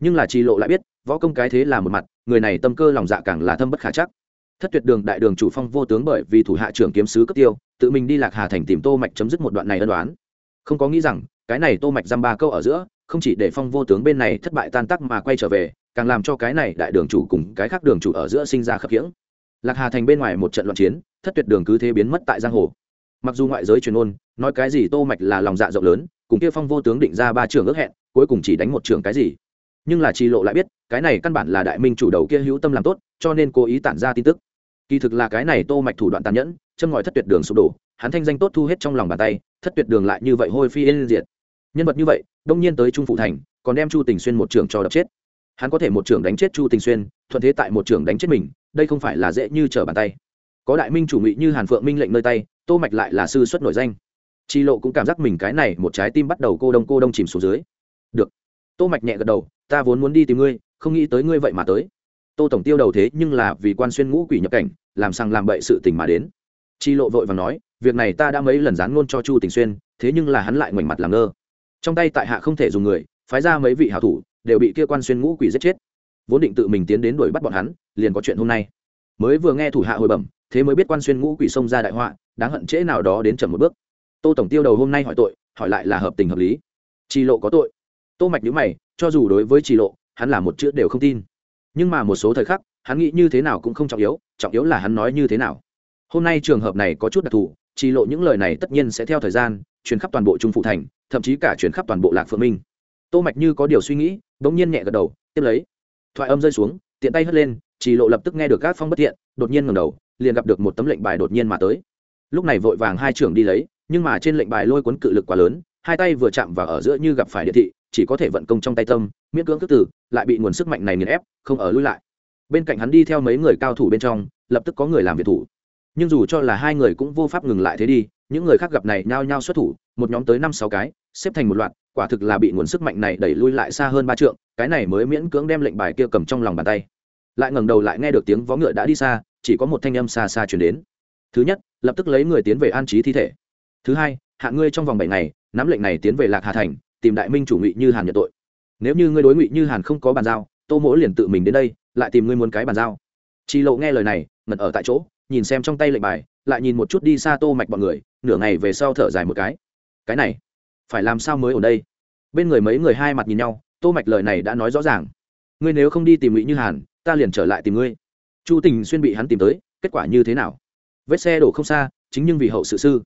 nhưng là trì lộ lại biết, võ công cái thế là một mặt, người này tâm cơ lòng dạ càng là thâm bất khả chắc. Thất tuyệt đường đại đường chủ phong vô tướng bởi vì thủ hạ trưởng kiếm sứ cấp tiêu, tự mình đi lạc hà thành tìm tô mạch chấm dứt một đoạn này ân đoán không có nghĩ rằng, cái này tô mạch giam ba câu ở giữa, không chỉ để phong vô tướng bên này thất bại tan tác mà quay trở về, càng làm cho cái này đại đường chủ cùng cái khác đường chủ ở giữa sinh ra khập khiễng. Lạc hà thành bên ngoài một trận loạn chiến, thất tuyệt đường cứ thế biến mất tại giang hồ. Mặc dù ngoại giới truyền ôn nói cái gì tô mạch là lòng dạ rộng lớn, cùng kia phong vô tướng định ra ba trường ước hẹn, cuối cùng chỉ đánh một trường cái gì nhưng là trì lộ lại biết, cái này căn bản là đại minh chủ đầu kia hữu tâm làm tốt, cho nên cố ý tản ra tin tức. Kỳ thực là cái này tô mạch thủ đoạn tàn nhẫn, châm ngòi thất tuyệt đường sụp đổ, hắn thanh danh tốt thu hết trong lòng bàn tay, thất tuyệt đường lại như vậy hôi phi yên diệt. Nhân vật như vậy, đông nhiên tới trung phụ thành, còn đem chu tình xuyên một trưởng cho đập chết. Hắn có thể một trưởng đánh chết chu tình xuyên, thuận thế tại một trưởng đánh chết mình, đây không phải là dễ như trở bàn tay. Có đại minh chủ ngụy như hàn phượng minh lệnh nơi tay, tô mạch lại là sư xuất nổi danh. Chi lộ cũng cảm giác mình cái này một trái tim bắt đầu cô đông cô đông chìm xuống dưới. Được. Tô mạch nhẹ gật đầu ta vốn muốn đi tìm ngươi, không nghĩ tới ngươi vậy mà tới. Tô tổng tiêu đầu thế nhưng là vì quan xuyên ngũ quỷ nhập cảnh, làm sang làm bậy sự tình mà đến. Chi lộ vội vàng nói, việc này ta đã mấy lần dán ngôn cho chu tình xuyên, thế nhưng là hắn lại ngoảnh mặt làm ngơ. Trong tay tại hạ không thể dùng người, phái ra mấy vị hảo thủ, đều bị kia quan xuyên ngũ quỷ giết chết. Vốn định tự mình tiến đến đuổi bắt bọn hắn, liền có chuyện hôm nay. Mới vừa nghe thủ hạ hồi bẩm, thế mới biết quan xuyên ngũ quỷ xông ra đại họa, đáng hận trễ nào đó đến chậm một bước. Tô tổng tiêu đầu hôm nay hỏi tội, hỏi lại là hợp tình hợp lý. Chi lộ có tội. Tô mạch nhíu mày cho dù đối với trì lộ, hắn là một chữ đều không tin. Nhưng mà một số thời khắc, hắn nghĩ như thế nào cũng không trọng yếu trọng yếu là hắn nói như thế nào. Hôm nay trường hợp này có chút đặc thù, trì lộ những lời này tất nhiên sẽ theo thời gian, truyền khắp toàn bộ trung phụ thành, thậm chí cả truyền khắp toàn bộ lạc phượng minh. Tô mạch như có điều suy nghĩ, bỗng nhiên nhẹ gật đầu, tiếp lấy. Thoại âm rơi xuống, tiện tay hất lên, trì lộ lập tức nghe được các phong bất thiện, đột nhiên ngẩng đầu, liền gặp được một tấm lệnh bài đột nhiên mà tới. Lúc này vội vàng hai trưởng đi lấy, nhưng mà trên lệnh bài lôi cuốn cự lực quá lớn, hai tay vừa chạm vào ở giữa như gặp phải địa thị chỉ có thể vận công trong tay tâm, miễn cưỡng tức tử lại bị nguồn sức mạnh này nghiền ép, không ở lui lại. Bên cạnh hắn đi theo mấy người cao thủ bên trong, lập tức có người làm việc thủ. Nhưng dù cho là hai người cũng vô pháp ngừng lại thế đi, những người khác gặp này nhao nhao xuất thủ, một nhóm tới năm sáu cái, xếp thành một loạt, quả thực là bị nguồn sức mạnh này đẩy lui lại xa hơn ba trượng, cái này mới miễn cưỡng đem lệnh bài kia cầm trong lòng bàn tay. Lại ngẩng đầu lại nghe được tiếng vó ngựa đã đi xa, chỉ có một thanh âm xa xa chuyển đến. Thứ nhất, lập tức lấy người tiến về an trí thi thể. Thứ hai, hạ ngươi trong vòng bảy ngày, nắm lệnh này tiến về lạc hà thành tìm đại minh chủ ngụy như hàn nhận tội. Nếu như ngươi đối ngụy như hàn không có bàn giao, tô mỗ liền tự mình đến đây, lại tìm ngươi muốn cái bàn giao. Chi lộ nghe lời này, ngẩn ở tại chỗ, nhìn xem trong tay lệnh bài, lại nhìn một chút đi xa tô mạch bọn người, nửa ngày về sau thở dài một cái. Cái này, phải làm sao mới ở đây? Bên người mấy người hai mặt nhìn nhau, tô mạch lời này đã nói rõ ràng. Ngươi nếu không đi tìm ngụy như hàn, ta liền trở lại tìm ngươi. Chu tình xuyên bị hắn tìm tới, kết quả như thế nào? Vết xe đổ không xa, chính nhưng vì hậu sự sư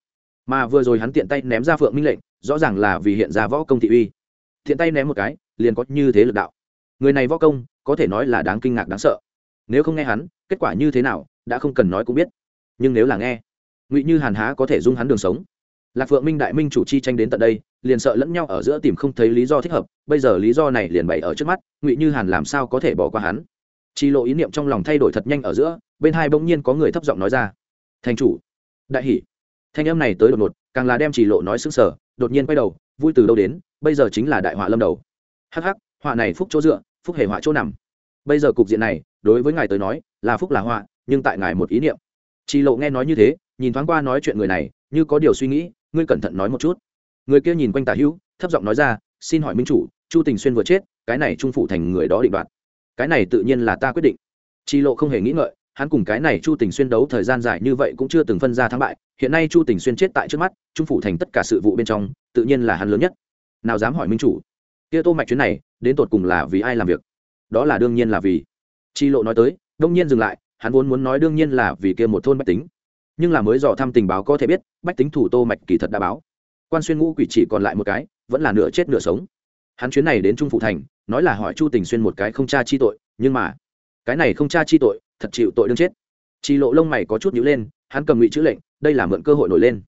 mà vừa rồi hắn tiện tay ném ra phượng minh lệnh, rõ ràng là vì hiện ra võ công thị uy. Thiện tay ném một cái, liền có như thế lực đạo. Người này võ công, có thể nói là đáng kinh ngạc đáng sợ. Nếu không nghe hắn, kết quả như thế nào, đã không cần nói cũng biết. Nhưng nếu là nghe, ngụy như hàn há có thể dung hắn đường sống. Lạc phượng minh đại minh chủ chi tranh đến tận đây, liền sợ lẫn nhau ở giữa tìm không thấy lý do thích hợp, bây giờ lý do này liền bày ở trước mắt, ngụy như hàn làm sao có thể bỏ qua hắn? Chi lộ ý niệm trong lòng thay đổi thật nhanh ở giữa, bên hai bỗng nhiên có người thấp giọng nói ra. Thành chủ, đại hỷ thanh âm này tới đột ngột, càng là đem chỉ lộ nói xứng sở đột nhiên quay đầu, vui từ đâu đến? Bây giờ chính là đại họa lâm đầu. Hắc hắc, họa này phúc chỗ dựa, phúc hề họa chỗ nằm. Bây giờ cục diện này, đối với ngài tới nói, là phúc là họa, nhưng tại ngài một ý niệm. Chỉ lộ nghe nói như thế, nhìn thoáng qua nói chuyện người này, như có điều suy nghĩ, ngươi cẩn thận nói một chút. Người kia nhìn quanh tả hữu, thấp giọng nói ra, xin hỏi minh chủ, chu tình xuyên vừa chết, cái này trung phụ thành người đó định đoạt. Cái này tự nhiên là ta quyết định. Chi lộ không hề nghĩ ngợi hắn cùng cái này chu tình xuyên đấu thời gian dài như vậy cũng chưa từng phân ra thắng bại, hiện nay chu tình xuyên chết tại trước mắt, trung phủ thành tất cả sự vụ bên trong, tự nhiên là hắn lớn nhất. Nào dám hỏi minh chủ? Kia tô mạch chuyến này, đến tột cùng là vì ai làm việc? Đó là đương nhiên là vì. Chi lộ nói tới, đông nhiên dừng lại, hắn vốn muốn nói đương nhiên là vì kia một thôn bách tính. Nhưng là mới dò thăm tình báo có thể biết, bách tính thủ tô mạch kỳ thật đã báo. Quan xuyên ngũ quỷ chỉ còn lại một cái, vẫn là nửa chết nửa sống. Hắn chuyến này đến trung phụ thành, nói là hỏi chu tình xuyên một cái không tra chi tội, nhưng mà, cái này không tra chi tội thật chịu tội đương chết. Chi lộ lông mày có chút nhíu lên, hắn cầm ngụy chữ lệnh, đây là mượn cơ hội nổi lên.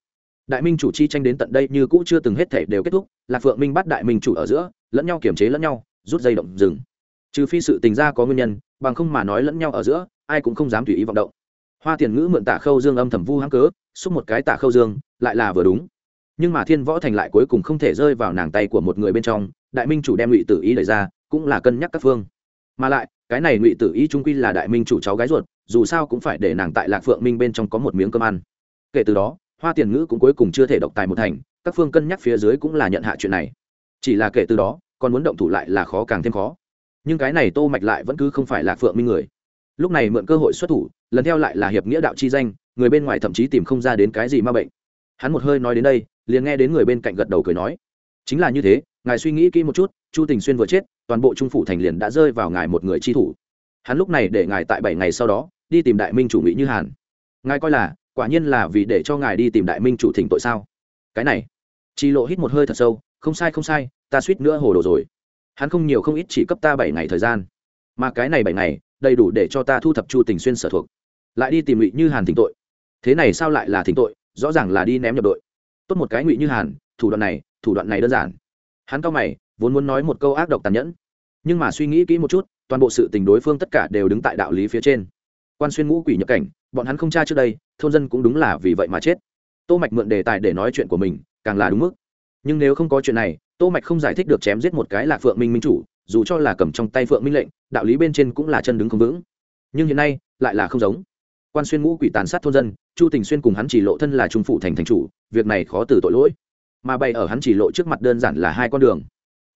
Đại minh chủ chi tranh đến tận đây như cũ chưa từng hết thể đều kết thúc, lạc phượng minh bắt đại minh chủ ở giữa, lẫn nhau kiểm chế lẫn nhau, rút dây động dừng. Trừ phi sự tình ra có nguyên nhân, bằng không mà nói lẫn nhau ở giữa, ai cũng không dám tùy ý vọng động. Hoa tiền ngữ mượn tạ khâu dương âm thầm vu hăng cớ, xúc một cái tạ khâu dương, lại là vừa đúng. Nhưng mà thiên võ thành lại cuối cùng không thể rơi vào nàng tay của một người bên trong, đại minh chủ đem ngụy tử ý đẩy ra, cũng là cân nhắc các phương. Mà lại cái này ngụy tử ý trung quy là đại minh chủ cháu gái ruột, dù sao cũng phải để nàng tại lạc phượng minh bên trong có một miếng cơm ăn. Kể từ đó, hoa tiền ngữ cũng cuối cùng chưa thể độc tài một thành, các phương cân nhắc phía dưới cũng là nhận hạ chuyện này. Chỉ là kể từ đó, còn muốn động thủ lại là khó càng thêm khó. Nhưng cái này tô mạch lại vẫn cứ không phải là phượng minh người. Lúc này mượn cơ hội xuất thủ, lần theo lại là hiệp nghĩa đạo chi danh, người bên ngoài thậm chí tìm không ra đến cái gì ma bệnh. Hắn một hơi nói đến đây, liền nghe đến người bên cạnh gật đầu cười nói, chính là như thế ngài suy nghĩ kỹ một chút, chu tình xuyên vừa chết, toàn bộ trung phủ thành liền đã rơi vào ngài một người chi thủ. Hắn lúc này để ngài tại bảy ngày sau đó, đi tìm đại minh chủ mỹ như hàn. Ngài coi là, quả nhiên là vì để cho ngài đi tìm đại minh chủ thỉnh tội sao? Cái này, chi lộ hít một hơi thật sâu, không sai không sai, ta suýt nữa hồ đồ rồi. Hắn không nhiều không ít chỉ cấp ta bảy ngày thời gian. Mà cái này bảy ngày, đầy đủ để cho ta thu thập chu tình xuyên sở thuộc. Lại đi tìm ngụy như hàn thỉnh tội. Thế này sao lại là thỉnh tội? Rõ ràng là đi ném nhập đội. Tốt một cái ngụy như hàn, thủ đoạn này, thủ đoạn này đơn giản hắn cao mày, vốn muốn nói một câu ác độc tàn nhẫn. Nhưng mà suy nghĩ kỹ một chút, toàn bộ sự tình đối phương tất cả đều đứng tại đạo lý phía trên. Quan xuyên ngũ quỷ nhập cảnh, bọn hắn không tra trước đây, thôn dân cũng đúng là vì vậy mà chết. Tô mạch mượn đề tài để nói chuyện của mình, càng là đúng mức. Nhưng nếu không có chuyện này, tô mạch không giải thích được chém giết một cái là phượng minh minh chủ, dù cho là cầm trong tay phượng minh lệnh, đạo lý bên trên cũng là chân đứng không vững. Nhưng hiện nay, lại là không giống. Quan xuyên ngũ quỷ tàn sát thôn dân, chu tình xuyên cùng hắn chỉ lộ thân là trung phụ thành thành chủ, việc này khó từ tội lỗi mà bày ở hắn chỉ lộ trước mặt đơn giản là hai con đường.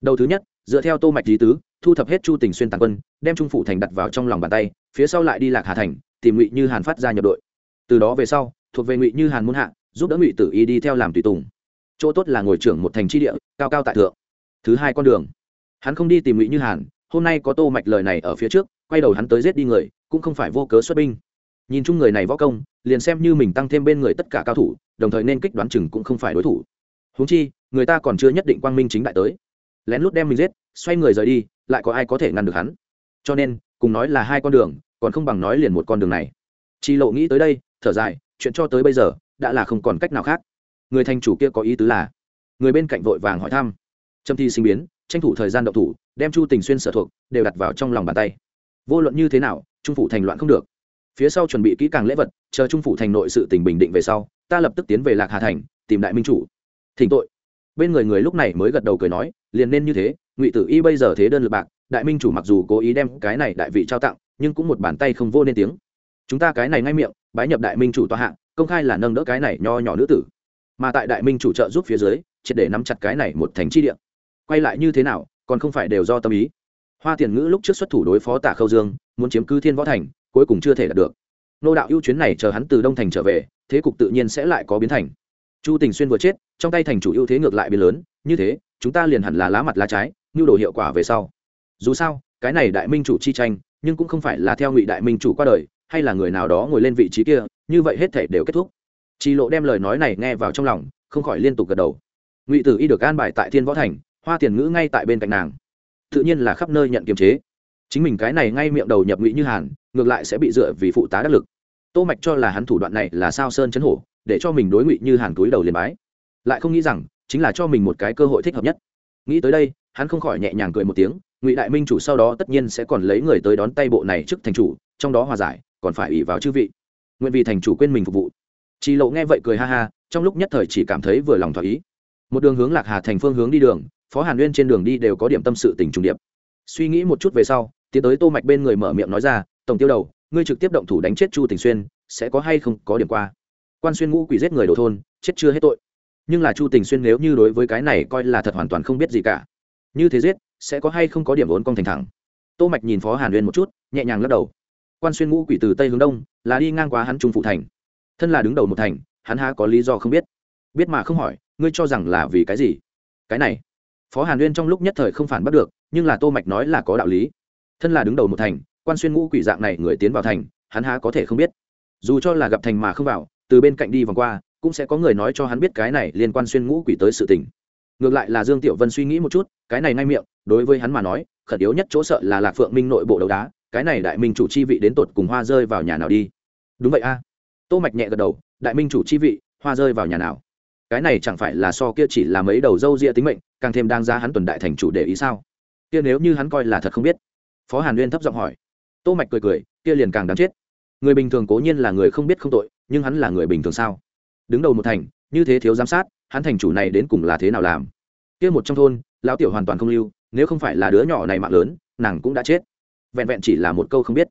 Đầu thứ nhất, dựa theo tô mạch lý tứ, thu thập hết chu tình xuyên tàn quân, đem trung phủ thành đặt vào trong lòng bàn tay, phía sau lại đi lạc hà thành, tìm ngụy như hàn phát ra nhập đội. Từ đó về sau, thuộc về ngụy như hàn muôn hạ, giúp đỡ ngụy tử y đi theo làm tùy tùng. Chỗ tốt là ngồi trưởng một thành tri địa, cao cao tại thượng. Thứ hai con đường, hắn không đi tìm ngụy như hàn, hôm nay có tô mạch lời này ở phía trước, quay đầu hắn tới giết đi người, cũng không phải vô cớ xuất binh. Nhìn chung người này võ công, liền xem như mình tăng thêm bên người tất cả cao thủ, đồng thời nên kích đoán chừng cũng không phải đối thủ huống chi, người ta còn chưa nhất định quang minh chính đại tới. Lén lút đem mình giết, xoay người rời đi, lại có ai có thể ngăn được hắn? Cho nên, cùng nói là hai con đường, còn không bằng nói liền một con đường này. Chi lộ nghĩ tới đây, thở dài, chuyện cho tới bây giờ, đã là không còn cách nào khác. Người thành chủ kia có ý tứ là, người bên cạnh vội vàng hỏi thăm. Trâm thi sinh biến, tranh thủ thời gian đậu thủ, đem chu tình xuyên sở thuộc, đều đặt vào trong lòng bàn tay. Vô luận như thế nào, trung phủ thành loạn không được. Phía sau chuẩn bị kỹ càng lễ vật, chờ trung phủ thành nội sự tình bình định về sau, ta lập tức tiến về lạc hà thành, tìm đại minh chủ thỉnh tội. Bên người người lúc này mới gật đầu cười nói, liền nên như thế, ngụy tử y bây giờ thế đơn lực bạc, đại minh chủ mặc dù cố ý đem cái này đại vị trao tặng, nhưng cũng một bàn tay không vô nên tiếng. Chúng ta cái này ngay miệng, bái nhập đại minh chủ tòa hạng công khai là nâng đỡ cái này nho nhỏ nữ tử. Mà tại đại minh chủ trợ giúp phía dưới, triệt để nắm chặt cái này một thành chi địa. Quay lại như thế nào, còn không phải đều do tâm ý. Hoa tiền ngữ lúc trước xuất thủ đối phó tả khâu dương, muốn chiếm cứ thiên võ thành, cuối cùng chưa thể đạt được. Nô đạo ưu chuyến này chờ hắn từ đông thành trở về, thế cục tự nhiên sẽ lại có biến thành chu tình xuyên vừa chết, trong tay thành chủ ưu thế ngược lại biến lớn, như thế, chúng ta liền hẳn là lá mặt lá trái, nhu đồ hiệu quả về sau. Dù sao, cái này đại minh chủ chi tranh, nhưng cũng không phải là theo ngụy đại minh chủ qua đời, hay là người nào đó ngồi lên vị trí kia, như vậy hết thể đều kết thúc. Chi lộ đem lời nói này nghe vào trong lòng, không khỏi liên tục gật đầu. Ngụy tử y được an bài tại thiên võ thành, hoa tiền ngữ ngay tại bên cạnh nàng. Tự nhiên là khắp nơi nhận kiềm chế. Chính mình cái này ngay miệng đầu nhập ngụy như hàn, ngược lại sẽ bị dựa vì phụ tá đắc lực. Tô mạch cho là hắn thủ đoạn này là sao sơn chấn hổ để cho mình đối ngụy như hàn túi đầu liền bái. Lại không nghĩ rằng, chính là cho mình một cái cơ hội thích hợp nhất. Nghĩ tới đây, hắn không khỏi nhẹ nhàng cười một tiếng, ngụy đại minh chủ sau đó tất nhiên sẽ còn lấy người tới đón tay bộ này trước thành chủ, trong đó hòa giải, còn phải ủy vào chư vị. Nguyện vì thành chủ quên mình phục vụ. Chị lộ nghe vậy cười ha ha, trong lúc nhất thời chỉ cảm thấy vừa lòng thỏa ý. Một đường hướng lạc hà thành phương hướng đi đường, phó hàn nguyên trên đường đi đều có điểm tâm sự tình trùng điệp. Suy nghĩ một chút về sau, tiến tới tô mạch bên người mở miệng nói ra, tổng tiêu đầu, ngươi trực tiếp động thủ đánh chết chu tình xuyên, sẽ có hay không có điểm qua? Quan xuyên ngũ quỷ giết người đổ thôn, chết chưa hết tội. Nhưng là chu tình xuyên nếu như đối với cái này coi là thật hoàn toàn không biết gì cả. Như thế giết, sẽ có hay không có điểm vốn công thành thẳng. Tô mạch nhìn phó hàn uyên một chút, nhẹ nhàng lắc đầu. Quan xuyên ngũ quỷ từ tây hướng đông, là đi ngang qua hắn trung phụ thành. Thân là đứng đầu một thành, hắn há có lý do không biết. Biết mà không hỏi, ngươi cho rằng là vì cái gì? Cái này. Phó hàn uyên trong lúc nhất thời không phản bắt được, nhưng là tô mạch nói là có đạo lý. Thân là đứng đầu một thành, quan xuyên ngũ quỷ dạng này người tiến vào thành, hắn há có thể không biết. Dù cho là gặp thành mà không vào từ bên cạnh đi vòng qua, cũng sẽ có người nói cho hắn biết cái này liên quan xuyên ngũ quỷ tới sự tình. Ngược lại là dương tiểu vân suy nghĩ một chút, cái này ngay miệng, đối với hắn mà nói, khẩn yếu nhất chỗ sợ là lạc phượng minh nội bộ đấu đá, cái này đại minh chủ chi vị đến tột cùng hoa rơi vào nhà nào đi. Đúng vậy a. Tô mạch nhẹ gật đầu, đại minh chủ chi vị, hoa rơi vào nhà nào? Cái này chẳng phải là so kia chỉ là mấy đầu dâu ria tính mệnh, càng thêm đang ra hắn tuần đại thành chủ để ý sao? Kia nếu như hắn coi là thật không biết. Phó hàn uyên thấp giọng hỏi. Tô mạch cười cười, kia liền càng đáng chết. Người bình thường cố nhiên là người không biết không tội nhưng hắn là người bình thường sao? Đứng đầu một thành, như thế thiếu giám sát, hắn thành chủ này đến cùng là thế nào làm? Kia một trong thôn, lão tiểu hoàn toàn không lưu, nếu không phải là đứa nhỏ này mạng lớn, nàng cũng đã chết. Vẹn vẹn chỉ là một câu không biết.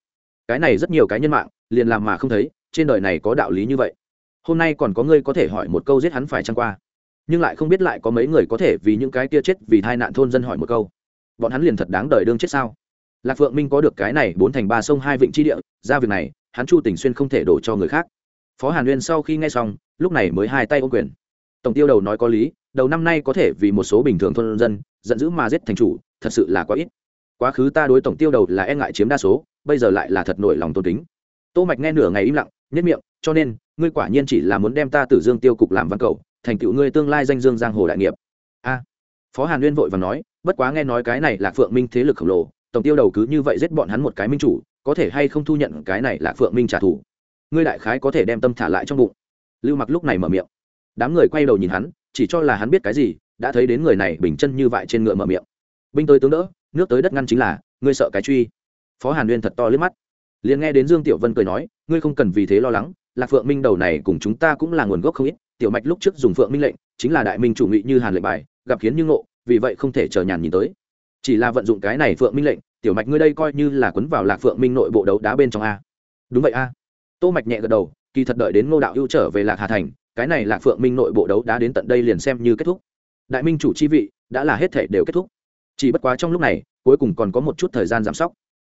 Cái này rất nhiều cái nhân mạng, liền làm mà không thấy, trên đời này có đạo lý như vậy. Hôm nay còn có ngươi có thể hỏi một câu giết hắn phải chăng qua? Nhưng lại không biết lại có mấy người có thể vì những cái kia chết vì tai nạn thôn dân hỏi một câu. Bọn hắn liền thật đáng đời đương chết sao? Lạc phượng minh có được cái này bốn thành ba sông hai vịnh tri địa, ra việc này, hắn chu tình xuyên không thể đổ cho người khác phó hàn uyên sau khi nghe xong, lúc này mới hai tay ô quyền. Tổng tiêu đầu nói có lý, đầu năm nay có thể vì một số bình thường thôn dân, giận dữ mà giết thành chủ, thật sự là quá ít. Quá khứ ta đối tổng tiêu đầu là e ngại chiếm đa số, bây giờ lại là thật nổi lòng tôn kính. Tô mạch nghe nửa ngày im lặng nhất miệng, cho nên, ngươi quả nhiên chỉ là muốn đem ta tử dương tiêu cục làm văn cầu, thành tựu ngươi tương lai danh dương giang hồ đại nghiệp. A. Phó hàn uyên vội và nói, bất quá nghe nói cái này là phượng minh thế lực khổng lồ, tổng tiêu đầu cứ như vậy giết bọn hắn một cái minh chủ, có thể hay không thu nhận cái này là phượng minh trả thù? Ngươi đại khái có thể đem tâm thả lại trong bụng. Lưu mặc lúc này mở miệng. Đám người quay đầu nhìn hắn, chỉ cho là hắn biết cái gì, đã thấy đến người này bình chân như vậy trên ngựa mở miệng. Binh tới tướng đỡ, nước tới đất ngăn chính là, ngươi sợ cái truy. Phó hàn uyên thật to liếc mắt. Liền nghe đến dương tiểu vân cười nói, ngươi không cần vì thế lo lắng, lạc phượng minh đầu này cùng chúng ta cũng là nguồn gốc không ít, tiểu mạch lúc trước dùng phượng minh lệnh, chính là đại minh chủ nghị như hàn lệnh bài, gặp khiến như ngộ, vì vậy không thể chờ nhàn nhìn tới. Chỉ là vận dụng cái này phượng minh lệnh, tiểu mạch ngươi đây coi như là quấn vào lạc phượng minh nội bộ đấu đá bên trong a. Đúng vậy a tô mạch nhẹ gật đầu, kỳ thật đợi đến ngô đạo ưu trở về lạc hà thành, cái này lạc phượng minh nội bộ đấu đá đến tận đây liền xem như kết thúc. Đại minh chủ chi vị đã là hết thể đều kết thúc. Chỉ bất quá trong lúc này, cuối cùng còn có một chút thời gian giảm sóc.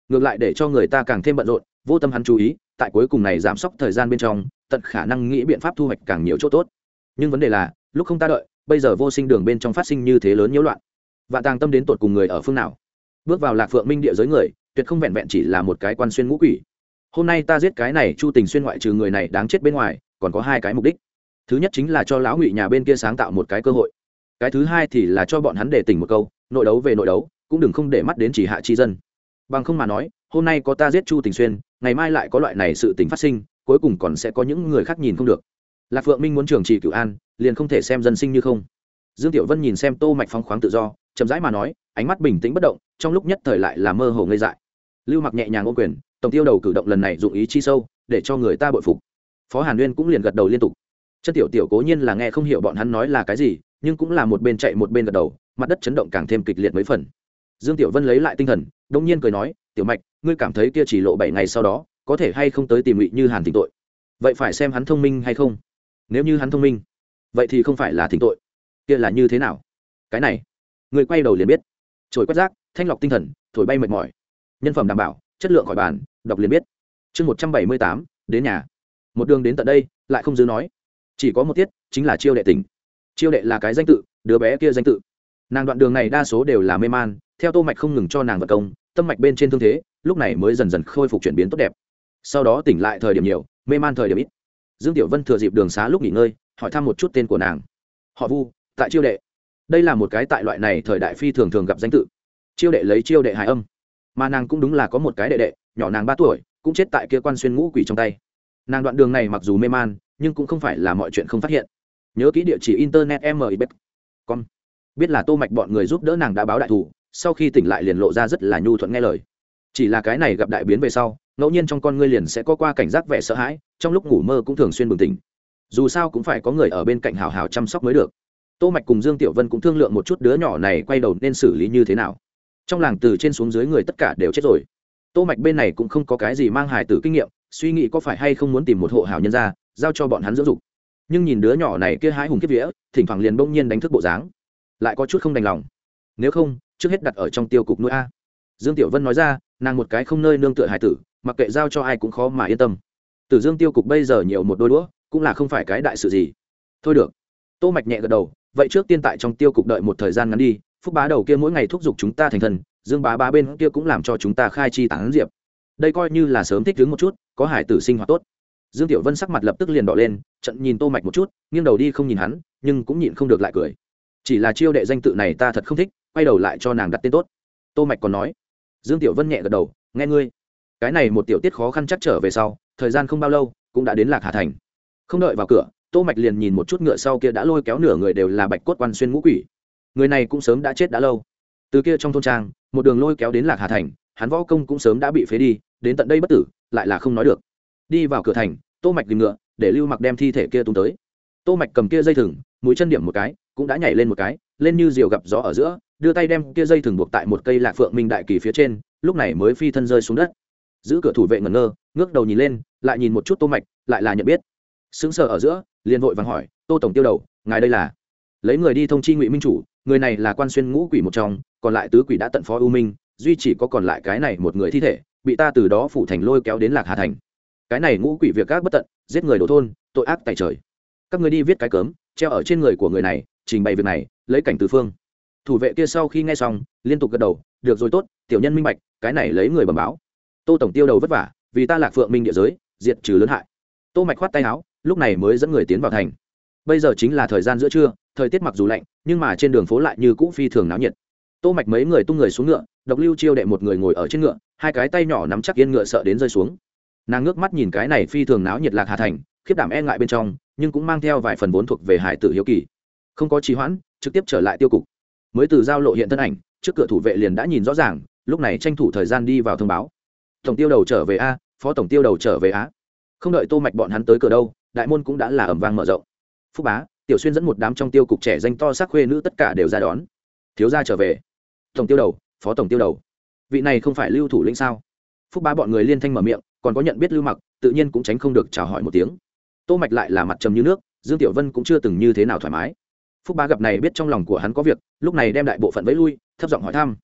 Ngược lại để cho người ta càng thêm bận rộn, vô tâm hắn chú ý, tại cuối cùng này giảm sóc thời gian bên trong, tận khả năng nghĩ biện pháp thu hoạch càng nhiều chỗ tốt. Nhưng vấn đề là, lúc không ta đợi, bây giờ vô sinh đường bên trong phát sinh như thế lớn nhiễu loạn. Vạn tàng tâm đến tột cùng người ở phương nào? Bước vào lạc phượng minh địa giới người, tuyệt không vẹn vẹn chỉ là một cái quan xuyên ngũ quỷ hôm nay ta giết cái này chu tình xuyên ngoại trừ người này đáng chết bên ngoài, còn có hai cái mục đích. Thứ nhất chính là cho lão ngụy nhà bên kia sáng tạo một cái cơ hội. Cái thứ hai thì là cho bọn hắn để tỉnh một câu, nội đấu về nội đấu, cũng đừng không để mắt đến chỉ hạ chi dân. Bằng không mà nói, hôm nay có ta giết chu tình xuyên, ngày mai lại có loại này sự tình phát sinh, cuối cùng còn sẽ có những người khác nhìn không được. Lạc phượng minh muốn trường trì cửu an, liền không thể xem dân sinh như không. Dương tiểu vân nhìn xem tô mạch phong khoáng tự do, chậm rãi mà nói, ánh mắt bình tĩnh bất động, trong lúc nhất thời lại là mơ hồ ngây dại. Lưu mặc nhẹ nhàng ô quyền tổng tiêu đầu cử động lần này dụng ý chi sâu, để cho người ta bội phục. Phó hàn nguyên cũng liền gật đầu liên tục. Chân tiểu tiểu cố nhiên là nghe không hiểu bọn hắn nói là cái gì, nhưng cũng là một bên chạy một bên gật đầu, mặt đất chấn động càng thêm kịch liệt mấy phần. Dương tiểu vân lấy lại tinh thần, đông nhiên cười nói, tiểu mạch, ngươi cảm thấy kia chỉ lộ bảy ngày sau đó, có thể hay không tới tìm ngụy như hàn thỉnh tội? Vậy phải xem hắn thông minh hay không? Nếu như hắn thông minh, vậy thì không phải là thỉnh tội. Kia là như thế nào? Cái này, người quay đầu liền biết. Trồi quét rác, thanh lọc tinh thần, thổi bay mệt mỏi. Nhân phẩm đảm bảo chất lượng khỏi bàn, đọc liền biết. Chương một trăm bảy mươi tám, đến nhà. Một đường đến tận đây, lại không dư nói. Chỉ có một tiết, chính là chiêu đệ tỉnh. Chiêu đệ là cái danh tự, đứa bé kia danh tự. Nàng đoạn đường này đa số đều là mê man, theo tô mạch không ngừng cho nàng vật công, tâm mạch bên trên thương thế, lúc này mới dần dần khôi phục chuyển biến tốt đẹp. Sau đó tỉnh lại thời điểm nhiều, mê man thời điểm ít. Dương tiểu vân thừa dịp đường xá lúc nghỉ ngơi, hỏi thăm một chút tên của nàng. Họ vu, tại chiêu đệ. Đây là một cái tại loại này thời đại phi thường thường gặp danh tự. Chiêu đệ lấy chiêu đệ hài âm mà nàng cũng đúng là có một cái đệ đệ, nhỏ nàng ba tuổi, cũng chết tại kia quan xuyên ngũ quỷ trong tay. Nàng đoạn đường này mặc dù mê man, nhưng cũng không phải là mọi chuyện không phát hiện. Nhớ kỹ địa chỉ internet mibet con biết là tô mạch bọn người giúp đỡ nàng đã báo đại thủ, sau khi tỉnh lại liền lộ ra rất là nhu thuận nghe lời. Chỉ là cái này gặp đại biến về sau, ngẫu nhiên trong con ngươi liền sẽ có qua cảnh giác vẻ sợ hãi, trong lúc ngủ mơ cũng thường xuyên bừng tỉnh. Dù sao cũng phải có người ở bên cạnh hào hào chăm sóc mới được. Tô mạch cùng dương tiểu vân cũng thương lượng một chút đứa nhỏ này quay đầu nên xử lý như thế nào trong làng từ trên xuống dưới người tất cả đều chết rồi. Tô mạch bên này cũng không có cái gì mang hài tử kinh nghiệm, suy nghĩ có phải hay không muốn tìm một hộ hảo nhân ra, giao cho bọn hắn dưỡng dục. Nhưng nhìn đứa nhỏ này kia hái hùng kiếp vía, thỉnh thoảng liền bỗng nhiên đánh thức bộ dáng. Lại có chút không đành lòng. Nếu không, trước hết đặt ở trong tiêu cục nuôi a. Dương tiểu vân nói ra, nàng một cái không nơi nương tựa hài tử, mặc kệ giao cho ai cũng khó mà yên tâm. Tử dương tiêu cục bây giờ nhiều một đôi đũa, cũng là không phải cái đại sự gì. Thôi được. Tô mạch nhẹ gật đầu, vậy trước tiên tại trong tiêu cục đợi một thời gian ngắn đi phúc bá đầu kia mỗi ngày thúc giục chúng ta thành thần, dương bá bá bên kia cũng làm cho chúng ta khai chi tán diệp. Đây coi như là sớm thích đứng một chút, có hải tử sinh hoạt tốt. Dương tiểu vân sắc mặt lập tức liền đỏ lên, trận nhìn tô mạch một chút, nghiêng đầu đi không nhìn hắn, nhưng cũng nhịn không được lại cười. Chỉ là chiêu đệ danh tự này ta thật không thích, quay đầu lại cho nàng đặt tên tốt. Tô mạch còn nói. Dương tiểu vân nhẹ gật đầu, nghe ngươi. Cái này một tiểu tiết khó khăn chắc trở về sau, thời gian không bao lâu, cũng đã đến lạc hà thành. Không đợi vào cửa, tô mạch liền nhìn một chút ngựa sau kia đã lôi kéo nửa người đều là bạch cốt quan xuyên ngũ quỷ người này cũng sớm đã chết đã lâu. Từ kia trong thôn trang, một đường lôi kéo đến lạc hà thành, hắn võ công cũng sớm đã bị phế đi, đến tận đây bất tử, lại là không nói được. Đi vào cửa thành, tô mạch tìm ngựa, để lưu mặc đem thi thể kia tung tới. Tô mạch cầm kia dây thừng, mũi chân điểm một cái, cũng đã nhảy lên một cái, lên như diều gặp gió ở giữa, đưa tay đem kia dây thừng buộc tại một cây lạc phượng minh đại kỳ phía trên, lúc này mới phi thân rơi xuống đất. Giữ cửa thủ vệ ngẩn ngơ, ngước đầu nhìn lên, lại nhìn một chút tô mạch, lại là nhận biết. Sững sờ ở giữa, liền vội vàng hỏi, tô tổng tiêu đầu, ngài đây là? Lấy người đi thông chi ngụy minh chủ người này là quan xuyên ngũ quỷ một trong, còn lại tứ quỷ đã tận phó ưu minh, duy chỉ có còn lại cái này một người thi thể, bị ta từ đó phủ thành lôi kéo đến lạc hà thành. Cái này ngũ quỷ việc các bất tận, giết người đổ thôn, tội ác tại trời. Các người đi viết cái cớm treo ở trên người của người này, trình bày việc này, lấy cảnh tứ phương. Thủ vệ kia sau khi nghe xong, liên tục gật đầu, được rồi tốt, tiểu nhân minh bạch, cái này lấy người bẩm báo. Tô tổng tiêu đầu vất vả, vì ta lạc phượng minh địa giới, diệt trừ lớn hại. Tô mạch khoát tay áo, lúc này mới dẫn người tiến vào thành. Bây giờ chính là thời gian giữa trưa thời tiết mặc dù lạnh, nhưng mà trên đường phố lại như cũ phi thường náo nhiệt. Tô mạch mấy người tung người xuống ngựa, độc lưu chiêu đệ một người ngồi ở trên ngựa, hai cái tay nhỏ nắm chắc yên ngựa sợ đến rơi xuống. Nàng ngước mắt nhìn cái này phi thường náo nhiệt lạc hà thành, khiếp đảm e ngại bên trong, nhưng cũng mang theo vài phần vốn thuộc về hải tử hiếu kỳ. Không có trì hoãn, trực tiếp trở lại tiêu cục. Mới từ giao lộ hiện thân ảnh, trước cửa thủ vệ liền đã nhìn rõ ràng, lúc này tranh thủ thời gian đi vào thông báo. Tổng tiêu đầu trở về a, phó tổng tiêu đầu trở về á không đợi tô mạch bọn hắn tới cửa đâu, đại môn cũng đã là ẩm vang mở rộng. Phúc bá tiểu xuyên dẫn một đám trong tiêu cục trẻ danh to sắc khuê nữ tất cả đều ra đón. Thiếu gia trở về. Tổng tiêu đầu, phó tổng tiêu đầu. Vị này không phải lưu thủ lĩnh sao? Phúc bá bọn người liên thanh mở miệng, còn có nhận biết lưu mặc, tự nhiên cũng tránh không được chào hỏi một tiếng. Tô mạch lại là mặt trầm như nước, dương tiểu vân cũng chưa từng như thế nào thoải mái. Phúc bá gặp này biết trong lòng của hắn có việc, lúc này đem đại bộ phận vẫy lui, thấp giọng hỏi thăm.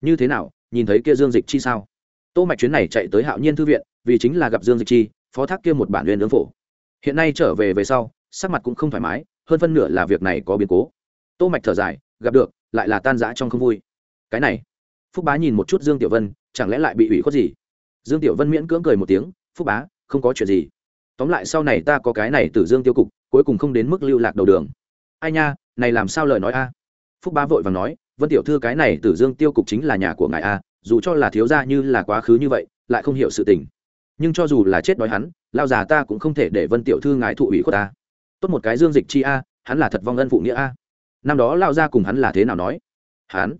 Như thế nào, nhìn thấy kia dương dịch chi sao? Tô mạch chuyến này chạy tới hạo nhiên thư viện, vì chính là gặp dương dịch chi, phó thác kia một bản nguyên ứng phổ. Hiện nay trở về về sau, sắc mặt cũng không thoải mái hơn phân nửa là việc này có biến cố. Tô mạch thở dài, gặp được, lại là tan rã trong không vui. Cái này, phúc bá nhìn một chút dương tiểu vân, chẳng lẽ lại bị ủy khuất gì? Dương tiểu vân miễn cưỡng cười một tiếng, phúc bá, không có chuyện gì. Tóm lại sau này ta có cái này từ dương tiêu cục, cuối cùng không đến mức lưu lạc đầu đường. Ai nha, này làm sao lời nói a? Phúc bá vội vàng nói, vân tiểu thư, cái này từ dương tiêu cục chính là nhà của ngài a, dù cho là thiếu gia như là quá khứ như vậy, lại không hiểu sự tình. Nhưng cho dù là chết đói hắn, lao già ta cũng không thể để vân tiểu thư ngài thụ ủy khuất ta tốt một cái dương dịch chi a, hắn là thật vong ân phụ nghĩa a. Năm đó lao ra cùng hắn là thế nào nói? Hắn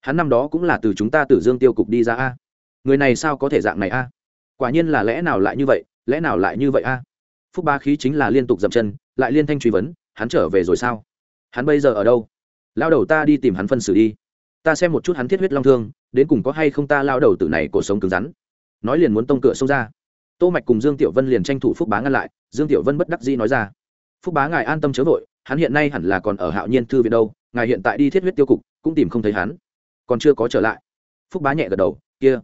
hắn năm đó cũng là từ chúng ta từ dương tiêu cục đi ra a. Người này sao có thể dạng này a? Quả nhiên là lẽ nào lại như vậy, lẽ nào lại như vậy a? Phúc ba khí chính là liên tục dậm chân, lại liên thanh truy vấn, hắn trở về rồi sao? Hắn bây giờ ở đâu? Lao đầu ta đi tìm hắn phân xử đi. Ta xem một chút hắn thiết huyết long thương, đến cùng có hay không ta lao đầu tử này cuộc sống cứng rắn. Nói liền muốn tông cửa xông ra. Tô mạch cùng dương tiểu vân liền tranh thủ phúc bá ngăn lại, dương tiểu vân bất đắc dĩ nói ra phúc bá ngài an tâm chớ vội, hắn hiện nay hẳn là còn ở hạo nhiên thư viện đâu, ngài hiện tại đi thiết huyết tiêu cục, cũng tìm không thấy hắn. Còn chưa có trở lại. Phúc bá nhẹ gật đầu, kia,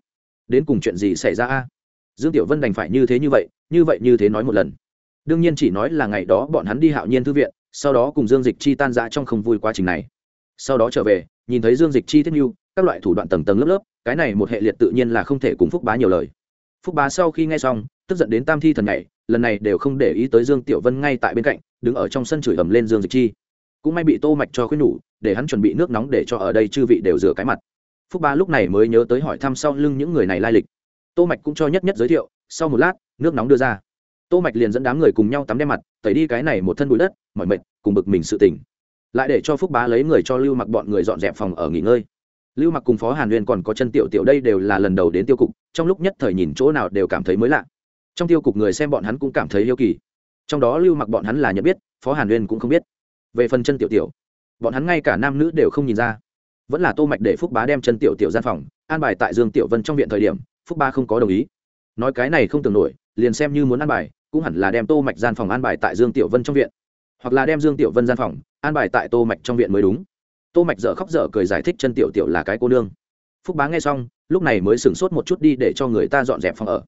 đến cùng chuyện gì xảy ra a? Dương tiểu vân đành phải như thế như vậy như vậy như thế nói một lần. Đương nhiên chỉ nói là ngày đó bọn hắn đi hạo nhiên thư viện, sau đó cùng dương dịch chi tan ra trong không vui quá trình này. Sau đó trở về, nhìn thấy dương dịch chi thiết mưu các loại thủ đoạn tầng tầng lớp lớp, cái này một hệ liệt tự nhiên là không thể cùng phúc bá nhiều lời. Phúc bá sau khi nghe xong, tức giận đến tam thi thần nhảy lần này đều không để ý tới dương tiểu vân ngay tại bên cạnh, đứng ở trong sân chửi ầm lên dương dịch chi. Cũng may bị tô mạch cho khuyên nhủ, để hắn chuẩn bị nước nóng để cho ở đây chư vị đều rửa cái mặt. Phúc bá lúc này mới nhớ tới hỏi thăm sau lưng những người này lai lịch. Tô mạch cũng cho nhất nhất giới thiệu, sau một lát, nước nóng đưa ra. Tô mạch liền dẫn đám người cùng nhau tắm đem mặt, tẩy đi cái này một thân bụi đất, mỏi mệt, cùng bực mình sự tỉnh lại để cho phúc bá lấy người cho lưu mặc bọn người dọn dẹp phòng ở nghỉ ngơi. Lưu mặc cùng phó hàn nguyên còn có chân tiểu tiểu đây đều là lần đầu đến tiêu cục, trong lúc nhất thời nhìn chỗ nào đều cảm thấy mới lạ trong tiêu cục người xem bọn hắn cũng cảm thấy yêu kỳ. Trong đó lưu mặc bọn hắn là nhận biết, phó hàn Uyên cũng không biết. Về phần chân tiểu tiểu, bọn hắn ngay cả nam nữ đều không nhìn ra. Vẫn là tô mạch để phúc bá đem chân tiểu tiểu gian phòng an bài tại dương tiểu vân trong viện thời điểm, phúc bá không có đồng ý. Nói cái này không tưởng nổi, liền xem như muốn an bài, cũng hẳn là đem tô mạch gian phòng an bài tại dương tiểu vân trong viện. Hoặc là đem dương tiểu vân gian phòng an bài tại tô mạch trong viện mới đúng. Tô mạch dở khóc dở cười giải thích chân tiểu tiểu là cái cô nương. Phúc bá nghe xong, lúc này mới sửng sốt một chút đi để cho người ta dọn dẹp phòng ở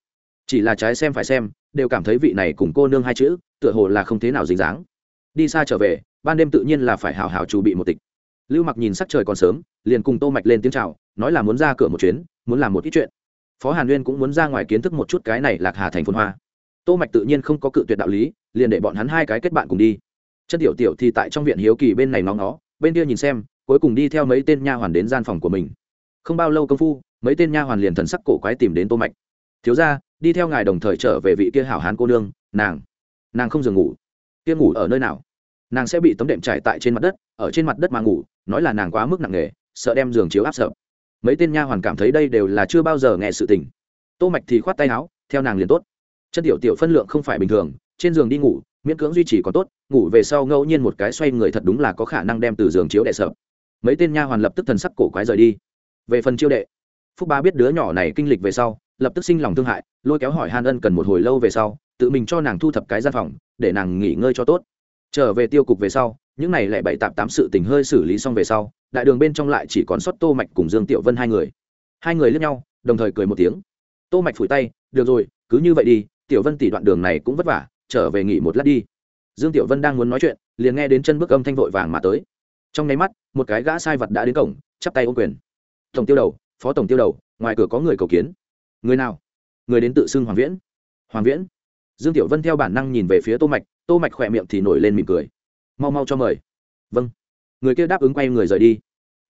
chỉ là trái xem phải xem đều cảm thấy vị này cùng cô nương hai chữ tựa hồ là không thế nào dính dáng. Đi xa trở về ban đêm tự nhiên là phải hào hào chuẩn bị một tịch. Lưu mặc nhìn sắc trời còn sớm liền cùng tô mạch lên tiếng chào nói là muốn ra cửa một chuyến muốn làm một ít chuyện. Phó hàn nguyên cũng muốn ra ngoài kiến thức một chút cái này lạc hà thành phồn hoa. Tô mạch tự nhiên không có cự tuyệt đạo lý liền để bọn hắn hai cái kết bạn cùng đi. Chân tiểu tiểu thì tại trong viện hiếu kỳ bên này nó nó, bên kia nhìn xem cuối cùng đi theo mấy tên nha hoàn đến gian phòng của mình. Không bao lâu công phu mấy tên nha hoàn liền thần sắc cổ quái tìm đến tô mạch. Thiếu gia đi theo ngài đồng thời trở về vị kia hảo hán cô nương, nàng nàng không giường ngủ. Kia ngủ ở nơi nào? Nàng sẽ bị tấm đệm trải tại trên mặt đất, ở trên mặt đất mà ngủ, nói là nàng quá mức nặng nề, sợ đem giường chiếu áp sợ mấy tên nha hoàn cảm thấy đây đều là chưa bao giờ nghe sự tình. Tô mạch thì khoát tay áo, theo nàng liền tốt. Chân tiểu tiểu phân lượng không phải bình thường, trên giường đi ngủ, miễn cưỡng duy trì còn tốt, ngủ về sau ngẫu nhiên một cái xoay người thật đúng là có khả năng đem từ giường chiếu đè sợ mấy tên nha hoàn lập tức thần sắc cổ quái rời đi. Về phần chiêu đệ, phúc ba biết đứa nhỏ này kinh lịch về sau lập tức sinh lòng thương hại, lôi kéo hỏi hàn ân cần một hồi lâu về sau, tự mình cho nàng thu thập cái gian phòng, để nàng nghỉ ngơi cho tốt. Trở về tiêu cục về sau, những này lại bảy tạp tám sự tình hơi xử lý xong về sau, đại đường bên trong lại chỉ còn sót tô mạch cùng dương tiểu vân hai người. Hai người liếc nhau, đồng thời cười một tiếng. Tô mạch phủi tay, được rồi, cứ như vậy đi, tiểu vân tỷ đoạn đường này cũng vất vả, trở về nghỉ một lát đi. Dương tiểu vân đang muốn nói chuyện, liền nghe đến chân bước âm thanh vội vàng mà tới. Trong nháy mắt, một cái gã sai vật đã đến cổng, chắp tay ôm quyền. Tổng tiêu đầu, phó tổng tiêu đầu, ngoài cửa có người cầu kiến người nào? Người đến tự xưng hoàng viễn. Hoàng viễn? Dương tiểu vân theo bản năng nhìn về phía tô mạch tô mạch khỏe miệng thì nổi lên mỉm cười. Mau mau cho mời. Vâng. Người kia đáp ứng quay người rời đi.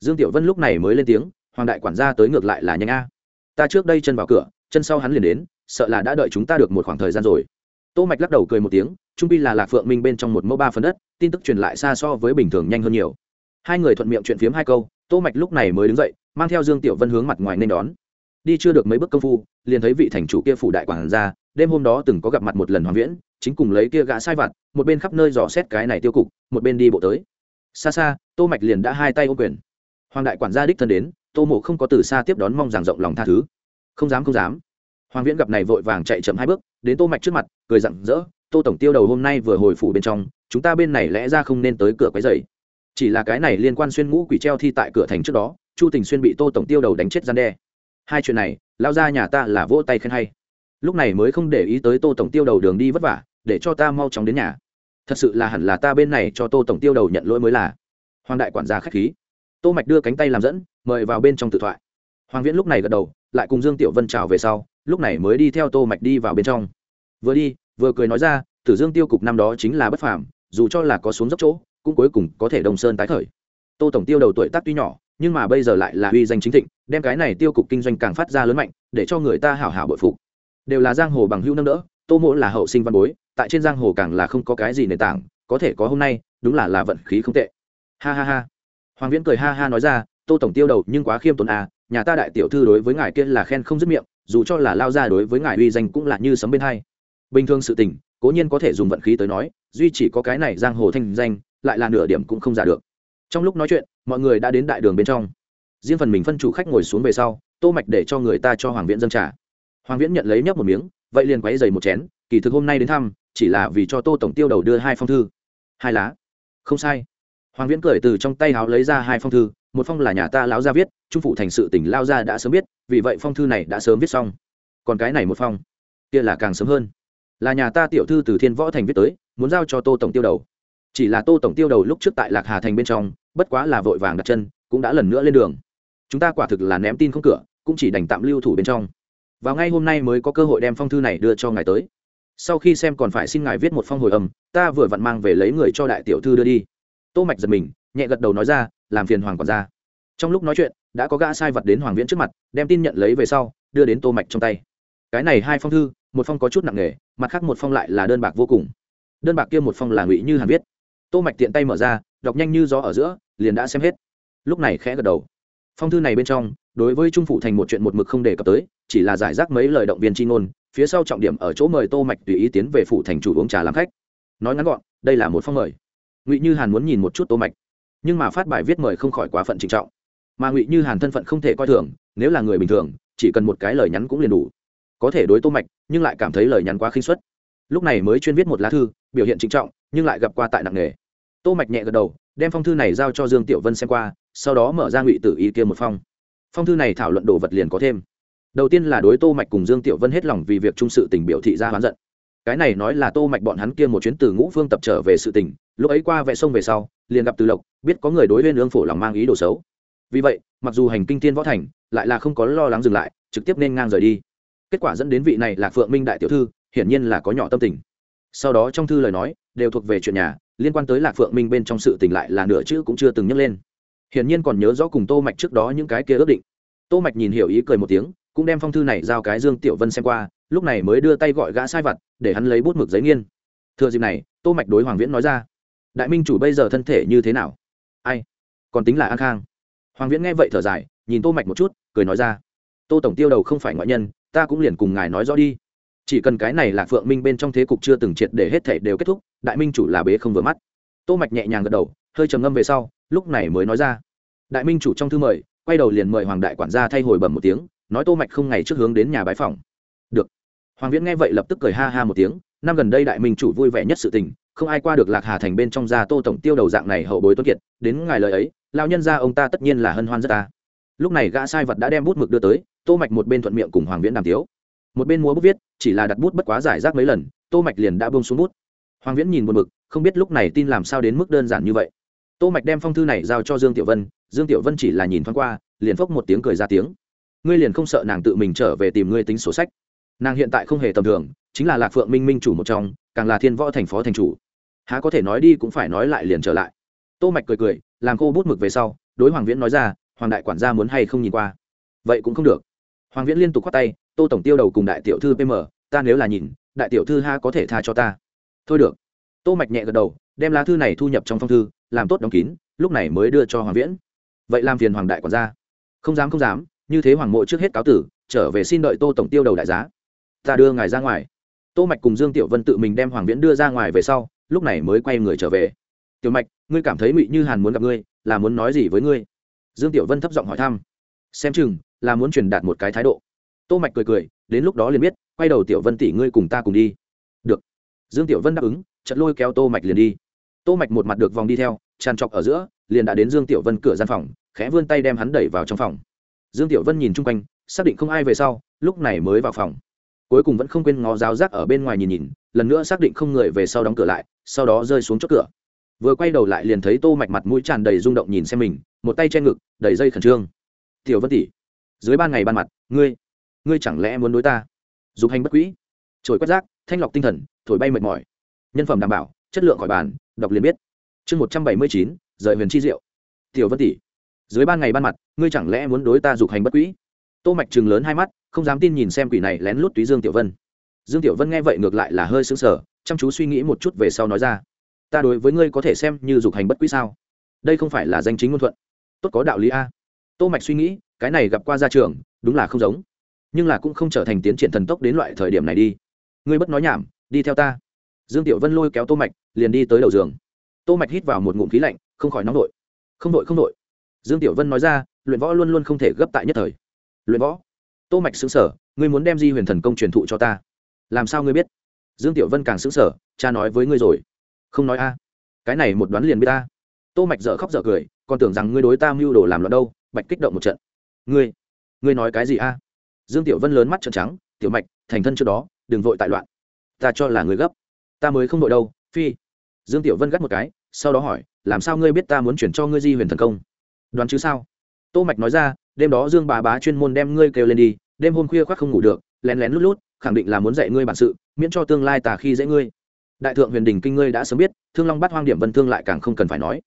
Dương tiểu vân lúc này mới lên tiếng, hoàng đại quản gia tới ngược lại là nhanh a. Ta trước đây chân vào cửa, chân sau hắn liền đến, sợ là đã đợi chúng ta được một khoảng thời gian rồi. Tô mạch lắc đầu cười một tiếng, trung pi là lạc phượng minh bên trong một mẫu ba phần đất, tin tức truyền lại xa so với bình thường nhanh hơn nhiều. Hai người thuận miệng chuyện phiếm hai câu, tô mạch lúc này mới đứng dậy, mang theo dương tiểu vân hướng mặt ngoài nên đón đi chưa được mấy bước công phu, liền thấy vị thành chủ kia phủ đại quản gia, đêm hôm đó từng có gặp mặt một lần hoàng viễn, chính cùng lấy kia gã sai vặt, một bên khắp nơi dò xét cái này tiêu cục, một bên đi bộ tới. Xa xa, tô mạch liền đã hai tay ô quyền. Hoàng đại quản gia đích thân đến, tô mộ không có từ xa tiếp đón mong rằng rộng lòng tha thứ. Không dám không dám. Hoàng viễn gặp này vội vàng chạy chậm hai bước, đến tô mạch trước mặt, cười rặng rỡ, tô tổng tiêu đầu hôm nay vừa hồi phủ bên trong, chúng ta bên này lẽ ra không nên tới cửa quấy rầy. Chỉ là cái này liên quan xuyên ngũ quỷ treo thi tại cửa thành trước đó, chu tình xuyên bị tô tổng tiêu đầu đánh chết gian đe hai chuyện này lao ra nhà ta là vỗ tay khen hay. Lúc này mới không để ý tới tô tổng tiêu đầu đường đi vất vả, để cho ta mau chóng đến nhà. Thật sự là hẳn là ta bên này cho tô tổng tiêu đầu nhận lỗi mới là. Hoàng đại quản gia k h á c h khí. Tô mạch đưa cánh tay làm dẫn, mời vào bên trong tự thoại. Hoàng viễn lúc này gật đầu, lại cùng dương tiểu vân chào về sau, lúc này mới đi theo tô mạch đi vào bên trong. Vừa đi, vừa cười nói ra, tử dương tiêu cục năm đó chính là bất phàm, dù cho là có xuống dốc chỗ, cũng cuối cùng có thể đồng sơn tái khởi. Tô tổng tiêu đầu tuổi tác tuy nhỏ nhưng mà bây giờ lại là uy danh chính thịnh, đem cái này tiêu cục kinh doanh càng phát ra lớn mạnh, để cho người ta hảo hảo bội phục. Đều là giang hồ bằng hữu nâng đỡ, tô mỗ là hậu sinh văn bối, tại trên giang hồ càng là không có cái gì nền tảng, có thể có hôm nay, đúng là là vận khí không tệ. Ha ha ha. Hoàng viễn cười ha ha nói ra, tô tổng tiêu đầu, nhưng quá khiêm tốn à nhà ta đại tiểu thư đối với ngài kia là khen không dứt miệng, dù cho là lao ra đối với ngài uy danh cũng là như sấm bên hai. Bình thường sự tình, cố nhiên có thể dùng vận khí tới nói, duy chỉ có cái này giang hồ thanh danh, lại là nửa điểm cũng không giả được. Trong lúc nói chuyện mọi người đã đến đại đường bên trong. Riêng phần mình phân chủ khách ngồi xuống về sau, tô mạch để cho người ta cho hoàng viễn dâng trà. Hoàng viễn nhận lấy nhấp một miếng, vậy liền quấy dày một chén, kỳ thực hôm nay đến thăm, chỉ là vì cho tô tổng tiêu đầu đưa hai phong thư. Hai lá. Không sai. Hoàng viễn cười từ trong tay háo lấy ra hai phong thư, một phong là nhà ta lão gia viết, trung phụ thành sự tỉnh lao gia đã sớm biết, vì vậy phong thư này đã sớm viết xong. Còn cái này một phong, kia là càng sớm hơn. Là nhà ta tiểu thư từ thiên võ thành viết tới, muốn giao cho tô tổng tiêu đầu chỉ là tô tổng tiêu đầu lúc trước tại lạc hà thành bên trong, bất quá là vội vàng đặt chân, cũng đã lần nữa lên đường. Chúng ta quả thực là ném tin không cửa, cũng chỉ đành tạm lưu thủ bên trong. Vào ngay hôm nay mới có cơ hội đem phong thư này đưa cho ngài tới. Sau khi xem còn phải xin ngài viết một phong hồi âm, ta vừa vặn mang về lấy người cho đại tiểu thư đưa đi. Tô mạch giật mình, nhẹ gật đầu nói ra, làm phiền hoàng quản gia. Trong lúc nói chuyện, đã có gã sai vật đến hoàng viễn trước mặt, đem tin nhận lấy về sau, đưa đến tô mạch trong tay. Cái này hai phong thư, một phong có chút nặng nề, mặt khác một phong lại là đơn bạc vô cùng. Đơn bạc kia một phong là ngụy như hàn viết tô mạch tiện tay mở ra, đọc nhanh như gió ở giữa, liền đã xem hết. Lúc này khẽ gật đầu. Phong thư này bên trong, đối với trung phụ thành một chuyện một mực không đề cập tới, chỉ là giải rác mấy lời động viên chi ngôn, phía sau trọng điểm ở chỗ mời tô mạch tùy ý tiến về phụ thành chủ uống trà làm khách. Nói ngắn gọn, đây là một phong mời. Ngụy như hàn muốn nhìn một chút tô mạch, nhưng mà phát bài viết mời không khỏi quá phận trịnh trọng. Mà ngụy như hàn thân phận không thể coi thường, nếu là người bình thường, chỉ cần một cái lời nhắn cũng liền đủ. Có thể đối tô mạch, nhưng lại cảm thấy lời nhắn quá khinh suất. Lúc này mới chuyên viết một lá thư, biểu hiện trịnh trọng, nhưng lại gặp qua tại nặng nghề tô mạch nhẹ gật đầu, đem phong thư này giao cho dương tiểu vân xem qua, sau đó mở ra ngụy tử ý kia một phong. Phong thư này thảo luận đồ vật liền có thêm. Đầu tiên là đối tô mạch cùng dương tiểu vân hết lòng vì việc trung sự tình biểu thị ra hoán giận. Cái này nói là tô mạch bọn hắn kia một chuyến từ ngũ phương tập trở về sự tình, lúc ấy qua vẽ sông về sau, liền gặp từ lộc, biết có người đối bên ương phổ lòng mang ý đồ xấu. Vì vậy, mặc dù hành kinh thiên võ thành, lại là không có lo lắng dừng lại, trực tiếp nên ngang rời đi. Kết quả dẫn đến vị này là phượng minh đại tiểu thư, hiển nhiên là có nhỏ tâm tình sau đó trong thư lời nói, đều thuộc về chuyện nhà, liên quan tới lạc phượng minh bên trong sự tình lại là nửa chữ cũng chưa từng nhắc lên. Hiển nhiên còn nhớ rõ cùng tô mạch trước đó những cái kia ước định. Tô mạch nhìn hiểu ý cười một tiếng, cũng đem phong thư này giao cái dương tiểu vân xem qua, lúc này mới đưa tay gọi gã sai vặt để hắn lấy bút mực giấy nghiên. Thừa dịp này, tô mạch đối hoàng viễn nói ra, đại minh chủ bây giờ thân thể như thế nào? Ai? Còn tính là an khang. Hoàng viễn nghe vậy thở dài, nhìn tô mạch một chút, cười nói ra, tô tổng tiêu đầu không phải ngoại nhân, ta cũng liền cùng ngài nói rõ đi chỉ cần cái này là phượng minh bên trong thế cục chưa từng triệt để hết thể đều kết thúc, đại minh chủ là bế không vừa mắt. Tô mạch nhẹ nhàng gật đầu, hơi trầm ngâm về sau, lúc này mới nói ra. Đại minh chủ trong thư mời, quay đầu liền mời hoàng đại quản gia thay hồi bẩm một tiếng, nói tô mạch không ngày trước hướng đến nhà bái phòng. Được. Hoàng viễn nghe vậy lập tức cười ha ha một tiếng, năm gần đây đại minh chủ vui vẻ nhất sự tình, không ai qua được lạc hà thành bên trong gia tô tổng tiêu đầu dạng này hậu bối tuấn kiệt, đến ngài lời ấy, lão nhân gia ông ta tất nhiên là hân hoan rất ta. Lúc này gã sai vật đã đem bút mực đưa tới, tô mạch một bên thuận miệng cùng hoàng viễn đàm tiếu. Một bên múa bút viết chỉ là đặt bút bất quá giải rác mấy lần, tô mạch liền đã buông xuống bút. Hoàng viễn nhìn một mực không biết lúc này tin làm sao đến mức đơn giản như vậy. Tô mạch đem phong thư này giao cho dương tiểu vân, dương tiểu vân chỉ là nhìn thoáng qua, liền phốc một tiếng cười ra tiếng. Ngươi liền không sợ nàng tự mình trở về tìm ngươi tính sổ sách? Nàng hiện tại không hề tầm thường, chính là lạc phượng minh minh chủ một trong, càng là thiên võ thành phó thành chủ. Há có thể nói đi cũng phải nói lại liền trở lại. Tô mạch cười cười, làm cô bút mực về sau, đối hoàng viễn nói ra, hoàng đại quản gia muốn hay không nhìn qua? Vậy cũng không được. Hoàng viễn liên tục khoát tay, tô tổng tiêu đầu cùng đại tiểu thư pm ta nếu là nhìn, đại tiểu thư ha có thể tha cho ta. Thôi được. Tô mạch nhẹ gật đầu, đem lá thư này thu nhập trong phong thư, làm tốt đóng kín, lúc này mới đưa cho hoàng viễn. Vậy làm phiền hoàng đại quản gia. Không dám không dám, như thế hoàng mộ trước hết cáo tử, trở về xin đợi tô tổng tiêu đầu đại giá. Ta đưa ngài ra ngoài. Tô mạch cùng dương tiểu vân tự mình đem hoàng viễn đưa ra ngoài về sau, lúc này mới quay người trở về. Tiểu mạch, ngươi cảm thấy ngụy như hàn muốn gặp ngươi, là muốn nói gì với ngươi? Dương tiểu vân thấp giọng hỏi thăm. Xem chừng, là muốn truyền đạt một cái thái độ. Tô mạch cười cười, đến lúc đó liền biết quay đầu tiểu vân tỷ ngươi cùng ta cùng đi. Được. Dương tiểu vân đáp ứng, chợt lôi kéo tô mạch liền đi. Tô mạch một mặt được vòng đi theo, tràn trọc ở giữa, liền đã đến dương tiểu vân cửa gian phòng, khẽ vươn tay đem hắn đẩy vào trong phòng. Dương tiểu vân nhìn chung quanh, xác định không ai về sau, lúc này mới vào phòng. Cuối cùng vẫn không quên ngó giáo giác ở bên ngoài nhìn nhìn, lần nữa xác định không người về sau đóng cửa lại, sau đó rơi xuống chốt cửa. Vừa quay đầu lại liền thấy tô mạch mặt mũi tràn đầy rung động nhìn xem mình, một tay che ngực, đầy dây khẩn trương. Tiểu vân tỷ, dưới ban ngày ban mặt, ngươi ngươi chẳng lẽ muốn đối ta? Dục hành bất quỹ. Trồi quét rác, thanh lọc tinh thần, thổi bay mệt mỏi. Nhân phẩm đảm bảo, chất lượng khỏi bàn, đọc liền biết. Chương một trăm bảy mươi chín, rời huyền chi diệu. Tiểu vân tỷ, dưới ban ngày ban mặt, ngươi chẳng lẽ muốn đối ta dục hành bất quỹ? Tô mạch chừng lớn hai mắt, không dám tin nhìn xem quỷ này lén lút túy dương tiểu vân. Dương tiểu vân nghe vậy ngược lại là hơi sững sờ, chăm chú suy nghĩ một chút về sau nói ra. Ta đối với ngươi có thể xem như dục hành bất quỹ sao? Đây không phải là danh chính ngôn thuận. Tốt có đạo lý a. Tô mạch suy nghĩ, cái này gặp qua gia trường đúng là không giống nhưng là cũng không trở thành tiến triển thần tốc đến loại thời điểm này đi. Ngươi bất nói nhảm, đi theo ta. Dương tiểu vân lôi kéo tô mạch, liền đi tới đầu giường. Tô mạch hít vào một ngụm khí lạnh, không khỏi nóng nổi không nổi không nổi dương tiểu vân nói ra, luyện võ luôn luôn không thể gấp tại nhất thời. Luyện võ? Tô mạch sững sở ngươi muốn đem di huyền thần công truyền thụ cho ta. Làm sao ngươi biết? Dương tiểu vân càng sững sở cha nói với ngươi rồi. Không nói a. Cái này một đoán liền biết ta. Tô mạch dở khóc dở cười, còn tưởng rằng ngươi đối ta mưu đồ làm loạn đâu, bạch kích động một trận. Ngươi ngươi nói cái gì a? Dương tiểu vân lớn mắt trợn trắng, tiểu mạch, thành thân trước đó, đừng vội tại loạn. Ta cho là người gấp. Ta mới không vội đâu, phi. Dương tiểu vân gắt một cái, sau đó hỏi, làm sao ngươi biết ta muốn chuyển cho ngươi di huyền thần công? Đoán chứ sao? Tô mạch nói ra, đêm đó dương bà bá chuyên môn đem ngươi kêu lên đi, đêm hôm khuya khoác không ngủ được, lén lén lút lút, khẳng định là muốn dạy ngươi bản sự, miễn cho tương lai tà khi dễ ngươi. Đại thượng huyền đình kinh ngươi đã sớm biết, thương long bắt hoang điểm vân thương lại càng không cần phải nói.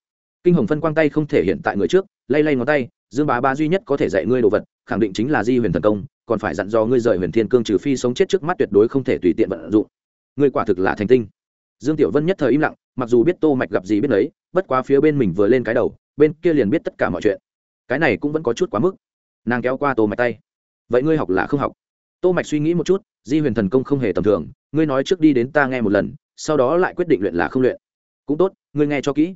Kinh hồng phân quang tay không thể hiện tại người trước, lay lay ngón tay, dương bá bá duy nhất có thể dạy ngươi đồ vật, khẳng định chính là di huyền thần công còn phải dặn dò ngươi rời huyền thiên cương trừ phi sống chết trước mắt tuyệt đối không thể tùy tiện vận dụng. Ngươi quả thực là thành tinh. Dương tiểu vân nhất thời im lặng, mặc dù biết tô mạch gặp gì biết đấy bất quá phía bên mình vừa lên cái đầu, bên kia liền biết tất cả mọi chuyện. Cái này cũng vẫn có chút quá mức. Nàng kéo qua tô mạch tay. Vậy ngươi học là không học? Tô mạch suy nghĩ một chút, di huyền thần công không hề tầm thường, ngươi nói trước đi đến ta nghe một lần, sau đó lại quyết định luyện là không luyện. Cũng tốt, ngươi nghe cho kỹ.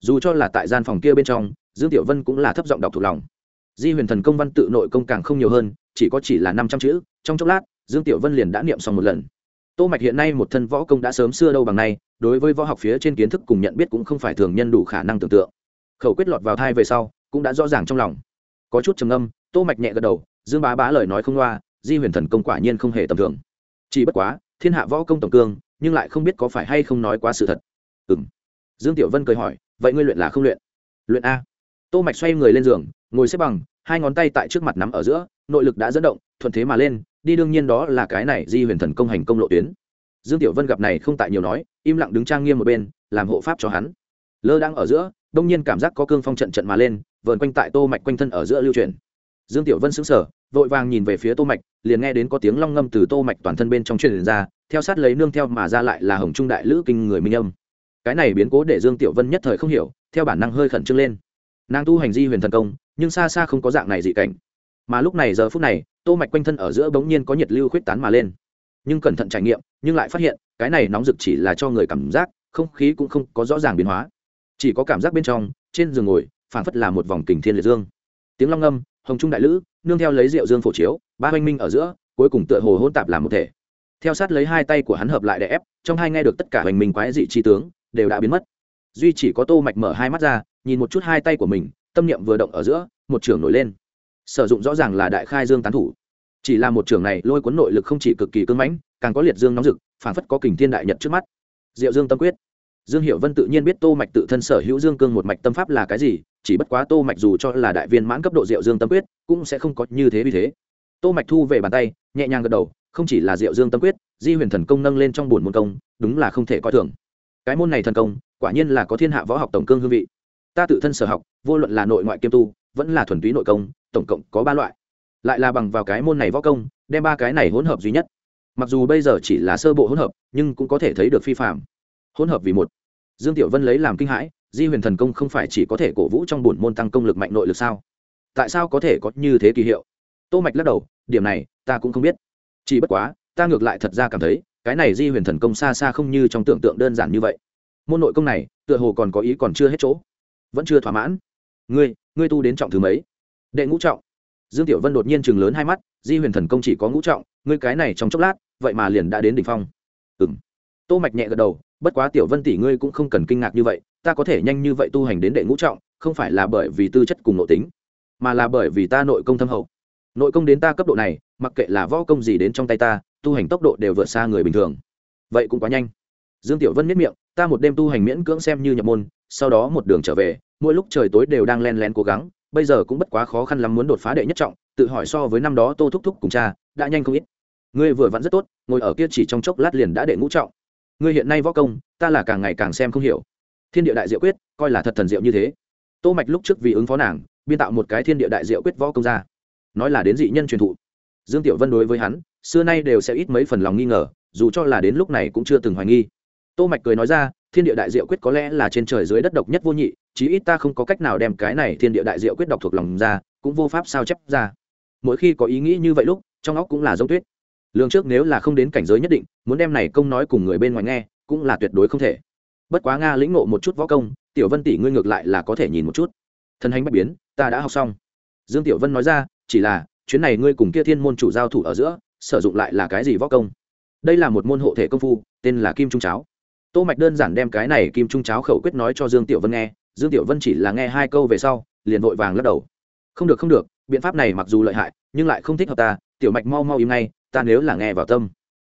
Dù cho là tại gian phòng kia bên trong, dương tiểu vân cũng là thấp giọng đọc thuộc lòng. Di huyền thần công văn tự nội công càng không nhiều hơn chỉ có chỉ là năm trăm chữ, trong chốc lát, dương tiểu vân liền đã niệm xong một lần. Tô mạch hiện nay một thân võ công đã sớm xưa đâu bằng nay, đối với võ học phía trên kiến thức cùng nhận biết cũng không phải thường nhân đủ khả năng tưởng tượng. Khẩu quyết lọt vào thai về sau, cũng đã rõ ràng trong lòng. Có chút trầm âm tô mạch nhẹ gật đầu, dương bá bá lời nói không loa, di huyền thần công quả nhiên không hề tầm thường. Chỉ bất quá, thiên hạ võ công tổng cương, nhưng lại không biết có phải hay không nói quá sự thật. Ừm. Dương tiểu vân cười hỏi, vậy ngươi luyện là không luyện? Luyện a. Tô mạch xoay người lên giường, ngồi xếp bằng, hai ngón tay tại trước mặt nắm ở giữa nội lực đã dẫn động, thuận thế mà lên, đi đương nhiên đó là cái này di huyền thần công hành công lộ tuyến. Dương tiểu vân gặp này không tại nhiều nói, im lặng đứng trang nghiêm một bên, làm hộ pháp cho hắn. Lơ đang ở giữa, đông nhiên cảm giác có cương phong trận trận mà lên, vờn quanh tại tô mạch quanh thân ở giữa lưu truyền dương tiểu vân sững sờ, vội vàng nhìn về phía tô mạch, liền nghe đến có tiếng long ngâm từ tô mạch toàn thân bên trong truyền ra, theo sát lấy nương theo mà ra lại là hồng trung đại lữ kinh người minh âm. Cái này biến cố để dương tiểu vân nhất thời không hiểu, theo bản năng hơi khẩn trương lên. Nàng tu hành di huyền thần công, nhưng xa xa không có dạng này dị cảnh mà lúc này giờ phút này, tô mạch quanh thân ở giữa bỗng nhiên có nhiệt lưu khuyết tán mà lên. Nhưng cẩn thận trải nghiệm, nhưng lại phát hiện, cái này nóng rực chỉ là cho người cảm giác, không khí cũng không có rõ ràng biến hóa. Chỉ có cảm giác bên trong, trên giường ngồi, phảng phất là một vòng kình thiên liệt dương. Tiếng long âm, hồng trung đại lữ, nương theo lấy rượu dương phổ chiếu, ba hoanh minh ở giữa, cuối cùng tựa hồ hôn tạp làm một thể. Theo sát lấy hai tay của hắn hợp lại để ép, trong hai nghe được tất cả hoành minh quái dị chi tướng, đều đã biến mất. Duy chỉ có tô mạch mở hai mắt ra, nhìn một chút hai tay của mình, tâm niệm vừa động ở giữa, một trường nổi lên sử dụng rõ ràng là đại khai dương tán thủ. Chỉ là một trường này, lôi cuốn nội lực không chỉ cực kỳ cưng mãnh, càng có liệt dương nóng rực phảng phất có kình thiên đại nhật trước mắt. Diệu dương tâm quyết. Dương hiệu vân tự nhiên biết tô mạch tự thân sở hữu dương cương một mạch tâm pháp là cái gì, chỉ bất quá tô mạch dù cho là đại viên mãn cấp độ diệu dương tâm quyết, cũng sẽ không có như thế vì thế. Tô mạch thu về bàn tay, nhẹ nhàng gật đầu, không chỉ là diệu dương tâm quyết, di huyền thần công nâng lên trong buồn môn công, đúng là không thể coi thường. Cái môn này thần công, quả nhiên là có thiên hạ võ học tổng cương hương vị. Ta tự thân sở học, vô luận là nội ngoại kiêm tu vẫn là thuần túy nội công, tổng cộng có ba loại. Lại là bằng vào cái môn này võ công, đem ba cái này hỗn hợp duy nhất. Mặc dù bây giờ chỉ là sơ bộ hỗn hợp, nhưng cũng có thể thấy được phi phạm hỗn hợp vì một. Dương tiểu vân lấy làm kinh hãi, di huyền thần công không phải chỉ có thể cổ vũ trong bổn môn tăng công lực mạnh nội lực sao? Tại sao có thể có như thế kỳ hiệu? Tô mạch lắc đầu, điểm này, ta cũng không biết. Chỉ bất quá, ta ngược lại thật ra cảm thấy, cái này di huyền thần công xa xa không như trong tưởng tượng đơn giản như vậy. Môn nội công này, tựa hồ còn có ý còn chưa hết chỗ. Vẫn chưa thỏa mãn ngươi ngươi tu đến trọng thứ mấy? Đệ ngũ trọng. Dương tiểu vân đột nhiên chừng lớn hai mắt, di huyền thần công chỉ có ngũ trọng, ngươi cái này trong chốc lát, vậy mà liền đã đến đỉnh phong. Ừm. Tô mạch nhẹ gật đầu, bất quá tiểu vân tỷ ngươi cũng không cần kinh ngạc như vậy, ta có thể nhanh như vậy tu hành đến đệ ngũ trọng, không phải là bởi vì tư chất cùng nội tính, mà là bởi vì ta nội công thâm hậu. Nội công đến ta cấp độ này, mặc kệ là võ công gì đến trong tay ta, tu hành tốc độ đều vượt xa người bình thường. Vậy cũng quá nhanh. Dương tiểu vân miết miệng, ta một đêm tu hành miễn cưỡng xem như nhập môn sau đó một đường trở về, mỗi lúc trời tối đều đang len lén cố gắng, bây giờ cũng bất quá khó khăn lắm muốn đột phá đệ nhất trọng, tự hỏi so với năm đó tô thúc thúc cùng cha, đã nhanh không ít. Ngươi vừa vặn rất tốt, ngồi ở kia chỉ trong chốc lát liền đã đệ ngũ trọng. Ngươi hiện nay võ công, ta là càng ngày càng xem không hiểu. Thiên địa đại diệu quyết, coi là thật thần diệu như thế. Tô mạch lúc trước vì ứng phó nàng, biên tạo một cái thiên địa đại diệu quyết võ công ra. Nói là đến dị nhân truyền thụ. Dương tiểu vân đối với hắn, xưa nay đều sẽ ít mấy phần lòng nghi ngờ, dù cho là đến lúc này cũng chưa từng hoài nghi. Tô mạch cười nói ra thiên địa đại diệu quyết có lẽ là trên trời dưới đất độc nhất vô nhị, chí ít ta không có cách nào đem cái này thiên địa đại diệu quyết đọc thuộc lòng ra, cũng vô pháp sao chép ra. Mỗi khi có ý nghĩ như vậy lúc, trong óc cũng là giống tuyết. Lương trước nếu là không đến cảnh giới nhất định, muốn đem này công nói cùng người bên ngoài nghe, cũng là tuyệt đối không thể. Bất quá nga lĩnh ngộ một chút võ công, tiểu vân tỷ ngươi ngược lại là có thể nhìn một chút. Thân hành bất biến, ta đã học xong. Dương tiểu vân nói ra, chỉ là, chuyến này ngươi cùng kia thiên môn chủ giao thủ ở giữa, sử dụng lại là cái gì võ công? Đây là một môn hộ thể công phu, tên là kim trung cháo tô mạch đơn giản đem cái này kim trung cháo khẩu quyết nói cho dương tiểu vân nghe, dương tiểu vân chỉ là nghe hai câu về sau, liền vội vàng lắc đầu. Không được không được, biện pháp này mặc dù lợi hại, nhưng lại không thích hợp ta, tiểu mạch mau mau im ngay, ta nếu là nghe vào tâm.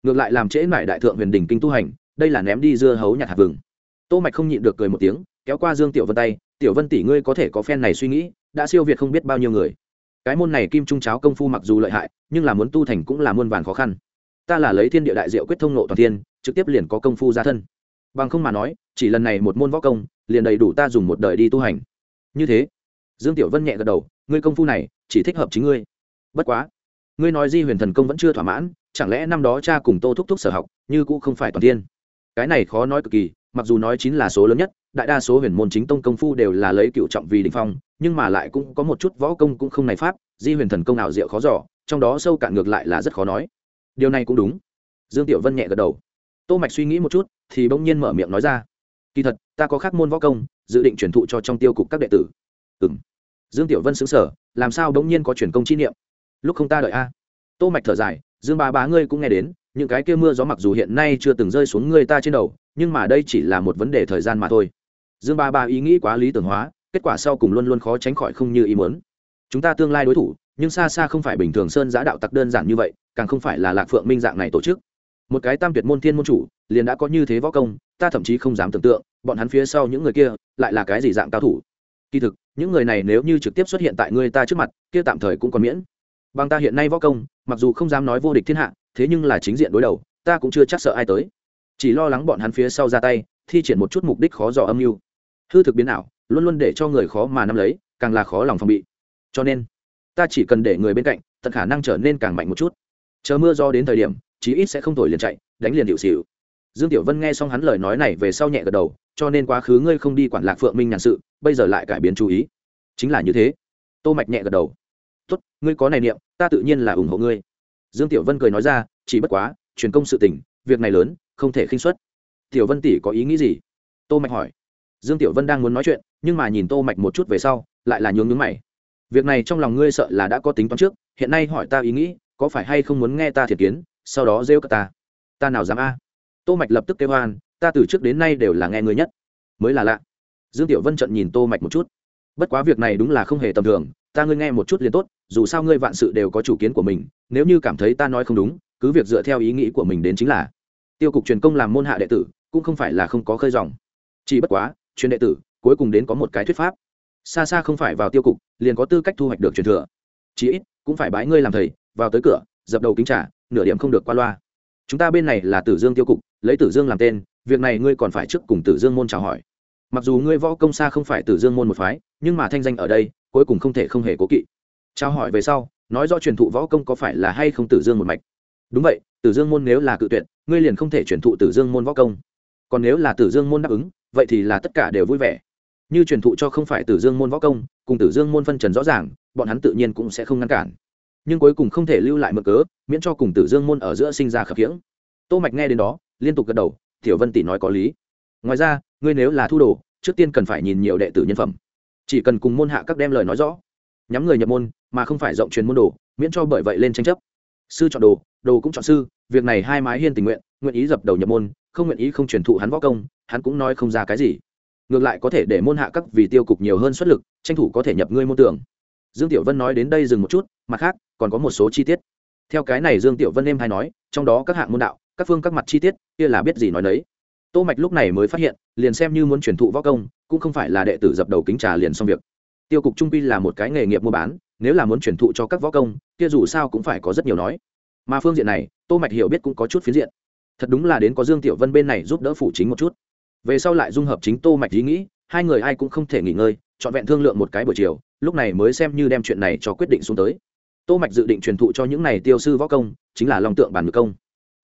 Ngược lại làm trễ mải đại thượng huyền đỉnh kinh tu hành, đây là ném đi dưa hấu nhặt hạt vừng. Tô mạch không nhịn được cười một tiếng, kéo qua dương tiểu vân tay, tiểu vân tỷ ngươi có thể có phen này suy nghĩ, đã siêu việt không biết bao nhiêu người. Cái môn này kim trung cháo công phu mặc dù lợi hại, nhưng là muốn tu thành cũng là muôn vàn khó khăn. Ta là lấy thiên địa đại diệu quyết thông nộ toàn thiên, trực tiếp liền có công phu ra thân bằng không mà nói, chỉ lần này một môn võ công, liền đầy đủ ta dùng một đời đi tu hành. Như thế, dương tiểu vân nhẹ gật đầu, ngươi công phu này, chỉ thích hợp chính ngươi. Bất quá, ngươi nói di huyền thần công vẫn chưa thỏa mãn, chẳng lẽ năm đó cha cùng tô thúc thúc sở học, như cũng không phải toàn thiên? Cái này khó nói cực kỳ, mặc dù nói chính là số lớn nhất, đại đa số huyền môn chính tông công phu đều là lấy cựu trọng vì đình phong, nhưng mà lại cũng có một chút võ công cũng không này pháp, di huyền thần công nào diệu khó giỏ trong đó sâu cạn ngược lại là rất khó nói. Điều này cũng đúng. Dương tiểu vân nhẹ gật đầu tô mạch suy nghĩ một chút, thì bỗng nhiên mở miệng nói ra. Kỳ thật, ta có khác môn võ công, dự định truyền thụ cho trong tiêu cục các đệ tử. Ừm. Dương tiểu vân xứng sở làm sao bỗng nhiên có truyền công chi niệm? Lúc không ta đợi a. Tô mạch thở dài, dương ba bá ngươi cũng nghe đến, những cái kia mưa gió mặc dù hiện nay chưa từng rơi xuống ngươi ta trên đầu, nhưng mà đây chỉ là một vấn đề thời gian mà thôi. Dương ba ba ý nghĩ quá lý tưởng hóa, kết quả sau cùng luôn luôn khó tránh khỏi không như ý muốn. Chúng ta tương lai đối thủ, nhưng xa xa không phải bình thường sơn giã đạo tặc đơn giản như vậy, càng không phải là lạc phượng minh dạng này tổ chức một cái tam tuyệt môn thiên môn chủ, liền đã có như thế võ công, ta thậm chí không dám tưởng tượng, bọn hắn phía sau những người kia, lại là cái gì dạng cao thủ. Kỳ thực, những người này nếu như trực tiếp xuất hiện tại người ta trước mặt, kia tạm thời cũng còn miễn. Bằng ta hiện nay võ công, mặc dù không dám nói vô địch thiên hạ, thế nhưng là chính diện đối đầu, ta cũng chưa chắc sợ ai tới. Chỉ lo lắng bọn hắn phía sau ra tay, thi triển một chút mục đích khó dò âm mưu. Hư thực biến ảo, luôn luôn để cho người khó mà nắm lấy, càng là khó lòng phòng bị. Cho nên, ta chỉ cần để người bên cạnh, tận khả năng trở nên càng mạnh một chút. Chờ mưa do đến thời điểm chí ít sẽ không thổi liền chạy, đánh liền điệu xịu dương tiểu vân nghe xong hắn lời nói này về sau nhẹ gật đầu, cho nên quá khứ ngươi không đi quản lạc phượng minh nhàn sự, bây giờ lại cải biến chú ý. Chính là như thế. Tô mạch nhẹ gật đầu. Tốt, ngươi có này niệm, ta tự nhiên là ủng hộ ngươi. Dương tiểu vân cười nói ra, chỉ bất quá, truyền công sự tình, việc này lớn, không thể khinh suất. Tiểu vân tỷ có ý nghĩ gì? Tô mạch hỏi. Dương tiểu vân đang muốn nói chuyện, nhưng mà nhìn tô mạch một chút về sau, lại là nhướng nhướng mày. Việc này trong lòng ngươi sợ là đã có tính toán trước, hiện nay hỏi ta ý nghĩ, có phải hay không muốn nghe ta thiệt kiến sau đó rêu cả ta. Ta nào dám a? Tô mạch lập tức kêu hoan ta từ trước đến nay đều là nghe người nhất. Mới là lạ. Dương tiểu vân trận nhìn tô mạch một chút. Bất quá việc này đúng là không hề tầm thường, ta ngươi nghe một chút liền tốt, dù sao ngươi vạn sự đều có chủ kiến của mình, nếu như cảm thấy ta nói không đúng, cứ việc dựa theo ý nghĩ của mình đến chính là. Tiêu cục truyền công làm môn hạ đệ tử, cũng không phải là không có khơi dòng. Chỉ bất quá, truyền đệ tử, cuối cùng đến có một cái thuyết pháp. Xa xa không phải vào tiêu cục, liền có tư cách thu hoạch được truyền thừa. Chí ít, cũng phải bái ngươi làm thầy, vào tới cửa, dập đầu kính trả nửa điểm không được qua loa chúng ta bên này là tử dương tiêu cục lấy tử dương làm tên việc này ngươi còn phải trước cùng tử dương môn chào hỏi mặc dù ngươi võ công xa không phải tử dương môn một phái nhưng mà thanh danh ở đây cuối cùng không thể không hề cố kỵ trao hỏi về sau nói do truyền thụ võ công có phải là hay không tử dương một mạch đúng vậy tử dương môn nếu là cự tuyệt ngươi liền không thể truyền thụ tử dương môn võ công còn nếu là tử dương môn đáp ứng vậy thì là tất cả đều vui vẻ như truyền thụ cho không phải tử dương môn võ công cùng tử dương môn phân trần rõ ràng bọn hắn tự nhiên cũng sẽ không ngăn cản nhưng cuối cùng không thể lưu lại mực cớ, miễn cho cùng tử dương môn ở giữa sinh ra khập khiễng. Tô mạch nghe đến đó, liên tục gật đầu, tiểu vân tỷ nói có lý. Ngoài ra, ngươi nếu là thu đồ, trước tiên cần phải nhìn nhiều đệ tử nhân phẩm. Chỉ cần cùng môn hạ các đem lời nói rõ. Nhắm người nhập môn, mà không phải rộng truyền môn đồ, miễn cho bởi vậy lên tranh chấp. Sư chọn đồ đồ cũng chọn sư, việc này hai mái hiên tình nguyện nguyện ý dập đầu nhập môn, không nguyện ý không truyền thụ hắn võ công, hắn cũng nói không ra cái gì. Ngược lại có thể để môn hạ các vì tiêu cục nhiều hơn xuất lực, tranh thủ có thể nhập ngươi môn tưởng. Dương tiểu vân nói đến đây dừng một chút, mặt khác còn có một số chi tiết. Theo cái này dương tiểu vân em hay nói, trong đó các hạng môn đạo, các phương các mặt chi tiết, kia là biết gì nói đấy tô mạch lúc này mới phát hiện, liền xem như muốn truyền thụ võ công, cũng không phải là đệ tử dập đầu kính trà liền xong việc. Tiêu cục trung quy là một cái nghề nghiệp mua bán, nếu là muốn truyền thụ cho các võ công, kia dù sao cũng phải có rất nhiều nói. Mà phương diện này, tô mạch hiểu biết cũng có chút phiến diện. Thật đúng là đến có dương tiểu vân bên này giúp đỡ phụ chính một chút. Về sau lại dung hợp chính tô mạch ý nghĩ, hai người ai cũng không thể nghỉ ngơi chọn vẹn thương lượng một cái buổi chiều, lúc này mới xem như đem chuyện này cho quyết định xuống tới tô mạch dự định truyền thụ cho những này tiêu sư võ công, chính là long tượng bản ngược công.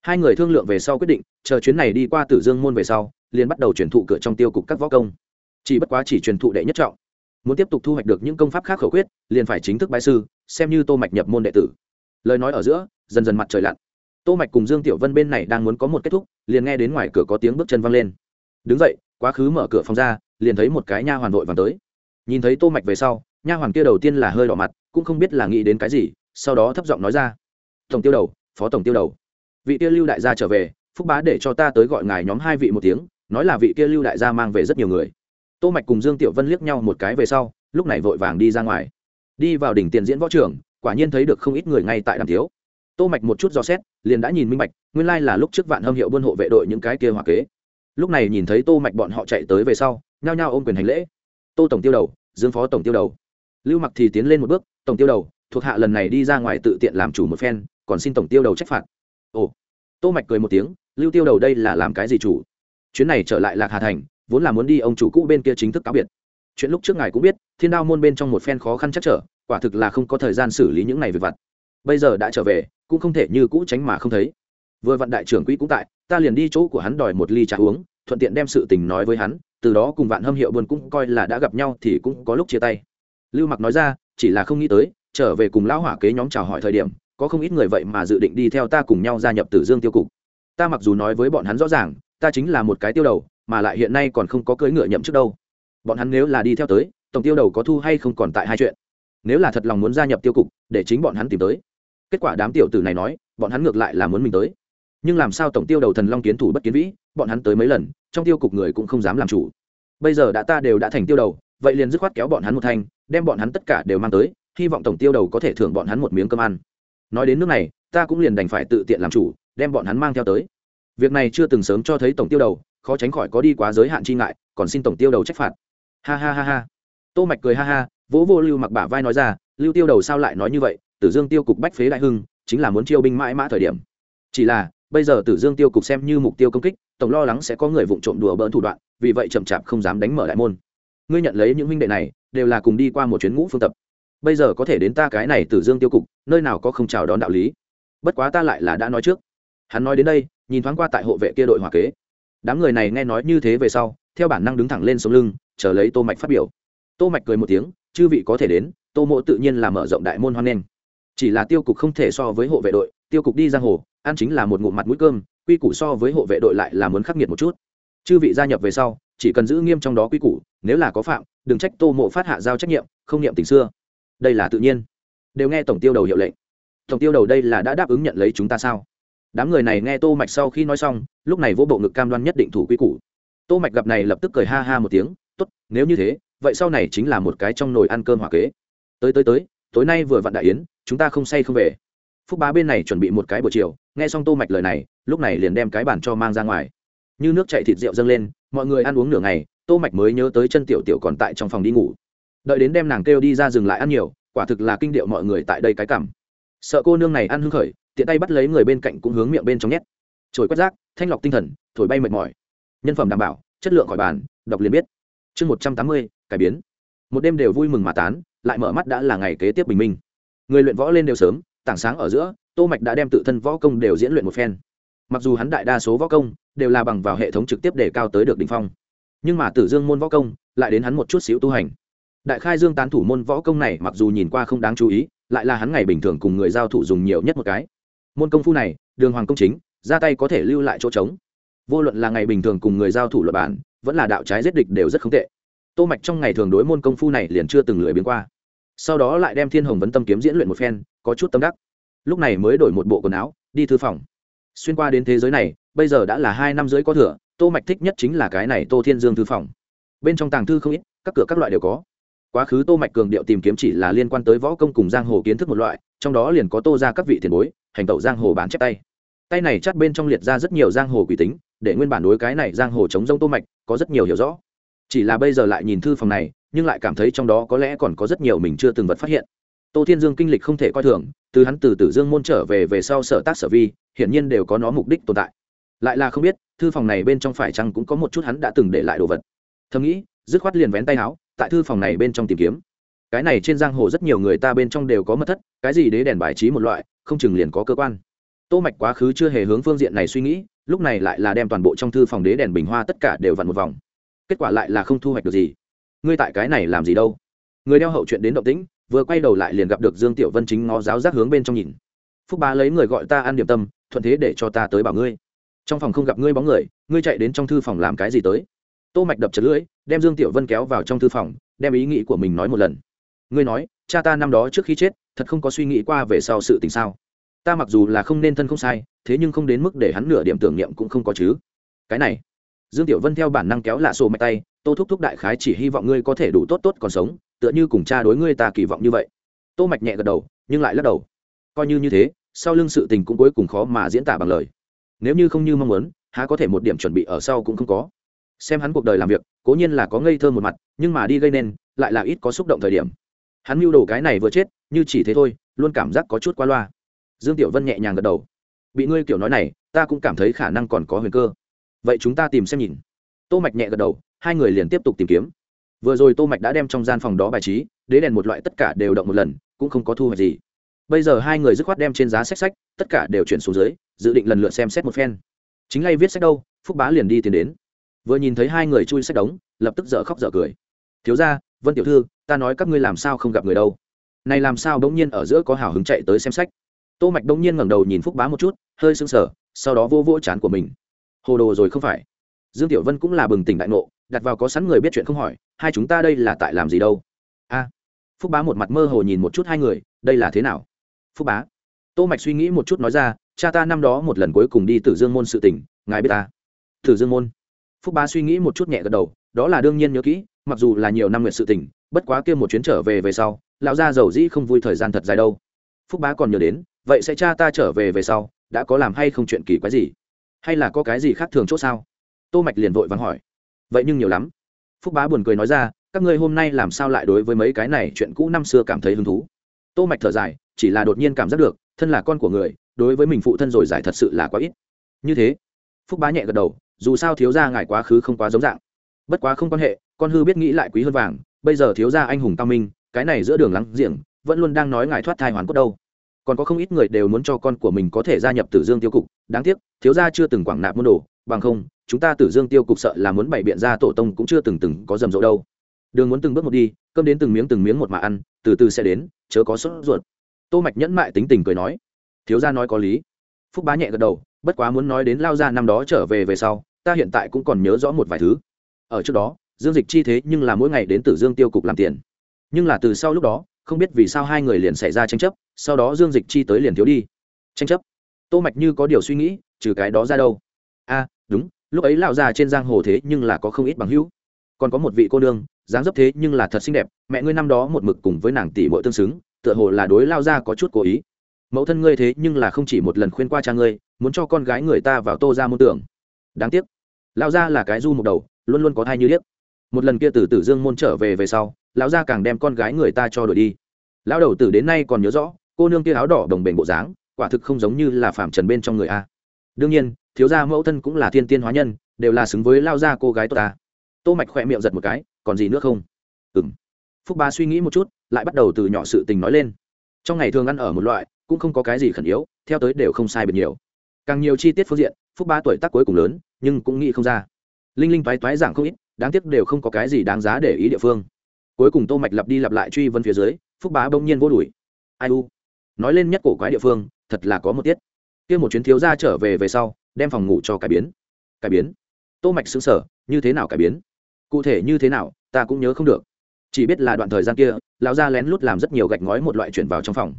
Hai người thương lượng về sau quyết định, chờ chuyến này đi qua tử dương môn về sau, liền bắt đầu truyền thụ cửa trong tiêu cục các võ công. Chỉ bất quá chỉ truyền thụ đệ nhất trọng. Muốn tiếp tục thu hoạch được những công pháp khác khẩu quyết, liền phải chính thức bái sư, xem như tô mạch nhập môn đệ tử. Lời nói ở giữa, dần dần mặt trời lặn. Tô mạch cùng dương tiểu vân bên này đang muốn có một kết thúc, liền nghe đến ngoài cửa có tiếng bước chân văng lên. Đứng dậy, quá khứ mở cửa phòng ra, liền thấy một cái nha hoàn vội vàng tới. Nhìn thấy tô mạch về sau, nha hoàn kia đầu tiên là hơi đỏ mặt cũng không biết là nghĩ đến cái gì sau đó thấp giọng nói ra. Tổng tiêu đầu phó tổng tiêu đầu. Vị kia lưu đại gia trở về phúc bá để cho ta tới gọi ngài nhóm hai vị một tiếng nói là vị kia lưu đại gia mang về rất nhiều người. Tô mạch cùng dương tiểu vân liếc nhau một cái về sau lúc này vội vàng đi ra ngoài. Đi vào đỉnh tiền diễn võ trường quả nhiên thấy được không ít người ngay tại đàm thiếu tô mạch một chút dò xét liền đã nhìn minh mạch, nguyên lai là lúc trước vạn hâm hiệu buôn hộ vệ đội những cái kia hỏa kế. Lúc này nhìn thấy tô mạch bọn họ chạy tới về sau nhao nhao ôm quyền hành lễ. Tô tổng tiêu đầu dương phó tổng tiêu đầu. Lưu mặc thì tiến lên một bước tổng tiêu đầu, thuộc hạ lần này đi ra ngoài tự tiện làm chủ một phen, còn xin tổng tiêu đầu trách phạt. Ồ, tô mạch cười một tiếng, lưu tiêu đầu đây là làm cái gì chủ? Chuyến này trở lại lạc hà thành, vốn là muốn đi ông chủ cũ bên kia chính thức cáo biệt. Chuyện lúc trước ngài cũng biết, thiên đao môn bên trong một phen khó khăn chắc trở, quả thực là không có thời gian xử lý những này việc vặt. Bây giờ đã trở về, cũng không thể như cũ tránh mà không thấy. Vừa vạn đại trưởng quỹ cũng tại, ta liền đi chỗ của hắn đòi một ly trà uống, thuận tiện đem sự tình nói với hắn, từ đó cùng vạn hâm hiệu buồn cũng coi là đã gặp nhau thì cũng có lúc chia tay. Lưu mặc nói ra chỉ là không nghĩ tới, trở về cùng lão hỏa kế nhóm chào hỏi thời điểm, có không ít người vậy mà dự định đi theo ta cùng nhau gia nhập tử dương tiêu cục. Ta mặc dù nói với bọn hắn rõ ràng, ta chính là một cái tiêu đầu, mà lại hiện nay còn không có cưỡi ngựa nhậm trước đâu. Bọn hắn nếu là đi theo tới, tổng tiêu đầu có thu hay không còn tại hai chuyện. Nếu là thật lòng muốn gia nhập tiêu cục, để chính bọn hắn tìm tới. Kết quả đám tiểu tử này nói, bọn hắn ngược lại là muốn mình tới. Nhưng làm sao tổng tiêu đầu thần long kiến thủ bất kiến vĩ, bọn hắn tới mấy lần, trong tiêu cục người cũng không dám làm chủ. Bây giờ đã ta đều đã thành tiêu đầu vậy liền dứt khoát kéo bọn hắn một thanh, đem bọn hắn tất cả đều mang tới, hy vọng tổng tiêu đầu có thể thưởng bọn hắn một miếng cơm ăn. Nói đến nước này, ta cũng liền đành phải tự tiện làm chủ, đem bọn hắn mang theo tới. Việc này chưa từng sớm cho thấy tổng tiêu đầu, khó tránh khỏi có đi quá giới hạn chi ngại, còn xin tổng tiêu đầu trách phạt. Ha ha ha ha. Tô mạch cười ha ha, vỗ vô lưu mặc bả vai nói ra, lưu tiêu đầu sao lại nói như vậy? Tử dương tiêu cục bách phế đại hưng, chính là muốn chiêu binh mãi mã thời điểm. Chỉ là, bây giờ tử dương tiêu cục xem như mục tiêu công kích, tổng lo lắng sẽ có người vụng trộm đùa bỡn thủ đoạn, vì vậy chậm chạp không dám đánh mở đại môn ngươi nhận lấy những huynh đệ này, đều là cùng đi qua một chuyến ngũ phương tập. Bây giờ có thể đến ta cái này tử dương tiêu cục, nơi nào có không chào đón đạo lý? Bất quá ta lại là đã nói trước. Hắn nói đến đây, nhìn thoáng qua tại hộ vệ kia đội hòa kế. Đám người này nghe nói như thế về sau, theo bản năng đứng thẳng lên sống lưng, chờ lấy tô mạch phát biểu. Tô mạch cười một tiếng, chư vị có thể đến, tô mộ tự nhiên là mở rộng đại môn hoan nghênh. Chỉ là tiêu cục không thể so với hộ vệ đội, tiêu cục đi giang hồ, ăn chính là một ngụm mặt mũi cơm, quy củ so với hộ vệ đội lại là muốn khắc nghiệt một chút. Chư vị gia nhập về sau, chỉ cần giữ nghiêm trong đó quy củ nếu là có phạm, đừng trách tô mộ phát hạ giao trách nhiệm, không niệm tình xưa. Đây là tự nhiên. Đều nghe tổng tiêu đầu hiệu lệnh. Tổng tiêu đầu đây là đã đáp ứng nhận lấy chúng ta sao? Đám người này nghe tô mạch sau khi nói xong, lúc này vô bộ ngực cam đoan nhất định thủ quy củ. Tô mạch gặp này lập tức cười ha ha một tiếng, tốt, nếu như thế, vậy sau này chính là một cái trong nồi ăn cơm hỏa kế. Tới tới tới, tối nay vừa vặn đại yến, chúng ta không say không về. Phúc bá bên này chuẩn bị một cái buổi chiều, nghe xong tô mạch lời này, lúc này liền đem cái bản cho mang ra ngoài. Như nước chảy thịt rượu dâng lên, mọi người ăn uống nửa ngày tô mạch mới nhớ tới chân tiểu tiểu còn tại trong phòng đi ngủ. Đợi đến đem nàng kêu đi ra dừng lại ăn nhiều, quả thực là kinh điệu mọi người tại đây cái cảm. Sợ cô nương này ăn hưng khởi, tiện tay bắt lấy người bên cạnh cũng hướng miệng bên trong nhét. Trồi quét rác, thanh lọc tinh thần, thổi bay mệt mỏi. Nhân phẩm đảm bảo, chất lượng khỏi bàn, đọc liền biết. Chương một trăm tám mươi, cải biến. Một đêm đều vui mừng mà tán, lại mở mắt đã là ngày kế tiếp bình minh. Người luyện võ lên đều sớm, tảng sáng ở giữa, tô mạch đã đem tự thân võ công đều diễn luyện một phen. Mặc dù hắn đại đa số võ công đều là bằng vào hệ thống trực tiếp để cao tới được đỉnh phong nhưng mà tử dương môn võ công lại đến hắn một chút xíu tu hành. Đại khai dương tán thủ môn võ công này mặc dù nhìn qua không đáng chú ý, lại là hắn ngày bình thường cùng người giao thủ dùng nhiều nhất một cái. Môn công phu này, đường hoàng công chính, ra tay có thể lưu lại chỗ trống. Vô luận là ngày bình thường cùng người giao thủ luật bản vẫn là đạo trái giết địch đều rất không tệ. Tô mạch trong ngày thường đối môn công phu này liền chưa từng lười biến qua. Sau đó lại đem thiên hồng vấn tâm kiếm diễn luyện một phen, có chút tâm đắc. Lúc này mới đổi một bộ quần áo, đi thư phòng. Xuyên qua đến thế giới này, bây giờ đã là hai năm rưỡi có thừa tô mạch thích nhất chính là cái này tô thiên dương thư phòng. Bên trong tàng thư không ít, các cửa các loại đều có. Quá khứ tô mạch cường điệu tìm kiếm chỉ là liên quan tới võ công cùng giang hồ kiến thức một loại, trong đó liền có tô ra các vị tiền bối, hành tẩu giang hồ bán chép tay. Tay này chắt bên trong liệt ra rất nhiều giang hồ quỷ tính, để nguyên bản đối cái này giang hồ chống rông tô mạch có rất nhiều hiểu rõ. Chỉ là bây giờ lại nhìn thư phòng này, nhưng lại cảm thấy trong đó có lẽ còn có rất nhiều mình chưa từng vật phát hiện. Tô thiên dương kinh lịch không thể coi thường, từ hắn từ tử dương môn trở về về sau sở tác sở vi, hiển nhiên đều có nó mục đích tồn tại lại là không biết, thư phòng này bên trong phải chăng cũng có một chút hắn đã từng để lại đồ vật. Thầm nghĩ, dứt khoát liền vén tay áo, tại thư phòng này bên trong tìm kiếm. Cái này trên giang hồ rất nhiều người ta bên trong đều có mất thất, cái gì đế đèn bài trí một loại, không chừng liền có cơ quan. Tô mạch quá khứ chưa hề hướng phương diện này suy nghĩ, lúc này lại là đem toàn bộ trong thư phòng đế đèn bình hoa tất cả đều vặn một vòng. Kết quả lại là không thu hoạch được gì. Ngươi tại cái này làm gì đâu? Người đeo hậu chuyện đến động tĩnh, vừa quay đầu lại liền gặp được dương tiểu vân chính ngó giáo giác hướng bên trong nhìn. Phúc bá lấy người gọi ta ăn điểm tâm, thuận thế để cho ta tới bảo ngươi trong phòng không gặp ngươi bóng người, ngươi chạy đến trong thư phòng làm cái gì tới? Tô mạch đập chật lưỡi, đem dương tiểu vân kéo vào trong thư phòng, đem ý nghĩ của mình nói một lần. Ngươi nói, cha ta năm đó trước khi chết, thật không có suy nghĩ qua về sau sự tình sao? Ta mặc dù là không nên thân không sai, thế nhưng không đến mức để hắn nửa điểm tưởng niệm cũng không có chứ. Cái này, dương tiểu vân theo bản năng kéo lạ sổ mạch tay, tô thúc thúc đại khái chỉ hy vọng ngươi có thể đủ tốt tốt còn sống, tựa như cùng cha đối ngươi ta kỳ vọng như vậy. Tô mạch nhẹ gật đầu, nhưng lại lắc đầu. Coi như như thế, sau lưng sự tình cũng cuối cùng khó mà diễn tả bằng lời nếu như không như mong muốn, há có thể một điểm chuẩn bị ở sau cũng không có. Xem hắn cuộc đời làm việc, cố nhiên là có ngây thơ một mặt, nhưng mà đi gây nên, lại là ít có xúc động thời điểm. Hắn mưu đồ cái này vừa chết, như chỉ thế thôi, luôn cảm giác có chút qua loa. Dương tiểu vân nhẹ nhàng gật đầu. Bị ngươi kiểu nói này, ta cũng cảm thấy khả năng còn có huyền cơ. Vậy chúng ta tìm xem nhìn. Tô mạch nhẹ gật đầu, hai người liền tiếp tục tìm kiếm. Vừa rồi tô mạch đã đem trong gian phòng đó bài trí, đế đèn một loại tất cả đều động một lần, cũng không có thu hoạch gì bây giờ hai người dứt khoát đem trên giá sách sách, tất cả đều chuyển xuống dưới, dự định lần lượt xem xét một phen. Chính ngay viết sách đâu, phúc bá liền đi tiến đến. Vừa nhìn thấy hai người chui sách đống, lập tức dở khóc dở cười. Thiếu ra vân tiểu thư, ta nói các ngươi làm sao không gặp người đâu? Này làm sao đống nhiên ở giữa có hào hứng chạy tới xem sách? Tô mạch đống nhiên ngẩng đầu nhìn phúc bá một chút, hơi sưng sờ, sau đó vô vô chán của mình. Hồ đồ rồi không phải. Dương tiểu vân cũng là bừng tỉnh đại ngộ, đặt vào có sẵn người biết chuyện không hỏi, hai chúng ta đây là tại làm gì đâu? A. Phúc bá một mặt mơ hồ nhìn một chút hai người, đây là thế nào? Phúc bá. Tô mạch suy nghĩ một chút nói ra, cha ta năm đó một lần cuối cùng đi tử dương môn sự tình, ngài biết ta? Tử dương môn. Phúc bá suy nghĩ một chút nhẹ gật đầu, đó là đương nhiên nhớ kỹ, mặc dù là nhiều năm nguyện sự tình, bất quá kia một chuyến trở về về sau, lão gia giàu dĩ không vui thời gian thật dài đâu. Phúc bá còn nhớ đến, vậy sẽ cha ta trở về về sau, đã có làm hay không chuyện kỳ quái gì? Hay là có cái gì khác thường chỗ sao? Tô mạch liền vội vắng hỏi. Vậy nhưng nhiều lắm. Phúc bá buồn cười nói ra, các ngươi hôm nay làm sao lại đối với mấy cái này chuyện cũ năm xưa cảm thấy hứng thú? Tô mạch thở dài chỉ là đột nhiên cảm giác được, thân là con của người, đối với mình phụ thân rồi giải thật sự là quá ít. Như thế, phúc bá nhẹ gật đầu, dù sao thiếu gia ngài quá khứ không quá giống dạng. Bất quá không quan hệ, con hư biết nghĩ lại quý hơn vàng, bây giờ thiếu gia anh hùng cao minh, cái này giữa đường lắng giềng, vẫn luôn đang nói ngài thoát thai hoàn cốt đâu. Còn có không ít người đều muốn cho con của mình có thể gia nhập tử dương tiêu cục, đáng tiếc, thiếu gia chưa từng quảng nạp môn đồ, bằng không, chúng ta tử dương tiêu cục sợ là muốn bày biện ra tổ tông cũng chưa từng từng có rầm rộ đâu. Đường muốn từng bước một đi, cơm đến từng miếng từng miếng một mà ăn, từ từ sẽ đến, chớ có sốt ruột tô mạch nhẫn mại tính tình cười nói, thiếu gia nói có lý. Phúc bá nhẹ gật đầu, bất quá muốn nói đến lao ra năm đó trở về về sau, ta hiện tại cũng còn nhớ rõ một vài thứ. Ở trước đó, dương dịch chi thế nhưng là mỗi ngày đến tử dương tiêu cục làm tiền. Nhưng là từ sau lúc đó, không biết vì sao hai người liền xảy ra tranh chấp, sau đó dương dịch chi tới liền thiếu đi. Tranh chấp? Tô mạch như có điều suy nghĩ, trừ cái đó ra đâu? A, đúng, lúc ấy lão già trên giang hồ thế nhưng là có không ít bằng hữu. Còn có một vị cô nương, dáng dấp thế nhưng là thật xinh đẹp, mẹ ngươi năm đó một mực cùng với nàng tỷ muội tương xứng tựa hồ là đối lao ra có chút cố ý. Mẫu thân ngươi thế nhưng là không chỉ một lần khuyên qua cha ngươi, muốn cho con gái người ta vào tô ra môn tưởng. Đáng tiếc, lao ra là cái du một đầu, luôn luôn có thai như liếc. một lần kia từ tử dương môn trở về về sau lão gia càng đem con gái người ta cho đổi đi. Lão đầu tử đến nay còn nhớ rõ, cô nương kia áo đỏ đồng bền bộ dáng, quả thực không giống như là phạm trần bên trong người a. Đương nhiên, thiếu gia mẫu thân cũng là thiên tiên hóa nhân, đều là xứng với lao gia cô gái tốt ta. Tô mạch khỏe miệng giật một cái, còn gì nữa không? Ừm phúc ba suy nghĩ một chút, lại bắt đầu từ nhỏ sự tình nói lên. Trong ngày thường ăn ở một loại, cũng không có cái gì khẩn yếu, theo tới đều không sai biệt nhiều. Càng nhiều chi tiết phương diện, phúc ba tuổi tác cuối cùng lớn, nhưng cũng nghĩ không ra. Linh linh toái toái giảng không ít, đáng tiếc đều không có cái gì đáng giá để ý địa phương. Cuối cùng tô mạch lặp đi lặp lại truy vấn phía dưới, phúc bá bỗng nhiên vô đuổi. Ai u? Nói lên nhất cổ quái địa phương, thật là có một tiết. Kia một chuyến thiếu gia trở về về sau, đem phòng ngủ cho cải biến. Cải biến? Tô mạch sững sờ, như thế nào cải biến? Cụ thể như thế nào, ta cũng nhớ không được chỉ biết là đoạn thời gian kia, lão gia lén lút làm rất nhiều gạch ngói một loại chuyển vào trong phòng.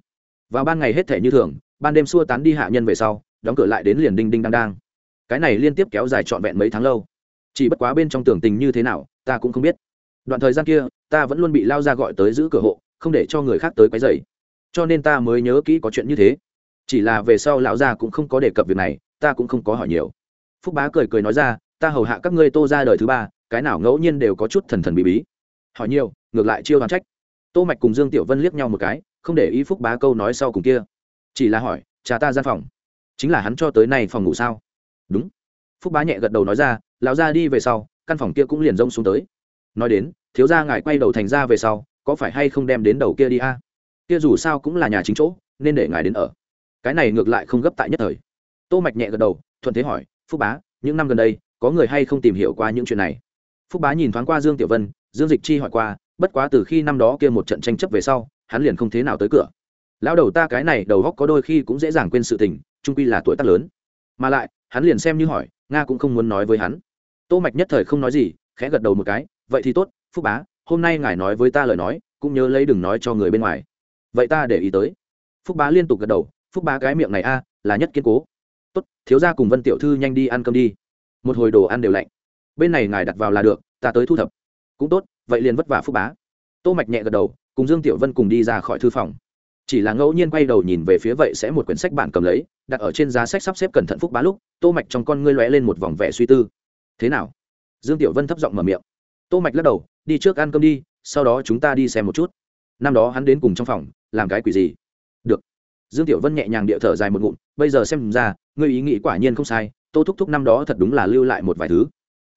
Vào ban ngày hết thể như thường, ban đêm xua tán đi hạ nhân về sau, đóng cửa lại đến liền đinh đinh đang đang. Cái này liên tiếp kéo dài trọn vẹn mấy tháng lâu. Chỉ bất quá bên trong tưởng tình như thế nào, ta cũng không biết. Đoạn thời gian kia, ta vẫn luôn bị lao ra gọi tới giữ cửa hộ, không để cho người khác tới quấy dày cho nên ta mới nhớ kỹ có chuyện như thế. Chỉ là về sau lão gia cũng không có đề cập việc này, ta cũng không có hỏi nhiều. Phúc bá cười cười nói ra, ta hầu hạ các ngươi tô ra đời thứ ba, cái nào ngẫu nhiên đều có chút thần thần bí bí. Hỏi nhiều ngược lại chiêu đoán trách. Tô mạch cùng dương tiểu vân liếc nhau một cái, không để ý phúc bá câu nói sau cùng kia. Chỉ là hỏi, cha ta gian phòng, chính là hắn cho tới nay phòng ngủ sao? Đúng. Phúc bá nhẹ gật đầu nói ra, lão ra đi về sau, căn phòng kia cũng liền rông xuống tới. Nói đến, thiếu gia ngài quay đầu thành ra về sau, có phải hay không đem đến đầu kia đi a? Kia dù sao cũng là nhà chính chỗ, nên để ngài đến ở. Cái này ngược lại không gấp tại nhất thời. Tô mạch nhẹ gật đầu, thuận thế hỏi, phúc bá, những năm gần đây, có người hay không tìm hiểu qua những chuyện này? Phúc bá nhìn thoáng qua dương tiểu vân, dương dịch chi hỏi qua bất quá từ khi năm đó kia một trận tranh chấp về sau, hắn liền không thế nào tới cửa. Lão đầu ta cái này đầu góc có đôi khi cũng dễ dàng quên sự tình trung quy là tuổi tác lớn. Mà lại, hắn liền xem như hỏi, nga cũng không muốn nói với hắn. Tô mạch nhất thời không nói gì, khẽ gật đầu một cái, vậy thì tốt, phúc bá, hôm nay ngài nói với ta lời nói, cũng nhớ lấy đừng nói cho người bên ngoài. Vậy ta để ý tới. Phúc bá liên tục gật đầu, phúc bá cái miệng này a, là nhất kiên cố. Tốt, thiếu gia cùng vân tiểu thư nhanh đi ăn cơm đi. Một hồi đồ ăn đều lạnh. Bên này ngài đặt vào là được, ta tới thu thập. Cũng tốt vậy liền vất vả phúc bá. Tô mạch nhẹ gật đầu, cùng dương tiểu vân cùng đi ra khỏi thư phòng. Chỉ là ngẫu nhiên quay đầu nhìn về phía vậy sẽ một quyển sách bản cầm lấy, đặt ở trên giá sách sắp xếp cẩn thận phúc bá lúc, tô mạch trong con ngươi lóe lên một vòng vẻ suy tư. Thế nào? Dương tiểu vân thấp giọng mở miệng. Tô mạch lắc đầu, đi trước ăn cơm đi, sau đó chúng ta đi xem một chút. Năm đó hắn đến cùng trong phòng, làm cái quỷ gì? Được. Dương tiểu vân nhẹ nhàng địa thở dài một ngụm, bây giờ xem ra, ngươi ý nghĩ quả nhiên không sai, tô thúc thúc năm đó thật đúng là lưu lại một vài thứ.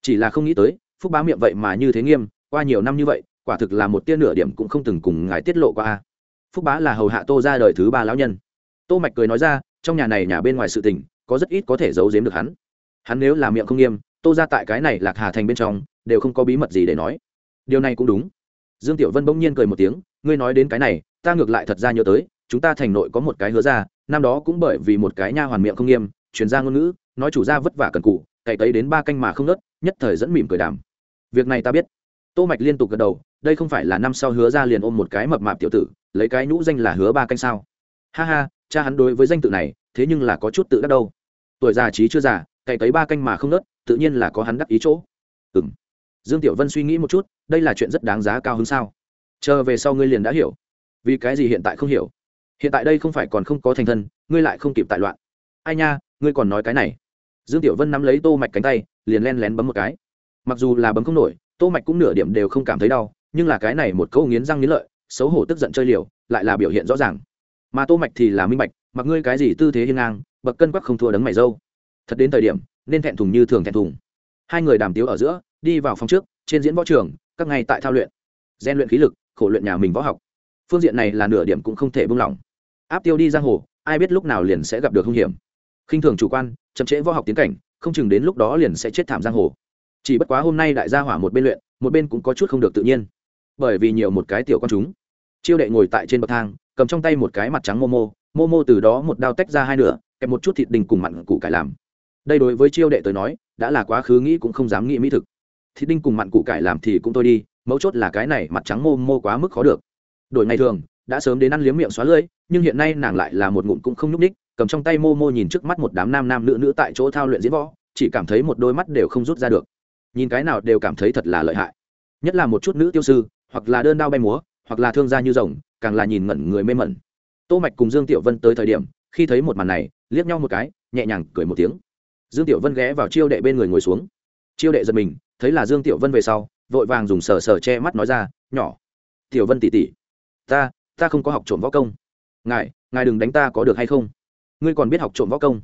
Chỉ là không nghĩ tới, phúc bá miệng vậy mà như thế nghiêm qua nhiều năm như vậy, quả thực là một tia nửa điểm cũng không từng cùng ngài tiết lộ qua phúc bá là hầu hạ tô ra đời thứ ba lão nhân. Tô mạch cười nói ra, trong nhà này nhà bên ngoài sự tình, có rất ít có thể giấu giếm được hắn. Hắn nếu là miệng không nghiêm, tô ra tại cái này lạc hà thành bên trong, đều không có bí mật gì để nói. Điều này cũng đúng. Dương tiểu vân bỗng nhiên cười một tiếng, ngươi nói đến cái này, ta ngược lại thật ra nhớ tới, chúng ta thành nội có một cái hứa ra, năm đó cũng bởi vì một cái nha hoàn miệng không nghiêm chuyển ra ngôn ngữ, nói chủ gia vất vả cần cụ, cày tấy đến ba canh mà không nớt, nhất thời dẫn mỉm cười đàm. Việc này ta biết tô mạch liên tục gật đầu, đây không phải là năm sau hứa ra liền ôm một cái mập mạp tiểu tử, lấy cái nhũ danh là hứa ba canh sao. Ha ha, cha hắn đối với danh tự này, thế nhưng là có chút tự đắc đâu. Tuổi già trí chưa già, cày tới ba canh mà không nớt, tự nhiên là có hắn đắc ý chỗ. Ừm. Dương tiểu vân suy nghĩ một chút, đây là chuyện rất đáng giá cao hơn sao? Chờ về sau ngươi liền đã hiểu. Vì cái gì hiện tại không hiểu? Hiện tại đây không phải còn không có thành thân, ngươi lại không kịp tại loạn. Ai nha, ngươi còn nói cái này. Dương tiểu vân nắm lấy tô mạch cánh tay, liền len lén bấm một cái. Mặc dù là bấm không nổi tô mạch cũng nửa điểm đều không cảm thấy đau, nhưng là cái này một câu nghiến răng nghiến lợi, xấu hổ tức giận chơi liều, lại là biểu hiện rõ ràng. Mà tô mạch thì là minh bạch, mặc ngươi cái gì tư thế hiên ngang, bậc cân quắc không thua đấng mày dâu. Thật đến thời điểm, nên thẹn thùng như thường thẹn thùng. Hai người đàm tiếu ở giữa, đi vào phòng trước, trên diễn võ trường, các ngày tại thao luyện. Gian luyện khí lực, khổ luyện nhà mình võ học. Phương diện này là nửa điểm cũng không thể buông lỏng. Áp tiêu đi giang hồ, ai biết lúc nào liền sẽ gặp được hung hiểm. Khinh thường chủ quan, chậm trễ võ học tiến cảnh, không chừng đến lúc đó liền sẽ chết thảm giang hồ chỉ bất quá hôm nay đại gia hỏa một bên luyện, một bên cũng có chút không được tự nhiên. Bởi vì nhiều một cái tiểu con chúng. Chiêu đệ ngồi tại trên bậc thang, cầm trong tay một cái mặt trắng momo momo từ đó một đao tách ra hai nửa, kẹp một chút thịt đình cùng mặn củ cải làm. Đây đối với chiêu đệ tới nói, đã là quá khứ nghĩ cũng không dám nghĩ mỹ thực. Thịt đinh cùng mặn củ cải làm thì cũng tôi đi, mấu chốt là cái này mặt trắng momo quá mức khó được. Đổi ngày thường, đã sớm đến ăn liếm miệng xóa lưỡi, nhưng hiện nay nàng lại là một ngụm cũng không nhúc ních cầm trong tay momo nhìn trước mắt một đám nam nam nữ nữ tại chỗ thao luyện diễn võ, chỉ cảm thấy một đôi mắt đều không rút ra được nhìn cái nào đều cảm thấy thật là lợi hại. Nhất là một chút nữ tiêu sư, hoặc là đơn đao bay múa, hoặc là thương gia như rồng, càng là nhìn ngẩn người mê mẩn. Tô mạch cùng dương tiểu vân tới thời điểm, khi thấy một màn này, liếc nhau một cái, nhẹ nhàng cười một tiếng. Dương tiểu vân ghé vào chiêu đệ bên người ngồi xuống. Chiêu đệ giật mình, thấy là dương tiểu vân về sau, vội vàng dùng sờ sờ che mắt nói ra, nhỏ, tiểu vân tỉ tỉ ta ta không có học trộm võ công. Ngài ngài đừng đánh ta có được hay không? Ngươi còn biết học trộm võ công?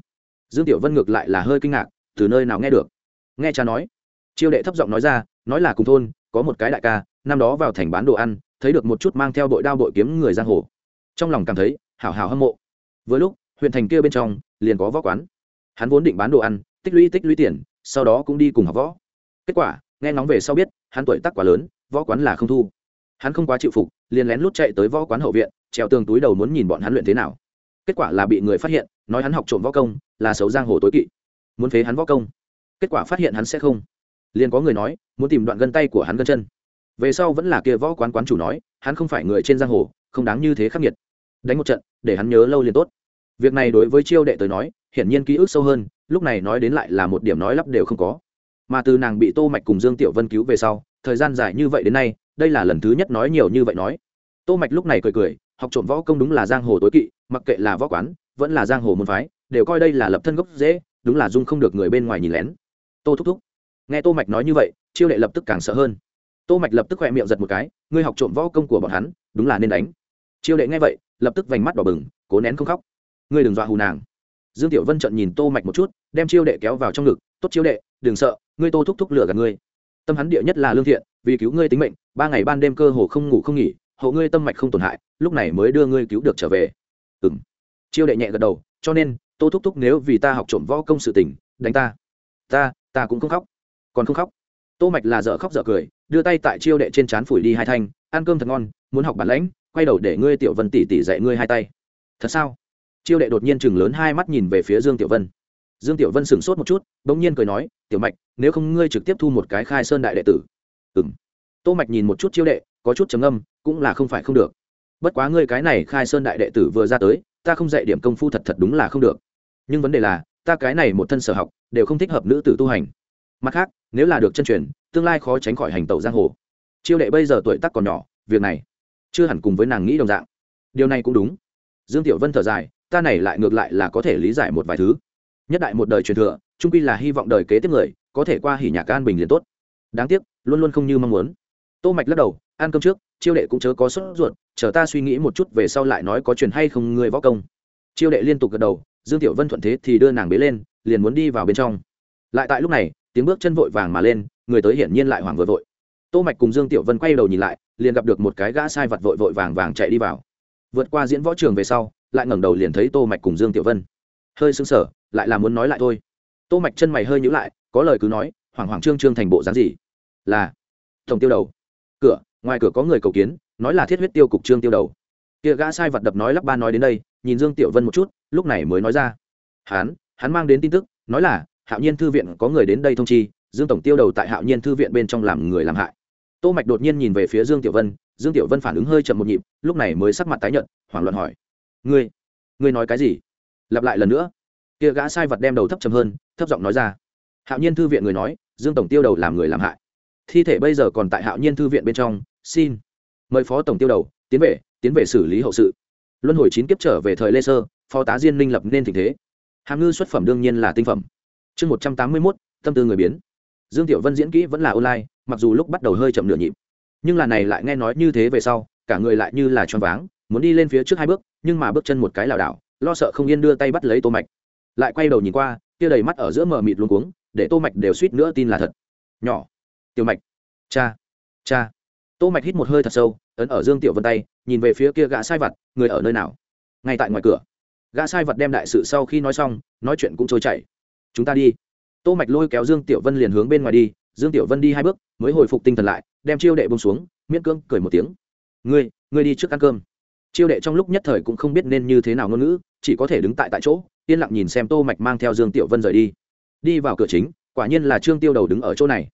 Dương tiểu vân ngược lại là hơi kinh ngạc, từ nơi nào nghe được? Nghe cha nói chiêu đệ thấp giọng nói ra, nói là cùng thôn, có một cái đại ca, năm đó vào thành bán đồ ăn, thấy được một chút mang theo đội đao đội kiếm người giang hồ. Trong lòng cảm thấy, hảo hảo hâm mộ. Vừa lúc, huyện thành kia bên trong, liền có võ quán. Hắn vốn định bán đồ ăn, tích lũy tích lũy tiền, sau đó cũng đi cùng học võ. Kết quả, nghe ngóng về sau biết, hắn tuổi tác quá lớn, võ quán là không thu. Hắn không quá chịu phục, liền lén lút chạy tới võ quán hậu viện trèo tường túi đầu muốn nhìn bọn hắn luyện thế nào. Kết quả là bị người phát hiện, nói hắn học trộm võ công, là xấu giang hồ tối kỵ. Muốn phế hắn võ công. Kết quả phát hiện hắn sẽ không liền có người nói, muốn tìm đoạn gân tay của hắn gân chân. Về sau vẫn là kia võ quán quán chủ nói, hắn không phải người trên giang hồ, không đáng như thế khắc nghiệt. Đánh một trận, để hắn nhớ lâu liền tốt. Việc này đối với chiêu đệ tới nói, hiển nhiên ký ức sâu hơn, lúc này nói đến lại là một điểm nói lắp đều không có. Mà từ nàng bị tô mạch cùng dương tiểu vân cứu về sau, thời gian dài như vậy đến nay, đây là lần thứ nhất nói nhiều như vậy nói. Tô mạch lúc này cười cười, học trộm võ công đúng là giang hồ tối kỵ, mặc kệ là võ quán, vẫn là giang hồ môn phái, đều coi đây là lập thân gốc dễ đúng là dung không được người bên ngoài nhìn lén. Tô thúc thúc nghe tô mạch nói như vậy, chiêu đệ lập tức càng sợ hơn. Tô mạch lập tức khoe miệng giật một cái, ngươi học trộm võ công của bọn hắn, đúng là nên đánh. Chiêu đệ nghe vậy, lập tức vành mắt đỏ bừng, cố nén không khóc. Ngươi đừng dọa hù nàng. Dương tiểu vân trận nhìn tô mạch một chút, đem chiêu đệ kéo vào trong ngực, tốt chiêu đệ, đừng sợ, ngươi tô thúc thúc lửa gạt ngươi. Tâm hắn địa nhất là lương thiện, vì cứu ngươi tính mệnh, ba ngày ban đêm cơ hồ không ngủ không nghỉ, hộ ngươi tâm mạch không tổn hại, lúc này mới đưa ngươi cứu được trở về. Ừm. Chiêu đệ nhẹ gật đầu, cho nên, tô thúc thúc nếu vì ta học trộm võ công sự tình, đánh ta ta ta cũng không khóc còn không khóc. Tô mạch là dở khóc dở cười, đưa tay tại chiêu đệ trên chán phủi đi hai thanh, ăn cơm thật ngon, muốn học bản lãnh, quay đầu để ngươi tiểu vân tỷ tỷ dạy ngươi hai tay. Thật sao? Chiêu đệ đột nhiên chừng lớn hai mắt nhìn về phía dương tiểu vân. Dương tiểu vân sửng sốt một chút, bỗng nhiên cười nói, tiểu mạch, nếu không ngươi trực tiếp thu một cái khai sơn đại đệ tử. Ừm. Tô mạch nhìn một chút chiêu đệ, có chút trầm âm cũng là không phải không được. Bất quá ngươi cái này khai sơn đại đệ tử vừa ra tới, ta không dạy điểm công phu thật thật đúng là không được. Nhưng vấn đề là, ta cái này một thân sở học, đều không thích hợp nữ tử tu hành. Mặt khác nếu là được chân truyền, tương lai khó tránh khỏi hành tẩu giang hồ. Chiêu đệ bây giờ tuổi tác còn nhỏ, việc này chưa hẳn cùng với nàng nghĩ đồng dạng. Điều này cũng đúng. Dương tiểu vân thở dài, ta này lại ngược lại là có thể lý giải một vài thứ. Nhất đại một đời truyền thừa trung quy là hy vọng đời kế tiếp người, có thể qua hỉ nhạc an bình liền tốt. Đáng tiếc, luôn luôn không như mong muốn. Tô mạch lắc đầu, ăn cơm trước, chiêu đệ cũng chớ có sốt ruột, chờ ta suy nghĩ một chút về sau lại nói có truyền hay không người võ công. Chiêu đệ liên tục gật đầu, dương tiểu vân thuận thế thì đưa nàng bế lên, liền muốn đi vào bên trong. Lại tại lúc này tiếng bước chân vội vàng mà lên, người tới hiển nhiên lại hoảng vừa vội. Tô mạch cùng dương tiểu vân quay đầu nhìn lại, liền gặp được một cái gã sai vật vội vội vàng vàng chạy đi vào. Vượt qua diễn võ trường về sau, lại ngẩng đầu liền thấy tô mạch cùng dương tiểu vân. Hơi sưng sở lại là muốn nói lại thôi. Tô mạch chân mày hơi nhíu lại, có lời cứ nói, hoảng hoảng trương trương thành bộ dáng gì? Là, tổng tiêu đầu. Cửa, ngoài cửa có người cầu kiến, nói là thiết huyết tiêu cục trương tiêu đầu. Kia gã sai vật đập nói lắp ba nói đến đây, nhìn dương tiểu vân một chút, lúc này mới nói ra. Hắn hắn mang đến tin tức, nói là hạo nhiên thư viện có người đến đây thông chi, dương tổng tiêu đầu tại hạo nhiên thư viện bên trong làm người làm hại. Tô mạch đột nhiên nhìn về phía dương tiểu vân, dương tiểu vân phản ứng hơi chậm một nhịp, lúc này mới sắc mặt tái nhợt, hoảng loạn hỏi. Ngươi ngươi nói cái gì? Lặp lại lần nữa. Kia gã sai vật đem đầu thấp trầm hơn, thấp giọng nói ra. Hạo nhiên thư viện người nói, dương tổng tiêu đầu làm người làm hại. Thi thể bây giờ còn tại hạo nhiên thư viện bên trong, xin mời phó tổng tiêu đầu, tiến về tiến về xử lý hậu sự. Luân hồi chín kiếp trở về thời lê sơ, phó tá diên minh lập nên tình thế. Hàm ngư xuất phẩm đương nhiên là tinh phẩm chương một trăm tám mươi mốt, tâm tư người biến. Dương tiểu vân diễn kỹ vẫn là online, mặc dù lúc bắt đầu hơi chậm nửa nhịp. Nhưng là này lại nghe nói như thế về sau, cả người lại như là choáng váng, muốn đi lên phía trước hai bước, nhưng mà bước chân một cái lảo đảo, lo sợ không yên đưa tay bắt lấy tô mạch. Lại quay đầu nhìn qua, kia đầy mắt ở giữa mờ mịt luống cuống, để tô mạch đều suýt nữa tin là thật. Nhỏ. Tiểu mạch. Cha. Cha. Tô mạch hít một hơi thật sâu, ấn ở dương tiểu vân tay, nhìn về phía kia gã sai vật người ở nơi nào? Ngay tại ngoài cửa. Gã sai vật đem đại sự sau khi nói xong, nói chuyện cũng trôi chảy chúng ta đi. Tô mạch lôi kéo dương tiểu vân liền hướng bên ngoài đi, dương tiểu vân đi hai bước, mới hồi phục tinh thần lại, đem chiêu đệ buông xuống, miễn cưỡng cười một tiếng. Ngươi ngươi đi trước ăn cơm. Chiêu đệ trong lúc nhất thời cũng không biết nên như thế nào ngôn ngữ, chỉ có thể đứng tại tại chỗ, yên lặng nhìn xem tô mạch mang theo dương tiểu vân rời đi. Đi vào cửa chính, quả nhiên là trương tiêu đầu đứng ở chỗ này.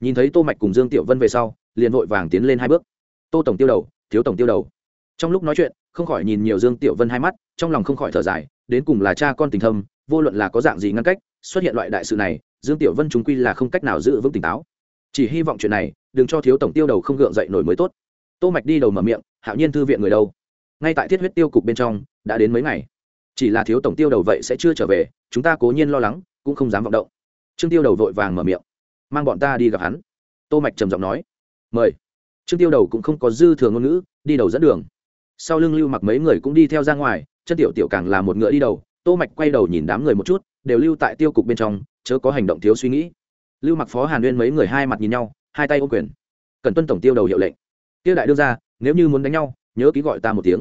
Nhìn thấy tô mạch cùng dương tiểu vân về sau, liền vội vàng tiến lên hai bước. Tô tổng tiêu đầu, thiếu tổng tiêu đầu. Trong lúc nói chuyện, không khỏi nhìn nhiều dương tiểu vân hai mắt, trong lòng không khỏi thở dài, đến cùng là cha con tình thâm, vô luận là có dạng gì ngăn cách xuất hiện loại đại sự này, dương tiểu vân chúng quy là không cách nào giữ vững tỉnh táo. Chỉ hy vọng chuyện này, đừng cho thiếu tổng tiêu đầu không gượng dậy nổi mới tốt. Tô mạch đi đầu mở miệng, hạo nhiên thư viện người đâu? Ngay tại thiết huyết tiêu cục bên trong, đã đến mấy ngày. Chỉ là thiếu tổng tiêu đầu vậy sẽ chưa trở về, chúng ta cố nhiên lo lắng, cũng không dám vọng động. Trương tiêu đầu vội vàng mở miệng, mang bọn ta đi gặp hắn. Tô mạch trầm giọng nói, mời. Trương tiêu đầu cũng không có dư thừa ngôn ngữ, đi đầu dẫn đường. Sau lưng lưu mặc mấy người cũng đi theo ra ngoài, chân tiểu tiểu càng là một ngựa đi đầu. Tô mạch quay đầu nhìn đám người một chút đều lưu tại tiêu cục bên trong, chớ có hành động thiếu suy nghĩ. Lưu mặc phó hàn uyên mấy người hai mặt nhìn nhau, hai tay ôm quyền. Cần tuân tổng tiêu đầu hiệu lệnh. Tiêu đại đưa ra, nếu như muốn đánh nhau, nhớ ký gọi ta một tiếng.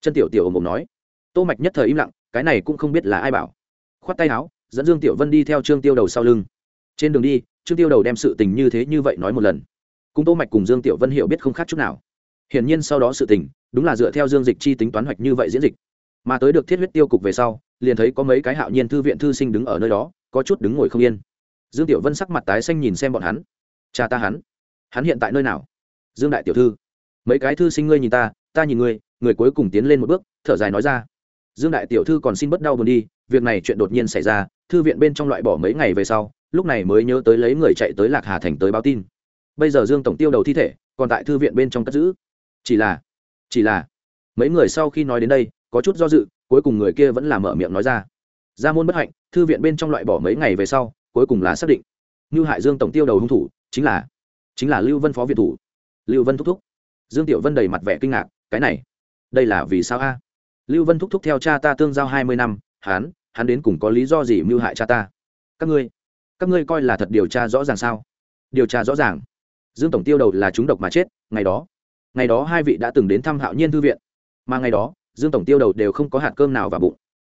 Chân tiểu tiểu ồm ồm nói. Tô mạch nhất thời im lặng, cái này cũng không biết là ai bảo. Khoát tay áo, dẫn dương tiểu vân đi theo trương tiêu đầu sau lưng. Trên đường đi, trương tiêu đầu đem sự tình như thế như vậy nói một lần. Cùng tô mạch cùng dương tiểu vân hiểu biết không khác chút nào. Hiển nhiên sau đó sự tình, đúng là dựa theo dương dịch chi tính toán hoạch như vậy diễn dịch. Mà tới được thiết huyết tiêu cục về sau liền thấy có mấy cái hạo nhiên thư viện thư sinh đứng ở nơi đó, có chút đứng ngồi không yên. Dương tiểu vân sắc mặt tái xanh nhìn xem bọn hắn. Cha ta hắn hắn hiện tại nơi nào? Dương đại tiểu thư. Mấy cái thư sinh ngươi nhìn ta ta nhìn ngươi. Người cuối cùng tiến lên một bước, thở dài nói ra. Dương đại tiểu thư còn xin bất đau buồn đi, việc này chuyện đột nhiên xảy ra, thư viện bên trong loại bỏ mấy ngày về sau, lúc này mới nhớ tới lấy người chạy tới lạc hà thành tới báo tin. Bây giờ dương tổng tiêu đầu thi thể, còn tại thư viện bên trong cất giữ. Chỉ là chỉ là, mấy người sau khi nói đến đây có chút do dự, cuối cùng người kia vẫn là mở miệng nói ra. Ra môn bất hạnh, thư viện bên trong loại bỏ mấy ngày về sau, cuối cùng là xác định. Như hải dương tổng tiêu đầu hung thủ, chính là chính là lưu vân phó viện thủ. Lưu vân thúc thúc. Dương tiểu vân đầy mặt vẻ kinh ngạc, cái này, đây là vì sao a? Lưu vân thúc thúc theo cha ta tương giao hai mươi năm, hắn hắn đến cùng có lý do gì mưu hại cha ta? Các ngươi các ngươi coi là thật điều tra rõ ràng sao? Điều tra rõ ràng. Dương tổng tiêu đầu là chúng độc mà chết, ngày đó ngày đó hai vị đã từng đến thăm hạo nhiên thư viện. Mà ngày đó dương tổng tiêu đầu đều không có hạt cơm nào vào bụng.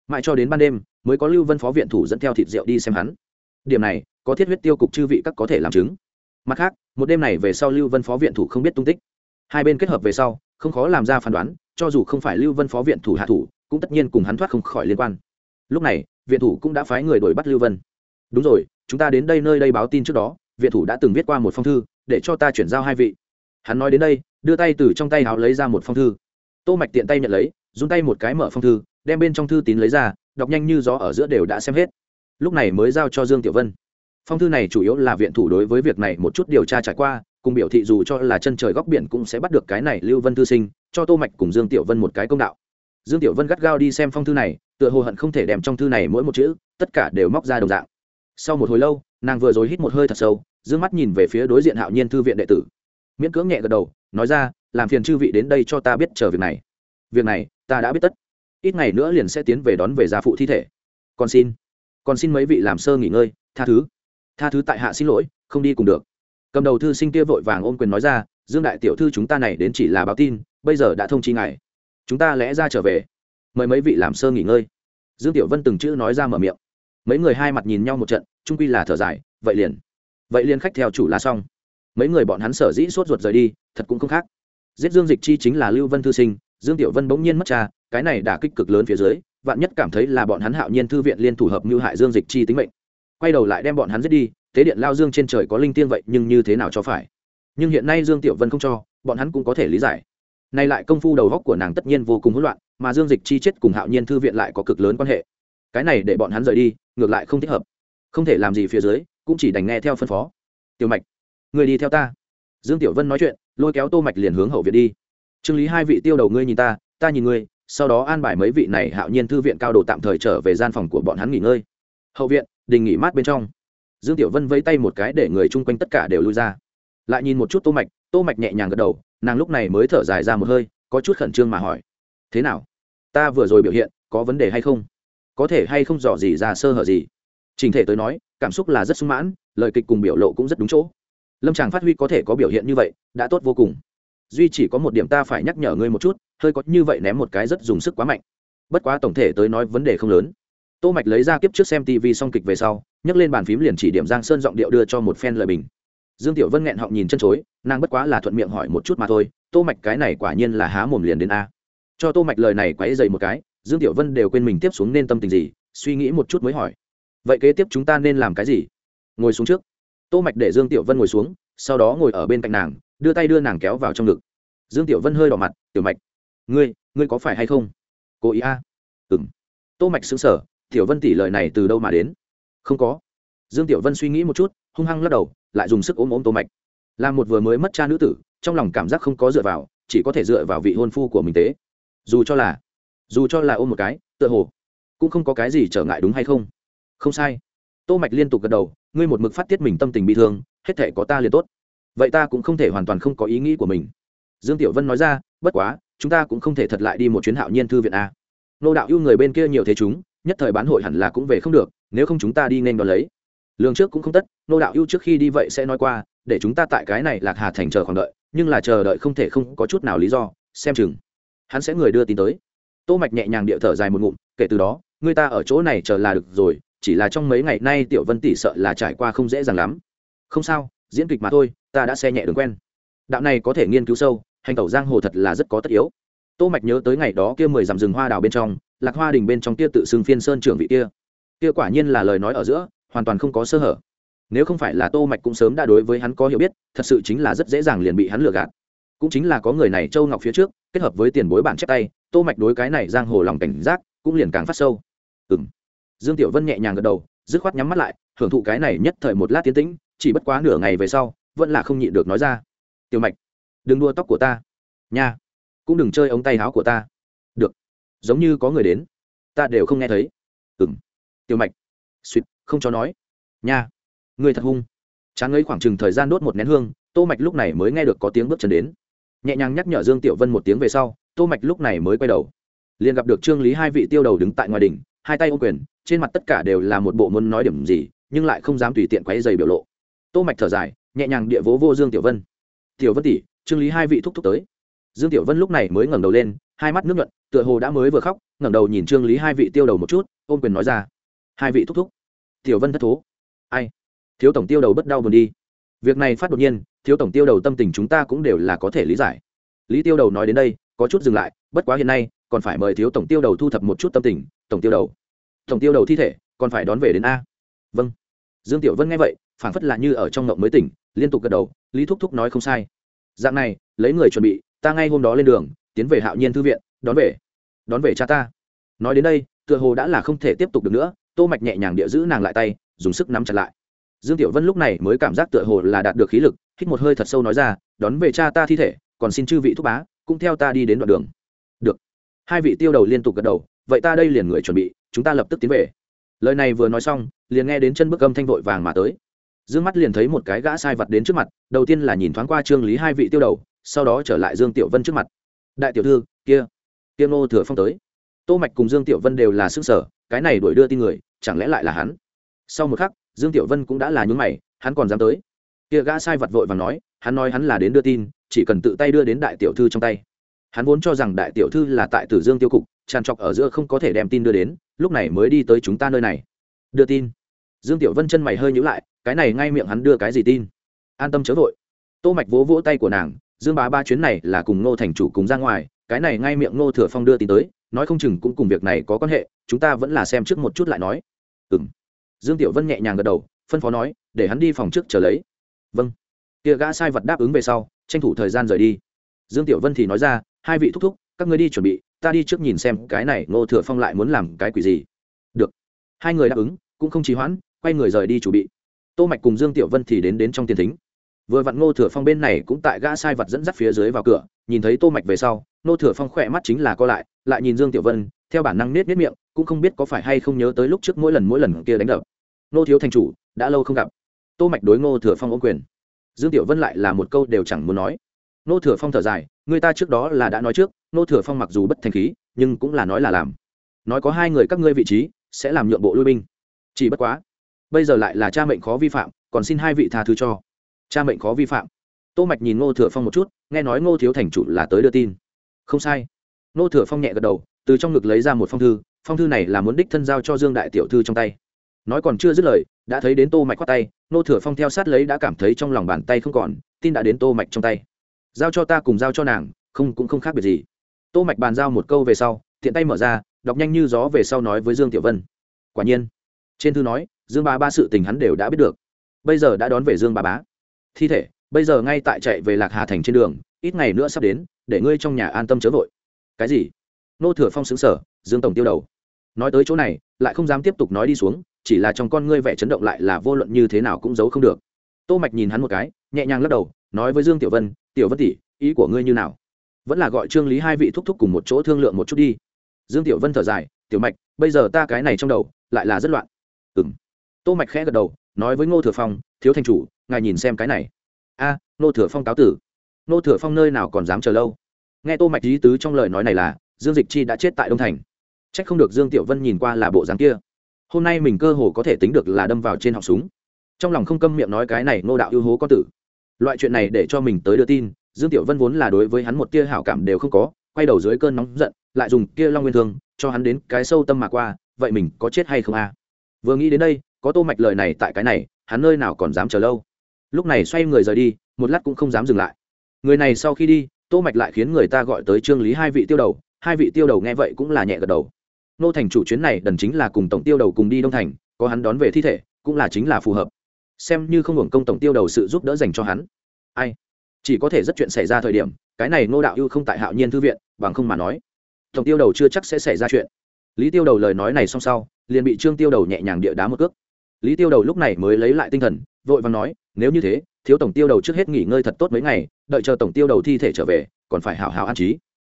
Mãi cho đến ban đêm, mới có lưu vân phó viện thủ dẫn theo thịt rượu đi xem hắn. Điểm này, có thiết huyết tiêu cục chư vị các có thể làm chứng. Mặt khác, một đêm này về sau lưu vân phó viện thủ không biết tung tích. Hai bên kết hợp về sau, không khó làm ra phán đoán, cho dù không phải lưu vân phó viện thủ hạ thủ, cũng tất nhiên cùng hắn thoát không khỏi liên quan. Lúc này, viện thủ cũng đã phái người đuổi bắt lưu vân. Đúng rồi, chúng ta đến đây nơi đây báo tin trước đó, viện thủ đã từng viết qua một phong thư, để cho ta chuyển giao hai vị. Hắn nói đến đây, đưa tay từ trong tay áo lấy ra một phong thư. Tô mạch tiện tay nhận lấy run tay một cái mở phong thư, đem bên trong thư tín lấy ra, đọc nhanh như gió ở giữa đều đã xem hết. Lúc này mới giao cho dương tiểu vân. Phong thư này chủ yếu là viện thủ đối với việc này một chút điều tra trải qua, cùng biểu thị dù cho là chân trời góc biển cũng sẽ bắt được cái này lưu vân thư sinh, cho tô mạch cùng dương tiểu vân một cái công đạo. Dương tiểu vân gắt gao đi xem phong thư này, tựa hồ hận không thể đem trong thư này mỗi một chữ, tất cả đều móc ra đồng dạng. Sau một hồi lâu, nàng vừa rồi hít một hơi thật sâu, dương mắt nhìn về phía đối diện hạo nhiên thư viện đệ tử. Miễn cưỡng nhẹ gật đầu, nói ra, làm phiền chư vị đến đây cho ta biết chờ việc này. Việc này? Ta đã biết tất. Ít ngày nữa liền sẽ tiến về đón về gia phụ thi thể. Còn xin. Còn xin mấy vị làm sơ nghỉ ngơi, tha thứ. Tha thứ tại hạ xin lỗi, không đi cùng được. Cầm đầu thư sinh kia vội vàng ôm quyền nói ra, dương đại tiểu thư chúng ta này đến chỉ là báo tin, bây giờ đã thông chi ngài. Chúng ta lẽ ra trở về. Mời mấy vị làm sơ nghỉ ngơi. Dương tiểu vân từng chữ nói ra mở miệng. Mấy người hai mặt nhìn nhau một trận trung quy là thở dài, vậy liền. Vậy liền khách theo chủ là xong. Mấy người bọn hắn sở dĩ sốt ruột rời đi, thật cũng không khác. Giết dương dịch chi chính là lưu vân thư sinh dương tiểu vân bỗng nhiên mất cha, cái này đả kích cực lớn phía dưới, vạn nhất cảm thấy là bọn hắn hạo nhiên thư viện liên thủ hợp như hại dương dịch chi tính mệnh. Quay đầu lại đem bọn hắn giết đi tế điện lao dương trên trời có linh tiên vậy nhưng như thế nào cho phải? Nhưng hiện nay dương tiểu vân không cho, bọn hắn cũng có thể lý giải. Nay lại công phu đầu góc của nàng tất nhiên vô cùng hỗn loạn, mà dương dịch chi chết cùng hạo nhiên thư viện lại có cực lớn quan hệ. Cái này để bọn hắn rời đi, ngược lại không thích hợp. Không thể làm gì phía dưới, cũng chỉ đành nghe theo phân phó. Tiểu mạch, người đi theo ta. Dương tiểu vân nói chuyện, lôi kéo tô mạch liền hướng hậu viện đi trương lý hai vị tiêu đầu ngươi nhìn ta ta nhìn ngươi, sau đó an bài mấy vị này hạo nhiên thư viện cao đồ tạm thời trở về gian phòng của bọn hắn nghỉ ngơi. Hậu viện, đình nghỉ mát bên trong. Dương tiểu vân vẫy tay một cái để người chung quanh tất cả đều lui ra. Lại nhìn một chút tô mạch tô mạch nhẹ nhàng gật đầu, nàng lúc này mới thở dài ra một hơi, có chút khẩn trương mà hỏi. Thế nào? Ta vừa rồi biểu hiện, có vấn đề hay không? Có thể hay không dò gì ra sơ hở gì? Trình thể tới nói, cảm xúc là rất sung mãn, lời kịch cùng biểu lộ cũng rất đúng chỗ. Lâm tràng phát huy có thể có biểu hiện như vậy, đã tốt vô cùng duy chỉ có một điểm ta phải nhắc nhở ngươi một chút, hơi có như vậy ném một cái rất dùng sức quá mạnh. Bất quá tổng thể tới nói vấn đề không lớn. Tô mạch lấy ra kiếp trước xem tv xong kịch về sau, nhấc lên bàn phím liền chỉ điểm giang sơn giọng điệu đưa cho một phen lời bình. Dương tiểu vân nghẹn họng nhìn chân chối, nàng bất quá là thuận miệng hỏi một chút mà thôi, tô mạch cái này quả nhiên là há mồm liền đến a. Cho tô mạch lời này quấy dày một cái, dương tiểu vân đều quên mình tiếp xuống nên tâm tình gì, suy nghĩ một chút mới hỏi. Vậy kế tiếp chúng ta nên làm cái gì? Ngồi xuống trước. Tô mạch để dương tiểu vân ngồi xuống, sau đó ngồi ở bên cạnh nàng đưa tay đưa nàng kéo vào trong ngực. Dương tiểu vân hơi đỏ mặt, tiểu mạch, ngươi ngươi có phải hay không? Cố ý a. À? ừm. Tô mạch sững sờ, tiểu vân tỷ lời này từ đâu mà đến? Không có. Dương tiểu vân suy nghĩ một chút, hung hăng lắc đầu, lại dùng sức ôm ôm tô mạch. Làm một vừa mới mất cha nữ tử, trong lòng cảm giác không có dựa vào, chỉ có thể dựa vào vị hôn phu của mình tế. Dù cho là, dù cho là ôm một cái, tựa hồ cũng không có cái gì trở ngại đúng hay không? Không sai. Tô mạch liên tục gật đầu, ngươi một mực phát tiết mình tâm tình bị thương, hết thể có ta liền tốt vậy ta cũng không thể hoàn toàn không có ý nghĩ của mình. Dương tiểu vân nói ra, bất quá, chúng ta cũng không thể thật lại đi một chuyến hạo nhiên thư viện a nô đạo ưu người bên kia nhiều thế chúng, nhất thời bán hội hẳn là cũng về không được, nếu không chúng ta đi nên đón lấy. Lường trước cũng không tất, nô đạo ưu trước khi đi vậy sẽ nói qua, để chúng ta tại cái này lạc hà thành chờ khoảng đợi, nhưng là chờ đợi không thể không có chút nào lý do, xem chừng hắn sẽ người đưa tin tới. Tô mạch nhẹ nhàng địa thở dài một ngụm, kể từ đó, người ta ở chỗ này chờ là được rồi, chỉ là trong mấy ngày nay tiểu vân tỷ sợ là trải qua không dễ dàng lắm. Không sao, diễn kịch mà thôi ta đã xe nhẹ đường quen. Đạo này có thể nghiên cứu sâu, hành tẩu giang hồ thật là rất có tất yếu. Tô mạch nhớ tới ngày đó kia mười dặm rừng hoa đào bên trong, lạc hoa đình bên trong kia tự xưng phiên sơn trưởng vị kia. Kia quả nhiên là lời nói ở giữa, hoàn toàn không có sơ hở. Nếu không phải là tô mạch cũng sớm đã đối với hắn có hiểu biết, thật sự chính là rất dễ dàng liền bị hắn lừa gạt. Cũng chính là có người này châu ngọc phía trước, kết hợp với tiền bối bản chép tay, tô mạch đối cái này giang hồ lòng cảnh giác cũng liền càng phát sâu. Ừm. Dương tiểu vân nhẹ nhàng gật đầu, dứt khoát nhắm mắt lại, hưởng thụ cái này nhất thời một lát tiến tĩnh, chỉ bất quá nửa ngày về sau vẫn là không nhịn được nói ra. Tiểu mạch, đừng đua tóc của ta. Nha, cũng đừng chơi ống tay áo của ta. Được, giống như có người đến. Ta đều không nghe thấy. Ừng tiểu mạch, suýt, không cho nói. Nha người thật hung. Chán ngấy khoảng chừng thời gian đốt một nén hương, tô mạch lúc này mới nghe được có tiếng bước chân đến. Nhẹ nhàng nhắc nhở dương tiểu vân một tiếng về sau, tô mạch lúc này mới quay đầu. Liền gặp được trương lý hai vị tiêu đầu đứng tại ngoài đỉnh, hai tay ôm quyền, trên mặt tất cả đều là một bộ muốn nói điểm gì, nhưng lại không dám tùy tiện quấy giày biểu lộ. Tô mạch thở dài nhẹ nhàng địa vỗ vô dương tiểu vân. Tiểu vân tỷ, trương lý hai vị thúc thúc tới. Dương tiểu vân lúc này mới ngẩng đầu lên, hai mắt nước nhuận, tựa hồ đã mới vừa khóc, ngẩng đầu nhìn trương lý hai vị tiêu đầu một chút, ôm quyền nói ra. Hai vị thúc thúc. Tiểu vân thất thố. Ai? Thiếu tổng tiêu đầu bất đau buồn đi. Việc này phát đột nhiên, thiếu tổng tiêu đầu tâm tình chúng ta cũng đều là có thể lý giải. Lý tiêu đầu nói đến đây, có chút dừng lại, bất quá hiện nay, còn phải mời thiếu tổng tiêu đầu thu thập một chút tâm tình, tổng tiêu đầu. Tổng tiêu đầu thi thể, còn phải đón về đến a. Vâng. Dương tiểu vân nghe vậy, phảng phất là như ở trong ngộng mới tỉnh liên tục gật đầu, lý thúc thúc nói không sai. Dạng này, lấy người chuẩn bị, ta ngay hôm đó lên đường, tiến về hạo nhiên thư viện, đón về đón về cha ta. Nói đến đây, tựa hồ đã là không thể tiếp tục được nữa, tô mạch nhẹ nhàng địa giữ nàng lại tay, dùng sức nắm chặt lại. Dương tiểu vân lúc này mới cảm giác tựa hồ là đạt được khí lực, hít một hơi thật sâu nói ra, đón về cha ta thi thể, còn xin chư vị thúc bá, cũng theo ta đi đến đoạn đường. Được. Hai vị tiêu đầu liên tục gật đầu, vậy ta đây liền người chuẩn bị, chúng ta lập tức tiến về. Lời này vừa nói xong, liền nghe đến chân bước âm thanh vội vàng mà tới dương mắt liền thấy một cái gã sai vật đến trước mặt, đầu tiên là nhìn thoáng qua trương lý hai vị tiêu đầu, sau đó trở lại dương tiểu vân trước mặt. Đại tiểu thư, kia kia ngô thừa phong tới. Tô mạch cùng dương tiểu vân đều là sức sở cái này đuổi đưa tin người, chẳng lẽ lại là hắn? Sau một khắc, dương tiểu vân cũng đã là nhún mày, hắn còn dám tới? Kia gã sai vật vội và nói, hắn nói hắn là đến đưa tin, chỉ cần tự tay đưa đến đại tiểu thư trong tay. Hắn vốn cho rằng đại tiểu thư là tại tử dương tiêu cục, tràn trọc ở giữa không có thể đem tin đưa đến, lúc này mới đi tới chúng ta nơi này. Đưa tin? Dương tiểu vân chân mày hơi nhíu lại, cái này ngay miệng hắn đưa cái gì tin? An tâm chớ vội. Tô mạch vỗ vỗ tay của nàng, dương bá ba chuyến này là cùng ngô thành chủ cùng ra ngoài, cái này ngay miệng ngô thừa phong đưa tin tới, nói không chừng cũng cùng việc này có quan hệ, chúng ta vẫn là xem trước một chút lại nói. Ừm. Dương tiểu vân nhẹ nhàng gật đầu, phân phó nói, để hắn đi phòng trước chờ lấy. Vâng. Kia gã sai vật đáp ứng về sau, tranh thủ thời gian rời đi. Dương tiểu vân thì nói ra, hai vị thúc thúc, các ngươi đi chuẩn bị, ta đi trước nhìn xem cái này ngô thừa phong lại muốn làm cái quỷ gì. Được. Hai người đáp ứng, cũng không trì hoãn quay người rời đi chuẩn bị. Tô mạch cùng dương tiểu vân thì đến đến trong tiền thính. Vừa vặn ngô thừa phong bên này cũng tại gã sai vật dẫn dắt phía dưới vào cửa, nhìn thấy tô mạch về sau, ngô thừa phong khỏe mắt chính là co lại lại nhìn dương tiểu vân, theo bản năng nết nết miệng, cũng không biết có phải hay không nhớ tới lúc trước mỗi lần mỗi lần kia đánh đập. Ngô thiếu thành chủ, đã lâu không gặp. Tô mạch đối ngô thừa phong ôm quyền. Dương tiểu vân lại là một câu đều chẳng muốn nói. Ngô thừa phong thở dài, người ta trước đó là đã nói trước, ngô thừa phong mặc dù bất thành khí, nhưng cũng là nói là làm. Nói có hai người các ngươi vị trí, sẽ làm nhượng bộ lui binh. Chỉ bất quá bây giờ lại là cha mệnh khó vi phạm, còn xin hai vị tha thứ cho. Cha mệnh khó vi phạm. Tô mạch nhìn ngô thừa phong một chút, nghe nói ngô thiếu thành chủ là tới đưa tin. Không sai. Ngô thừa phong nhẹ gật đầu, từ trong ngực lấy ra một phong thư phong thư này là muốn đích thân giao cho dương đại tiểu thư trong tay. Nói còn chưa dứt lời, đã thấy đến tô mạch khoát tay, ngô thừa phong theo sát lấy đã cảm thấy trong lòng bàn tay không còn, tin đã đến tô mạch trong tay. Giao cho ta cùng giao cho nàng, không cũng không khác biệt gì. Tô mạch bàn giao một câu về sau thiện tay mở ra, đọc nhanh như gió về sau nói với dương tiểu vân. Quả nhiên. Trên thư nói dương ba ba sự tình hắn đều đã biết được. Bây giờ đã đón về dương ba bá. Thi thể, bây giờ ngay tại chạy về lạc hà thành trên đường, ít ngày nữa sắp đến, để ngươi trong nhà an tâm chớ vội. Cái gì? Nô thừa phong xứng sở dương tổng tiêu đầu. Nói tới chỗ này, lại không dám tiếp tục nói đi xuống, chỉ là trong con ngươi vẻ chấn động lại là vô luận như thế nào cũng giấu không được. Tô mạch nhìn hắn một cái, nhẹ nhàng lắc đầu, nói với dương tiểu vân tiểu vân tỷ, ý của ngươi như nào? Vẫn là gọi trương lý hai vị thúc thúc cùng một chỗ thương lượng một chút đi. Dương tiểu vân thở dài, tiểu mạch, bây giờ ta cái này trong đầu, lại là rất loạn. Ừm tô mạch khẽ gật đầu, nói với ngô thừa phong, thiếu thành chủ, ngài nhìn xem cái này. A, ngô thừa phong cáo tử. Ngô thừa phong nơi nào còn dám chờ lâu? Nghe tô mạch ý tứ trong lời nói này là, dương dịch chi đã chết tại đông thành. Trách không được dương tiểu vân nhìn qua là bộ dáng kia. Hôm nay mình cơ hồ có thể tính được là đâm vào trên họng súng. Trong lòng không câm miệng nói cái này ngô đạo ưu hố có tử. Loại chuyện này để cho mình tới đưa tin, dương tiểu vân vốn là đối với hắn một tia hảo cảm đều không có, quay đầu dưới cơn nóng giận, lại dùng kia long nguyên thương, cho hắn đến cái sâu tâm mà qua, vậy mình có chết hay không a? Vừa nghĩ đến đây có tô mạch lời này tại cái này, hắn nơi nào còn dám chờ lâu. Lúc này xoay người rời đi, một lát cũng không dám dừng lại. Người này sau khi đi, tô mạch lại khiến người ta gọi tới trương lý hai vị tiêu đầu, hai vị tiêu đầu nghe vậy cũng là nhẹ gật đầu. Nô thành chủ chuyến này đần chính là cùng tổng tiêu đầu cùng đi đông thành, có hắn đón về thi thể, cũng là chính là phù hợp. Xem như không hưởng công tổng tiêu đầu sự giúp đỡ dành cho hắn. Ai? Chỉ có thể rất chuyện xảy ra thời điểm, cái này nô đạo ưu không tại hạo nhiên thư viện, bằng không mà nói, tổng tiêu đầu chưa chắc sẽ xảy ra chuyện. Lý tiêu đầu lời nói này xong sau, liền bị trương tiêu đầu nhẹ nhàng địa đá một cước lý tiêu đầu lúc này mới lấy lại tinh thần, vội và nói, nếu như thế, thiếu tổng tiêu đầu trước hết nghỉ ngơi thật tốt mấy ngày, đợi chờ tổng tiêu đầu thi thể trở về, còn phải hào hào an trí.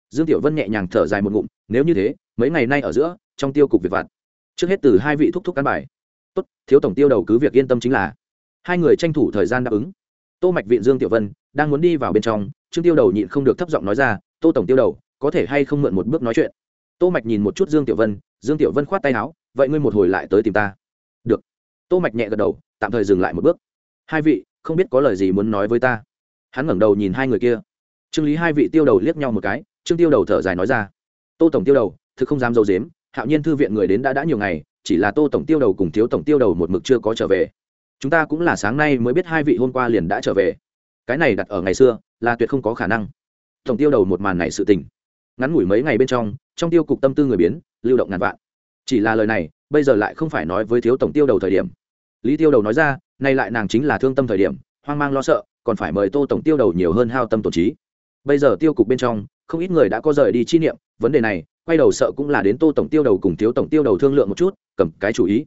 Dương tiểu vân nhẹ nhàng thở dài một ngụm, nếu như thế, mấy ngày nay ở giữa, trong tiêu cục việc vặt, trước hết từ hai vị thúc thúc cán bài. Tốt, thiếu tổng tiêu đầu cứ việc yên tâm chính là. Hai người tranh thủ thời gian đáp ứng. Tô mạch viện dương tiểu vân, đang muốn đi vào bên trong, trương tiêu đầu nhịn không được thấp giọng nói ra, tô tổng tiêu đầu, có thể hay không mượn một bước nói chuyện? Tô mạch nhìn một chút dương tiểu vân, dương tiểu vân khoát tay áo, vậy ngươi một hồi lại tới tìm ta tô mạch nhẹ gật đầu, tạm thời dừng lại một bước. Hai vị, không biết có lời gì muốn nói với ta. Hắn ngẩng đầu nhìn hai người kia. Trương lý hai vị tiêu đầu liếc nhau một cái, trương tiêu đầu thở dài nói ra. Tô tổng tiêu đầu, thực không dám dâu dếm hạo nhiên thư viện người đến đã đã nhiều ngày, chỉ là tô tổng tiêu đầu cùng thiếu tổng tiêu đầu một mực chưa có trở về. Chúng ta cũng là sáng nay mới biết hai vị hôm qua liền đã trở về. Cái này đặt ở ngày xưa, là tuyệt không có khả năng. Tổng tiêu đầu một màn này sự tình. Ngắn ngủi mấy ngày bên trong trong tiêu cục tâm tư người biến, lưu động ngàn vạn. Chỉ là lời này, bây giờ lại không phải nói với thiếu tổng tiêu đầu thời điểm lý tiêu đầu nói ra, nay lại nàng chính là thương tâm thời điểm, hoang mang lo sợ, còn phải mời tô tổng tiêu đầu nhiều hơn hao tâm tổ trí. Bây giờ tiêu cục bên trong, không ít người đã có rời đi chi niệm, vấn đề này, quay đầu sợ cũng là đến tô tổng tiêu đầu cùng thiếu tổng tiêu đầu thương lượng một chút, cầm cái chủ ý.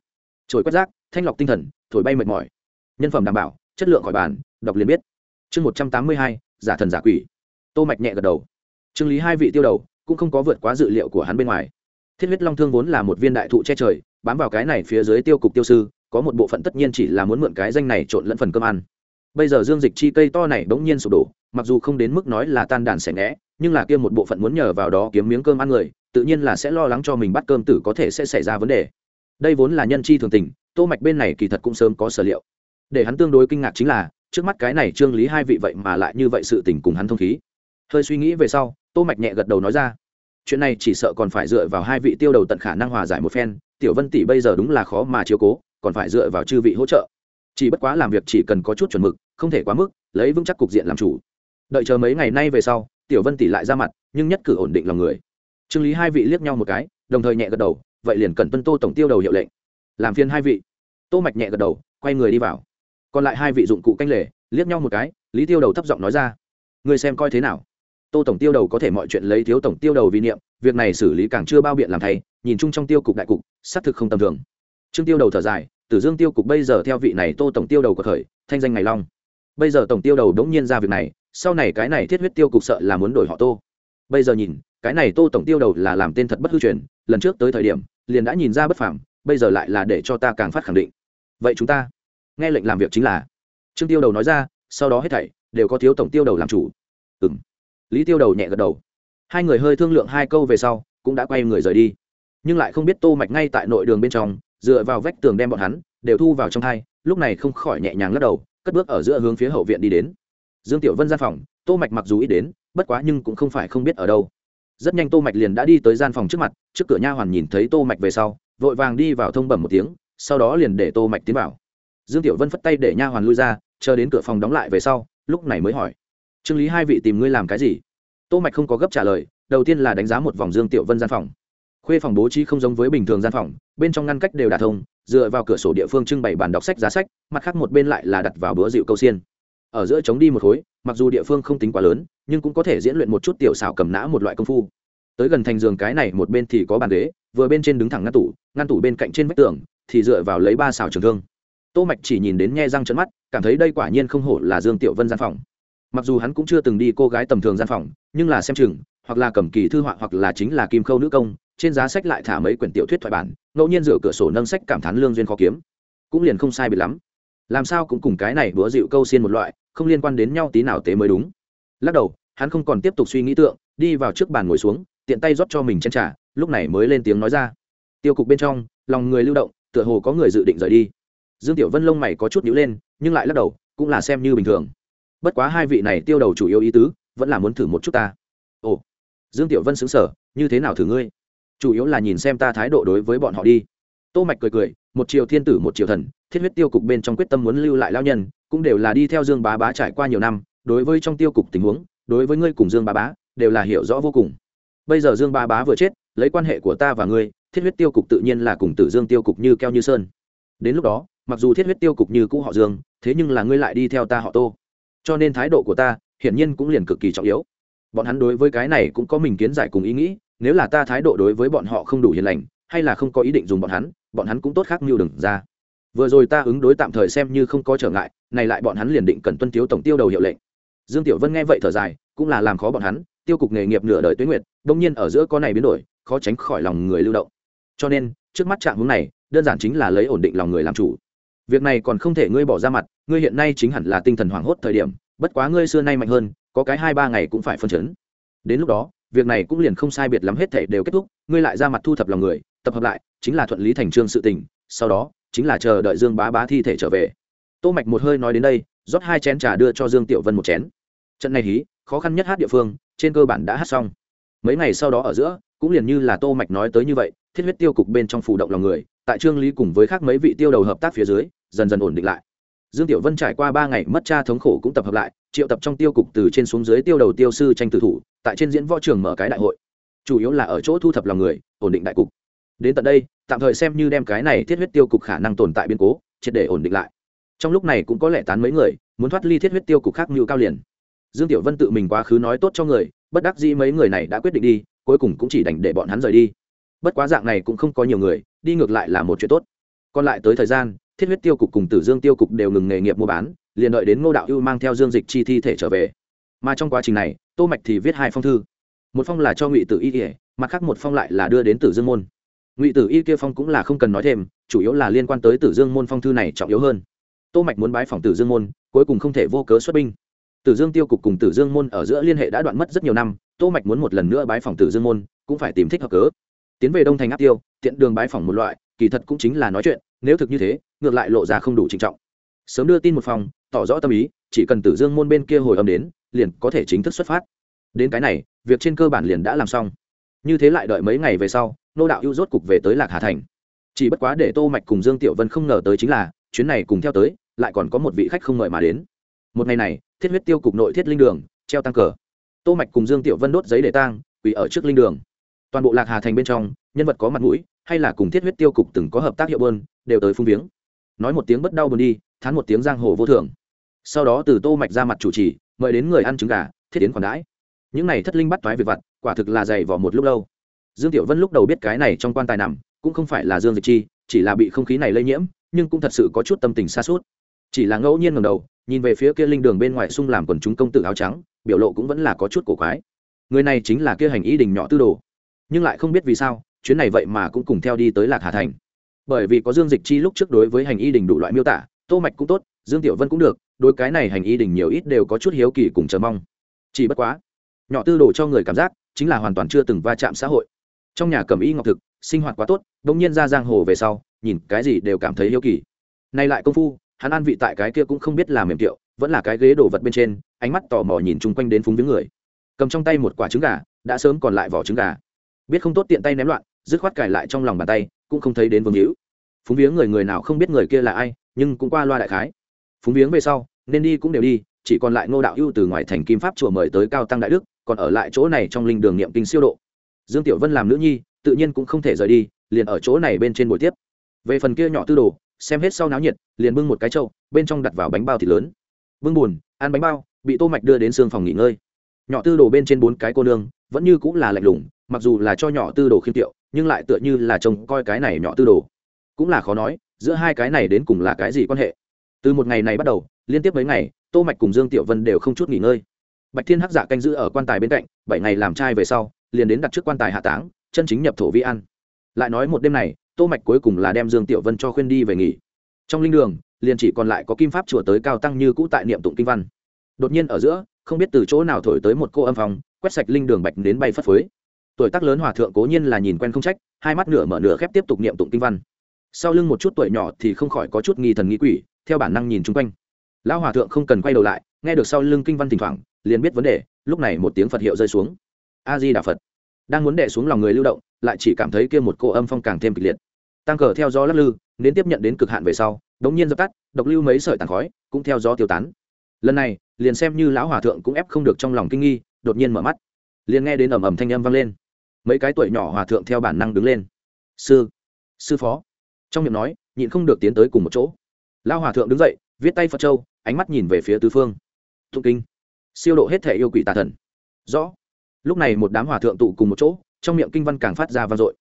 Trồi quét rác, thanh lọc tinh thần, thổi bay mệt mỏi. Nhân phẩm đảm bảo, chất lượng khỏi bàn, đọc liền biết. Chương một trăm tám mươi hai, giả thần giả quỷ. Tô mạch nhẹ gật đầu. Trương lý hai vị tiêu đầu, cũng không có vượt quá dự liệu của hắn bên ngoài. Thiết huyết long thương vốn là một viên đại thụ che trời, bám vào cái này phía dưới tiêu cục tiêu sư có một bộ phận tất nhiên chỉ là muốn mượn cái danh này trộn lẫn phần cơm ăn. Bây giờ dương dịch chi cây to này bỗng nhiên sụp đổ, mặc dù không đến mức nói là tan đàn xẻ ngẽ nhưng là kia một bộ phận muốn nhờ vào đó kiếm miếng cơm ăn người, tự nhiên là sẽ lo lắng cho mình bắt cơm tử có thể sẽ xảy ra vấn đề. Đây vốn là nhân chi thường tình, tô mạch bên này kỳ thật cũng sớm có sở liệu. Để hắn tương đối kinh ngạc chính là, trước mắt cái này trương lý hai vị vậy mà lại như vậy sự tình cùng hắn thông khí. Hơi suy nghĩ về sau, tô mạch nhẹ gật đầu nói ra, chuyện này chỉ sợ còn phải dựa vào hai vị tiêu đầu tận khả năng hòa giải một phen, tiểu vân tỷ bây giờ đúng là khó mà chiếu cố còn phải dựa vào chư vị hỗ trợ. Chỉ bất quá làm việc chỉ cần có chút chuẩn mực, không thể quá mức, lấy vững chắc cục diện làm chủ. Đợi chờ mấy ngày nay về sau, tiểu vân tỷ lại ra mặt, nhưng nhất cử ổn định lòng người. Trương lý hai vị liếc nhau một cái, đồng thời nhẹ gật đầu, vậy liền cần tuân tô tổng tiêu đầu hiệu lệnh. Làm phiên hai vị. Tô mạch nhẹ gật đầu, quay người đi vào. Còn lại hai vị dụng cụ canh lề, liếc nhau một cái, lý tiêu đầu thấp giọng nói ra người xem coi thế nào? Tô tổng tiêu đầu có thể mọi chuyện lấy thiếu tổng tiêu đầu vi niệm, việc này xử lý càng chưa bao biện làm thay, nhìn chung trong tiêu cục đại cục, xác thực không tầm thường trương tiêu đầu thở dài, tử dương tiêu cục bây giờ theo vị này tô tổng tiêu đầu của thời, thanh danh ngày long. Bây giờ tổng tiêu đầu đống nhiên ra việc này, sau này cái này thiết huyết tiêu cục sợ là muốn đổi họ tô. Bây giờ nhìn, cái này tô tổng tiêu đầu là làm tên thật bất hư truyền, lần trước tới thời điểm, liền đã nhìn ra bất phẳng bây giờ lại là để cho ta càng phát khẳng định. Vậy chúng ta, nghe lệnh làm việc chính là. Trương tiêu đầu nói ra, sau đó hết thảy, đều có thiếu tổng tiêu đầu làm chủ. Ừ m lý tiêu đầu nhẹ gật đầu. Hai người hơi thương lượng hai câu về sau, cũng đã quay người rời đi. Nhưng lại không biết tô mạch ngay tại nội đường bên trong dựa vào vách tường đem bọn hắn đều thu vào trong thai, lúc này không khỏi nhẹ nhàng lắc đầu, cất bước ở giữa hướng phía hậu viện đi đến. Dương tiểu vân gian phòng, tô mạch mặc dù ít đến, bất quá nhưng cũng không phải không biết ở đâu. Rất nhanh tô mạch liền đã đi tới gian phòng trước mặt, trước cửa nha hoàn nhìn thấy tô mạch về sau, vội vàng đi vào thông bẩm một tiếng, sau đó liền để tô mạch tiến vào. Dương tiểu vân phất tay để nha hoàn lui ra, chờ đến cửa phòng đóng lại về sau, lúc này mới hỏi, trương lý hai vị tìm ngươi làm cái gì? Tô mạch không có gấp trả lời, đầu tiên là đánh giá một vòng dương tiểu vân gian phòng. Khuê phòng bố trí không giống với bình thường gian phòng bên trong ngăn cách đều đả thông, dựa vào cửa sổ địa phương trưng bày bàn đọc sách giá sách, mặt khác một bên lại là đặt vào bữa dịu câu xiên. Ở giữa chống đi một khối, mặc dù địa phương không tính quá lớn, nhưng cũng có thể diễn luyện một chút tiểu xảo cầm nã một loại công phu. Tới gần thành giường cái này một bên thì có bàn ghế, vừa bên trên đứng thẳng ngăn tủ ngăn tủ bên cạnh trên vách tường, thì dựa vào lấy ba xào trường thương. Tô mạch chỉ nhìn đến nhe răng trợn mắt, cảm thấy đây quả nhiên không hổ là dương tiểu vân gian phòng. Mặc dù hắn cũng chưa từng đi cô gái tầm thường gian phòng, nhưng là xem chừng, hoặc là cầm kỳ thư họa hoặc là chính là kim khâu nữ công trên giá sách lại thả mấy quyển tiểu thuyết thoại bản, ngẫu nhiên rửa cửa sổ nâng sách cảm thán lương duyên khó kiếm. Cũng liền không sai bị lắm. Làm sao cũng cùng cái này búa dịu câu xiên một loại, không liên quan đến nhau tí nào tế mới đúng. Lắc đầu, hắn không còn tiếp tục suy nghĩ tượng, đi vào trước bàn ngồi xuống, tiện tay rót cho mình chân trả lúc này mới lên tiếng nói ra. Tiêu cục bên trong, lòng người lưu động, tựa hồ có người dự định rời đi. Dương tiểu vân lông mày có chút nhíu lên, nhưng lại lắc đầu, cũng là xem như bình thường. Bất quá hai vị này tiêu đầu chủ yếu ý tứ, vẫn là muốn thử một chút ta. Ồ. Dương tiểu vân xứng sở như thế nào thử ngươi? Chủ yếu là nhìn xem ta thái độ đối với bọn họ đi. Tô mạch cười cười, một triều thiên tử, một triều thần, thiết huyết tiêu cục bên trong quyết tâm muốn lưu lại lao nhân, cũng đều là đi theo dương bá bá trải qua nhiều năm, đối với trong tiêu cục tình huống, đối với ngươi cùng dương bá bá, đều là hiểu rõ vô cùng. Bây giờ dương bá bá vừa chết, lấy quan hệ của ta và ngươi, thiết huyết tiêu cục tự nhiên là cùng tử dương tiêu cục như keo như sơn. Đến lúc đó, mặc dù thiết huyết tiêu cục như cũ họ dương, thế nhưng là ngươi lại đi theo ta họ tô. Cho nên thái độ của ta, hiển nhiên cũng liền cực kỳ trọng yếu. Bọn hắn đối với cái này cũng có mình kiến giải cùng ý nghĩ nếu là ta thái độ đối với bọn họ không đủ hiền lành, hay là không có ý định dùng bọn hắn bọn hắn cũng tốt khác mưu đừng ra. Vừa rồi ta ứng đối tạm thời xem như không có trở ngại, này lại bọn hắn liền định cần tuân thiếu tổng tiêu đầu hiệu lệnh. Dương tiểu vân nghe vậy thở dài, cũng là làm khó bọn hắn, tiêu cục nghề nghiệp nửa đời tuyến nguyệt, đông nhiên ở giữa có này biến đổi, khó tránh khỏi lòng người lưu động. Cho nên, trước mắt trạng hướng này, đơn giản chính là lấy ổn định lòng người làm chủ. Việc này còn không thể ngươi bỏ ra mặt, ngươi hiện nay chính hẳn là tinh thần hoảng hốt thời điểm, bất quá ngươi xưa nay mạnh hơn, có cái hai ba ngày cũng phải phân chấn. Đến lúc đó việc này cũng liền không sai biệt lắm hết thể đều kết thúc, ngươi lại ra mặt thu thập lòng người, tập hợp lại, chính là thuận lý thành trương sự tình, sau đó, chính là chờ đợi dương bá bá thi thể trở về. Tô mạch một hơi nói đến đây, rót hai chén trà đưa cho dương tiểu vân một chén. Trận này hí, khó khăn nhất hát địa phương, trên cơ bản đã hát xong. Mấy ngày sau đó ở giữa, cũng liền như là tô mạch nói tới như vậy, thiết huyết tiêu cục bên trong phủ động lòng người, tại trương lý cùng với khác mấy vị tiêu đầu hợp tác phía dưới, dần dần ổn định lại dương tiểu vân trải qua ba ngày mất cha thống khổ cũng tập hợp lại, triệu tập trong tiêu cục từ trên xuống dưới tiêu đầu tiêu sư tranh tử thủ, tại trên diễn võ trường mở cái đại hội. Chủ yếu là ở chỗ thu thập lòng người, ổn định đại cục. Đến tận đây, tạm thời xem như đem cái này thiết huyết tiêu cục khả năng tồn tại biên cố, triệt để ổn định lại. Trong lúc này cũng có lẽ tán mấy người, muốn thoát ly thiết huyết tiêu cục khác mưu cao liền. Dương tiểu vân tự mình quá khứ nói tốt cho người, bất đắc dĩ mấy người này đã quyết định đi, cuối cùng cũng chỉ đành để bọn hắn rời đi. Bất quá dạng này cũng không có nhiều người, đi ngược lại là một chuyện tốt. Còn lại tới thời gian thiết huyết tiêu cục cùng tử dương tiêu cục đều ngừng nghề nghiệp mua bán, liền đợi đến ngô đạo ưu mang theo dương dịch chi thi thể trở về. Mà trong quá trình này, tô mạch thì viết hai phong thư. Một phong là cho ngụy tử y ỉa mặt khác một phong lại là đưa đến tử dương môn. Ngụy tử y kia phong cũng là không cần nói thêm, chủ yếu là liên quan tới tử dương môn phong thư này trọng yếu hơn. Tô mạch muốn bái phòng tử dương môn, cuối cùng không thể vô cớ xuất binh. Tử dương tiêu cục cùng tử dương môn ở giữa liên hệ đã đoạn mất rất nhiều năm, tô mạch muốn một lần nữa bái phòng tử dương môn, cũng phải tìm thích hợp cớ. Tiến về đông thành áp tiêu, tiện đường bái phòng một loại, kỳ thật cũng chính là nói chuyện nếu thực như thế, ngược lại lộ ra không đủ trịnh trọng. Sớm đưa tin một phòng, tỏ rõ tâm ý, chỉ cần tử dương môn bên kia hồi âm đến, liền có thể chính thức xuất phát. Đến cái này, việc trên cơ bản liền đã làm xong. Như thế lại đợi mấy ngày về sau, nô đạo ưu rốt cục về tới lạc hà thành. Chỉ bất quá để tô mạch cùng dương tiểu vân không ngờ tới chính là, chuyến này cùng theo tới, lại còn có một vị khách không mời mà đến. Một ngày này, thiết huyết tiêu cục nội thiết linh đường, treo tăng cờ. Tô mạch cùng dương tiểu vân đốt giấy để tang, quỳ ở trước linh đường. Toàn bộ lạc hà thành bên trong, nhân vật có mặt mũi, hay là cùng thiết huyết tiêu cục từng có hợp tác hiệu bơn đều tới phung viếng. Nói một tiếng bất đau buồn đi, thán một tiếng giang hồ vô thường. Sau đó từ tô mạch ra mặt chủ trì, mời đến người ăn trứng gà, thiết yến khoản đãi. Những này thất linh bắt toái việc vặt, quả thực là dày vỏ một lúc lâu. Dương tiểu vân lúc đầu biết cái này trong quan tài nằm, cũng không phải là dương dịch chi, chỉ là bị không khí này lây nhiễm, nhưng cũng thật sự có chút tâm tình xa suốt. Chỉ là ngẫu nhiên ngầm đầu, nhìn về phía kia linh đường bên ngoài xung làm quần chúng công tử áo trắng, biểu lộ cũng vẫn là có chút cổ quái. Người này chính là kia hành ý đình nhỏ tư đồ. Nhưng lại không biết vì sao, chuyến này vậy mà cũng cùng theo đi tới lạc hà thành bởi vì có dương dịch chi lúc trước đối với hành y đình đủ loại miêu tả, tô mạch cũng tốt, dương tiểu vân cũng được, đối cái này hành y đình nhiều ít đều có chút hiếu kỳ cùng chờ mong. Chỉ bất quá, nhỏ tư đồ cho người cảm giác, chính là hoàn toàn chưa từng va chạm xã hội. Trong nhà cầm y ngọc thực, sinh hoạt quá tốt đống nhiên ra giang hồ về sau, nhìn cái gì đều cảm thấy hiếu kỳ. Nay lại công phu, hắn an vị tại cái kia cũng không biết là mềm tiệu, vẫn là cái ghế đổ vật bên trên, ánh mắt tò mò nhìn chung quanh đến phúng viếng người. Cầm trong tay một quả trứng gà, đã sớm còn lại vỏ trứng gà. Biết không tốt tiện tay ném loạn, dứt khoát cài lại trong lòng bàn tay cũng không thấy đến vương hữu. Phúng viếng người người nào không biết người kia là ai, nhưng cũng qua loa đại khái. Phúng viếng về sau, nên đi cũng đều đi, chỉ còn lại ngô đạo ưu từ ngoài thành kim pháp chùa mời tới cao tăng đại đức, còn ở lại chỗ này trong linh đường niệm kinh siêu độ. Dương tiểu vân làm nữ nhi, tự nhiên cũng không thể rời đi, liền ở chỗ này bên trên buổi tiếp. Về phần kia nhỏ tư đồ, xem hết sau náo nhiệt, liền bưng một cái trâu bên trong đặt vào bánh bao thịt lớn. Bưng buồn, ăn bánh bao, bị tô mạch đưa đến xương phòng nghỉ ngơi nhỏ tư đồ bên trên bốn cái cô nương, vẫn như cũng là lạnh lùng, mặc dù là cho nhỏ tư đồ khiêm tiệu, nhưng lại tựa như là trông coi cái này nhỏ tư đồ. Cũng là khó nói, giữa hai cái này đến cùng là cái gì quan hệ. Từ một ngày này bắt đầu, liên tiếp mấy ngày, tô mạch cùng dương tiểu vân đều không chút nghỉ ngơi. Bạch thiên hắc giả canh giữ ở quan tài bên cạnh, bảy ngày làm trai về sau, liền đến đặt trước quan tài hạ táng, chân chính nhập thổ vi ăn. Lại nói một đêm này, tô mạch cuối cùng là đem dương tiểu vân cho khuyên đi về nghỉ. Trong linh đường, liền chỉ còn lại có kim pháp chùa tới cao tăng như cũ tại niệm tụng kinh văn. Đột nhiên ở giữa không biết từ chỗ nào thổi tới một cô âm phòng quét sạch linh đường bạch đến bay phất phới. Tuổi tác lớn hòa thượng cố nhiên là nhìn quen không trách, hai mắt nửa mở nửa khép tiếp tục niệm tụng kinh văn. Sau lưng một chút tuổi nhỏ thì không khỏi có chút nghi thần nghi quỷ, theo bản năng nhìn chung quanh. Lão hòa thượng không cần quay đầu lại, nghe được sau lưng kinh văn thỉnh thoảng, liền biết vấn đề, lúc này một tiếng phật hiệu rơi xuống. A di đà phật. Đang muốn đẻ xuống lòng người lưu động, lại chỉ cảm thấy kia một cô âm phong càng thêm kịch liệt. Tăng cờ theo gió lắc lư đến tiếp nhận đến cực hạn về sau, đống nhiên dập tắt, độc lưu mấy sợi tàn khói, cũng theo gió tiêu tán. Lần này liền xem như lão hòa thượng cũng ép không được trong lòng kinh nghi, đột nhiên mở mắt. Liền nghe đến ầm ầm thanh âm vang lên. Mấy cái tuổi nhỏ hòa thượng theo bản năng đứng lên. Sư sư phó. Trong miệng nói, nhịn không được tiến tới cùng một chỗ. Lão hòa thượng đứng dậy, viết tay phật châu, ánh mắt nhìn về phía tứ phương. Thụ kinh. Siêu độ hết thể yêu quỷ tà thần. Rõ. Lúc này một đám hòa thượng tụ cùng một chỗ, trong miệng kinh văn càng phát ra vang dội.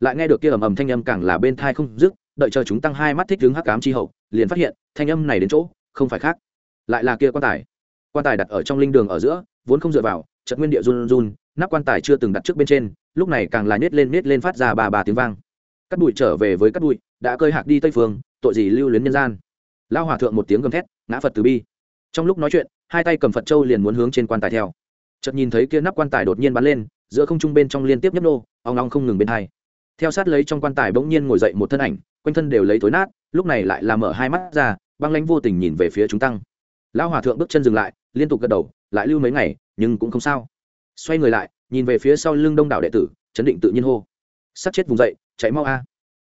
Lại nghe được kia ầm ầm thanh âm càng là bên thai không dứt, đợi chờ chúng tăng hai mắt thích đứng hắc cám chi hậu, liền phát hiện thanh âm này đến chỗ, không phải khác, lại là kia quan tài quan tài đặt ở trong linh đường ở giữa, vốn không dựa vào trận nguyên địa run run, nắp quan tài chưa từng đặt trước bên trên, lúc này càng là nhét lên nhét lên phát ra ba ba tiếng vang. Cắt bụi trở về với cắt bụi, đã cơi hạc đi tây phương, tội gì lưu luyến nhân gian. Lao hòa thượng một tiếng gầm thét, ngã phật từ bi. Trong lúc nói chuyện, hai tay cầm phật châu liền muốn hướng trên quan tài theo. Chợt nhìn thấy kia nắp quan tài đột nhiên bắn lên, giữa không trung bên trong liên tiếp nhấp nô, ong ong không ngừng bên hai. Theo sát lấy trong quan tài bỗng nhiên ngồi dậy một thân ảnh, quanh thân đều lấy tối nát, lúc này lại làm mở hai mắt ra, băng lãnh vô tình nhìn về phía chúng tăng. Lão hòa thượng bước chân dừng lại liên tục gật đầu, lại lưu mấy ngày, nhưng cũng không sao. Xoay người lại, nhìn về phía sau lưng đông đảo đệ tử, chấn định tự nhiên hô. Sắp chết vùng dậy, chạy mau a.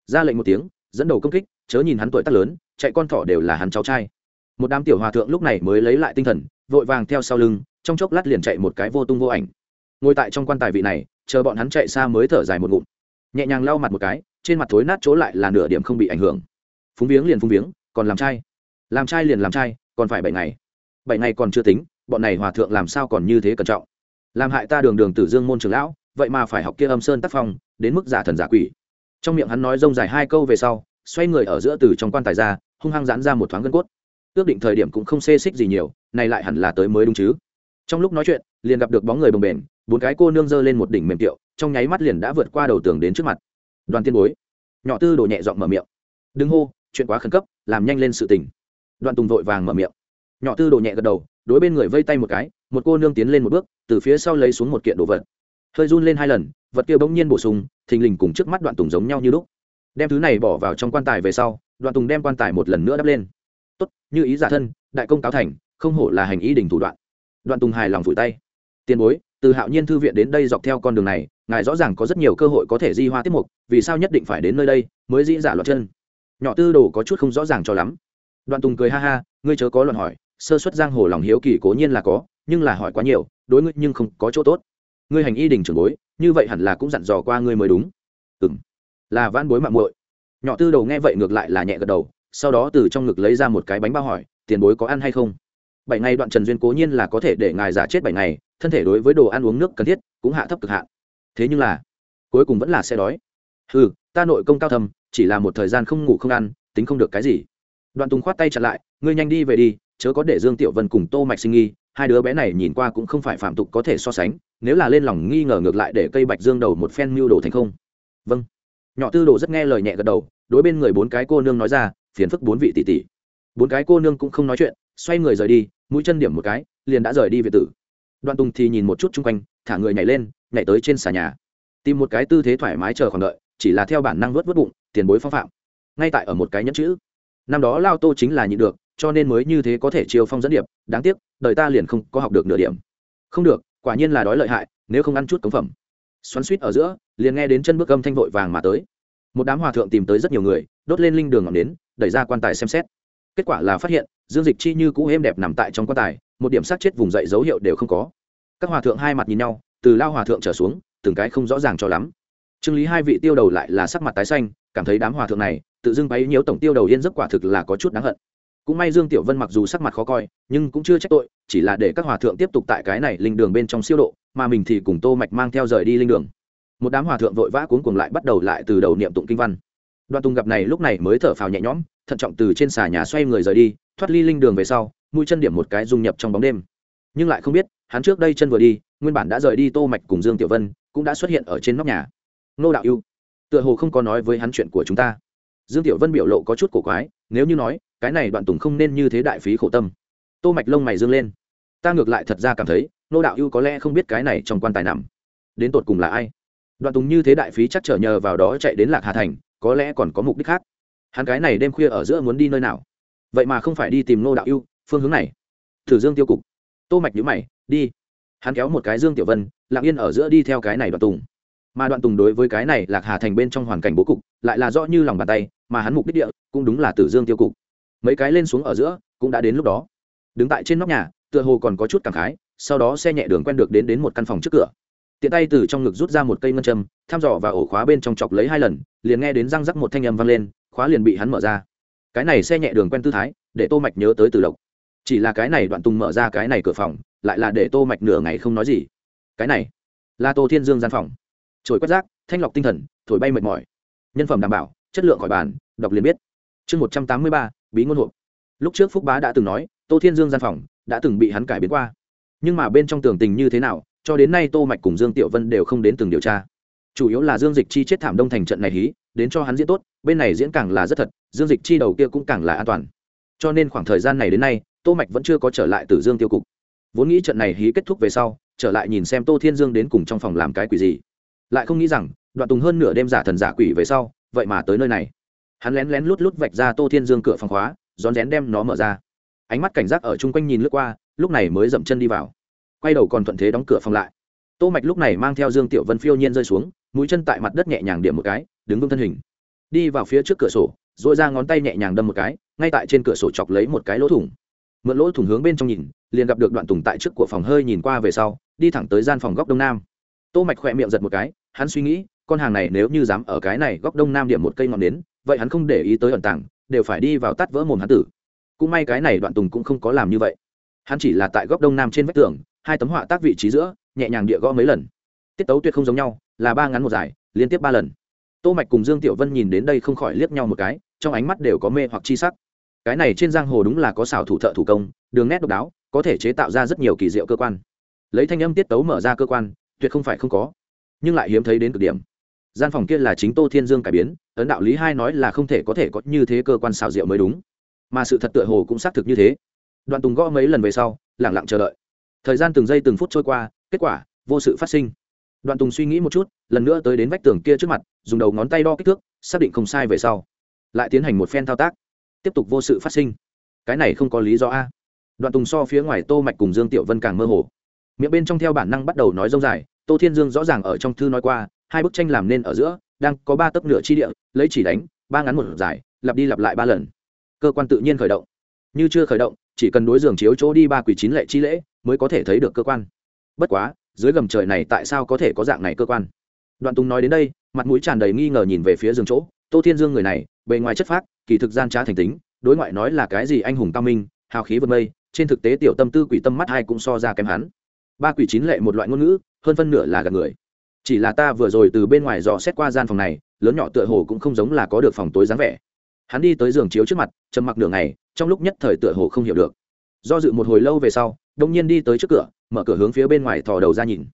Ra lệnh một tiếng, dẫn đầu công kích, chớ nhìn hắn tuổi tác lớn, chạy con thỏ đều là hắn cháu trai. Một đám tiểu hòa thượng lúc này mới lấy lại tinh thần, vội vàng theo sau lưng, trong chốc lát liền chạy một cái vô tung vô ảnh. Ngồi tại trong quan tài vị này, chờ bọn hắn chạy xa mới thở dài một ngụm. Nhẹ nhàng lau mặt một cái, trên mặt thối nát chỗ lại là nửa điểm không bị ảnh hưởng. Phúng viếng liền phúng viếng, còn làm trai. Làm trai liền làm trai, còn phải bảy ngày bảy ngày còn chưa tính, bọn này hòa thượng làm sao còn như thế cẩn trọng? Làm hại ta đường đường tử dương môn trường lão, vậy mà phải học kia âm sơn tác phong, đến mức giả thần giả quỷ. Trong miệng hắn nói rông dài hai câu về sau, xoay người ở giữa từ trong quan tài ra, hung hăng giãn ra một thoáng gân cốt. Ước định thời điểm cũng không xê xích gì nhiều, này lại hẳn là tới mới đúng chứ. Trong lúc nói chuyện, liền gặp được bóng người bồng bềnh, bốn cái cô nương giơ lên một đỉnh mềm tiệu, trong nháy mắt liền đã vượt qua đầu tường đến trước mặt. Đoàn tiên bối. Nhỏ tư đổ nhẹ giọng mở miệng. Đừng hô, chuyện quá khẩn cấp, làm nhanh lên sự tình. Đoàn tùng vội vàng mở miệng nhỏ tư đổ nhẹ gật đầu, đối bên người vây tay một cái, một cô nương tiến lên một bước, từ phía sau lấy xuống một kiện đồ vật. Hơi run lên hai lần, vật kia bỗng nhiên bổ sung, thình lình cùng trước mắt đoạn tùng giống nhau như lúc. Đem thứ này bỏ vào trong quan tài về sau, đoạn tùng đem quan tài một lần nữa đắp lên. Tốt, như ý giả thân, đại công cáo thành, không hổ là hành ý đình thủ đoạn. Đoạn tùng hài lòng vùi tay. Tiền bối, từ hạo nhiên thư viện đến đây dọc theo con đường này, ngài rõ ràng có rất nhiều cơ hội có thể di hoa tiết mục, vì sao nhất định phải đến nơi đây mới dĩ giả loạt chân? Nhỏ tư đồ có chút không rõ ràng cho lắm. Đoạn tùng cười ha ha, ngươi chớ có luận hỏi sơ xuất giang hồ lòng hiếu kỳ cố nhiên là có, nhưng là hỏi quá nhiều, đối ngươi nhưng không có chỗ tốt. Ngươi hành y đình trưởng bối, như vậy hẳn là cũng dặn dò qua ngươi mới đúng. Ừ m là van bối mạng muội. Nhỏ tư đầu nghe vậy ngược lại là nhẹ gật đầu, sau đó từ trong ngực lấy ra một cái bánh bao hỏi, tiền bối có ăn hay không? Bảy ngày đoạn trần duyên cố nhiên là có thể để ngài giả chết bảy ngày, thân thể đối với đồ ăn uống nước cần thiết cũng hạ thấp cực hạn. Thế nhưng là, cuối cùng vẫn là sẽ đói. Ừ ta nội công cao thầm chỉ là một thời gian không ngủ không ăn, tính không được cái gì. Đoạn tùng khoát tay chặt lại, ngươi nhanh đi về đi chớ có để dương tiểu vân cùng tô mạch sinh nghi, hai đứa bé này nhìn qua cũng không phải phạm tục có thể so sánh, nếu là lên lòng nghi ngờ ngược lại để cây bạch dương đầu một phen mưu đồ thành không. Vâng. Nhỏ tư đồ rất nghe lời nhẹ gật đầu, đối bên người bốn cái cô nương nói ra, phiền phức bốn vị tỷ tỷ. Bốn cái cô nương cũng không nói chuyện, xoay người rời đi, mũi chân điểm một cái, liền đã rời đi về tử. Đoạn tùng thì nhìn một chút chung quanh, thả người nhảy lên, nhảy tới trên xà nhà. Tìm một cái tư thế thoải mái chờ khoảng đợi, chỉ là theo bản năng vớt vớt bụng, tiền bối phong phạm. Ngay tại ở một cái nhẫn chữ. Năm đó lao tô chính là nhịn được cho nên mới như thế có thể chiêu phong dẫn điệp, đáng tiếc, đời ta liền không có học được nửa điểm. Không được, quả nhiên là đói lợi hại, nếu không ăn chút cống phẩm. Xoắn suýt ở giữa, liền nghe đến chân bước âm thanh vội vàng mà tới. Một đám hòa thượng tìm tới rất nhiều người, đốt lên linh đường ngọn đến đẩy ra quan tài xem xét. Kết quả là phát hiện, dương dịch chi như cũ êm đẹp nằm tại trong quan tài, một điểm sát chết vùng dậy dấu hiệu đều không có. Các hòa thượng hai mặt nhìn nhau, từ lao hòa thượng trở xuống, từng cái không rõ ràng cho lắm. Trương lý hai vị tiêu đầu lại là sắc mặt tái xanh, cảm thấy đám hòa thượng này, tự dưng bấy nhiễu tổng tiêu đầu yên giấc quả thực là có chút đáng hận cũng may dương tiểu vân mặc dù sắc mặt khó coi, nhưng cũng chưa trách tội, chỉ là để các hòa thượng tiếp tục tại cái này linh đường bên trong siêu độ, mà mình thì cùng tô mạch mang theo rời đi linh đường. Một đám hòa thượng vội vã cuốn cuồng lại bắt đầu lại từ đầu niệm tụng kinh văn. Đoàn tùng gặp này lúc này mới thở phào nhẹ nhõm, thận trọng từ trên xà nhà xoay người rời đi, thoát ly linh đường về sau, mũi chân điểm một cái dung nhập trong bóng đêm. Nhưng lại không biết, hắn trước đây chân vừa đi, nguyên bản đã rời đi tô mạch cùng dương tiểu vân, cũng đã xuất hiện ở trên nóc nhà. Nô đạo ưu, tựa hồ không có nói với hắn chuyện của chúng ta. Dương tiểu vân biểu lộ có chút cổ quái, nếu như nói cái này đoạn tùng không nên như thế đại phí khổ tâm. Tô mạch lông mày dương lên. Ta ngược lại thật ra cảm thấy, nô đạo ưu có lẽ không biết cái này trong quan tài nằm. Đến tột cùng là ai? Đoạn tùng như thế đại phí chắc trở nhờ vào đó chạy đến lạc hà thành, có lẽ còn có mục đích khác. Hắn cái này đêm khuya ở giữa muốn đi nơi nào? Vậy mà không phải đi tìm nô đạo ưu, phương hướng này. Thử dương tiêu cục. Tô mạch nhíu mày, đi. Hắn kéo một cái dương tiểu vân, lặng yên ở giữa đi theo cái này đoạn tùng. Mà đoạn tùng đối với cái này lạc hà thành bên trong hoàn cảnh bố cục, lại là rõ như lòng bàn tay, mà hắn mục đích địa cũng đúng là tử dương tiêu cục mấy cái lên xuống ở giữa cũng đã đến lúc đó. Đứng tại trên nóc nhà, tựa hồ còn có chút cảm khái, sau đó xe nhẹ đường quen được đến đến một căn phòng trước cửa. Tiện tay từ trong ngực rút ra một cây ngân châm, thăm dò và ổ khóa bên trong chọc lấy hai lần, liền nghe đến răng rắc một thanh âm vang lên, khóa liền bị hắn mở ra. Cái này xe nhẹ đường quen tư thái, để tô mạch nhớ tới từ lộc. Chỉ là cái này đoạn tùng mở ra cái này cửa phòng, lại là để tô mạch nửa ngày không nói gì. Cái này là tô thiên dương gian phòng. Trồi quét rác, thanh lọc tinh thần, thổi bay mệt mỏi. Nhân phẩm đảm bảo, chất lượng khỏi bàn, đọc liền biết. Chương một trăm tám mươi ba bí ngôn hộp. Lúc trước phúc bá đã từng nói, tô thiên dương gian phòng đã từng bị hắn cải biến qua. Nhưng mà bên trong tường tình như thế nào, cho đến nay tô mạch cùng dương tiểu vân đều không đến từng điều tra. Chủ yếu là dương dịch chi chết thảm đông thành trận này hí, đến cho hắn diễn tốt, bên này diễn càng là rất thật, dương dịch chi đầu kia cũng càng là an toàn. Cho nên khoảng thời gian này đến nay, tô mạch vẫn chưa có trở lại từ dương tiêu cục. Vốn nghĩ trận này hí kết thúc về sau, trở lại nhìn xem tô thiên dương đến cùng trong phòng làm cái quỷ gì. Lại không nghĩ rằng, đoạn tùng hơn nửa đêm giả thần giả quỷ về sau, vậy mà tới nơi này hắn lén lén lút lút vạch ra tô thiên dương cửa phòng khóa, rón rén đem nó mở ra. Ánh mắt cảnh giác ở chung quanh nhìn lướt qua, lúc này mới dậm chân đi vào. Quay đầu còn thuận thế đóng cửa phòng lại. Tô mạch lúc này mang theo dương tiểu vân phiêu nhiên rơi xuống, mũi chân tại mặt đất nhẹ nhàng điểm một cái, đứng vững thân hình. Đi vào phía trước cửa sổ dội ra ngón tay nhẹ nhàng đâm một cái, ngay tại trên cửa sổ chọc lấy một cái lỗ thủng. Mượn lỗ thủng hướng bên trong nhìn, liền gặp được đoạn tùng tại trước của phòng hơi nhìn qua về sau, đi thẳng tới gian phòng góc đông nam. Tô mạch khỏe miệng giật một cái, hắn suy nghĩ, con hàng này nếu như dám ở cái này góc đông nam điểm một cây ngọn nến vậy hắn không để ý tới ẩn tàng, đều phải đi vào tắt vỡ mồm hắn tử. Cũng may cái này đoạn tùng cũng không có làm như vậy. Hắn chỉ là tại góc đông nam trên vách tường, hai tấm họa tác vị trí giữa, nhẹ nhàng địa gõ mấy lần. Tiết tấu tuyệt không giống nhau, là ba ngắn một dài, liên tiếp ba lần. Tô mạch cùng dương tiểu vân nhìn đến đây không khỏi liếc nhau một cái, trong ánh mắt đều có mê hoặc chi sắc. Cái này trên giang hồ đúng là có xảo thủ thợ thủ công, đường nét độc đáo, có thể chế tạo ra rất nhiều kỳ diệu cơ quan. Lấy thanh âm tiết tấu mở ra cơ quan, tuyệt không phải không có, nhưng lại hiếm thấy đến cực điểm gian phòng kia là chính tô thiên dương cải biến, ấn đạo lý hai nói là không thể có thể có như thế cơ quan xào diệu mới đúng. Mà sự thật tựa hồ cũng xác thực như thế. Đoạn tùng gõ mấy lần về sau lẳng lặng chờ đợi. Thời gian từng giây từng phút trôi qua, kết quả, vô sự phát sinh. Đoạn tùng suy nghĩ một chút, lần nữa tới đến vách tường kia trước mặt, dùng đầu ngón tay đo kích thước, xác định không sai về sau. Lại tiến hành một phen thao tác. Tiếp tục vô sự phát sinh. Cái này không có lý do a. Đoạn tùng so phía ngoài tô mạch cùng dương tiểu vân càng mơ hồ. Miệng bên trong theo bản năng bắt đầu nói rông dài, tô thiên dương rõ ràng ở trong thư nói qua hai bức tranh làm nên ở giữa, đang có ba tấc nửa chi địa, lấy chỉ đánh, ba ngắn một dài, lặp đi lặp lại ba lần. Cơ quan tự nhiên khởi động. Như chưa khởi động, chỉ cần đối giường chiếu chỗ đi ba quỷ chín lệ chi lễ, mới có thể thấy được cơ quan. Bất quá, dưới gầm trời này tại sao có thể có dạng này cơ quan? Đoạn tùng nói đến đây, mặt mũi tràn đầy nghi ngờ nhìn về phía giường chỗ. Tô thiên dương người này, bề ngoài chất phác, kỳ thực gian trá thành tính, đối ngoại nói là cái gì anh hùng cao minh, hào khí vượt mây trên thực tế tiểu tâm tư quỷ tâm mắt hai cũng so ra kém hắn. Ba quỷ chín lệ một loại ngôn ngữ, hơn phân nửa là gạt người chỉ là ta vừa rồi từ bên ngoài dò xét qua gian phòng này, lớn nhỏ tựa hồ cũng không giống là có được phòng tối dáng vẻ. Hắn đi tới giường chiếu trước mặt, trầm mặc nửa ngày, trong lúc nhất thời tựa hồ không hiểu được. Do dự một hồi lâu về sau, đông nhiên đi tới trước cửa, mở cửa hướng phía bên ngoài thò đầu ra nhìn.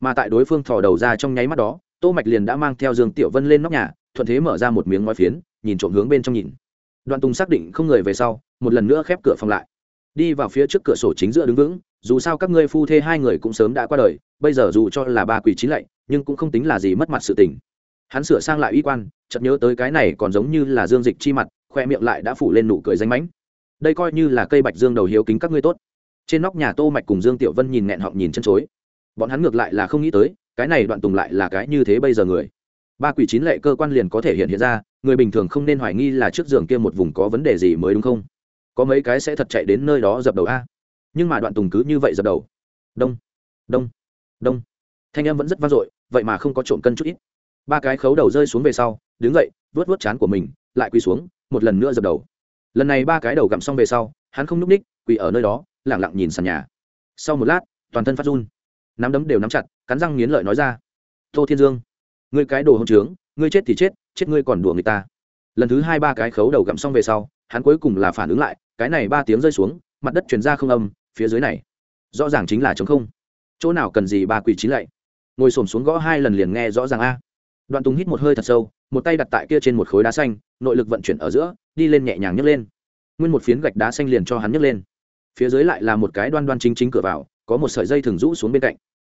Mà tại đối phương thò đầu ra trong nháy mắt đó, tô mạch liền đã mang theo dương tiểu vân lên nóc nhà, thuận thế mở ra một miếng ngói phiến, nhìn trộm hướng bên trong nhìn. Đoạn tùng xác định không người về sau, một lần nữa khép cửa phòng lại. Đi vào phía trước cửa sổ chính giữa đứng vững, dù sao các ngươi phu thê hai người cũng sớm đã qua đời, bây giờ dù cho là ba quỷ chín lạy nhưng cũng không tính là gì mất mặt sự tình. Hắn sửa sang lại uy quan, chợt nhớ tới cái này còn giống như là dương dịch chi mặt, khoe miệng lại đã phủ lên nụ cười danh mãnh. Đây coi như là cây bạch dương đầu hiếu kính các ngươi tốt. Trên nóc nhà tô mạch cùng dương tiểu vân nhìn nghẹn họng nhìn chân chối. Bọn hắn ngược lại là không nghĩ tới, cái này đoạn tùng lại là cái như thế bây giờ người. Ba quỷ chín lệ cơ quan liền có thể hiện hiện ra, người bình thường không nên hoài nghi là trước giường kia một vùng có vấn đề gì mới đúng không? Có mấy cái sẽ thật chạy đến nơi đó dập đầu a. Nhưng mà đoạn tùng cứ như vậy dập đầu. Đông đông đông thanh em vẫn rất vang dội, vậy mà không có trộm cân chút ít. Ba cái khấu đầu rơi xuống về sau, đứng dậy vớt vớt chán của mình, lại quỳ xuống, một lần nữa dập đầu. Lần này ba cái đầu gặm xong về sau, hắn không n ú c ních, quỳ ở nơi đó lẳng lặng nhìn sàn nhà. Sau một lát, toàn thân phát run. Nắm đấm đều nắm chặt, cắn răng nghiến lợi nói ra. Tô thiên dương, ngươi cái đồ hông trướng, ngươi chết thì chết chết ngươi còn đùa người ta. Lần thứ hai ba cái khấu đầu gặm xong về sau, hắn cuối cùng là phản ứng lại, cái này ba tiếng rơi xuống, mặt đất chuyển ra không âm, phía dưới này. Rõ ràng chính là trống không. Chỗ nào cần gì ba quỷ chín lạy ngồi xổm xuống gõ hai lần liền nghe rõ ràng a. Đoạn tùng hít một hơi thật sâu, một tay đặt tại kia trên một khối đá xanh, nội lực vận chuyển ở giữa, đi lên nhẹ nhàng nhấc lên. Nguyên một phiến gạch đá xanh liền cho hắn nhấc lên. Phía dưới lại là một cái đoan đoan chính chính cửa vào, có một sợi dây thừng rũ xuống bên cạnh.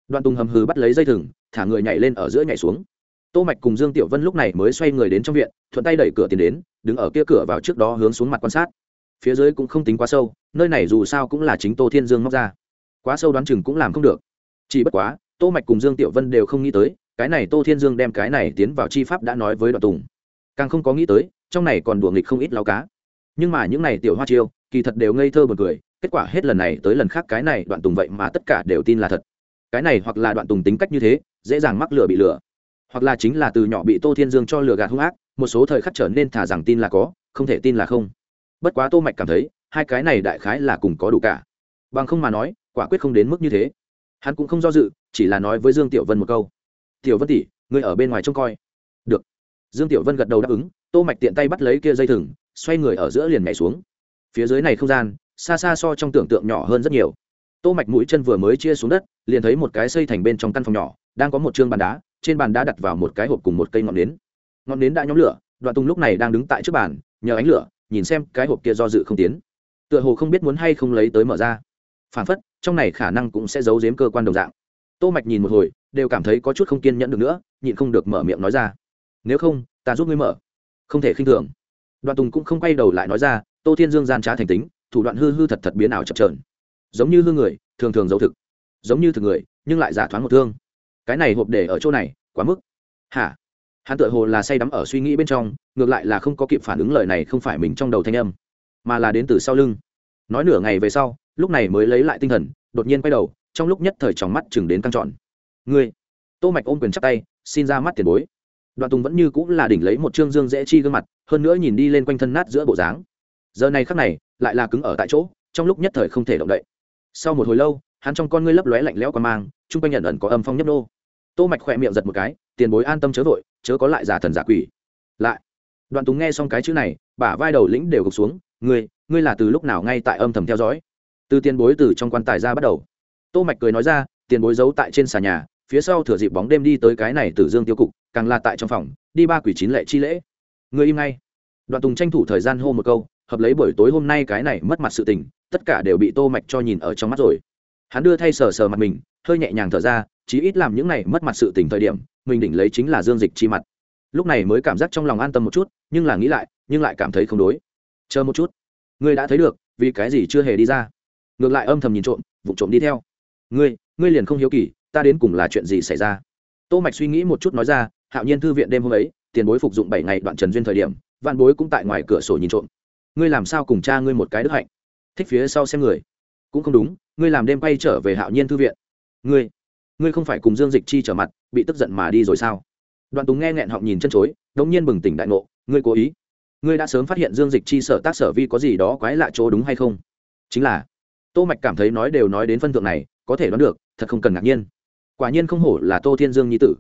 Đoạn tùng hầm hừ bắt lấy dây thừng, thả người nhảy lên ở giữa nhảy xuống. Tô mạch cùng dương tiểu vân lúc này mới xoay người đến trong viện, thuận tay đẩy cửa tiến đến, đứng ở kia cửa vào trước đó hướng xuống mặt quan sát. Phía dưới cũng không tính quá sâu, nơi này dù sao cũng là chính tô thiên dương móc ra. Quá sâu đoán chừng cũng làm không được. Chỉ bất quá tô mạch cùng dương tiểu vân đều không nghĩ tới, cái này tô thiên dương đem cái này tiến vào chi pháp đã nói với đoạn tùng. Càng không có nghĩ tới, trong này còn đùa nghịch không ít lao cá. Nhưng mà những này tiểu hoa chiêu, kỳ thật đều ngây thơ buồn cười, kết quả hết lần này tới lần khác cái này đoạn tùng vậy mà tất cả đều tin là thật. Cái này hoặc là đoạn tùng tính cách như thế, dễ dàng mắc lừa bị lừa hoặc là chính là từ nhỏ bị tô thiên dương cho lừa gạt hung ác, một số thời khắc trở nên thả rằng tin là có, không thể tin là không. Bất quá tô mạch cảm thấy, hai cái này đại khái là cùng có đủ cả. Bằng không mà nói, quả quyết không đến mức như thế hắn cũng không do dự, chỉ là nói với dương tiểu vân một câu. Tiểu vân tỷ, ngươi ở bên ngoài trông coi. Được. Dương tiểu vân gật đầu đáp ứng, tô mạch tiện tay bắt lấy kia dây thừng, xoay người ở giữa liền nhảy xuống. Phía dưới này không gian, xa xa so trong tưởng tượng nhỏ hơn rất nhiều. Tô mạch mũi chân vừa mới chia xuống đất, liền thấy một cái xây thành bên trong căn phòng nhỏ, đang có một trương bàn đá, trên bàn đá đặt vào một cái hộp cùng một cây ngọn nến. Ngọn nến đã nhóm lửa, đoạn tùng lúc này đang đứng tại trước bàn, nhờ ánh lửa, nhìn xem cái hộp kia do dự không tiến. Tựa hồ không biết muốn hay không lấy tới mở ra. Phản phất trong này khả năng cũng sẽ giấu giếm cơ quan đồng dạng. Tô mạch nhìn một hồi, đều cảm thấy có chút không kiên nhẫn được nữa, nhịn không được mở miệng nói ra. Nếu không, ta giúp ngươi mở. Không thể khinh thường. Đoạn tùng cũng không quay đầu lại nói ra, tô thiên dương gian trá thành tính, thủ đoạn hư hư thật thật biến ảo chập trờn giống như hư người, thường thường giấu thực. Giống như thực người, nhưng lại giả thoáng một thương. Cái này hộp để ở chỗ này, quá mức. Hả? Hắn tự hồ là say đắm ở suy nghĩ bên trong, ngược lại là không có kịp phản ứng lời này không phải mình trong đầu thanh âm, mà là đến từ sau lưng nói nửa ngày về sau, lúc này mới lấy lại tinh thần, đột nhiên quay đầu, trong lúc nhất thời tròng mắt chừng đến căng trọn ngươi? Tô mạch ôm quyền chắp tay, xin ra mắt tiền bối. Đoạn tùng vẫn như cũng là đỉnh lấy một trương dương dễ chi gương mặt, hơn nữa nhìn đi lên quanh thân nát giữa bộ dáng. Giờ này khắc này, lại là cứng ở tại chỗ, trong lúc nhất thời không thể động đậy. Sau một hồi lâu, hắn trong con ngươi lấp lóe lạnh lẽo qua mang, chung quanh nhận ẩn có âm phong nhấp nô. Tô mạch khỏe miệng giật một cái, tiền bối an tâm chớ vội, chớ có lại giả thần giả quỷ. Lại, đoạn tùng nghe xong cái chữ này, bả vai đầu lĩnh đều gục xuống, ngươi ngươi là từ lúc nào ngay tại âm thầm theo dõi? Từ tiền bối từ trong quan tài ra bắt đầu. Tô mạch cười nói ra, tiền bối giấu tại trên xà nhà, phía sau thừa dịp bóng đêm đi tới cái này tử dương tiêu cục, càng là tại trong phòng, đi ba quỷ chín lệ chi lễ. Ngươi im ngay. Đoạn tùng tranh thủ thời gian hô một câu, hợp lấy buổi tối hôm nay cái này mất mặt sự tình, tất cả đều bị tô mạch cho nhìn ở trong mắt rồi. Hắn đưa thay sờ sờ mặt mình, hơi nhẹ nhàng thở ra, chí ít làm những này mất mặt sự tình thời điểm, mình đỉnh lấy chính là dương dịch chi mặt. Lúc này mới cảm giác trong lòng an tâm một chút, nhưng là nghĩ lại, nhưng lại cảm thấy không đối. Chờ một chút ngươi đã thấy được, vì cái gì chưa hề đi ra? Ngược lại âm thầm nhìn trộm vụ trộm đi theo. Ngươi ngươi liền không hiếu kỳ, ta đến cùng là chuyện gì xảy ra? Tô mạch suy nghĩ một chút nói ra, hạo nhiên thư viện đêm hôm ấy, tiền bối phục dụng bảy ngày đoạn trần duyên thời điểm, vạn bối cũng tại ngoài cửa sổ nhìn trộm. Ngươi làm sao cùng cha ngươi một cái đức hạnh? Thích phía sau xem người. Cũng không đúng, ngươi làm đêm quay trở về hạo nhiên thư viện. Ngươi ngươi không phải cùng dương dịch chi trở mặt, bị tức giận mà đi rồi sao? Đoạn túng nghe nghẹn họng nhìn chân chối, đống nhiên bừng tỉnh đại ngộ, ngươi cố ý ngươi đã sớm phát hiện dương dịch chi sở tác sở vi có gì đó quái lạ chỗ đúng hay không? Chính là, tô mạch cảm thấy nói đều nói đến phân thượng này, có thể đoán được, thật không cần ngạc nhiên. Quả nhiên không hổ là tô thiên dương nhi tử.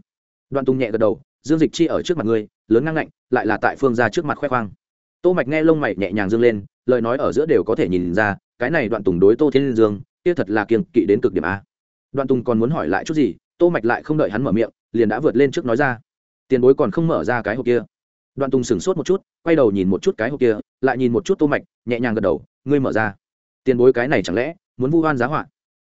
Đoạn tùng nhẹ gật đầu, dương dịch chi ở trước mặt ngươi, lớn ngang ngạnh, lại là tại phương ra trước mặt khoe khoang. Tô mạch nghe lông mày nhẹ nhàng dương lên, lời nói ở giữa đều có thể nhìn ra, cái này đoạn tùng đối tô thiên dương, kia thật là kiêng kỵ đến cực điểm a. Đoạn tùng còn muốn hỏi lại chút gì, tô mạch lại không đợi hắn mở miệng, liền đã vượt lên trước nói ra. Tiền bối còn không mở ra cái hộp kia đoạn tùng sửng sốt một chút, quay đầu nhìn một chút cái hộp kia, lại nhìn một chút tô mạch, nhẹ nhàng gật đầu, ngươi mở ra. Tiền bối cái này chẳng lẽ muốn vu oan giá họa?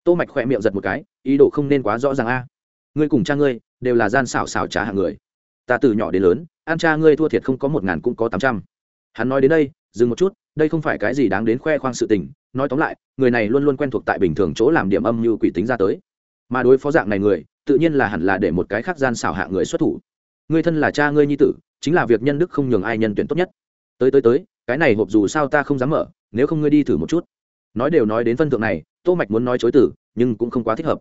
Tô mạch khỏe miệng giật một cái, ý đồ không nên quá rõ ràng a. Ngươi cùng cha ngươi đều là gian xảo xảo trá hạng người. Ta từ nhỏ đến lớn an cha ngươi thua thiệt không có một ngàn cũng có tám trăm. Hắn nói đến đây, dừng một chút, đây không phải cái gì đáng đến khoe khoang sự tình, nói tóm lại, người này luôn luôn quen thuộc tại bình thường chỗ làm điểm âm như quỷ tính ra tới. Mà đối phó dạng này người, tự nhiên là hẳn là để một cái khác gian xảo hạ người xuất thủ người thân là cha ngươi nhi tử, chính là việc nhân đức không nhường ai nhân tuyển tốt nhất. Tới tới tới, cái này hộp dù sao ta không dám mở, nếu không ngươi đi thử một chút. Nói đều nói đến phân thượng này, tô mạch muốn nói chối tử nhưng cũng không quá thích hợp.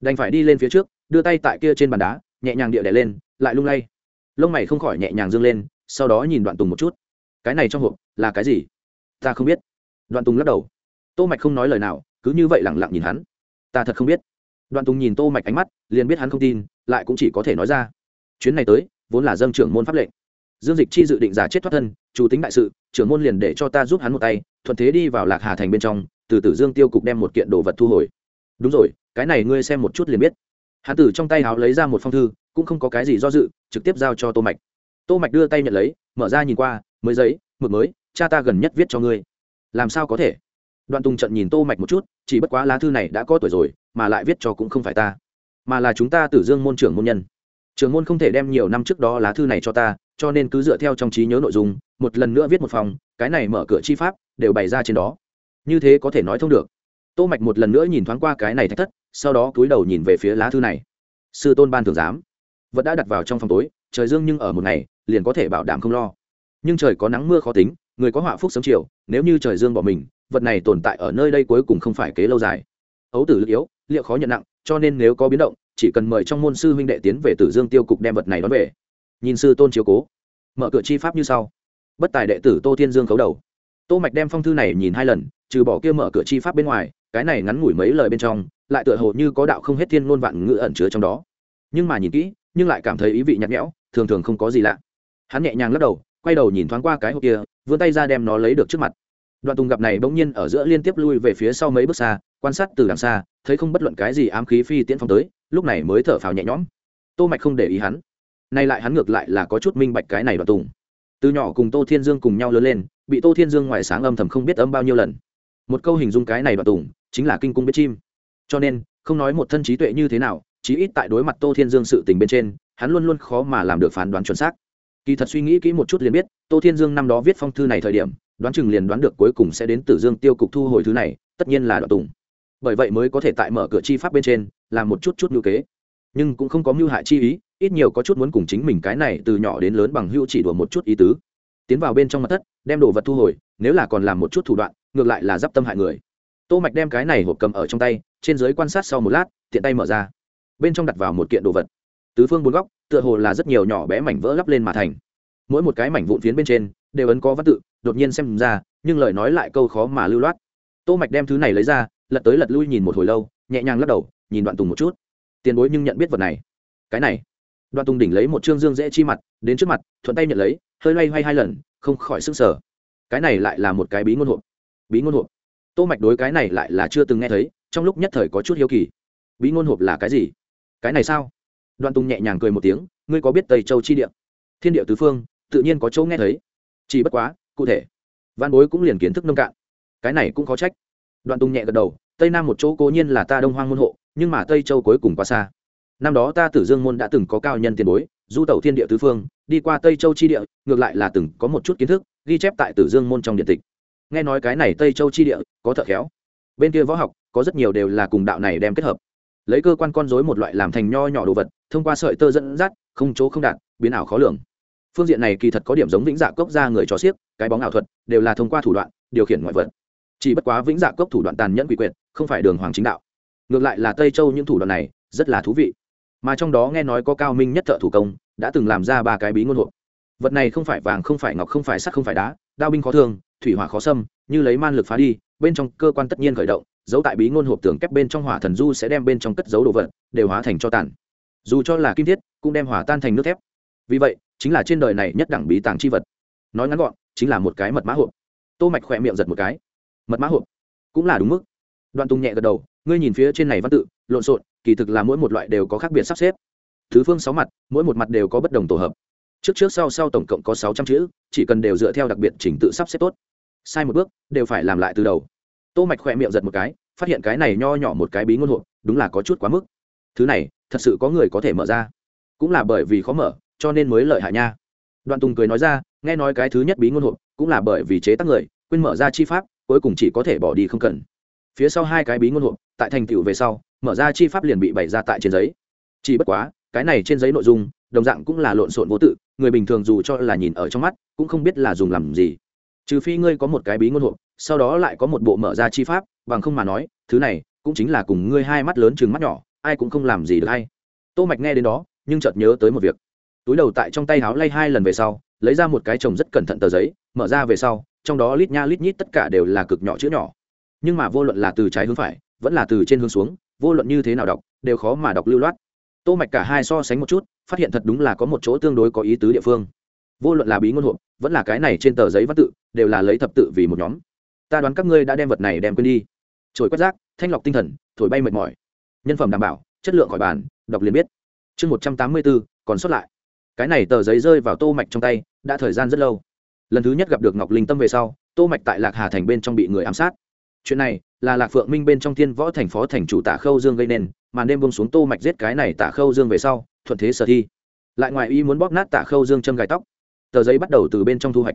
Đành phải đi lên phía trước, đưa tay tại kia trên bàn đá, nhẹ nhàng địa đè lên, lại lung lay. Lông mày không khỏi nhẹ nhàng dương lên, sau đó nhìn đoạn tùng một chút. Cái này trong hộp là cái gì? Ta không biết. Đoạn tùng lắc đầu. Tô mạch không nói lời nào, cứ như vậy lẳng lặng nhìn hắn. Ta thật không biết. Đoạn tùng nhìn tô mạch ánh mắt, liền biết hắn không tin, lại cũng chỉ có thể nói ra. Chuyến này tới vốn là dâng trưởng môn pháp lệnh. Dương dịch chi dự định giả chết thoát thân, chủ tính đại sự, trưởng môn liền để cho ta giúp hắn một tay, thuận thế đi vào lạc hà thành bên trong, từ tử dương tiêu cục đem một kiện đồ vật thu hồi. Đúng rồi, cái này ngươi xem một chút liền biết. Hán tử trong tay háo lấy ra một phong thư, cũng không có cái gì do dự, trực tiếp giao cho tô mạch. Tô mạch đưa tay nhận lấy, mở ra nhìn qua, mới giấy, mực mới, cha ta gần nhất viết cho ngươi. Làm sao có thể? Đoạn tùng trận nhìn tô mạch một chút, chỉ bất quá lá thư này đã có tuổi rồi, mà lại viết cho cũng không phải ta, mà là chúng ta tử dương môn trưởng môn nhân trưởng môn không thể đem nhiều năm trước đó lá thư này cho ta, cho nên cứ dựa theo trong trí nhớ nội dung, một lần nữa viết một phòng, cái này mở cửa chi pháp, đều bày ra trên đó. Như thế có thể nói thông được. Tô mạch một lần nữa nhìn thoáng qua cái này thách thất, sau đó cúi đầu nhìn về phía lá thư này. Sư tôn ban thường giám, vật đã đặt vào trong phòng tối, trời dương nhưng ở một ngày, liền có thể bảo đảm không lo. Nhưng trời có nắng mưa khó tính, người có họa phúc sớm chiều, nếu như trời dương bỏ mình, vật này tồn tại ở nơi đây cuối cùng không phải kế lâu dài. Ấu tử lực yếu, liệu khó nhận nặng, cho nên nếu có biến động chỉ cần mời trong môn sư huynh đệ tiến về tử dương tiêu cục đem vật này đón về. Nhìn sư tôn chiếu cố, mở cửa chi pháp như sau. Bất tài đệ tử tô thiên dương khấu đầu. Tô mạch đem phong thư này nhìn hai lần, trừ bỏ kia mở cửa chi pháp bên ngoài, cái này ngắn ngủi mấy lời bên trong, lại tựa hồ như có đạo không hết thiên ngôn vạn ngữ ẩn chứa trong đó. Nhưng mà nhìn kỹ, nhưng lại cảm thấy ý vị nhạt nhẽo, thường thường không có gì lạ. Hắn nhẹ nhàng lắc đầu, quay đầu nhìn thoáng qua cái hộp kia, vươn tay ra đem nó lấy được trước mặt. Đoạn tùng gặp này bỗng nhiên ở giữa liên tiếp lui về phía sau mấy bước xa quan sát từ đằng xa, thấy không bất luận cái gì ám khí phi tiễn phong tới, lúc này mới thở phào nhẹ nhõm. Tô mạch không để ý hắn. Nay lại hắn ngược lại là có chút minh bạch cái này đoạn tùng. Từ nhỏ cùng tô thiên dương cùng nhau lớn lên, bị tô thiên dương ngoài sáng âm thầm không biết âm bao nhiêu lần. Một câu hình dung cái này đoạn tùng, chính là kinh cung biết chim. Cho nên, không nói một thân trí tuệ như thế nào, chí ít tại đối mặt tô thiên dương sự tình bên trên, hắn luôn luôn khó mà làm được phán đoán chuẩn xác. Kỳ thật suy nghĩ kỹ một chút liền biết, tô thiên dương năm đó viết phong thư này thời điểm, đoán chừng liền đoán được cuối cùng sẽ đến tử dương tiêu cục thu hồi thứ này, tất nhiên là đoạn tùng bởi vậy mới có thể tại mở cửa chi pháp bên trên, làm một chút chút ngữ kế. Nhưng cũng không có mưu hại chi ý, ít nhiều có chút muốn cùng chính mình cái này từ nhỏ đến lớn bằng hữu chỉ đùa một chút ý tứ. Tiến vào bên trong mặt thất, đem đồ vật thu hồi, nếu là còn làm một chút thủ đoạn, ngược lại là d i p tâm hại người. Tô mạch đem cái này hộp cầm ở trong tay, trên giới quan sát sau một lát, tiện tay mở ra. Bên trong đặt vào một kiện đồ vật. Tứ phương bốn góc, tựa hồ là rất nhiều nhỏ bé mảnh vỡ lắp lên mà thành. Mỗi một cái mảnh vụn phiến bên trên, đều ấn có văn tự, đột nhiên xem ra, nhưng lời nói lại câu khó mà lưu loát. Tô mạch đem thứ này lấy ra lật tới lật lui nhìn một hồi lâu, nhẹ nhàng lắc đầu, nhìn đoạn tùng một chút. Tiền bối nhưng nhận biết vật này. Cái này. Đoạn tùng đỉnh lấy một trương dương dễ chi mặt, đến trước mặt, thuận tay nhận lấy, hơi loay hoay hai lần, không khỏi sức sở cái này lại là một cái bí ngôn hộp. Bí ngôn hộp. Tô mạch đối cái này lại là chưa từng nghe thấy, trong lúc nhất thời có chút hiếu kỳ. Bí ngôn hộp là cái gì? Cái này sao? Đoạn tùng nhẹ nhàng cười một tiếng, ngươi có biết tây châu chi địa? Thiên địa tứ phương, tự nhiên có chỗ nghe thấy. Chỉ bất quá, cụ thể. Văn bối cũng liền kiến thức nông cạn. Cái này cũng có trách đoạn tùng nhẹ gật đầu, tây nam một chỗ cố nhiên là ta đông hoang môn hộ, nhưng mà tây châu cuối cùng quá xa. Năm đó ta tử dương môn đã từng có cao nhân tiền bối, du tẩu thiên địa tứ phương, đi qua tây châu chi địa, ngược lại là từng có một chút kiến thức, ghi chép tại tử dương môn trong điện tịch. Nghe nói cái này tây châu chi địa, có thợ khéo. Bên kia võ học, có rất nhiều đều là cùng đạo này đem kết hợp. Lấy cơ quan con dối một loại làm thành nho nhỏ đồ vật, thông qua sợi tơ dẫn dắt, không chỗ không đạt, biến ảo khó lường. Phương diện này kỳ thật có điểm giống vĩnh dạ cốc ra người cho xiếc, cái bóng ảo thuật, đều là thông qua thủ đoạn, điều khiển ngoại vật chỉ bất quá vĩnh dạ cốc thủ đoạn tàn nhẫn quỷ quyệt, không phải đường hoàng chính đạo. Ngược lại là tây châu những thủ đoạn này, rất là thú vị. Mà trong đó nghe nói có cao minh nhất thợ thủ công, đã từng làm ra ba cái bí ngôn hộp. Vật này không phải vàng, không phải ngọc, không phải sắt, không phải đá, đao binh khó thương, thủy hỏa khó xâm, như lấy man lực phá đi, bên trong cơ quan tất nhiên khởi động, giấu tại bí ngôn hộp tường kép bên trong hỏa thần du sẽ đem bên trong cất dấu đồ vật, đều hóa thành cho tàn. Dù cho là kim thiết, cũng đem hỏa tan thành nước thép. Vì vậy, chính là trên đời này nhất đẳng bí tàng chi vật. Nói ngắn gọn, chính là một cái mật mã hộp. Tô mạch khỏe miệng giật một cái mật mã hộp. Cũng là đúng mức. Đoạn tùng nhẹ gật đầu, ngươi nhìn phía trên này văn tự, lộn xộn, kỳ thực là mỗi một loại đều có khác biệt sắp xếp. Thứ phương sáu mặt, mỗi một mặt đều có bất đồng tổ hợp. Trước trước sau sau tổng cộng có sáu trăm chữ, chỉ cần đều dựa theo đặc biệt trình tự sắp xếp tốt. Sai một bước, đều phải làm lại từ đầu. Tô mạch khỏe miệng giật một cái, phát hiện cái này nho nhỏ một cái bí ngôn hộp, đúng là có chút quá mức. Thứ này, thật sự có người có thể mở ra. Cũng là bởi vì khó mở, cho nên mới lợi hại nha. Đoạn tùng cười nói ra, nghe nói cái thứ nhất bí ngôn hộp, cũng là bởi vì chế tác người, quên mở ra chi pháp cuối cùng chỉ có thể bỏ đi không cần. Phía sau hai cái bí ngôn hộp, tại thành tựu về sau, mở ra chi pháp liền bị bày ra tại trên giấy. Chỉ bất quá, cái này trên giấy nội dung, đồng dạng cũng là lộn xộn vô tự, người bình thường dù cho là nhìn ở trong mắt, cũng không biết là dùng làm gì. Trừ phi ngươi có một cái bí ngôn hộp, sau đó lại có một bộ mở ra chi pháp, bằng không mà nói, thứ này cũng chính là cùng ngươi hai mắt lớn chừng mắt nhỏ, ai cũng không làm gì được hay. Tô mạch nghe đến đó, nhưng chợt nhớ tới một việc. Túi đầu tại trong tay háo lay hai lần về sau, lấy ra một cái chồng rất cẩn thận tờ giấy, mở ra về sau trong đó lít nha lít nhít tất cả đều là cực nhỏ chữ nhỏ. Nhưng mà vô luận là từ trái hướng phải, vẫn là từ trên hướng xuống, vô luận như thế nào đọc, đều khó mà đọc lưu loát. Tô mạch cả hai so sánh một chút, phát hiện thật đúng là có một chỗ tương đối có ý tứ địa phương. Vô luận là bí ngôn hộp, vẫn là cái này trên tờ giấy văn tự, đều là lấy thập tự vì một nhóm. Ta đoán các ngươi đã đem vật này đem quên đi. Trồi quét rác, thanh lọc tinh thần, thổi bay mệt mỏi. Nhân phẩm đảm bảo, chất lượng khỏi bàn, đọc liền biết. Chương một trăm tám mươi bốn, còn sót lại. Cái này tờ giấy rơi vào tô mạch trong tay, đã thời gian rất lâu lần thứ nhất gặp được ngọc linh tâm về sau, tô mạch tại lạc hà thành bên trong bị người ám sát. Chuyện này là lạc phượng minh bên trong thiên võ thành phó thành chủ tả khâu dương gây nên, mà đêm bông xuống tô mạch giết cái này tả khâu dương về sau, thuận thế sở thi. Lại ngoài ý muốn bóp nát tả khâu dương châm gài tóc. Tờ giấy bắt đầu từ bên trong thu hoạch.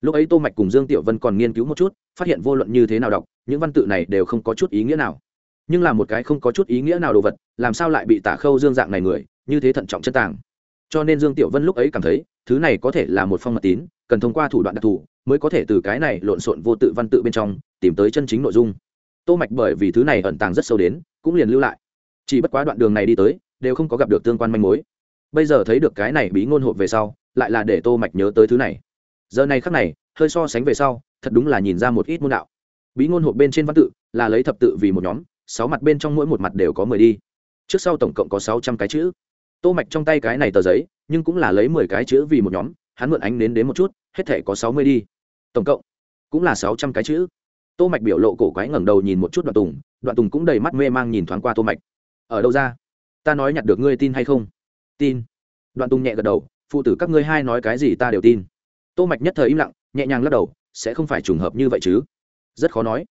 Lúc ấy tô mạch cùng dương tiểu vân còn nghiên cứu một chút, phát hiện vô luận như thế nào đọc, những văn tự này đều không có chút ý nghĩa nào. Nhưng là một cái không có chút ý nghĩa nào đồ vật, làm sao lại bị tả khâu dương dạng này người, như thế thận trọng chân tàng cho nên dương tiểu vân lúc ấy cảm thấy, thứ này có thể là một phong mật tín, cần thông qua thủ đoạn đặc thù, mới có thể từ cái này lộn xộn vô tự văn tự bên trong, tìm tới chân chính nội dung. Tô mạch bởi vì thứ này ẩn tàng rất sâu đến, cũng liền lưu lại. Chỉ bất quá đoạn đường này đi tới, đều không có gặp được tương quan manh mối. Bây giờ thấy được cái này bí ngôn hộp về sau, lại là để tô mạch nhớ tới thứ này. Giờ này khắc này, hơi so sánh về sau, thật đúng là nhìn ra một ít môn đạo. Bí ngôn hộp bên trên văn tự, là lấy thập tự vì một nhóm, sáu mặt bên trong mỗi một mặt đều có mười đi. Trước sau tổng cộng có sáu trăm cái chữ tô mạch trong tay cái này tờ giấy, nhưng cũng là lấy mười cái chữ vì một nhóm, hắn mượn ánh nến đến một chút, hết thể có sáu mươi đi. Tổng cộng cũng là sáu trăm cái chữ. Tô mạch biểu lộ cổ quái ngẩng đầu nhìn một chút đoạn tùng đoạn tùng cũng đầy mắt mê mang nhìn thoáng qua tô mạch. Ở đâu ra? Ta nói nhặt được ngươi tin hay không? Tin. Đoạn tùng nhẹ gật đầu, phụ tử các ngươi hai nói cái gì ta đều tin. Tô mạch nhất thời im lặng, nhẹ nhàng lắc đầu, sẽ không phải trùng hợp như vậy chứ? Rất khó nói.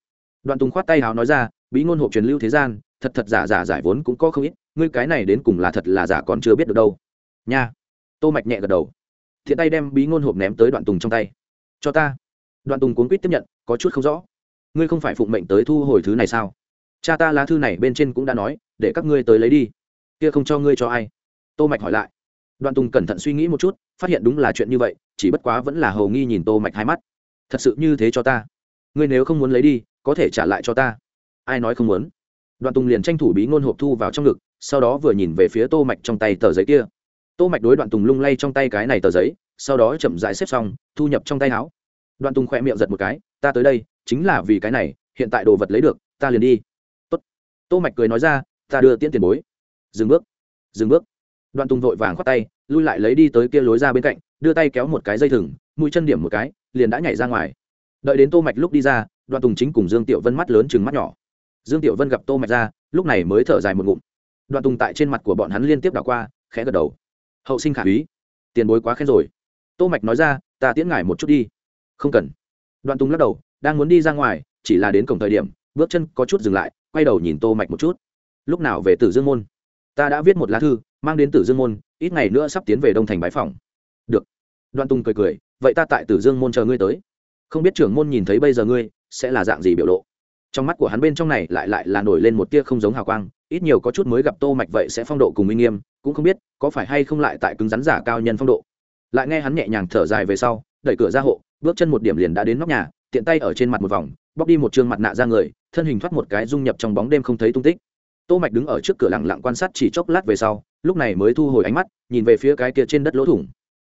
Đoạn tùng khoát tay hào nói ra, bí ngôn hộp truyền lưu thế gian, thật thật giả giả giải vốn cũng có không ít ngươi cái này đến cùng là thật là giả còn chưa biết được đâu. Nha. Tô mạch nhẹ gật đầu. Thiện tay đem bí ngôn hộp ném tới đoạn tùng trong tay. Cho ta. Đoạn tùng cuốn quýt tiếp nhận, có chút không rõ. Ngươi không phải phụng mệnh tới thu hồi thứ này sao? Cha ta lá thư này bên trên cũng đã nói, để các ngươi tới lấy đi. Kia không cho ngươi cho ai. Tô mạch hỏi lại. Đoạn tùng cẩn thận suy nghĩ một chút, phát hiện đúng là chuyện như vậy, chỉ bất quá vẫn là hầu nghi nhìn tô mạch hai mắt. Thật sự như thế cho ta? Ngươi nếu không muốn lấy đi, có thể trả lại cho ta. Ai nói không muốn? Đoạn tùng liền tranh thủ bí ngôn hộp thu vào trong ngực sau đó vừa nhìn về phía tô mạch trong tay tờ giấy kia. Tô mạch đối đoạn tùng lung lay trong tay cái này tờ giấy, sau đó chậm rãi xếp xong, thu nhập trong tay áo. Đoạn tùng khỏe miệng giật một cái, ta tới đây, chính là vì cái này, hiện tại đồ vật lấy được, ta liền đi. Tốt. tô mạch cười nói ra, ta đưa tiễn tiền bối. Dừng bước. Dừng bước. Đoạn tùng vội vàng khoát tay, lui lại lấy đi tới kia lối ra bên cạnh, đưa tay kéo một cái dây thừng, mũi chân điểm một cái, liền đã nhảy ra ngoài. Đợi đến tô mạch lúc đi ra, đoạn tùng chính cùng dương tiểu vân mắt lớn chừng mắt nhỏ. Dương tiểu vân gặp tô mạch ra, lúc này mới thở dài một ngụm đoạn tùng tại trên mặt của bọn hắn liên tiếp đảo qua, khẽ gật đầu. Hậu sinh khả úy tiền bối quá khen rồi. Tô mạch nói ra, ta tiễn ngài một chút đi. Không cần. Đoạn tùng lắc đầu, đang muốn đi ra ngoài, chỉ là đến cổng thời điểm, bước chân có chút dừng lại, quay đầu nhìn tô mạch một chút. Lúc nào về tử dương môn? Ta đã viết một lá thư, mang đến tử dương môn, ít ngày nữa sắp tiến về đông thành bái phòng được. Đoạn tùng cười cười, vậy ta tại tử dương môn chờ ngươi tới. Không biết trưởng môn nhìn thấy bây giờ ngươi sẽ là dạng gì biểu lộ? Trong mắt của hắn bên trong này lại lại là nổi lên một tia không giống hào quang ít nhiều có chút mới gặp tô mạch vậy sẽ phong độ cùng uy nghiêm, cũng không biết có phải hay không lại tại cứng rắn giả cao nhân phong độ. Lại nghe hắn nhẹ nhàng thở dài về sau, đẩy cửa ra hộ, bước chân một điểm liền đã đến nóc nhà, tiện tay ở trên mặt một vòng, bóc đi một trương mặt nạ ra người, thân hình thoát một cái dung nhập trong bóng đêm không thấy tung tích. Tô mạch đứng ở trước cửa lặng lặng quan sát chỉ chốc lát về sau, lúc này mới thu hồi ánh mắt, nhìn về phía cái kia trên đất lỗ thủng.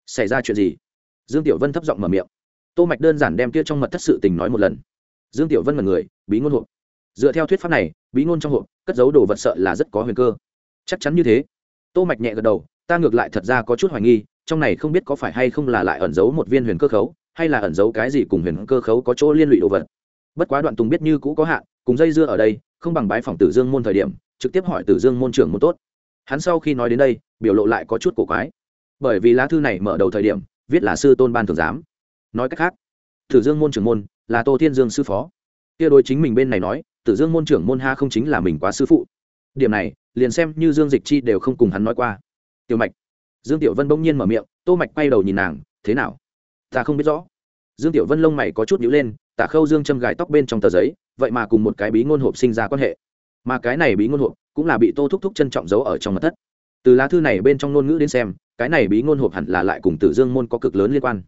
Xảy ra chuyện gì? Dương tiểu vân thấp giọng mở miệng. Tô mạch đơn giản đem kia trong mật thất sự tình nói một lần. Dương tiểu vân là người, bí ngôn hộ. Dựa theo thuyết pháp này bí ngôn trong hộp, cất giấu đồ vật sợ là rất có huyền cơ. Chắc chắn như thế. Tô mạch nhẹ gật đầu, ta ngược lại thật ra có chút hoài nghi, trong này không biết có phải hay không là lại ẩn giấu một viên huyền cơ khấu, hay là ẩn giấu cái gì cùng huyền cơ khấu có chỗ liên lụy đồ vật. Bất quá đoạn tùng biết như cũ có hạn, cùng dây dưa ở đây, không bằng bái phòng tử dương môn thời điểm, trực tiếp hỏi tử dương môn trưởng môn tốt. Hắn sau khi nói đến đây, biểu lộ lại có chút cổ quái. Bởi vì lá thư này mở đầu thời điểm, viết là sư tôn ban thường giám. Nói cách khác, tử dương môn trưởng môn là tô thiên dương sư phó. Kia đối chính mình bên này nói tử dương môn trưởng môn ha không chính là mình quá sư phụ. Điểm này, liền xem như dương dịch chi đều không cùng hắn nói qua. Tiểu mạch. Dương tiểu vân bỗng nhiên mở miệng, tô mạch quay đầu nhìn nàng, thế nào? Ta không biết rõ. Dương tiểu vân lông mày có chút nhíu lên, tả khâu dương châm gài tóc bên trong tờ giấy, vậy mà cùng một cái bí ngôn hộp sinh ra quan hệ. Mà cái này bí ngôn hộp cũng là bị tô thúc thúc trân trọng giấu ở trong mật thất. Từ lá thư này bên trong ngôn ngữ đến xem, cái này bí ngôn hộp hẳn là lại cùng tử dương môn có cực lớn liên quan.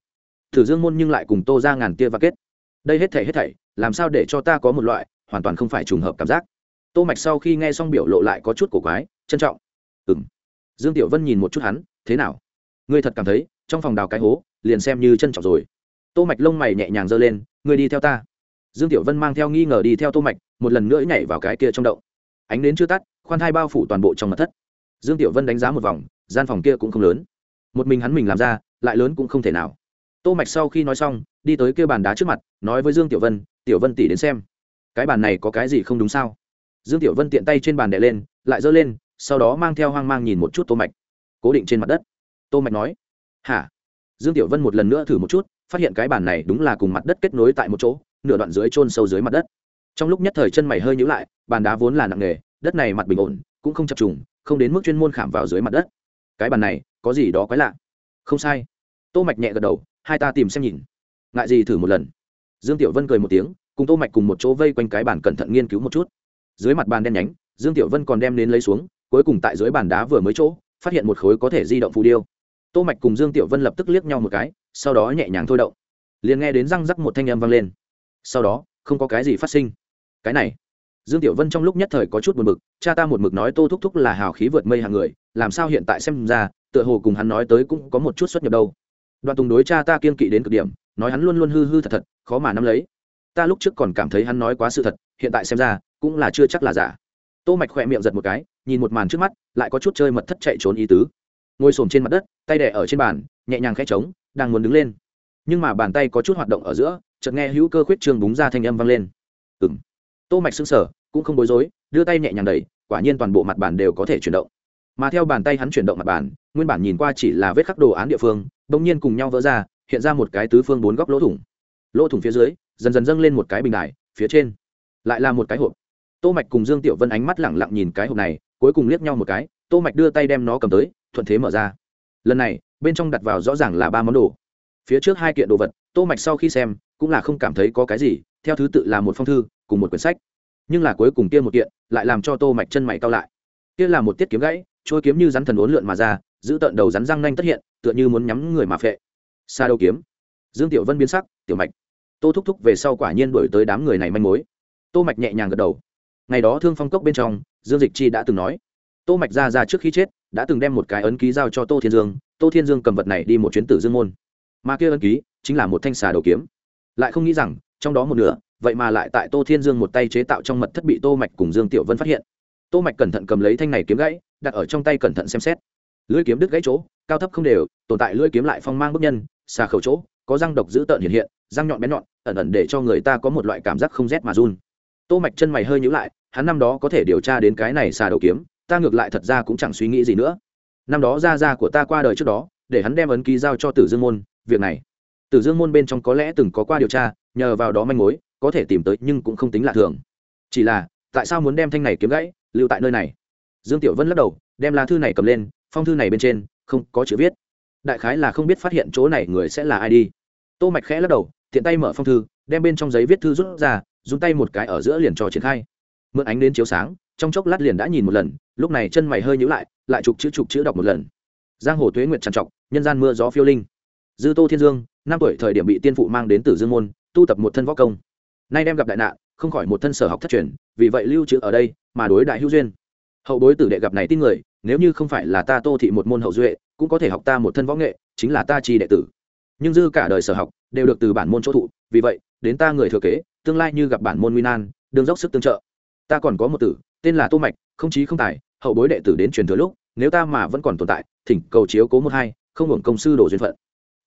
Tử dương môn nhưng lại cùng tô ra ngàn tia và kết. Đây hết thảy hết thảy, làm sao để cho ta có một loại hoàn toàn không phải trùng hợp cảm giác. Tô mạch sau khi nghe xong biểu lộ lại có chút cổ quái, trân trọng. Ừm. Dương tiểu vân nhìn một chút hắn, thế nào? Ngươi thật cảm thấy trong phòng đào cái hố, liền xem như trân trọng rồi. Tô mạch lông mày nhẹ nhàng giơ lên, ngươi đi theo ta. Dương tiểu vân mang theo nghi ngờ đi theo tô mạch, một lần nữa nhảy vào cái kia trong động. Ánh đến chưa tắt, khoan thai bao phủ toàn bộ trong mật thất. Dương tiểu vân đánh giá một vòng, gian phòng kia cũng không lớn. Một mình hắn mình làm ra, lại lớn cũng không thể nào. Tô mạch sau khi nói xong, đi tới kia bàn đá trước mặt, nói với dương tiểu vân tiểu vân tỷ đến xem cái bàn này có cái gì không đúng sao? Dương tiểu vân tiện tay trên bàn đè lên, lại giơ lên, sau đó mang theo hoang mang nhìn một chút tô mạch, cố định trên mặt đất. Tô mạch nói, hả? Dương tiểu vân một lần nữa thử một chút, phát hiện cái bàn này đúng là cùng mặt đất kết nối tại một chỗ, nửa đoạn dưới chôn sâu dưới mặt đất. Trong lúc nhất thời chân mày hơi nhíu lại, bàn đá vốn là nặng nghề đất này mặt bình ổn, cũng không chập trùng, không đến mức chuyên môn khảm vào dưới mặt đất. Cái bàn này, có gì đó quái lạ? Không sai. Tô mạch nhẹ gật đầu, hai ta tìm xem nhìn. Ngại gì thử một lần? Dương tiểu vân cười một tiếng cùng tô mạch cùng một chỗ vây quanh cái bàn cẩn thận nghiên cứu một chút. Dưới mặt bàn đen nhánh, dương tiểu vân còn đem đến lấy xuống, cuối cùng tại dưới bàn đá vừa mới chỗ, phát hiện một khối có thể di động phù điêu. Tô mạch cùng dương tiểu vân lập tức liếc nhau một cái, sau đó nhẹ nhàng thôi động. Liền nghe đến răng rắc một thanh âm vang lên. Sau đó, không có cái gì phát sinh. Cái này, dương tiểu vân trong lúc nhất thời có chút buồn bực, cha ta một mực nói tô thúc thúc là hào khí vượt mây hàng người, làm sao hiện tại xem ra, tựa hồ cùng hắn nói tới cũng có một chút xuất nhập đâu. Đoạn tùng đối cha ta kiên kỵ đến cực điểm, nói hắn luôn luôn hư hư thật thật, khó mà nắm lấy ta lúc trước còn cảm thấy hắn nói quá sự thật, hiện tại xem ra, cũng là chưa chắc là giả. Tô mạch khỏe miệng giật một cái, nhìn một màn trước mắt, lại có chút chơi mật thất chạy trốn ý tứ. Ngồi xổm trên mặt đất, tay đẻ ở trên bàn, nhẹ nhàng khẽ trống, đang muốn đứng lên. Nhưng mà bàn tay có chút hoạt động ở giữa, chợt nghe hữu cơ khuyết trường búng ra thanh âm vang lên. Ừm. Tô mạch sững sờ, cũng không bối rối, đưa tay nhẹ nhàng đẩy, quả nhiên toàn bộ mặt bàn đều có thể chuyển động. Mà theo bàn tay hắn chuyển động mặt bàn, nguyên bản nhìn qua chỉ là vết khắc đồ án địa phương, bỗng nhiên cùng nhau vỡ ra, hiện ra một cái tứ phương bốn góc lỗ thủng. Lỗ thủng phía dưới dần dần dâng lên một cái bình đài, phía trên lại là một cái hộp. Tô mạch cùng dương tiểu vân ánh mắt lẳng lặng nhìn cái hộp này, cuối cùng liếc nhau một cái, tô mạch đưa tay đem nó cầm tới, thuận thế mở ra. Lần này, bên trong đặt vào rõ ràng là ba món đồ. Phía trước hai kiện đồ vật, tô mạch sau khi xem, cũng là không cảm thấy có cái gì, theo thứ tự là một phong thư, cùng một quyển sách. Nhưng là cuối cùng kia một kiện, lại làm cho tô mạch chân mày cao lại. Kia là một tiết kiếm gãy trôi kiếm như rắn thần uốn lượn mà ra, giữ tận đầu rắn răng nanh tất hiện, tựa như muốn nhắm người mà phệ. Xa đầu kiếm. Dương tiểu vân biến sắc, tiểu mạch tô thúc thúc về sau quả nhiên đuổi tới đám người này manh mối. Tô mạch nhẹ nhàng gật đầu. Ngày đó thương phong cốc bên trong, dương dịch chi đã từng nói. Tô mạch ra ra trước khi chết, đã từng đem một cái ấn ký giao cho tô thiên dương. Tô thiên dương cầm vật này đi một chuyến tử dương môn. Mà kia ấn ký chính là một thanh xà đầu kiếm. Lại không nghĩ rằng, trong đó một nửa, vậy mà lại tại tô thiên dương một tay chế tạo trong mật thất bị tô mạch cùng dương tiểu vân phát hiện. Tô mạch cẩn thận cầm lấy thanh này kiếm gãy, đặt ở trong tay cẩn thận xem xét. Lưỡi kiếm đứt gãy chỗ, cao thấp không đều, tồn tại lưỡi kiếm lại phong mang bức nhân, xà khẩu chỗ, có răng độc dữ tợn hiện hiện răng nhọn bén nhọn, ẩn ẩn để cho người ta có một loại cảm giác không rét mà run. Tô mạch chân mày hơi nhíu lại, hắn năm đó có thể điều tra đến cái này xà đầu kiếm, ta ngược lại thật ra cũng chẳng suy nghĩ gì nữa. Năm đó gia gia của ta qua đời trước đó, để hắn đem ấn ký giao cho tử dương môn, việc này. Tử dương môn bên trong có lẽ từng có qua điều tra, nhờ vào đó manh mối, có thể tìm tới nhưng cũng không tính lạ thường. Chỉ là, tại sao muốn đem thanh này kiếm gãy, lưu tại nơi này? Dương tiểu vân lắc đầu, đem lá thư này cầm lên, phong thư này bên trên, không có chữ viết. Đại khái là không biết phát hiện chỗ này người sẽ là ai đi. Tô mạch khẽ lắc đầu tiện tay mở phong thư, đem bên trong giấy viết thư rút ra, dùng tay một cái ở giữa liền trò triển khai. Mượn ánh đến chiếu sáng, trong chốc lát liền đã nhìn một lần, lúc này chân mày hơi nhíu lại lại chụp chữ chụp chữ đọc một lần. Giang hồ tuế nguyệt trằn trọc, nhân gian mưa gió phiêu linh. Dư tô thiên dương, năm tuổi thời điểm bị tiên phụ mang đến tử dương môn, tu tập một thân võ công. Nay đem gặp đại nạn, không khỏi một thân sở học thất truyền, vì vậy lưu trữ ở đây, mà đối đại hữu duyên. Hậu bối tử đệ gặp này tin người, nếu như không phải là ta tô thị một môn hậu duệ, cũng có thể học ta một thân võ nghệ, chính là ta chi đệ tử nhưng dư cả đời sở học đều được từ bản môn chỗ thụ, vì vậy, đến ta người thừa kế, tương lai như gặp bản môn nguy nan, đương dốc sức tương trợ. Ta còn có một tử, tên là tô mạch, không chí không tài, hậu bối đệ tử đến truyền thừa lúc, nếu ta mà vẫn còn tồn tại, thỉnh cầu chiếu cố một hai, không hưởng công sư đổ duyên phận.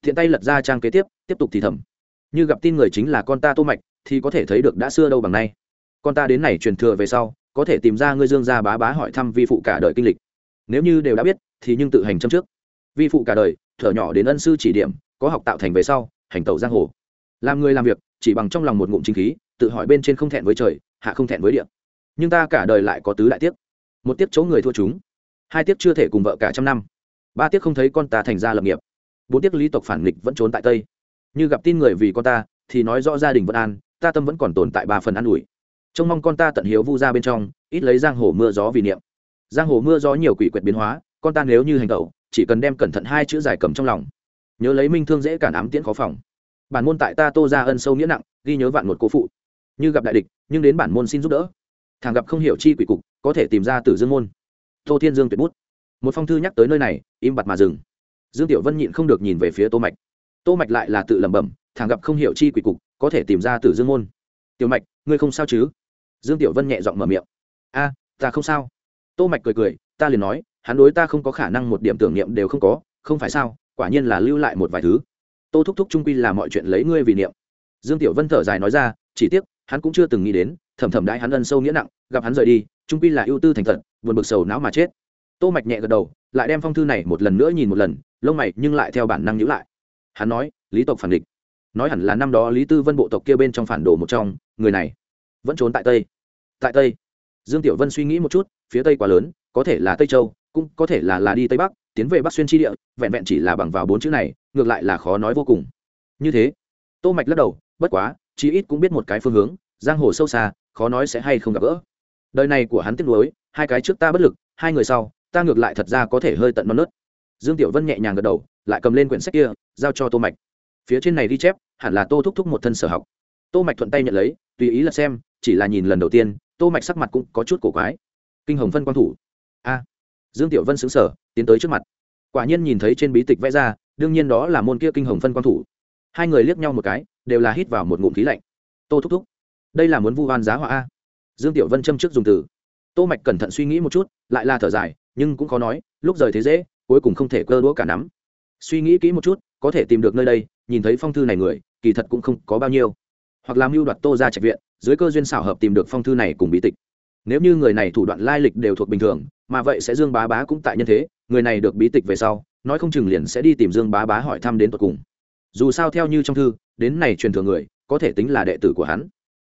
Thiện tay lật ra trang kế tiếp tiếp tục thì thầm. Như gặp tin người chính là con ta tô mạch, thì có thể thấy được đã xưa đâu bằng nay. Con ta đến này truyền thừa về sau, có thể tìm ra ngươi dương gia bá bá hỏi thăm vi phụ cả đời kinh lịch. Nếu như đều đã biết, thì nhưng tự hành châm trước. Vi phụ cả đời, thở nhỏ đến ân sư chỉ điểm có học tạo thành về sau, hành tẩu giang hồ. Làm người làm việc, chỉ bằng trong lòng một ngụm chính khí, tự hỏi bên trên không thẹn với trời, hạ không thẹn với địa. Nhưng ta cả đời lại có tứ đại tiếc. Một tiếc chỗ người thua chúng, hai tiếc chưa thể cùng vợ cả trăm năm, ba tiếc không thấy con ta thành ra lập nghiệp, bốn tiếc lý tộc phản nghịch vẫn trốn tại tây. Như gặp tin người vì con ta, thì nói rõ gia đình vẫn an, ta tâm vẫn còn tồn tại ba phần an ủi. Trông mong con ta tận hiếu vu ra bên trong, ít lấy giang hồ mưa gió vì niệm. Giang hồ mưa gió nhiều quỷ quyệt biến hóa, con ta nếu như hành tẩu, chỉ cần đem cẩn thận hai chữ giải cầm trong lòng nhớ lấy minh thương dễ cản ám tiễn khó phòng. Bản môn tại ta tô ra ân sâu nghĩa nặng, ghi nhớ vạn một cố phụ. Như gặp đại địch, nhưng đến bản môn xin giúp đỡ. Thằng gặp không hiểu chi quỷ cục, có thể tìm ra từ dương môn. Tô thiên dương tuyệt bút. Một phong thư nhắc tới nơi này, im bặt mà dừng. Dương tiểu vân nhịn không được nhìn về phía tô mạch. Tô mạch lại là tự lẩm bẩm, thằng gặp không hiểu chi quỷ cục, có thể tìm ra từ dương môn. Tiểu mạch, ngươi không sao chứ? Dương tiểu vân nhẹ giọng mở miệng. A, ta không sao. Tô mạch cười cười, ta liền nói, hắn đối ta không có khả năng một điểm tưởng niệm đều không có, không phải sao? Quả nhiên là lưu lại một vài thứ. Tô thúc thúc trung quy là mọi chuyện lấy ngươi vì niệm. Dương tiểu vân thở dài nói ra, chỉ tiếc, hắn cũng chưa từng nghĩ đến, thầm thầm đãi hắn ân sâu nghĩa nặng, gặp hắn rời đi, trung quy là ưu tư thành thật, buồn bực sầu não mà chết. Tô mạch nhẹ gật đầu, lại đem phong thư này một lần nữa nhìn một lần, lông mày nhưng lại theo bản năng nhíu lại. Hắn nói, lý tộc phản địch. Nói hẳn là năm đó lý tư vân bộ tộc kia bên trong phản đồ một trong, người này vẫn trốn tại tây. Tại tây. Dương tiểu vân suy nghĩ một chút, phía tây quá lớn, có thể là tây châu, cũng có thể là là đi tây bắc tiến về bắc xuyên tri địa, vẹn vẹn chỉ là bằng vào bốn chữ này, ngược lại là khó nói vô cùng. Như thế, tô mạch lắc đầu, bất quá, chí ít cũng biết một cái phương hướng, giang hồ sâu xa, khó nói sẽ hay không gặp gỡ. Đời này của hắn tiếc nuối, hai cái trước ta bất lực, hai người sau, ta ngược lại thật ra có thể hơi tận non nớt. Dương tiểu vân nhẹ nhàng gật đầu, lại cầm lên quyển sách kia, giao cho tô mạch. Phía trên này ghi chép, hẳn là tô thúc thúc một thân sở học. Tô mạch thuận tay nhận lấy, tùy ý là xem, chỉ là nhìn lần đầu tiên, tô mạch sắc mặt cũng có chút cổ quái. Kinh hồng phân quan thủ. A dương tiểu vân xứng sở tiến tới trước mặt. Quả nhiên nhìn thấy trên bí tịch vẽ ra, đương nhiên đó là môn kia kinh hồng phân quan thủ. Hai người liếc nhau một cái, đều là hít vào một ngụm khí lạnh. Tô thúc thúc, đây là muốn vu oan giá họa a? Dương tiểu vân châm trước dùng từ. Tô mạch cẩn thận suy nghĩ một chút, lại là thở dài, nhưng cũng khó nói, lúc rời thế dễ, cuối cùng không thể cơ đũa cả nắm. Suy nghĩ kỹ một chút, có thể tìm được nơi đây, nhìn thấy phong thư này người, kỳ thật cũng không có bao nhiêu. Hoặc làm mưu đoạt tô ra trạch viện, dưới cơ duyên xảo hợp tìm được phong thư này cùng bí tịch nếu như người này thủ đoạn lai lịch đều thuộc bình thường, mà vậy sẽ dương bá bá cũng tại nhân thế, người này được bí tịch về sau, nói không chừng liền sẽ đi tìm dương bá bá hỏi thăm đến tận cùng. Dù sao theo như trong thư, đến này truyền thừa người, có thể tính là đệ tử của hắn.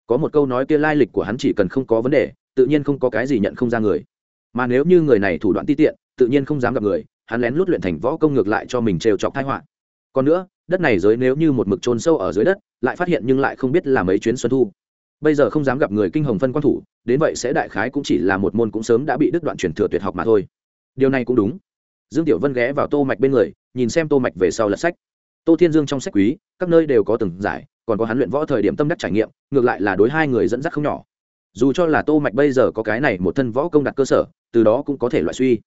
Có một câu nói kia lai lịch của hắn chỉ cần không có vấn đề, tự nhiên không có cái gì nhận không ra người. Mà nếu như người này thủ đoạn ti tiện, tự nhiên không dám gặp người, hắn lén lút luyện thành võ công ngược lại cho mình trêu chọc thái họa. Còn nữa, đất này giới nếu như một mực trôn sâu ở dưới đất, lại phát hiện nhưng lại không biết là mấy chuyến xuân thu bây giờ không dám gặp người kinh hồng phân quan thủ, đến vậy sẽ đại khái cũng chỉ là một môn cũng sớm đã bị đứt đoạn truyền thừa tuyệt học mà thôi. Điều này cũng đúng. Dương tiểu vân ghé vào tô mạch bên người, nhìn xem tô mạch về sau lật sách. Tô thiên dương trong sách quý, các nơi đều có từng giải, còn có hắn luyện võ thời điểm tâm đắc trải nghiệm, ngược lại là đối hai người dẫn dắt không nhỏ. Dù cho là tô mạch bây giờ có cái này một thân võ công đặt cơ sở, từ đó cũng có thể loại suy.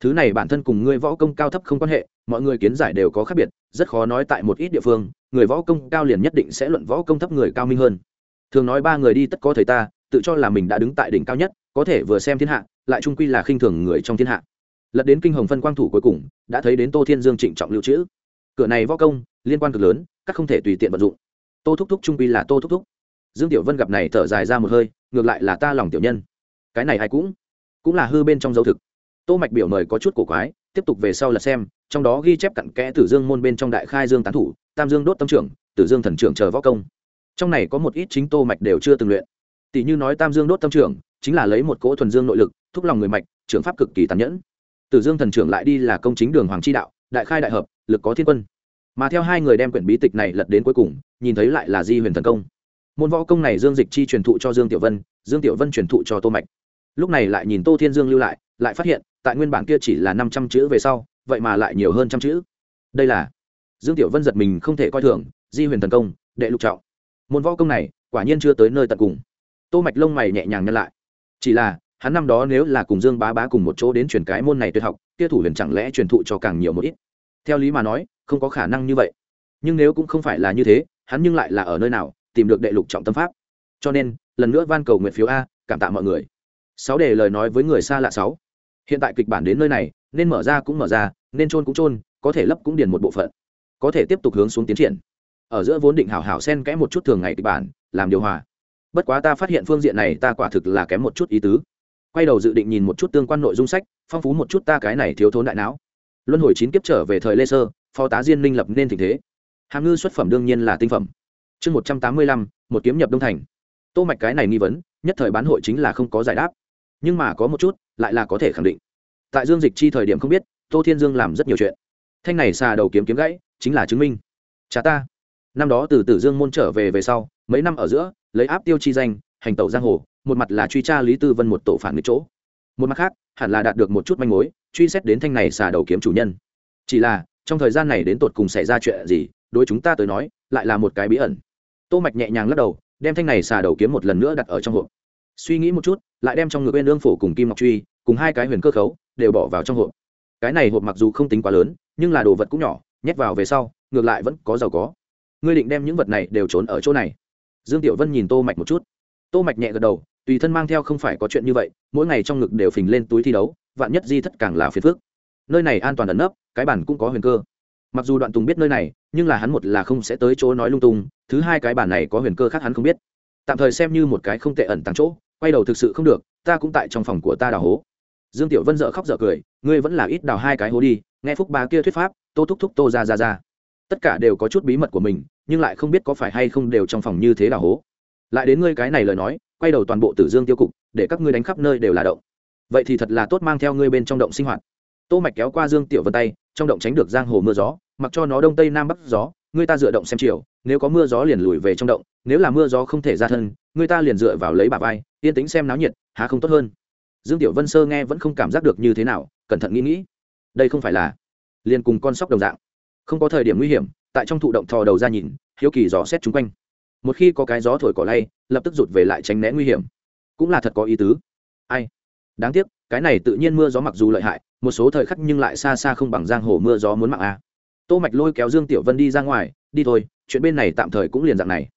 Thứ này bản thân cùng người võ công cao thấp không quan hệ, mọi người kiến giải đều có khác biệt, rất khó nói tại một ít địa phương, người võ công cao liền nhất định sẽ luận võ công thấp người cao minh hơn thường nói ba người đi tất có thầy ta, tự cho là mình đã đứng tại đỉnh cao nhất, có thể vừa xem thiên hạ, lại trung quy là khinh thường người trong thiên hạ. Lật đến kinh hồng phân quang thủ cuối cùng, đã thấy đến tô thiên dương trịnh trọng lưu trữ. Cửa này võ công, liên quan cực lớn, các không thể tùy tiện vận dụng. Tô thúc thúc trung quy là tô thúc thúc. Dương tiểu vân gặp này thở dài ra một hơi, ngược lại là ta lòng tiểu nhân. Cái này hay cũng cũng là hư bên trong dấu thực. Tô mạch biểu mời có chút cổ quái, tiếp tục về sau là xem, trong đó ghi chép cặn kẽ tử dương môn bên trong đại khai dương tán thủ, tam dương đốt tâm trưởng, tử dương thần trưởng chờ võ công trong này có một ít chính tô mạch đều chưa từng luyện. Tỷ như nói tam dương đốt tâm trưởng, chính là lấy một cỗ thuần dương nội lực, thúc lòng người mạch, trưởng pháp cực kỳ tàn nhẫn. Tử dương thần trưởng lại đi là công chính đường hoàng chi đạo, đại khai đại hợp, lực có thiên quân. Mà theo hai người đem quyển bí tịch này lật đến cuối cùng, nhìn thấy lại là di huyền thần công. Môn võ công này dương dịch chi truyền thụ cho dương tiểu vân, dương tiểu vân truyền thụ cho tô mạch. Lúc này lại nhìn tô thiên dương lưu lại lại phát hiện, tại nguyên bản kia chỉ là năm trăm chữ về sau, vậy mà lại nhiều hơn trăm chữ. Đây là dương tiểu vân giật mình không thể coi thường, di huyền thần công, đệ lục trọng môn võ công này quả nhiên chưa tới nơi tận cùng. Tô mạch lông mày nhẹ nhàng nhân lại. Chỉ là, hắn năm đó nếu là cùng dương bá bá cùng một chỗ đến truyền cái môn này tuyệt học, kia thủ huyền chẳng lẽ truyền thụ cho càng nhiều một ít? Theo lý mà nói, không có khả năng như vậy. Nhưng nếu cũng không phải là như thế, hắn nhưng lại là ở nơi nào, tìm được đệ lục trọng tâm pháp. Cho nên, lần nữa van cầu nguyện phiếu a, cảm tạ mọi người. Sáu để lời nói với người xa lạ sáu. Hiện tại kịch bản đến nơi này, nên mở ra cũng mở ra, nên trôn cũng trôn có thể lấp cũng điền một bộ phận. Có thể tiếp tục hướng xuống tiến triển ở giữa vốn định hảo hảo xen kẽ một chút thường ngày kịch bản, làm điều hòa. Bất quá ta phát hiện phương diện này ta quả thực là kém một chút ý tứ. Quay đầu dự định nhìn một chút tương quan nội dung sách, phong phú một chút ta cái này thiếu thốn đại não. Luân hồi chín kiếp trở về thời lê sơ phó tá diên minh lập nên tình thế. Hàm ngư xuất phẩm đương nhiên là tinh phẩm. Chương một trăm tám mươi lăm, một kiếm nhập đông thành. Tô mạch cái này nghi vấn, nhất thời bán hội chính là không có giải đáp. Nhưng mà có một chút, lại là có thể khẳng định. Tại dương dịch chi thời điểm không biết, tô thiên dương làm rất nhiều chuyện. Thanh này xà đầu kiếm kiếm gãy, chính là chứng minh. Cha ta năm đó từ tử dương môn trở về về sau, mấy năm ở giữa, lấy áp tiêu chi danh, hành tẩu giang hồ, một mặt là truy tra lý tư vân một tổ phản nghịch chỗ. Một mặt khác, hẳn là đạt được một chút manh mối, truy xét đến thanh này xà đầu kiếm chủ nhân. Chỉ là, trong thời gian này đến tột cùng xảy ra chuyện gì, đối chúng ta tới nói, lại là một cái bí ẩn. Tô mạch nhẹ nhàng lắc đầu, đem thanh này xà đầu kiếm một lần nữa đặt ở trong hộp. Suy nghĩ một chút, lại đem trong ngực bên lương phổ cùng kim ngọc truy, cùng hai cái huyền cơ khấu, đều bỏ vào trong hộp. Cái này hộp mặc dù không tính quá lớn, nhưng là đồ vật cũng nhỏ, nhét vào về sau, ngược lại vẫn có giàu có ngươi định đem những vật này đều trốn ở chỗ này. Dương tiểu vân nhìn tô mạch một chút. Tô mạch nhẹ gật đầu, tùy thân mang theo không phải có chuyện như vậy, mỗi ngày trong ngực đều phình lên túi thi đấu, vạn nhất di thất càng là phiền phức. Nơi này an toàn ẩn nấp, cái bản cũng có huyền cơ. Mặc dù đoạn tùng biết nơi này, nhưng là hắn một là không sẽ tới chỗ nói lung tung, thứ hai cái bản này có huyền cơ khác hắn không biết. Tạm thời xem như một cái không tệ ẩn tàng chỗ, quay đầu thực sự không được, ta cũng tại trong phòng của ta đào hố. Dương tiểu vân dợ khóc dợ cười, ngươi vẫn là ít đào hai cái hố đi, nghe phúc ba kia thuyết pháp, tô thúc thúc tô ra ra ra tất cả đều có chút bí mật của mình, nhưng lại không biết có phải hay không đều trong phòng như thế đào hố. Lại đến ngươi cái này lời nói, quay đầu toàn bộ tử dương tiêu cục, để các ngươi đánh khắp nơi đều là động. Vậy thì thật là tốt mang theo ngươi bên trong động sinh hoạt. Tô mạch kéo qua dương tiểu vân tay, trong động tránh được giang hồ mưa gió, mặc cho nó đông tây nam bắc gió, ngươi ta dựa động xem chiều, nếu có mưa gió liền lùi về trong động, nếu là mưa gió không thể ra thân, ngươi ta liền dựa vào lấy bà vai, yên tĩnh xem náo nhiệt, há không tốt hơn. Dương tiểu vân sơ nghe vẫn không cảm giác được như thế nào, cẩn thận nghĩ nghĩ. Đây không phải là liền cùng con sóc đồng dạng không có thời điểm nguy hiểm, tại trong thụ động thò đầu ra nhìn, hiếu kỳ dò xét chung quanh. Một khi có cái gió thổi cỏ lay, lập tức rụt về lại tránh né nguy hiểm. Cũng là thật có ý tứ. Ai? Đáng tiếc, cái này tự nhiên mưa gió mặc dù lợi hại, một số thời khắc nhưng lại xa xa không bằng giang hồ mưa gió muốn mạng a. À. tô mạch lôi kéo dương tiểu vân đi ra ngoài, đi thôi, chuyện bên này tạm thời cũng liền dạng này.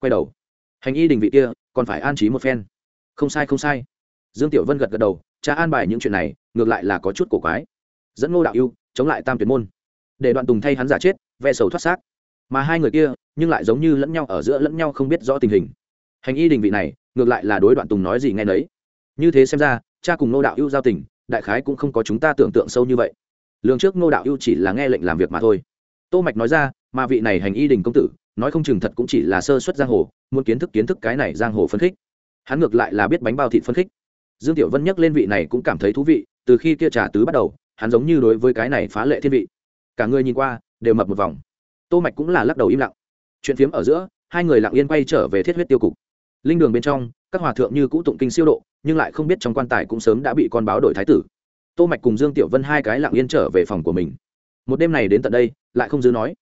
Quay đầu. Hành y đình vị kia, còn phải an trí một phen. Không sai không sai. Dương tiểu vân gật gật đầu, cha an bài những chuyện này, ngược lại là có chút cổ quái. Dẫn ngô đạo yêu chống lại tam tuyệt môn để đoạn tùng thay hắn giả chết ve sầu thoát xác. Mà hai người kia, nhưng lại giống như lẫn nhau ở giữa lẫn nhau không biết rõ tình hình. Hành y đình vị này, ngược lại là đối đoạn tùng nói gì nghe nấy. Như thế xem ra, cha cùng ngô đạo yêu giao tình, đại khái cũng không có chúng ta tưởng tượng sâu như vậy. Lường trước ngô đạo yêu chỉ là nghe lệnh làm việc mà thôi. Tô mạch nói ra, mà vị này hành y đình công tử, nói không chừng thật cũng chỉ là sơ suất giang hồ, muốn kiến thức kiến thức cái này giang hồ phân khích. Hắn ngược lại là biết bánh bao thịt phân khích. Dương tiểu vân nhắc lên vị này cũng cảm thấy thú vị, từ khi kia trà tứ bắt đầu, hắn giống như đối với cái này phá lệ thiên vị cả người nhìn qua, đều mập một vòng. Tô mạch cũng là lắc đầu im lặng. Chuyện phiếm ở giữa, hai người lặng yên quay trở về thiết huyết tiêu cục. Linh đường bên trong, các hòa thượng như cũ tụng kinh siêu độ, nhưng lại không biết trong quan tài cũng sớm đã bị con báo đổi thái tử. Tô mạch cùng dương tiểu vân hai cái lặng yên trở về phòng của mình. Một đêm này đến tận đây, lại không dư nói.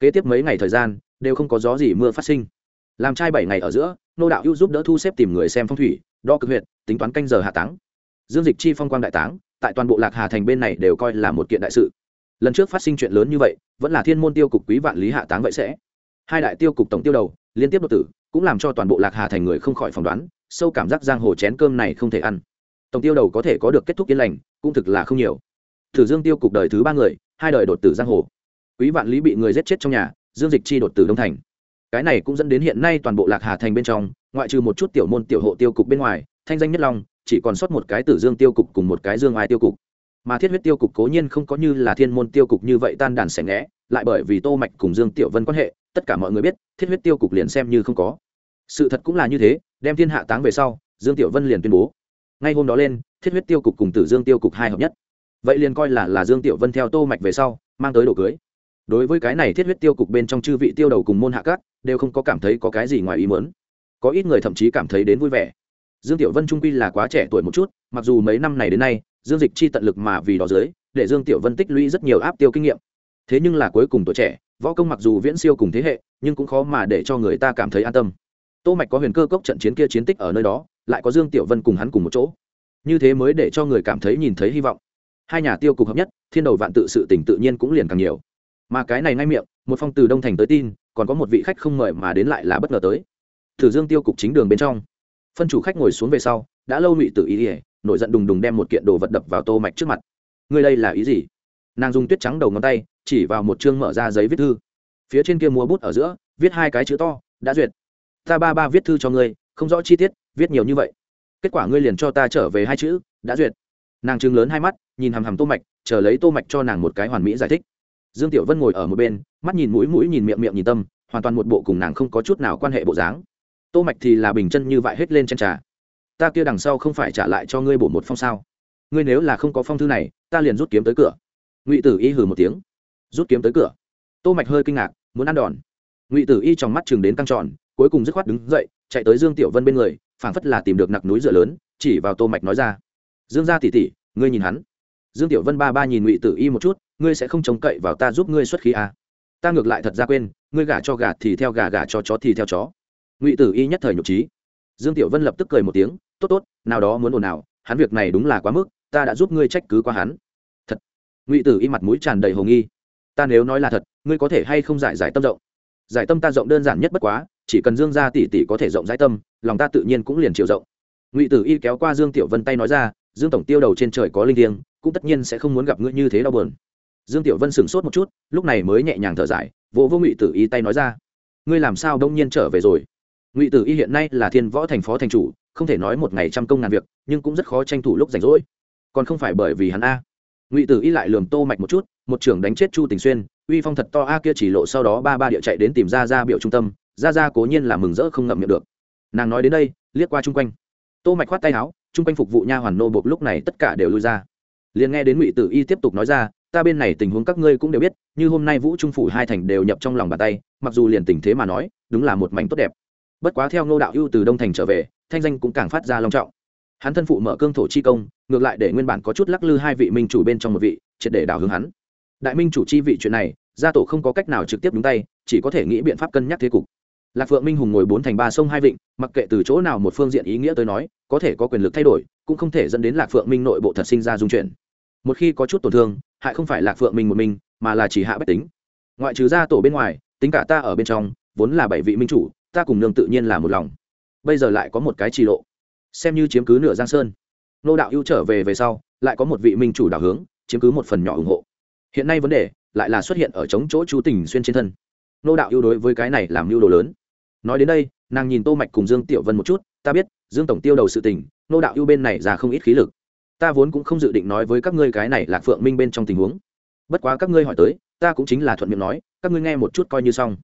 Kế tiếp mấy ngày thời gian, đều không có gió gì mưa phát sinh. Làm trai bảy ngày ở giữa, nô đạo ưu giúp đỡ thu xếp tìm người xem phong thủy, đo cực huyệt, tính toán canh giờ hạ táng. Dương dịch chi phong quang đại táng, tại toàn bộ lạc hà thành bên này đều coi là một kiện đại sự lần trước phát sinh chuyện lớn như vậy, vẫn là thiên môn tiêu cục quý vạn lý hạ táng vậy sẽ. Hai đại tiêu cục tổng tiêu đầu, liên tiếp đột tử, cũng làm cho toàn bộ lạc hà thành người không khỏi phỏng đoán, sâu cảm giác giang hồ chén cơm này không thể ăn. Tổng tiêu đầu có thể có được kết thúc yên lành, cũng thực là không nhiều. Thử dương tiêu cục đời thứ ba người, hai đời đột tử giang hồ. Quý vạn lý bị người giết chết trong nhà, dương dịch chi đột tử đông thành. Cái này cũng dẫn đến hiện nay toàn bộ lạc hà thành bên trong, ngoại trừ một chút tiểu môn tiểu hộ tiêu cục bên ngoài, thanh danh nhất long, chỉ còn sót một cái tử dương tiêu cục cùng một cái dương ai tiêu cục mà thiết huyết tiêu cục cố nhiên không có như là thiên môn tiêu cục như vậy tan đàn sẻ ngẽ lại bởi vì tô mạch cùng dương tiểu vân quan hệ, tất cả mọi người biết, thiết huyết tiêu cục liền xem như không có. Sự thật cũng là như thế, đem thiên hạ táng về sau, dương tiểu vân liền tuyên bố. Ngay hôm đó lên, thiết huyết tiêu cục cùng tử dương tiêu cục hai hợp nhất. Vậy liền coi là là dương tiểu vân theo tô mạch về sau, mang tới đồ cưới. Đối với cái này thiết huyết tiêu cục bên trong chư vị tiêu đầu cùng môn hạ các, đều không có cảm thấy có cái gì ngoài ý muốn. Có ít người thậm chí cảm thấy đến vui vẻ dương tiểu vân trung quy là quá trẻ tuổi một chút, mặc dù mấy năm này đến nay, dương dịch chi tận lực mà vì đó dưới, để dương tiểu vân tích lũy rất nhiều áp tiêu kinh nghiệm. Thế nhưng là cuối cùng tuổi trẻ, võ công mặc dù viễn siêu cùng thế hệ, nhưng cũng khó mà để cho người ta cảm thấy an tâm. Tô mạch có huyền cơ cốc trận chiến kia chiến tích ở nơi đó, lại có dương tiểu vân cùng hắn cùng một chỗ. Như thế mới để cho người cảm thấy nhìn thấy hy vọng. Hai nhà tiêu cục hợp nhất, thiên đầu vạn tự sự tình tự nhiên cũng liền càng nhiều. Mà cái này ngay miệng, một phong từ đông thành tới tin, còn có một vị khách không mời mà đến lại là bất ngờ tới. Thử dương tiêu cục chính đường bên trong phân chủ khách ngồi xuống về sau, đã lâu ngụy tự ý ỉa nổi giận đùng đùng đem một kiện đồ vật đập vào tô mạch trước mặt. Ngươi đây là ý gì? Nàng dùng tuyết trắng đầu ngón tay, chỉ vào một chương mở ra giấy viết thư. Phía trên kia múa bút ở giữa, viết hai cái chữ to, đã duyệt. Ta ba ba viết thư cho ngươi, không rõ chi tiết, viết nhiều như vậy. Kết quả ngươi liền cho ta trở về hai chữ, đã duyệt. Nàng trừng lớn hai mắt, nhìn hằm hằm tô mạch, chờ lấy tô mạch cho nàng một cái hoàn mỹ giải thích. Dương tiểu vân ngồi ở một bên, mắt nhìn mũi mũi nhìn miệng miệng nhìn tâm, hoàn toàn một bộ cùng nàng không có chút nào quan hệ bộ dáng tô mạch thì là bình chân như vậy hết lên chân trà. Ta kia đằng sau không phải trả lại cho ngươi bổ một phong sao? Ngươi nếu là không có phong thư này, ta liền rút kiếm tới cửa. Ngụy tử y hừ một tiếng. Rút kiếm tới cửa. Tô mạch hơi kinh ngạc, muốn ăn đòn. Ngụy tử y trong mắt chừng đến căng tròn, cuối cùng dứt khoát đứng dậy, chạy tới dương tiểu vân bên người, phảng phất là tìm được nặc núi dựa lớn, chỉ vào tô mạch nói ra. Dương gia tỷ tỷ, ngươi nhìn hắn. Dương tiểu vân ba ba nhìn ngụy tử y một chút, ngươi sẽ không trông cậy vào ta giúp ngươi xuất khí à. ta ngược lại thật ra quên, ngươi gả cho gà thì theo gà gà cho chó thì theo chó ngụy tử y nhất thời nhục trí. Dương tiểu vân lập tức cười một tiếng, tốt tốt, nào đó muốn ồn nào hắn việc này đúng là quá mức, ta đã giúp ngươi trách cứ qua hắn. Thật. Ngụy tử y mặt mũi tràn đầy hồ nghi. Ta nếu nói là thật, ngươi có thể hay không giải giải tâm rộng? Giải tâm ta rộng đơn giản nhất bất quá, chỉ cần dương gia tỷ tỷ có thể rộng giải tâm, lòng ta tự nhiên cũng liền chiều rộng. Ngụy tử y kéo qua dương tiểu vân tay nói ra, dương tổng tiêu đầu trên trời có linh thiêng, cũng tất nhiên sẽ không muốn gặp ngươi như thế đau buồn. Dương tiểu vân sửng sốt một chút, lúc này mới nhẹ nhàng thở dài, vỗ vô ngụy tử y tay nói ra, ngươi làm sao đông nhiên trở về rồi? Ngụy tử y hiện nay là thiên võ thành phó thành chủ, không thể nói một ngày trăm công ngàn việc, nhưng cũng rất khó tranh thủ lúc rảnh rỗi. Còn không phải bởi vì hắn a. Ngụy tử y lại lườm tô mạch một chút, một trưởng đánh chết chu tình xuyên, uy phong thật to a kia chỉ lộ sau đó ba ba địa chạy đến tìm ra ra biểu trung tâm ra ra cố nhiên là mừng rỡ không ngậm miệng được. Nàng nói đến đây, liếc qua chung quanh. Tô mạch khoát tay áo, chung quanh phục vụ nha hoàn nô bộc lúc này tất cả đều lui ra. Liền nghe đến ngụy tử y tiếp tục nói ra, ta bên này tình huống các ngươi cũng đều biết, như hôm nay vũ trung phủ hai thành đều nhập trong lòng bàn tay, mặc dù liền tình thế mà nói, đúng là một mảnh tốt đẹp bất quá theo ngô đạo ưu từ đông thành trở về, thanh danh cũng càng phát ra long trọng. Hắn thân phụ mở cương thổ chi công, ngược lại để nguyên bản có chút lắc lư hai vị minh chủ bên trong một vị, triệt để đào hướng hắn. Đại minh chủ chi vị chuyện này, gia tổ không có cách nào trực tiếp đúng tay, chỉ có thể nghĩ biện pháp cân nhắc thế cục. Lạc phượng minh hùng ngồi bốn thành ba sông hai vịnh, mặc kệ từ chỗ nào một phương diện ý nghĩa tới nói, có thể có quyền lực thay đổi, cũng không thể dẫn đến lạc phượng minh nội bộ thật sinh ra dung chuyển. Một khi có chút tổn thương, hại không phải lạc phượng minh một mình, mà là chỉ hạ bách tính. Ngoại trừ gia tổ bên ngoài, tính cả ta ở bên trong, vốn là bảy vị minh chủ ta cùng nương tự nhiên là một lòng. Bây giờ lại có một cái trì lộ. Xem như chiếm cứ nửa giang sơn. Nô đạo ưu trở về về sau, lại có một vị minh chủ đảo hướng, chiếm cứ một phần nhỏ ủng hộ. Hiện nay vấn đề, lại là xuất hiện ở chống chỗ chú tình xuyên trên thân. Nô đạo ưu đối với cái này làm mưu đồ lớn. Nói đến đây, nàng nhìn tô mạch cùng dương tiểu vân một chút, ta biết, dương tổng tiêu đầu sự tình, nô đạo ưu bên này ra không ít khí lực. Ta vốn cũng không dự định nói với các ngươi cái này là phượng minh bên trong tình huống. Bất quá các ngươi hỏi tới, ta cũng chính là thuận miệng nói, các ngươi nghe một chút coi như xong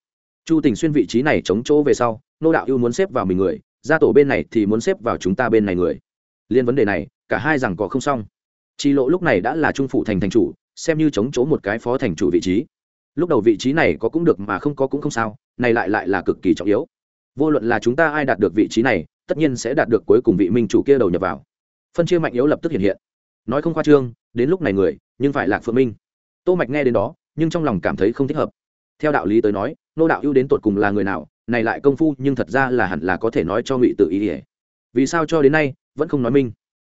chu tình xuyên vị trí này chống chỗ về sau, nô đạo ưu muốn xếp vào mình người, gia tổ bên này thì muốn xếp vào chúng ta bên này người. Liên vấn đề này, cả hai rằng có không xong. Chi lộ lúc này đã là trung phụ thành thành chủ, xem như chống chỗ một cái phó thành chủ vị trí. Lúc đầu vị trí này có cũng được mà không có cũng không sao, này lại lại là cực kỳ trọng yếu. Vô luận là chúng ta ai đạt được vị trí này, tất nhiên sẽ đạt được cuối cùng vị minh chủ kia đầu nhập vào. Phân chia mạnh yếu lập tức hiện hiện. Nói không khoa trương, đến lúc này người, nhưng phải lạc phượng minh. Tô mạch nghe đến đó, nhưng trong lòng cảm thấy không thích hợp theo đạo lý tới nói, nô đạo ưu đến tột cùng là người nào, này lại công phu, nhưng thật ra là hẳn là có thể nói cho ngụy tự ý ỉa vì sao cho đến nay, vẫn không nói minh?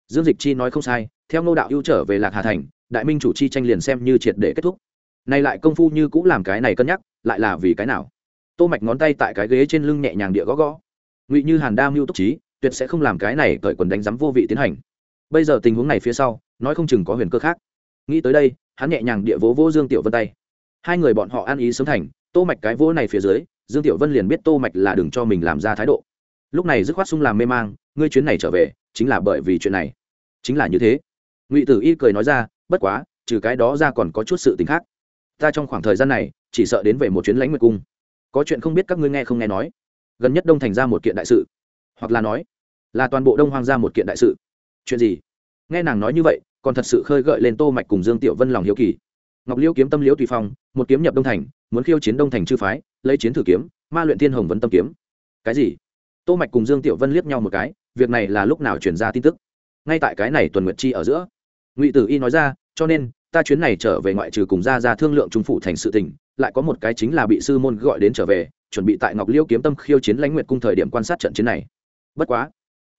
Dương dịch chi nói không sai, theo nô đạo ưu trở về lạc hà thành, đại minh chủ chi tranh liền xem như triệt để kết thúc. Này lại công phu như cũng làm cái này cân nhắc, lại là vì cái nào? Tô mạch ngón tay tại cái ghế trên lưng nhẹ nhàng địa gõ gõ. Ngụy như hàn đa mưu túc trí, tuyệt sẽ không làm cái này cởi quần đánh giám vô vị tiến hành. Bây giờ tình huống này phía sau, nói không chừng có huyền cơ khác. Nghĩ tới đây, hắn nhẹ nhàng địa vỗ vỗ dương tiểu vân tay hai người bọn họ ăn ý sớm thành, tô mạch cái vỗ này phía dưới, dương tiểu vân liền biết tô mạch là đừng cho mình làm ra thái độ. Lúc này dứt khoát sung làm mê mang, ngươi chuyến này trở về, chính là bởi vì chuyện này. Chính là như thế. Ngụy tử y cười nói ra, bất quá, trừ cái đó ra còn có chút sự tình khác. Ta trong khoảng thời gian này, chỉ sợ đến về một chuyến lãnh nguyệt cung. Có chuyện không biết các ngươi nghe không nghe nói. Gần nhất đông thành ra một kiện đại sự. Hoặc là nói, là toàn bộ đông hoang ra một kiện đại sự. Chuyện gì? Nghe nàng nói như vậy, còn thật sự khơi gợi lên tô mạch cùng dương tiểu vân lòng hiếu kỳ. Ngọc liễu kiếm tâm liễu tùy phong một kiếm nhập đông thành, muốn khiêu chiến đông thành chư phái, lấy chiến thử kiếm, ma luyện thiên hồng vấn tâm kiếm. Cái gì? Tô mạch cùng dương tiểu vân liếc nhau một cái, việc này là lúc nào truyền ra tin tức? Ngay tại cái này tuần nguyệt chi ở giữa, ngụy tử y nói ra, cho nên, ta chuyến này trở về ngoại trừ cùng ra ra thương lượng trung phụ thành sự tình, lại có một cái chính là bị sư môn gọi đến trở về, chuẩn bị tại ngọc liêu kiếm tâm khiêu chiến lãnh nguyệt cung thời điểm quan sát trận chiến này. Bất quá,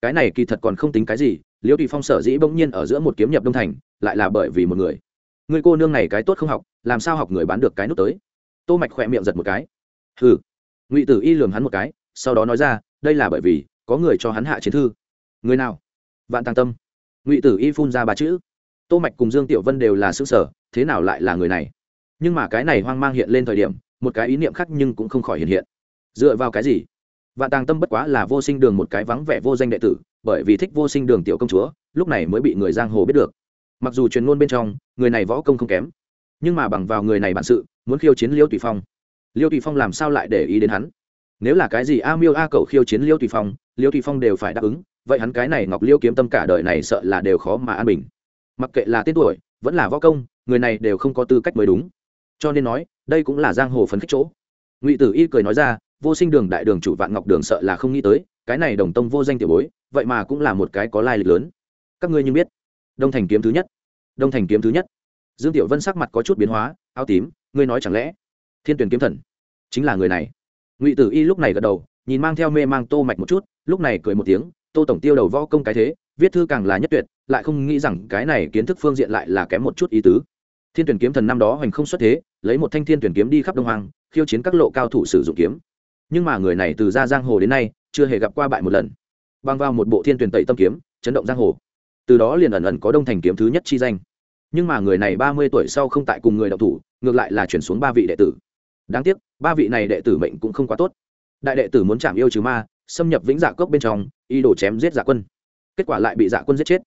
cái này kỳ thật còn không tính cái gì, liêu tùy phong sở dĩ bỗng nhiên ở giữa một kiếm nhập đông thành, lại là bởi vì một người. Người cô nương này cái tốt không học làm sao học người bán được cái nút tới? Tô mạch khỏe miệng giật một cái. Hừ. Ngụy tử y lườm hắn một cái, sau đó nói ra, đây là bởi vì có người cho hắn hạ chiến thư. Người nào? Vạn tăng tâm. Ngụy tử y phun ra ba chữ. Tô mạch cùng dương tiểu vân đều là sư sở thế nào lại là người này? Nhưng mà cái này hoang mang hiện lên thời điểm, một cái ý niệm khác nhưng cũng không khỏi hiện hiện. Dựa vào cái gì? Vạn tàng tâm bất quá là vô sinh đường một cái vắng vẻ vô danh đệ tử, bởi vì thích vô sinh đường tiểu công chúa, lúc này mới bị người giang hồ biết được. Mặc dù truyền ngôn bên trong, người này võ công không kém nhưng mà bằng vào người này bản sự, muốn khiêu chiến liêu tùy phong. Liêu tùy phong làm sao lại để ý đến hắn? Nếu là cái gì a miêu a cậu khiêu chiến liêu tùy phong, liêu tùy phong đều phải đáp ứng, vậy hắn cái này ngọc liêu kiếm tâm cả đời này sợ là đều khó mà an bình. Mặc kệ là tên tuổi, vẫn là võ công, người này đều không có tư cách mới đúng. Cho nên nói, đây cũng là giang hồ phấn khích chỗ. Ngụy tử y cười nói ra, vô sinh đường đại đường chủ vạn ngọc đường sợ là không nghĩ tới, cái này đồng tông vô danh tiểu bối, vậy mà cũng là một cái có lai lịch lớn. Các ngươi như biết, đông thành kiếm thứ nhất, đông thành kiếm thứ nhất dương tiểu vân sắc mặt có chút biến hóa, áo tím, ngươi nói chẳng lẽ thiên tuyển kiếm thần chính là người này? Ngụy tử y lúc này gật đầu, nhìn mang theo mê mang tô mạch một chút, lúc này cười một tiếng, tô tổng tiêu đầu võ công cái thế, viết thư càng là nhất tuyệt, lại không nghĩ rằng cái này kiến thức phương diện lại là kém một chút ý tứ. Thiên tuyển kiếm thần năm đó hoành không xuất thế, lấy một thanh thiên tuyển kiếm đi khắp đông hoàng khiêu chiến các lộ cao thủ sử dụng kiếm. Nhưng mà người này từ ra giang hồ đến nay, chưa hề gặp qua bại một lần. Băng vào một bộ thiên tuyển tẩy tâm kiếm, chấn động giang hồ. Từ đó liền ẩn ẩn có đông thành kiếm thứ nhất chi danh nhưng mà người này ba mươi tuổi sau không tại cùng người đạo thủ, ngược lại là chuyển xuống ba vị đệ tử. Đáng tiếc, ba vị này đệ tử mệnh cũng không quá tốt. Đại đệ tử muốn chạm yêu trừ ma, xâm nhập vĩnh dạ cốc bên trong y đổ chém giết dạ quân. Kết quả lại bị dạ quân giết chết.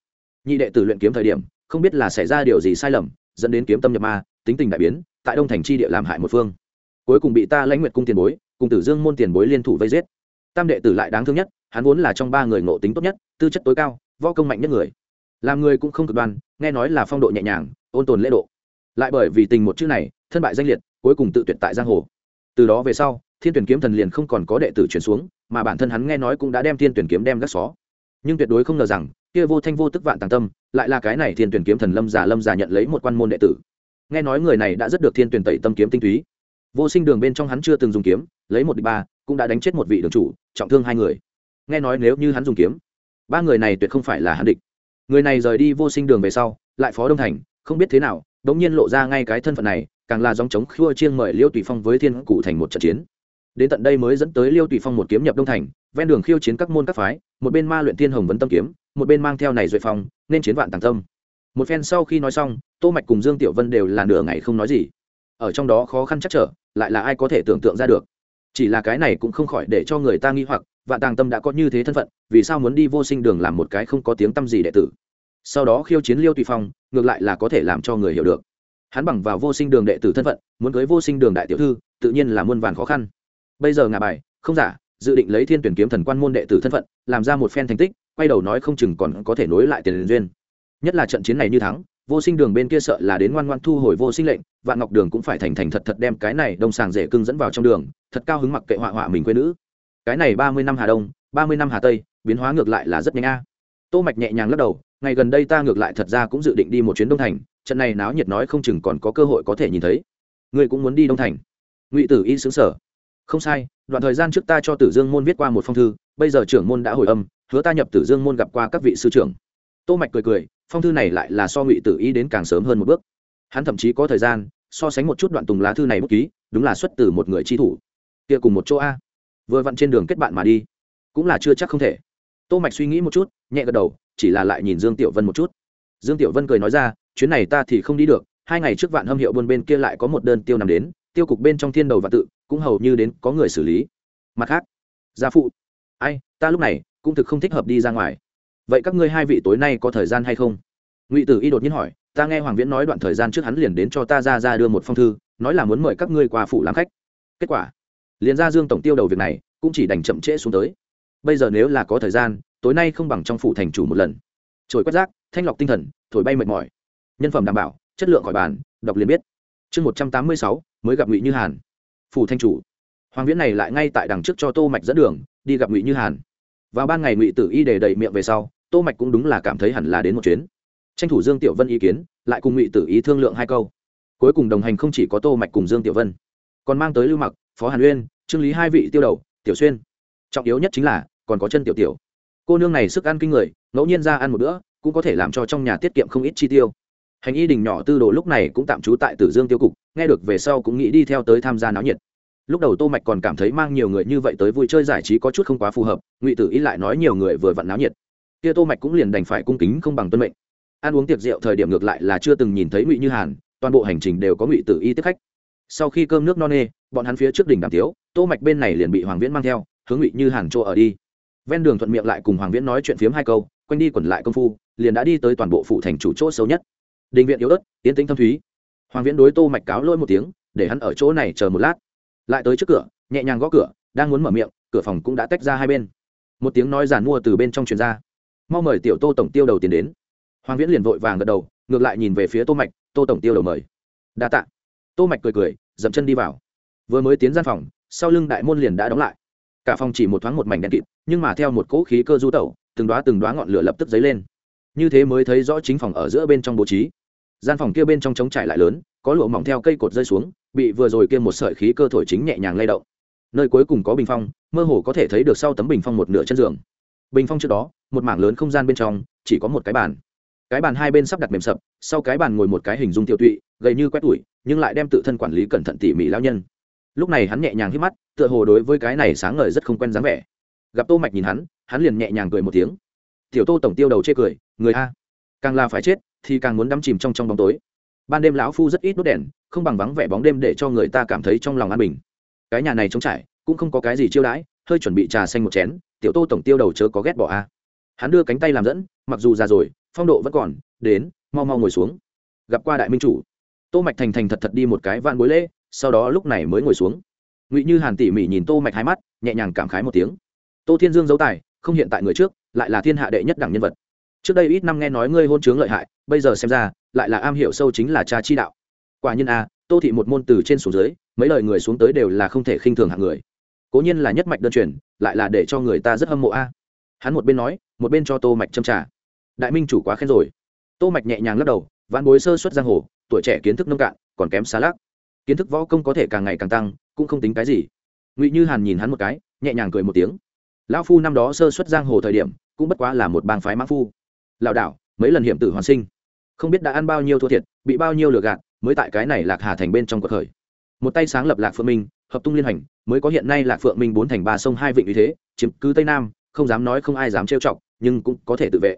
Nhị đệ tử luyện kiếm thời điểm, không biết là xảy ra điều gì sai lầm, dẫn đến kiếm tâm nhập ma, tính tình đại biến, tại đông thành chi địa làm hại một phương. Cuối cùng bị ta lãnh nguyệt cung tiền bối, cùng tử dương môn tiền bối liên thủ vây giết. Tam đệ tử lại đáng thương nhất, hắn vốn là trong ba người ngộ tính tốt nhất, tư chất tối cao, võ công mạnh nhất người làm người cũng không cực đoan, nghe nói là phong độ nhẹ nhàng, ôn tồn lễ độ. Lại bởi vì tình một chữ này, thân bại danh liệt, cuối cùng tự tuyệt tại giang hồ. Từ đó về sau, thiên tuyển kiếm thần liền không còn có đệ tử chuyển xuống, mà bản thân hắn nghe nói cũng đã đem thiên tuyển kiếm đem gác xó. Nhưng tuyệt đối không ngờ rằng, kia vô thanh vô tức vạn tàng tâm, lại là cái này thiên tuyển kiếm thần lâm giả lâm giả nhận lấy một quan môn đệ tử. Nghe nói người này đã rất được thiên tuyển tẩy tâm kiếm tinh túy. Vô sinh đường bên trong hắn chưa từng dùng kiếm, lấy một địch ba, cũng đã đánh chết một vị đường chủ, trọng thương hai người. Nghe nói nếu như hắn dùng kiếm, ba người này tuyệt không phải là hắn địch người này rời đi vô sinh đường về sau, lại phó đông thành, không biết thế nào, đống nhiên lộ ra ngay cái thân phận này, càng là dòng chống khua chiêng mời liêu tùy phong với thiên cụ thành một trận chiến. Đến tận đây mới dẫn tới liêu tùy phong một kiếm nhập đông thành, ven đường khiêu chiến các môn các phái, một bên ma luyện thiên hồng vấn tâm kiếm, một bên mang theo này duệ phong, nên chiến vạn tàng tâm. Một phen sau khi nói xong, tô mạch cùng dương tiểu vân đều là nửa ngày không nói gì. Ở trong đó khó khăn chắc trở, lại là ai có thể tưởng tượng ra được chỉ là cái này cũng không khỏi để cho người ta nghi hoặc, vạn tàng tâm đã có như thế thân phận, vì sao muốn đi vô sinh đường làm một cái không có tiếng tâm gì đệ tử? Sau đó khiêu chiến liêu tùy phong, ngược lại là có thể làm cho người hiểu được. Hắn bằng vào vô sinh đường đệ tử thân phận, muốn cưới vô sinh đường đại tiểu thư, tự nhiên là muôn vàn khó khăn. Bây giờ ngà bài, không giả, dự định lấy thiên tuyển kiếm thần quan môn đệ tử thân phận, làm ra một phen thành tích, quay đầu nói không chừng còn có thể nối lại tiền duyên. Nhất là trận chiến này như thắng, vô sinh đường bên kia sợ là đến ngoan ngoan thu hồi vô sinh lệnh vạn ngọc đường cũng phải thành thành thật thật đem cái này đông sàng rể cưng dẫn vào trong đường, thật cao hứng mặc kệ họa họa mình quê nữ. Cái này ba mươi năm hà đông, ba mươi năm hà tây, biến hóa ngược lại là rất nhanh a. Tô mạch nhẹ nhàng lắc đầu, ngày gần đây ta ngược lại thật ra cũng dự định đi một chuyến đông thành, trận này náo nhiệt nói không chừng còn có cơ hội có thể nhìn thấy. Ngươi cũng muốn đi đông thành? Ngụy tử y xứng sở không sai, đoạn thời gian trước ta cho tử dương môn viết qua một phong thư, bây giờ trưởng môn đã hồi âm, hứa ta nhập tử dương môn gặp qua các vị sư trưởng. Tô mạch cười cười, phong thư này lại là so ngụy tử y đến càng sớm hơn một bước hắn thậm chí có thời gian, so sánh một chút đoạn tùng lá thư này bút ký, đúng là xuất từ một người chi thủ. Kia cùng một chỗ a. Vừa vặn trên đường kết bạn mà đi. Cũng là chưa chắc không thể. Tô mạch suy nghĩ một chút, nhẹ gật đầu, chỉ là lại nhìn dương tiểu vân một chút. Dương tiểu vân cười nói ra, chuyến này ta thì không đi được, hai ngày trước vạn hâm hiệu buôn bên kia lại có một đơn tiêu nằm đến, tiêu cục bên trong thiên đầu và tự, cũng hầu như đến có người xử lý. Mặt khác, gia phụ, ai, ta lúc này cũng thực không thích hợp đi ra ngoài. Vậy các ngươi hai vị tối nay có thời gian hay không? Ngụy tử y đột nhiên hỏi ta nghe hoàng viễn nói đoạn thời gian trước hắn liền đến cho ta ra ra đưa một phong thư, nói là muốn mời các ngươi qua phủ làm khách. Kết quả, liền ra dương tổng tiêu đầu việc này, cũng chỉ đành chậm trễ xuống tới. Bây giờ nếu là có thời gian, tối nay không bằng trong phủ thành chủ một lần. Trồi quét rác, thanh lọc tinh thần, thổi bay mệt mỏi. Nhân phẩm đảm bảo, chất lượng khỏi bàn, đọc liền biết. Chương một trăm tám mươi sáu, mới gặp ngụy như hàn. Phủ thanh chủ. Hoàng viễn này lại ngay tại đằng trước cho tô mạch dẫn đường, đi gặp ngụy như hàn. Vào ban ngày ngụy tử y để đầy miệng về sau, tô mạch cũng đúng là cảm thấy hẳn là đến một chuyến tranh thủ dương tiểu vân ý kiến, lại cùng ngụy tử ý thương lượng hai câu. Cuối cùng đồng hành không chỉ có tô mạch cùng dương tiểu vân, còn mang tới lưu mặc, phó hàn uyên, trương lý hai vị tiêu đầu, tiểu xuyên. Trọng yếu nhất chính là, còn có chân tiểu tiểu. Cô nương này sức ăn kinh người, ngẫu nhiên ra ăn một bữa, cũng có thể làm cho trong nhà tiết kiệm không ít chi tiêu. Hành y đình nhỏ tư đồ lúc này cũng tạm trú tại tử dương tiêu cục, nghe được về sau cũng nghĩ đi theo tới tham gia náo nhiệt. Lúc đầu tô mạch còn cảm thấy mang nhiều người như vậy tới vui chơi giải trí có chút không quá phù hợp, ngụy tử y lại nói nhiều người vừa vặn náo nhiệt. Kia tô mạch cũng liền đành phải cung kính không bằng tuân mệnh ăn uống tiệc rượu thời điểm ngược lại là chưa từng nhìn thấy ngụy như hàn, toàn bộ hành trình đều có ngụy tử y tiếp khách. Sau khi cơm nước no nê, bọn hắn phía trước đỉnh đàm tiếu, tô mạch bên này liền bị hoàng viễn mang theo, hướng ngụy như hàn chỗ ở đi. Ven đường thuận miệng lại cùng hoàng viễn nói chuyện phiếm hai câu, quanh đi quẩn lại công phu, liền đã đi tới toàn bộ phụ thành chủ chỗ xấu nhất. Đình viện yếu ớt tiến tĩnh thâm thúy. Hoàng viễn đối tô mạch cáo lỗi một tiếng, để hắn ở chỗ này chờ một lát. Lại tới trước cửa, nhẹ nhàng gõ cửa, đang muốn mở miệng, cửa phòng cũng đã tách ra hai bên. Một tiếng nói giàn mua từ bên trong truyền ra. Mau mời tiểu tô tổng tiêu đầu tiền đến hoàng viễn liền vội vàng gật đầu, ngược lại nhìn về phía tô mạch, tô tổng tiêu đầu mời. Đa tạ. Tô mạch cười cười, dậm chân đi vào. Vừa mới tiến gian phòng, sau lưng đại môn liền đã đóng lại. Cả phòng chỉ một thoáng một mảnh đen kịt, nhưng mà theo một cỗ khí cơ du tẩu, từng đóa từng đóa ngọn lửa lập tức dấy lên. Như thế mới thấy rõ chính phòng ở giữa bên trong bố trí. Gian phòng kia bên trong trống trải lại lớn, có lụa mỏng theo cây cột rơi xuống, bị vừa rồi kia một sợi khí cơ thổi chính nhẹ nhàng lay động. Nơi cuối cùng có bình phong, mơ hồ có thể thấy được sau tấm bình phong một nửa chân giường. Bình phong trước đó, một mảng lớn không gian bên trong, chỉ có một cái bàn cái bàn hai bên sắp đặt mềm sập, sau cái bàn ngồi một cái hình dung tiêu tụy, gầy như quét tủi nhưng lại đem tự thân quản lý cẩn thận tỉ mỉ lao nhân. Lúc này hắn nhẹ nhàng hít mắt, tựa hồ đối với cái này sáng ngời rất không quen dáng vẻ. Gặp tô mạch nhìn hắn hắn liền nhẹ nhàng cười một tiếng. Tiểu tô tổng tiêu đầu chê cười, người a, càng là phải chết thì càng muốn đắm chìm trong trong bóng tối. Ban đêm lão phu rất ít đốt đèn, không bằng vắng vẻ bóng đêm để cho người ta cảm thấy trong lòng an bình. Cái nhà này trống trải, cũng không có cái gì chiêu đãi, hơi chuẩn bị trà xanh một chén, tiểu tô tổng tiêu đầu chớ có ghét bỏ a. Hắn đưa cánh tay làm dẫn, mặc dù già rồi phong độ vẫn còn, đến, mau mau ngồi xuống. Gặp qua đại minh chủ. Tô mạch thành thành thật thật đi một cái vạn bối lễ, sau đó lúc này mới ngồi xuống. Ngụy như hàn tỉ mỉ nhìn tô mạch hai mắt, nhẹ nhàng cảm khái một tiếng. Tô thiên dương giấu tài, không hiện tại người trước, lại là thiên hạ đệ nhất đẳng nhân vật. Trước đây ít năm nghe nói ngươi hôn chướng lợi hại, bây giờ xem ra, lại là am hiểu sâu chính là cha chi đạo. Quả nhiên a tô thị một môn từ trên xuống dưới, mấy lời người xuống tới đều là không thể khinh thường hạng người. Cố nhiên là nhất mạch đơn truyền, lại là để cho người ta rất hâm mộ a. Hắn một bên nói, một bên cho tô mạch châm trả đại minh chủ quá khen rồi. Tô mạch nhẹ nhàng lắc đầu vạn bối sơ xuất giang hồ, tuổi trẻ kiến thức nông cạn, còn kém xa lắc. Kiến thức võ công có thể càng ngày càng tăng, cũng không tính cái gì. Ngụy như hàn nhìn hắn một cái, nhẹ nhàng cười một tiếng. Lão phu năm đó sơ xuất giang hồ thời điểm, cũng bất quá là một bang phái mã phu. Lão đảo, mấy lần hiểm tử hoàn sinh. Không biết đã ăn bao nhiêu thua thiệt, bị bao nhiêu lừa gạt, mới tại cái này lạc hà thành bên trong cuộc khởi. Một tay sáng lập lạc phượng minh, hợp tung liên hành, mới có hiện nay lạc phượng minh bốn thành ba sông hai vịnh như thế, chiếm cứ tây nam, không dám nói không ai dám trêu chọc, nhưng cũng có thể tự vệ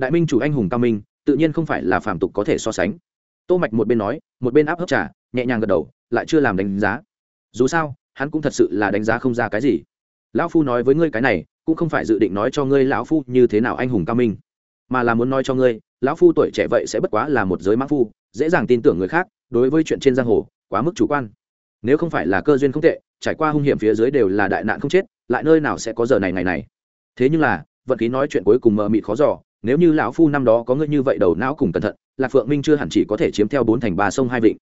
đại minh chủ anh hùng cao minh, tự nhiên không phải là phàm tục có thể so sánh. Tô mạch một bên nói, một bên áp hấp trà, nhẹ nhàng gật đầu, lại chưa làm đánh giá. Dù sao, hắn cũng thật sự là đánh giá không ra cái gì. Lão phu nói với ngươi cái này, cũng không phải dự định nói cho ngươi lão phu như thế nào anh hùng cao minh, mà là muốn nói cho ngươi, lão phu tuổi trẻ vậy sẽ bất quá là một giới mã phu, dễ dàng tin tưởng người khác, đối với chuyện trên giang hồ, quá mức chủ quan. Nếu không phải là cơ duyên không tệ, trải qua hung hiểm phía dưới đều là đại nạn không chết, lại nơi nào sẽ có giờ này ngày này? Thế nhưng là, vận khí nói chuyện cuối cùng mờ mịt khó giỏ nếu như lão phu năm đó có ngươi như vậy đầu não cùng cẩn thận, lạc phượng minh chưa hẳn chỉ có thể chiếm theo bốn thành ba sông hai vịnh.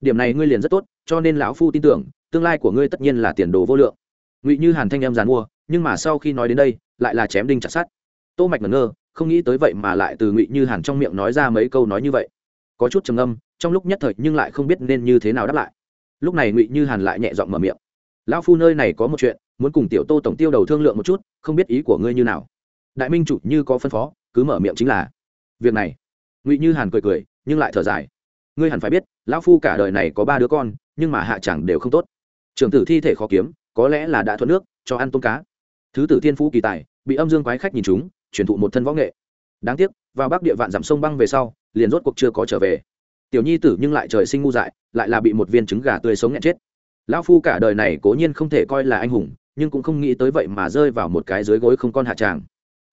Điểm này ngươi liền rất tốt, cho nên lão phu tin tưởng, tương lai của ngươi tất nhiên là tiền đồ vô lượng. Ngụy như hàn thanh em giàn mua, nhưng mà sau khi nói đến đây, lại là chém đinh chặt sát tô mạch ngẩn ngơ, không nghĩ tới vậy mà lại từ ngụy như hàn trong miệng nói ra mấy câu nói như vậy. Có chút trầm âm trong lúc nhất thời nhưng lại không biết nên như thế nào đáp lại. Lúc này ngụy như hàn lại nhẹ giọng mở miệng. Lão phu nơi này có một chuyện, muốn cùng tiểu tô tổng tiêu đầu thương lượng một chút, không biết ý của ngươi như nào? Đại minh chủ như có phân phó cứ mở miệng chính là, việc này. Ngụy như hàn cười cười, nhưng lại thở dài. Ngươi hẳn phải biết, lão phu cả đời này có ba đứa con, nhưng mà hạ chẳng đều không tốt. Trưởng tử thi thể khó kiếm, có lẽ là đã thuận nước, cho ăn tôm cá. Thứ tử thiên phú kỳ tài, bị âm dương quái khách nhìn chúng, truyền thụ một thân võ nghệ. Đáng tiếc, vào bắc địa vạn giảm sông băng về sau, liền rốt cuộc chưa có trở về. Tiểu nhi tử nhưng lại trời sinh ngu dại, lại là bị một viên trứng gà tươi sống nghẹn chết. Lão phu cả đời này cố nhiên không thể coi là anh hùng, nhưng cũng không nghĩ tới vậy mà rơi vào một cái dưới gối không con hạ tràng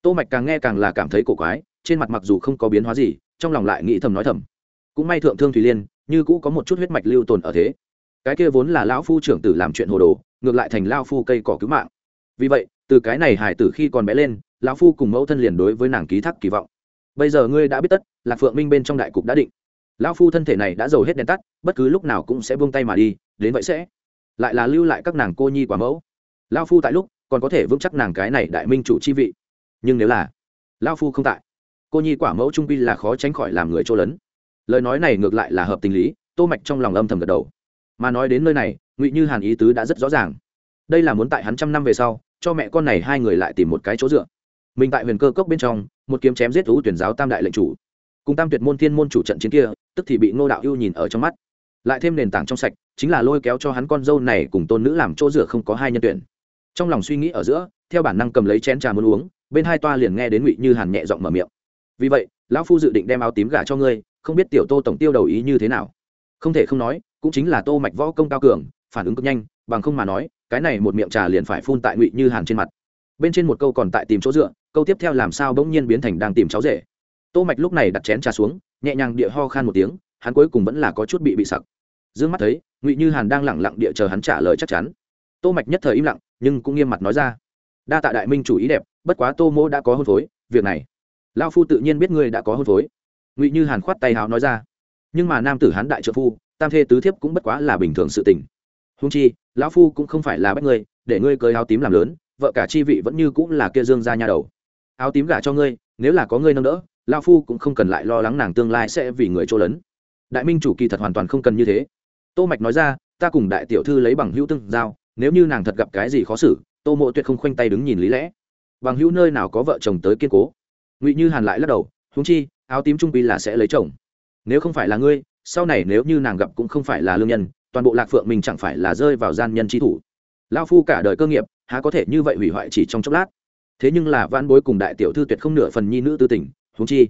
tô mạch càng nghe càng là cảm thấy cổ quái, trên mặt mặc dù không có biến hóa gì, trong lòng lại nghĩ thầm nói thầm. Cũng may thượng thương thủy liên, như cũ có một chút huyết mạch lưu tồn ở thế. Cái kia vốn là lão phu trưởng tử làm chuyện hồ đồ, ngược lại thành lao phu cây cỏ cứu mạng. Vì vậy, từ cái này hải tử khi còn bé lên, lão phu cùng mẫu thân liền đối với nàng ký thác kỳ vọng. Bây giờ ngươi đã biết tất, lạc phượng minh bên trong đại cục đã định. Lão phu thân thể này đã giàu hết đèn tắt, bất cứ lúc nào cũng sẽ buông tay mà đi, đến vậy sẽ lại là lưu lại các nàng cô nhi quả mẫu. Lão phu tại lúc còn có thể vững chắc nàng cái này đại minh chủ chi vị nhưng nếu là lao phu không tại, cô nhi quả mẫu trung quy là khó tránh khỏi làm người trô lấn. Lời nói này ngược lại là hợp tình lý, tô mạch trong lòng âm thầm gật đầu. Mà nói đến nơi này, ngụy như hàn ý tứ đã rất rõ ràng. Đây là muốn tại hắn trăm năm về sau, cho mẹ con này hai người lại tìm một cái chỗ dựa. Mình tại huyền cơ cốc bên trong, một kiếm chém giết thú tuyển giáo tam đại lệnh chủ. Cùng tam tuyệt môn thiên môn chủ trận chiến kia, tức thì bị ngô đạo ưu nhìn ở trong mắt. Lại thêm nền tảng trong sạch, chính là lôi kéo cho hắn con dâu này cùng tôn nữ làm chỗ dựa không có hai nhân tuyển. Trong lòng suy nghĩ ở giữa, theo bản năng cầm lấy chén trà muốn uống bên hai toa liền nghe đến ngụy như hàn nhẹ giọng mở miệng vì vậy lão phu dự định đem áo tím gả cho ngươi không biết tiểu tô tổng tiêu đầu ý như thế nào không thể không nói cũng chính là tô mạch võ công cao cường phản ứng cực nhanh bằng không mà nói cái này một miệng trà liền phải phun tại ngụy như hàn trên mặt bên trên một câu còn tại tìm chỗ dựa câu tiếp theo làm sao bỗng nhiên biến thành đang tìm cháu rể tô mạch lúc này đặt chén trà xuống nhẹ nhàng địa ho khan một tiếng hắn cuối cùng vẫn là có chút bị bị sặc dương mắt thấy ngụy như hàn đang lẳng lặng địa chờ hắn trả lời chắc chắn tô mạch nhất thời im lặng nhưng cũng nghiêm mặt nói ra đa tạ đại minh chủ ý đẹp bất quá tô mỗ đã có hôn phối, việc này lao phu tự nhiên biết ngươi đã có hôn phối. Ngụy như hàn khoát tay háo nói ra. Nhưng mà nam tử hán đại trợ phu, tam thê tứ thiếp cũng bất quá là bình thường sự tình. Húng chi, lão phu cũng không phải là bắt ngươi, để ngươi cưới áo tím làm lớn, vợ cả chi vị vẫn như cũng là kia dương ra nhà đầu. Áo tím gả cho ngươi, nếu là có ngươi nâng đỡ lao phu cũng không cần lại lo lắng nàng tương lai sẽ vì người trô lớn. Đại minh chủ kỳ thật hoàn toàn không cần như thế. Tô mạch nói ra, ta cùng đại tiểu thư lấy bằng hữu tương giao, nếu như nàng thật gặp cái gì khó xử, tô mộ tuyệt không khoanh tay đứng nhìn lý lẽ bằng hữu nơi nào có vợ chồng tới kiên cố. Ngụy như hàn lại lắc đầu húng chi, áo tím trung quy là sẽ lấy chồng. Nếu không phải là ngươi, sau này nếu như nàng gặp cũng không phải là lương nhân, toàn bộ lạc phượng mình chẳng phải là rơi vào gian nhân trí thủ. Lao phu cả đời cơ nghiệp, há có thể như vậy hủy hoại chỉ trong chốc lát. Thế nhưng là van bối cùng đại tiểu thư tuyệt không nửa phần nhi nữ tư tình, huống chi.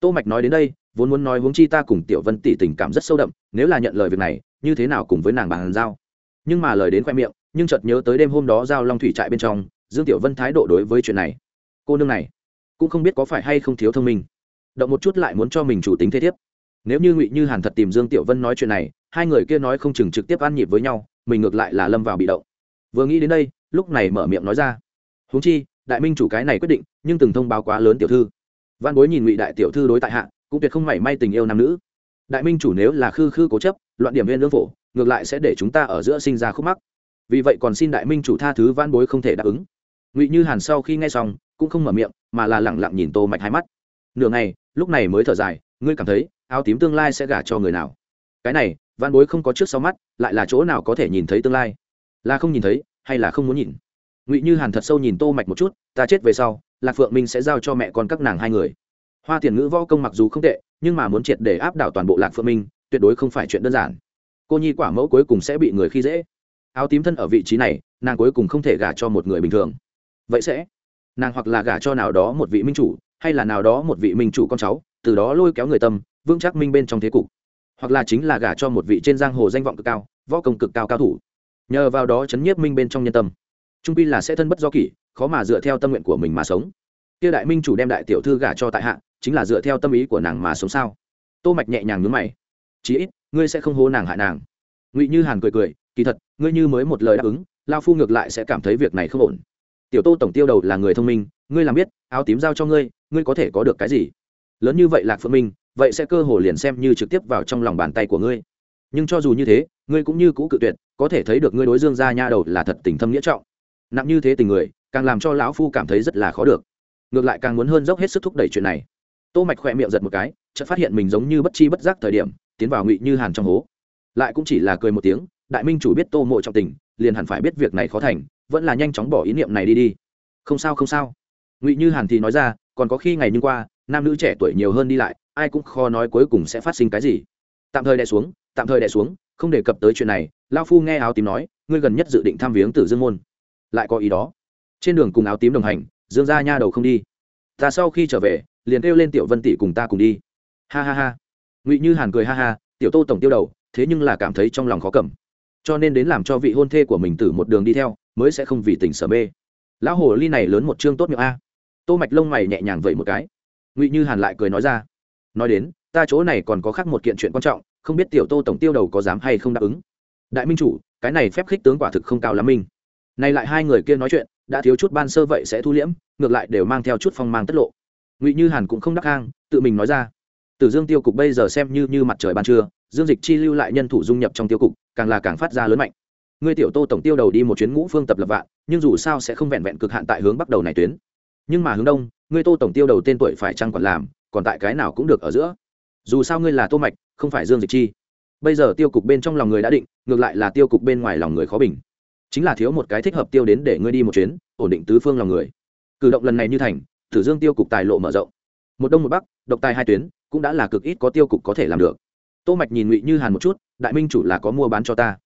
Tô mạch nói đến đây, vốn muốn nói huống chi ta cùng tiểu vân tỷ tình cảm rất sâu đậm, nếu là nhận lời việc này, như thế nào cùng với nàng bàn giao? Nhưng mà lời đến khoe miệng, nhưng chợt nhớ tới đêm hôm đó giao long thủy trại bên trong dương tiểu vân thái độ đối với chuyện này. Cô nương này, cũng không biết có phải hay không thiếu thông minh. Động một chút lại muốn cho mình chủ tính thế thiếp. Nếu như ngụy như hàn thật tìm dương tiểu vân nói chuyện này, hai người kia nói không chừng trực tiếp ăn nhịp với nhau, mình ngược lại là lâm vào bị động. Vừa nghĩ đến đây, lúc này mở miệng nói ra. Huống chi, đại minh chủ cái này quyết định, nhưng từng thông báo quá lớn tiểu thư. Văn bối nhìn ngụy đại tiểu thư đối tại hạ, cũng tuyệt không mảy may tình yêu nam nữ. Đại minh chủ nếu là khư khư cố chấp, loạn điểm viên lương phổ, ngược lại sẽ để chúng ta ở giữa sinh ra khúc mắc. Vì vậy còn xin đại minh chủ tha thứ văn bối không thể đáp ứng ngụy như hàn sau khi nghe xong cũng không mở miệng mà là lẳng lặng nhìn tô mạch hai mắt nửa ngày lúc này mới thở dài ngươi cảm thấy áo tím tương lai sẽ gả cho người nào cái này văn bối không có trước sau mắt lại là chỗ nào có thể nhìn thấy tương lai là không nhìn thấy hay là không muốn nhìn ngụy như hàn thật sâu nhìn tô mạch một chút ta chết về sau lạc phượng minh sẽ giao cho mẹ con các nàng hai người hoa tiền ngữ võ công mặc dù không tệ nhưng mà muốn triệt để áp đảo toàn bộ lạc phượng minh tuyệt đối không phải chuyện đơn giản cô nhi quả mẫu cuối cùng sẽ bị người khi dễ áo tím thân ở vị trí này nàng cuối cùng không thể gả cho một người bình thường vậy sẽ nàng hoặc là gả cho nào đó một vị minh chủ, hay là nào đó một vị minh chủ con cháu, từ đó lôi kéo người tâm, vững chắc minh bên trong thế cục. Hoặc là chính là gả cho một vị trên giang hồ danh vọng cực cao, võ công cực cao cao thủ. Nhờ vào đó chấn nhiếp minh bên trong nhân tâm. Trung pi là sẽ thân bất do kỷ, khó mà dựa theo tâm nguyện của mình mà sống. Kia đại minh chủ đem đại tiểu thư gả cho tại hạ, chính là dựa theo tâm ý của nàng mà sống sao? Tô mạch nhẹ nhàng nhướng mày. Chí ít, ngươi sẽ không hố nàng hại nàng. Ngụy như hàn cười cười, kỳ thật, ngươi như mới một lời đáp ứng, lao phu ngược lại sẽ cảm thấy việc này không ổn tiểu tô tổng tiêu đầu là người thông minh, ngươi làm biết, áo tím giao cho ngươi ngươi có thể có được cái gì? Lớn như vậy lạc phượng minh, vậy sẽ cơ hồ liền xem như trực tiếp vào trong lòng bàn tay của ngươi. Nhưng cho dù như thế, ngươi cũng như cũ cự tuyệt, có thể thấy được ngươi đối dương gia nha đầu là thật tình thâm nghĩa trọng. Nặng như thế tình người, càng làm cho lão phu cảm thấy rất là khó được. Ngược lại càng muốn hơn dốc hết sức thúc đẩy chuyện này. Tô mạch khỏe miệng giật một cái, chợt phát hiện mình giống như bất chi bất giác thời điểm, tiến vào ngụy như hàn trong hố. Lại cũng chỉ là cười một tiếng, đại minh chủ biết tô mộ trọng tình, liền hẳn phải biết việc này khó thành vẫn là nhanh chóng bỏ ý niệm này đi đi. Không sao không sao. Ngụy như hàn thì nói ra, còn có khi ngày nhưng qua, nam nữ trẻ tuổi nhiều hơn đi lại, ai cũng khó nói cuối cùng sẽ phát sinh cái gì. Tạm thời đè xuống, tạm thời đè xuống, không đề cập tới chuyện này, lao phu nghe áo tím nói, ngươi gần nhất dự định tham viếng tử dương môn. Lại có ý đó. Trên đường cùng áo tím đồng hành, dương ra nha đầu không đi. Ta sau khi trở về, liền kêu lên tiểu vân tỷ cùng ta cùng đi. Ha ha ha. Ngụy như hàn cười ha ha, tiểu tô tổng tiêu đầu, thế nhưng là cảm thấy trong lòng khó cầm. Cho nên đến làm cho vị hôn thê của mình tử một đường đi theo mới sẽ không vì tình sở mê. Lão hồ ly này lớn một chương tốt miệng a. Tô mạch lông mày nhẹ nhàng vậy một cái. Ngụy như hàn lại cười nói ra. Nói đến, ta chỗ này còn có khác một kiện chuyện quan trọng, không biết tiểu tô tổng tiêu đầu có dám hay không đáp ứng. Đại minh chủ, cái này phép khích tướng quả thực không cao lắm minh này lại hai người kia nói chuyện, đã thiếu chút ban sơ vậy sẽ thu liễm, ngược lại đều mang theo chút phong mang tất lộ. Ngụy như hàn cũng không đắc hang, tự mình nói ra. Tử dương tiêu cục bây giờ xem như như mặt trời ban trưa, dương dịch chi lưu lại nhân thủ dung nhập trong tiêu cục, càng là càng phát ra lớn mạnh ngươi tiểu tô tổng tiêu đầu đi một chuyến ngũ phương tập lập vạn, nhưng dù sao sẽ không vẹn vẹn cực hạn tại hướng bắt đầu này tuyến. Nhưng mà hướng đông, ngươi tô tổng tiêu đầu tên tuổi phải chăng còn làm, còn tại cái nào cũng được ở giữa. Dù sao ngươi là tô mạch, không phải dương dịch chi. Bây giờ tiêu cục bên trong lòng người đã định, ngược lại là tiêu cục bên ngoài lòng người khó bình. Chính là thiếu một cái thích hợp tiêu đến để ngươi đi một chuyến, ổn định tứ phương lòng người. Cử động lần này như thành, tử dương tiêu cục tài lộ mở rộng. Một đông một bắc, độc tài hai tuyến, cũng đã là cực ít có tiêu cục có thể làm được. Tô mạch nhìn ngụy như hàn một chút, đại minh chủ là có mua bán cho ta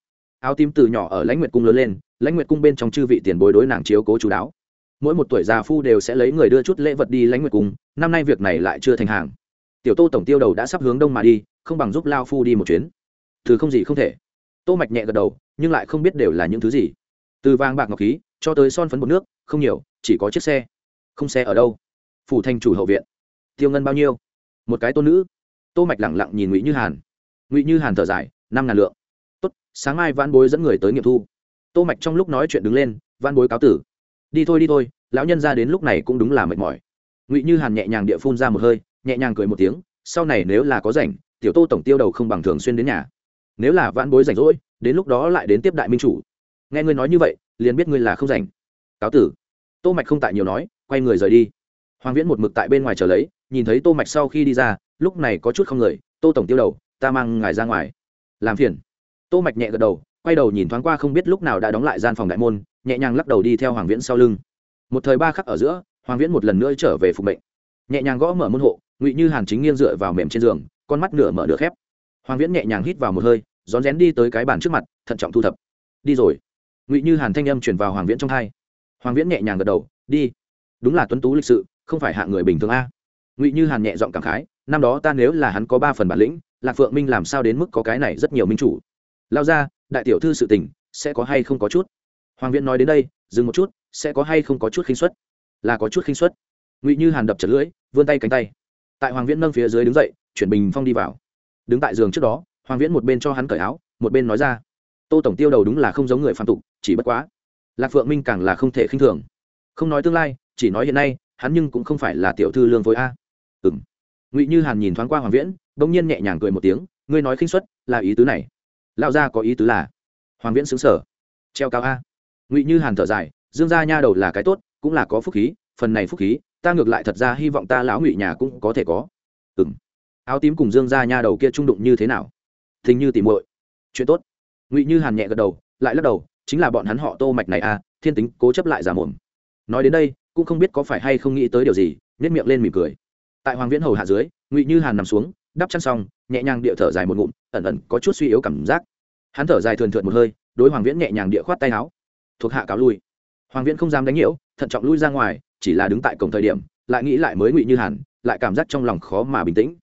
áo tím từ nhỏ ở lãnh nguyệt cung lớn lên, lãnh nguyệt cung bên trong chư vị tiền bối đối nàng chiếu cố chú đáo. Mỗi một tuổi già phu đều sẽ lấy người đưa chút lễ vật đi lãnh nguyệt cung, năm nay việc này lại chưa thành hàng. Tiểu tô tổng tiêu đầu đã sắp hướng đông mà đi, không bằng giúp lao phu đi một chuyến. Thứ không gì không thể. Tô mạch nhẹ gật đầu, nhưng lại không biết đều là những thứ gì. Từ vàng bạc ngọc khí, cho tới son phấn bột nước, không nhiều, chỉ có chiếc xe. Không xe ở đâu? Phủ thành chủ hậu viện. Tiêu ngân bao nhiêu? Một cái tôn nữ. Tô mạch lẳng lặng nhìn ngụy như hàn. Ngụy như hàn thở dài, năm ngàn lượng sáng mai văn bối dẫn người tới nghiệm thu. Tô mạch trong lúc nói chuyện đứng lên văn bối cáo tử. Đi thôi đi thôi, lão nhân ra đến lúc này cũng đúng là mệt mỏi. Ngụy như hàn nhẹ nhàng địa phun ra một hơi, nhẹ nhàng cười một tiếng, sau này nếu là có rảnh, tiểu tô tổng tiêu đầu không bằng thường xuyên đến nhà. Nếu là vãn bối rảnh rỗi, đến lúc đó lại đến tiếp đại minh chủ. Nghe ngươi nói như vậy, liền biết ngươi là không rảnh. Cáo tử. Tô mạch không tại nhiều nói, quay người rời đi. Hoàng viễn một mực tại bên ngoài chờ lấy, nhìn thấy tô mạch sau khi đi ra, lúc này có chút không người, tô tổng tiêu đầu, ta mang ngài ra ngoài. Làm phiền tô mạch nhẹ gật đầu, quay đầu nhìn thoáng qua không biết lúc nào đã đóng lại gian phòng đại môn, nhẹ nhàng lắc đầu đi theo hoàng viễn sau lưng. Một thời ba khắc ở giữa, hoàng viễn một lần nữa trở về phục mệnh. Nhẹ nhàng gõ mở môn hộ, ngụy như hàn chính nghiêng dựa vào mềm trên giường, con mắt nửa mở nửa khép. Hoàng viễn nhẹ nhàng hít vào một hơi, rón rén đi tới cái bàn trước mặt, thận trọng thu thập. Đi rồi. Ngụy như hàn thanh âm chuyển vào hoàng viễn trong hai. Hoàng viễn nhẹ nhàng gật đầu, đi. Đúng là tuấn tú lịch sự, không phải hạ người bình thường a. Ngụy như hàn nhẹ giọng cảm khái, năm đó ta nếu là hắn có ba phần bản lĩnh, lạc phượng minh làm sao đến mức có cái này rất nhiều minh chủ? Lao ra, đại tiểu thư sự tình, sẽ có hay không có chút? Hoàng viễn nói đến đây, dừng một chút, sẽ có hay không có chút khinh suất? Là có chút khinh suất. Ngụy như hàn đập chật lưỡi, vươn tay cánh tay. Tại hoàng viễn nâng phía dưới đứng dậy, chuyển bình phong đi vào. Đứng tại giường trước đó, hoàng viễn một bên cho hắn cởi áo, một bên nói ra, tô tổng tiêu đầu đúng là không giống người phạm tục, chỉ bất quá, lạc phượng minh càng là không thể khinh thường. Không nói tương lai, chỉ nói hiện nay, hắn nhưng cũng không phải là tiểu thư lương phối a. Ừ m ngụy như hàn nhìn thoáng qua hoàng viễn đ ỗ n g nhiên nhẹ nhàng cười một tiếng, ngươi nói khinh xuất là ý tứ này lao ra có ý tứ là, hoàng viễn xứng sở. Treo cao a. Ngụy như hàn thở dài, dương gia nha đầu là cái tốt, cũng là có phúc khí, phần này phúc khí, ta ngược lại thật ra hy vọng ta lão ngụy nhà cũng có thể có. Ừ m áo tím cùng dương gia nha đầu kia trung đụng như thế nào? Thình như tỉ muội. Chuyện tốt. Ngụy như hàn nhẹ gật đầu, lại lắc đầu, chính là bọn hắn họ tô mạch này a, thiên tính cố chấp lại giả mồm. Nói đến đây, cũng không biết có phải hay không nghĩ tới điều gì nét miệng lên mỉm cười. Tại hoàng viễn hầu hạ dưới, ngụy như hàn nằm xuống đắp chăn xong, nhẹ nhàng địa thở dài một ngụm, ẩn ẩn có chút suy yếu cảm giác. Hắn thở dài thường thượt một hơi, đối hoàng viễn nhẹ nhàng địa khoát tay áo. Thuộc hạ cáo lui. Hoàng viễn không dám đánh nhiễu, thận trọng lui ra ngoài, chỉ là đứng tại cổng thời điểm, lại nghĩ lại mới ngụy như hàn lại cảm giác trong lòng khó mà bình tĩnh.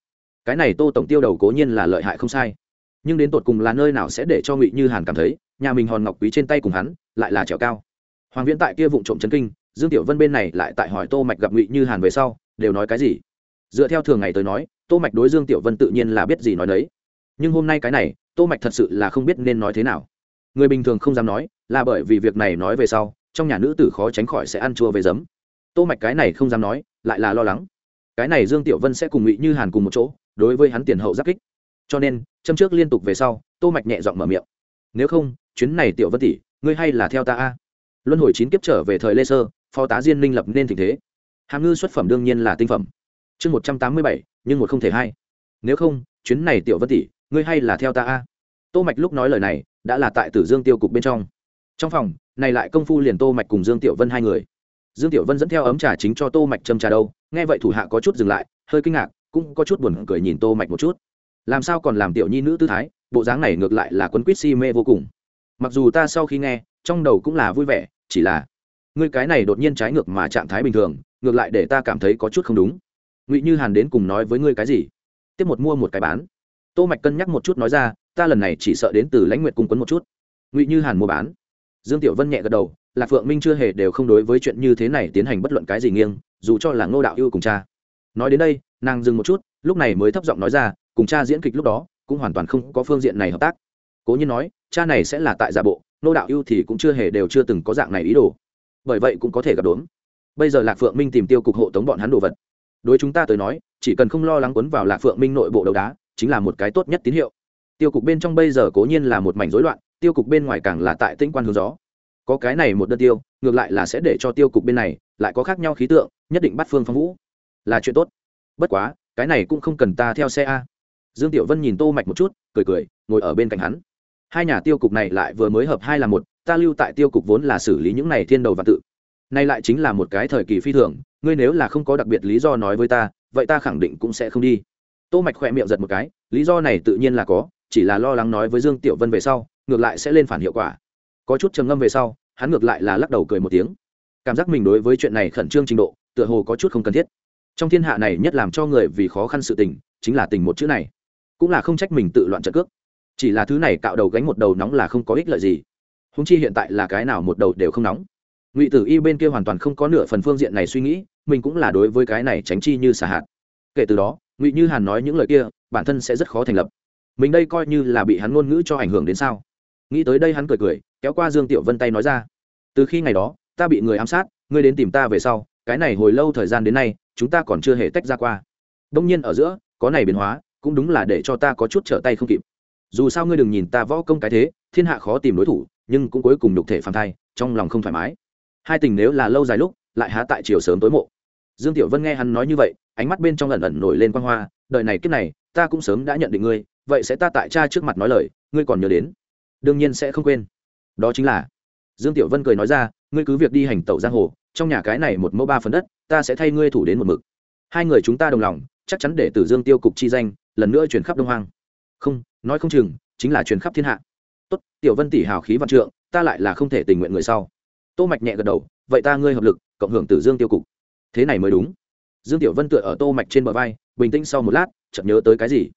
Cái này tô tổng tiêu đầu cố nhiên là lợi hại không sai. Nhưng đến tột cùng là nơi nào sẽ để cho ngụy như hàn cảm thấy, nhà mình hòn ngọc quý trên tay cùng hắn, lại là trèo cao. Hoàng viễn tại kia vụ trộm chấn kinh, dương tiểu vân bên này lại tại hỏi tô mạch gặp ngụy như hàn về sau, đều nói cái gì? Dựa theo thường ngày tới nói tô mạch đối dương tiểu vân tự nhiên là biết gì nói đấy nhưng hôm nay cái này, tô mạch thật sự là không biết nên nói thế nào. Người bình thường không dám nói, là bởi vì việc này nói về sau, trong nhà nữ tử khó tránh khỏi sẽ ăn chua về giấm. Tô mạch cái này không dám nói, lại là lo lắng. Cái này dương tiểu vân sẽ cùng ngụy như hàn cùng một chỗ, đối với hắn tiền hậu giáp kích. Cho nên, châm trước liên tục về sau, tô mạch nhẹ giọng mở miệng. Nếu không, chuyến này tiểu vân tỷ, ngươi hay là theo ta a. Luân hồi chín kiếp trở về thời lê sơ, phó tá diên minh lập nên tình thế. Hàm ngư xuất phẩm đương nhiên là tinh phẩm. Chương một trăm tám mươi bảy nhưng một không thể hai. Nếu không, chuyến này tiểu vân tỷ, ngươi hay là theo ta a. Tô mạch lúc nói lời này, đã là tại tử dương tiêu cục bên trong. Trong phòng, này lại công phu liền tô mạch cùng dương tiểu vân hai người. Dương tiểu vân dẫn theo ấm trà chính cho tô mạch châm trà đâu, nghe vậy thủ hạ có chút dừng lại, hơi kinh ngạc, cũng có chút buồn cười nhìn tô mạch một chút. Làm sao còn làm tiểu nhi nữ tư thái, bộ dáng này ngược lại là quấn quýt si mê vô cùng. Mặc dù ta sau khi nghe, trong đầu cũng là vui vẻ, chỉ là, ngươi cái này đột nhiên trái ngược mà trạng thái bình thường, ngược lại để ta cảm thấy có chút không đúng ngụy như hàn đến cùng nói với ngươi cái gì? Tiếp một mua một cái bán. Tô mạch cân nhắc một chút nói ra, ta lần này chỉ sợ đến từ lãnh nguyệt cung quấn một chút. Ngụy như hàn mua bán. Dương tiểu vân nhẹ gật đầu, lạc phượng minh chưa hề đều không đối với chuyện như thế này tiến hành bất luận cái gì nghiêng, dù cho là ngô đạo yêu cùng cha. Nói đến đây, nàng dừng một chút, lúc này mới thấp giọng nói ra, cùng cha diễn kịch lúc đó, cũng hoàn toàn không có phương diện này hợp tác. Cố nhiên nói, cha này sẽ là tại giả bộ, ngô đạo yêu thì cũng chưa hề đều chưa từng có dạng này ý đồ. Bởi vậy cũng có thể gặp đốm bây giờ lạc phượng minh tìm tiêu cục hộ tống bọn hắn đồ vật đối chúng ta tới nói, chỉ cần không lo lắng quấn vào lạc phượng minh nội bộ đấu đá, chính là một cái tốt nhất tín hiệu. Tiêu cục bên trong bây giờ cố nhiên là một mảnh rối loạn, tiêu cục bên ngoài càng là tại tĩnh quan hướng gió. Có cái này một đơn tiêu, ngược lại là sẽ để cho tiêu cục bên này lại có khác nhau khí tượng, nhất định bắt phương phong vũ. Là chuyện tốt. Bất quá, cái này cũng không cần ta theo xe a. Dương tiểu vân nhìn tô mạch một chút, cười cười, ngồi ở bên cạnh hắn. Hai nhà tiêu cục này lại vừa mới hợp hai là một, ta lưu tại tiêu cục vốn là xử lý những này thiên đầu và tự nay lại chính là một cái thời kỳ phi thường, ngươi nếu là không có đặc biệt lý do nói với ta, vậy ta khẳng định cũng sẽ không đi. Tô mạch khỏe miệng giật một cái, lý do này tự nhiên là có, chỉ là lo lắng nói với dương tiểu vân về sau, ngược lại sẽ lên phản hiệu quả. Có chút trầm ngâm về sau, hắn ngược lại là lắc đầu cười một tiếng. Cảm giác mình đối với chuyện này khẩn trương trình độ, tựa hồ có chút không cần thiết. Trong thiên hạ này nhất làm cho người vì khó khăn sự tình, chính là tình một chữ này. Cũng là không trách mình tự loạn trận cước. Chỉ là thứ này cạo đầu gánh một đầu nóng là không có ích lợi gì. Húng chi hiện tại là cái nào một đầu đều không nóng ngụy tử y bên kia hoàn toàn không có nửa phần phương diện này suy nghĩ, mình cũng là đối với cái này tránh chi như xả hạt. Kể từ đó, ngụy như hàn nói những lời kia, bản thân sẽ rất khó thành lập. Mình đây coi như là bị hắn ngôn ngữ cho ảnh hưởng đến sao? Nghĩ tới đây hắn cười cười, kéo qua dương tiểu vân tay nói ra. Từ khi ngày đó, ta bị người ám sát, ngươi đến tìm ta về sau, cái này hồi lâu thời gian đến nay, chúng ta còn chưa hề tách ra qua. Đông nhiên ở giữa, có này biến hóa, cũng đúng là để cho ta có chút trở tay không kịp. Dù sao ngươi đừng nhìn ta võ công cái thế, thiên hạ khó tìm đối thủ, nhưng cũng cuối cùng nhục thể phản thai, trong lòng không thoải mái hai tình nếu là lâu dài lúc, lại há tại chiều sớm tối mộ. Dương tiểu vân nghe hắn nói như vậy, ánh mắt bên trong ẩn ẩn nổi lên quan hoa, đời này kiếp này, ta cũng sớm đã nhận định ngươi, vậy sẽ ta tại cha trước mặt nói lời, ngươi còn nhớ đến. Đương nhiên sẽ không quên. Đó chính là. Dương tiểu vân cười nói ra, ngươi cứ việc đi hành tẩu giang hồ, trong nhà cái này một mẫu ba phần đất, ta sẽ thay ngươi thủ đến một mực. Hai người chúng ta đồng lòng, chắc chắn để tử dương tiêu cục chi danh, lần nữa chuyển khắp đông hoang. Không, nói không chừng, chính là chuyển khắp thiên hạ. Tốt, tiểu vân tỷ hào khí văn trượng, ta lại là không thể tình nguyện người sau tô mạch nhẹ gật đầu, vậy ta ngươi hợp lực, cộng hưởng tử dương tiêu cục. Thế này mới đúng. Dương tiểu vân tựa ở tô mạch trên bờ vai, bình tĩnh sau một lát, chợt nhớ tới cái gì?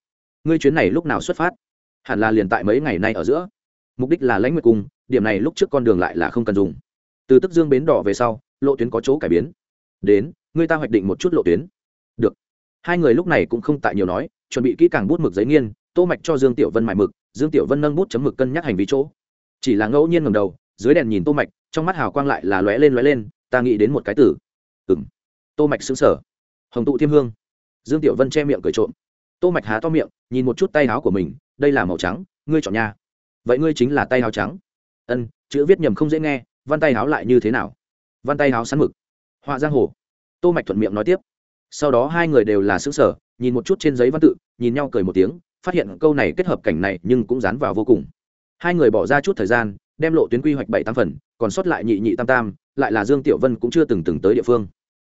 Ngươi chuyến này lúc nào xuất phát? Hẳn là liền tại mấy ngày nay ở giữa. Mục đích là lãnh nguyệt cung, điểm này lúc trước con đường lại là không cần dùng. Từ tức dương bến đỏ về sau, lộ tuyến có chỗ cải biến. Đến, ngươi ta hoạch định một chút lộ tuyến. Được. Hai người lúc này cũng không tại nhiều nói, chuẩn bị kỹ càng bút mực giấy nghiên, tô mạch cho dương tiểu vân mài mực, dương tiểu vân nâng bút chấm mực cân nhắc hành vi chỗ. Chỉ là ngẫu nhiên ngầm đầu, dưới đèn nhìn tô mạch trong mắt hào quang lại là lóe lên lóe lên, ta nghĩ đến một cái tử. Ừng tô mạch xứng sở hồng tụ thiêm hương. Dương tiểu vân che miệng cười trộm. Tô mạch há to miệng, nhìn một chút tay áo của mình, đây là màu trắng, ngươi chọn nha. Vậy ngươi chính là tay áo trắng. Ân, chữ viết nhầm không dễ nghe, văn tay áo lại như thế nào? Văn tay áo sắn mực. Họa giang hồ. Tô mạch thuận miệng nói tiếp. Sau đó hai người đều là xứng sở nhìn một chút trên giấy văn tự, nhìn nhau cười một tiếng, phát hiện câu này kết hợp cảnh này nhưng cũng dán vào vô cùng. Hai người bỏ ra chút thời gian đem lộ tuyến quy hoạch bảy tam phần, còn sót lại nhị nhị tam tam, lại là dương tiểu vân cũng chưa từng từng tới địa phương.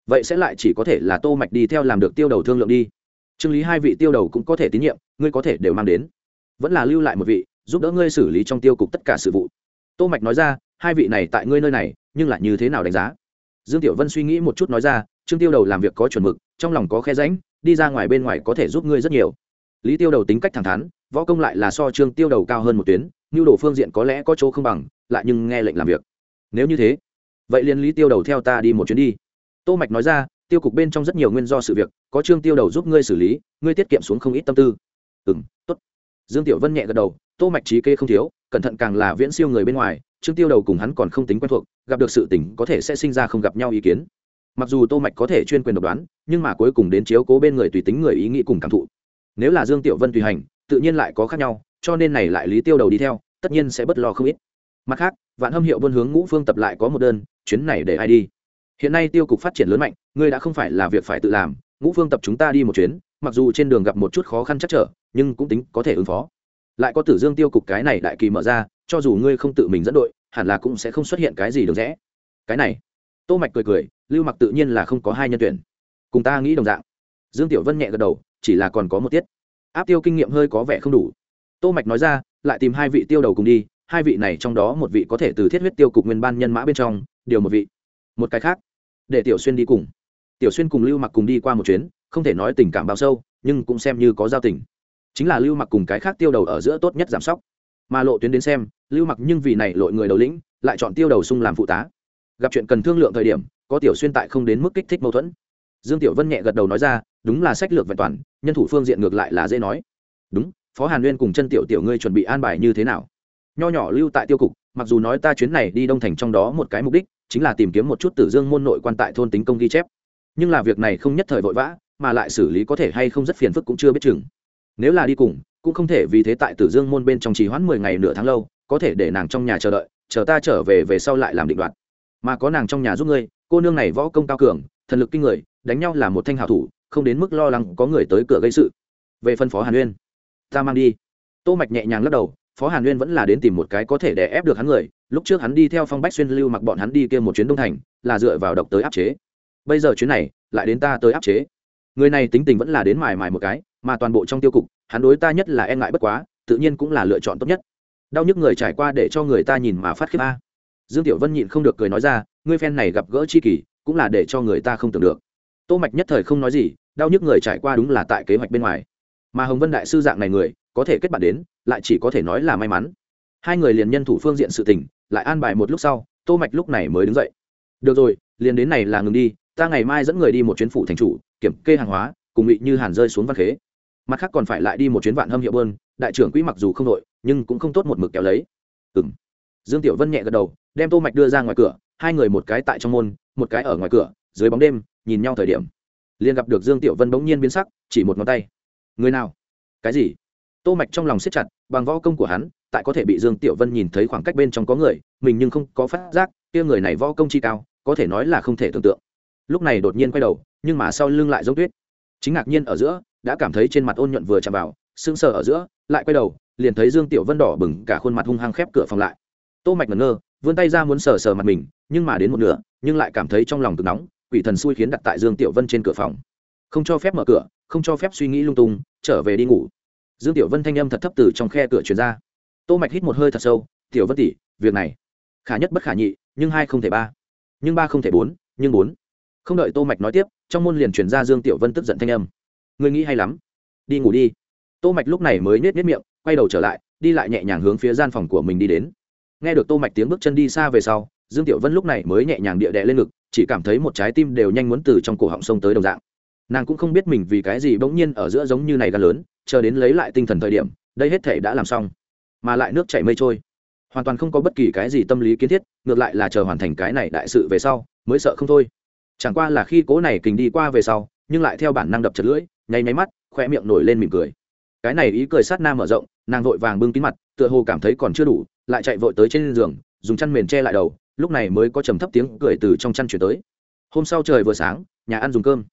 Vậy sẽ lại chỉ có thể là tô mạch đi theo làm được tiêu đầu thương lượng đi. Trương lý hai vị tiêu đầu cũng có thể tín nhiệm, ngươi có thể đều mang đến. Vẫn là lưu lại một vị, giúp đỡ ngươi xử lý trong tiêu cục tất cả sự vụ. Tô mạch nói ra, hai vị này tại ngươi nơi này, nhưng lại như thế nào đánh giá? Dương tiểu vân suy nghĩ một chút nói ra, trương tiêu đầu làm việc có chuẩn mực, trong lòng có khe ránh đi ra ngoài bên ngoài có thể giúp ngươi rất nhiều. Lý tiêu đầu tính cách thẳng thắn, võ công lại là so trương tiêu đầu cao hơn một tuyến nhu đồ phương diện có lẽ có chỗ không bằng, lại nhưng nghe lệnh làm việc. Nếu như thế, vậy liền lý tiêu đầu theo ta đi một chuyến đi. Tô mạch nói ra, tiêu cục bên trong rất nhiều nguyên do sự việc, có trương tiêu đầu giúp ngươi xử lý, ngươi tiết kiệm xuống không ít tâm tư. Ừm, tốt. Dương tiểu vân nhẹ gật đầu, tô mạch trí kê không thiếu, cẩn thận càng là viễn siêu người bên ngoài, trương tiêu đầu cùng hắn còn không tính quen thuộc, gặp được sự tình có thể sẽ sinh ra không gặp nhau ý kiến. Mặc dù tô mạch có thể chuyên quyền độc đoán, nhưng mà cuối cùng đến chiếu cố bên người tùy tính người ý nghĩ cùng cảm thụ. Nếu là dương tiểu vân tùy hành, tự nhiên lại có khác nhau, cho nên này lại lý tiêu đầu đi theo tất nhiên sẽ bất lo không ít. Mặt khác, vạn hâm hiệu buôn hướng ngũ phương tập lại có một đơn, chuyến này để ai đi? Hiện nay tiêu cục phát triển lớn mạnh, ngươi đã không phải là việc phải tự làm, ngũ phương tập chúng ta đi một chuyến, mặc dù trên đường gặp một chút khó khăn chắc trở, nhưng cũng tính có thể ứng phó. Lại có tử dương tiêu cục cái này đại kỳ mở ra, cho dù ngươi không tự mình dẫn đội, hẳn là cũng sẽ không xuất hiện cái gì được rẽ. Cái này, tô mạch cười cười, lưu mặc tự nhiên là không có hai nhân tuyển. Cùng ta nghĩ đồng dạng. Dương tiểu vân nhẹ gật đầu, chỉ là còn có một tiết. Áp tiêu kinh nghiệm hơi có vẻ không đủ. Tô mạch nói ra lại tìm hai vị tiêu đầu cùng đi, hai vị này trong đó một vị có thể từ thiết huyết tiêu cục nguyên ban nhân mã bên trong, điều một vị. Một cái khác, để tiểu xuyên đi cùng. Tiểu xuyên cùng lưu mặc cùng đi qua một chuyến, không thể nói tình cảm bao sâu, nhưng cũng xem như có giao tình. Chính là lưu mặc cùng cái khác tiêu đầu ở giữa tốt nhất giảm sóc. Mà lộ tuyến đến xem, lưu mặc nhưng vì này lội người đầu lĩnh, lại chọn tiêu đầu sung làm phụ tá. Gặp chuyện cần thương lượng thời điểm, có tiểu xuyên tại không đến mức kích thích mâu thuẫn. Dương tiểu vân nhẹ gật đầu nói ra, đúng là sách lược vẹn toàn, nhân thủ phương diện ngược lại là dễ nói. Đúng phó hàn nguyên cùng chân tiểu tiểu ngươi chuẩn bị an bài như thế nào? Nho nhỏ lưu tại tiêu cục, mặc dù nói ta chuyến này đi đông thành trong đó một cái mục đích chính là tìm kiếm một chút tử dương môn nội quan tại thôn tính công ghi chép. Nhưng là việc này không nhất thời vội vã, mà lại xử lý có thể hay không rất phiền phức cũng chưa biết chừng. Nếu là đi cùng, cũng không thể vì thế tại tử dương môn bên trong trì hoãn mười ngày nửa tháng lâu, có thể để nàng trong nhà chờ đợi, chờ ta trở về về sau lại làm định đoạt. Mà có nàng trong nhà giúp ngươi, cô nương này võ công cao cường, thần lực kinh người, đánh nhau là một thanh hảo thủ, không đến mức lo lắng có người tới cửa gây sự. Về phân phó hàn uyên ta mang đi. Tô mạch nhẹ nhàng lắc đầu, phó hàn Nguyên vẫn là đến tìm một cái có thể để ép được hắn người, lúc trước hắn đi theo phong bách xuyên lưu mặc bọn hắn đi kia một chuyến đông thành, là dựa vào độc tới áp chế. Bây giờ chuyến này, lại đến ta tới áp chế. Người này tính tình vẫn là đến mài mài một cái, mà toàn bộ trong tiêu cục, hắn đối ta nhất là e ngại bất quá, tự nhiên cũng là lựa chọn tốt nhất. Đau nhức người trải qua để cho người ta nhìn mà phát khiếp a. Dương tiểu vân nhịn không được cười nói ra, ngươi phen này gặp gỡ chi kỳ cũng là để cho người ta không tưởng được. Tô mạch nhất thời không nói gì, đau nhức người trải qua đúng là tại kế hoạch bên ngoài mà hồng vân đại sư dạng này người, có thể kết bạn đến, lại chỉ có thể nói là may mắn. Hai người liền nhân thủ phương diện sự tình, lại an bài một lúc sau, tô mạch lúc này mới đứng dậy. Được rồi, liền đến này là ngừng đi, ta ngày mai dẫn người đi một chuyến phủ thành chủ, kiểm kê hàng hóa, cùng bị như hàn rơi xuống văn khế. Mặt khác còn phải lại đi một chuyến vạn hâm hiệu bơn, đại trưởng quỹ mặc dù không đội, nhưng cũng không tốt một mực kéo lấy. Ừm. Dương tiểu vân nhẹ gật đầu, đem tô mạch đưa ra ngoài cửa, hai người một cái tại trong môn, một cái ở ngoài cửa, dưới bóng đêm, nhìn nhau thời điểm. Liền gặp được dương tiểu vân bỗng nhiên biến sắc, chỉ một ngón tay người nào? Cái gì? Tô mạch trong lòng siết chặt, bằng võ công của hắn, tại có thể bị dương tiểu vân nhìn thấy khoảng cách bên trong có người, mình nhưng không có phát giác, kia người này võ công chi cao, có thể nói là không thể tưởng tượng. Lúc này đột nhiên quay đầu, nhưng mà sau lưng lại giống tuyết. Chính ngạc nhiên ở giữa, đã cảm thấy trên mặt ôn nhuận vừa chạm vào, sững sờ ở giữa, lại quay đầu, liền thấy dương tiểu vân đỏ bừng, cả khuôn mặt hung hăng khép cửa phòng lại. Tô mạch ngẩn ngơ, vươn tay ra muốn sờ sờ mặt mình, nhưng mà đến một nửa, nhưng lại cảm thấy trong lòng cực nóng, quỷ thần xui khiến đặt tại dương tiểu vân trên cửa phòng. Không cho phép mở cửa không cho phép suy nghĩ lung tung, trở về đi ngủ. Dương tiểu vân thanh âm thật thấp từ trong khe cửa truyền ra. Tô mạch hít một hơi thật sâu, tiểu vân tỷ, việc này khả nhất bất khả nhị, nhưng hai không thể ba, nhưng ba không thể bốn, nhưng bốn. Không đợi tô mạch nói tiếp, trong môn liền truyền ra dương tiểu vân tức giận thanh âm. Người nghĩ hay lắm. Đi ngủ đi. Tô mạch lúc này mới nết nết miệng, quay đầu trở lại, đi lại nhẹ nhàng hướng phía gian phòng của mình đi đến. Nghe được tô mạch tiếng bước chân đi xa về sau, dương tiểu vân lúc này mới nhẹ nhàng địa đè lên ngực, chỉ cảm thấy một trái tim đều nhanh muốn từ trong cổ họng sông tới đồng dạng nàng cũng không biết mình vì cái gì bỗng nhiên ở giữa giống như này gan lớn, chờ đến lấy lại tinh thần thời điểm, đây hết thể đã làm xong. Mà lại nước chảy mây trôi. Hoàn toàn không có bất kỳ cái gì tâm lý kiến thiết, ngược lại là chờ hoàn thành cái này đại sự về sau, mới sợ không thôi. Chẳng qua là khi cố này kình đi qua về sau, nhưng lại theo bản năng đập chật lưỡi, nháy nháy mắt khoe miệng nổi lên mỉm cười. Cái này ý cười sát nam mở rộng, nàng vội vàng bưng kín mặt, tựa hồ cảm thấy còn chưa đủ, lại chạy vội tới trên giường, dùng chăn mền che lại đầu, lúc này mới có trầm thấp tiếng cười từ trong chăn chuyển tới. Hôm sau trời vừa sáng, nhà ăn dùng cơm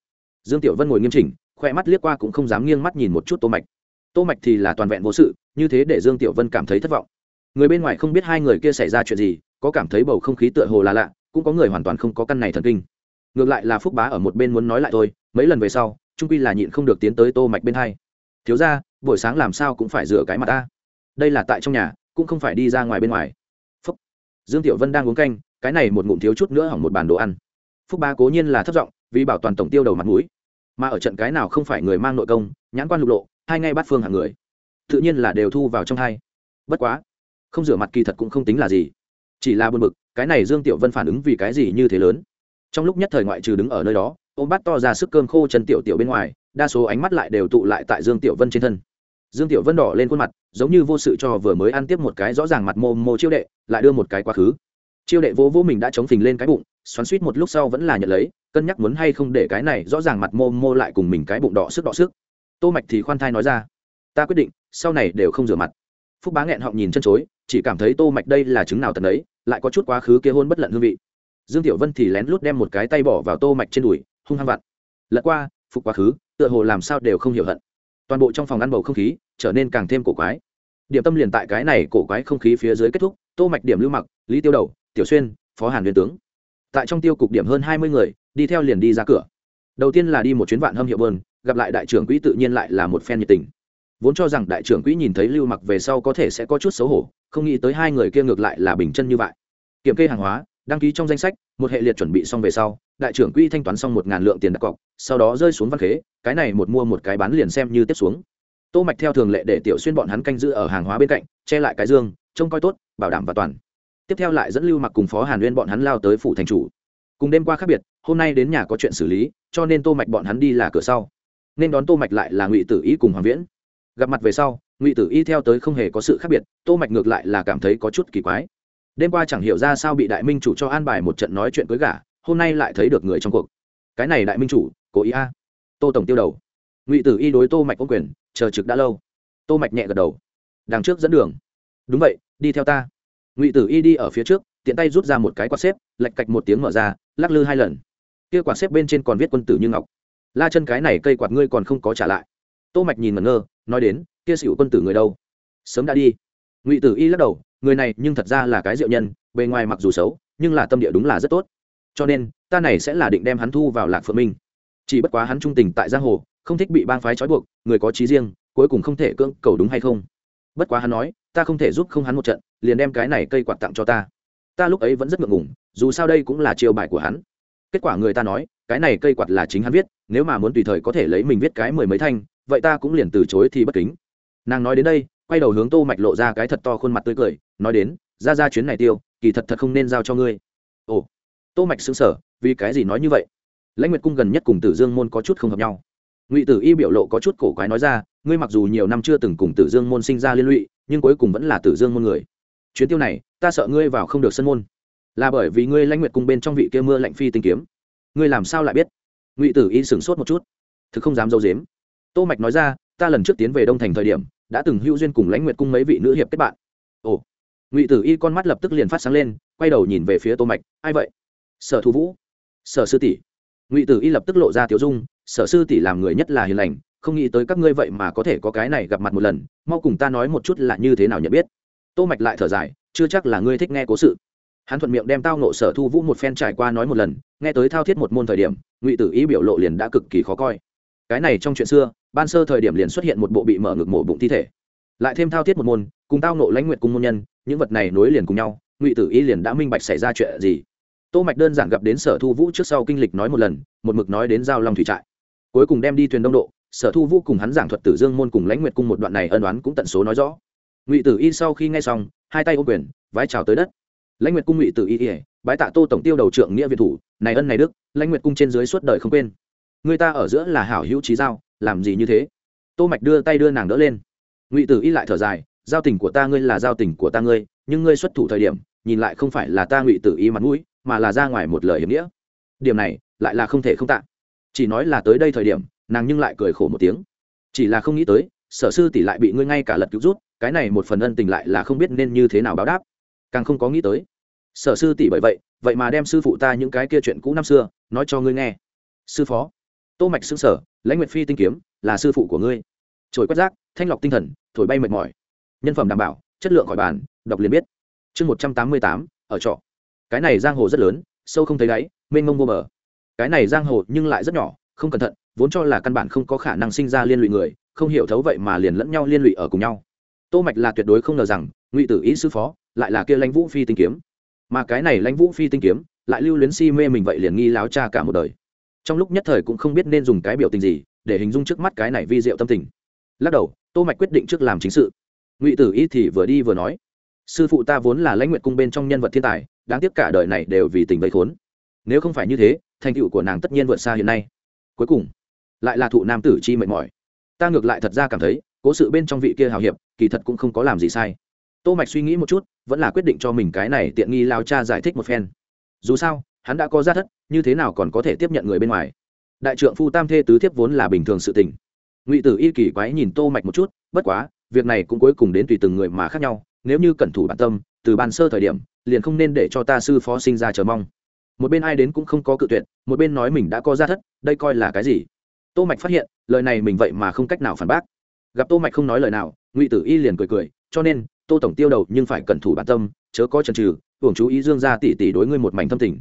dương tiểu vân ngồi nghiêm chỉnh khoe mắt liếc qua cũng không dám nghiêng mắt nhìn một chút tô mạch. Tô mạch thì là toàn vẹn vô sự, như thế để dương tiểu vân cảm thấy thất vọng. Người bên ngoài không biết hai người kia xảy ra chuyện gì, có cảm thấy bầu không khí tựa hồ là lạ, cũng có người hoàn toàn không có căn này thần kinh. Ngược lại là phúc bá ở một bên muốn nói lại thôi, mấy lần về sau, trung quy là nhịn không được tiến tới tô mạch bên hai. Thiếu ra buổi sáng làm sao cũng phải rửa cái mặt ta? Đây là tại trong nhà, cũng không phải đi ra ngoài bên ngoài. Phúc. Dương tiểu vân đang uống canh, cái này một ngụm thiếu chút nữa hỏng một bàn đồ ăn. Phúc bá cố nhiên là thất vọng vì bảo toàn tổng tiêu đầu mặt mũi. Mà ở trận cái nào không phải người mang nội công, nhãn quan lục lộ, hai ngay bắt phương hạng người. Tự nhiên là đều thu vào trong hai. Bất quá, không rửa mặt kỳ thật cũng không tính là gì. Chỉ là buồn bực, cái này dương tiểu vân phản ứng vì cái gì như thế lớn? Trong lúc nhất thời ngoại trừ đứng ở nơi đó, ôm bắt to ra sức cơm khô chân tiểu tiểu bên ngoài, đa số ánh mắt lại đều tụ lại tại dương tiểu vân trên thân. Dương tiểu vân đỏ lên khuôn mặt, giống như vô sự cho vừa mới ăn tiếp một cái rõ ràng mặt mồm mồ chiêu đệ, lại đưa một cái quá khứ. Chiêu đệ vô vô mình đã chống phình lên cái bụng, xoắn suýt một lúc sau vẫn là nhận lấy cân nhắc muốn hay không để cái này rõ ràng mặt mô mô lại cùng mình cái bụng đỏ sức đỏ sức. Tô mạch thì khoan thai nói ra, ta quyết định, sau này đều không rửa mặt. Phúc bá nghẹn họng nhìn chân chối, chỉ cảm thấy tô mạch đây là chứng nào tận ấy lại có chút quá khứ kia hôn bất lận hương vị. Dương tiểu vân thì lén lút đem một cái tay bỏ vào tô mạch trên đùi, hung hăng vặn. Lật qua phục quá khứ, tựa hồ làm sao đều không hiểu hận. Toàn bộ trong phòng ăn bầu không khí trở nên càng thêm cổ quái. Điểm tâm liền tại cái này cổ quái không khí phía dưới kết thúc, tô mạch điểm lưu mặc, lý tiêu đầu, tiểu xuyên, phó hàn viên tướng. Tại trong tiêu cục điểm hơn hai mươi người đi theo liền đi ra cửa. Đầu tiên là đi một chuyến vạn hâm hiệu bơn, gặp lại đại trưởng quỹ tự nhiên lại là một phen nhiệt tình. Vốn cho rằng đại trưởng quỹ nhìn thấy lưu mặc về sau có thể sẽ có chút xấu hổ, không nghĩ tới hai người kia ngược lại là bình chân như vậy. Kiểm kê hàng hóa, đăng ký trong danh sách, một hệ liệt chuẩn bị xong về sau, đại trưởng quỹ thanh toán xong một ngàn lượng tiền đặt cọc, sau đó rơi xuống văn khế, cái này một mua một cái bán liền xem như tiếp xuống. Tô mạch theo thường lệ để tiểu xuyên bọn hắn canh giữ ở hàng hóa bên cạnh, che lại cái dương, trông coi tốt, bảo đảm và toàn. Tiếp theo lại dẫn lưu mặc cùng phó hàn nguyên bọn hắn lao tới phủ thành chủ cùng đêm qua khác biệt, hôm nay đến nhà có chuyện xử lý, cho nên tô mạch bọn hắn đi là cửa sau. Nên đón tô mạch lại là ngụy tử y cùng hoàng viễn. Gặp mặt về sau, ngụy tử y theo tới không hề có sự khác biệt, tô mạch ngược lại là cảm thấy có chút kỳ quái. Đêm qua chẳng hiểu ra sao bị đại minh chủ cho an bài một trận nói chuyện cưới gả, hôm nay lại thấy được người trong cuộc. Cái này đại minh chủ, cố ý a. Tô tổng tiêu đầu. Ngụy tử y đối tô mạch có quyền, chờ trực đã lâu. Tô mạch nhẹ gật đầu. Đằng trước dẫn đường. Đúng vậy, đi theo ta. Ngụy tử y đi ở phía trước tiện tay rút ra một cái quạt xếp, lạch cạch một tiếng mở ra, lắc lư hai lần. Kia quạt xếp bên trên còn viết quân tử như ngọc. La chân cái này cây quạt ngươi còn không có trả lại. Tô mạch nhìn mẩn ngơ, nói đến, kia xỉu quân tử người đâu? Sớm đã đi. Ngụy tử y lắc đầu, người này nhưng thật ra là cái diệu nhân, bề ngoài mặc dù xấu, nhưng là tâm địa đúng là rất tốt. Cho nên, ta này sẽ là định đem hắn thu vào lạc phượng minh. Chỉ bất quá hắn trung tình tại giang hồ, không thích bị bang phái trói buộc, người có trí riêng, cuối cùng không thể cưỡng cầu đúng hay không? Bất quá hắn nói, ta không thể giúp không hắn một trận, liền đem cái này cây quạt tặng cho ta ta lúc ấy vẫn rất ngượng ngùng, dù sao đây cũng là chiêu bài của hắn. Kết quả người ta nói, cái này cây quạt là chính hắn viết, nếu mà muốn tùy thời có thể lấy mình viết cái mười mấy thanh, vậy ta cũng liền từ chối thì bất kính. Nàng nói đến đây, quay đầu hướng tô mạch lộ ra cái thật to khuôn mặt tươi cười, nói đến, ra ra chuyến này tiêu, kỳ thật thật không nên giao cho ngươi. Ồ, tô mạch sững sờ, vì cái gì nói như vậy? Lãnh nguyệt cung gần nhất cùng tử dương môn có chút không hợp nhau. Ngụy tử y biểu lộ có chút cổ quái nói ra, ngươi mặc dù nhiều năm chưa từng cùng tử dương môn sinh ra liên lụy, nhưng cuối cùng vẫn là tử dương môn người. Chuyến tiêu này ta sợ ngươi vào không được sân môn. Là bởi vì ngươi lãnh nguyệt cung bên trong vị kia mưa lạnh phi tinh kiếm. Ngươi làm sao lại biết? Ngụy tử y sửng sốt một chút. Thực không dám dâu dếm tô mạch nói ra, ta lần trước tiến về đông thành thời điểm, đã từng hữu duyên cùng lãnh nguyệt cung mấy vị nữ hiệp kết bạn. Ồ. Ngụy tử y con mắt lập tức liền phát sáng lên, quay đầu nhìn về phía tô mạch, ai vậy? Sở thu vũ. Sở sư tỷ. Ngụy tử y lập tức lộ ra tiểu dung, sở sư tỷ làm người nhất là hiền lành, không nghĩ tới các ngươi vậy mà có thể có cái này gặp mặt một lần, mau cùng ta nói một chút là như thế nào nhận biết. Tô mạch lại thở dài chưa chắc là ngươi thích nghe cố sự. Hắn thuận miệng đem tao nộ sở thu vũ một phen trải qua nói một lần, nghe tới thao thiết một môn thời điểm, ngụy tử ý biểu lộ liền đã cực kỳ khó coi. Cái này trong chuyện xưa, ban sơ thời điểm liền xuất hiện một bộ bị mở ngực mổ bụng thi thể. Lại thêm thao thiết một môn, cùng tao nộ lãnh nguyện cung môn nhân, những vật này nối liền cùng nhau, ngụy tử ý liền đã minh bạch xảy ra chuyện gì. Tô mạch đơn giản gặp đến sở thu vũ trước sau kinh lịch nói một lần, một mực nói đến giao long thủy trại. Cuối cùng đem đi thuyền đông độ, sở thu vũ cùng hắn giảng thuật tử dương môn cùng lãnh nguyệt cung một đoạn này ân oán cũng tận số nói rõ ngụy tử y sau khi nghe xong, hai tay ô quyền, vái chào tới đất. Lãnh nguyệt cung ngụy tử y ỉa bái tạ tô tổng tiêu đầu trưởng nghĩa việt thủ, này ân này đức, lãnh nguyệt cung trên dưới suốt đời không quên. Người ta ở giữa là hảo hữu trí giao, làm gì như thế? Tô mạch đưa tay đưa nàng đỡ lên. Ngụy tử y lại thở dài, giao tình của ta ngươi là giao tình của ta ngươi, nhưng ngươi xuất thủ thời điểm, nhìn lại không phải là ta ngụy tử y mặt mũi, mà là ra ngoài một lời hiểm nghĩa. Điểm này, lại là không thể không tạ. Chỉ nói là tới đây thời điểm, nàng nhưng lại cười khổ một tiếng. Chỉ là không nghĩ tới sở sư tỷ lại bị ngươi ngay cả lật cứu rút, cái này một phần ân tình lại là không biết nên như thế nào báo đáp. Càng không có nghĩ tới, sở sư tỷ bởi vậy vậy mà đem sư phụ ta những cái kia chuyện cũ năm xưa, nói cho ngươi nghe. Sư phó, tô mạch xương sở, lãnh nguyệt phi tinh kiếm, là sư phụ của ngươi. Trồi quét rác, thanh lọc tinh thần, thổi bay mệt mỏi. Nhân phẩm đảm bảo, chất lượng khỏi bàn, đọc liền biết. Chương một trăm tám mươi tám, ở trọ. Cái này giang hồ rất lớn, sâu không thấy đáy, mênh mông vô bờ. Cái này giang hồ nhưng lại rất nhỏ, không cẩn thận, vốn cho là căn bản không có khả năng sinh ra liên lụy người không hiểu thấu vậy mà liền lẫn nhau liên lụy ở cùng nhau. Tô mạch là tuyệt đối không ngờ rằng, ngụy tử ý sư phó lại là kia lãnh vũ phi tinh kiếm. Mà cái này lãnh vũ phi tinh kiếm lại lưu luyến si mê mình vậy liền nghi láo cha cả một đời. Trong lúc nhất thời cũng không biết nên dùng cái biểu tình gì để hình dung trước mắt cái này vi diệu tâm tình. Lắc đầu, tô mạch quyết định trước làm chính sự. Ngụy tử Ý thì vừa đi vừa nói, sư phụ ta vốn là lãnh nguyện cung bên trong nhân vật thiên tài, đáng tiếc cả đời này đều vì tình vây khốn. Nếu không phải như thế, thành tựu của nàng tất nhiên vượt xa hiện nay. Cuối cùng, lại là thụ nam tử chi mệt mỏi ta ngược lại thật ra cảm thấy, cố sự bên trong vị kia hào hiệp, kỳ thật cũng không có làm gì sai. Tô mạch suy nghĩ một chút, vẫn là quyết định cho mình cái này tiện nghi lao cha giải thích một phen. Dù sao, hắn đã có gia thất, như thế nào còn có thể tiếp nhận người bên ngoài? Đại trượng phu tam thê tứ thiếp vốn là bình thường sự tình. Ngụy tử y kỳ quái nhìn tô mạch một chút, bất quá, việc này cũng cuối cùng đến tùy từng người mà khác nhau, nếu như cẩn thủ bản tâm, từ ban sơ thời điểm, liền không nên để cho ta sư phó sinh ra chờ mong. Một bên ai đến cũng không có cự tuyệt, một bên nói mình đã có gia thất, đây coi là cái gì? Tô mạch phát hiện, lời này mình vậy mà không cách nào phản bác. Gặp tô mạch không nói lời nào, ngụy tử y liền cười cười, cho nên, tô tổng tiêu đầu nhưng phải cẩn thủ bản tâm, chớ có chần chừ, hưởng chú ý dương gia tỷ tỷ đối ngươi một mảnh thâm tình.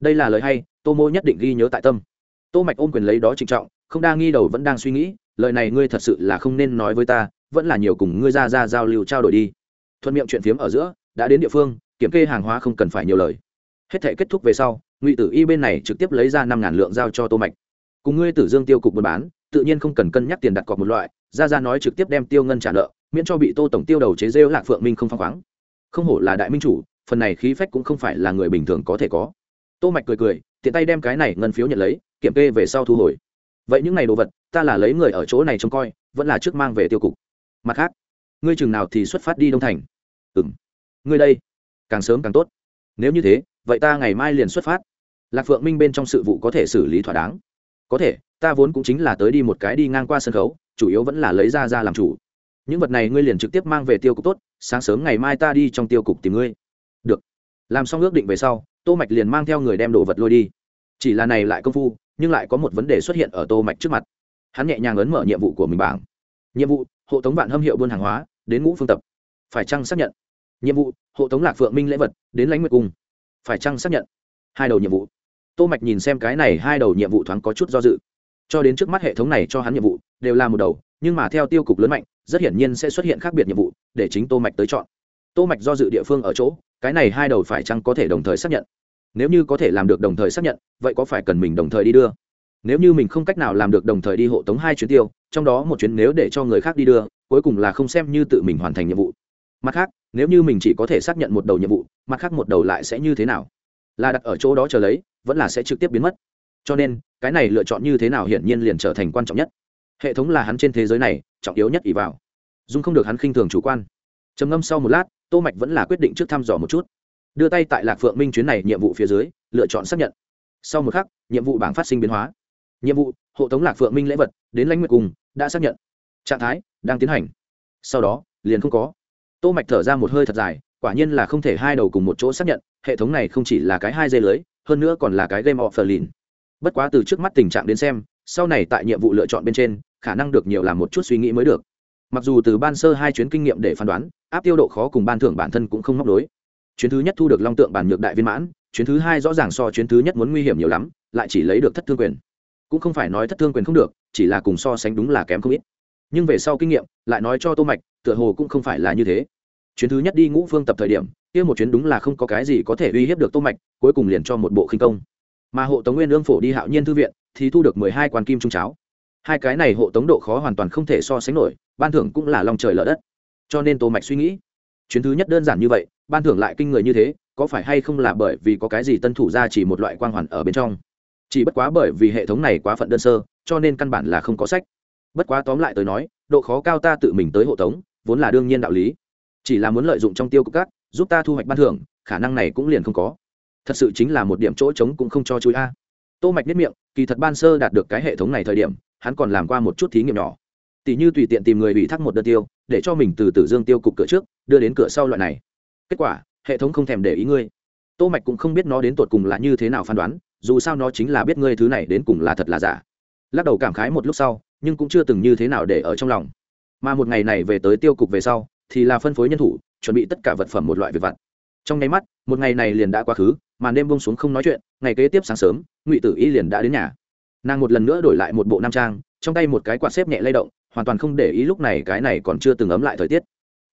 Đây là lời hay, tô mô nhất định ghi nhớ tại tâm. Tô mạch ôm quyền lấy đó trịnh trọng, không đa nghi đầu vẫn đang suy nghĩ, lời này ngươi thật sự là không nên nói với ta, vẫn là nhiều cùng ngươi ra ra giao lưu trao đổi đi. Thuận miệng chuyện phiếm ở giữa, đã đến địa phương, kiểm kê hàng hóa không cần phải nhiều lời. Hết thể kết thúc về sau, ngụy tử y bên này trực tiếp lấy ra năm ngàn lượng giao cho tô mạch cùng ngươi tử dương tiêu cục buôn bán, tự nhiên không cần cân nhắc tiền đặt cọc một loại ra ra nói trực tiếp đem tiêu ngân trả nợ, miễn cho bị tô tổng tiêu đầu chế rêu lạc phượng minh không phăng khoáng. Không hổ là đại minh chủ, phần này khí phách cũng không phải là người bình thường có thể có. Tô mạch cười cười, tiện tay đem cái này ngân phiếu nhận lấy, kiểm kê về sau thu hồi. Vậy những ngày đồ vật, ta là lấy người ở chỗ này trông coi, vẫn là trước mang về tiêu cục. Mặt khác, ngươi chừng nào thì xuất phát đi đông thành? Ừm. Ngươi đây. Càng sớm càng tốt. Nếu như thế, vậy ta ngày mai liền xuất phát. Lạc phượng minh bên trong sự vụ có thể xử lý thỏa đáng có thể, ta vốn cũng chính là tới đi một cái đi ngang qua sân khấu, chủ yếu vẫn là lấy ra ra làm chủ. Những vật này ngươi liền trực tiếp mang về tiêu cục tốt, sáng sớm ngày mai ta đi trong tiêu cục tìm ngươi. Được. Làm xong ước định về sau, tô mạch liền mang theo người đem đồ vật lôi đi. Chỉ là này lại công phu, nhưng lại có một vấn đề xuất hiện ở tô mạch trước mặt. Hắn nhẹ nhàng ấn mở nhiệm vụ của mình bảng. Nhiệm vụ, hộ tống vạn hâm hiệu buôn hàng hóa, đến ngũ phương tập. Phải chăng xác nhận? Nhiệm vụ, hộ tống lạc phượng minh lễ vật, đến lãnh nguyệt cung. Phải chăng xác nhận? Hai đầu nhiệm vụ tô mạch nhìn xem cái này hai đầu nhiệm vụ thoáng có chút do dự. Cho đến trước mắt hệ thống này cho hắn nhiệm vụ, đều là một đầu, nhưng mà theo tiêu cục lớn mạnh, rất hiển nhiên sẽ xuất hiện khác biệt nhiệm vụ, để chính tô mạch tới chọn. Tô mạch do dự địa phương ở chỗ, cái này hai đầu phải chăng có thể đồng thời xác nhận? Nếu như có thể làm được đồng thời xác nhận, vậy có phải cần mình đồng thời đi đưa? Nếu như mình không cách nào làm được đồng thời đi hộ tống hai chuyến tiêu, trong đó một chuyến nếu để cho người khác đi đưa, cuối cùng là không xem như tự mình hoàn thành nhiệm vụ. Mặt khác, nếu như mình chỉ có thể xác nhận một đầu nhiệm vụ, mặt khác một đầu lại sẽ như thế nào? Là đặt ở chỗ đó chờ lấy vẫn là sẽ trực tiếp biến mất. Cho nên, cái này lựa chọn như thế nào hiển nhiên liền trở thành quan trọng nhất. Hệ thống là hắn trên thế giới này, trọng yếu nhất ỷ vào. Dung không được hắn khinh thường chủ quan. Trầm ngâm sau một lát, tô mạch vẫn là quyết định trước thăm dò một chút. Đưa tay tại lạc phượng minh chuyến này nhiệm vụ phía dưới, lựa chọn xác nhận. Sau một khắc, nhiệm vụ bảng phát sinh biến hóa. Nhiệm vụ, hộ tống lạc phượng minh lễ vật, đến lãnh nguyệt cùng, đã xác nhận. Trạng thái, đang tiến hành. Sau đó, liền không có. Tô mạch thở ra một hơi thật dài, quả nhiên là không thể hai đầu cùng một chỗ xác nhận, hệ thống này không chỉ là cái hai dây lưới hơn nữa còn là cái game of lìn bất quá từ trước mắt tình trạng đến xem, sau này tại nhiệm vụ lựa chọn bên trên, khả năng được nhiều làm một chút suy nghĩ mới được. Mặc dù từ ban sơ hai chuyến kinh nghiệm để phán đoán, áp tiêu độ khó cùng ban thưởng bản thân cũng không móc đối chuyến thứ nhất thu được long tượng bản nhược đại viên mãn, chuyến thứ hai rõ ràng so chuyến thứ nhất muốn nguy hiểm nhiều lắm, lại chỉ lấy được thất thương quyền. Cũng không phải nói thất thương quyền không được, chỉ là cùng so sánh đúng là kém không ít. Nhưng về sau kinh nghiệm, lại nói cho tô mạch, tựa hồ cũng không phải là như thế chuyến thứ nhất đi ngũ phương tập thời điểm, kia một chuyến đúng là không có cái gì có thể uy hiếp được tô mạch, cuối cùng liền cho một bộ khinh công. Mà hộ tống nguyên ương phổ đi hạo nhiên thư viện, thì thu được mười hai quan kim trung cháo. Hai cái này hộ tống độ khó hoàn toàn không thể so sánh nổi, ban thưởng cũng là lòng trời lở đất. Cho nên tô mạch suy nghĩ, chuyến thứ nhất đơn giản như vậy, ban thưởng lại kinh người như thế, có phải hay không là bởi vì có cái gì tân thủ ra chỉ một loại quang hoàn ở bên trong? Chỉ bất quá bởi vì hệ thống này quá phận đơn sơ, cho nên căn bản là không có sách. Bất quá tóm lại tới nói, độ khó cao ta tự mình tới hộ tống, vốn là đương nhiên đạo lý chỉ là muốn lợi dụng trong tiêu cục cát giúp ta thu hoạch ban thưởng, khả năng này cũng liền không có. Thật sự chính là một điểm chỗ trống cũng không cho chú a. Tô mạch biết miệng, kỳ thật ban sơ đạt được cái hệ thống này thời điểm, hắn còn làm qua một chút thí nghiệm nhỏ. Tỷ như tùy tiện tìm người bị thác một đơn tiêu, để cho mình từ tử dương tiêu cục cửa trước, đưa đến cửa sau loại này. Kết quả, hệ thống không thèm để ý ngươi. Tô mạch cũng không biết nó đến tột cùng là như thế nào phán đoán, dù sao nó chính là biết ngươi thứ này đến cùng là thật là giả. Lắc đầu cảm khái một lúc sau, nhưng cũng chưa từng như thế nào để ở trong lòng. Mà một ngày này về tới tiêu cục về sau thì là phân phối nhân thủ, chuẩn bị tất cả vật phẩm một loại việc vặt. Trong nháy mắt, một ngày này liền đã quá khứ, màn đêm bông xuống không nói chuyện, ngày kế tiếp sáng sớm, ngụy tử y liền đã đến nhà. Nàng một lần nữa đổi lại một bộ nam trang, trong tay một cái quạt xếp nhẹ lay động, hoàn toàn không để ý lúc này cái này còn chưa từng ấm lại thời tiết.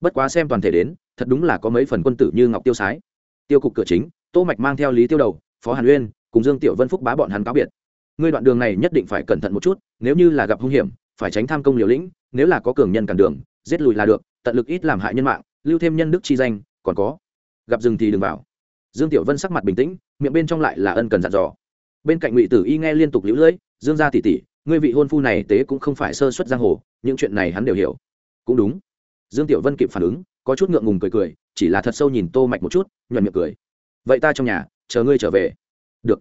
Bất quá xem toàn thể đến, thật đúng là có mấy phần quân tử như ngọc tiêu sái. Tiêu cục cửa chính, tô mạch mang theo lý tiêu đầu, phó hàn uyên, cùng dương tiểu vân phúc bá bọn hắn cáo biệt. Ngươi đoạn đường này nhất định phải cẩn thận một chút, nếu như là gặp hung hiểm, phải tránh tham công liều lĩnh, nếu là có cường nhân cản đường, giết lùi là được tận lực ít làm hại nhân mạng, lưu thêm nhân đức chi danh, còn có, gặp rừng thì đừng vào. Dương tiểu vân sắc mặt bình tĩnh, miệng bên trong lại là ân cần dặn dò. Bên cạnh ngụy tử y nghe liên tục lũ lưỡi, dương gia tỷ tỷ, ngươi vị hôn phu này tế cũng không phải sơ xuất giang hồ, những chuyện này hắn đều hiểu. Cũng đúng. Dương tiểu vân kịp phản ứng, có chút ngượng ngùng cười cười, chỉ là thật sâu nhìn tô mạch một chút, nhuận miệng cười. Vậy ta trong nhà, chờ ngươi trở về. Được.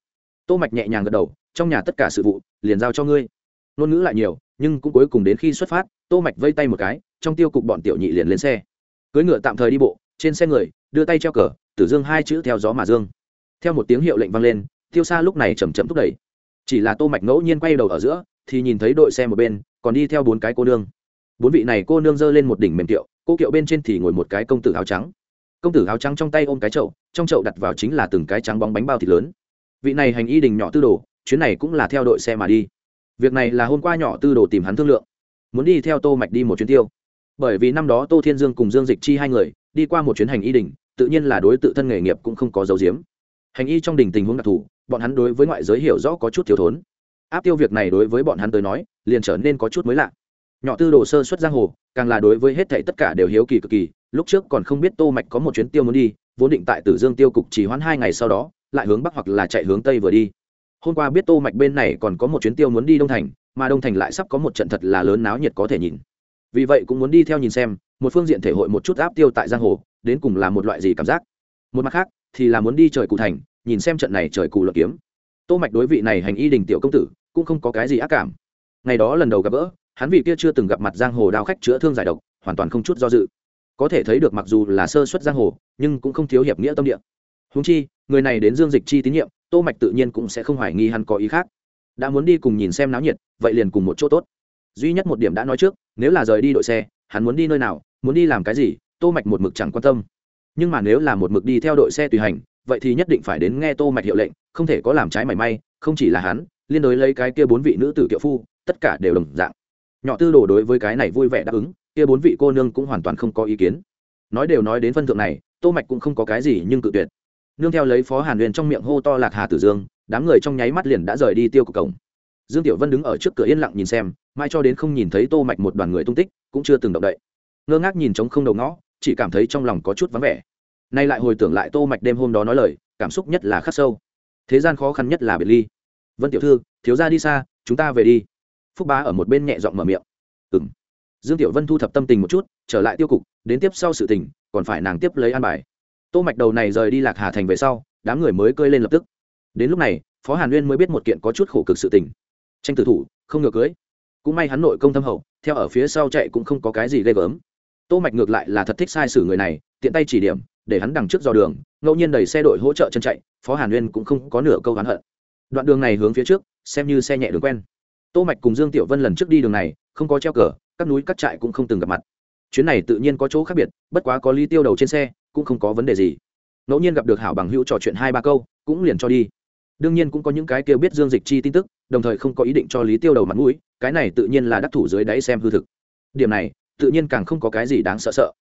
Tô mạch nhẹ nhàng gật đầu, trong nhà tất cả sự vụ, liền giao cho ngươi. Ngôn ngữ lại nhiều, nhưng cũng cuối cùng đến khi xuất phát, tô mạch vây tay một cái trong tiêu cục bọn tiểu nhị liền lên xe. Cưỡi ngựa tạm thời đi bộ, trên xe người, đưa tay treo cờ, tử dương hai chữ theo gió mà dương. Theo một tiếng hiệu lệnh vang lên, tiêu xa lúc này chầm chậm thúc đẩy. Chỉ là tô mạch ngẫu nhiên quay đầu ở giữa, thì nhìn thấy đội xe một bên, còn đi theo bốn cái cô nương. Bốn vị này cô nương giơ lên một đỉnh mềm kiệu, cô kiệu bên trên thì ngồi một cái công tử áo trắng. Công tử áo trắng trong tay ôm cái chậu, trong chậu đặt vào chính là từng cái trắng bóng bánh bao thịt lớn. Vị này hành y đình nhỏ tư đồ, chuyến này cũng là theo đội xe mà đi. Việc này là hôm qua nhỏ tư đồ tìm hắn thương lượng. Muốn đi theo tô mạch đi một chuyến tiêu bởi vì năm đó tô thiên dương cùng dương dịch chi hai người đi qua một chuyến hành y đình tự nhiên là đối tự thân nghề nghiệp cũng không có dấu diếm hành y trong đình tình huống đặc thù, bọn hắn đối với ngoại giới hiểu rõ có chút thiếu thốn. Áp tiêu việc này đối với bọn hắn tới nói, liền trở nên có chút mới lạ. Nhỏ tư đồ sơ xuất giang hồ, càng là đối với hết thảy tất cả đều hiếu kỳ cực kỳ, lúc trước còn không biết tô mạch có một chuyến tiêu muốn đi, vốn định tại tử dương tiêu cục chỉ hoãn hai ngày sau đó, lại hướng bắc hoặc là chạy hướng tây vừa đi. Hôm qua biết tô mạch bên này còn có một chuyến tiêu muốn đi đông thành, mà đông thành lại sắp có một trận thật là lớn náo nhiệt có thể nhìn vì vậy cũng muốn đi theo nhìn xem, một phương diện thể hội một chút áp tiêu tại giang hồ, đến cùng là một loại gì cảm giác. Một mặt khác, thì là muốn đi trời cụ thành, nhìn xem trận này trời cụ luận kiếm. Tô mạch đối vị này hành y đình tiểu công tử, cũng không có cái gì ác cảm. Ngày đó lần đầu gặp gỡ, hắn vị kia chưa từng gặp mặt giang hồ đao khách chữa thương giải độc, hoàn toàn không chút do dự. Có thể thấy được mặc dù là sơ xuất giang hồ, nhưng cũng không thiếu hiệp nghĩa tâm địa. Huống chi, người này đến dương dịch chi tín nhiệm, tô mạch tự nhiên cũng sẽ không hoài nghi hắn có ý khác. Đã muốn đi cùng nhìn xem náo nhiệt, vậy liền cùng một chỗ tốt. Duy nhất một điểm đã nói trước nếu là rời đi đội xe, hắn muốn đi nơi nào, muốn đi làm cái gì, tô mạch một mực chẳng quan tâm. Nhưng mà nếu là một mực đi theo đội xe tùy hành, vậy thì nhất định phải đến nghe tô mạch hiệu lệnh, không thể có làm trái mảy may, không chỉ là hắn, liên đối lấy cái kia bốn vị nữ tử kiệu phu, tất cả đều đồng dạng. Nhỏ tư đồ đối với cái này vui vẻ đáp ứng, kia bốn vị cô nương cũng hoàn toàn không có ý kiến. Nói đều nói đến phân thượng này, tô mạch cũng không có cái gì nhưng cự tuyệt. Nương theo lấy phó hàn huyền trong miệng hô to lạc hà tử dương, đám người trong nháy mắt liền đã rời đi tiêu cục cổng dương tiểu vân đứng ở trước cửa yên lặng nhìn xem mai cho đến không nhìn thấy tô mạch một đoàn người tung tích, cũng chưa từng động đậy. Ngơ ngác nhìn trống không đầu ngõ, chỉ cảm thấy trong lòng có chút vắng vẻ. Nay lại hồi tưởng lại tô mạch đêm hôm đó nói lời, cảm xúc nhất là khắc sâu. Thế gian khó khăn nhất là biệt ly. Vân tiểu thư, thiếu gia đi xa, chúng ta về đi. Phúc bá ở một bên nhẹ giọng mở miệng. Ừm. Dương tiểu vân thu thập tâm tình một chút, trở lại tiêu cục, đến tiếp sau sự tình, còn phải nàng tiếp lấy an bài. Tô mạch đầu này rời đi lạc hà thành về sau, đám người mới cơi lên lập tức. Đến lúc này, phó hàn nguyên mới biết một kiện có chút khổ cực sự tình tranh tử thủ, không ngược cưới. Cũng may hắn nội công thâm hậu, theo ở phía sau chạy cũng không có cái gì ghê gớm. Tô mạch ngược lại là thật thích sai sử người này, tiện tay chỉ điểm, để hắn đằng trước dò đường, ngẫu nhiên đẩy xe đội hỗ trợ chân chạy, phó hàn nguyên cũng không có nửa câu hắn hận. Đoạn đường này hướng phía trước, xem như xe nhẹ đường quen. Tô mạch cùng dương tiểu vân lần trước đi đường này, không có treo cờ, các núi các trại cũng không từng gặp mặt. Chuyến này tự nhiên có chỗ khác biệt, bất quá có lý tiêu đầu trên xe, cũng không có vấn đề gì. Ngẫu nhiên gặp được hảo bằng hữu trò chuyện hai ba câu, cũng liền cho đi đương nhiên cũng có những cái kêu biết dương dịch chi tin tức, đồng thời không có ý định cho lý tiêu đầu mặt mũi, cái này tự nhiên là đắc thủ dưới đáy xem hư thực. Điểm này, tự nhiên càng không có cái gì đáng sợ sợ.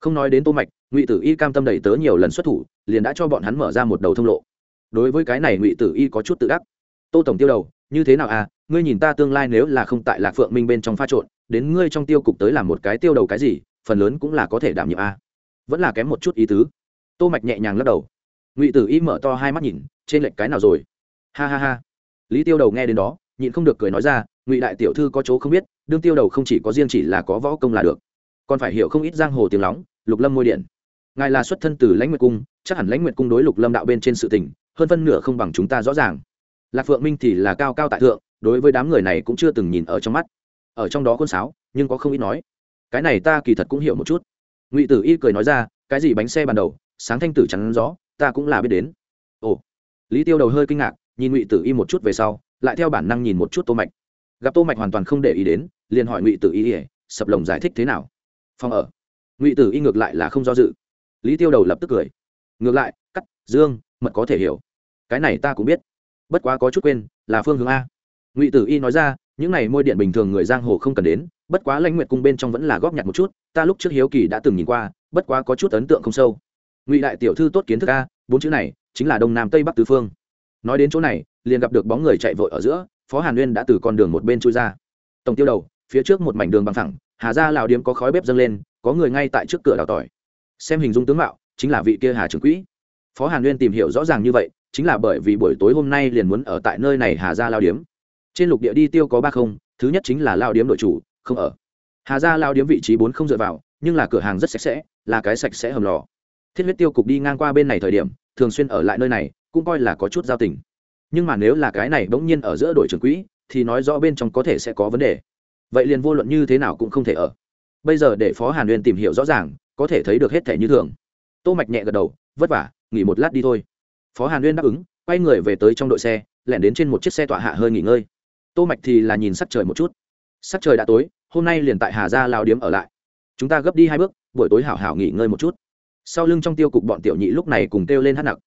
Không nói đến tô mạch, ngụy tử y cam tâm đẩy tớ nhiều lần xuất thủ, liền đã cho bọn hắn mở ra một đầu thông lộ. Đối với cái này ngụy tử y có chút tự đắc. Tô tổng tiêu đầu, như thế nào à? Ngươi nhìn ta tương lai nếu là không tại lạc phượng minh bên trong pha trộn, đến ngươi trong tiêu cục tới làm một cái tiêu đầu cái gì, phần lớn cũng là có thể đảm nhiệm a. Vẫn là kém một chút ý tứ. Tô mạch nhẹ nhàng lắc đầu. Ngụy tử y mở to hai mắt nhìn trên lệch cái nào rồi? Ha ha ha. Lý tiêu đầu nghe đến đó, nhịn không được cười nói ra, ngụy đại tiểu thư có chỗ không biết, đương tiêu đầu không chỉ có riêng chỉ là có võ công là được. Còn phải hiểu không ít giang hồ tiếng lóng, lục lâm ngôi điện. Ngài là xuất thân từ lãnh nguyệt cung, chắc hẳn lãnh nguyệt cung đối lục lâm đạo bên trên sự tình, hơn phân nửa không bằng chúng ta rõ ràng. Lạc phượng minh thì là cao cao tại thượng, đối với đám người này cũng chưa từng nhìn ở trong mắt. Ở trong đó khuôn sáo, nhưng có không ít nói. Cái này ta kỳ thật cũng hiểu một chút. Ngụy tử y cười nói ra, cái gì bánh xe ban đầu, sáng thanh tử chắn gió, ta cũng là biết đến. Ồ lý tiêu đầu hơi kinh ngạc, nhìn ngụy tử y một chút về sau, lại theo bản năng nhìn một chút tô mạch. Gặp tô mạch hoàn toàn không để ý đến, liền hỏi ngụy tử y, sập lồng giải thích thế nào? Phòng ở. Ngụy tử y ngược lại là không do dự. Lý tiêu đầu lập tức cười. Ngược lại, cắt, dương, mật có thể hiểu. Cái này ta cũng biết. Bất quá có chút quên, là phương hướng a. Ngụy tử y nói ra, những này môi điện bình thường người giang hồ không cần đến, bất quá lãnh nguyệt cung bên trong vẫn là góp nhặt một chút, ta lúc trước hiếu kỳ đã từng nhìn qua, bất quá có chút ấn tượng không sâu. Ngụy đại tiểu thư tốt kiến thức a, bốn chữ này chính là đông nam tây bắc tứ phương. Nói đến chỗ này, liền gặp được bóng người chạy vội ở giữa, phó hàn nguyên đã từ con đường một bên chui ra. Tổng tiêu đầu, phía trước một mảnh đường bằng thẳng hà ra lào điếm có khói bếp dâng lên, có người ngay tại trước cửa đào tỏi. Xem hình dung tướng mạo, chính là vị kia hà trưởng quỹ. Phó hàn nguyên tìm hiểu rõ ràng như vậy, chính là bởi vì buổi tối hôm nay liền muốn ở tại nơi này hà ra lao điếm. Trên lục địa đi tiêu có ba không, thứ nhất chính là lao điếm đội chủ, không ở. Hà ra lao điếm vị trí bốn không dựa vào, nhưng là cửa hàng rất sạch sẽ, là cái sạch sẽ hầm lò. Thiết huyết tiêu cục đi ngang qua bên này thời điểm thường xuyên ở lại nơi này, cũng coi là có chút giao tình. Nhưng mà nếu là cái này bỗng nhiên ở giữa đội trưởng quỹ, thì nói rõ bên trong có thể sẽ có vấn đề. Vậy liền vô luận như thế nào cũng không thể ở. Bây giờ để phó hàn huyền tìm hiểu rõ ràng, có thể thấy được hết thể như thường. Tô mạch nhẹ gật đầu, vất vả, nghỉ một lát đi thôi. Phó hàn huyền đáp ứng, quay người về tới trong đội xe, lẻn đến trên một chiếc xe tọa hạ hơi nghỉ ngơi. Tô mạch thì là nhìn sắc trời một chút. Sắc trời đã tối, hôm nay liền tại hà gia lao điếm ở lại. Chúng ta gấp đi hai bước, buổi tối hảo hảo nghỉ ngơi một chút sau lưng trong tiêu cục bọn tiểu nhị lúc này cùng kêu lên hát nặc.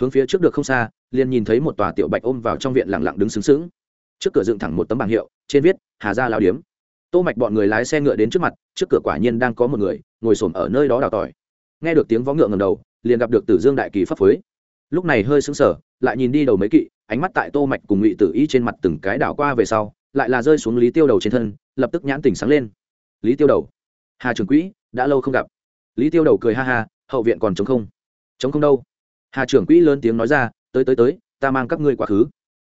Hướng phía trước được không xa, liền nhìn thấy một tòa tiểu bạch ôm vào trong viện lặng lặng đứng sướng sướng trước cửa dựng thẳng một tấm bảng hiệu, trên viết, hà gia lao điếm. Tô mạch bọn người lái xe ngựa đến trước mặt, trước cửa quả nhiên đang có một người, ngồi xổm ở nơi đó đào tỏi. Nghe được tiếng vó ngựa ngầm đầu, liền gặp được tử dương đại kỳ pháp phối. Lúc này hơi sững sờ, lại nhìn đi đầu mấy kỵ, ánh mắt tại tô mạch cùng ngụy tử y trên mặt từng cái đảo qua về sau, lại là rơi xuống lý tiêu đầu trên thân, lập tức nhãn tỉnh sáng lên. Lý tiêu đầu, hà trưởng quỹ, đã lâu không gặp. Lý tiêu đầu cười ha ha hậu viện còn chống không? Chống không đâu. Hà trưởng quỹ lớn tiếng nói ra, tới tới tới, ta mang các ngươi quá khứ.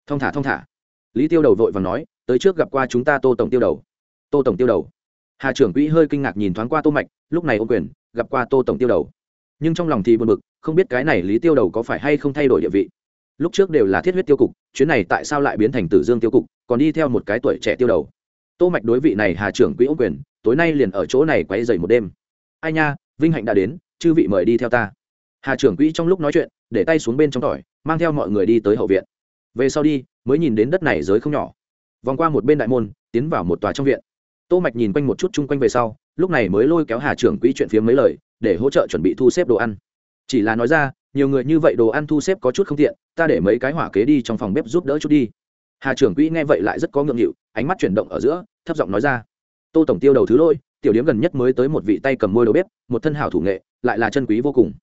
Thong thả thong thả. Lý tiêu đầu vội và nói, tới trước gặp qua chúng ta tô tổng tiêu đầu. Tô tổng tiêu đầu. Hà trưởng quỹ hơi kinh ngạc nhìn thoáng qua tô mạch, lúc này ô quyền, gặp qua tô tổng tiêu đầu. Nhưng trong lòng thì buồn bực, không biết cái này lý tiêu đầu có phải hay không thay đổi địa vị. Lúc trước đều là thiết huyết tiêu cục, chuyến này tại sao lại biến thành tử dương tiêu cục, còn đi theo một cái tuổi trẻ tiêu đầu. Tô mạch đối vị này hà trưởng quỹ ô quyền, tối nay liền ở chỗ này quấy dậy một đêm. Ai nha, vinh hạnh đã đến chư vị mời đi theo ta. Hà trưởng quỹ trong lúc nói chuyện, để tay xuống bên trong tỏi, mang theo mọi người đi tới hậu viện. Về sau đi, mới nhìn đến đất này giới không nhỏ. Vòng qua một bên đại môn, tiến vào một tòa trong viện. Tô mạch nhìn quanh một chút chung quanh về sau, lúc này mới lôi kéo hà trưởng quỹ chuyện phía mấy lời, để hỗ trợ chuẩn bị thu xếp đồ ăn. Chỉ là nói ra, nhiều người như vậy đồ ăn thu xếp có chút không tiện, ta để mấy cái hỏa kế đi trong phòng bếp giúp đỡ chút đi. Hà trưởng quỹ nghe vậy lại rất có ngượng nghịu, ánh mắt chuyển động ở giữa, thấp giọng nói ra. Tô tổng tiêu đầu thứ lôi tiểu điếm gần nhất mới tới một vị tay cầm môi đầu bếp, một thân hảo thủ nghệ, lại là chân quý vô cùng.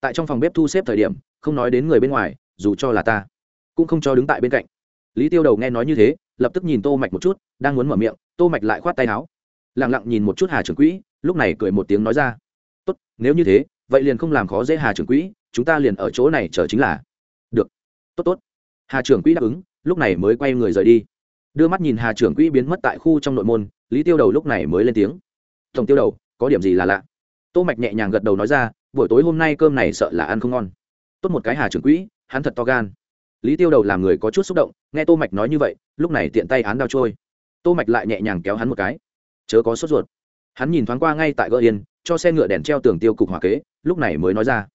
Tại trong phòng bếp thu xếp thời điểm, không nói đến người bên ngoài, dù cho là ta, cũng không cho đứng tại bên cạnh. Lý tiêu đầu nghe nói như thế, lập tức nhìn tô mạch một chút, đang muốn mở miệng, tô mạch lại khoát tay áo. Lặng lặng nhìn một chút hà trưởng quỹ, lúc này cười một tiếng nói ra, tốt, nếu như thế, vậy liền không làm khó dễ hà trưởng quỹ, chúng ta liền ở chỗ này chờ chính là. Được, tốt tốt. Hà trưởng quỹ đáp ứng, lúc này mới quay người rời đi. Đưa mắt nhìn hà trưởng quỹ biến mất tại khu trong nội môn, lý tiêu đầu lúc này mới lên tiếng tổng tiêu đầu, có điểm gì là lạ? Tô mạch nhẹ nhàng gật đầu nói ra, buổi tối hôm nay cơm này sợ là ăn không ngon. Tốt một cái hà trưởng quỹ, hắn thật to gan. Lý tiêu đầu làm người có chút xúc động, nghe tô mạch nói như vậy, lúc này tiện tay án đao trôi. Tô mạch lại nhẹ nhàng kéo hắn một cái. Chớ có sốt ruột. Hắn nhìn thoáng qua ngay tại gỡ yên, cho xe ngựa đèn treo tường tiêu cục hỏa kế, lúc này mới nói ra.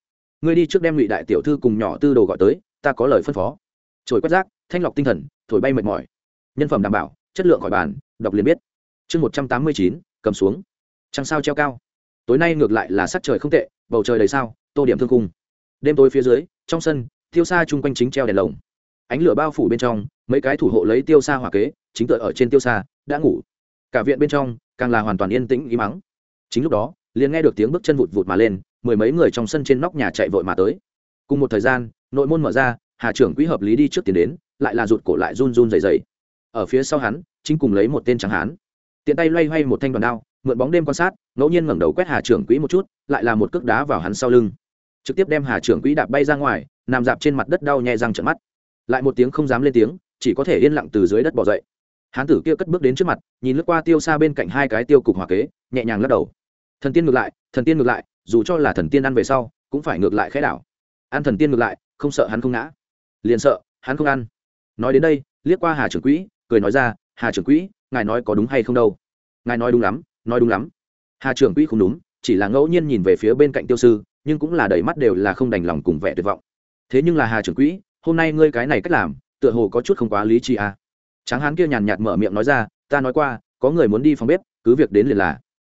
Ngươi đi trước đem ngụy đại tiểu thư cùng nhỏ tư đồ gọi tới, ta có lời phân phó. Trồi quét rác, thanh lọc tinh thần, thổi bay mệt mỏi. Nhân phẩm đảm bảo, chất lượng khỏi bàn, đọc liền biết. Chương một trăm tám mươi chín, cầm xuống trăng sao treo cao. Tối nay ngược lại là sắc trời không tệ, bầu trời đầy sao, tô điểm thương cung đêm tối phía dưới, trong sân, tiêu xa chung quanh chính treo đèn lồng. Ánh lửa bao phủ bên trong, mấy cái thủ hộ lấy tiêu xa hỏa kế, chính tựa ở trên tiêu xa đã ngủ. Cả viện bên trong, càng là hoàn toàn yên tĩnh ý mắng chính lúc đó, liền nghe được tiếng bước chân vụt vụt mà lên, mười mấy người trong sân trên nóc nhà chạy vội mà tới. Cùng một thời gian, nội môn mở ra, hà trưởng quỹ hợp lý đi trước tiền đến, lại là rụt cổ lại run run dày dày ở phía sau hắn, chính cùng lấy một tên trắng hán. Tiện tay loay hoay một thanh đoàn đao mượn bóng đêm quan sát, ngẫu nhiên ngẩng đầu quét hà trưởng quỹ một chút, lại là một cước đá vào hắn sau lưng. Trực tiếp đem hà trưởng quỹ đạp bay ra ngoài, nằm dạp trên mặt đất đau nhẹ răng trận mắt. Lại một tiếng không dám lên tiếng, chỉ có thể yên lặng từ dưới đất bỏ dậy. Hán tử kia cất bước đến trước mặt, nhìn lướt qua tiêu xa bên cạnh hai cái tiêu cục hòa kế, nhẹ nhàng lắc đầu. Thần tiên ngược lại, thần tiên ngược lại, dù cho là thần tiên ăn về sau, cũng phải ngược lại khẽ đảo. Ăn thần tiên ngược lại, không sợ hắn không ngã. Liền sợ, hắn không ăn. Nói đến đây, liếc qua hà trưởng quỹ, cười nói ra, hà trưởng quỹ, ngài nói có đúng hay không đâu? Ngài nói đúng lắm nói đúng lắm. Hà trưởng quỹ không đúng, chỉ là ngẫu nhiên nhìn về phía bên cạnh tiêu sư, nhưng cũng là đầy mắt đều là không đành lòng cùng vẻ tuyệt vọng. Thế nhưng là hà trưởng quỹ, hôm nay ngươi cái này cách làm, tựa hồ có chút không quá lý trí à. tráng hán kia nhàn nhạt mở miệng nói ra, ta nói qua, có người muốn đi phòng bếp, cứ việc đến liền là.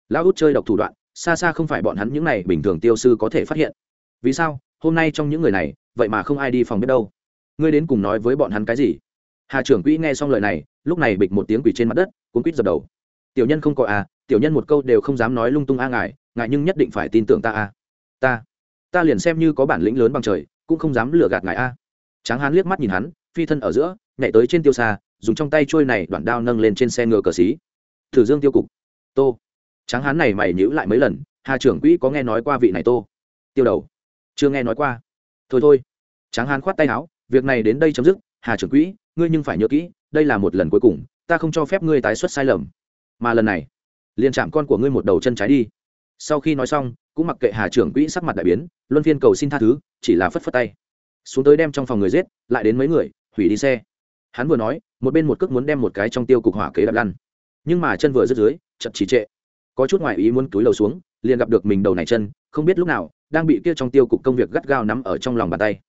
Lão út chơi độc thủ đoạn, xa xa không phải bọn hắn những này bình thường tiêu sư có thể phát hiện. Vì sao, hôm nay trong những người này, vậy mà không ai đi phòng bếp đâu? Ngươi đến cùng nói với bọn hắn cái gì? Hà trưởng quỹ nghe xong lời này, lúc này bịch một tiếng quỷ trên mặt đất cuốn quýt dập đầu. Tiểu nhân không có à tiểu nhân một câu đều không dám nói lung tung a ngài ngài nhưng nhất định phải tin tưởng ta a. Ta ta liền xem như có bản lĩnh lớn bằng trời, cũng không dám lừa gạt ngài a. Tráng hán liếc mắt nhìn hắn, phi thân ở giữa, nhảy tới trên tiêu xa, dùng trong tay trôi này đoạn đao nâng lên trên xe ngựa cờ xí. Thử dương tiêu cục. Tô. Tráng hán này mày nhữ lại mấy lần, hà trưởng quỹ có nghe nói qua vị này tô? Tiêu đầu. Chưa nghe nói qua. Thôi thôi. Tráng hán khoát tay áo, việc này đến đây chấm dứt, hà trưởng quỹ, ngươi nhưng phải nhớ kỹ, đây là một lần cuối cùng, ta không cho phép ngươi tái xuất sai lầm. Mà lần này liền chạm con của ngươi một đầu chân trái đi. Sau khi nói xong, cũng mặc kệ hà trưởng quỹ sắc mặt đại biến, luân phiên cầu xin tha thứ, chỉ là phất phất tay. Xuống tới đem trong phòng người giết, lại đến mấy người, hủy đi xe. Hắn vừa nói, một bên một cước muốn đem một cái trong tiêu cục hỏa kế đập lăn. Nhưng mà chân vừa rớt dưới, chậm trì trệ. Có chút ngoại ý muốn túi lầu xuống, liền gặp được mình đầu này chân, không biết lúc nào, đang bị kia trong tiêu cục công việc gắt gao nắm ở trong lòng bàn tay.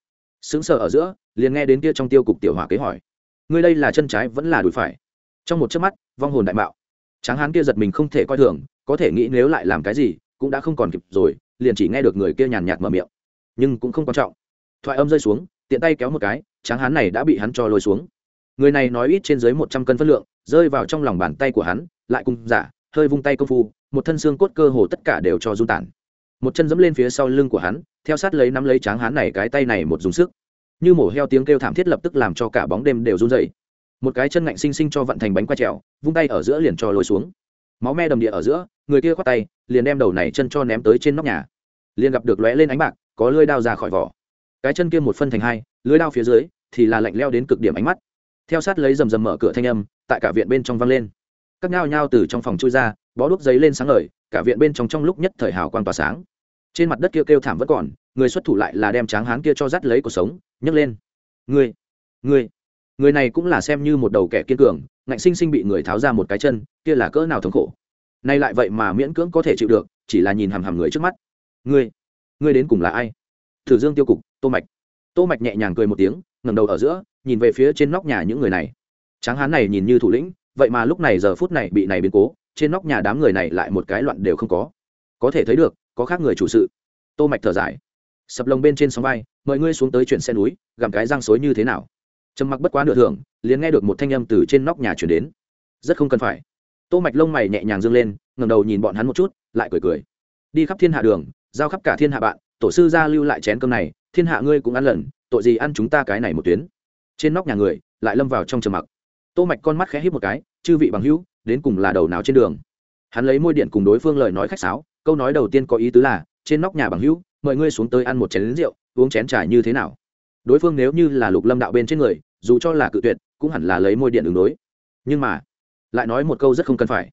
Sững sờ ở giữa, liền nghe đến kia trong tiêu cục tiểu hỏa kế hỏi. Ngươi đây là chân trái vẫn là đùi phải? Trong một chớp mắt, vong hồn đại mạo tráng hán kia giật mình không thể coi thường, có thể nghĩ nếu lại làm cái gì, cũng đã không còn kịp rồi, liền chỉ nghe được người kia nhàn nhạt mở miệng. Nhưng cũng không quan trọng. Thoại âm rơi xuống, tiện tay kéo một cái, tráng hán này đã bị hắn cho lôi xuống. Người này nói ít trên dưới một trăm cân phân lượng, rơi vào trong lòng bàn tay của hắn, lại cùng giả, hơi vung tay công phu, một thân xương cốt cơ hồ tất cả đều cho run tản. Một chân dẫm lên phía sau lưng của hắn, theo sát lấy nắm lấy tráng hán này cái tay này một dùng sức. Như mổ heo tiếng kêu thảm thiết lập tức làm cho cả bóng đêm đều run dậy một cái chân ngạnh xinh xinh cho vận thành bánh quay trèo, vung tay ở giữa liền cho lôi xuống. Máu me đầm địa ở giữa, người kia khoát tay, liền đem đầu này chân cho ném tới trên nóc nhà. Liền gặp được lóe lên ánh bạc, có lưỡi đao ra khỏi vỏ. Cái chân kia một phân thành hai, lưỡi đao phía dưới thì là lạnh leo đến cực điểm ánh mắt. Theo sát lấy rầm rầm mở cửa thanh âm, tại cả viện bên trong vang lên. Các nhao nhao từ trong phòng chui ra, bó đuốc giấy lên sáng ngời, cả viện bên trong trong lúc nhất thời hào quang tỏa sáng. Trên mặt đất kia kêu thảm vẫn còn, người xuất thủ lại là đem tráng hán kia cho dắt lấy cuộc sống, nhấc lên. Người người người này cũng là xem như một đầu kẻ kiên cường, ngạnh sinh sinh bị người tháo ra một cái chân, kia là cỡ nào thống khổ. Nay lại vậy mà miễn cưỡng có thể chịu được, chỉ là nhìn hằm hằm người trước mắt. Ngươi ngươi đến cùng là ai? Thử dương tiêu cục, tô mạch. Tô mạch nhẹ nhàng cười một tiếng, ngẩng đầu ở giữa, nhìn về phía trên nóc nhà những người này. Tráng hán này nhìn như thủ lĩnh, vậy mà lúc này giờ phút này bị này biến cố, trên nóc nhà đám người này lại một cái loạn đều không có. Có thể thấy được, có khác người chủ sự. Tô mạch thở dài. Sập lồng bên trên sóng vai, mời ngươi xuống tới chuyển xe núi, gặm cái răng xối như thế nào? Trầm mặc bất quá nửa thưởng, liền nghe được một thanh âm từ trên nóc nhà chuyển đến. Rất không cần phải. Tô mạch lông mày nhẹ nhàng dương lên, ngẩng đầu nhìn bọn hắn một chút, lại cười cười. Đi khắp thiên hạ đường, giao khắp cả thiên hạ bạn, tổ sư gia lưu lại chén cơm này, thiên hạ ngươi cũng ăn lần, tội gì ăn chúng ta cái này một tuyến. Trên nóc nhà người, lại lâm vào trong trầm mặc. Tô mạch con mắt khẽ híp một cái, chư vị bằng hữu, đến cùng là đầu nào trên đường? Hắn lấy môi điện cùng đối phương lời nói khách sáo, câu nói đầu tiên có ý tứ là, trên nóc nhà bằng hữu, mời ngươi xuống tới ăn một chén rượu, uống chén trà như thế nào? Đối phương nếu như là lục lâm đạo bên trên người, dù cho là cự tuyệt, cũng hẳn là lấy môi điện ứng đối. Nhưng mà, lại nói một câu rất không cần phải.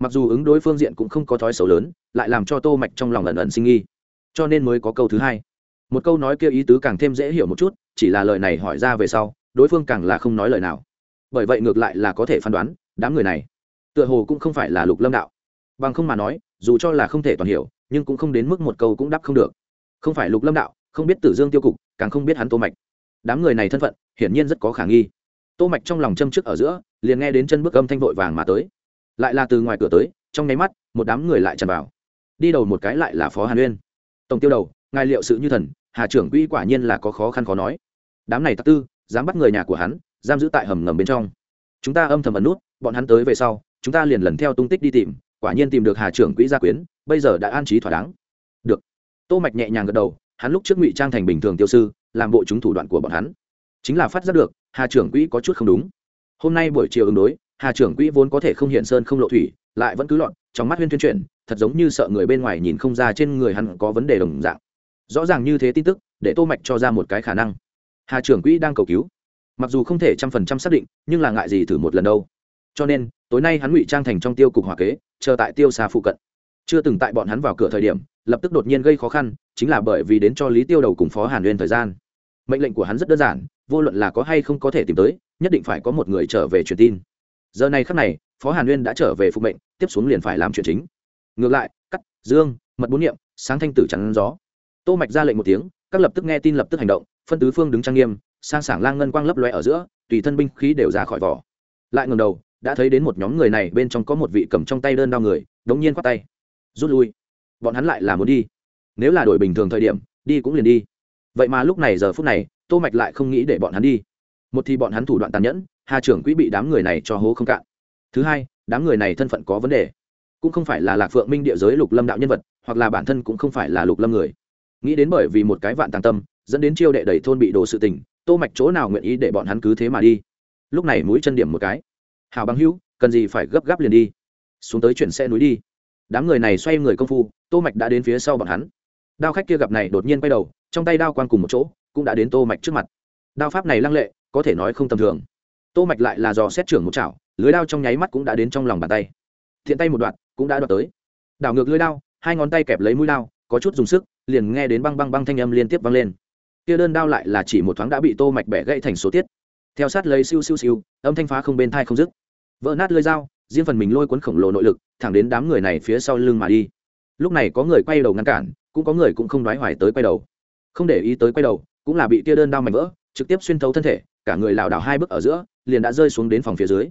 Mặc dù ứng đối phương diện cũng không có thói xấu lớn, lại làm cho tô mạch trong lòng ẩn ẩn sinh nghi. Cho nên mới có câu thứ hai. Một câu nói kia ý tứ càng thêm dễ hiểu một chút, chỉ là lời này hỏi ra về sau, đối phương càng là không nói lời nào. Bởi vậy ngược lại là có thể phán đoán, đám người này, tựa hồ cũng không phải là lục lâm đạo. Bằng không mà nói, dù cho là không thể toàn hiểu, nhưng cũng không đến mức một câu cũng đáp không được. Không phải lục lâm đạo không biết tử dương tiêu cục, càng không biết hắn tô mạch. Đám người này thân phận, hiển nhiên rất có khả nghi. Tô mạch trong lòng châm trước ở giữa, liền nghe đến chân bước âm thanh vội vàng mà tới. Lại là từ ngoài cửa tới, trong nháy mắt, một đám người lại tràn vào. Đi đầu một cái lại là phó hàn uyên. Tổng tiêu đầu, ngài liệu sự như thần, hà trưởng quỹ quả nhiên là có khó khăn khó nói. Đám này tắc tư, dám bắt người nhà của hắn, giam giữ tại hầm ngầm bên trong. Chúng ta âm thầm ẩn nút, bọn hắn tới về sau, chúng ta liền lần theo tung tích đi tìm, quả nhiên tìm được hà trưởng quỹ gia quyến, bây giờ đã an trí thỏa đáng. Được. Tô mạch nhẹ nhàng gật đầu hắn lúc trước ngụy trang thành bình thường tiêu sư, làm bộ chúng thủ đoạn của bọn hắn. Chính là phát giác được, hà trưởng quỹ có chút không đúng. Hôm nay buổi chiều ứng đối, hà trưởng quỹ vốn có thể không hiện sơn không lộ thủy, lại vẫn cứ lọt, trong mắt huyên tuyên truyền thật giống như sợ người bên ngoài nhìn không ra trên người hắn có vấn đề đồng dạng. Rõ ràng như thế tin tức, để tô mạch cho ra một cái khả năng. Hà trưởng quỹ đang cầu cứu. Mặc dù không thể trăm phần trăm xác định, nhưng là ngại gì thử một lần đâu. Cho nên, tối nay hắn ngụy trang thành trong tiêu cục hỏa kế, chờ tại tiêu xa phụ cận. Chưa từng tại bọn hắn vào cửa thời điểm, lập tức đột nhiên gây khó khăn chính là bởi vì đến cho lý tiêu đầu cùng phó hàn uyên thời gian. Mệnh lệnh của hắn rất đơn giản, vô luận là có hay không có thể tìm tới, nhất định phải có một người trở về truyền tin. Giờ này khắc này, phó hàn uyên đã trở về phục mệnh, tiếp xuống liền phải làm chuyện chính. Ngược lại, cắt, dương, mật bốn niệm, sáng thanh tử chắn gió. Tô mạch ra lệnh một tiếng, các lập tức nghe tin lập tức hành động, phân tứ phương đứng trang nghiêm, sang sảng lang ngân quang lấp loe ở giữa, tùy thân binh khí đều ra khỏi vỏ. Lại ngẩng đầu, đã thấy đến một nhóm người này bên trong có một vị cầm trong tay đơn đao người, đống nhiên quát tay. Rút lui. Bọn hắn lại là muốn đi nếu là đổi bình thường thời điểm, đi cũng liền đi. Vậy mà lúc này giờ phút này, tô mạch lại không nghĩ để bọn hắn đi. Một thì bọn hắn thủ đoạn tàn nhẫn, hà trưởng quỹ bị đám người này cho hố không cạn. Thứ hai, đám người này thân phận có vấn đề. Cũng không phải là lạc phượng minh địa giới lục lâm đạo nhân vật, hoặc là bản thân cũng không phải là lục lâm người. Nghĩ đến bởi vì một cái vạn tàng tâm, dẫn đến chiêu đệ đẩy thôn bị đổ sự tình, tô mạch chỗ nào nguyện ý để bọn hắn cứ thế mà đi? Lúc này mũi chân điểm một cái. Hào băng hữu, cần gì phải gấp gáp liền đi. Xuống tới chuyển xe núi đi. Đám người này xoay người công phu, tô mạch đã đến phía sau bọn hắn đao khách kia gặp này đột nhiên quay đầu, trong tay đao quan cùng một chỗ, cũng đã đến tô mạch trước mặt. Đao pháp này lăng lệ, có thể nói không tầm thường. Tô mạch lại là dò xét trưởng một chảo, lưới đao trong nháy mắt cũng đã đến trong lòng bàn tay. Thiện tay một đoạn, cũng đã đoạt tới. Đảo ngược lưới đao, hai ngón tay kẹp lấy mũi đao, có chút dùng sức, liền nghe đến băng băng băng thanh âm liên tiếp vang lên. Kia đơn đao lại là chỉ một thoáng đã bị tô mạch bẻ gãy thành số tiết. Theo sát lấy siêu siêu siêu, âm thanh phá không bên thai không dứt. Vỡ nát lưới dao, riêng phần mình lôi cuốn khổng lồ nội lực, thẳng đến đám người này phía sau lưng mà đi. Lúc này có người quay đầu ngăn cản cũng có người cũng không đoái hoài tới quay đầu. Không để ý tới quay đầu, cũng là bị tia đơn đao mảnh vỡ, trực tiếp xuyên thấu thân thể, cả người lảo đảo hai bước ở giữa, liền đã rơi xuống đến phòng phía dưới.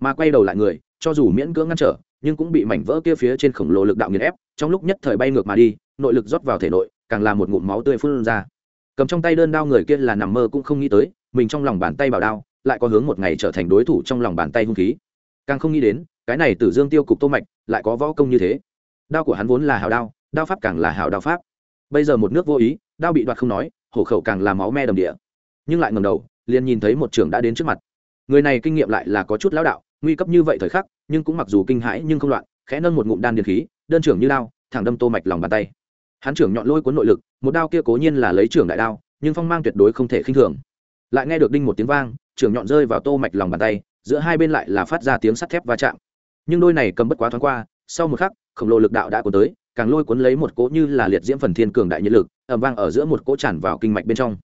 Mà quay đầu lại người, cho dù miễn cưỡng ngăn trở, nhưng cũng bị mảnh vỡ kia phía trên khổng lồ lực đạo nghiền ép, trong lúc nhất thời bay ngược mà đi, nội lực rót vào thể nội, càng là một ngụm máu tươi phun ra. Cầm trong tay đơn đao người kia là nằm mơ cũng không nghĩ tới, mình trong lòng bàn tay bảo đao, lại có hướng một ngày trở thành đối thủ trong lòng bàn tay hung khí. Càng không nghĩ đến, cái này tử dương tiêu cục tô mạch lại có võ công như thế. Đao của hắn vốn là hào đao đao pháp càng là hảo đao pháp. Bây giờ một nước vô ý, đao bị đoạt không nói, hổ khẩu càng là máu me đầm địa. Nhưng lại ngầm đầu, liền nhìn thấy một trưởng đã đến trước mặt. Người này kinh nghiệm lại là có chút lão đạo, nguy cấp như vậy thời khắc, nhưng cũng mặc dù kinh hãi nhưng không loạn, khẽ nâng một ngụm đan điền khí, đơn trưởng như đao, thẳng đâm tô mạch lòng bàn tay. Hắn trưởng nhọn lôi cuốn nội lực, một đao kia cố nhiên là lấy trưởng đại đao, nhưng phong mang tuyệt đối không thể khinh thường. Lại nghe được đinh một tiếng vang, trưởng nhọn rơi vào tô mạch lòng bàn tay, giữa hai bên lại là phát ra tiếng sắt thép va chạm. Nhưng đôi này cầm bất quá thoáng qua, sau một khắc, khổng lồ lực đạo đã cuốn tới càng lôi cuốn lấy một cỗ như là liệt diễm phần thiên cường đại nhiệt lực, ầm vang ở giữa một cỗ tràn vào kinh mạch bên trong.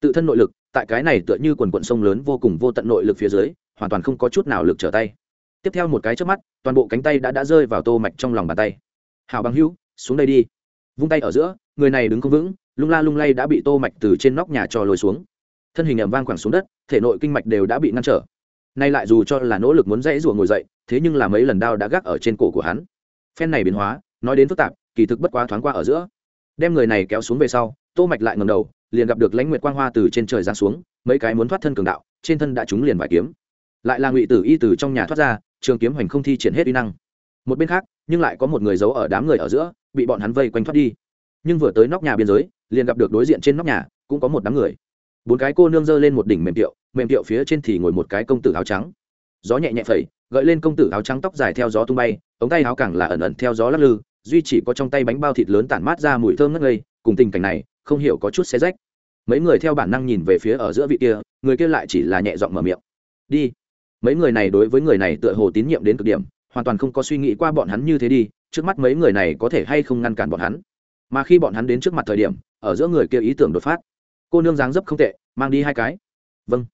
Tự thân nội lực, tại cái này tựa như quần quận sông lớn vô cùng vô tận nội lực phía dưới, hoàn toàn không có chút nào lực trở tay. Tiếp theo một cái trước mắt, toàn bộ cánh tay đã đã rơi vào tô mạch trong lòng bàn tay. Hào bằng hữu, xuống đây đi. Vung tay ở giữa, người này đứng không vững, lung la lung lay đã bị tô mạch từ trên nóc nhà cho lôi xuống. Thân hình ầm vang quẳng xuống đất, thể nội kinh mạch đều đã bị ngăn trở. Nay lại dù cho là nỗ lực muốn dãy rủa ngồi dậy, thế nhưng là mấy lần đao đã gác ở trên cổ của hắn. Phen này biến hóa nói đến phức tạp, kỳ thực bất quá thoáng qua ở giữa. Đem người này kéo xuống về sau, tô mạch lại ngẩng đầu, liền gặp được lãnh nguyệt quang hoa từ trên trời giáng xuống, mấy cái muốn thoát thân cường đạo, trên thân đã trúng liền vài kiếm. Lại là ngụy tử y từ trong nhà thoát ra, trường kiếm hoành không thi triển hết uy năng. Một bên khác, nhưng lại có một người giấu ở đám người ở giữa, bị bọn hắn vây quanh thoát đi. Nhưng vừa tới nóc nhà biên giới, liền gặp được đối diện trên nóc nhà, cũng có một đám người. Bốn cái cô nương giơ lên một đỉnh mềm tiệu mềm tiệu phía trên thì ngồi một cái công tử áo trắng. Gió nhẹ nhẹ phẩy, gợi lên công tử áo trắng tóc dài theo gió tung bay, ống tay áo càng là ẩn ẩn theo gió lắc lư duy chỉ có trong tay bánh bao thịt lớn tản mát ra mùi thơm ngất ngây, cùng tình cảnh này, không hiểu có chút xé rách. Mấy người theo bản năng nhìn về phía ở giữa vị kia, người kia lại chỉ là nhẹ giọng mở miệng. Đi. Mấy người này đối với người này tựa hồ tín nhiệm đến cực điểm, hoàn toàn không có suy nghĩ qua bọn hắn như thế đi, trước mắt mấy người này có thể hay không ngăn cản bọn hắn. Mà khi bọn hắn đến trước mặt thời điểm, ở giữa người kia ý tưởng đột phát. Cô nương dáng dấp không tệ, mang đi hai cái. Vâng.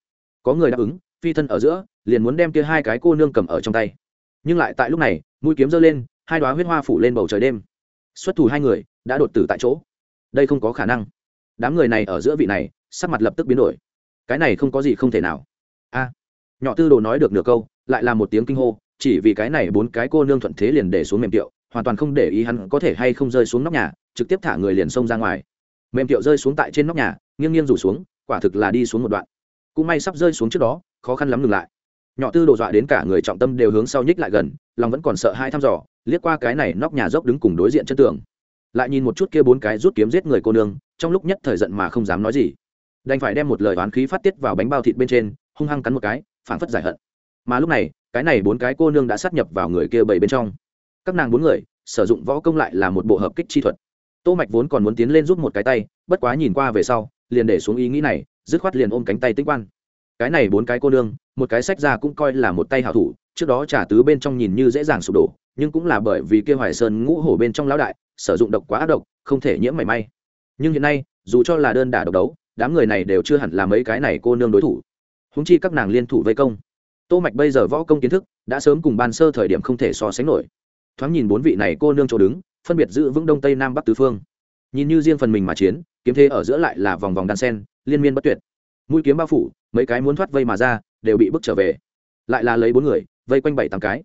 Có người đáp ứng, phi thân ở giữa, liền muốn đem kia hai cái cô nương cầm ở trong tay. Nhưng lại tại lúc này, mũi kiếm giơ lên hai đoá huyết hoa phủ lên bầu trời đêm. Xuất thủ hai người, đã đột tử tại chỗ. Đây không có khả năng. Đám người này ở giữa vị này, sắc mặt lập tức biến đổi. Cái này không có gì không thể nào. A. Nhỏ tư đồ nói được nửa câu, lại là một tiếng kinh hô, chỉ vì cái này bốn cái cô nương thuận thế liền để xuống mềm tiệu, hoàn toàn không để ý hắn có thể hay không rơi xuống nóc nhà, trực tiếp thả người liền xông ra ngoài. Mềm tiệu rơi xuống tại trên nóc nhà, nghiêng nghiêng rủ xuống, quả thực là đi xuống một đoạn. Cũng may sắp rơi xuống trước đó, khó khăn lắm ngừng lại. Nhỏ tư đồ dọa đến cả người trọng tâm đều hướng sau nhích lại gần, lòng vẫn còn sợ hai thăm dò liếc qua cái này nóc nhà dốc đứng cùng đối diện chân tường. Lại nhìn một chút kia bốn cái rút kiếm giết người cô nương, trong lúc nhất thời giận mà không dám nói gì. Đành phải đem một lời oán khí phát tiết vào bánh bao thịt bên trên, hung hăng cắn một cái phản phất giải hận. Mà lúc này, cái này bốn cái cô nương đã sát nhập vào người kia bảy bên trong. Các nàng bốn người, sử dụng võ công lại là một bộ hợp kích chi thuật. Tô mạch vốn còn muốn tiến lên giúp một cái tay, bất quá nhìn qua về sau, liền để xuống ý nghĩ này, dứt khoát liền ôm cánh tay tĩnh quan. Cái này bốn cái cô nương, một cái sách ra cũng coi là một tay hảo thủ, trước đó trả tứ bên trong nhìn như dễ dàng sụp đổ nhưng cũng là bởi vì kia hoài sơn ngũ hổ bên trong lão đại, sử dụng độc quá ác độc, không thể nhiễm mảy may. Nhưng hiện nay, dù cho là đơn đả độc đấu, đám người này đều chưa hẳn là mấy cái này cô nương đối thủ. Húng chi các nàng liên thủ vây công. Tô mạch bây giờ võ công kiến thức, đã sớm cùng ban sơ thời điểm không thể so sánh nổi. Thoáng nhìn bốn vị này cô nương chỗ đứng, phân biệt giữ vững đông tây nam bắc tứ phương. Nhìn như riêng phần mình mà chiến, kiếm thế ở giữa lại là vòng vòng đan sen, liên miên bất tuyệt. Mũi kiếm bao phủ, mấy cái muốn thoát vây mà ra, đều bị bức trở về. Lại là lấy bốn người, vây quanh bảy tám cái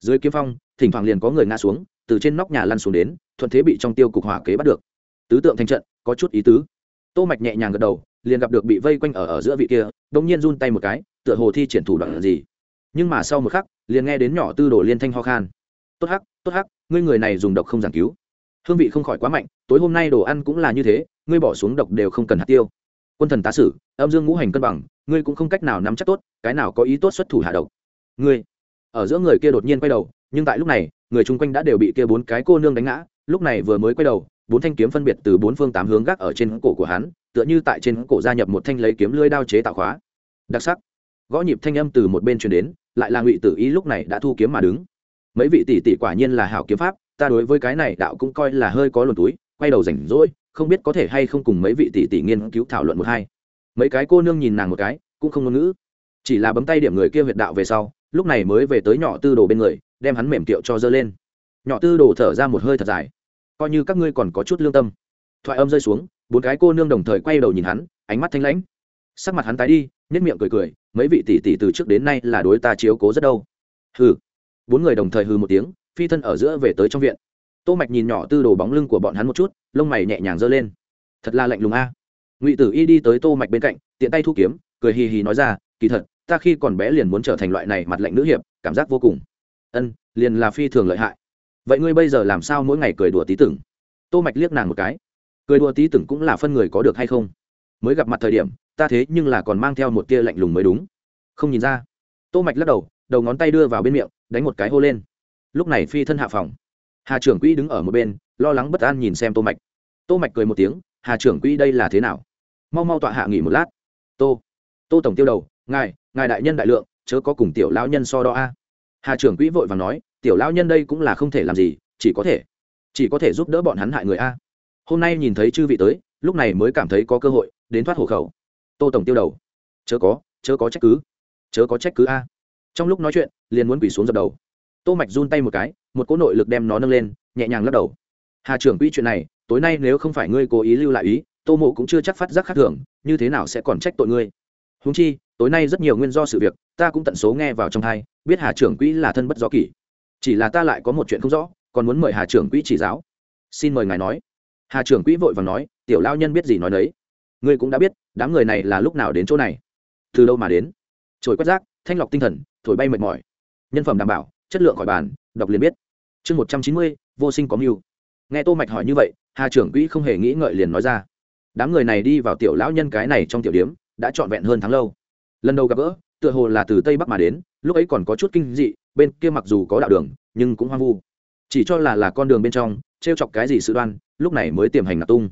dưới kiếm phong, thỉnh thoảng liền có người ngã xuống, từ trên nóc nhà lăn xuống đến, thuận thế bị trong tiêu cục hỏa kế bắt được. Tứ tượng thành trận, có chút ý tứ. Tô mạch nhẹ nhàng gật đầu, liền gặp được bị vây quanh ở ở giữa vị kia, đột nhiên run tay một cái, tựa hồ thi triển thủ đoạn gì. Nhưng mà sau một khắc, liền nghe đến nhỏ tư đồ liên thanh ho khan. Tốt hắc tốt hắc, ngươi người này dùng độc không giảng cứu. Hương vị không khỏi quá mạnh, tối hôm nay đồ ăn cũng là như thế, ngươi bỏ xuống độc đều không cần hạt tiêu. Quân thần tá sử, âm dương ngũ hành cân bằng, ngươi cũng không cách nào nắm chắc tốt, cái nào có ý tốt xuất thủ hạ độc. Ngươi ở giữa người kia đột nhiên quay đầu, nhưng tại lúc này, người chung quanh đã đều bị kia bốn cái cô nương đánh ngã, lúc này vừa mới quay đầu, bốn thanh kiếm phân biệt từ bốn phương tám hướng gác ở trên cổ của hắn, tựa như tại trên cổ gia nhập một thanh lấy kiếm lưỡi đao chế tạo khóa. Đặc sắc. Gõ nhịp thanh âm từ một bên truyền đến, lại là ngụy tử ý lúc này đã thu kiếm mà đứng. Mấy vị tỷ tỷ quả nhiên là hảo kiếm pháp, ta đối với cái này đạo cũng coi là hơi có luồn túi, quay đầu rảnh rỗi, không biết có thể hay không cùng mấy vị tỷ tỷ nghiên cứu thảo luận một hai. Mấy cái cô nương nhìn nàng một cái, cũng không ngôn ngữ chỉ là bấm tay điểm người kia huyệt đạo về sau, lúc này mới về tới nhỏ tư đồ bên người, đem hắn mềm tiệu cho dơ lên. Nhỏ tư đồ thở ra một hơi thật dài. Coi như các ngươi còn có chút lương tâm. Thoại âm rơi xuống, bốn cái cô nương đồng thời quay đầu nhìn hắn, ánh mắt thanh lãnh. Sắc mặt hắn tái đi nhất miệng cười cười, mấy vị tỷ tỷ từ trước đến nay là đối ta chiếu cố rất đâu. Hừ. Bốn người đồng thời hừ một tiếng, phi thân ở giữa về tới trong viện. Tô mạch nhìn nhỏ tư đồ bóng lưng của bọn hắn một chút, lông mày nhẹ nhàng giơ lên. Thật là lạnh lùng a. Ngụy tử y đi tới tô mạch bên cạnh, tiện tay thu kiếm, cười hì hì nói ra, kỳ thật ta khi còn bé liền muốn trở thành loại này mặt lạnh nữ hiệp, cảm giác vô cùng. Ân, liền là phi thường lợi hại. Vậy ngươi bây giờ làm sao mỗi ngày cười đùa tí tưởng? Tô mạch liếc nàng một cái. Cười đùa tí tưởng cũng là phân người có được hay không? Mới gặp mặt thời điểm, ta thế nhưng là còn mang theo một tia lạnh lùng mới đúng. Không nhìn ra. Tô mạch lắc đầu đầu ngón tay đưa vào bên miệng, đánh một cái hô lên. Lúc này phi thân hạ phòng. Hà trưởng quỹ đứng ở một bên, lo lắng bất an nhìn xem tô mạch. Tô mạch cười một tiếng, hà trưởng quỹ đây là thế nào? Mau mau tọa hạ nghỉ một lát. Tô tô tổng tiêu đầu, ngài ngài đại nhân đại lượng, chớ có cùng tiểu lão nhân so đo a. Hà trưởng quỹ vội vàng nói, tiểu lão nhân đây cũng là không thể làm gì, chỉ có thể, chỉ có thể giúp đỡ bọn hắn hại người a. Hôm nay nhìn thấy chư vị tới, lúc này mới cảm thấy có cơ hội, đến thoát hộ khẩu. Tô tổng tiêu đầu. Chớ có chớ có trách cứ. Chớ có trách cứ a. Trong lúc nói chuyện, liền muốn quỳ xuống dập đầu. Tô mạch run tay một cái, một cỗ nội lực đem nó nâng lên, nhẹ nhàng lắc đầu. Hà trưởng quỹ chuyện này, tối nay nếu không phải ngươi cố ý lưu lại ý, tô mộ cũng chưa chắc phát giác khác thường, như thế nào sẽ còn trách tội ngươi? Húng chi, tối nay rất nhiều nguyên do sự việc, ta cũng tận số nghe vào trong thai biết hà trưởng quỹ là thân bất do kỷ. Chỉ là ta lại có một chuyện không rõ, còn muốn mời hà trưởng quỹ chỉ giáo. Xin mời ngài nói. Hà trưởng quỹ vội vàng nói, tiểu lao nhân biết gì nói đấy ngươi cũng đã biết, đám người này là lúc nào đến chỗ này. Từ đâu mà đến? Trồi quét rác, thanh lọc tinh thần, thổi bay mệt mỏi. Nhân phẩm đảm bảo, chất lượng khỏi bàn, đọc liền biết. Chương một trăm chín mươi, vô sinh có mưu. Nghe tô mạch hỏi như vậy, hà trưởng quỹ không hề nghĩ ngợi liền nói ra. Đám người này đi vào tiểu lão nhân cái này trong tiểu điếm đã trọn vẹn hơn tháng lâu. Lần đầu gặp gỡ, tựa hồ là từ tây bắc mà đến, lúc ấy còn có chút kinh dị, bên kia mặc dù có đạo đường, nhưng cũng hoang vu. Chỉ cho là là con đường bên trong, trêu chọc cái gì sự đoan, lúc này mới tiềm hành nạp tung.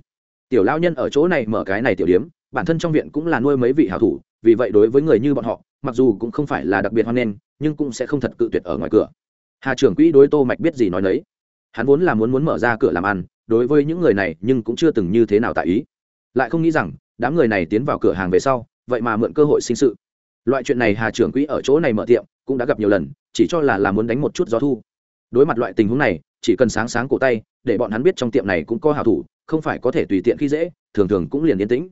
Tiểu lão nhân ở chỗ này mở cái này tiểu điếm, bản thân trong viện cũng là nuôi mấy vị hảo thủ, vì vậy đối với người như bọn họ, mặc dù cũng không phải là đặc biệt hoan nghênh, nhưng cũng sẽ không thật cự tuyệt ở ngoài cửa. Hà trưởng quỹ đối tô mạch biết gì nói đấy hắn vốn là muốn muốn mở ra cửa làm ăn, đối với những người này nhưng cũng chưa từng như thế nào tại ý. Lại không nghĩ rằng đám người này tiến vào cửa hàng về sau, vậy mà mượn cơ hội sinh sự. Loại chuyện này hà trưởng quỹ ở chỗ này mở tiệm cũng đã gặp nhiều lần, chỉ cho là là muốn đánh một chút gió thu. Đối mặt loại tình huống này, chỉ cần sáng sáng cổ tay, để bọn hắn biết trong tiệm này cũng có hảo thủ, không phải có thể tùy tiện khi dễ, thường thường cũng liền yên tĩnh.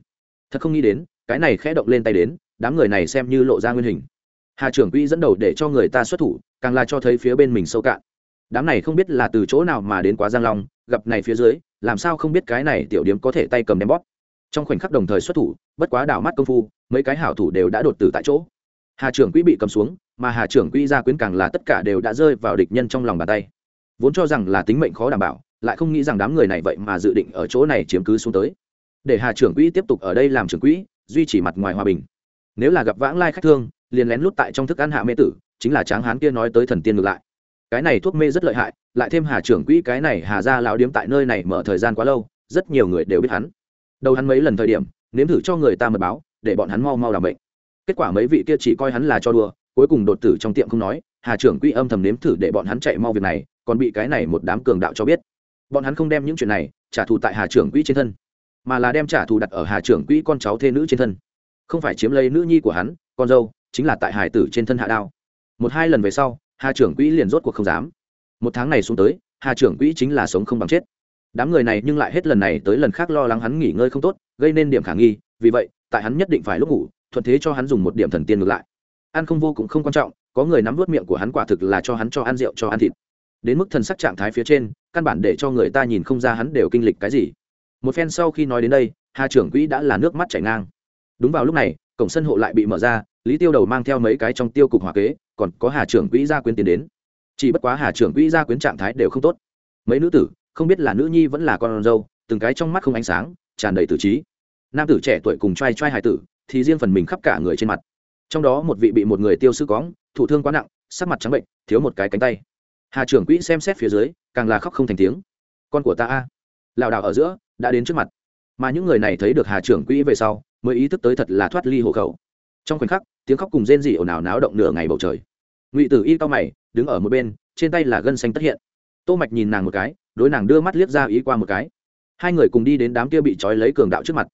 Thật không nghĩ đến, cái này khẽ động lên tay đến, đám người này xem như lộ ra nguyên hình. Hà trưởng quỹ dẫn đầu để cho người ta xuất thủ, càng là cho thấy phía bên mình sâu cạn. Đám này không biết là từ chỗ nào mà đến quá giang long, gặp này phía dưới, làm sao không biết cái này tiểu điếm có thể tay cầm đem bóp trong khoảnh khắc đồng thời xuất thủ, bất quá đảo mắt công phu, mấy cái hảo thủ đều đã đột tử tại chỗ. Hà trưởng quỹ bị cầm xuống, mà hà trưởng quỹ gia quyến càng là tất cả đều đã rơi vào địch nhân trong lòng bàn tay. Vốn cho rằng là tính mệnh khó đảm bảo, lại không nghĩ rằng đám người này vậy mà dự định ở chỗ này chiếm cứ xuống tới. Để hà trưởng quỹ tiếp tục ở đây làm trưởng quỹ, duy trì mặt ngoài hòa bình. Nếu là gặp vãng lai khách thương, liền lén lút tại trong thức ăn hạ mê tử, chính là tráng hán kia nói tới thần tiên ngược lại. Cái này thuốc mê rất lợi hại, lại thêm hà trưởng quỹ cái này hà ra lão điếm tại nơi này mở thời gian quá lâu, rất nhiều người đều biết hắn đầu hắn mấy lần thời điểm, nếm thử cho người ta mật báo, để bọn hắn mau mau làm bệnh. Kết quả mấy vị kia chỉ coi hắn là cho đùa, cuối cùng đột tử trong tiệm không nói, hà trưởng quỹ âm thầm nếm thử để bọn hắn chạy mau việc này, còn bị cái này một đám cường đạo cho biết. Bọn hắn không đem những chuyện này trả thù tại hà trưởng quỹ trên thân, mà là đem trả thù đặt ở hà trưởng quỹ con cháu thê nữ trên thân. Không phải chiếm lấy nữ nhi của hắn, con dâu, chính là tại hải tử trên thân hạ đao. Một hai lần về sau, hà trưởng quỹ liền rốt cuộc không dám. Một tháng này xuống tới, hà trưởng quỹ chính là sống không bằng chết đám người này nhưng lại hết lần này tới lần khác lo lắng hắn nghỉ ngơi không tốt, gây nên điểm khả nghi, vì vậy, tại hắn nhất định phải lúc ngủ, thuận thế cho hắn dùng một điểm thần tiên ngược lại. Ăn không vô cũng không quan trọng, có người nắm vớt miệng của hắn quả thực là cho hắn cho ăn rượu cho ăn thịt. Đến mức thần sắc trạng thái phía trên, căn bản để cho người ta nhìn không ra hắn đều kinh lịch cái gì. Một phen sau khi nói đến đây, hà trưởng quỹ đã là nước mắt chảy ngang. Đúng vào lúc này, cổng sân hộ lại bị mở ra, lý tiêu đầu mang theo mấy cái trong tiêu cục hòa kế, còn có hà trưởng quỹ gia quyến tiến đến. Chỉ bất quá hà trưởng quỹ gia quyến trạng thái đều không tốt. Mấy nữ tử không biết là nữ nhi vẫn là con dâu, từng cái trong mắt không ánh sáng, tràn đầy tử trí. Nam tử trẻ tuổi cùng t r a i t r a i hài tử thì riêng phần mình khắp cả người trên mặt. Trong đó một vị bị một người tiêu sư cóng thụ thương quá nặng, sắc mặt trắng bệnh, thiếu một cái cánh tay. Hà trưởng quỹ xem xét phía dưới, càng là khóc không thành tiếng. Con của ta a. Lảo đảo ở giữa, đã đến trước mặt. Mà những người này thấy được hà trưởng quỹ về sau, mới ý thức tới thật là thoát ly hộ khẩu. Trong khoảnh khắc, tiếng khóc cùng rên rỉ ồn ào náo động nửa ngày bầu trời. Ngụy tử y cao mày, đứng ở một bên, trên tay là gân xanh tất hiện. Tô mạch nhìn nàng một cái đối nàng đưa mắt liếc ra ý qua một cái. Hai người cùng đi đến đám kia bị trói lấy cường đạo trước mặt.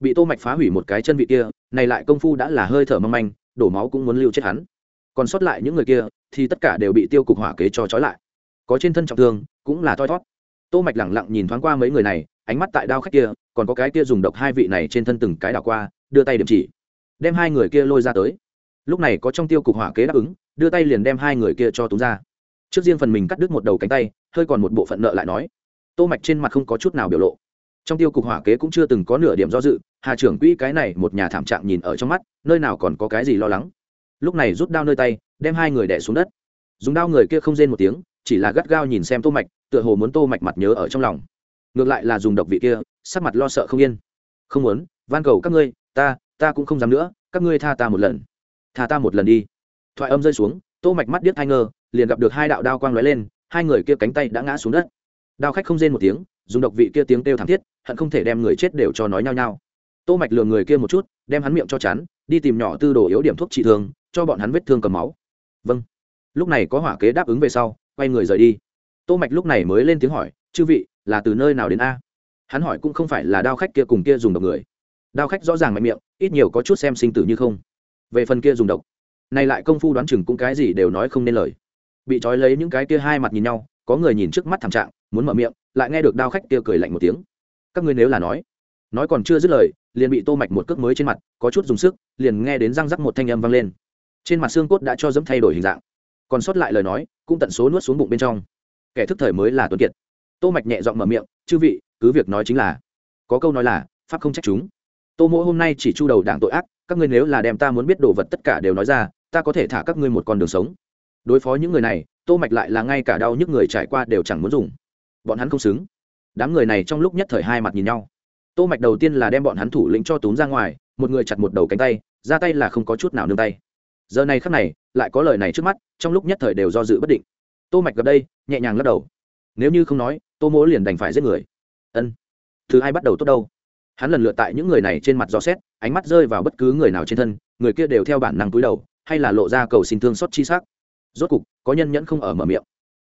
Bị tô mạch phá hủy một cái chân vị kia, này lại công phu đã là hơi thở mong manh, đổ máu cũng muốn lưu chết hắn. Còn sót lại những người kia, thì tất cả đều bị tiêu cục hỏa kế cho trói lại. Có trên thân trọng thương, cũng là toi thoát tô mạch lẳng lặng nhìn thoáng qua mấy người này, ánh mắt tại đao khách kia, còn có cái kia dùng độc hai vị này trên thân từng cái đảo qua, đưa tay điểm chỉ. Đem hai người kia lôi ra tới. Lúc này có trong tiêu cục hỏa kế đáp ứng, đưa tay liền đem hai người kia cho túng ra trước riêng phần mình cắt đứt một đầu cánh tay, hơi còn một bộ phận nợ lại nói. Tô mạch trên mặt không có chút nào biểu lộ. Trong tiêu cục hỏa kế cũng chưa từng có nửa điểm do dự, hà trưởng quỹ cái này một nhà thảm trạng nhìn ở trong mắt, nơi nào còn có cái gì lo lắng. Lúc này rút đao nơi tay, đem hai người đè xuống đất. Dùng đao người kia không rên một tiếng, chỉ là gắt gao nhìn xem tô mạch, tựa hồ muốn tô mạch mặt nhớ ở trong lòng. Ngược lại là dùng độc vị kia, sắc mặt lo sợ không yên. Không muốn, van cầu các ngươi, ta ta cũng không dám nữa, các ngươi tha ta một lần. Tha ta một lần đi. Thoại âm rơi xuống, tô mạch mắt điếc hai ngơ liền gặp được hai đạo đao quang lóe lên, hai người kia cánh tay đã ngã xuống đất. Đao khách không rên một tiếng, dùng độc vị kia tiếng kêu thảm thiết, hận không thể đem người chết đều cho nói nhau nhau tô mạch lừa người kia một chút, đem hắn miệng cho chắn, đi tìm nhỏ tư đồ yếu điểm thuốc trị thương, cho bọn hắn vết thương cầm máu. Vâng. Lúc này có hỏa kế đáp ứng về sau, quay người rời đi. Tô mạch lúc này mới lên tiếng hỏi, chư vị, là từ nơi nào đến a? Hắn hỏi cũng không phải là đao khách kia cùng kia dùng độc người. Đao khách rõ ràng mạnh miệng, ít nhiều có chút xem sinh tử như không. Về phần kia dùng độc, này lại công phu đoán chừng cũng cái gì đều nói không nên lời bị trói lấy những cái kia hai mặt nhìn nhau, có người nhìn trước mắt thảm trạng, muốn mở miệng, lại nghe được đao khách kia cười lạnh một tiếng. Các ngươi nếu là nói nói còn chưa dứt lời, liền bị tô mạch một cước mới trên mặt, có chút dùng sức, liền nghe đến răng rắc một thanh âm vang lên. Trên mặt xương cốt đã cho dẫm thay đổi hình dạng. Còn sót lại lời nói, cũng tận số nuốt xuống bụng bên trong. Kẻ thức thời mới là tuấn kiệt. Tô mạch nhẹ giọng mở miệng, chư vị, cứ việc nói chính là, có câu nói là, pháp không trách chúng. Tô Mỗ hôm nay chỉ chu đầu đảng tội ác, các ngươi nếu là đem ta muốn biết đồ vật tất cả đều nói ra, ta có thể thả các ngươi một con đường sống đối phó những người này, tô mạch lại là ngay cả đau nhức người trải qua đều chẳng muốn dùng. Bọn hắn không xứng. Đám người này trong lúc nhất thời hai mặt nhìn nhau. Tô mạch đầu tiên là đem bọn hắn thủ lĩnh cho túm ra ngoài, một người chặt một đầu cánh tay, ra tay là không có chút nào nương tay. Giờ này khắc này, lại có lời này trước mắt, trong lúc nhất thời đều do dự bất định. Tô mạch gặp đây, nhẹ nhàng lắc đầu. Nếu như không nói, tô mỗ liền đành phải giết người. Ân. Thứ hai bắt đầu tốt đâu? Hắn lần lượt tại những người này trên mặt dò xét, ánh mắt rơi vào bất cứ người nào trên thân, người kia đều theo bản năng túi đầu, hay là lộ ra cầu xin thương xót chi sắc rốt cục, có nhân nhẫn không ở mở miệng.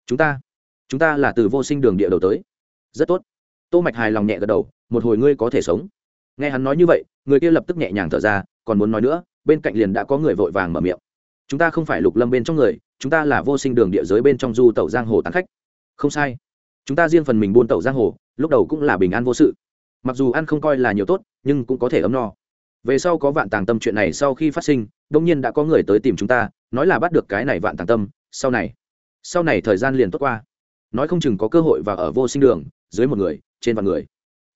Chúng ta chúng ta là từ vô sinh đường địa đầu tới. Rất tốt. Tô mạch hài lòng nhẹ gật đầu, một hồi ngươi có thể sống. Nghe hắn nói như vậy, người kia lập tức nhẹ nhàng thở ra, còn muốn nói nữa, bên cạnh liền đã có người vội vàng mở miệng. Chúng ta không phải lục lâm bên trong người, chúng ta là vô sinh đường địa giới bên trong du tẩu giang hồ tán khách. Không sai. Chúng ta riêng phần mình buôn tẩu giang hồ, lúc đầu cũng là bình an vô sự. Mặc dù ăn không coi là nhiều tốt, nhưng cũng có thể ấm no về sau có vạn tàng tâm chuyện này sau khi phát sinh đông nhiên đã có người tới tìm chúng ta, nói là bắt được cái này vạn tàng tâm, sau này sau này thời gian liền tốt qua. Nói không chừng có cơ hội và ở vô sinh đường, dưới một người, trên vạn người.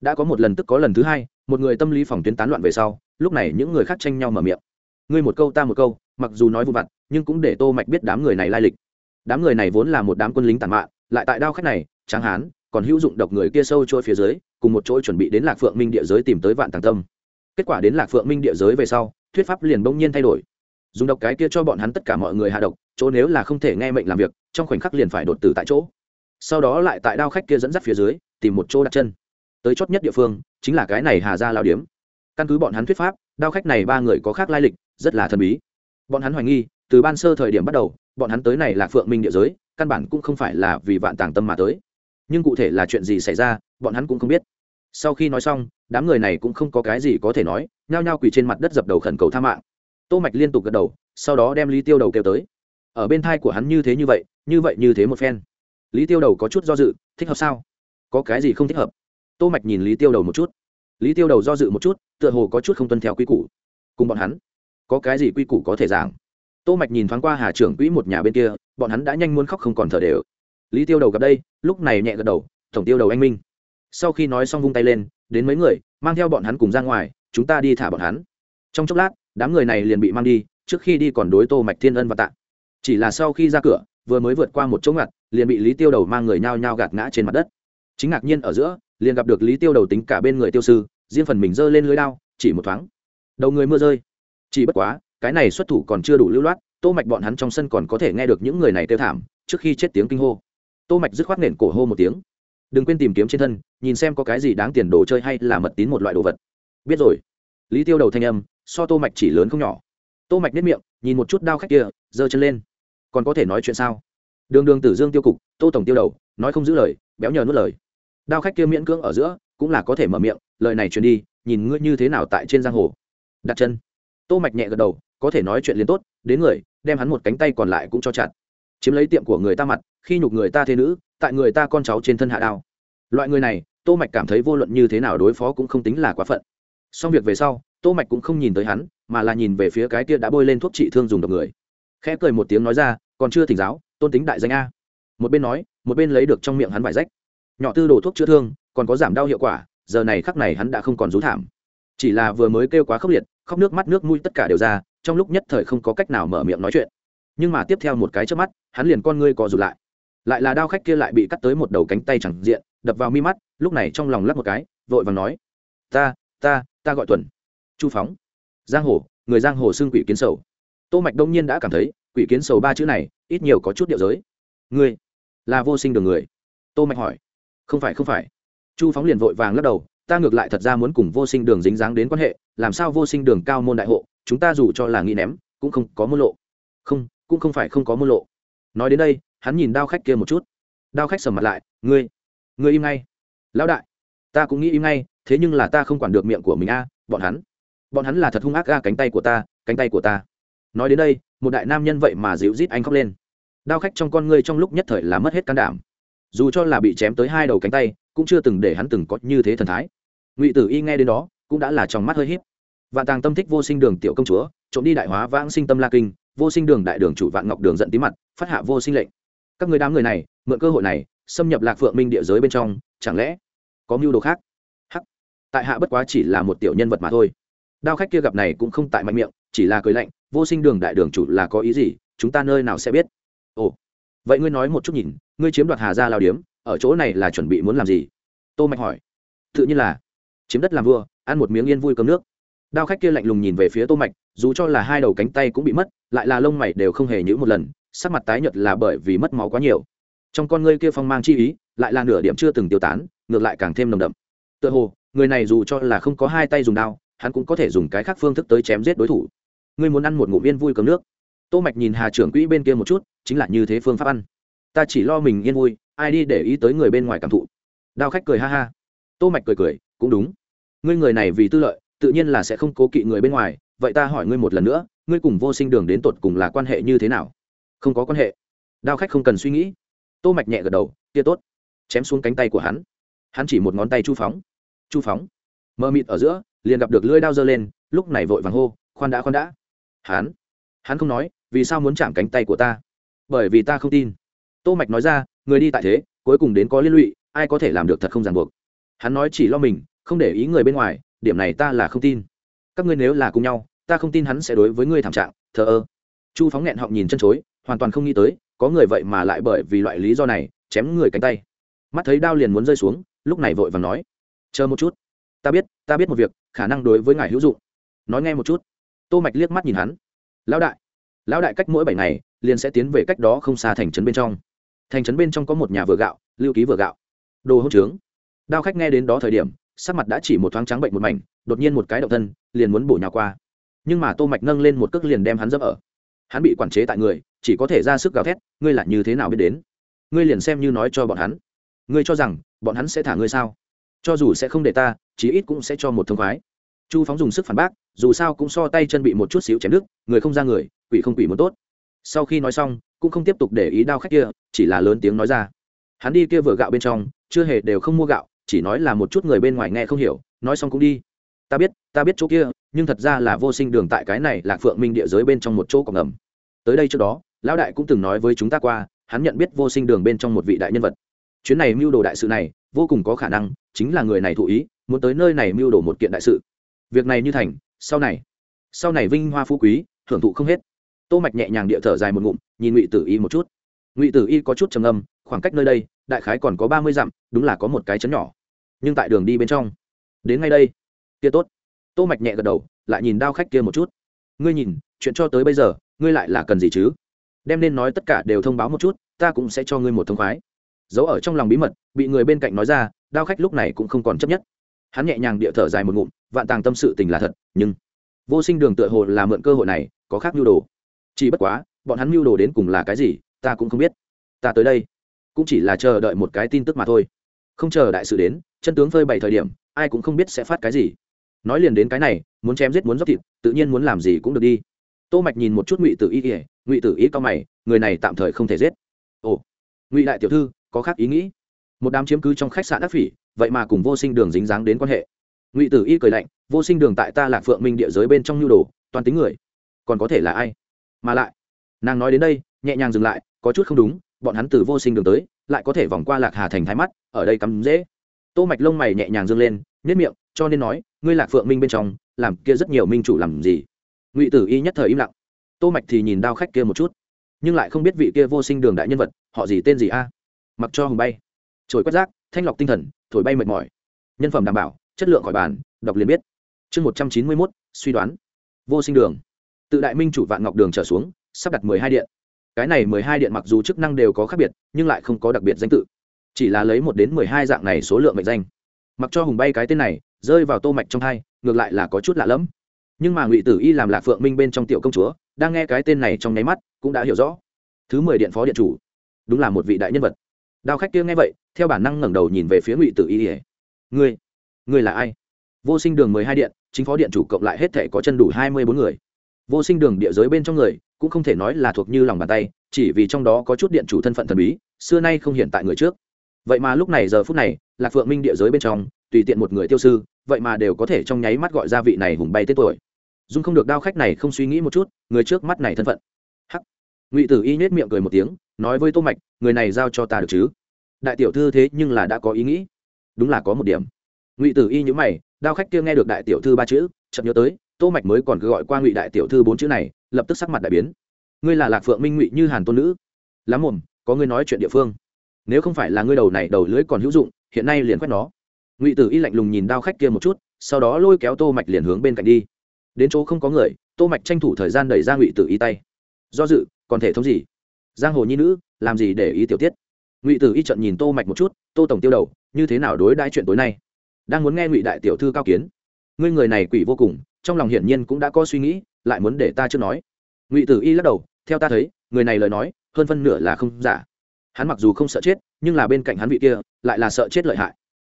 Đã có một lần tức có lần thứ hai, một người tâm lý phòng tuyến tán loạn về sau, lúc này những người khác tranh nhau mở miệng. Ngươi một câu ta một câu, mặc dù nói vụ vặt, nhưng cũng để tô mạch biết đám người này lai lịch. Đám người này vốn là một đám quân lính tàn mạn, lại tại đao khách này, tráng hán, còn hữu dụng độc người kia sâu trôi phía dưới, cùng một chỗ chuẩn bị đến lạc phượng minh địa giới tìm tới vạn tàng tâm kết quả đến lạc phượng minh địa giới về sau, thuyết pháp liền bỗng nhiên thay đổi. Dùng độc cái kia cho bọn hắn tất cả mọi người hạ độc, chỗ nếu là không thể nghe mệnh làm việc, trong khoảnh khắc liền phải đột tử tại chỗ. Sau đó lại tại đao khách kia dẫn dắt phía dưới, tìm một chỗ đặt chân. Tới chót nhất địa phương, chính là cái này hà gia lao điếm. Căn cứ bọn hắn thuyết pháp, đao khách này ba người có khác lai lịch, rất là thần bí. Bọn hắn hoài nghi, từ ban sơ thời điểm bắt đầu, bọn hắn tới này là phượng minh địa giới, căn bản cũng không phải là vì vạn tàng tâm mà tới. Nhưng cụ thể là chuyện gì xảy ra, bọn hắn cũng không biết sau khi nói xong, đám người này cũng không có cái gì có thể nói, nhao nhao quỳ trên mặt đất dập đầu khẩn cầu tha mạng. Tô mạch liên tục gật đầu, sau đó đem lý tiêu đầu kêu tới. Ở bên thai của hắn như thế như vậy như vậy như thế một phen. Lý tiêu đầu có chút do dự, thích hợp sao? Có cái gì không thích hợp? Tô mạch nhìn lý tiêu đầu một chút. Lý tiêu đầu do dự một chút, tựa hồ có chút không tuân theo quy củ. Cùng bọn hắn, có cái gì quy củ có thể giảng? Tô mạch nhìn thoáng qua hà trưởng quỹ một nhà bên kia, bọn hắn đã nhanh muốn khóc không còn thở đều. Lý tiêu đầu gặp đây, lúc này nhẹ gật đầu, tổng tiêu đầu anh minh sau khi nói xong vung tay lên, đến mấy người, mang theo bọn hắn cùng ra ngoài, chúng ta đi thả bọn hắn. Trong chốc lát, đám người này liền bị mang đi, trước khi đi còn đối tô mạch thiên ân và tạ. Chỉ là sau khi ra cửa, vừa mới vượt qua một chỗ ngặt, liền bị lý tiêu đầu mang người nhao nhao gạt ngã trên mặt đất. Chính ngạc nhiên ở giữa, liền gặp được lý tiêu đầu tính cả bên người tiêu sư, riêng phần mình giơ lên lưới đao, chỉ một thoáng. Đầu người mưa rơi. Chỉ bất quá, cái này xuất thủ còn chưa đủ lưu loát, tô mạch bọn hắn trong sân còn có thể nghe được những người này kêu thảm, trước khi chết tiếng kinh hô. Tô mạch dứt khoát nền cổ hô một tiếng đừng quên tìm kiếm trên thân, nhìn xem có cái gì đáng tiền đồ chơi hay là mật tín một loại đồ vật. Biết rồi. Lý tiêu đầu thanh âm, so tô mạch chỉ lớn không nhỏ. Tô mạch nếp miệng, nhìn một chút đao khách kia, giơ chân lên. Còn có thể nói chuyện sao? Đường đường tử dương tiêu cục, tô tổng tiêu đầu, nói không giữ lời, béo nhờ nuốt lời. Đao khách kia miễn cưỡng ở giữa, cũng là có thể mở miệng, lời này truyền đi, nhìn ngươi như thế nào tại trên giang hồ. Đặt chân. Tô mạch nhẹ gật đầu, có thể nói chuyện liền tốt, đến người, đem hắn một cánh tay còn lại cũng cho chặt chiếm lấy tiệm của người ta mặt, khi nhục người ta thế nữ, tại người ta con cháu trên thân hạ đao. Loại người này, tô mạch cảm thấy vô luận như thế nào đối phó cũng không tính là quá phận. Xong việc về sau, tô mạch cũng không nhìn tới hắn, mà là nhìn về phía cái kia đã bôi lên thuốc trị thương dùng độc người. Khẽ cười một tiếng nói ra, còn chưa thỉnh giáo, tôn tính đại danh a. Một bên nói, một bên lấy được trong miệng hắn vải rách. Nhỏ tư đồ thuốc chữa thương, còn có giảm đau hiệu quả, giờ này khắc này hắn đã không còn rú thảm. Chỉ là vừa mới kêu quá khốc liệt, khóc nước mắt nước mũi tất cả đều ra, trong lúc nhất thời không có cách nào mở miệng nói chuyện nhưng mà tiếp theo một cái trước mắt, hắn liền con ngươi co rụt lại. Lại là đao khách kia lại bị cắt tới một đầu cánh tay chẳng diện, đập vào mi mắt, lúc này trong lòng lắc một cái, vội vàng nói, ta ta ta gọi tuần. Chu phóng. Giang hồ, người giang hồ xưng quỷ kiến sầu. Tô mạch đông nhiên đã cảm thấy, quỷ kiến sầu ba chữ này, ít nhiều có chút điệu giới. Ngươi là vô sinh đường người. Tô mạch hỏi. Không phải không phải. Chu phóng liền vội vàng lắc đầu, ta ngược lại thật ra muốn cùng vô sinh đường dính dáng đến quan hệ, làm sao vô sinh đường cao môn đại hộ, chúng ta dù cho là nghĩ ném, cũng không có môn lộ. Không cũng không phải không có môn lộ. Nói đến đây, hắn nhìn đao khách kia một chút. Đao khách sầm mặt lại, ngươi ngươi im ngay. Lão đại, ta cũng nghĩ im ngay, thế nhưng là ta không quản được miệng của mình a, bọn hắn bọn hắn là thật hung ác ga cánh tay của ta, cánh tay của ta. Nói đến đây, một đại nam nhân vậy mà dịu rít anh khóc lên. Đao khách trong con ngươi trong lúc nhất thời là mất hết can đảm. Dù cho là bị chém tới hai đầu cánh tay, cũng chưa từng để hắn từng có như thế thần thái. Ngụy tử y nghe đến đó, cũng đã là trong mắt hơi híp. vạn tàng tâm thích vô sinh đường tiểu công chúa, trộm đi đại hóa vãng sinh tâm la kinh vô sinh đường đại đường chủ vạn ngọc đường giận tí mặt, phát hạ vô sinh lệnh. Các người đám người này, mượn cơ hội này, xâm nhập lạc phượng minh địa giới bên trong, chẳng lẽ có mưu đồ khác? Hắc. Tại hạ bất quá chỉ là một tiểu nhân vật mà thôi. Đao khách kia gặp này cũng không tại mạnh miệng, chỉ là cười lạnh, vô sinh đường đại đường chủ là có ý gì, chúng ta nơi nào sẽ biết? Ồ. Vậy ngươi nói một chút nhìn, ngươi chiếm đoạt hà gia lao điếm, ở chỗ này là chuẩn bị muốn làm gì? Tô mạch hỏi. Tự nhiên là, chiếm đất làm vua, ăn một miếng yên vui cơm nước đao khách kia lạnh lùng nhìn về phía tô mạch, dù cho là hai đầu cánh tay cũng bị mất, lại là lông mày đều không hề nhữ một lần, sắc mặt tái nhợt là bởi vì mất máu quá nhiều. Trong con ngươi kia phong mang chi ý, lại là nửa điểm chưa từng tiêu tán, ngược lại càng thêm nồng đậm. Tựa hồ, người này dù cho là không có hai tay dùng đao, hắn cũng có thể dùng cái khác phương thức tới chém giết đối thủ. Ngươi muốn ăn một ngụm yên vui cấm nước. Tô mạch nhìn hà trưởng quỹ bên kia một chút, chính là như thế phương pháp ăn. Ta chỉ lo mình yên vui, ai đi để ý tới người bên ngoài cảm thụ. Đao khách cười ha ha. Tô mạch cười cười, cũng đúng. Ngươi người này vì tư lợi tự nhiên là sẽ không cố kỵ người bên ngoài, vậy ta hỏi ngươi một lần nữa, ngươi cùng vô sinh đường đến tột cùng là quan hệ như thế nào? Không có quan hệ. Đao khách không cần suy nghĩ. Tô mạch nhẹ gật đầu, kia tốt. Chém xuống cánh tay của hắn. Hắn chỉ một ngón tay chu phóng. Chu phóng. Mơ mịt ở giữa, liền gặp được lưỡi đao giơ lên, lúc này vội vàng hô, khoan đã khoan đã. Hắn. Hắn không nói, vì sao muốn chạm cánh tay của ta? Bởi vì ta không tin. Tô mạch nói ra, người đi tại thế, cuối cùng đến có liên lụy, ai có thể làm được thật không ràng buộc. Hắn nói chỉ lo mình, không để ý người bên ngoài điểm này ta là không tin. Các ngươi nếu là cùng nhau, ta không tin hắn sẽ đối với ngươi thảm trạng, thờ ơ. Chu phóng nghẹn họng nhìn chân chối, hoàn toàn không nghĩ tới, có người vậy mà lại bởi vì loại lý do này, chém người cánh tay. Mắt thấy đao liền muốn rơi xuống, lúc này vội vàng nói, chờ một chút. Ta biết ta biết một việc, khả năng đối với ngài hữu dụng. Nói nghe một chút. Tô mạch liếc mắt nhìn hắn. Lão đại lão đại cách mỗi bảy ngày, liền sẽ tiến về cách đó không xa thành trấn bên trong. Thành trấn bên trong có một nhà vừa gạo, lưu ký vừa gạo. Đồ hỗn trướng. Đao khách nghe đến đó thời điểm sắc mặt đã chỉ một thoáng trắng bệnh một mảnh, đột nhiên một cái động thân, liền muốn bổ nhào qua. Nhưng mà tô mạch nâng lên một cước liền đem hắn dẫm ở. Hắn bị quản chế tại người, chỉ có thể ra sức gào thét, ngươi là như thế nào biết đến? Ngươi liền xem như nói cho bọn hắn. Ngươi cho rằng, bọn hắn sẽ thả ngươi sao? Cho dù sẽ không để ta, chí ít cũng sẽ cho một thông khoái. Chu phóng dùng sức phản bác, dù sao cũng so tay chân bị một chút xíu chém đứt, người không ra người, quỷ không quỷ muốn tốt. Sau khi nói xong, cũng không tiếp tục để ý đao khách kia, chỉ là lớn tiếng nói ra. Hắn đi kia vừa gạo bên trong, chưa hề đều không mua gạo chỉ nói là một chút người bên ngoài nghe không hiểu, nói xong cũng đi. Ta biết ta biết chỗ kia, nhưng thật ra là vô sinh đường tại cái này là phượng minh địa giới bên trong một chỗ cọc ngầm. Tới đây trước đó, lão đại cũng từng nói với chúng ta qua, hắn nhận biết vô sinh đường bên trong một vị đại nhân vật. Chuyến này mưu đồ đại sự này, vô cùng có khả năng chính là người này thụ ý, muốn tới nơi này mưu đồ một kiện đại sự. Việc này như thành, sau này sau này vinh hoa phú quý hưởng thụ không hết. Tô mạch nhẹ nhàng địa thở dài một ngụm, nhìn ngụy tử y một chút. Ngụy tử y có chút trầm âm khoảng cách nơi đây, đại khái còn có ba mươi dặm, đúng là có một cái chấn nhỏ nhưng tại đường đi bên trong. Đến ngay đây. Kia tốt. Tô mạch nhẹ gật đầu, lại nhìn đao khách kia một chút. Ngươi nhìn, chuyện cho tới bây giờ, ngươi lại là cần gì chứ? Đem nên nói tất cả đều thông báo một chút, ta cũng sẽ cho ngươi một thông khoái. Giấu ở trong lòng bí mật, bị người bên cạnh nói ra, đao khách lúc này cũng không còn chấp nhất. Hắn nhẹ nhàng địa thở dài một ngụm, vạn tàng tâm sự tình là thật, nhưng vô sinh đường tựa hồ là mượn cơ hội này, có khác mưu đồ. Chỉ bất quá, bọn hắn mưu đồ đến cùng là cái gì, ta cũng không biết. Ta tới đây, cũng chỉ là chờ đợi một cái tin tức mà thôi không chờ đại sự đến, chân tướng phơi bày thời điểm, ai cũng không biết sẽ phát cái gì. Nói liền đến cái này, muốn chém giết muốn dốc thịt, tự nhiên muốn làm gì cũng được đi. Tô mạch nhìn một chút ngụy tử y ỉa ngụy tử y cao mày, người này tạm thời không thể giết. Ồ, ngụy đại tiểu thư, có khác ý nghĩ. Một đám chiếm cứ trong khách sạn đắc phỉ, vậy mà cùng vô sinh đường dính dáng đến quan hệ. Ngụy tử y cười lạnh, vô sinh đường tại ta là phượng minh địa giới bên trong nhu đồ, toàn tính người. Còn có thể là ai? Mà lại, nàng nói đến đây, nhẹ nhàng dừng lại, có chút không đúng bọn hắn từ vô sinh đường tới, lại có thể vòng qua lạc hà thành thái mắt, ở đây cắm dễ. Tô mạch lông mày nhẹ nhàng dương lên nhất miệng, cho nên nói, ngươi lạc phượng minh bên trong, làm kia rất nhiều minh chủ làm gì? Ngụy tử y nhất thời im lặng. Tô mạch thì nhìn đao khách kia một chút, nhưng lại không biết vị kia vô sinh đường đại nhân vật, họ gì tên gì a? Mặc cho hùng bay. Trồi quét rác, thanh lọc tinh thần, thổi bay mệt mỏi. Nhân phẩm đảm bảo, chất lượng khỏi bàn, đọc liền biết. Chương một trăm chín mươi mốt, suy đoán. Vô sinh đường. Tự đại minh chủ vạn ngọc đường trở xuống, sắp đặt mười hai điện cái này mười hai điện mặc dù chức năng đều có khác biệt, nhưng lại không có đặc biệt danh tự. Chỉ là lấy một đến mười hai dạng này số lượng mệnh danh. Mặc cho hùng bay cái tên này, rơi vào tô mạch trong hai ngược lại là có chút lạ lẫm. Nhưng mà ngụy tử y làm lạc phượng minh bên trong tiểu công chúa, đang nghe cái tên này trong nháy mắt, cũng đã hiểu rõ. Thứ mười điện phó điện chủ. Đúng là một vị đại nhân vật. Đao khách kia nghe vậy, theo bản năng ngẩng đầu nhìn về phía ngụy tử y ỉa ngươi ngươi là ai? Vô sinh đường mười hai điện, chính phó điện chủ cộng lại hết thể có chân đủ hai mươi bốn người. Vô sinh đường địa giới bên trong người cũng không thể nói là thuộc như lòng bàn tay, chỉ vì trong đó có chút điện chủ thân phận thần bí, xưa nay không hiện tại người trước. Vậy mà lúc này giờ phút này, lạc phượng minh địa giới bên trong, tùy tiện một người tiêu sư, vậy mà đều có thể trong nháy mắt gọi ra vị này hùng bay tết tuổi. Dung không được đao khách này không suy nghĩ một chút, người trước mắt này thân phận. Hắc. Ngụy tử y nhét miệng cười một tiếng, nói với tô mạch, người này giao cho ta được chứ? Đại tiểu thư thế nhưng là đã có ý nghĩ. Đúng là có một điểm. Ngụy tử y nhíu mày, đao khách kia nghe được đại tiểu thư ba chữ chậm nhớ tới tô mạch mới còn cứ gọi qua ngụy đại tiểu thư bốn chữ này, lập tức sắc mặt đại biến. Ngươi là lạc phượng minh ngụy như hàn tôn nữ. Lắm mồm, có ngươi nói chuyện địa phương. Nếu không phải là ngươi đầu này đầu lưới còn hữu dụng, hiện nay liền quét nó. Ngụy tử y lạnh lùng nhìn đao khách kia một chút, sau đó lôi kéo tô mạch liền hướng bên cạnh đi. Đến chỗ không có người, tô mạch tranh thủ thời gian đẩy ra ngụy tử y tay. Do dự, còn thể thống gì? Giang hồ nhi nữ, làm gì để ý tiểu tiết? Ngụy tử y trận nhìn tô mạch một chút, tô tổng tiêu đầu, như thế nào đối đãi chuyện tối nay? Đang muốn nghe ngụy đại tiểu thư cao kiến. Ngươi người này quỷ vô cùng trong lòng hiển nhiên cũng đã có suy nghĩ, lại muốn để ta chưa nói. Ngụy tử y lắc đầu, theo ta thấy, người này lời nói, hơn phân nửa là không giả. Hắn mặc dù không sợ chết, nhưng là bên cạnh hắn vị kia, lại là sợ chết lợi hại.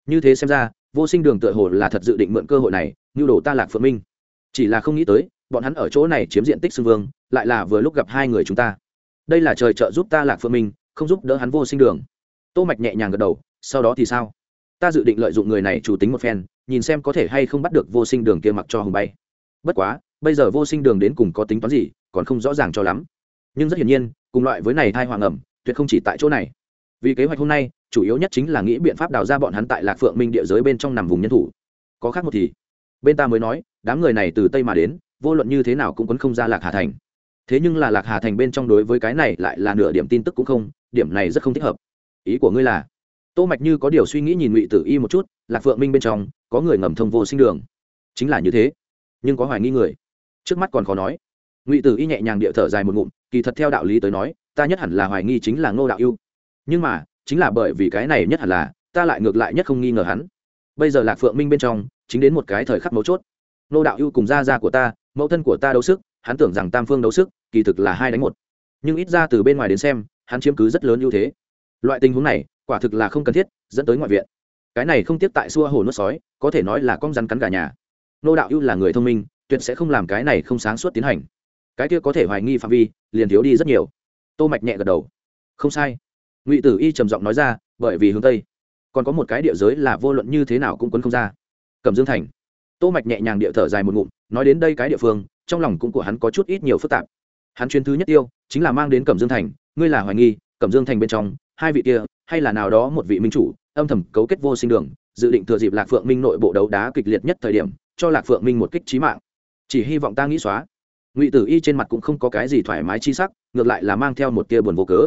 Như thế xem ra, vô sinh đường tựa hồ là thật dự định mượn cơ hội này như đổ ta lạc phượng minh. Chỉ là không nghĩ tới, bọn hắn ở chỗ này chiếm diện tích xưng vương, lại là vừa lúc gặp hai người chúng ta. Đây là trời trợ giúp ta lạc phượng minh, không giúp đỡ hắn vô sinh đường. Tô mạch nhẹ nhàng gật đầu, sau đó thì sao? Ta dự định lợi dụng người này chủ tính một phen nhìn xem có thể hay không bắt được vô sinh đường kia mặc cho hùng bay. Bất quá, bây giờ vô sinh đường đến cùng có tính toán gì, còn không rõ ràng cho lắm. Nhưng rất hiển nhiên, cùng loại với này thai hoàng ẩm, tuyệt không chỉ tại chỗ này. Vì kế hoạch hôm nay, chủ yếu nhất chính là nghĩ biện pháp đào ra bọn hắn tại lạc phượng minh địa giới bên trong nằm vùng nhân thủ. Có khác một thì, bên ta mới nói, đám người này từ tây mà đến, vô luận như thế nào cũng quấn không ra lạc hà thành. Thế nhưng là lạc hà thành bên trong đối với cái này lại là nửa điểm tin tức cũng không, điểm này rất không thích hợp. Ý của ngươi là tô mạch như có điều suy nghĩ nhìn ngụy tử y một chút, lạc phượng minh bên trong, có người ngầm thông vô sinh đường. Chính là như thế. Nhưng có hoài nghi người. Trước mắt còn khó nói. Ngụy tử y nhẹ nhàng địa thở dài một ngụm, kỳ thật theo đạo lý tới nói, ta nhất hẳn là hoài nghi chính là ngô đạo yêu nhưng mà, chính là bởi vì cái này nhất hẳn là, ta lại ngược lại nhất không nghi ngờ hắn. Bây giờ lạc phượng minh bên trong, chính đến một cái thời khắc mấu chốt. Nô đạo ưu cùng gia gia của ta, mẫu thân của ta đấu sức, hắn tưởng rằng tam phương đấu sức, kỳ thực là hai đánh một. Nhưng ít ra từ bên ngoài đến xem, hắn chiếm cứ rất lớn ưu thế. Loại tình huống này quả thực là không cần thiết, dẫn tới ngoại viện. Cái này không tiếp tại xua hồ nuốt sói, có thể nói là con rắn cắn gà nhà. Nô đạo ưu là người thông minh, tuyệt sẽ không làm cái này không sáng suốt tiến hành. Cái kia có thể hoài nghi phạm vi, liền thiếu đi rất nhiều. Tô mạch nhẹ gật đầu. Không sai. Ngụy tử y trầm giọng nói ra, bởi vì hướng tây. Còn có một cái địa giới là vô luận như thế nào cũng quấn không ra. Cẩm dương thành. Tô mạch nhẹ nhàng địa thở dài một ngụm, nói đến đây cái địa phương, trong lòng cũng của hắn có chút ít nhiều phức tạp. Hắn chuyến thứ nhất tiêu, chính là mang đến cẩm dương thành. Ngươi là hoài nghi, cẩm dương thành bên trong, hai vị kia hay là nào đó một vị minh chủ, âm thầm cấu kết vô sinh đường, dự định thừa dịp lạc phượng minh nội bộ đấu đá kịch liệt nhất thời điểm, cho lạc phượng minh một kích trí mạng. Chỉ hy vọng ta nghĩ xóa. Ngụy tử y trên mặt cũng không có cái gì thoải mái chi sắc, ngược lại là mang theo một tia buồn vô cớ.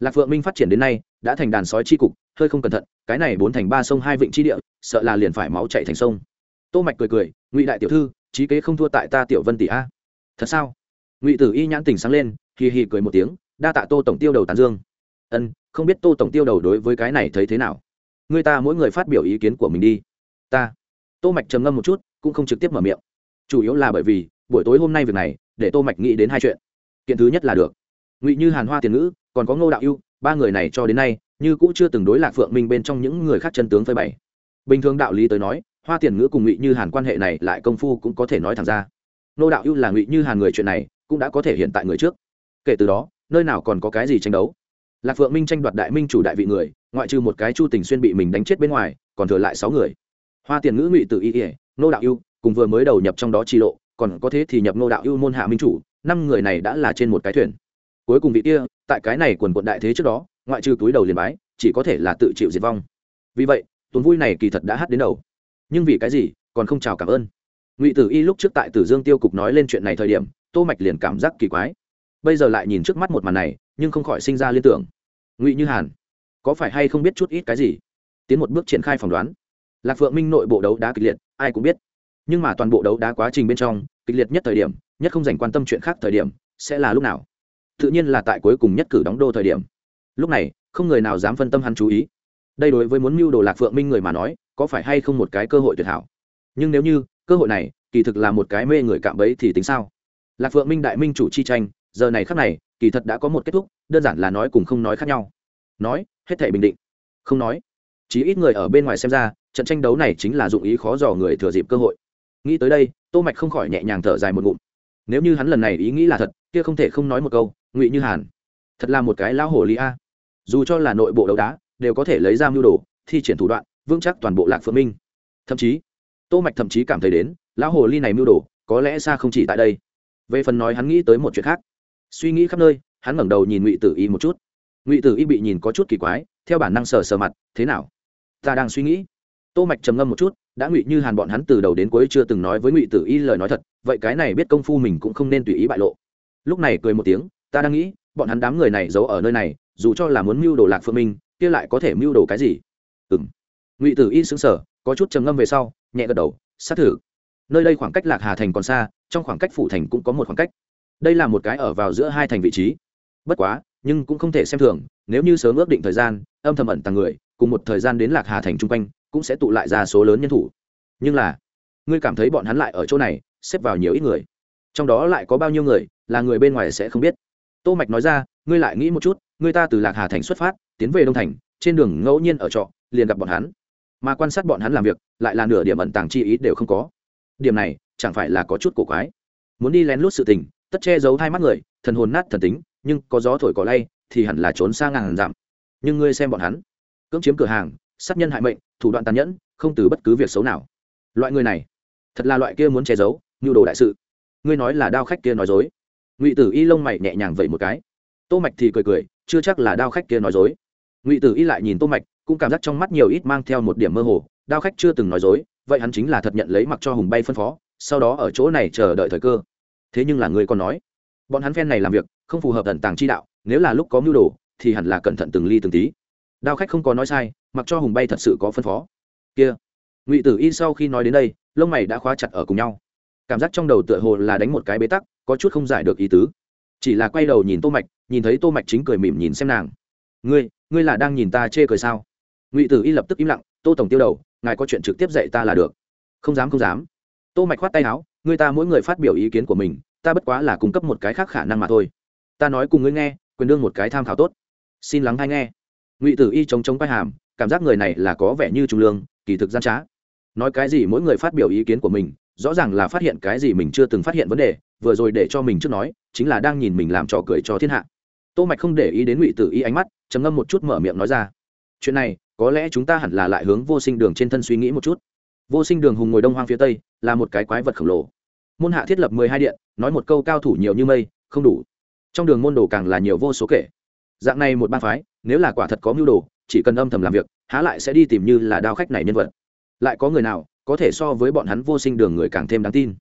Lạc phượng minh phát triển đến nay, đã thành đàn sói chi cục, hơi không cẩn thận, cái này bốn thành ba sông hai vịnh chi địa, sợ là liền phải máu chạy thành sông. Tô mạch cười cười, ngụy đại tiểu thư trí kế không thua tại ta tiểu vân tỷ a. Thật sao? Ngụy tử y nhãn tình sáng lên, hì hì cười một tiếng, đa tạ tô tổng tiêu đầu tán dương ân, không biết tô tổng tiêu đầu đối với cái này thấy thế nào. Người ta mỗi người phát biểu ý kiến của mình đi. Ta. Tô mạch trầm ngâm một chút, cũng không trực tiếp mở miệng. Chủ yếu là bởi vì, buổi tối hôm nay việc này, để tô mạch nghĩ đến hai chuyện. Kiện thứ nhất là được. Ngụy như hàn hoa tiền ngữ, còn có ngô đạo ưu, ba người này cho đến nay, như cũng chưa từng đối lạc phượng minh bên trong những người khác chân tướng phơi bày. Bình thường đạo lý tới nói, hoa tiền ngữ cùng ngụy như hàn quan hệ này lại công phu cũng có thể nói thẳng ra. Ngô đạo ưu là ngụy như hàn người chuyện này, cũng đã có thể hiện tại người trước. Kể từ đó, nơi nào còn có cái gì tranh đấu? Lạc phượng minh tranh đoạt đại minh chủ đại vị người, ngoại trừ một cái chu tình xuyên bị mình đánh chết bên ngoài, còn thừa lại sáu người. Hoa tiền ngữ ngụy tự y ỉa nô đạo ưu, cùng vừa mới đầu nhập trong đó chi lộ, còn có thế thì nhập nô đạo ưu môn hạ minh chủ, năm người này đã là trên một cái thuyền. Cuối cùng vị kia, tại cái này quần quận đại thế trước đó, ngoại trừ túi đầu liền bái, chỉ có thể là tự chịu diệt vong. Vì vậy, tuần vui này kỳ thật đã hát đến đầu. Nhưng vì cái gì, còn không chào cảm ơn. Ngụy tử y lúc trước tại tử dương tiêu cục nói lên chuyện này thời điểm, tô mạch liền cảm giác kỳ quái. Bây giờ lại nhìn trước mắt một màn này nhưng không khỏi sinh ra liên tưởng. Ngụy như hàn, có phải hay không biết chút ít cái gì? Tiến một bước triển khai phỏng đoán. Lạc phượng minh nội bộ đấu đá kịch liệt, ai cũng biết. Nhưng mà toàn bộ đấu đá quá trình bên trong, kịch liệt nhất thời điểm, nhất không dành quan tâm chuyện khác thời điểm, sẽ là lúc nào? Tự nhiên là tại cuối cùng nhất cử đóng đô thời điểm. Lúc này, không người nào dám phân tâm hắn chú ý. Đây đối với muốn mưu đồ lạc phượng minh người mà nói, có phải hay không một cái cơ hội tuyệt hảo? Nhưng nếu như, cơ hội này, kỳ thực là một cái mê người cạm bẫy thì tính sao? Lạc phượng minh đại minh chủ chi tranh, giờ này khắc này kỳ thật đã có một kết thúc, đơn giản là nói cùng không nói khác nhau. Nói, hết thể bình định. Không nói chỉ ít người ở bên ngoài xem ra, trận tranh đấu này chính là dụng ý khó dò người thừa dịp cơ hội. Nghĩ tới đây, tô mạch không khỏi nhẹ nhàng thở dài một ngụm. Nếu như hắn lần này ý nghĩ là thật, kia không thể không nói một câu, ngụy như hàn, thật là một cái lão hổ lý a. Dù cho là nội bộ đấu đá, đều có thể lấy ra mưu đồ, thi triển thủ đoạn, vững chắc toàn bộ lạc phượng minh. Thậm chí, tô mạch thậm chí cảm thấy đến, lão hồ ly này mưu đồ, có lẽ xa không chỉ tại đây. Về phần nói hắn nghĩ tới một chuyện khác suy nghĩ khắp nơi, hắn ngẩng đầu nhìn ngụy tử y một chút. Ngụy tử y bị nhìn có chút kỳ quái, theo bản năng sờ sờ mặt, thế nào? Ta đang suy nghĩ. Tô mạch trầm ngâm một chút, đã ngụy như hàn bọn hắn từ đầu đến cuối chưa từng nói với ngụy tử y lời nói thật, vậy cái này biết công phu mình cũng không nên tùy ý bại lộ. Lúc này cười một tiếng, ta đang nghĩ, bọn hắn đám người này giấu ở nơi này, dù cho là muốn mưu đồ lạc phương minh, kia lại có thể mưu đồ cái gì? Ừm. Ngụy tử y sững sờ, có chút trầm ngâm về sau, nhẹ gật đầu, sát thử. Nơi đây khoảng cách lạc hà thành còn xa, trong khoảng cách phủ thành cũng có một khoảng cách đây là một cái ở vào giữa hai thành vị trí. Bất quá, nhưng cũng không thể xem thường, nếu như sớm ước định thời gian, âm thầm ẩn tàng người, cùng một thời gian đến lạc hà thành chung quanh, cũng sẽ tụ lại ra số lớn nhân thủ. Nhưng là, ngươi cảm thấy bọn hắn lại ở chỗ này, xếp vào nhiều ít người. Trong đó lại có bao nhiêu người, là người bên ngoài sẽ không biết. Tô mạch nói ra, ngươi lại nghĩ một chút, ngươi ta từ lạc hà thành xuất phát, tiến về đông thành, trên đường ngẫu nhiên ở trọ, liền gặp bọn hắn. Mà quan sát bọn hắn làm việc, lại là nửa điểm ẩn tàng chi ý đều không có. Điểm này, chẳng phải là có chút cổ quái. Muốn đi lén lút sự tình tất che giấu hai mắt người, thần hồn nát thần tính, nhưng có gió thổi cỏ lay thì hẳn là trốn xa ngàn dặm. Nhưng ngươi xem bọn hắn. Cưỡng chiếm cửa hàng, sát nhân hại mệnh, thủ đoạn tàn nhẫn, không từ bất cứ việc xấu nào. Loại người này, thật là loại kia muốn che giấu, nhu đồ đại sự. Ngươi nói là đao khách kia nói dối. Ngụy tử y lông mày nhẹ nhàng vậy một cái. Tô mạch thì cười cười, chưa chắc là đao khách kia nói dối. Ngụy tử y lại nhìn tô mạch, cũng cảm giác trong mắt nhiều ít mang theo một điểm mơ hồ, đao khách chưa từng nói dối, vậy hắn chính là thật nhận lấy mặc cho hùng bay phân phó, sau đó ở chỗ này chờ đợi thời cơ thế nhưng là người còn nói. Bọn hắn phen này làm việc, không phù hợp tận tàng chi đạo, nếu là lúc có mưu đồ, thì hẳn là cẩn thận từng ly từng tí. Đao khách không có nói sai, mặc cho hùng bay thật sự có phân phó. Kia, ngụy tử y sau khi nói đến đây, lông mày đã khóa chặt ở cùng nhau. Cảm giác trong đầu tựa hồ là đánh một cái bế tắc, có chút không giải được ý tứ. Chỉ là quay đầu nhìn tô mạch, nhìn thấy tô mạch chính cười mỉm nhìn xem nàng. Ngươi ngươi là đang nhìn ta chê cười sao? Ngụy tử y lập tức im lặng, tô tổng tiêu đầu, ngài có chuyện trực tiếp dạy ta là được. Không dám không dám. Tô mạch khoát tay áo người ta mỗi người phát biểu ý kiến của mình, ta bất quá là cung cấp một cái khác khả năng mà thôi. Ta nói cùng ngươi nghe, quyền đương một cái tham khảo tốt. Xin lắng hay nghe. Ngụy tử y chống chống quay hàm, cảm giác người này là có vẻ như trung lương, kỳ thực gian trá. Nói cái gì mỗi người phát biểu ý kiến của mình, rõ ràng là phát hiện cái gì mình chưa từng phát hiện vấn đề, vừa rồi để cho mình trước nói, chính là đang nhìn mình làm trò cười cho thiên hạ. Tô mạch không để ý đến ngụy tử y ánh mắt, trầm ngâm một chút mở miệng nói ra. Chuyện này, có lẽ chúng ta hẳn là lại hướng vô sinh đường trên thân suy nghĩ một chút vô sinh đường hùng ngồi đông hoang phía tây, là một cái quái vật khổng lồ. Môn hạ thiết lập mười hai điện, nói một câu cao thủ nhiều như mây, không đủ. Trong đường môn đồ càng là nhiều vô số kể. Dạng này một ba phái, nếu là quả thật có mưu đồ, chỉ cần âm thầm làm việc, há lại sẽ đi tìm như là đao khách này nhân vật. Lại có người nào, có thể so với bọn hắn vô sinh đường người càng thêm đáng tin?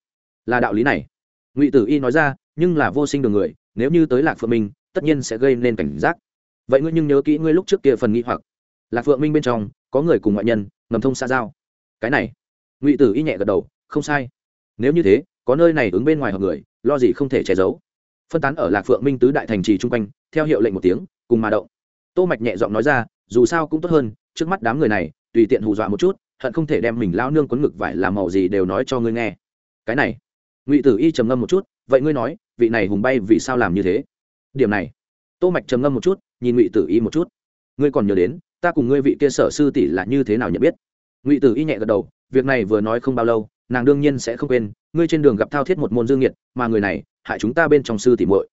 Là đạo lý này. Ngụy tử y nói ra, nhưng là vô sinh đường người, nếu như tới lạc phượng minh, tất nhiên sẽ gây nên cảnh giác. Vậy ngươi nhưng nhớ kỹ ngươi lúc trước kia phần nghĩ hoặc. Lạc phượng minh bên trong, có người cùng ngoại nhân, ngầm thông xa giao. Cái này ngụy tử y nhẹ gật đầu, không sai. Nếu như thế, có nơi này ứng bên ngoài hợp người, lo gì không thể che giấu. Phân tán ở lạc phượng minh tứ đại thành trì chung quanh, theo hiệu lệnh một tiếng, cùng mà động. Tô mạch nhẹ giọng nói ra, dù sao cũng tốt hơn, trước mắt đám người này, tùy tiện hù dọa một chút, hận không thể đem mình lao nương quấn ngực vải làm màu gì đều nói cho ngươi nghe. Cái này. Ngụy tử y trầm ngâm một chút, vậy ngươi nói, vị này hùng bay vì sao làm như thế? Điểm này. Tô mạch trầm ngâm một chút, nhìn ngụy tử y một chút. Ngươi còn nhớ đến, ta cùng ngươi vị kia sở sư tỷ là như thế nào nhận biết? Ngụy tử y nhẹ gật đầu việc này vừa nói không bao lâu, nàng đương nhiên sẽ không quên, ngươi trên đường gặp thao thiết một môn dương nhiệt, mà người này, hại chúng ta bên trong sư tỷ muội.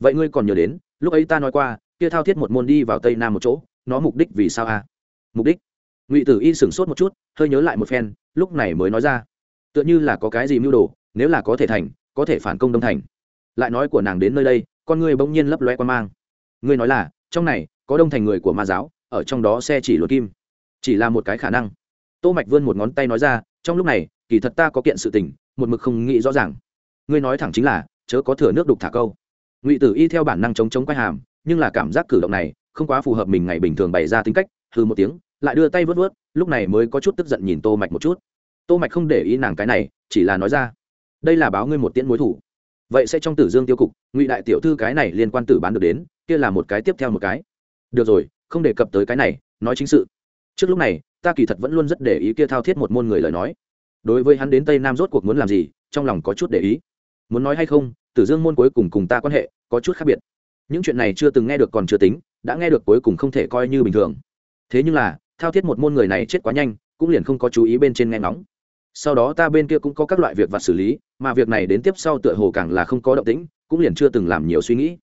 Vậy ngươi còn nhớ đến, lúc ấy ta nói qua, kia thao thiết một môn đi vào tây nam một chỗ, nó mục đích vì sao a? À? mục đích? Ngụy tử y sửng sốt một chút, hơi nhớ lại một phen, lúc này mới nói ra. Tựa như là có cái gì mưu đồ, nếu là có thể thành, có thể phản công đông thành. Lại nói của nàng đến nơi đây, con ngươi bỗng nhiên lấp loe quan mang. Ngươi nói là, trong này, có đông thành người của ma giáo, ở trong đó xe chỉ luật kim. Chỉ là một cái khả năng tô mạch vươn một ngón tay nói ra, trong lúc này, kỳ thật ta có kiện sự tình, một mực không nghĩ rõ ràng. Ngươi nói thẳng chính là, chớ có thừa nước đục thả câu. Ngụy tử y theo bản năng chống chống quay hàm, nhưng là cảm giác cử động này không quá phù hợp mình ngày bình thường bày ra tính cách hư một tiếng, lại đưa tay vớt vớt, lúc này mới có chút tức giận nhìn tô mạch một chút. Tô mạch không để ý nàng cái này, chỉ là nói ra, đây là báo ngươi một tiễn mối thủ. Vậy sẽ trong tử dương tiêu cục, ngụy đại tiểu thư cái này liên quan tử bán được đến, kia là một cái tiếp theo một cái. Được rồi, không đề cập tới cái này, nói chính sự. Trước lúc này ta kỳ thật vẫn luôn rất để ý kia thao thiết một môn người lời nói. Đối với hắn đến tây nam rốt cuộc muốn làm gì, trong lòng có chút để ý. Muốn nói hay không, tử dương môn cuối cùng cùng ta quan hệ có chút khác biệt. Những chuyện này chưa từng nghe được còn chưa tính, đã nghe được cuối cùng không thể coi như bình thường. Thế nhưng là, thao thiết một môn người này chết quá nhanh, cũng liền không có chú ý bên trên nghe ngóng. Sau đó ta bên kia cũng có các loại việc vặt xử lý, mà việc này đến tiếp sau tựa hồ càng là không có động tĩnh, cũng liền chưa từng làm nhiều suy nghĩ.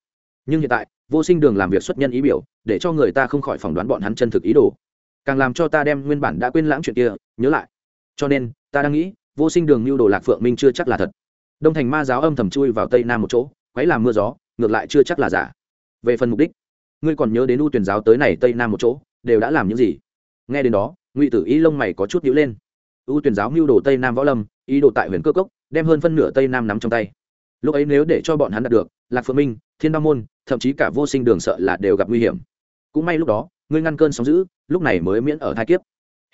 Nhưng hiện tại, vô sinh đường làm việc xuất nhân ý biểu, để cho người ta không khỏi phỏng đoán bọn hắn chân thực ý đồ càng làm cho ta đem nguyên bản đã quên lãng chuyện kia nhớ lại. Cho nên, ta đang nghĩ, vô sinh đường mưu đồ lạc phượng minh chưa chắc là thật. Đông thành ma giáo âm thầm chui vào tây nam một chỗ, quấy làm mưa gió, ngược lại chưa chắc là giả. Về phần mục đích, ngươi còn nhớ đến u tuyển giáo tới này tây nam một chỗ, đều đã làm những gì? Nghe đến đó, ngụy tử ý lông mày có chút nhữ lên. U tuyển giáo mưu đồ tây nam võ lâm, ý đồ tại huyện cơ cốc, đem hơn phân nửa tây nam nắm trong tay. Lúc ấy nếu để cho bọn hắn đạt được, lạc phượng minh, thiên ba môn, thậm chí cả vô sinh đường sợ là đều gặp nguy hiểm. Cũng may lúc đó ngươi ngăn cơn sóng giữ lúc này mới miễn ở thai kiếp.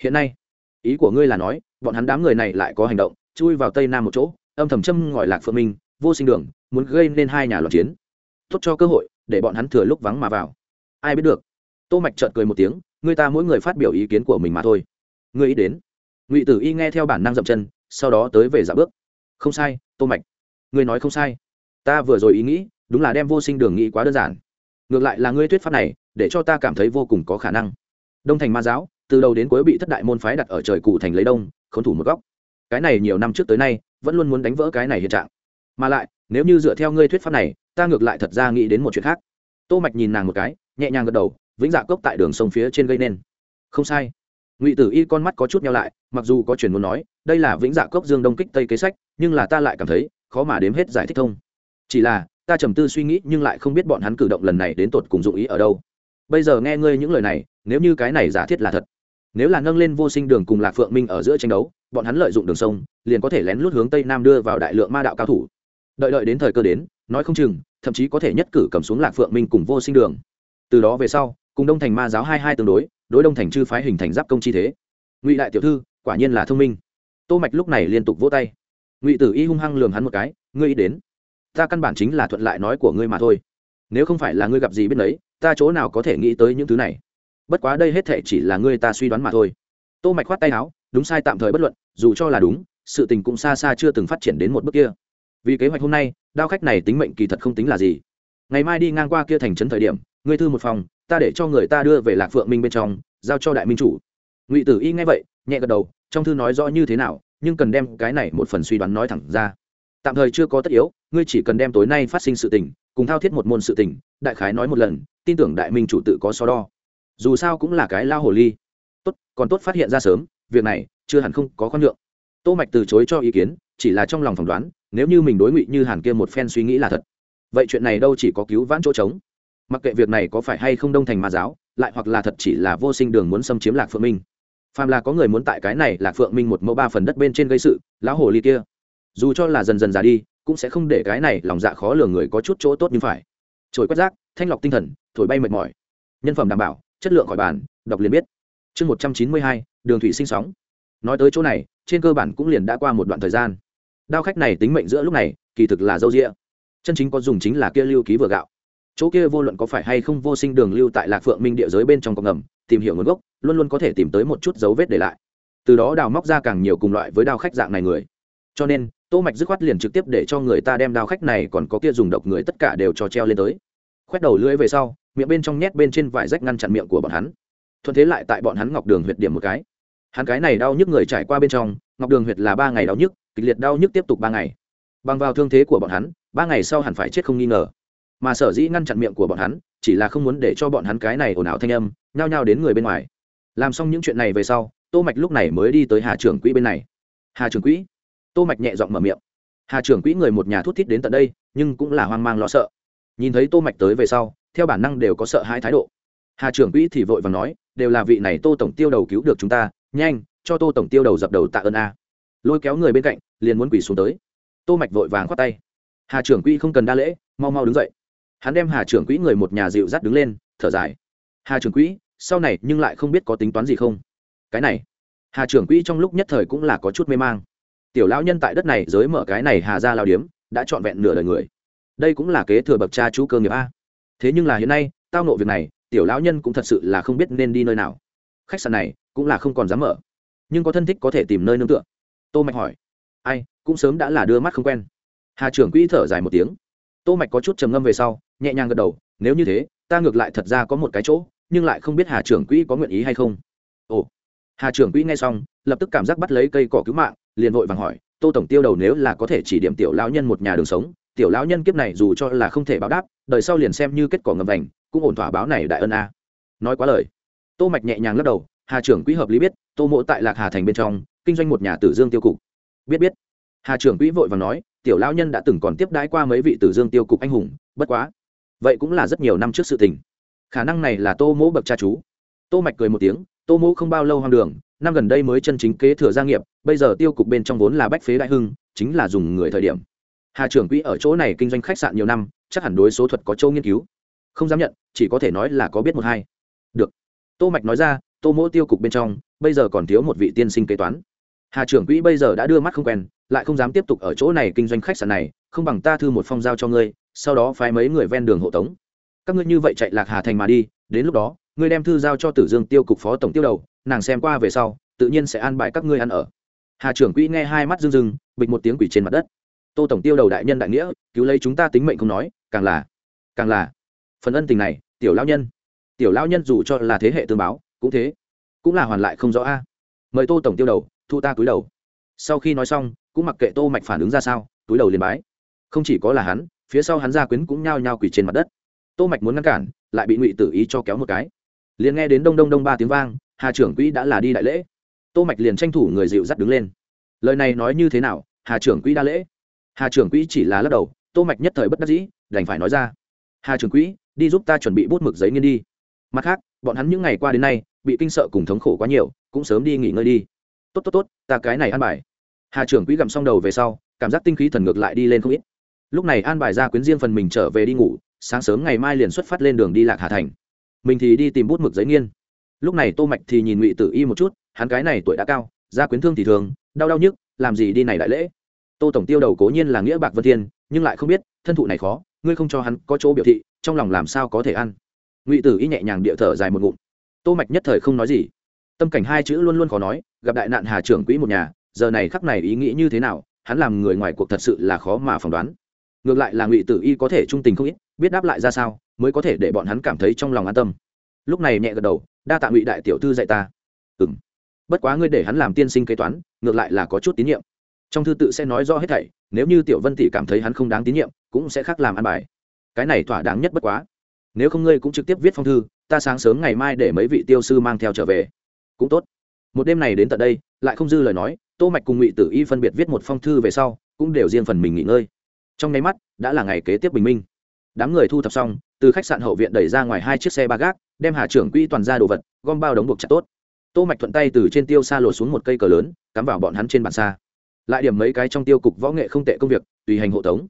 Hiện nay, ý của ngươi là nói, bọn hắn đám người này lại có hành động, chui vào tây nam một chỗ, âm thầm châm ngòi lạc phượng minh, vô sinh đường, muốn gây nên hai nhà loạn chiến. Tốt cho cơ hội, để bọn hắn thừa lúc vắng mà vào. Ai biết được? Tô mạch chợt cười một tiếng, người ta mỗi người phát biểu ý kiến của mình mà thôi. Ngươi ý đến. Ngụy tử y nghe theo bản năng dậm chân, sau đó tới về dạ bước. Không sai, tô mạch. Ngươi nói không sai. Ta vừa rồi ý nghĩ, đúng là đem vô sinh đường nghĩ quá đơn giản ngược lại là ngươi thuyết pháp này, để cho ta cảm thấy vô cùng có khả năng. Đông thành ma giáo, từ đầu đến cuối bị thất đại môn phái đặt ở trời cụ thành lấy đông không thủ một góc. Cái này nhiều năm trước tới nay, vẫn luôn muốn đánh vỡ cái này hiện trạng. Mà lại, nếu như dựa theo ngươi thuyết pháp này, ta ngược lại thật ra nghĩ đến một chuyện khác. Tô mạch nhìn nàng một cái, nhẹ nhàng gật đầu, vĩnh dạ cốc tại đường sông phía trên gây nên. Không sai. Ngụy tử y con mắt có chút nhau lại, mặc dù có truyền muốn nói, đây là vĩnh dạ cốc dương đông kích tây kế sách, nhưng là ta lại cảm thấy, khó mà đếm hết giải thích thông. Chỉ là ta trầm tư suy nghĩ nhưng lại không biết bọn hắn cử động lần này đến tột cùng dụng ý ở đâu. Bây giờ nghe ngươi những lời này, nếu như cái này giả thiết là thật, nếu là nâng lên vô sinh đường cùng lạc phượng minh ở giữa tranh đấu, bọn hắn lợi dụng đường sông, liền có thể lén lút hướng tây nam đưa vào đại lượng ma đạo cao thủ. Đợi đợi đến thời cơ đến, nói không chừng, thậm chí có thể nhất cử cầm xuống lạc phượng minh cùng vô sinh đường. Từ đó về sau, cùng đông thành ma giáo hai hai tương đối đối đông thành chư phái hình thành giáp công chi thế. Ngụy đại tiểu thư, quả nhiên là thông minh. Tô mạch lúc này liên tục vỗ tay. Ngụy tử y hung hăng lườm hắn một cái, ngươi ý đến ta căn bản chính là thuận lại nói của ngươi mà thôi. Nếu không phải là ngươi gặp gì biết đấy ta chỗ nào có thể nghĩ tới những thứ này? Bất quá đây hết thể chỉ là ngươi ta suy đoán mà thôi. Tô mạch khoát tay áo, đúng sai, tạm thời bất luận, dù cho là đúng, sự tình cũng xa xa chưa từng phát triển đến một bước kia. Vì kế hoạch hôm nay, đao khách này tính mệnh kỳ thật không tính là gì. Ngày mai đi ngang qua kia thành trấn thời điểm, ngươi thư một phòng, ta để cho người ta đưa về lạc phượng minh bên trong, giao cho đại minh chủ. Ngụy tử y nghe vậy, nhẹ gật đầu, trong thư nói rõ như thế nào, nhưng cần đem cái này một phần suy đoán nói thẳng ra tạm thời chưa có tất yếu, ngươi chỉ cần đem tối nay phát sinh sự tình, cùng thao thiết một môn sự tình, đại khái nói một lần, tin tưởng đại minh chủ tự có so đo. Dù sao cũng là cái lao hồ ly. Tốt, còn tốt phát hiện ra sớm, việc này, chưa hẳn không có khoan nhượng. Tô mạch từ chối cho ý kiến, chỉ là trong lòng phỏng đoán, nếu như mình đối ngụy như hàn kia một phen suy nghĩ là thật, vậy chuyện này đâu chỉ có cứu vãn chỗ trống. Mặc kệ việc này có phải hay không đông thành ma giáo, lại hoặc là thật chỉ là vô sinh đường muốn xâm chiếm lạc phượng minh. Phàm là có người muốn tại cái này lạc phượng minh một mẫu ba phần đất bên trên gây sự, lão hồ ly kia dù cho là dần dần già đi, cũng sẽ không để cái này lòng dạ khó lường người có chút chỗ tốt như phải. Trồi quét rác, thanh lọc tinh thần, thổi bay mệt mỏi. Nhân phẩm đảm bảo, chất lượng khỏi bàn, đọc liền biết. Chương một trăm chín mươi hai, đường thủy sinh sóng. Nói tới chỗ này, trên cơ bản cũng liền đã qua một đoạn thời gian. Đao khách này tính mệnh giữa lúc này, kỳ thực là dâu rĩa chân chính có dùng chính là kia lưu ký vừa gạo. Chỗ kia vô luận có phải hay không vô sinh đường lưu tại lạc phượng minh địa giới bên trong con ngầm, tìm hiểu nguồn gốc, luôn luôn có thể tìm tới một chút dấu vết để lại. Từ đó đào móc ra càng nhiều cùng loại với đao khách dạng này người. Cho nên tô mạch dứt khoát liền trực tiếp để cho người ta đem đao khách này còn có kia dùng độc người tất cả đều cho treo lên tới. Khoét đầu lưỡi về sau, miệng bên trong nhét bên trên vải rách ngăn chặn miệng của bọn hắn. Thuận thế lại tại bọn hắn ngọc đường huyệt điểm một cái. Hắn cái này đau nhức người trải qua bên trong, ngọc đường huyệt là ba ngày đau nhức, kịch liệt đau nhức tiếp tục ba ngày. Bằng vào thương thế của bọn hắn, ba ngày sau hẳn phải chết không nghi ngờ. Mà sở dĩ ngăn chặn miệng của bọn hắn, chỉ là không muốn để cho bọn hắn cái này ồn ào thanh âm, nhao nhao đến người bên ngoài. Làm xong những chuyện này về sau, tô mạch lúc này mới đi tới hà trưởng quỹ bên này. Hà trưởng quỹ tô mạch nhẹ giọng mở miệng. Hà trưởng quỹ người một nhà thút thít đến tận đây, nhưng cũng là hoang mang lo sợ. Nhìn thấy tô mạch tới về sau, theo bản năng đều có sợ hãi thái độ. Hà trưởng quỹ thì vội vàng nói, đều là vị này tô tổng tiêu đầu cứu được chúng ta, nhanh, cho tô tổng tiêu đầu dập đầu tạ ơn a. Lôi kéo người bên cạnh, liền muốn quỳ xuống tới. Tô mạch vội vàng khoát tay. Hà trưởng quỹ không cần đa lễ, mau mau đứng dậy. Hắn đem hà trưởng quỹ người một nhà dịu dắt đứng lên, thở dài. Hà trưởng quỹ, sau này nhưng lại không biết có tính toán gì không? Cái này. Hà trưởng quỹ trong lúc nhất thời cũng là có chút mê mang tiểu lão nhân tại đất này giới mở cái này hà ra lao điếm, đã trọn vẹn nửa đời người. Đây cũng là kế thừa bậc cha chú cơ nghiệp a. Thế nhưng là hiện nay, tao nộ việc này, tiểu lão nhân cũng thật sự là không biết nên đi nơi nào. Khách sạn này cũng là không còn dám mở. Nhưng có thân thích có thể tìm nơi nương tựa. Tô mạch hỏi. Ai, cũng sớm đã là đưa mắt không quen. Hà trưởng quỹ thở dài một tiếng. Tô mạch có chút trầm ngâm về sau, nhẹ nhàng gật đầu, nếu như thế, ta ngược lại thật ra có một cái chỗ, nhưng lại không biết hà trưởng quỹ có nguyện ý hay không. Ồ. Hà trưởng quỹ nghe xong, lập tức cảm giác bắt lấy cây cỏ cứu mạng liền vội vàng hỏi, tô tổng tiêu đầu nếu là có thể chỉ điểm tiểu lão nhân một nhà đường sống, tiểu lão nhân kiếp này dù cho là không thể báo đáp, đời sau liền xem như kết quả ngầm vành, cũng ổn thỏa báo này đại ân a. Nói quá lời, tô mạch nhẹ nhàng lắc đầu, hà trưởng quỹ hợp lý biết, tô mộ tại lạc hà thành bên trong, kinh doanh một nhà tử dương tiêu cục. Biết biết. Hà trưởng quỹ vội vàng nói, tiểu lão nhân đã từng còn tiếp đãi qua mấy vị tử dương tiêu cục anh hùng, bất quá, vậy cũng là rất nhiều năm trước sự tình. Khả năng này là tô mỗ bậc cha chú. Tô mạch cười một tiếng, tô mỗ không bao lâu hoang đường năm gần đây mới chân chính kế thừa gia nghiệp, bây giờ tiêu cục bên trong vốn là bách phế đại hưng, chính là dùng người thời điểm. Hà trưởng quỹ ở chỗ này kinh doanh khách sạn nhiều năm, chắc hẳn đối số thuật có châu nghiên cứu. Không dám nhận, chỉ có thể nói là có biết một hai. Được. Tô mạch nói ra, tô mỗ tiêu cục bên trong, bây giờ còn thiếu một vị tiên sinh kế toán. Hà trưởng quỹ bây giờ đã đưa mắt không quen, lại không dám tiếp tục ở chỗ này kinh doanh khách sạn này, không bằng ta thư một phong giao cho ngươi, sau đó phái mấy người ven đường hộ tống. Các ngươi như vậy chạy lạc hà thành mà đi, đến lúc đó, ngươi đem thư giao cho tử dương tiêu cục phó tổng tiêu đầu nàng xem qua về sau, tự nhiên sẽ an bài các ngươi ăn ở. Hà trưởng quỹ nghe hai mắt rưng rưng, bịch một tiếng quỷ trên mặt đất. Tô tổng tiêu đầu đại nhân đại nghĩa, cứu lấy chúng ta tính mệnh không nói, càng là càng là. Phần ân tình này, tiểu lão nhân. Tiểu lão nhân dù cho là thế hệ tương báo, cũng thế. Cũng là hoàn lại không rõ a. Mời tô tổng tiêu đầu, thu ta túi đầu. Sau khi nói xong, cũng mặc kệ tô mạch phản ứng ra sao, túi đầu liền bái. Không chỉ có là hắn, phía sau hắn gia quyến cũng nhao nhao quỳ trên mặt đất. Tô mạch muốn ngăn cản, lại bị ngụy tử ý cho kéo một cái. Liền nghe đến đông đông đông ba tiếng vang hà trưởng quỹ đã là đi đại lễ. Tô mạch liền tranh thủ người dịu dắt đứng lên. Lời này nói như thế nào? Hà trưởng quỹ đa lễ. Hà trưởng quỹ chỉ là lắc đầu, tô mạch nhất thời bất đắc dĩ, đành phải nói ra. Hà trưởng quỹ, đi giúp ta chuẩn bị bút mực giấy nghiên đi. Mặt khác, bọn hắn những ngày qua đến nay, bị kinh sợ cùng thống khổ quá nhiều, cũng sớm đi nghỉ ngơi đi. Tốt tốt tốt, ta cái này ăn bài. Hà trưởng quỹ gầm xong đầu về sau, cảm giác tinh khí thần ngược lại đi lên không ít. Lúc này an bài ra quyến riêng phần mình trở về đi ngủ, sáng sớm ngày mai liền xuất phát lên đường đi lạc hà thành. Mình thì đi tìm bút mực giấy nghiên lúc này tô mạch thì nhìn ngụy tử y một chút, hắn cái này tuổi đã cao ra quyến thương thì thường, đau đau nhức, làm gì đi này đại lễ? Tô tổng tiêu đầu cố nhiên là nghĩa bạc vân thiên, nhưng lại không biết, thân thụ này khó, ngươi không cho hắn có chỗ biểu thị, trong lòng làm sao có thể ăn? Ngụy tử y nhẹ nhàng địa thở dài một ngụm. Tô mạch nhất thời không nói gì. Tâm cảnh hai chữ luôn luôn khó nói, gặp đại nạn hà trưởng quỹ một nhà, giờ này khắc này ý nghĩ như thế nào, hắn làm người ngoài cuộc thật sự là khó mà phỏng đoán. Ngược lại là ngụy tử y có thể trung tình không ít, biết đáp lại ra sao, mới có thể để bọn hắn cảm thấy trong lòng an tâm. Lúc này nhẹ gật đầu đa tạ ngụy đại tiểu thư dạy ta. Ừm. Bất quá ngươi để hắn làm tiên sinh kế toán, ngược lại là có chút tín nhiệm. Trong thư tự sẽ nói rõ hết thảy, nếu như tiểu vân tỷ cảm thấy hắn không đáng tín nhiệm, cũng sẽ khác làm ăn bài. Cái này thỏa đáng nhất bất quá. Nếu không ngươi cũng trực tiếp viết phong thư, ta sáng sớm ngày mai để mấy vị tiêu sư mang theo trở về. Cũng tốt. Một đêm này đến tận đây, lại không dư lời nói, tô mạch cùng ngụy tử y phân biệt viết một phong thư về sau, cũng đều riêng phần mình nghỉ ngơi. Trong nháy mắt, đã là ngày kế tiếp bình minh. Đám người thu thập xong, từ khách sạn hậu viện đẩy ra ngoài hai chiếc xe ba gác đem hà trưởng quỹ toàn ra đồ vật, gom bao đống buộc chặt tốt. Tô mạch thuận tay từ trên tiêu xa lột xuống một cây cờ lớn, cắm vào bọn hắn trên bàn xa. Lại điểm mấy cái trong tiêu cục võ nghệ không tệ công việc, tùy hành hộ tống.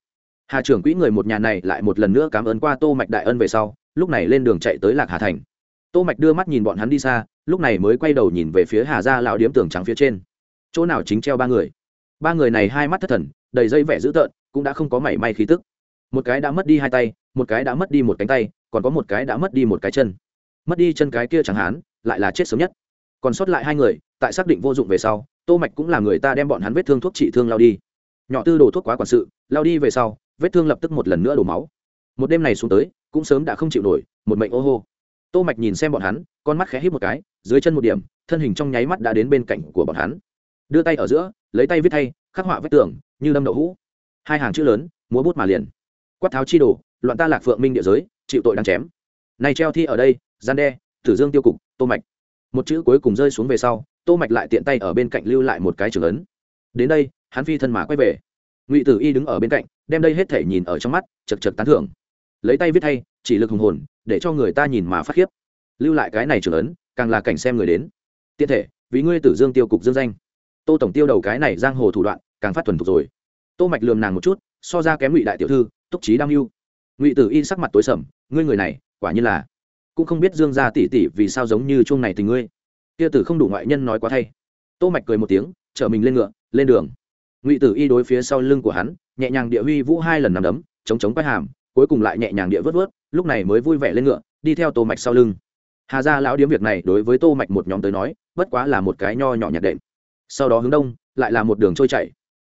Hà trưởng quỹ người một nhà này lại một lần nữa cảm ơn qua tô mạch đại ân về sau, lúc này lên đường chạy tới lạc hà thành. Tô mạch đưa mắt nhìn bọn hắn đi xa, lúc này mới quay đầu nhìn về phía hà gia lão điếm tường trắng phía trên. Chỗ nào chính treo ba người? Ba người này hai mắt thất thần, đầy dây vẻ dữ tợn, cũng đã không có mảy may khí tức. Một cái đã mất đi hai tay, một cái đã mất đi một cánh tay, còn có một cái đã mất đi một cái chân mất đi chân cái kia chẳng hán lại là chết sớm nhất. Còn sót lại hai người, tại xác định vô dụng về sau, tô mạch cũng là người ta đem bọn hắn vết thương thuốc trị thương lao đi. Nhỏ tư đồ thuốc quá quản sự, lao đi về sau, vết thương lập tức một lần nữa đổ máu. Một đêm này xuống tới, cũng sớm đã không chịu nổi, một mệnh ô hô. Tô mạch nhìn xem bọn hắn, con mắt khẽ híp một cái, dưới chân một điểm, thân hình trong nháy mắt đã đến bên cạnh của bọn hắn. Đưa tay ở giữa, lấy tay viết thay, khắc họa vết tường, như lâm đậu hũ. Hai hàng chữ lớn, múa bút mà liền. Quát tháo chi đồ, loạn ta lạc phượng minh địa giới, chịu tội đang chém. Này treo thi ở đây gian đe, tử dương tiêu cục, tô mạch. Một chữ cuối cùng rơi xuống về sau, tô mạch lại tiện tay ở bên cạnh lưu lại một cái trường ấn. Đến đây, hắn phi thân mà quay về. Ngụy tử y đứng ở bên cạnh, đem đây hết thể nhìn ở trong mắt, chật chật tán thưởng. Lấy tay viết thay, chỉ lực hùng hồn, để cho người ta nhìn mà phát khiếp. Lưu lại cái này trường ấn, càng là cảnh xem người đến. Tiện thể, vì ngươi tử dương tiêu cục dương danh. Tô tổng tiêu đầu cái này giang hồ thủ đoạn, càng phát thuần thục rồi. Tô mạch lườm nàng một chút, so ra kém ngụy đại tiểu thư, túc trí đam mưu. Ngụy tử y sắc mặt tối sầm, ngươi người này, quả nhiên là cũng không biết dương gia tỷ tỷ vì sao giống như chuông này tình ngươi. Kia tử không đủ ngoại nhân nói quá thay. Tô mạch cười một tiếng, chở mình lên ngựa, lên đường. Ngụy tử y đối phía sau lưng của hắn, nhẹ nhàng địa huy vũ hai lần nằm đấm, chống chống quay hàm, cuối cùng lại nhẹ nhàng địa vớt vớt, lúc này mới vui vẻ lên ngựa, đi theo tô mạch sau lưng. Hà gia lão điếm việc này đối với tô mạch một nhóm tới nói, bất quá là một cái nho nhỏ nhặt đệm. Sau đó hướng đông, lại là một đường trôi chảy.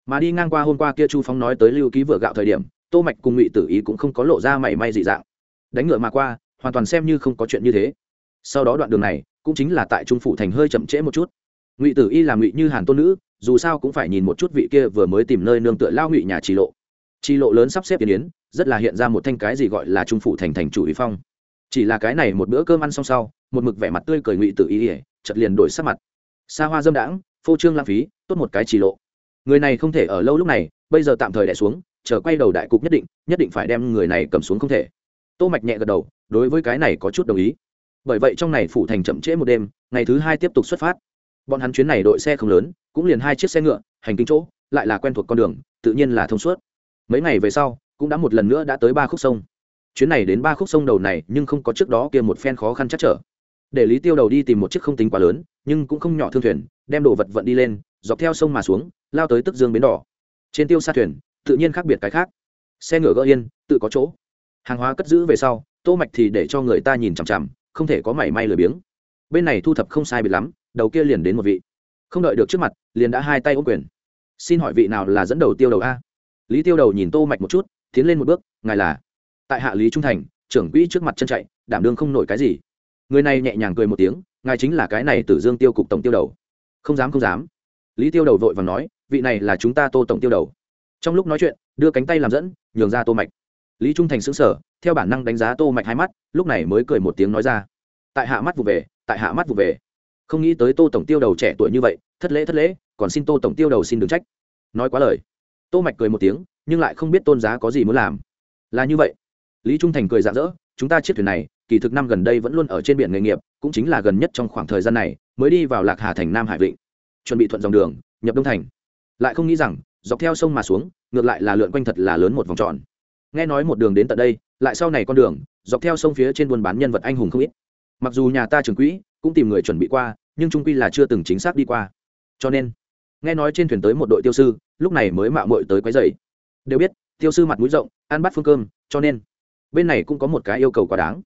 Mà đi ngang qua hôm qua kia chu phong nói tới lưu ký vừa gạo thời điểm, tô mạch cùng ngụy tử ý cũng không có lộ ra mảy may dị dạng. Đánh ngựa mà qua hoàn toàn xem như không có chuyện như thế. Sau đó đoạn đường này cũng chính là tại trung phủ thành hơi chậm trễ một chút. Ngụy tử y làm ngụy như hàn tôn nữ, dù sao cũng phải nhìn một chút vị kia vừa mới tìm nơi nương tựa lao ngụy nhà trì lộ. Trì lộ lớn sắp xếp tiến yến, rất là hiện ra một thanh cái gì gọi là trung phủ thành thành chủ ý phong. Chỉ là cái này một bữa cơm ăn xong sau, một mực vẻ mặt tươi cười ngụy tử y chợt liền đổi sắc mặt. Xa hoa dâm đãng, phô trương lãng phí, tốt một cái trì lộ. Người này không thể ở lâu lúc này, bây giờ tạm thời đẻ xuống, chờ quay đầu đại cục nhất định nhất định phải đem người này cầm xuống không thể. Tô mạch nhẹ gật đầu đối với cái này có chút đồng ý. Bởi vậy trong này phủ thành chậm trễ một đêm, ngày thứ hai tiếp tục xuất phát. Bọn hắn chuyến này đội xe không lớn, cũng liền hai chiếc xe ngựa, hành kinh chỗ, lại là quen thuộc con đường, tự nhiên là thông suốt. Mấy ngày về sau, cũng đã một lần nữa đã tới ba khúc sông. Chuyến này đến ba khúc sông đầu này, nhưng không có trước đó kia một phen khó khăn chắc trở. Để lý tiêu đầu đi tìm một chiếc không tính quá lớn, nhưng cũng không nhỏ thương thuyền, đem đồ vật vận đi lên, dọc theo sông mà xuống, lao tới tức dương bến đỏ. Trên tiêu xa thuyền, tự nhiên khác biệt cái khác. Xe ngựa gỡ yên, tự có chỗ. Hàng hóa cất giữ về sau tô mạch thì để cho người ta nhìn chằm chằm, không thể có mảy may lười biếng. Bên này thu thập không sai biệt lắm, đầu kia liền đến một vị. Không đợi được trước mặt, liền đã hai tay ôm quyền. Xin hỏi vị nào là dẫn đầu tiêu đầu a? Lý tiêu đầu nhìn tô mạch một chút, tiến lên một bước, ngài là? Tại hạ lý trung thành, trưởng quỹ trước mặt chân chạy, đảm đương không nổi cái gì. Người này nhẹ nhàng cười một tiếng, ngài chính là cái này tử dương tiêu cục tổng tiêu đầu. Không dám không dám. Lý tiêu đầu vội và nói, vị này là chúng ta tô tổng tiêu đầu. Trong lúc nói chuyện, đưa cánh tay làm dẫn, nhường ra tô mạch lý trung thành xứng sở theo bản năng đánh giá tô mạch hai mắt, lúc này mới cười một tiếng nói ra. Tại hạ mắt vụ về, tại hạ mắt vụ về. Không nghĩ tới tô tổng tiêu đầu trẻ tuổi như vậy, thất lễ thất lễ, còn xin tô tổng tiêu đầu xin đừng trách. Nói quá lời. Tô mạch cười một tiếng, nhưng lại không biết tôn giá có gì muốn làm. Là như vậy. Lý trung thành cười rạng rỡ, chúng ta chiếc thuyền này, kỳ thực năm gần đây vẫn luôn ở trên biển nghề nghiệp, cũng chính là gần nhất trong khoảng thời gian này, mới đi vào lạc hà thành nam hải vịnh. Chuẩn bị thuận dòng đường, nhập đông thành. Lại không nghĩ rằng, dọc theo sông mà xuống, ngược lại là lượn quanh thật là lớn một vòng tròn nghe nói một đường đến tận đây, lại sau này con đường, dọc theo sông phía trên buôn bán nhân vật anh hùng không ít. Mặc dù nhà ta trường quỹ cũng tìm người chuẩn bị qua, nhưng trung quy là chưa từng chính xác đi qua. Cho nên, nghe nói trên thuyền tới một đội tiêu sư, lúc này mới mạo muội tới quấy rầy. Đều biết, tiêu sư mặt mũi rộng, ăn bắt phương cơm, cho nên bên này cũng có một cái yêu cầu quá đáng.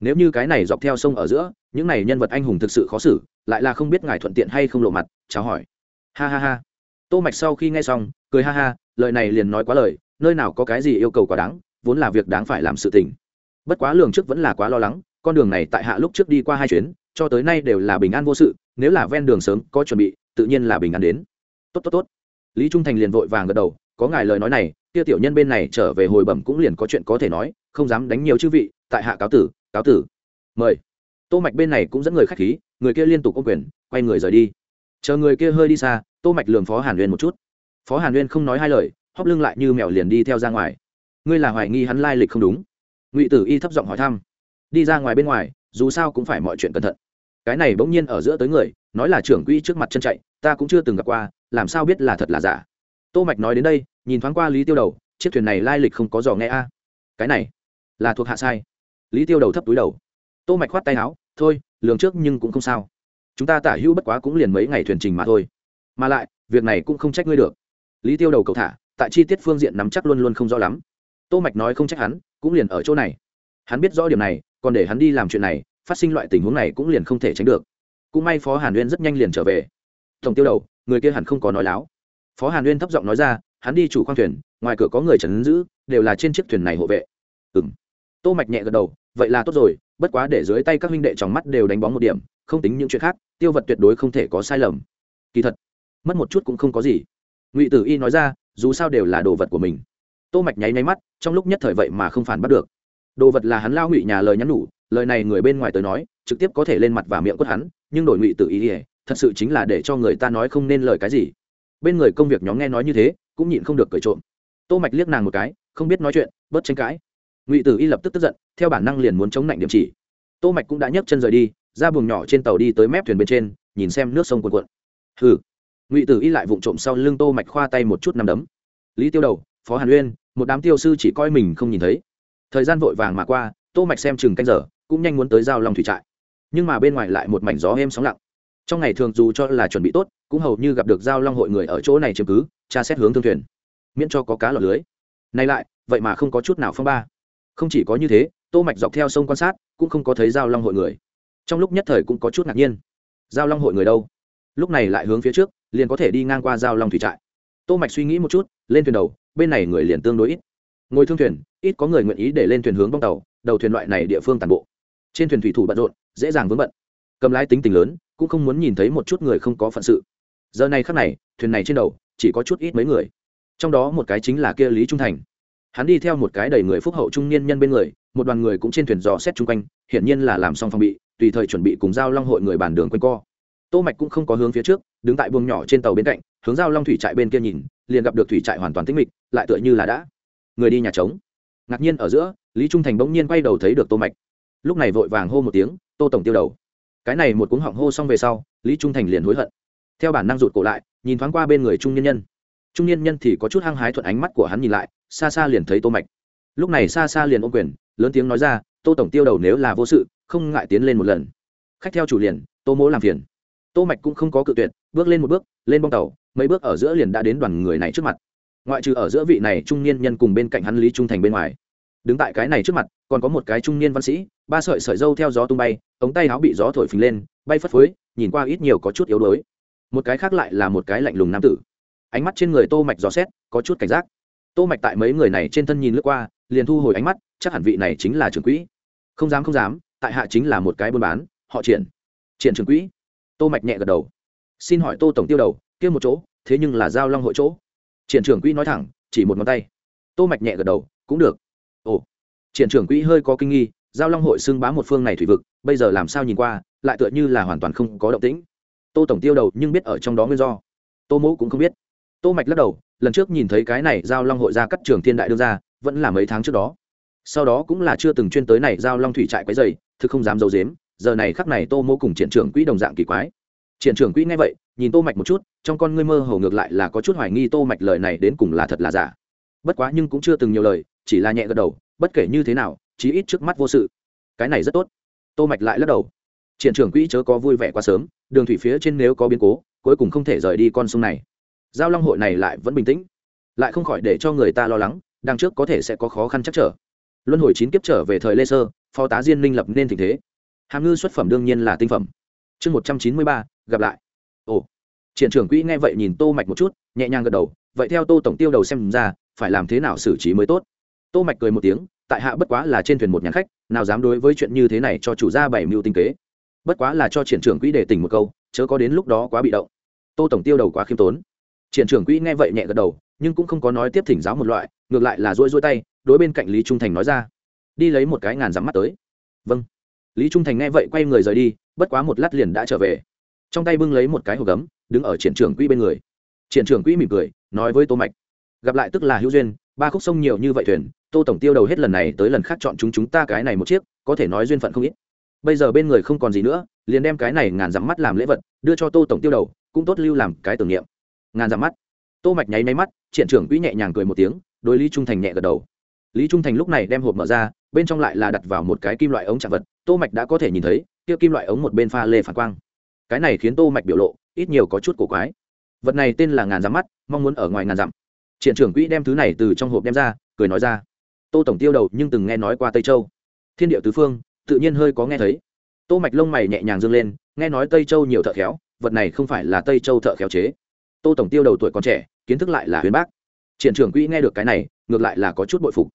Nếu như cái này dọc theo sông ở giữa, những này nhân vật anh hùng thực sự khó xử, lại là không biết ngài thuận tiện hay không lộ mặt, chào hỏi. Ha ha ha. Tô mạch sau khi nghe xong, cười ha ha, lời này liền nói quá lời nơi nào có cái gì yêu cầu quá đáng, vốn là việc đáng phải làm sự tình. Bất quá lường trước vẫn là quá lo lắng, con đường này tại hạ lúc trước đi qua hai chuyến, cho tới nay đều là bình an vô sự, nếu là ven đường sớm có chuẩn bị, tự nhiên là bình an đến. Tốt tốt tốt. Lý trung thành liền vội vàng gật đầu, có ngài lời nói này, kia tiểu nhân bên này trở về hồi bẩm cũng liền có chuyện có thể nói, không dám đánh nhiều chư vị, tại hạ cáo tử cáo tử. Mời. Tô mạch bên này cũng dẫn người khách khí, người kia liên tục ôm quyền, quay người rời đi. Chờ người kia hơi đi xa, tô mạch lường phó hàn uyên một chút. Phó hàn uyên không nói hai lời hóp lưng lại như mèo liền đi theo ra ngoài. Ngươi là hoài nghi hắn lai lịch không đúng. Ngụy tử y thấp giọng hỏi thăm. Đi ra ngoài bên ngoài, dù sao cũng phải mọi chuyện cẩn thận. Cái này bỗng nhiên ở giữa tới người, nói là trưởng quỹ trước mặt chân chạy, ta cũng chưa từng gặp qua, làm sao biết là thật là giả. Tô mạch nói đến đây, nhìn thoáng qua lý tiêu đầu, chiếc thuyền này lai lịch không có dò nghe a. Cái này, là thuộc hạ sai. Lý tiêu đầu thấp túi đầu. Tô mạch khoát tay áo, thôi, lường trước nhưng cũng không sao. Chúng ta tả hữu bất quá cũng liền mấy ngày thuyền trình mà thôi. Mà lại, việc này cũng không trách ngươi được. Lý tiêu đầu cầu thả tại chi tiết phương diện nắm chắc luôn luôn không rõ lắm. Tô mạch nói không trách hắn, cũng liền ở chỗ này. Hắn biết rõ điểm này, còn để hắn đi làm chuyện này, phát sinh loại tình huống này cũng liền không thể tránh được. Cũng may phó hàn uyên rất nhanh liền trở về. Tổng tiêu đầu, người kia hẳn không có nói láo. Phó hàn uyên thấp giọng nói ra, hắn đi chủ khoang thuyền, ngoài cửa có người trấn giữ, đều là trên chiếc thuyền này hộ vệ. Ừm. tô mạch nhẹ gật đầu, vậy là tốt rồi, bất quá để dưới tay các huynh đệ trong mắt đều đánh bóng một điểm, không tính những chuyện khác, tiêu vật tuyệt đối không thể có sai lầm. Kỳ thật, mất một chút cũng không có gì. Ngụy tử y nói ra dù sao đều là đồ vật của mình. Tô mạch nháy nháy mắt, trong lúc nhất thời vậy mà không phản bắt được. Đồ vật là hắn lao ngụy nhà lời nhắn nhủ, lời này người bên ngoài tới nói, trực tiếp có thể lên mặt và miệng quất hắn, nhưng đổi ngụy tự ý ỉa thật sự chính là để cho người ta nói không nên lời cái gì. Bên người công việc nhóm nghe nói như thế, cũng nhịn không được cười trộm. Tô mạch liếc nàng một cái, không biết nói chuyện, bớt tranh cãi. Ngụy tử y lập tức tức giận, theo bản năng liền muốn chống nạnh điểm chỉ. Tô mạch cũng đã nhấc chân rời đi, ra buồng nhỏ trên tàu đi tới mép thuyền bên trên, nhìn xem nước sông cuồn cuộn. Hừ ngụy tử y lại vụng trộm sau lưng tô mạch khoa tay một chút năm đấm. Lý tiêu đầu, phó hàn uyên, một đám tiêu sư chỉ coi mình không nhìn thấy. Thời gian vội vàng mà qua, tô mạch xem chừng canh giờ, cũng nhanh muốn tới giao long thủy trại. Nhưng mà bên ngoài lại một mảnh gió êm sóng lặng. Trong ngày thường dù cho là chuẩn bị tốt, cũng hầu như gặp được giao long hội người ở chỗ này chiếm cứ, tra xét hướng thương thuyền. Miễn cho có cá lọt lưới. Nay lại, vậy mà không có chút nào phong ba. Không chỉ có như thế, tô mạch dọc theo sông quan sát, cũng không có thấy giao long hội người. Trong lúc nhất thời cũng có chút ngạc nhiên. Giao long hội người đâu? Lúc này lại hướng phía trước, liền có thể đi ngang qua giao long thủy trại. Tô mạch suy nghĩ một chút, lên thuyền đầu, bên này người liền tương đối ít. Ngồi thương thuyền, ít có người nguyện ý để lên thuyền hướng bong tàu, đầu thuyền loại này địa phương tàn bộ. Trên thuyền thủy thủ bận rộn, dễ dàng vướng bận. Cầm lái tính tình lớn, cũng không muốn nhìn thấy một chút người không có phận sự. Giờ này khắc này, thuyền này trên đầu, chỉ có chút ít mấy người. Trong đó một cái chính là kia lý trung thành. Hắn đi theo một cái đầy người phúc hậu trung niên nhân bên người, một đoàn người cũng trên thuyền dò xét chung quanh, hiển nhiên là làm xong phòng bị, tùy thời chuẩn bị cùng giao long hội người bàn đường quanh co tô mạch cũng không có hướng phía trước, đứng tại buồng nhỏ trên tàu bên cạnh, hướng giao long thủy trại bên kia nhìn, liền gặp được thủy trại hoàn toàn tĩnh mịch, lại tựa như là đã. Người đi nhà trống. Ngạc nhiên ở giữa, lý trung thành bỗng nhiên quay đầu thấy được tô mạch. Lúc này vội vàng hô một tiếng, tô tổng tiêu đầu. Cái này một cuống họng hô xong về sau, lý trung thành liền hối hận. Theo bản năng rụt cổ lại, nhìn thoáng qua bên người trung nhân nhân. Trung nhân nhân thì có chút hăng hái thuận ánh mắt của hắn nhìn lại, xa xa liền thấy tô mạch. Lúc này xa xa liền ôm quyền, lớn tiếng nói ra, tô tổng tiêu đầu nếu là vô sự, không ngại tiến lên một lần. Khách theo chủ liền, tô mỗ làm phiền tô mạch cũng không có cự tuyệt, bước lên một bước, lên bong tàu, mấy bước ở giữa liền đã đến đoàn người này trước mặt. Ngoại trừ ở giữa vị này trung niên nhân cùng bên cạnh hắn lý trung thành bên ngoài. Đứng tại cái này trước mặt, còn có một cái trung niên văn sĩ, ba sợi sợi dâu theo gió tung bay, ống tay áo bị gió thổi phình lên, bay phất phới, nhìn qua ít nhiều có chút yếu đuối. Một cái khác lại là một cái lạnh lùng nam tử. Ánh mắt trên người tô mạch gió xét, có chút cảnh giác. Tô mạch tại mấy người này trên thân nhìn lướt qua, liền thu hồi ánh mắt, chắc hẳn vị này chính là trưởng quỹ. Không dám không dám, tại hạ chính là một cái buôn bán, họ triển. Triển trưởng quỹ tô mạch nhẹ gật đầu. Xin hỏi tô tổng tiêu đầu, kia một chỗ, thế nhưng là giao long hội chỗ. Triển trưởng quỹ nói thẳng, chỉ một ngón tay. Tô mạch nhẹ gật đầu, cũng được. Ồ. Triển trưởng quỹ hơi có kinh nghi, giao long hội xưng bá một phương này thủy vực, bây giờ làm sao nhìn qua, lại tựa như là hoàn toàn không có động tĩnh. Tô tổng tiêu đầu nhưng biết ở trong đó nguyên do. Tô mẫu cũng không biết. Tô mạch lắc đầu, lần trước nhìn thấy cái này giao long hội ra cắt trường thiên đại đưa ra, vẫn là mấy tháng trước đó. Sau đó cũng là chưa từng chuyên tới này giao long thủy trại quấy dày thực không dám dâu dếm giờ này khắc này tô mô cùng triển trưởng quỹ đồng dạng kỳ quái. Triển trưởng quỹ nghe vậy, nhìn tô mạch một chút, trong con ngươi mơ hồ ngược lại là có chút hoài nghi tô mạch lời này đến cùng là thật là giả. Bất quá nhưng cũng chưa từng nhiều lời, chỉ là nhẹ gật đầu, bất kể như thế nào, chí ít trước mắt vô sự. Cái này rất tốt. Tô mạch lại lắc đầu. Triển trưởng quỹ chớ có vui vẻ quá sớm, đường thủy phía trên nếu có biến cố, cuối cùng không thể rời đi con sông này. Giao long hội này lại vẫn bình tĩnh, lại không khỏi để cho người ta lo lắng, đằng trước có thể sẽ có khó khăn chắc trở. Luân hồi chín kiếp trở về thời lê sơ, phó tá diên minh lập nên tình thế hàm ngư xuất phẩm đương nhiên là tinh phẩm. Chương một trăm chín mươi ba, gặp lại. Ồ, triển trưởng quỹ nghe vậy nhìn tô mạch một chút, nhẹ nhàng gật đầu, vậy theo tô tổng tiêu đầu xem ra, phải làm thế nào xử trí mới tốt? Tô mạch cười một tiếng, tại hạ bất quá là trên thuyền một nhà khách, nào dám đối với chuyện như thế này cho chủ gia bảy mưu tinh kế. Bất quá là cho triển trưởng quỹ để tỉnh một câu, chớ có đến lúc đó quá bị động. Tô tổng tiêu đầu quá khiêm tốn. Triển trưởng quỹ nghe vậy nhẹ gật đầu, nhưng cũng không có nói tiếp thỉnh giáo một loại, ngược lại là rỗi rỗi tay, đối bên cạnh lý trung thành nói ra. Đi lấy một cái ngàn dắm mắt tới. Vâng lý trung thành nghe vậy quay người rời đi, bất quá một lát liền đã trở về. Trong tay bưng lấy một cái hộp gấm, đứng ở triển trưởng quỹ bên người. Triển trưởng quỹ mỉm cười, nói với tô mạch, gặp lại tức là hữu duyên, ba khúc sông nhiều như vậy thuyền, tô tổng tiêu đầu hết lần này tới lần khác chọn chúng chúng ta cái này một chiếc, có thể nói duyên phận không ít. Bây giờ bên người không còn gì nữa, liền đem cái này ngàn dặm mắt làm lễ vật, đưa cho tô tổng tiêu đầu, cũng tốt lưu làm cái tưởng niệm. Ngàn dặm mắt. Tô mạch nháy nháy mắt, triển trưởng quỹ nhẹ nhàng cười một tiếng, đối lý trung thành nhẹ gật đầu. Lý trung thành lúc này đem hộp mở ra, bên trong lại là đặt vào một cái kim loại ống chạm vật tô mạch đã có thể nhìn thấy, kia kim loại ống một bên pha lê phản quang. Cái này khiến tô mạch biểu lộ, ít nhiều có chút cổ quái. Vật này tên là ngàn dặm mắt, mong muốn ở ngoài ngàn dặm. Triển trưởng quỹ đem thứ này từ trong hộp đem ra, cười nói ra. Tô tổng tiêu đầu nhưng từng nghe nói qua tây châu. Thiên địa tứ phương, tự nhiên hơi có nghe thấy. Tô mạch lông mày nhẹ nhàng dương lên, nghe nói tây châu nhiều thợ khéo, vật này không phải là tây châu thợ khéo chế. Tô tổng tiêu đầu tuổi còn trẻ, kiến thức lại là huyền bác. Triển trưởng quỹ nghe được cái này, ngược lại là có chút bội phục.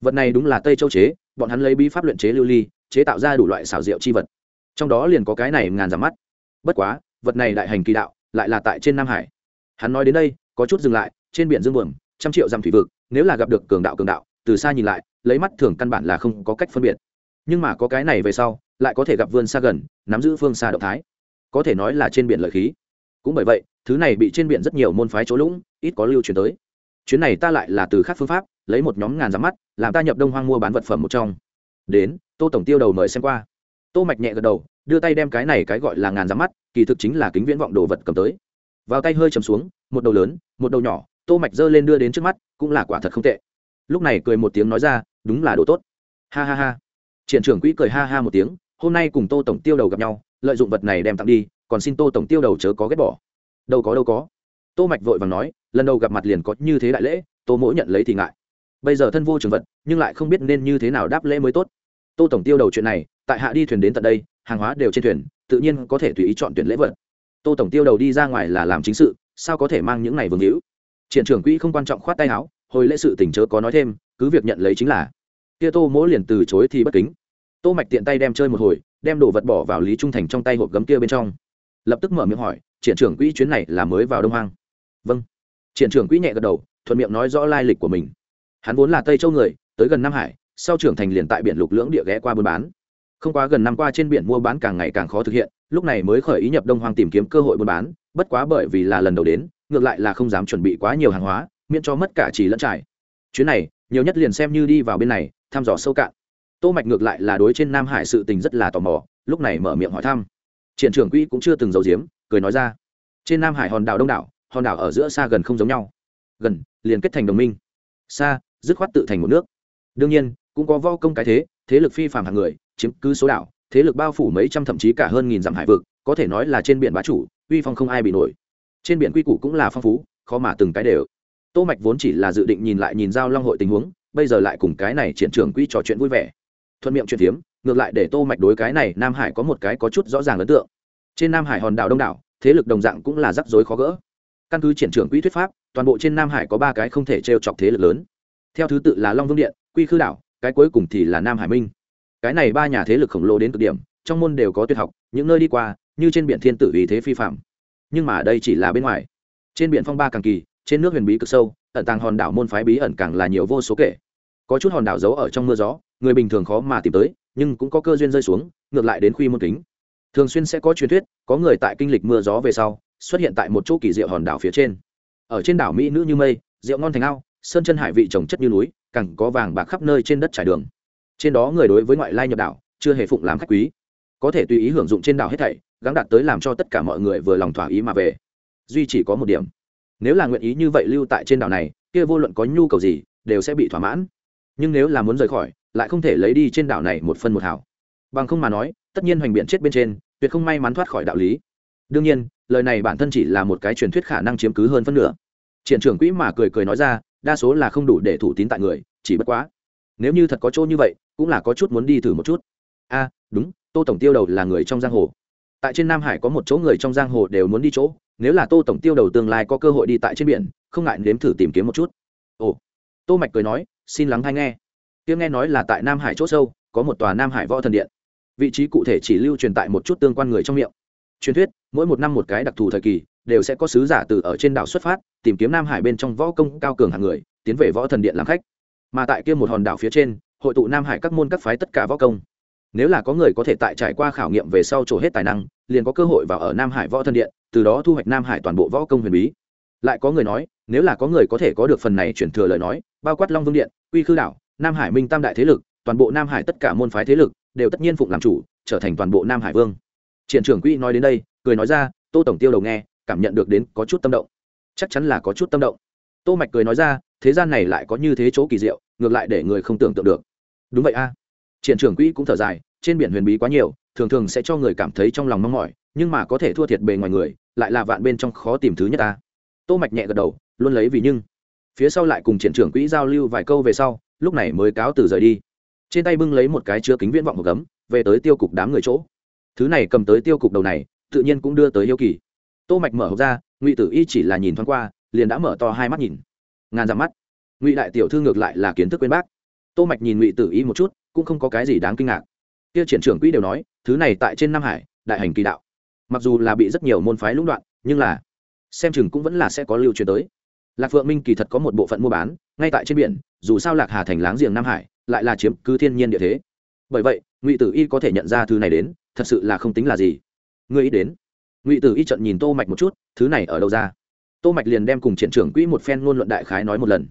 Vật này đúng là tây châu chế, bọn hắn lấy bí pháp luyện chế lưu ly chế tạo ra đủ loại xảo diệu chi vật. Trong đó liền có cái này ngàn giảm mắt. Bất quá, vật này đại hành kỳ đạo, lại là tại trên nam hải. Hắn nói đến đây, có chút dừng lại, trên biển dương buồm, trăm triệu dặm thủy vực, nếu là gặp được cường đạo cường đạo, từ xa nhìn lại, lấy mắt thường căn bản là không có cách phân biệt. Nhưng mà có cái này về sau, lại có thể gặp vươn xa gần, nắm giữ phương xa động thái. Có thể nói là trên biển lợi khí. Cũng bởi vậy, thứ này bị trên biển rất nhiều môn phái chỗ lũng, ít có lưu truyền tới. Chuyến này ta lại là từ khác phương pháp, lấy một nhóm ngàn giám mắt, làm ta nhập đông hoang mua bán vật phẩm một trong. Đến tô tổng tiêu đầu mời xem qua. Tô mạch nhẹ gật đầu, đưa tay đem cái này cái gọi là ngàn giám mắt, kỳ thực chính là kính viễn vọng đồ vật cầm tới. Vào tay hơi chầm xuống, một đầu lớn, một đầu nhỏ, tô mạch giơ lên đưa đến trước mắt, cũng là quả thật không tệ. Lúc này cười một tiếng nói ra, đúng là đồ tốt. Ha ha ha. Triển trưởng quỹ cười ha ha một tiếng, hôm nay cùng tô tổng tiêu đầu gặp nhau, lợi dụng vật này đem tặng đi, còn xin tô tổng tiêu đầu chớ có ghét bỏ. Đâu có đâu có. Tô mạch vội vàng nói, lần đầu gặp mặt liền có như thế đại lễ, tô mỗi nhận lấy thì ngại. Bây giờ thân vô trường vật, nhưng lại không biết nên như thế nào đáp lễ mới tốt tô tổng tiêu đầu chuyện này, tại hạ đi thuyền đến tận đây, hàng hóa đều trên thuyền, tự nhiên có thể tùy ý chọn tuyển lễ vật. Tô tổng tiêu đầu đi ra ngoài là làm chính sự, sao có thể mang những này vương hữu? Triển trưởng quỹ không quan trọng khoát tay áo, hồi lễ sự tỉnh chớ có nói thêm, cứ việc nhận lấy chính là. Kia tô mỗ liền từ chối thì bất kính. Tô mạch tiện tay đem chơi một hồi, đem đồ vật bỏ vào lý trung thành trong tay hộp gấm kia bên trong. Lập tức mở miệng hỏi, triển trưởng quỹ chuyến này là mới vào đông hoang? Vâng. Triển trưởng quỹ nhẹ gật đầu, thuận miệng nói rõ lai lịch của mình. Hắn vốn là tây châu người, tới gần nam hải sau trưởng thành liền tại biển lục lưỡng địa ghé qua buôn bán. Không quá gần năm qua trên biển mua bán càng ngày càng khó thực hiện, lúc này mới khởi ý nhập đông hoang tìm kiếm cơ hội buôn bán, bất quá bởi vì là lần đầu đến, ngược lại là không dám chuẩn bị quá nhiều hàng hóa, miễn cho mất cả chỉ lẫn trải. Chuyến này, nhiều nhất liền xem như đi vào bên này, thăm dò sâu cạn. Tô mạch ngược lại là đối trên nam hải sự tình rất là tò mò, lúc này mở miệng hỏi thăm. Triển trưởng quỹ cũng chưa từng giấu giếm, cười nói ra. Trên nam hải hòn đảo đông đảo, hòn đảo ở giữa xa gần không giống nhau. Gần, liền kết thành đồng minh. Xa, dứt khoát tự thành một nước. Đương nhiên cũng có vo công cái thế thế lực phi phàm hàng người, chiếm cứ số đảo, thế lực bao phủ mấy trăm thậm chí cả hơn nghìn dặm hải vực, có thể nói là trên biển bá chủ, uy phong không ai bị nổi. Trên biển quy củ cũng là phong phú, khó mà từng cái đều. Tô mạch vốn chỉ là dự định nhìn lại nhìn giao long hội tình huống, bây giờ lại cùng cái này triển trường quy trò chuyện vui vẻ. Thuận miệng chuyện tiếm ngược lại để tô mạch đối cái này nam hải có một cái có chút rõ ràng ấn tượng. Trên nam hải hòn đảo đông đảo, thế lực đồng dạng cũng là rắc rối khó gỡ. Căn cứ triển trường quỹ thuyết pháp, toàn bộ trên nam hải có ba cái không thể trêu chọc thế lực lớn. Theo thứ tự là long vương điện, quy khư đảo cái cuối cùng thì là nam hải minh. Cái này ba nhà thế lực khổng lồ đến cực điểm, trong môn đều có tuyệt học, những nơi đi qua, như trên biển thiên tử ý thế phi phạm. Nhưng mà đây chỉ là bên ngoài. Trên biển phong ba càng kỳ, trên nước huyền bí cực sâu, ẩn tàng hòn đảo môn phái bí ẩn càng là nhiều vô số kể. Có chút hòn đảo giấu ở trong mưa gió, người bình thường khó mà tìm tới, nhưng cũng có cơ duyên rơi xuống, ngược lại đến khuy môn kính. Thường xuyên sẽ có truyền thuyết, có người tại kinh lịch mưa gió về sau, xuất hiện tại một chỗ kỳ diệu hòn đảo phía trên. Ở trên đảo mỹ nữ như mây, rượu ngon thành ao, sơn chân hải vị trồng chất như núi càng có vàng bạc khắp nơi trên đất trải đường. Trên đó người đối với ngoại lai nhập đảo, chưa hề phụng làm khách quý. Có thể tùy ý hưởng dụng trên đảo hết thảy, gắng đạt tới làm cho tất cả mọi người vừa lòng thỏa ý mà về. Duy chỉ có một điểm. Nếu là nguyện ý như vậy lưu tại trên đảo này, kia vô luận có nhu cầu gì, đều sẽ bị thỏa mãn. Nhưng nếu là muốn rời khỏi, lại không thể lấy đi trên đảo này một phân một hào. Bằng không mà nói, tất nhiên hoành biện chết bên trên, tuyệt không may mắn thoát khỏi đạo lý. Đương nhiên, lời này bản thân chỉ là một cái truyền thuyết khả năng chiếm cứ hơn phân nửa. Triển trưởng quỹ mà cười cười nói ra đa số là không đủ để thủ tín tại người, chỉ bất quá. Nếu như thật có chỗ như vậy, cũng là có chút muốn đi thử một chút. A, đúng, tô tổng tiêu đầu là người trong giang hồ. Tại trên nam hải có một chỗ người trong giang hồ đều muốn đi chỗ, nếu là tô tổng tiêu đầu tương lai có cơ hội đi tại trên biển, không ngại nếm thử tìm kiếm một chút. Ồ. Tô mạch cười nói, xin lắng hay nghe. Tiếng nghe nói là tại nam hải chỗ sâu, có một tòa nam hải võ thần điện. Vị trí cụ thể chỉ lưu truyền tại một chút tương quan người trong miệng. Truyền thuyết, mỗi một năm một cái đặc thù thời kỳ đều sẽ có sứ giả từ ở trên đảo xuất phát, tìm kiếm nam hải bên trong võ công cao cường hàng người, tiến về võ thần điện làm khách. Mà tại kia một hòn đảo phía trên, hội tụ nam hải các môn các phái tất cả võ công. Nếu là có người có thể tại trải qua khảo nghiệm về sau trổ hết tài năng, liền có cơ hội vào ở nam hải võ thần điện, từ đó thu hoạch nam hải toàn bộ võ công huyền bí. Lại có người nói, nếu là có người có thể có được phần này chuyển thừa lời nói, bao quát long vương điện uy khư đảo, nam hải minh tam đại thế lực, toàn bộ nam hải tất cả môn phái thế lực, đều tất nhiên phụng làm chủ, trở thành toàn bộ nam hải vương. Triển trưởng quỹ nói đến đây, cười nói ra, tô tổng tiêu đầu nghe cảm nhận được đến có chút tâm động. Chắc chắn là có chút tâm động. Tô mạch cười nói ra, thế gian này lại có như thế chỗ kỳ diệu, ngược lại để người không tưởng tượng được. Đúng vậy a. Triển trưởng quỹ cũng thở dài, trên biển huyền bí quá nhiều, thường thường sẽ cho người cảm thấy trong lòng mong mỏi, nhưng mà có thể thua thiệt bề ngoài người, lại là vạn bên trong khó tìm thứ nhất ta tô mạch nhẹ gật đầu, luôn lấy vì nhưng. Phía sau lại cùng triển trưởng quỹ giao lưu vài câu về sau, lúc này mới cáo từ rời đi. Trên tay bưng lấy một cái chứa kính viễn vọng một gấm, về tới tiêu cục đám người chỗ. Thứ này cầm tới tiêu cục đầu này, tự nhiên cũng đưa tới yêu kỳ tô mạch mở hộp ra, ngụy tử y chỉ là nhìn thoáng qua, liền đã mở to hai mắt nhìn. Ngàn dặm mắt. Ngụy đại tiểu thư ngược lại là kiến thức quên bác. Tô mạch nhìn ngụy tử y một chút, cũng không có cái gì đáng kinh ngạc. Kia triển trưởng quỹ đều nói, thứ này tại trên nam hải, đại hành kỳ đạo. Mặc dù là bị rất nhiều môn phái lũng đoạn, nhưng là xem chừng cũng vẫn là sẽ có lưu truyền tới. Lạc phượng minh kỳ thật có một bộ phận mua bán, ngay tại trên biển, dù sao lạc hà thành láng giềng nam hải, lại là chiếm cứ thiên nhiên địa thế. Bởi vậy, ngụy tử y có thể nhận ra thứ này đến, thật sự là không tính là gì. Ngươi ý đến ngụy tử y trận nhìn tô mạch một chút, thứ này ở đâu ra? Tô mạch liền đem cùng triển trưởng quỹ một phen ngôn luận đại khái nói một lần.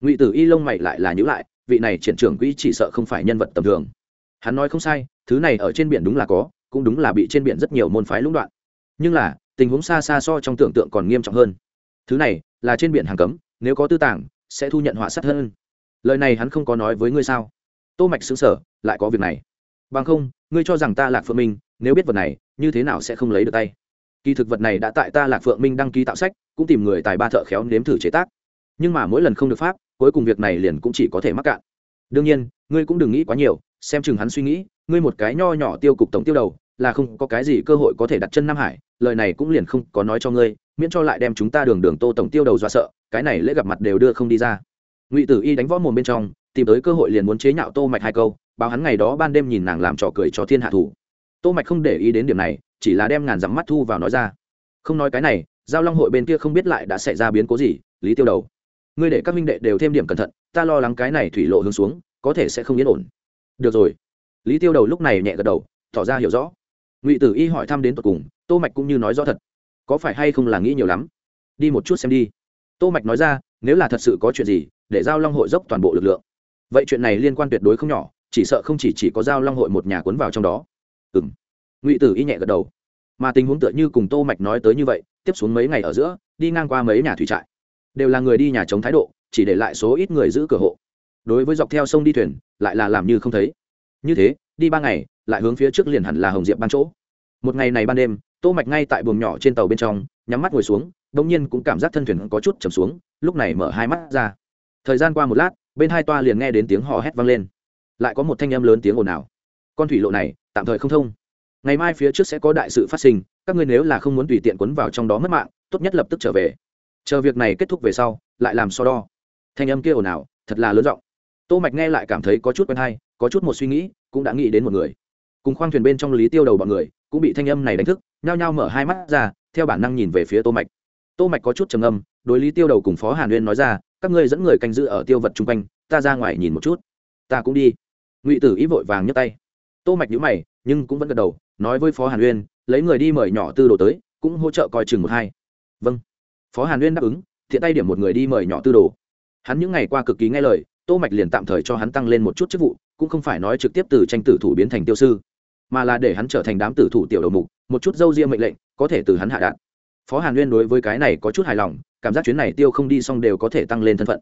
Ngụy tử y lông mày lại là nhữ lại, vị này triển trưởng quỹ chỉ sợ không phải nhân vật tầm thường. Hắn nói không sai, thứ này ở trên biển đúng là có, cũng đúng là bị trên biển rất nhiều môn phái lũng đoạn. Nhưng là, tình huống xa xa so trong tưởng tượng còn nghiêm trọng hơn. Thứ này là trên biển hàng cấm, nếu có tư tàng, sẽ thu nhận họa sát hơn. Lời này hắn không có nói với ngươi sao? Tô mạch xứng sở lại có việc này. Bằng không, ngươi cho rằng ta lạc phượng minh, nếu biết vật này, như thế nào sẽ không lấy được tay? Kỳ thực vật này đã tại ta lạc phượng minh đăng ký tạo sách, cũng tìm người tài ba thợ khéo nếm thử chế tác. Nhưng mà mỗi lần không được pháp, cuối cùng việc này liền cũng chỉ có thể mắc cạn. Đương nhiên, ngươi cũng đừng nghĩ quá nhiều, xem chừng hắn suy nghĩ, ngươi một cái nho nhỏ tiêu cục tổng tiêu đầu, là không có cái gì cơ hội có thể đặt chân nam hải, lời này cũng liền không có nói cho ngươi, miễn cho lại đem chúng ta đường đường tô tổng tiêu đầu dọa sợ, cái này lễ gặp mặt đều đưa không đi ra. Ngụy tử y đánh võ mồm bên trong, tìm tới cơ hội liền muốn chế nhạo tô mạch hai câu, báo hắn ngày đó ban đêm nhìn nàng làm trò cười cho thiên hạ thủ. Tô mạch không để ý đến điểm này chỉ là đem ngàn dặm mắt thu vào nói ra. Không nói cái này, giao long hội bên kia không biết lại đã xảy ra biến cố gì, lý tiêu đầu. Ngươi để các minh đệ đều thêm điểm cẩn thận, ta lo lắng cái này thủy lộ hướng xuống, có thể sẽ không yên ổn. Được rồi. Lý tiêu đầu lúc này nhẹ gật đầu, tỏ ra hiểu rõ. Ngụy tử y hỏi thăm đến tột cùng, tô mạch cũng như nói rõ thật. Có phải hay không là nghĩ nhiều lắm? Đi một chút xem đi. Tô mạch nói ra, nếu là thật sự có chuyện gì, để giao long hội dốc toàn bộ lực lượng. Vậy chuyện này liên quan tuyệt đối không nhỏ, chỉ sợ không chỉ chỉ có giao long hội một nhà cuốn vào trong đó. Ừm ngụy tử y nhẹ gật đầu mà tình huống tựa như cùng tô mạch nói tới như vậy tiếp xuống mấy ngày ở giữa đi ngang qua mấy nhà thủy trại đều là người đi nhà chống thái độ chỉ để lại số ít người giữ cửa hộ đối với dọc theo sông đi thuyền lại là làm như không thấy như thế đi ba ngày lại hướng phía trước liền hẳn là hồng diệp ban chỗ một ngày này ban đêm tô mạch ngay tại buồng nhỏ trên tàu bên trong nhắm mắt ngồi xuống đông nhiên cũng cảm giác thân thuyền có chút chầm xuống lúc này mở hai mắt ra thời gian qua một lát bên hai toa liền nghe đến tiếng hò hét vang lên lại có một thanh âm lớn tiếng ồn ào con thủy lộ này tạm thời không thông ngày mai phía trước sẽ có đại sự phát sinh, các ngươi nếu là không muốn tùy tiện quấn vào trong đó mất mạng, tốt nhất lập tức trở về. Chờ việc này kết thúc về sau, lại làm so đo. Thanh âm kia ồn ào, thật là lớn giọng. Tô mạch nghe lại cảm thấy có chút quen hay, có chút một suy nghĩ, cũng đã nghĩ đến một người. Cùng khoang thuyền bên trong lý tiêu đầu bọn người, cũng bị thanh âm này đánh thức, nhao nhao mở hai mắt ra, theo bản năng nhìn về phía tô mạch. Tô mạch có chút trầm âm đối lý tiêu đầu cùng phó hàn uyên nói ra, các ngươi dẫn người canh giữ ở tiêu vật chung quanh, ta ra ngoài nhìn một chút. Ta cũng đi. Ngụy tử ý vội vàng nhấc tay. Tô mạch nhíu mày, nhưng cũng vẫn gật đầu nói với phó hàn uyên, lấy người đi mời nhỏ tư đồ tới, cũng hỗ trợ coi chừng một hai. Vâng. Phó hàn uyên đáp ứng, thiện tay điểm một người đi mời nhỏ tư đồ. Hắn những ngày qua cực kỳ nghe lời, tô mạch liền tạm thời cho hắn tăng lên một chút chức vụ, cũng không phải nói trực tiếp từ tranh tử thủ biến thành tiêu sư, mà là để hắn trở thành đám tử thủ tiểu đầu mục, một chút dâu riêng mệnh lệnh, có thể từ hắn hạ đạn phó hàn nguyên đối với cái này có chút hài lòng, cảm giác chuyến này tiêu không đi xong đều có thể tăng lên thân phận.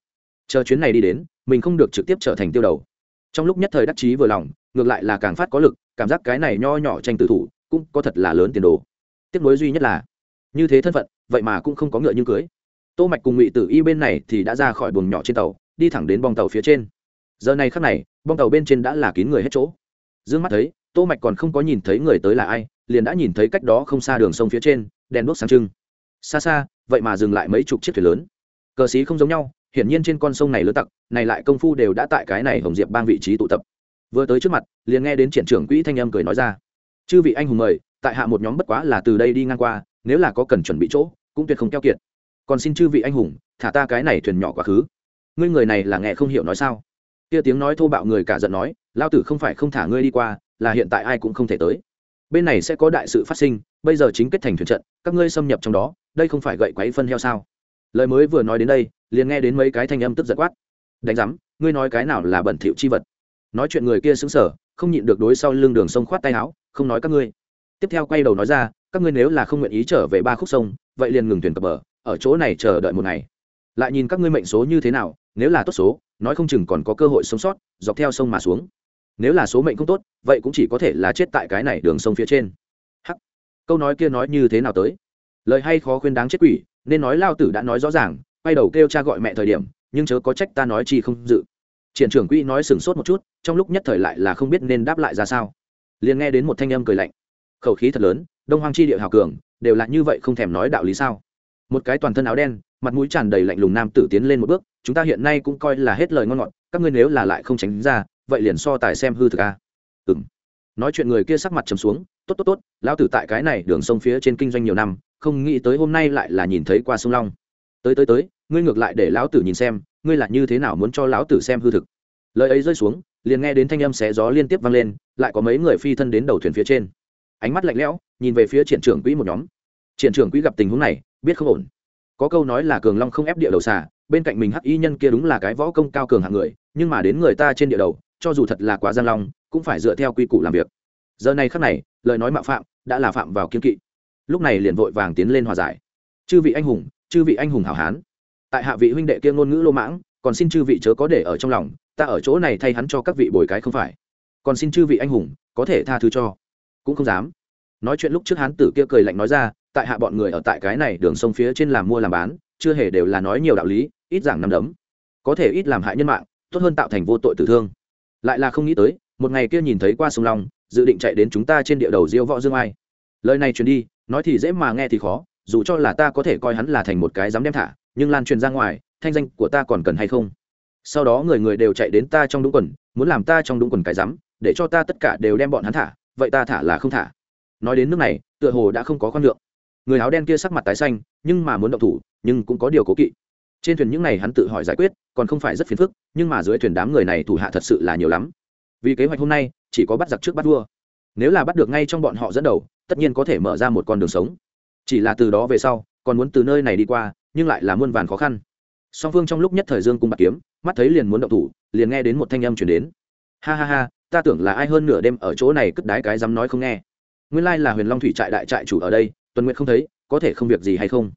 Chờ chuyến này đi đến, mình không được trực tiếp trở thành tiêu đầu trong lúc nhất thời đắc chí vừa lòng, ngược lại là càng phát có lực, cảm giác cái này nho nhỏ tranh tử thủ cũng có thật là lớn tiền đồ. Tiếc nối duy nhất là, như thế thân phận, vậy mà cũng không có ngựa như cưới. Tô mạch cùng ngụy tử y bên này thì đã ra khỏi buồng nhỏ trên tàu, đi thẳng đến bong tàu phía trên. Giờ này khắc này, bong tàu bên trên đã là kín người hết chỗ. Dương mắt thấy, tô mạch còn không có nhìn thấy người tới là ai, liền đã nhìn thấy cách đó không xa đường sông phía trên, đèn đuốc sáng trưng. Xa xa, vậy mà dừng lại mấy chục chiếc thuyền lớn. Cờ xí không giống nhau hiển nhiên trên con sông này lớn tặc, này lại công phu đều đã tại cái này hồng diệp bang vị trí tụ tập. Vừa tới trước mặt, liền nghe đến triển trưởng quỹ thanh âm cười nói ra. Chư vị anh hùng mời, tại hạ một nhóm bất quá là từ đây đi ngang qua, nếu là có cần chuẩn bị chỗ, cũng tuyệt không keo kiệt. Còn xin chư vị anh hùng, thả ta cái này thuyền nhỏ quá khứ. Ngươi người này là nghe không hiểu nói sao? Kia tiếng nói thô bạo người cả giận nói lao tử không phải không thả ngươi đi qua, là hiện tại ai cũng không thể tới. Bên này sẽ có đại sự phát sinh, bây giờ chính kết thành thuyền trận, các ngươi xâm nhập trong đó, đây không phải gậy quáy phân heo sao? Lời mới vừa nói đến đây, liền nghe đến mấy cái thanh âm tức giật quát. Đánh giám, ngươi nói cái nào là bẩn thỉu chi vật? Nói chuyện người kia xứng sở không nhịn được đối sau lưng đường sông khoát tay áo, không nói các ngươi. Tiếp theo quay đầu nói ra, các ngươi nếu là không nguyện ý trở về ba khúc sông, vậy liền ngừng thuyền cập bờ, ở chỗ này chờ đợi một ngày. Lại nhìn các ngươi mệnh số như thế nào, nếu là tốt số, nói không chừng còn có cơ hội sống sót, dọc theo sông mà xuống. Nếu là số mệnh không tốt, vậy cũng chỉ có thể là chết tại cái này đường sông phía trên. Hắc. Câu nói kia nói như thế nào tới? Lời hay khó khuyên đáng chết quỷ nên nói lao tử đã nói rõ ràng, quay đầu kêu cha gọi mẹ thời điểm, nhưng chớ có trách ta nói chi không dự. Triển trưởng quỹ nói sừng sốt một chút, trong lúc nhất thời lại là không biết nên đáp lại ra sao. Liền nghe đến một thanh âm cười lạnh. Khẩu khí thật lớn, đông hoang chi địa hào cường, đều là như vậy không thèm nói đạo lý sao? Một cái toàn thân áo đen, mặt mũi tràn đầy lạnh lùng nam tử tiến lên một bước, chúng ta hiện nay cũng coi là hết lời ngon ngọt, các ngươi nếu là lại không tránh ra, vậy liền so tài xem hư thực a. Ừng nói chuyện người kia sắc mặt trầm xuống, tốt tốt tốt, lão tử tại cái này đường sông phía trên kinh doanh nhiều năm không nghĩ tới hôm nay lại là nhìn thấy qua sông long. Tới tới tới, ngươi ngược lại để lão tử nhìn xem, ngươi là như thế nào muốn cho lão tử xem hư thực? Lời ấy rơi xuống, liền nghe đến thanh âm xé gió liên tiếp vang lên, lại có mấy người phi thân đến đầu thuyền phía trên. Ánh mắt lạnh lẽo, nhìn về phía triển trưởng quỹ một nhóm. Triển trưởng quỹ gặp tình huống này, biết không ổn. Có câu nói là cường long không ép địa đầu xà, bên cạnh mình hắc y nhân kia đúng là cái võ công cao cường hạng người, nhưng mà đến người ta trên địa đầu, cho dù thật là quá giang long, cũng phải dựa theo quy củ làm việc. Giờ này khắc này, lời nói mạo phạm, đã là phạm vào kiên kỵ lúc này liền vội vàng tiến lên hòa giải. Chư vị anh hùng, chư vị anh hùng hảo hán, tại hạ vị huynh đệ kia ngôn ngữ lô mãng, còn xin chư vị chớ có để ở trong lòng, ta ở chỗ này thay hắn cho các vị bồi cái không phải. Còn xin chư vị anh hùng, có thể tha thứ cho. Cũng không dám. Nói chuyện lúc trước hán tử kia cười lạnh nói ra, tại hạ bọn người ở tại cái này đường sông phía trên làm mua làm bán, chưa hề đều là nói nhiều đạo lý, ít giảng năm đấm. Có thể ít làm hại nhân mạng, tốt hơn tạo thành vô tội tử thương. Lại là không nghĩ tới, một ngày kia nhìn thấy qua sông long, dự định chạy đến chúng ta trên địa đầu diêu võ dương ai. Lời này truyền đi nói thì dễ mà nghe thì khó dù cho là ta có thể coi hắn là thành một cái dám đem thả nhưng lan truyền ra ngoài thanh danh của ta còn cần hay không? Sau đó người người đều chạy đến ta trong đúng quần muốn làm ta trong đúng quần cái dám, để cho ta tất cả đều đem bọn hắn thả vậy ta thả là không thả. Nói đến nước này tựa hồ đã không có con lượng người áo đen kia sắc mặt tái xanh nhưng mà muốn động thủ nhưng cũng có điều cố kỵ. Trên thuyền những này hắn tự hỏi giải quyết còn không phải rất phiền phức nhưng mà dưới thuyền đám người này thủ hạ thật sự là nhiều lắm. Vì kế hoạch hôm nay chỉ có bắt giặc trước bắt vua. Nếu là bắt được ngay trong bọn họ dẫn đầu tất nhiên có thể mở ra một con đường sống. Chỉ là từ đó về sau, còn muốn từ nơi này đi qua, nhưng lại là muôn vàn khó khăn. Song phương trong lúc nhất thời dương cung bạc kiếm, mắt thấy liền muốn động thủ, liền nghe đến một thanh âm chuyển đến. Ha ha ha, ta tưởng là ai hơn nửa đêm ở chỗ này cất đái cái dám nói không nghe. Nguyên lai là huyền long thủy trại đại trại chủ ở đây, tuần nguyện không thấy, có thể không việc gì hay không?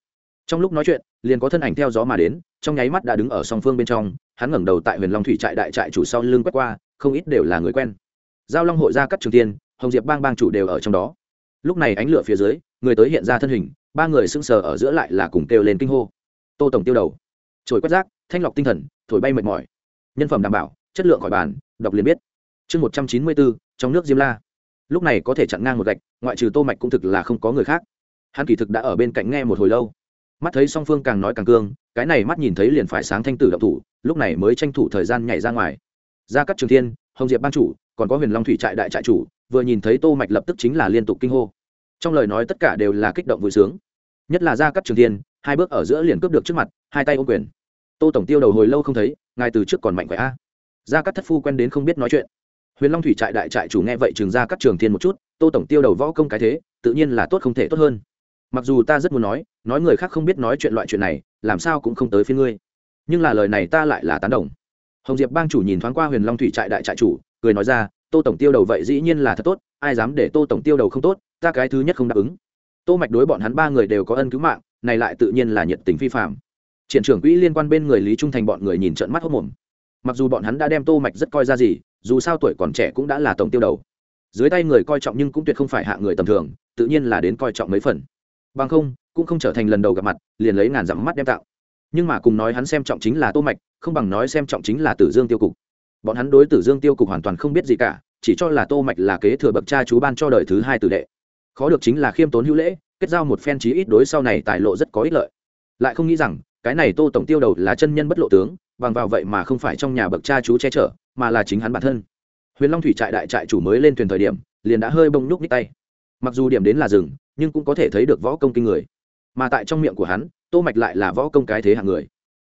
Trong lúc nói chuyện, liền có thân ảnh theo gió mà đến, trong nháy mắt đã đứng ở song phương bên trong, hắn ngẩng đầu tại huyền long thủy trại đại trại chủ sau lưng quét qua, không ít đều là người quen. Giao long hội gia cắt trường tiên, hồng diệp bang bang chủ đều ở trong đó lúc này ánh lửa phía dưới, người tới hiện ra thân hình, ba người sững sờ ở giữa lại là cùng kêu lên kinh hô. Tô tổng tiêu đầu. Trồi quét rác, thanh lọc tinh thần, thổi bay mệt mỏi. Nhân phẩm đảm bảo, chất lượng khỏi bàn, đọc liền biết. Chương một trăm chín mươi bốn, trong nước diêm la. Lúc này có thể chặn ngang một gạch, ngoại trừ tô mạch cũng thực là không có người khác. Hắn kỳ thực đã ở bên cạnh nghe một hồi lâu. Mắt thấy song phương càng nói càng cương, cái này mắt nhìn thấy liền phải sáng thanh tử động thủ, lúc này mới tranh thủ thời gian nhảy ra ngoài. Ra các trường thiên, hồng diệp ban chủ, còn có huyền long thủy trại đại trại chủ vừa nhìn thấy tô mạch lập tức chính là liên tục kinh hô. Trong lời nói tất cả đều là kích động vui sướng. Nhất là ra cắt trường thiên, hai bước ở giữa liền cướp được trước mặt, hai tay ôm quyền. Tô tổng tiêu đầu hồi lâu không thấy, ngài từ trước còn mạnh khỏe a. Ra cắt thất phu quen đến không biết nói chuyện. Huyền long thủy trại đại trại chủ nghe vậy trường ra cắt trường thiên một chút, tô tổng tiêu đầu võ công cái thế, tự nhiên là tốt không thể tốt hơn. Mặc dù ta rất muốn nói nói người khác không biết nói chuyện loại chuyện này, làm sao cũng không tới phía ngươi. Nhưng là lời này ta lại là tán đồng. Hồng diệp bang chủ nhìn thoáng qua huyền long thủy trại đại trại chủ, cười nói ra tô tổng tiêu đầu vậy dĩ nhiên là thật tốt, ai dám để tô tổng tiêu đầu không tốt, ta cái thứ nhất không đáp ứng. Tô mạch đối bọn hắn ba người đều có ân cứu mạng, này lại tự nhiên là nhiệt tình phi phạm triển trưởng quỹ liên quan bên người lý trung thành bọn người nhìn trận mắt hốc mồm. Mặc dù bọn hắn đã đem tô mạch rất coi ra gì, dù sao tuổi còn trẻ cũng đã là tổng tiêu đầu. Dưới tay người coi trọng nhưng cũng tuyệt không phải hạ người tầm thường, tự nhiên là đến coi trọng mấy phần. Bằng không, cũng không trở thành lần đầu gặp mặt, liền lấy ngàn dặm mắt đem tạo. Nhưng mà cùng nói hắn xem trọng chính là tô mạch, không bằng nói xem trọng chính là tử dương tiêu cục bọn hắn đối tử dương tiêu cục hoàn toàn không biết gì cả, chỉ cho là tô mạch là kế thừa bậc cha chú ban cho đời thứ hai tử đệ. Khó được chính là khiêm tốn hữu lễ, kết giao một phen chí ít đối sau này tài lộ rất có ích lợi. Lại không nghĩ rằng, cái này tô tổng tiêu đầu là chân nhân bất lộ tướng, bằng vào vậy mà không phải trong nhà bậc cha chú che chở, mà là chính hắn bản thân. Huyền long thủy trại đại trại chủ mới lên thuyền thời điểm, liền đã hơi bông nhúc nhích tay. Mặc dù điểm đến là rừng, nhưng cũng có thể thấy được võ công kinh người. Mà tại trong miệng của hắn, tô mạch lại là võ công cái thế hạng người.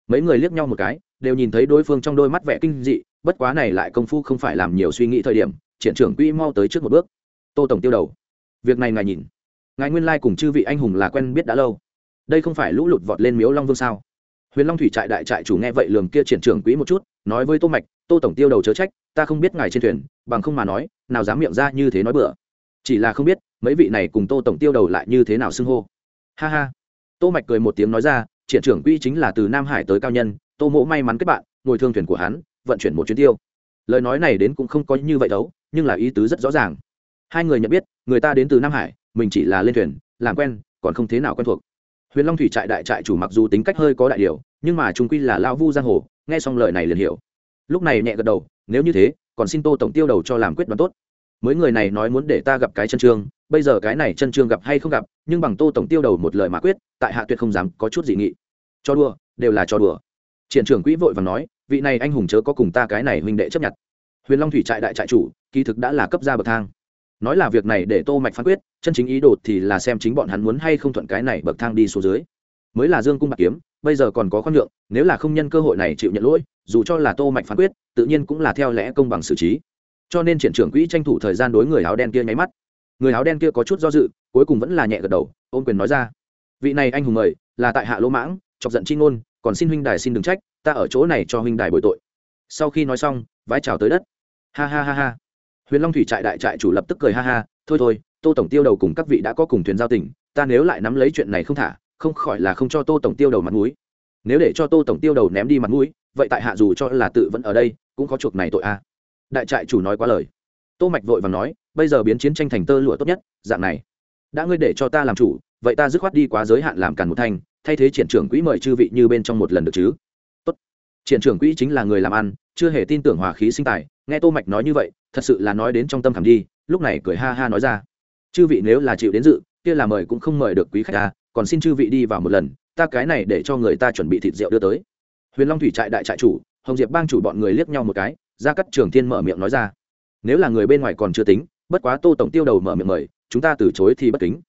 Mấy người liếc nhau một cái, đều nhìn thấy đối phương trong đôi mắt vẻ kinh dị bất quá này lại công phu không phải làm nhiều suy nghĩ thời điểm, triển trưởng quỹ mau tới trước một bước. Tô tổng tiêu đầu. Việc này ngài nhìn. Ngài nguyên lai cùng chư vị anh hùng là quen biết đã lâu. Đây không phải lũ lụt vọt lên miếu long vương sao? Huyền long thủy trại đại trại chủ nghe vậy lường kia triển trưởng quỹ một chút, nói với tô mạch, tô tổng tiêu đầu chớ trách, ta không biết ngài trên thuyền, bằng không mà nói, nào dám miệng ra như thế nói bừa. Chỉ là không biết, mấy vị này cùng tô tổng tiêu đầu lại như thế nào xưng hô. Ha ha. Tô mạch cười một tiếng nói ra, triển trưởng quỹ chính là từ nam hải tới cao nhân, tô mỗ may mắn kết bạn, ngồi thương thuyền của hắn vận chuyển một chuyến tiêu. Lời nói này đến cũng không có như vậy đâu, nhưng là ý tứ rất rõ ràng. Hai người nhận biết, người ta đến từ nam hải, mình chỉ là lên thuyền, làm quen, còn không thế nào quen thuộc. Huyền long thủy trại đại trại chủ mặc dù tính cách hơi có đại điều, nhưng mà chúng quy là lao vu giang hồ, nghe xong lời này liền hiểu. Lúc này nhẹ gật đầu, nếu như thế, còn xin tô tổng tiêu đầu cho làm quyết đoán tốt. Mấy người này nói muốn để ta gặp cái chân trương, bây giờ cái này chân trương gặp hay không gặp, nhưng bằng tô tổng tiêu đầu một lời mà quyết, tại hạ tuyệt không dám có chút gì nghị. Cho đùa, đều là cho đùa. Triển trưởng quỹ vội và nói vị này anh hùng chớ có cùng ta cái này huynh đệ chấp nhận. Huyền long thủy trại đại trại chủ, kỳ thực đã là cấp ra bậc thang. Nói là việc này để tô mạch phán quyết, chân chính ý đồ thì là xem chính bọn hắn muốn hay không thuận cái này bậc thang đi xuống dưới. Mới là dương cung bạc kiếm, bây giờ còn có khoan lượng nếu là không nhân cơ hội này chịu nhận lỗi, dù cho là tô mạch phán quyết, tự nhiên cũng là theo lẽ công bằng xử trí. Cho nên triển trưởng quỹ tranh thủ thời gian đối người áo đen kia nháy mắt. Người áo đen kia có chút do dự, cuối cùng vẫn là nhẹ gật đầu, ôm quyền nói ra. Vị này anh hùng mời, là tại hạ lỗ mãng, chọc giận chi ngôn, còn xin huynh đài xin đừng trách ta ở chỗ này cho huynh đài bồi tội. Sau khi nói xong, vái chào tới đất. Ha ha ha ha. Huyền long thủy trại đại trại chủ lập tức cười ha ha, thôi thôi, tô tổng tiêu đầu cùng các vị đã có cùng thuyền giao tình, ta nếu lại nắm lấy chuyện này không thả, không khỏi là không cho tô tổng tiêu đầu mặt mũi. Nếu để cho tô tổng tiêu đầu ném đi mặt mũi, vậy tại hạ dù cho là tự vẫn ở đây, cũng có chuộc này tội a. Đại trại chủ nói quá lời. Tô mạch vội vàng nói, bây giờ biến chiến tranh thành tơ lụa tốt nhất, dạng này. Đã ngươi để cho ta làm chủ, vậy ta dứt khoát đi quá giới hạn làm càn một thành, thay thế triển trưởng quỹ mời chư vị như bên trong một lần được chứ? Triển trưởng quỹ chính là người làm ăn, chưa hề tin tưởng hòa khí sinh tài. Nghe tô mạch nói như vậy, thật sự là nói đến trong tâm khảm đi, lúc này cười ha ha nói ra. Chư vị nếu là chịu đến dự, kia là mời cũng không mời được quý khách ta còn xin chư vị đi vào một lần, ta cái này để cho người ta chuẩn bị thịt rượu đưa tới. Huyền long thủy trại đại trại chủ, hồng diệp bang chủ bọn người liếc nhau một cái ra cắt trường thiên mở miệng nói ra. Nếu là người bên ngoài còn chưa tính, bất quá tô tổng tiêu đầu mở miệng mời, chúng ta từ chối thì bất kính.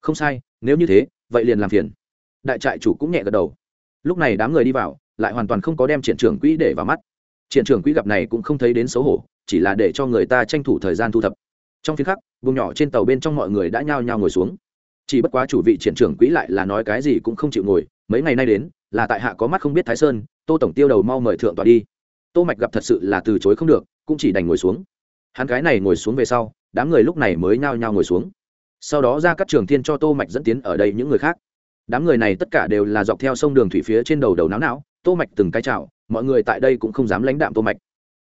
Không sai, nếu như thế, vậy liền làm phiền. Đại trại chủ cũng nhẹ gật đầu. Lúc này đám người đi vào lại hoàn toàn không có đem triển trưởng quỹ để vào mắt. Triển trưởng quỹ gặp này cũng không thấy đến xấu hổ, chỉ là để cho người ta tranh thủ thời gian thu thập. Trong phiên khắc, vùng nhỏ trên tàu bên trong mọi người đã nhao nhao ngồi xuống. Chỉ bất quá chủ vị triển trưởng quỹ lại là nói cái gì cũng không chịu ngồi, mấy ngày nay đến, là tại hạ có mắt không biết thái sơn, tô tổng tiêu đầu mau mời thượng tọa đi. Tô mạch gặp thật sự là từ chối không được, cũng chỉ đành ngồi xuống. Hắn cái này ngồi xuống về sau, đám người lúc này mới nhao nhao ngồi xuống. Sau đó ra các trường thiên cho tô mạch dẫn tiến ở đây những người khác. Đám người này tất cả đều là dọc theo sông đường thủy phía trên đầu đầu não não tô mạch từng cái chào, mọi người tại đây cũng không dám lãnh đạm tô mạch.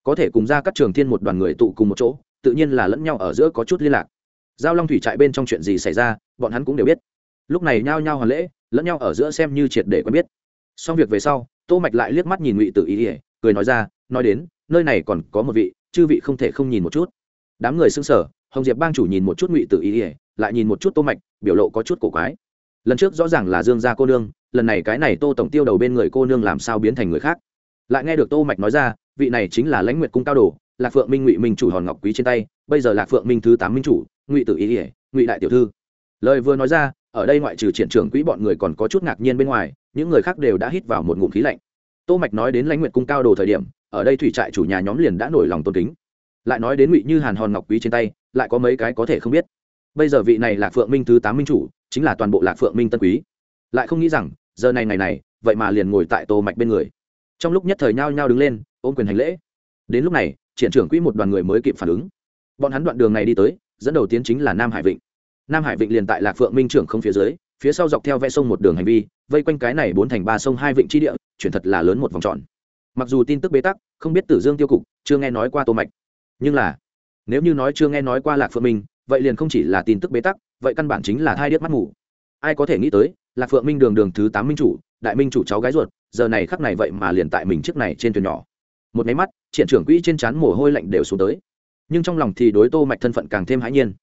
Có thể cùng ra các trường thiên một đoàn người tụ cùng một chỗ, tự nhiên là lẫn nhau ở giữa có chút liên lạc. Giao long thủy trại bên trong chuyện gì xảy ra, bọn hắn cũng đều biết. Lúc này nhao nhao hoàn lễ, lẫn nhau ở giữa xem như triệt để quen biết. Xong việc về sau, tô mạch lại liếc mắt nhìn ngụy tử ý ỉa cười nói ra, nói đến, nơi này còn có một vị, chư vị không thể không nhìn một chút. Đám người sững sở hồng diệp bang chủ nhìn một chút ngụy tử ý ỉa lại nhìn một chút tô mạch, biểu lộ có chút cổ quái. Lần trước rõ ràng là dương gia cô nương lần này cái này tô tổng tiêu đầu bên người cô nương làm sao biến thành người khác? Lại nghe được tô mạch nói ra, vị này chính là lãnh nguyệt cung cao đồ, lạc phượng minh ngụy minh chủ hòn ngọc quý trên tay, bây giờ lạc phượng minh thứ tám minh chủ, ngụy tử ý ỉa ngụy đại tiểu thư. Lời vừa nói ra, ở đây ngoại trừ triển trưởng quỹ bọn người còn có chút ngạc nhiên bên ngoài, những người khác đều đã hít vào một ngụm khí lạnh. Tô mạch nói đến lãnh nguyệt cung cao đồ thời điểm, ở đây thủy trại chủ nhà nhóm liền đã nổi lòng tôn kính. Lại nói đến ngụy như hàn hòn ngọc quý trên tay, lại có mấy cái có thể không biết. Bây giờ vị này là phượng minh thứ tám minh chủ, chính là toàn bộ lạc phượng minh tân quý. Lại không nghĩ rằng giờ này ngày này, vậy mà liền ngồi tại tô mạch bên người. Trong lúc nhất thời nhao nhao đứng lên, ôm quyền hành lễ. Đến lúc này, triển trưởng quỹ một đoàn người mới kịp phản ứng. Bọn hắn đoạn đường này đi tới, dẫn đầu tiến chính là nam hải vịnh. Nam hải vịnh liền tại lạc phượng minh trưởng không phía dưới, phía sau dọc theo ve sông một đường hành vi, vây quanh cái này bốn thành ba sông hai vịnh chi địa, chuyển thật là lớn một vòng tròn. Mặc dù tin tức bế tắc, không biết tử dương tiêu cục chưa nghe nói qua tô mạch. Nhưng là, nếu như nói chưa nghe nói qua lạc phượng minh, vậy liền không chỉ là tin tức bế tắc, vậy căn bản chính là thai điếc mắt ngủ ai có thể nghĩ tới lạc phượng minh đường đường thứ tám minh chủ, đại minh chủ cháu gái ruột, giờ này khắc này vậy mà liền tại mình trước này trên thuyền nhỏ. Một máy mắt, triển trưởng quỹ trên trán mồ hôi lạnh đều xuống tới. Nhưng trong lòng thì đối tô mạch thân phận càng thêm hãi nhiên.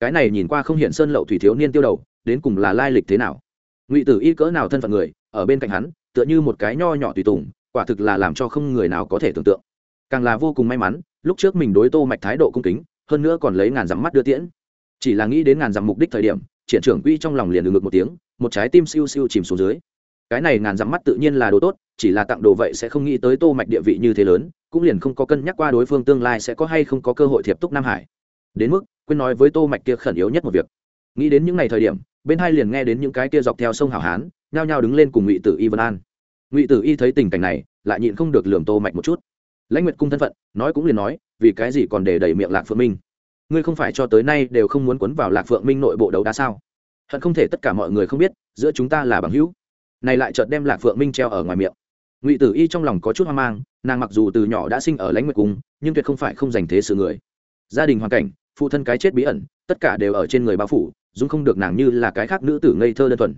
Cái này nhìn qua không hiện sơn lậu thủy thiếu niên tiêu đầu, đến cùng là lai lịch thế nào? Ngụy tử y cỡ nào thân phận người, ở bên cạnh hắn, tựa như một cái nho nhỏ tùy tùng, quả thực là làm cho không người nào có thể tưởng tượng. Càng là vô cùng may mắn, lúc trước mình đối tô mạch thái độ cung kính, hơn nữa còn lấy ngàn dặm mắt đưa tiễn. Chỉ là nghĩ đến ngàn dặm mục đích thời điểm triển trưởng quỹ trong lòng liền được ngực một tiếng, một trái tim siêu siêu chìm xuống dưới. Cái này ngàn dặm mắt tự nhiên là đồ tốt, chỉ là tặng đồ vậy sẽ không nghĩ tới tô mạch địa vị như thế lớn, cũng liền không có cân nhắc qua đối phương tương lai sẽ có hay không có cơ hội thiệp túc nam hải. Đến mức, quên nói với tô mạch kia khẩn yếu nhất một việc. Nghĩ đến những ngày thời điểm, bên hai liền nghe đến những cái kia dọc theo sông hảo hán, nhao nhao đứng lên cùng ngụy tử y vân an. Ngụy tử y thấy tình cảnh này, lại nhịn không được lườm tô mạch một chút. Lãnh nguyệt cung thân phận, nói cũng liền nói, vì cái gì còn để đẩy miệng lạc phượng minh? Ngươi không phải cho tới nay đều không muốn quấn vào lạc phượng minh nội bộ đấu đá sao? Hận không thể tất cả mọi người không biết, giữa chúng ta là bằng hữu. Này lại chợt đem lạc phượng minh treo ở ngoài miệng. Ngụy tử y trong lòng có chút hoang mang, nàng mặc dù từ nhỏ đã sinh ở lãnh nguyệt cung, nhưng tuyệt không phải không dành thế sự người. Gia đình hoàn cảnh, phụ thân cái chết bí ẩn, tất cả đều ở trên người bao phủ, dung không được nàng như là cái khác nữ tử ngây thơ đơn thuần.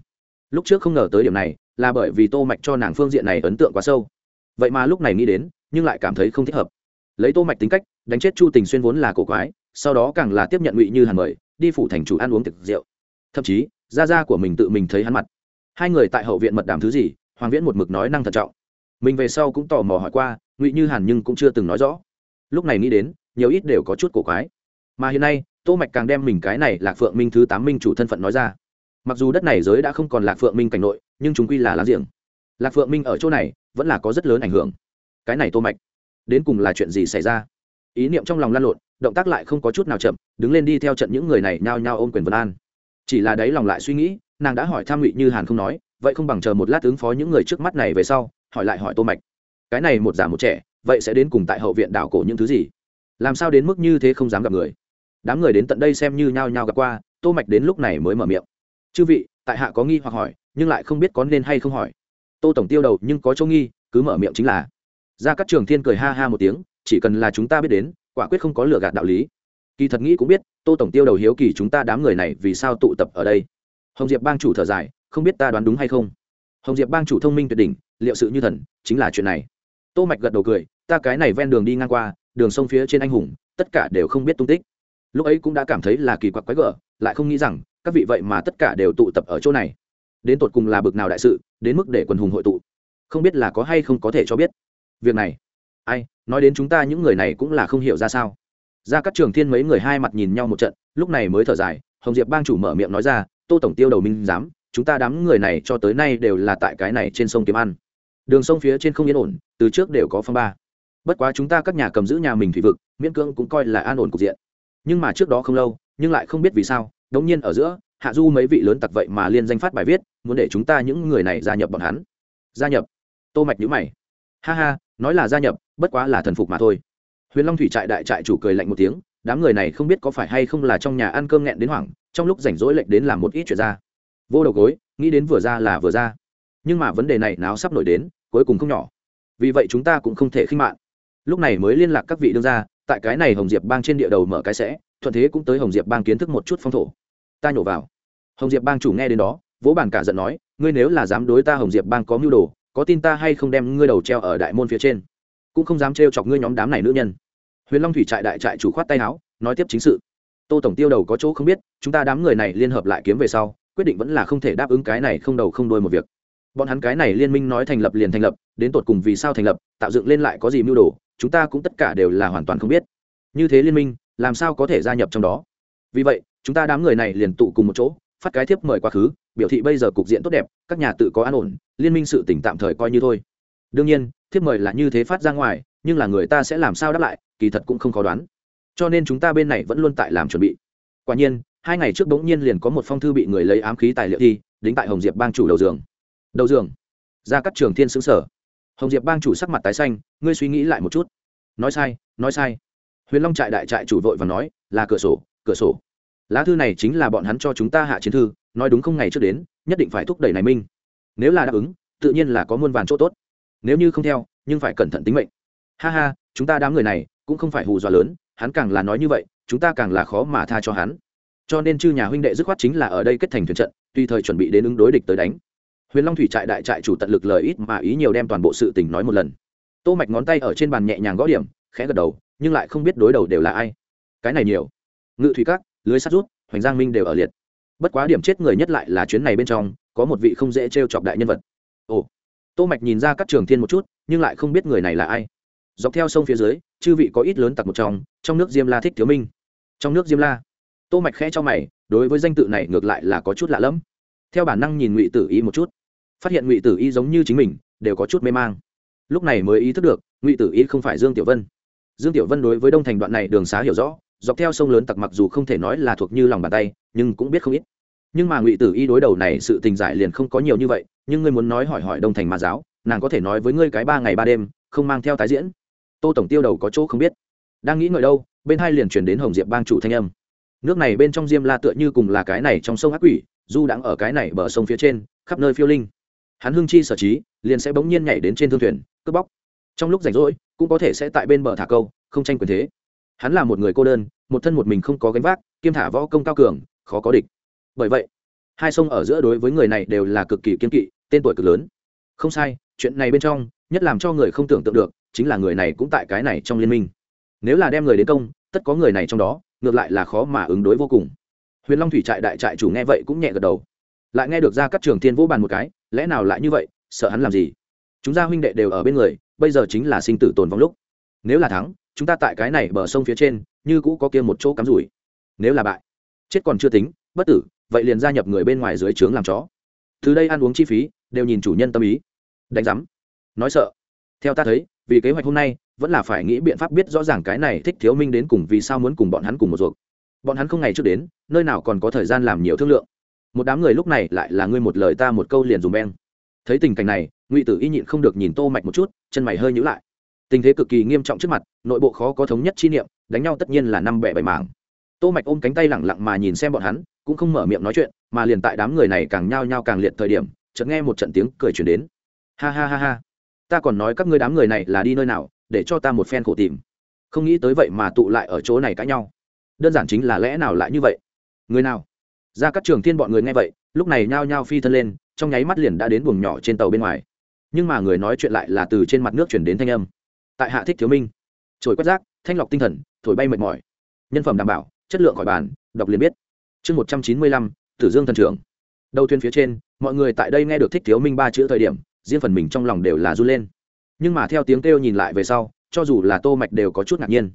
Lúc trước không ngờ tới điểm này, là bởi vì tô mạch cho nàng phương diện này ấn tượng quá sâu. Vậy mà lúc này nghĩ đến, nhưng lại cảm thấy không thích hợp. Lấy tô mạch tính cách, đánh chết chu tình xuyên vốn là cổ quái sau đó càng là tiếp nhận ngụy như hàn mời, đi phủ thành chủ ăn uống thực rượu. Thậm chí, gia gia của mình tự mình thấy hắn mặt. Hai người tại hậu viện mật đàm thứ gì, hoàng viễn một mực nói năng thận trọng. Mình về sau cũng tò mò hỏi qua, ngụy như hàn nhưng cũng chưa từng nói rõ. Lúc này nghĩ đến, nhiều ít đều có chút cổ quái. Mà hiện nay, tô mạch càng đem mình cái này lạc phượng minh thứ tám minh chủ thân phận nói ra. Mặc dù đất này giới đã không còn lạc phượng minh cảnh nội, nhưng chúng quy là láng giềng. Lạc phượng minh ở chỗ này, vẫn là có rất lớn ảnh hưởng. Cái này tô mạch, đến cùng là chuyện gì xảy ra? Ý niệm trong lòng lan lộn, động tác lại không có chút nào chậm, đứng lên đi theo trận những người này nhao nhao ôm quyền vân an. Chỉ là đấy lòng lại suy nghĩ, nàng đã hỏi tham ngụy như hàn không nói, vậy không bằng chờ một lát ứng phó những người trước mắt này về sau, hỏi lại hỏi tô mạch. Cái này một già một trẻ, vậy sẽ đến cùng tại hậu viện đảo cổ những thứ gì? Làm sao đến mức như thế không dám gặp người? Đám người đến tận đây xem như nhao nhao gặp qua, tô mạch đến lúc này mới mở miệng. Chư vị, tại hạ có nghi hoặc hỏi, nhưng lại không biết có nên hay không hỏi. Tô tổng tiêu đầu nhưng có chỗ nghi, cứ mở miệng chính là. Ra các trường thiên cười ha ha một tiếng chỉ cần là chúng ta biết đến, quả quyết không có lừa gạt đạo lý. Kỳ thật nghĩ cũng biết, tô tổng tiêu đầu hiếu kỳ chúng ta đám người này vì sao tụ tập ở đây. Hồng diệp bang chủ thở dài, không biết ta đoán đúng hay không? Hồng diệp bang chủ thông minh tuyệt đỉnh, liệu sự như thần, chính là chuyện này. Tô mạch gật đầu cười, ta cái này ven đường đi ngang qua, đường sông phía trên anh hùng, tất cả đều không biết tung tích. Lúc ấy cũng đã cảm thấy là kỳ quặc quái gở, lại không nghĩ rằng, các vị vậy mà tất cả đều tụ tập ở chỗ này. Đến tột cùng là bực nào đại sự, đến mức để quần hùng hội tụ. Không biết là có hay không có thể cho biết. Việc này, ai nói đến chúng ta những người này cũng là không hiểu ra sao. Ra các trường thiên mấy người hai mặt nhìn nhau một trận, lúc này mới thở dài, hồng diệp bang chủ mở miệng nói ra, tô tổng tiêu đầu minh giám, chúng ta đám người này cho tới nay đều là tại cái này trên sông kiếm ăn. Đường sông phía trên không yên ổn, từ trước đều có phong ba. Bất quá chúng ta các nhà cầm giữ nhà mình thủy vực, miễn cưỡng cũng coi là an ổn cục diện. Nhưng mà trước đó không lâu, nhưng lại không biết vì sao, đống nhiên ở giữa, hạ du mấy vị lớn tặc vậy mà liên danh phát bài viết, muốn để chúng ta những người này gia nhập bọn hắn. Gia nhập? Tô mạch nhíu mày. Ha ha nói là gia nhập, bất quá là thần phục mà thôi. Huyền long thủy trại đại trại chủ cười lạnh một tiếng, đám người này không biết có phải hay không là trong nhà ăn cơm nghẹn đến hoảng, trong lúc rảnh rỗi lệnh đến làm một ít chuyện ra. Vô đầu gối, nghĩ đến vừa ra là vừa ra. Nhưng mà vấn đề này náo sắp nổi đến, cuối cùng không nhỏ. Vì vậy chúng ta cũng không thể khinh mạng. Lúc này mới liên lạc các vị đương gia, tại cái này hồng diệp bang trên địa đầu mở cái sẽ, thuận thế cũng tới hồng diệp bang kiến thức một chút phong thổ. Ta nhổ vào. Hồng diệp bang chủ nghe đến đó, vỗ bàn cả giận nói, ngươi nếu là dám đối ta hồng diệp bang có mưu đồ có tin ta hay không đem ngươi đầu treo ở đại môn phía trên? Cũng không dám trêu chọc ngươi nhóm đám này nữ nhân. Huyền long thủy trại đại trại chủ khoát tay áo, nói tiếp chính sự. Tô tổng tiêu đầu có chỗ không biết, chúng ta đám người này liên hợp lại kiếm về sau, quyết định vẫn là không thể đáp ứng cái này không đầu không đuôi một việc. Bọn hắn cái này liên minh nói thành lập liền thành lập, đến tột cùng vì sao thành lập, tạo dựng lên lại có gì mưu đồ, chúng ta cũng tất cả đều là hoàn toàn không biết. Như thế liên minh, làm sao có thể gia nhập trong đó? Vì vậy, chúng ta đám người này liền tụ cùng một chỗ, phát cái thiếp mời quá khứ biểu thị bây giờ cục diện tốt đẹp, các nhà tự có an ổn, liên minh sự tỉnh tạm thời coi như thôi. Đương nhiên, thiếp mời là như thế phát ra ngoài, nhưng là người ta sẽ làm sao đáp lại, kỳ thật cũng không khó đoán. Cho nên chúng ta bên này vẫn luôn tại làm chuẩn bị. Quả nhiên, hai ngày trước bỗng nhiên liền có một phong thư bị người lấy ám khí tài liệu thi, đính tại hồng diệp bang chủ đầu giường. Đầu giường. Ra các trường thiên xứng sở. Hồng diệp bang chủ sắc mặt tái xanh, ngươi suy nghĩ lại một chút. Nói sai nói sai. Huyền long trại đại trại chủ vội và nói, là cửa sổ cửa sổ. Lá thư này chính là bọn hắn cho chúng ta hạ chiến thư nói đúng không ngày trước đến, nhất định phải thúc đẩy này minh. Nếu là đáp ứng, tự nhiên là có muôn vàn chỗ tốt. Nếu như không theo, nhưng phải cẩn thận tính mệnh. Ha ha, chúng ta đám người này cũng không phải hù dọa lớn, hắn càng là nói như vậy, chúng ta càng là khó mà tha cho hắn. Cho nên chư nhà huynh đệ dứt khoát chính là ở đây kết thành thuyền trận, tùy thời chuẩn bị đến ứng đối địch tới đánh. Huyền long thủy trại đại trại chủ tận lực lời ít mà ý nhiều đem toàn bộ sự tình nói một lần. Tô mạch ngón tay ở trên bàn nhẹ nhàng gõ điểm, khẽ gật đầu, nhưng lại không biết đối đầu đều là ai. Cái này nhiều. Ngự thủy các, lưới sắt rút, hoành giang minh đều ở liệt bất quá điểm chết người nhất lại là chuyến này bên trong, có một vị không dễ trêu chọc đại nhân vật. Ồ. Tô mạch nhìn ra các trường thiên một chút, nhưng lại không biết người này là ai. Dọc theo sông phía dưới, chư vị có ít lớn tặc một trong trong nước diêm la thích thiếu minh. Trong nước diêm la. Tô mạch khẽ cho mày, đối với danh tự này ngược lại là có chút lạ lẫm. Theo bản năng nhìn ngụy tử y một chút. Phát hiện ngụy tử y giống như chính mình, đều có chút mê mang. Lúc này mới ý thức được, ngụy tử y không phải dương tiểu vân. Dương tiểu vân đối với đông thành đoạn này đường xá hiểu rõ dọc theo sông lớn tặc mặc dù không thể nói là thuộc như lòng bàn tay, nhưng cũng biết không ít. Nhưng mà ngụy tử y đối đầu này sự tình giải liền không có nhiều như vậy, nhưng ngươi muốn nói hỏi hỏi đông thành ma giáo, nàng có thể nói với ngươi cái ba ngày ba đêm, không mang theo tái diễn. Tô tổng tiêu đầu có chỗ không biết. Đang nghĩ ngợi đâu, bên hai liền chuyển đến hồng diệp bang chủ thanh âm. Nước này bên trong diêm la tựa như cùng là cái này trong sông ác quỷ, du đang ở cái này bờ sông phía trên, khắp nơi phiêu linh. Hắn hưng chi sở trí, liền sẽ bỗng nhiên nhảy đến trên thương thuyền, cướp bóc. Trong lúc rảnh rỗi, cũng có thể sẽ tại bên bờ thả câu, không tranh quyền thế hắn là một người cô đơn, một thân một mình không có gánh vác, kiêm thả võ công cao cường, khó có địch. Bởi vậy, hai sông ở giữa đối với người này đều là cực kỳ kiên kỵ, tên tuổi cực lớn. Không sai, chuyện này bên trong, nhất làm cho người không tưởng tượng được, chính là người này cũng tại cái này trong liên minh. Nếu là đem người đến công, tất có người này trong đó, ngược lại là khó mà ứng đối vô cùng. Huyền long thủy trại đại trại chủ nghe vậy cũng nhẹ gật đầu. Lại nghe được ra các trường thiên vỗ bàn một cái, lẽ nào lại như vậy, sợ hắn làm gì? Chúng ta huynh đệ đều ở bên người, bây giờ chính là sinh tử tồn vong lúc. Nếu là thắng chúng ta tại cái này bờ sông phía trên, như cũ có kia một chỗ cắm rủi. Nếu là bại, chết còn chưa tính, bất tử, vậy liền gia nhập người bên ngoài dưới trướng làm chó. Từ đây ăn uống chi phí, đều nhìn chủ nhân tâm ý. Đánh giám. Nói sợ. Theo ta thấy, vì kế hoạch hôm nay, vẫn là phải nghĩ biện pháp biết rõ ràng cái này thích thiếu minh đến cùng vì sao muốn cùng bọn hắn cùng một ruột. Bọn hắn không ngày trước đến, nơi nào còn có thời gian làm nhiều thương lượng. Một đám người lúc này lại là ngươi một lời ta một câu liền dùng beng. Thấy tình cảnh này, ngụy tử y nhịn không được nhìn tô mạch một chút, chân mày hơi nhíu lại tình thế cực kỳ nghiêm trọng trước mặt, nội bộ khó có thống nhất chi niệm, đánh nhau tất nhiên là năm bẻ bảy mảng. Tô mạch ôm cánh tay lẳng lặng mà nhìn xem bọn hắn, cũng không mở miệng nói chuyện, mà liền tại đám người này càng nhao nhao càng liệt thời điểm, chợt nghe một trận tiếng cười truyền đến. Ha ha ha ha. Ta còn nói các ngươi đám người này là đi nơi nào, để cho ta một phen khổ tìm. Không nghĩ tới vậy mà tụ lại ở chỗ này cãi nhau. Đơn giản chính là lẽ nào lại như vậy? Người nào? Ra các trường thiên bọn người nghe vậy, lúc này nhao nhao phi thân lên, trong nháy mắt liền đã đến buồng nhỏ trên tàu bên ngoài. Nhưng mà người nói chuyện lại là từ trên mặt nước chuyển đến thanh âm tại hạ thích thiếu minh. Trồi quét rác, thanh lọc tinh thần, thổi bay mệt mỏi. Nhân phẩm đảm bảo, chất lượng khỏi bàn, đọc liền biết. Chương một trăm chín mươi lăm, tử dương thần trưởng. Đầu thuyền phía trên, mọi người tại đây nghe được thích thiếu minh ba chữ thời điểm, riêng phần mình trong lòng đều là run lên. Nhưng mà theo tiếng kêu nhìn lại về sau, cho dù là tô mạch đều có chút ngạc nhiên.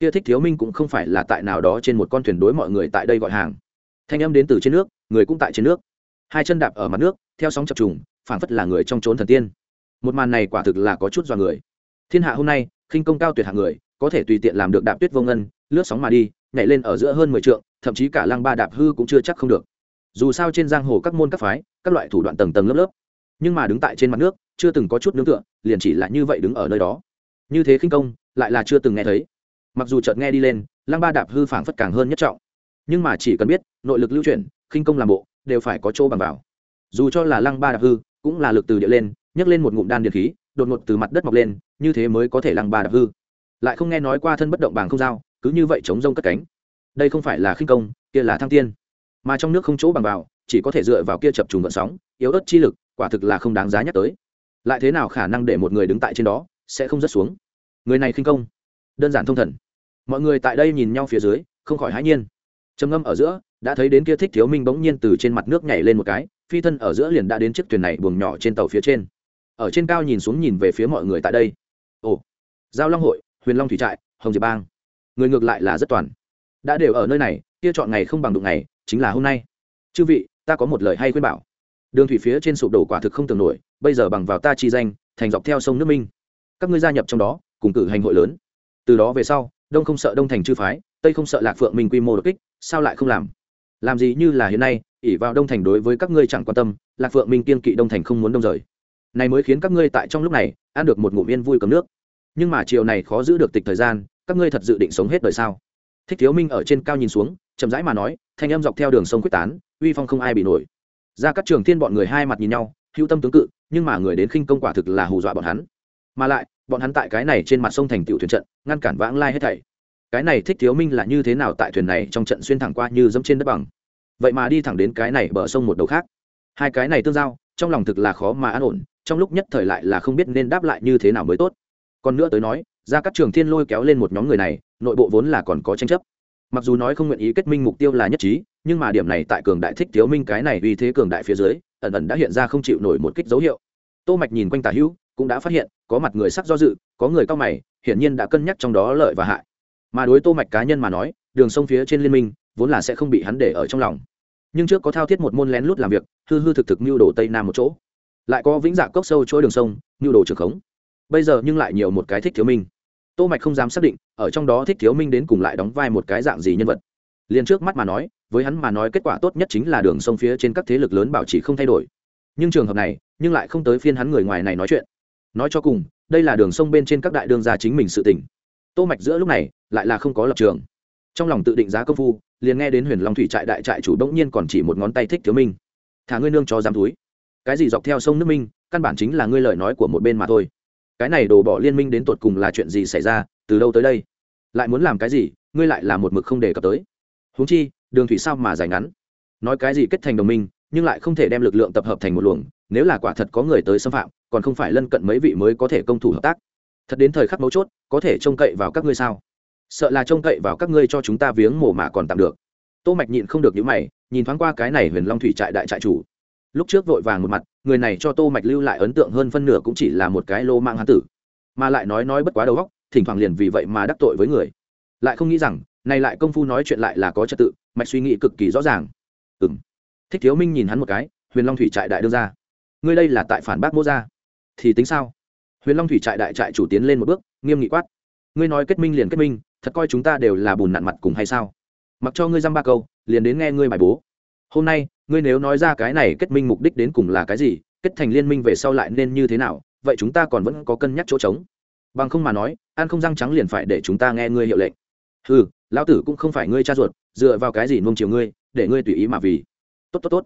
Kia thích thiếu minh cũng không phải là tại nào đó trên một con thuyền đối mọi người tại đây gọi hàng. Thanh âm đến từ trên nước, người cũng tại trên nước. Hai chân đạp ở mặt nước, theo sóng chập trùng, phảng phất là người trong trốn thần tiên. Một màn này quả thực là có chút dọa người thiên hạ hôm nay, khinh công cao tuyệt hạng người, có thể tùy tiện làm được đạp tuyết vô ngân, lướt sóng mà đi, nhảy lên ở giữa hơn mười trượng, thậm chí cả lăng ba đạp hư cũng chưa chắc không được. Dù sao trên giang hồ các môn các phái, các loại thủ đoạn tầng tầng lớp lớp, nhưng mà đứng tại trên mặt nước, chưa từng có chút nương tựa, liền chỉ là như vậy đứng ở nơi đó. Như thế khinh công, lại là chưa từng nghe thấy. Mặc dù chợt nghe đi lên, lăng ba đạp hư phảng phất càng hơn nhất trọng. Nhưng mà chỉ cần biết, nội lực lưu chuyển, khinh công làm bộ, đều phải có chỗ bằng vào. Dù cho là lăng ba đạp hư, cũng là lực từ địa lên, nhấc lên một ngụm đan điện khí, đột ngột từ mặt đất mọc lên như thế mới có thể lăng ba đạp hư. Lại không nghe nói qua thân bất động bằng không dao cứ như vậy chống rông cất cánh. Đây không phải là khinh công, kia là thăng tiên. Mà trong nước không chỗ bằng vào, chỉ có thể dựa vào kia chập trùng vận sóng, yếu ớt chi lực, quả thực là không đáng giá nhắc tới. Lại thế nào khả năng để một người đứng tại trên đó, sẽ không rớt xuống? Người này khinh công. Đơn giản thông thần. Mọi người tại đây nhìn nhau phía dưới, không khỏi hãi nhiên. Trầm ngâm ở giữa, đã thấy đến kia thích thiếu minh bỗng nhiên từ trên mặt nước nhảy lên một cái, phi thân ở giữa liền đã đến chiếc thuyền này buồng nhỏ trên tàu phía trên. Ở trên cao nhìn xuống nhìn về phía mọi người tại đây giao long hội, huyền long thủy trại, hồng diệp bang. Người ngược lại là rất toàn. Đã đều ở nơi này, kia chọn ngày không bằng đụng ngày, chính là hôm nay. Chư vị, ta có một lời hay khuyên bảo. Đường thủy phía trên sụp đổ quả thực không tưởng nổi, bây giờ bằng vào ta chi danh, thành dọc theo sông nước minh. Các ngươi gia nhập trong đó, cùng cử hành hội lớn. Từ đó về sau, đông không sợ đông thành chư phái, tây không sợ lạc phượng minh quy mô đột kích, sao lại không làm? Làm gì như là hiện nay ỉ vào đông thành đối với các ngươi chẳng quan tâm, lạc phượng minh kiên kỵ đông thành không muốn đông rời. Này mới khiến các ngươi tại trong lúc này, ăn được một ngụm yên vui cầm nước nhưng mà chiều này khó giữ được tịch thời gian, các ngươi thật dự định sống hết đời sao? Thích thiếu minh ở trên cao nhìn xuống, chậm rãi mà nói, thanh âm dọc theo đường sông quyết tán, uy phong không ai bị nổi. Ra các trường thiên bọn người hai mặt nhìn nhau, hữu tâm tướng cự, nhưng mà người đến khinh công quả thực là hù dọa bọn hắn. Mà lại, bọn hắn tại cái này trên mặt sông thành tiểu thuyền trận, ngăn cản vãng lai hết thảy. Cái này thích thiếu minh là như thế nào tại thuyền này trong trận xuyên thẳng qua như dẫm trên đất bằng? Vậy mà đi thẳng đến cái này bờ sông một đầu khác. Hai cái này tương giao, trong lòng thực là khó mà an ổn, trong lúc nhất thời lại là không biết nên đáp lại như thế nào mới tốt còn nữa tới nói ra các trường thiên lôi kéo lên một nhóm người này, nội bộ vốn là còn có tranh chấp. Mặc dù nói không nguyện ý kết minh mục tiêu là nhất trí, nhưng mà điểm này tại cường đại thích thiếu minh cái này uy thế cường đại phía dưới, ẩn ẩn đã hiện ra không chịu nổi một kích dấu hiệu. Tô mạch nhìn quanh tả hữu, cũng đã phát hiện, có mặt người sắc do dự, có người cao mày, hiển nhiên đã cân nhắc trong đó lợi và hại. Mà đối tô mạch cá nhân mà nói, đường sông phía trên liên minh, vốn là sẽ không bị hắn để ở trong lòng. Nhưng trước có thao thiết một môn lén lút làm việc, hư hư thực thực mưu đồ tây nam một chỗ. Lại có vĩnh dạ cốc sâu chỗ đường sông, mưu đồ trường khống bây giờ nhưng lại nhiều một cái thích thiếu minh. Tô mạch không dám xác định, ở trong đó thích thiếu minh đến cùng lại đóng vai một cái dạng gì nhân vật. Liền trước mắt mà nói, với hắn mà nói kết quả tốt nhất chính là đường sông phía trên các thế lực lớn bảo trì không thay đổi. Nhưng trường hợp này, nhưng lại không tới phiên hắn người ngoài này nói chuyện. Nói cho cùng, đây là đường sông bên trên các đại đương gia chính mình sự tỉnh tô mạch giữa lúc này, lại là không có lập trường. Trong lòng tự định giá công phu, liền nghe đến huyền long thủy trại đại trại chủ đống nhiên còn chỉ một ngón tay thích thiếu minh. Thả ngươi nương cho dám túi. Cái gì dọc theo sông nước minh, căn bản chính là ngươi lời nói của một bên mà thôi cái này đổ bỏ liên minh đến tột cùng là chuyện gì xảy ra, từ đâu tới đây? Lại muốn làm cái gì, ngươi lại là một mực không đề cập tới. Huống chi, đường thủy sao mà dài ngắn? Nói cái gì kết thành đồng minh, nhưng lại không thể đem lực lượng tập hợp thành một luồng, nếu là quả thật có người tới xâm phạm, còn không phải lân cận mấy vị mới có thể công thủ hợp tác. Thật đến thời khắc mấu chốt, có thể trông cậy vào các ngươi sao? Sợ là trông cậy vào các ngươi cho chúng ta viếng mổ mà còn tạm được. Tô mạch nhịn không được những mày, nhìn thoáng qua cái này huyền long thủy trại đại trại chủ lúc trước vội vàng một mặt, người này cho tô mạch lưu lại ấn tượng hơn phân nửa cũng chỉ là một cái lô mang hán tử. Mà lại nói nói bất quá đầu óc, thỉnh thoảng liền vì vậy mà đắc tội với người. Lại không nghĩ rằng, này lại công phu nói chuyện lại là có trật tự, mạch suy nghĩ cực kỳ rõ ràng. Ừm. Thích thiếu minh nhìn hắn một cái, huyền long thủy trại đại đương ra ngươi đây là tại phản bác mô gia. Thì tính sao? Huyền long thủy trại đại trại chủ tiến lên một bước, nghiêm nghị quát. Ngươi nói kết minh liền kết minh, thật coi chúng ta đều là bùn nặn mặt cùng hay sao? Mặc cho ngươi dăm ba câu, liền đến nghe ngươi bài bố. Hôm nay ngươi nếu nói ra cái này kết minh mục đích đến cùng là cái gì, kết thành liên minh về sau lại nên như thế nào, vậy chúng ta còn vẫn có cân nhắc chỗ trống. Bằng không mà nói, ăn không răng trắng liền phải để chúng ta nghe ngươi hiệu lệnh. Ừ lão tử cũng không phải ngươi cha ruột, dựa vào cái gì nuông chiều ngươi, để ngươi tùy ý mà vì. Tốt tốt tốt.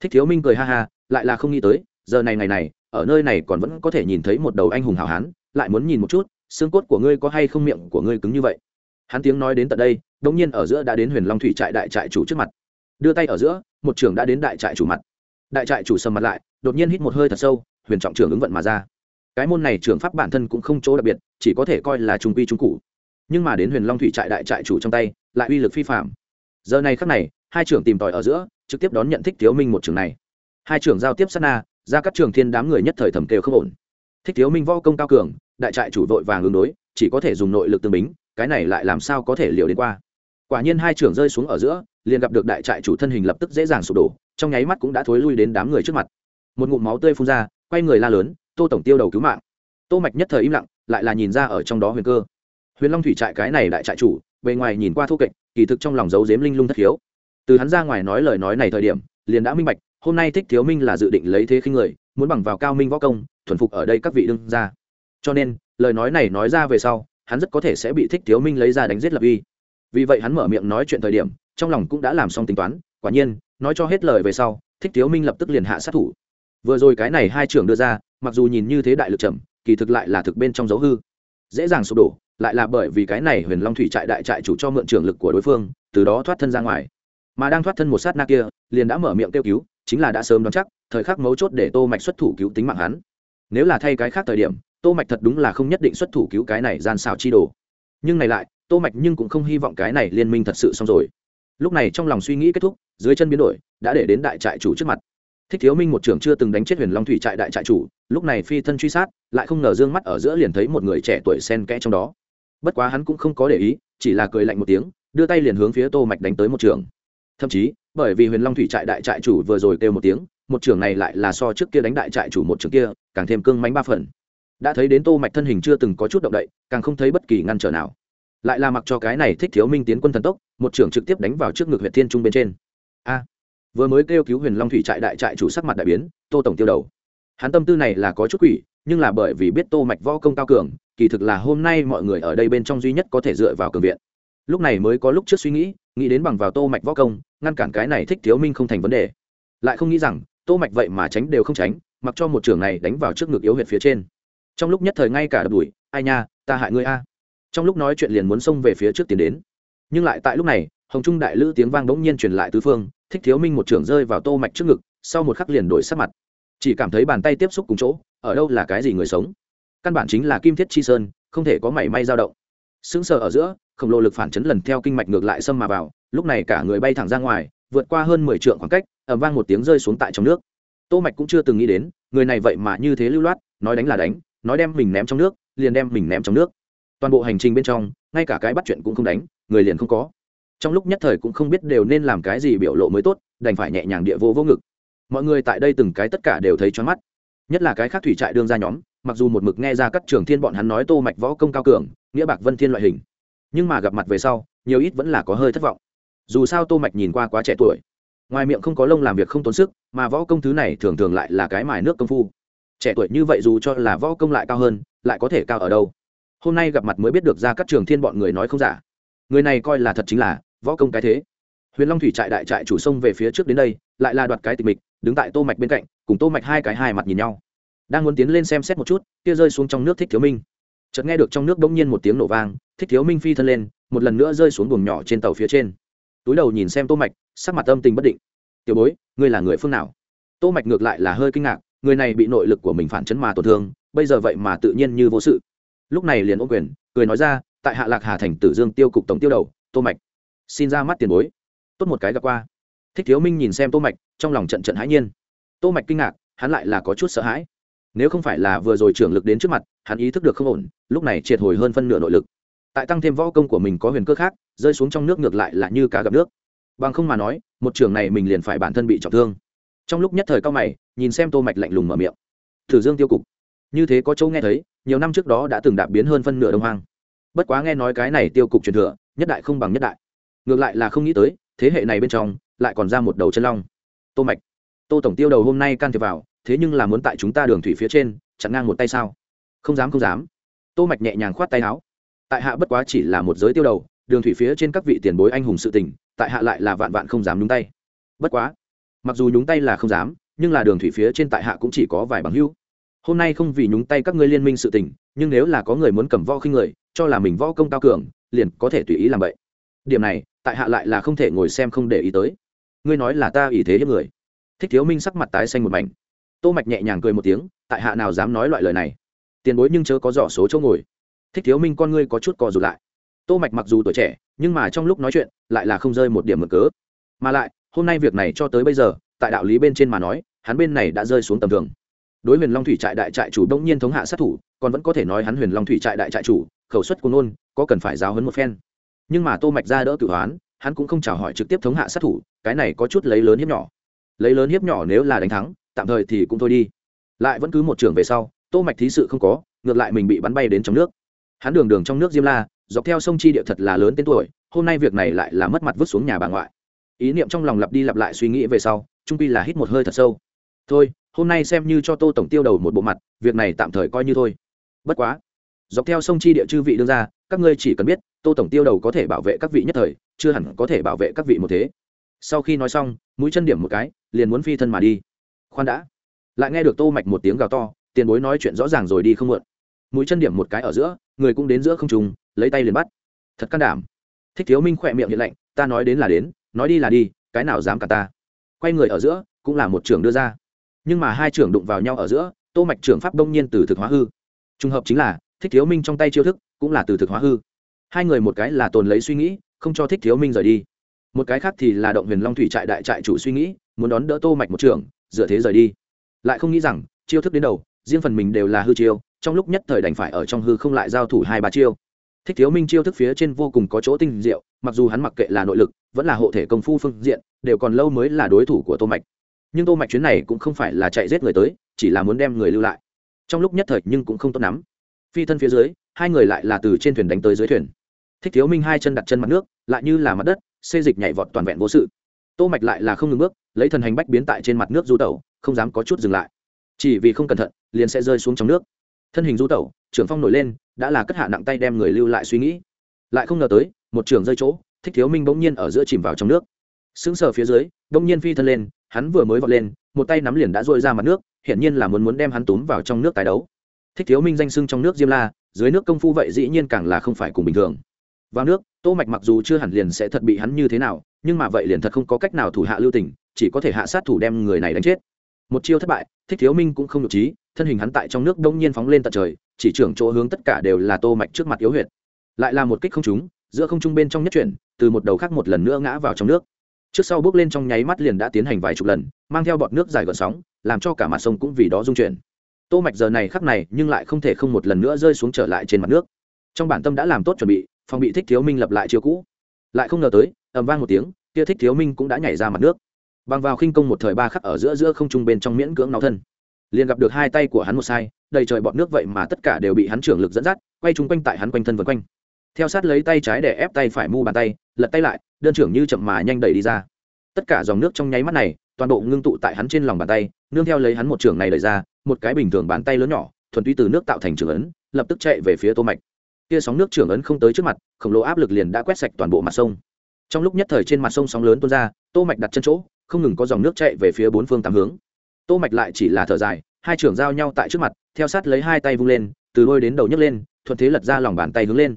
Thích thiếu minh cười ha ha, lại là không nghĩ tới, giờ này ngày này, ở nơi này còn vẫn có thể nhìn thấy một đầu anh hùng hảo hán, lại muốn nhìn một chút, xương cốt của ngươi có hay không miệng của ngươi cứng như vậy. Hắn tiếng nói đến tận đây đống nhiên ở giữa đã đến huyền long thủy trại đại trại chủ trước mặt. Đưa tay ở giữa một trưởng đã đến đại trại chủ mặt. Đại trại chủ sầm mặt lại, đột nhiên hít một hơi thật sâu, huyền trọng trưởng ứng vận mà ra. Cái môn này trưởng pháp bản thân cũng không chỗ đặc biệt, chỉ có thể coi là trung quy trung cụ nhưng mà đến huyền long thủy trại đại trại chủ trong tay, lại uy lực phi phạm giờ này khắc này, hai trưởng tìm tòi ở giữa, trực tiếp đón nhận thích thiếu minh một trường này. Hai trưởng giao tiếp sát na, ra các trường thiên đám người nhất thời thầm kêu không ổn. Thích thiếu minh võ công cao cường, đại trại chủ vội vàng ứng đối, chỉ có thể dùng nội lực tương bính, cái này lại làm sao có thể liều đến qua. Quả nhiên hai trưởng rơi xuống ở giữa liền gặp được đại trại chủ thân hình lập tức dễ dàng sụp đổ, trong nháy mắt cũng đã thối lui đến đám người trước mặt. Một ngụm máu tươi phun ra, quay người la lớn, tô tổng tiêu đầu cứu mạng. Tô mạch nhất thời im lặng, lại là nhìn ra ở trong đó huyền cơ. Huyền long thủy trại cái này đại trại chủ, bề ngoài nhìn qua thô kệch, kỳ thực trong lòng giấu giếm linh lung thất hiếu từ hắn ra ngoài nói lời nói này thời điểm, liền đã minh bạch, hôm nay thích thiếu minh là dự định lấy thế khinh người, muốn bằng vào cao minh võ công, thuần phục ở đây các vị đương ra cho nên, lời nói này nói ra về sau, hắn rất có thể sẽ bị thích thiếu minh lấy ra đánh giết lập uy vì vậy hắn mở miệng nói chuyện thời điểm, trong lòng cũng đã làm xong tính toán, quả nhiên, nói cho hết lời về sau, thích thiếu minh lập tức liền hạ sát thủ. Vừa rồi cái này hai trưởng đưa ra, mặc dù nhìn như thế đại lực chậm, kỳ thực lại là thực bên trong dấu hư. Dễ dàng sụp đổ, lại là bởi vì cái này huyền long thủy trại đại trại chủ cho mượn trưởng lực của đối phương, từ đó thoát thân ra ngoài. Mà đang thoát thân một sát na kia, liền đã mở miệng kêu cứu, chính là đã sớm đoán chắc, thời khắc mấu chốt để tô mạch xuất thủ cứu tính mạng hắn. Nếu là thay cái khác thời điểm, tô mạch thật đúng là không nhất định xuất thủ cứu cái này gian xào chi đồ. Nhưng này lại tô mạch nhưng cũng không hy vọng cái này liên minh thật sự xong rồi. Lúc này trong lòng suy nghĩ kết thúc, dưới chân biến đổi, đã để đến đại trại chủ trước mặt. Thích thiếu minh một trưởng chưa từng đánh chết huyền long thủy trại đại trại chủ, lúc này phi thân truy sát, lại không ngờ dương mắt ở giữa liền thấy một người trẻ tuổi sen kẽ trong đó. Bất quá hắn cũng không có để ý, chỉ là cười lạnh một tiếng, đưa tay liền hướng phía tô mạch đánh tới một trường thậm chí, bởi vì huyền long thủy trại đại trại chủ vừa rồi kêu một tiếng, một trường này lại là so trước kia đánh đại trại chủ một trường kia, càng thêm cương mánh ba phần. Đã thấy đến tô mạch thân hình chưa từng có chút động đậy, càng không thấy bất kỳ ngăn trở nào lại là mặc cho cái này thích thiếu minh tiến quân thần tốc, một trưởng trực tiếp đánh vào trước ngực huyện thiên trung bên trên. A, vừa mới kêu cứu huyền long thủy trại đại trại chủ sắc mặt đại biến, tô tổng tiêu đầu. Hắn tâm tư này là có chút quỷ, nhưng là bởi vì biết tô mạch võ công cao cường, kỳ thực là hôm nay mọi người ở đây bên trong duy nhất có thể dựa vào cường viện. Lúc này mới có lúc trước suy nghĩ nghĩ đến bằng vào tô mạch võ công, ngăn cản cái này thích thiếu minh không thành vấn đề. Lại không nghĩ rằng, tô mạch vậy mà tránh đều không tránh, mặc cho một trưởng này đánh vào trước ngực yếu huyệt phía trên. Trong lúc nhất thời ngay cả đập đuổi, ai nha, ta hại ngươi a trong lúc nói chuyện liền muốn xông về phía trước tiến đến. Nhưng lại tại lúc này, hồng trung đại lữ tiếng vang bỗng nhiên truyền lại tứ phương, thích thiếu minh một trường rơi vào tô mạch trước ngực, sau một khắc liền đổi sắc mặt. Chỉ cảm thấy bàn tay tiếp xúc cùng chỗ, ở đâu là cái gì người sống? Căn bản chính là kim thiết chi sơn, không thể có mảy may dao động. Sững sờ ở giữa, khổng lồ lực phản chấn lần theo kinh mạch ngược lại xâm mà vào, lúc này cả người bay thẳng ra ngoài, vượt qua hơn mười trượng khoảng cách, ầm vang một tiếng rơi xuống tại trong nước. Tô mạch cũng chưa từng nghĩ đến, người này vậy mà như thế lưu loát, nói đánh là đánh, nói đem mình ném trong nước, liền đem mình ném trong nước toàn bộ hành trình bên trong, ngay cả cái bắt chuyện cũng không đánh, người liền không có. Trong lúc nhất thời cũng không biết đều nên làm cái gì biểu lộ mới tốt, đành phải nhẹ nhàng địa vô vô ngực. Mọi người tại đây từng cái tất cả đều thấy choáng mắt. Nhất là cái khác thủy trại đương ra nhóm, mặc dù một mực nghe ra các trường thiên bọn hắn nói tô mạch võ công cao cường, nghĩa bạc vân thiên loại hình, nhưng mà gặp mặt về sau, nhiều ít vẫn là có hơi thất vọng. Dù sao tô mạch nhìn qua quá trẻ tuổi, ngoài miệng không có lông làm việc không tốn sức, mà võ công thứ này thường thường lại là cái mài nước công phu. Trẻ tuổi như vậy dù cho là võ công lại cao hơn, lại có thể cao ở đâu? Hôm nay gặp mặt mới biết được ra các trường thiên bọn người nói không giả. Người này coi là thật chính là võ công cái thế. Huyền long thủy trại đại trại chủ sông về phía trước đến đây, lại là đoạt cái tịch mịch, đứng tại tô mạch bên cạnh, cùng tô mạch hai cái hai mặt nhìn nhau. Đang muốn tiến lên xem xét một chút, kia rơi xuống trong nước thích thiếu minh. Chợt nghe được trong nước đống nhiên một tiếng nổ vang, thích thiếu minh phi thân lên, một lần nữa rơi xuống buồng nhỏ trên tàu phía trên. Túi đầu nhìn xem tô mạch, sắc mặt âm tình bất định. Tiểu bối, ngươi là người phương nào? Tô mạch ngược lại là hơi kinh ngạc, người này bị nội lực của mình phản chấn mà tổn thương, bây giờ vậy mà tự nhiên như vô sự lúc này liền ôm quyền, cười nói ra, tại hạ lạc hà thành tử dương tiêu cục tổng tiêu đầu, tô mạch. Xin ra mắt tiền bối. Tốt một cái gặp qua. Thích thiếu minh nhìn xem tô mạch, trong lòng trận trận hãi nhiên. Tô mạch kinh ngạc, hắn lại là có chút sợ hãi. Nếu không phải là vừa rồi trưởng lực đến trước mặt, hắn ý thức được không ổn, lúc này triệt hồi hơn phân nửa nội lực. Tại tăng thêm võ công của mình có huyền cơ khác, rơi xuống trong nước ngược lại là như cá gặp nước. Bằng không mà nói, một trường này mình liền phải bản thân bị trọng thương. Trong lúc nhất thời cao mày, nhìn xem tô mạch lạnh lùng mở miệng. Thử dương tiêu cục như thế có châu nghe thấy, nhiều năm trước đó đã từng đạp biến hơn phân nửa đông hoang. Bất quá nghe nói cái này tiêu cục truyền thừa, nhất đại không bằng nhất đại. Ngược lại là không nghĩ tới, thế hệ này bên trong, lại còn ra một đầu chân long. Tô mạch, tô tổng tiêu đầu hôm nay can thiệp vào, thế nhưng là muốn tại chúng ta đường thủy phía trên, chặn ngang một tay sao? Không dám không dám. Tô mạch nhẹ nhàng khoát tay áo. Tại hạ bất quá chỉ là một giới tiêu đầu, đường thủy phía trên các vị tiền bối anh hùng sự tình, tại hạ lại là vạn vạn không dám nhúng tay. Bất quá, mặc dù nhúng tay là không dám, nhưng là đường thủy phía trên tại hạ cũng chỉ có vài bằng hữu hôm nay không vì nhúng tay các ngươi liên minh sự tình, nhưng nếu là có người muốn cầm võ khinh người, cho là mình võ công cao cường, liền có thể tùy ý làm vậy. Điểm này, tại hạ lại là không thể ngồi xem không để ý tới. Ngươi nói là ta ý thế hiếp người. Thích thiếu minh sắc mặt tái xanh một mảnh. Tô mạch nhẹ nhàng cười một tiếng, tại hạ nào dám nói loại lời này? Tiền bối nhưng chớ có dò số chỗ ngồi. Thích thiếu minh con ngươi có chút cò rụt lại. Tô mạch mặc dù tuổi trẻ, nhưng mà trong lúc nói chuyện, lại là không rơi một điểm mực cớ. Mà lại, hôm nay việc này cho tới bây giờ, tại đạo lý bên trên mà nói, hắn bên này đã rơi xuống tầm thường đối huyền long thủy trại đại trại chủ đông nhiên thống hạ sát thủ, còn vẫn có thể nói hắn huyền long thủy trại đại trại chủ, khẩu suất của nôn có cần phải giáo hấn một phen. Nhưng mà tô mạch ra đỡ cử hoán, hắn cũng không chào hỏi trực tiếp thống hạ sát thủ, cái này có chút lấy lớn hiếp nhỏ. Lấy lớn hiếp nhỏ nếu là đánh thắng, tạm thời thì cũng thôi đi. Lại vẫn cứ một trường về sau, tô mạch thí sự không có, ngược lại mình bị bắn bay đến trong nước. Hắn đường đường trong nước diêm la, dọc theo sông chi địa thật là lớn tên tuổi, hôm nay việc này lại là mất mặt vứt xuống nhà bà ngoại. Ý niệm trong lòng lặp đi lặp lại suy nghĩ về sau, trung pi là hít một hơi thật sâu. Thôi hôm nay xem như cho tô tổng tiêu đầu một bộ mặt, việc này tạm thời coi như thôi. Bất quá, dọc theo sông chi địa chư vị đương ra, các ngươi chỉ cần biết, tô tổng tiêu đầu có thể bảo vệ các vị nhất thời, chưa hẳn có thể bảo vệ các vị một thế. Sau khi nói xong, mũi chân điểm một cái, liền muốn phi thân mà đi. Khoan đã. Lại nghe được tô mạch một tiếng gào to, tiền bối nói chuyện rõ ràng rồi đi không muộn. Mũi chân điểm một cái ở giữa, người cũng đến giữa không trùng lấy tay liền bắt. Thật can đảm. Thích thiếu minh khỏe miệng hiện lạnh, ta nói đến là đến, nói đi là đi, cái nào dám cả ta. Quay người ở giữa, cũng là một trưởng đưa ra nhưng mà hai trưởng đụng vào nhau ở giữa, tô mạch trưởng pháp đông nhiên từ thực hóa hư. Trùng hợp chính là, thích thiếu minh trong tay chiêu thức cũng là từ thực hóa hư. Hai người một cái là tồn lấy suy nghĩ, không cho thích thiếu minh rời đi. Một cái khác thì là động huyền long thủy trại đại trại chủ suy nghĩ, muốn đón đỡ tô mạch một trưởng, dựa thế rời đi. Lại không nghĩ rằng, chiêu thức đến đầu, riêng phần mình đều là hư chiêu, trong lúc nhất thời đành phải ở trong hư không lại giao thủ hai ba chiêu. Thích thiếu minh chiêu thức phía trên vô cùng có chỗ tinh diệu, mặc dù hắn mặc kệ là nội lực, vẫn là hộ thể công phu phương diện, đều còn lâu mới là đối thủ của tô mạch nhưng tô mạch chuyến này cũng không phải là chạy giết người tới, chỉ là muốn đem người lưu lại. Trong lúc nhất thời nhưng cũng không tốt lắm. Phi thân phía dưới, hai người lại là từ trên thuyền đánh tới dưới thuyền. Thích thiếu minh hai chân đặt chân mặt nước, lại như là mặt đất, xê dịch nhảy vọt toàn vẹn vô sự. Tô mạch lại là không ngừng bước, lấy thần hành bách biến tại trên mặt nước du tẩu, không dám có chút dừng lại. Chỉ vì không cẩn thận, liền sẽ rơi xuống trong nước. Thân hình du tẩu trưởng phong nổi lên, đã là cất hạ nặng tay đem người lưu lại suy nghĩ. Lại không ngờ tới, một trường rơi chỗ, thích thiếu minh bỗng nhiên ở giữa chìm vào trong nước sững sờ phía dưới đông nhiên phi thân lên, hắn vừa mới vọt lên, một tay nắm liền đã dội ra mặt nước, hiển nhiên là muốn muốn đem hắn túm vào trong nước tái đấu. Thích thiếu minh danh sưng trong nước diêm la, dưới nước công phu vậy dĩ nhiên càng là không phải cùng bình thường. Vào nước, tô mạch mặc dù chưa hẳn liền sẽ thật bị hắn như thế nào, nhưng mà vậy liền thật không có cách nào thủ hạ lưu tình, chỉ có thể hạ sát thủ đem người này đánh chết. Một chiêu thất bại, thích thiếu minh cũng không nhục trí, thân hình hắn tại trong nước đông nhiên phóng lên tận trời, chỉ trưởng chỗ hướng tất cả đều là tô mạch trước mặt yếu huyệt. Lại là một kích không trúng, giữa không trung bên trong nhất chuyển, từ một đầu khác một lần nữa ngã vào trong nước trước sau bước lên trong nháy mắt liền đã tiến hành vài chục lần, mang theo bọt nước dài gợn sóng, làm cho cả mặt sông cũng vì đó rung chuyển. Tô mạch giờ này khắc này nhưng lại không thể không một lần nữa rơi xuống trở lại trên mặt nước. Trong bản tâm đã làm tốt chuẩn bị, phòng bị thích thiếu minh lập lại chiêu cũ. Lại không ngờ tới, ầm vang một tiếng, kia thích thiếu minh cũng đã nhảy ra mặt nước. Bằng vào khinh công một thời ba khắc ở giữa giữa không trung bên trong miễn cưỡng náo thân. Liền gặp được hai tay của hắn một sai, đầy trời bọt nước vậy mà tất cả đều bị hắn trưởng lực dẫn dắt, quay chung quanh tại hắn quanh thân vân quanh. Theo sát lấy tay trái để ép tay phải mu bàn tay, lật tay lại đơn trưởng như chậm mà nhanh đẩy đi ra. Tất cả dòng nước trong nháy mắt này, toàn bộ ngưng tụ tại hắn trên lòng bàn tay, nương theo lấy hắn một trưởng này đẩy ra, một cái bình thường bàn tay lớn nhỏ, thuần túy từ nước tạo thành trưởng ấn, lập tức chạy về phía tô mạch. Kia sóng nước trưởng ấn không tới trước mặt, khổng lồ áp lực liền đã quét sạch toàn bộ mặt sông. Trong lúc nhất thời trên mặt sông sóng lớn tuôn ra, tô mạch đặt chân chỗ, không ngừng có dòng nước chạy về phía bốn phương tám hướng. Tô mạch lại chỉ là thở dài, hai trưởng giao nhau tại trước mặt, theo sát lấy hai tay vung lên, từ đôi đến đầu nhấc lên, thuận thế lật ra lòng bàn tay hướng lên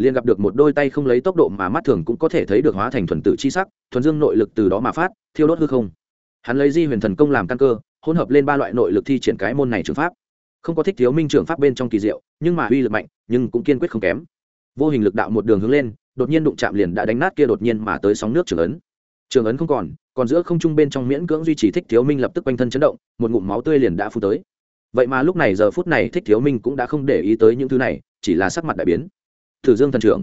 liền gặp được một đôi tay không lấy tốc độ mà mắt thường cũng có thể thấy được hóa thành thuần tử chi sắc, thuần dương nội lực từ đó mà phát, thiêu đốt hư không. Hắn lấy di huyền thần công làm căn cơ, hỗn hợp lên ba loại nội lực thi triển cái môn này trường pháp. Không có thích thiếu minh trường pháp bên trong kỳ diệu, nhưng mà uy lực mạnh, nhưng cũng kiên quyết không kém. Vô hình lực đạo một đường hướng lên, đột nhiên đụng chạm liền đã đánh nát kia đột nhiên mà tới sóng nước trường ấn. Trường ấn không còn còn giữa không trung bên trong miễn cưỡng duy trì thích thiếu minh lập tức quanh thân chấn động, một ngụm máu tươi liền đã phun tới. Vậy mà lúc này giờ phút này thích thiếu minh cũng đã không để ý tới những thứ này, chỉ là sắc mặt đại biến thử dương thần trưởng.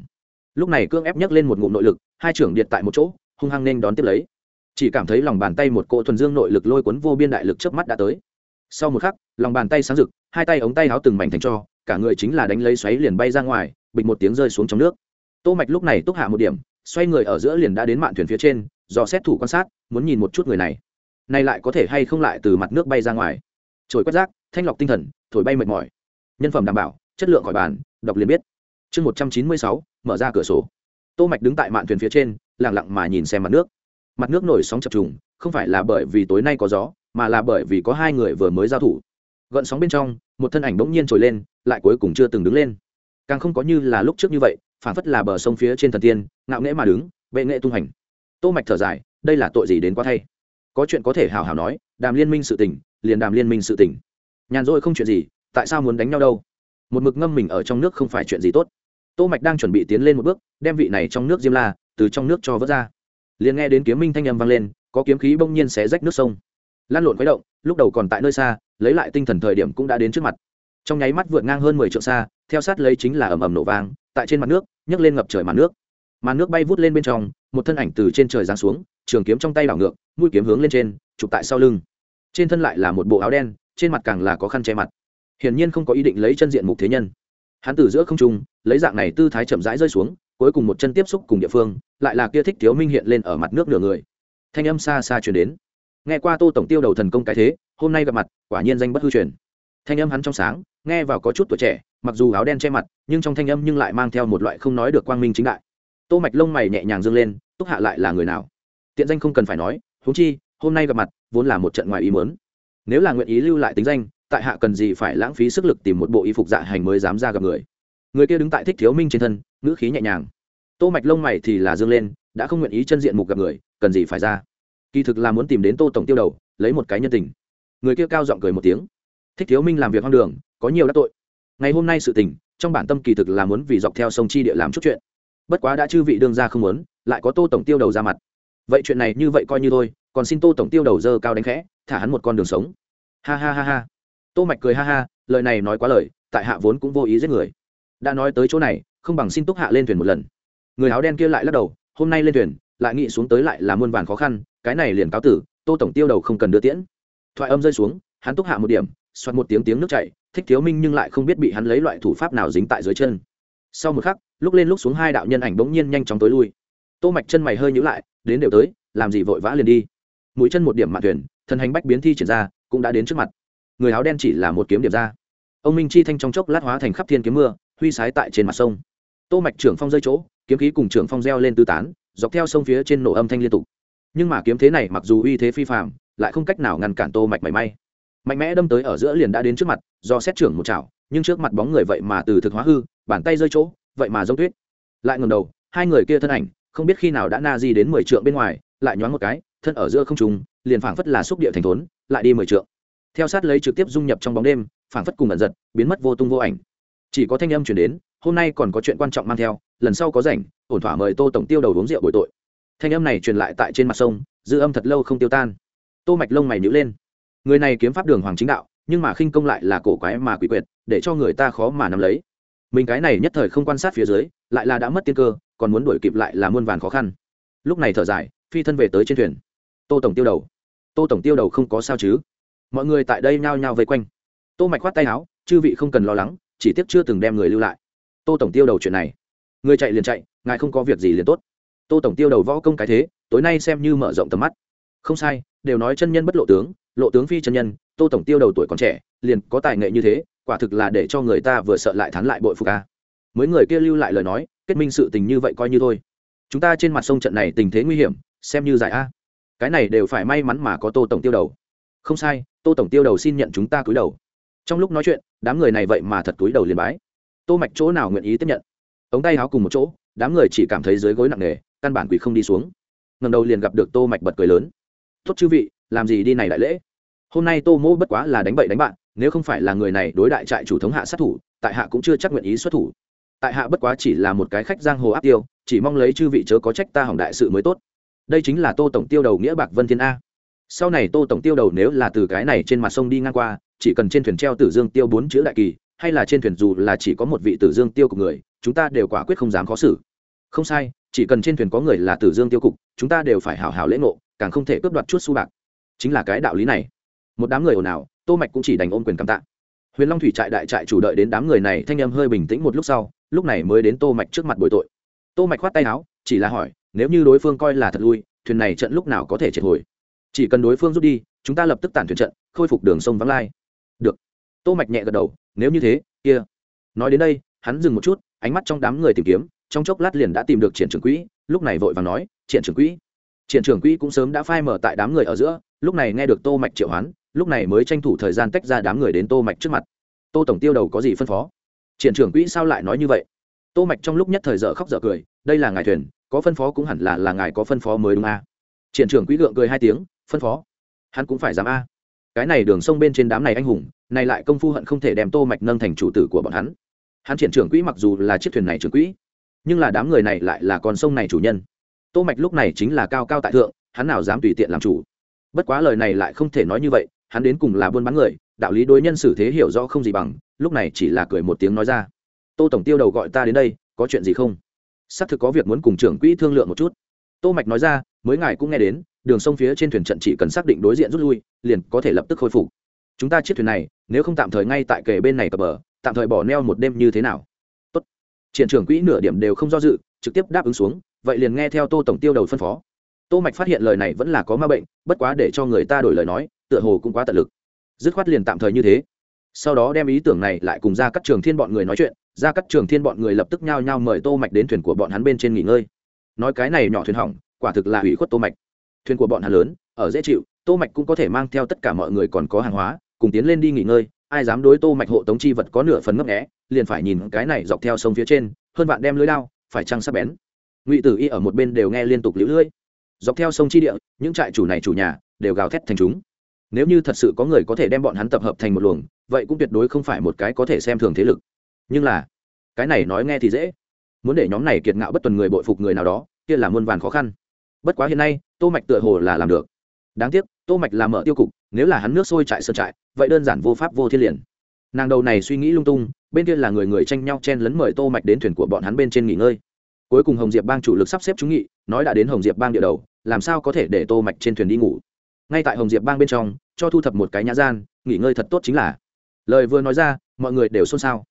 Lúc này cương ép nhấc lên một ngụm nội lực, hai trưởng điện tại một chỗ, hung hăng nên đón tiếp lấy. Chỉ cảm thấy lòng bàn tay một cỗ thuần dương nội lực lôi cuốn vô biên đại lực trước mắt đã tới. Sau một khắc, lòng bàn tay sáng rực, hai tay ống tay áo từng mảnh thành cho, cả người chính là đánh lấy xoáy liền bay ra ngoài, bịch một tiếng rơi xuống trong nước. Tô mạch lúc này túc hạ một điểm, xoay người ở giữa liền đã đến mạn thuyền phía trên, dò xét thủ quan sát, muốn nhìn một chút người này. Này lại có thể hay không lại từ mặt nước bay ra ngoài. Trồi quét rác, thanh lọc tinh thần, thổi bay mệt mỏi. Nhân phẩm đảm bảo, chất lượng khỏi bàn, đọc liền biết chương một trăm chín mươi sáu, mở ra cửa sổ. Tô mạch đứng tại mạn thuyền phía trên, lặng lặng mà nhìn xem mặt nước. Mặt nước nổi sóng chập trùng, không phải là bởi vì tối nay có gió, mà là bởi vì có hai người vừa mới giao thủ. Gợn sóng bên trong, một thân ảnh bỗng nhiên trồi lên, lại cuối cùng chưa từng đứng lên. Càng không có như là lúc trước như vậy phản phất là bờ sông phía trên thần tiên, ngạo nghễ mà đứng, bệ nghệ tung hành. Tô mạch thở dài, đây là tội gì đến quá thay? Có chuyện có thể hào hào nói, đàm liên minh sự tình, liền đàm liên minh sự tình. Nhàn rỗi không chuyện gì, tại sao muốn đánh nhau đâu? Một mực ngâm mình ở trong nước không phải chuyện gì tốt. Tô mạch đang chuẩn bị tiến lên một bước, đem vị này trong nước diêm la, từ trong nước cho vớt ra. Liền nghe đến kiếm minh thanh âm vang lên, có kiếm khí bỗng nhiên xé rách nước sông. Lan lộn quấy động, lúc đầu còn tại nơi xa, lấy lại tinh thần thời điểm cũng đã đến trước mặt. Trong nháy mắt vượt ngang hơn mười trượng xa, theo sát lấy chính là ầm ầm nổ vang, tại trên mặt nước, nhấc lên ngập trời màn nước. Màn nước bay vút lên bên trong, một thân ảnh từ trên trời giáng xuống, trường kiếm trong tay đảo ngược, mũi kiếm hướng lên trên, chụp tại sau lưng. Trên thân lại là một bộ áo đen, trên mặt càng là có khăn che mặt hiển nhiên không có ý định lấy chân diện mục thế nhân. Hắn từ giữa không trung, lấy dạng này tư thái chậm rãi rơi xuống, cuối cùng một chân tiếp xúc cùng địa phương, lại là kia thích thiếu minh hiện lên ở mặt nước nửa người. Thanh âm xa xa chuyển đến. Nghe qua tô tổng tiêu đầu thần công cái thế, hôm nay gặp mặt, quả nhiên danh bất hư truyền. Thanh âm hắn trong sáng, nghe vào có chút tuổi trẻ, mặc dù áo đen che mặt, nhưng trong thanh âm nhưng lại mang theo một loại không nói được quang minh chính đại. Tô mạch lông mày nhẹ nhàng dâng lên, túc hạ lại là người nào? Tiện danh không cần phải nói, huống chi, hôm nay gặp mặt, vốn là một trận ngoài ý muốn. Nếu là nguyện ý lưu lại tính danh tại hạ cần gì phải lãng phí sức lực tìm một bộ y phục dạ hành mới dám ra gặp người? Người kia đứng tại thích thiếu minh trên thân, ngữ khí nhẹ nhàng. Tô mạch lông mày thì là dương lên, đã không nguyện ý chân diện mục gặp người, cần gì phải ra? Kỳ thực là muốn tìm đến tô tổng tiêu đầu, lấy một cái nhân tình. Người kia cao giọng cười một tiếng. Thích thiếu minh làm việc hoang đường, có nhiều đắc tội. Ngày hôm nay sự tình, trong bản tâm kỳ thực là muốn vì dọc theo sông chi địa làm chút chuyện. Bất quá đã chư vị đương ra không muốn, lại có tô tổng tiêu đầu ra mặt. Vậy chuyện này như vậy coi như thôi, còn xin tô tổng tiêu đầu dơ cao đánh khẽ, thả hắn một con đường sống. Ha ha ha ha tô mạch cười ha ha, lời này nói quá lời, tại hạ vốn cũng vô ý giết người. Đã nói tới chỗ này, không bằng xin túc hạ lên thuyền một lần. Người áo đen kia lại lắc đầu, hôm nay lên thuyền, lại nghĩ xuống tới lại là muôn vàn khó khăn, cái này liền cáo tử, tô tổng tiêu đầu không cần đưa tiễn. Thoại âm rơi xuống, hắn túc hạ một điểm xoát một tiếng tiếng nước chảy, thích thiếu minh nhưng lại không biết bị hắn lấy loại thủ pháp nào dính tại dưới chân. Sau một khắc, lúc lên lúc xuống hai đạo nhân ảnh bỗng nhiên nhanh chóng tối lui. Tô mạch chân mày hơi nhíu lại, đến đều tới, làm gì vội vã liền đi. Mũi chân một điểm mạn thuyền thần hành bách biến thi triển ra, cũng đã đến trước mặt người áo đen chỉ là một kiếm điểm ra. Ông minh chi thanh trong chốc lát hóa thành khắp thiên kiếm mưa, huy sái tại trên mặt sông. Tô mạch trưởng phong rơi chỗ, kiếm khí cùng trưởng phong reo lên tứ tán, dọc theo sông phía trên nổ âm thanh liên tục. Nhưng mà kiếm thế này mặc dù uy thế phi phàm, lại không cách nào ngăn cản tô mạch mảy may. Mạnh mẽ đâm tới ở giữa liền đã đến trước mặt, do xét trưởng một chảo, nhưng trước mặt bóng người vậy mà từ thực hóa hư, bàn tay rơi chỗ, vậy mà giống tuyết. Lại ngẩng đầu, hai người kia thân ảnh, không biết khi nào đã na di đến mười trượng bên ngoài, lại nhoáng một cái, thân ở giữa không trùng liền phảng phất là xúc địa thành thốn, lại đi mười trượng theo sát lấy trực tiếp dung nhập trong bóng đêm, phảng phất cùng ẩn giật, biến mất vô tung vô ảnh. Chỉ có thanh âm chuyển đến, hôm nay còn có chuyện quan trọng mang theo, lần sau có rảnh, ổn thỏa mời tô tổng tiêu đầu uống rượu bồi tội. Thanh âm này truyền lại tại trên mặt sông, dư âm thật lâu không tiêu tan. Tô mạch lông mày nhíu lên. Người này kiếm pháp đường hoàng chính đạo, nhưng mà khinh công lại là cổ quái mà quỷ quyệt, để cho người ta khó mà nắm lấy. Mình cái này nhất thời không quan sát phía dưới, lại là đã mất tiên cơ, còn muốn đuổi kịp lại là muôn vàn khó khăn. Lúc này thở dài, phi thân về tới trên thuyền. Tô tổng tiêu đầu. Tô tổng tiêu đầu không có sao chứ? Mọi người tại đây nhao nhao vây quanh. Tô mạch khoát tay áo, chư vị không cần lo lắng, chỉ tiếc chưa từng đem người lưu lại. Tô tổng tiêu đầu chuyện này. Người chạy liền chạy, ngài không có việc gì liền tốt. Tô tổng tiêu đầu võ công cái thế, tối nay xem như mở rộng tầm mắt. Không sai, đều nói chân nhân bất lộ tướng lộ tướng phi chân nhân, tô tổng tiêu đầu tuổi còn trẻ, liền có tài nghệ như thế, quả thực là để cho người ta vừa sợ lại thán lại bội phục a. Mấy người kia lưu lại lời nói, kết minh sự tình như vậy coi như thôi. Chúng ta trên mặt sông trận này tình thế nguy hiểm, xem như giải a. Cái này đều phải may mắn mà có tô tổng tiêu đầu không sai, tô tổng tiêu đầu xin nhận chúng ta cúi đầu. Trong lúc nói chuyện, đám người này vậy mà thật cúi đầu liền bái. Tô mạch chỗ nào nguyện ý tiếp nhận? Ống tay áo cùng một chỗ, đám người chỉ cảm thấy dưới gối nặng nề, căn bản quỷ không đi xuống. Ngầm đầu liền gặp được tô mạch bật cười lớn. Tốt chư vị, làm gì đi này đại lễ? Hôm nay tô mỗ bất quá là đánh bậy đánh bạn, nếu không phải là người này đối đại trại chủ thống hạ sát thủ, tại hạ cũng chưa chắc nguyện ý xuất thủ. Tại hạ bất quá chỉ là một cái khách giang hồ áp tiêu, chỉ mong lấy chư vị chớ có trách ta hỏng đại sự mới tốt. Đây chính là tô tổng tiêu đầu nghĩa bạc vân thiên a sau này tô tổng tiêu đầu nếu là từ cái này trên mặt sông đi ngang qua, chỉ cần trên thuyền treo tử dương tiêu bốn chữ đại kỳ, hay là trên thuyền dù là chỉ có một vị tử dương tiêu của người, chúng ta đều quả quyết không dám khó xử. Không sai, chỉ cần trên thuyền có người là tử dương tiêu cục, chúng ta đều phải hào hào lễ ngộ, càng không thể cướp đoạt chút su bạc. Chính là cái đạo lý này. Một đám người ồn ào, tô mạch cũng chỉ đành ôm quyền cảm tạ. Huyền long thủy trại đại trại chủ đợi đến đám người này thanh em hơi bình tĩnh một lúc sau, lúc này mới đến tô mạch trước mặt bồi tội. Tô mạch khoát tay áo, chỉ là hỏi, nếu như đối phương coi là thật lui, thuyền này trận lúc nào có thể triệt hồi? Chỉ cần đối phương rút đi, chúng ta lập tức tản thuyền trận, khôi phục đường sông vắng lai. Được. Tô mạch nhẹ gật đầu, nếu như thế, kia. Nói đến đây, hắn dừng một chút, ánh mắt trong đám người tìm kiếm, trong chốc lát liền đã tìm được triển trưởng quỹ, lúc này vội vàng nói, triển trưởng quỹ. Triển trưởng quỹ cũng sớm đã phai mở tại đám người ở giữa, lúc này nghe được tô mạch triệu hoán, lúc này mới tranh thủ thời gian tách ra đám người đến tô mạch trước mặt. Tô tổng tiêu đầu có gì phân phó? Triển trưởng quỹ sao lại nói như vậy? Tô mạch trong lúc nhất thời dở khóc dở cười, đây là ngài thuyền, có phân phó cũng hẳn là là ngài có phân phó mới đúng à. triển trưởng quỹ gượng cười hai tiếng phân phó. Hắn cũng phải dám a. Cái này đường sông bên trên đám này anh hùng, này lại công phu hận không thể đem tô mạch nâng thành chủ tử của bọn hắn. Hắn triển trưởng quỹ mặc dù là chiếc thuyền này trưởng quỹ, nhưng là đám người này lại là con sông này chủ nhân. Tô mạch lúc này chính là cao cao tại thượng, hắn nào dám tùy tiện làm chủ. Bất quá lời này lại không thể nói như vậy, hắn đến cùng là buôn bán người, đạo lý đối nhân xử thế hiểu rõ không gì bằng, lúc này chỉ là cười một tiếng nói ra. Tô tổng tiêu đầu gọi ta đến đây, có chuyện gì không? Xác thực có việc muốn cùng trưởng quỹ thương lượng một chút. Tô mạch nói ra mới ngài cũng nghe đến, đường sông phía trên thuyền trận chỉ cần xác định đối diện rút lui, liền có thể lập tức khôi phục. Chúng ta chiếc thuyền này, nếu không tạm thời ngay tại kề bên này cập bờ, tạm thời bỏ neo một đêm như thế nào? Tốt. Triển trưởng quỹ nửa điểm đều không do dự, trực tiếp đáp ứng xuống, vậy liền nghe theo tô tổng tiêu đầu phân phó. Tô mạch phát hiện lời này vẫn là có ma bệnh, bất quá để cho người ta đổi lời nói, tựa hồ cũng quá tận lực. Dứt khoát liền tạm thời như thế. Sau đó đem ý tưởng này lại cùng ra các trường thiên bọn người nói chuyện ra các trường thiên bọn người lập tức nhao nhao mời tô mạch đến thuyền của bọn hắn bên trên nghỉ ngơi. Nói cái này nhỏ thuyền hỏng quả thực là hủy khuất tô mạch. Thuyền của bọn hắn lớn, ở dễ chịu, tô mạch cũng có thể mang theo tất cả mọi người còn có hàng hóa, cùng tiến lên đi nghỉ ngơi, ai dám đối tô mạch hộ tống chi vật có nửa phần ngấp nghé, liền phải nhìn cái này dọc theo sông phía trên, hơn bạn đem lưới đao, phải trăng sắc bén. Ngụy tử y ở một bên đều nghe liên tục liễu lưỡi dọc theo sông chi địa, những trại chủ này chủ nhà đều gào thét thành chúng. Nếu như thật sự có người có thể đem bọn hắn tập hợp thành một luồng, vậy cũng tuyệt đối không phải một cái có thể xem thường thế lực. Nhưng là, cái này nói nghe thì dễ. Muốn để nhóm này kiệt ngạo bất tuần người bội phục người nào đó, kia là muôn vàn khó khăn bất quá hiện nay, tô mạch tựa hồ là làm được. Đáng tiếc, tô mạch là mở tiêu cục, nếu là hắn nước sôi trại sơn trại, vậy đơn giản vô pháp vô thiên liền. Nàng đầu này suy nghĩ lung tung, bên kia là người người tranh nhau chen lấn mời tô mạch đến thuyền của bọn hắn bên trên nghỉ ngơi. Cuối cùng hồng diệp bang chủ lực sắp xếp chúng nghị, nói đã đến hồng diệp bang địa đầu, làm sao có thể để tô mạch trên thuyền đi ngủ. Ngay tại hồng diệp bang bên trong, cho thu thập một cái nhã gian, nghỉ ngơi thật tốt chính là. Lời vừa nói ra, mọi người đều xôn xao.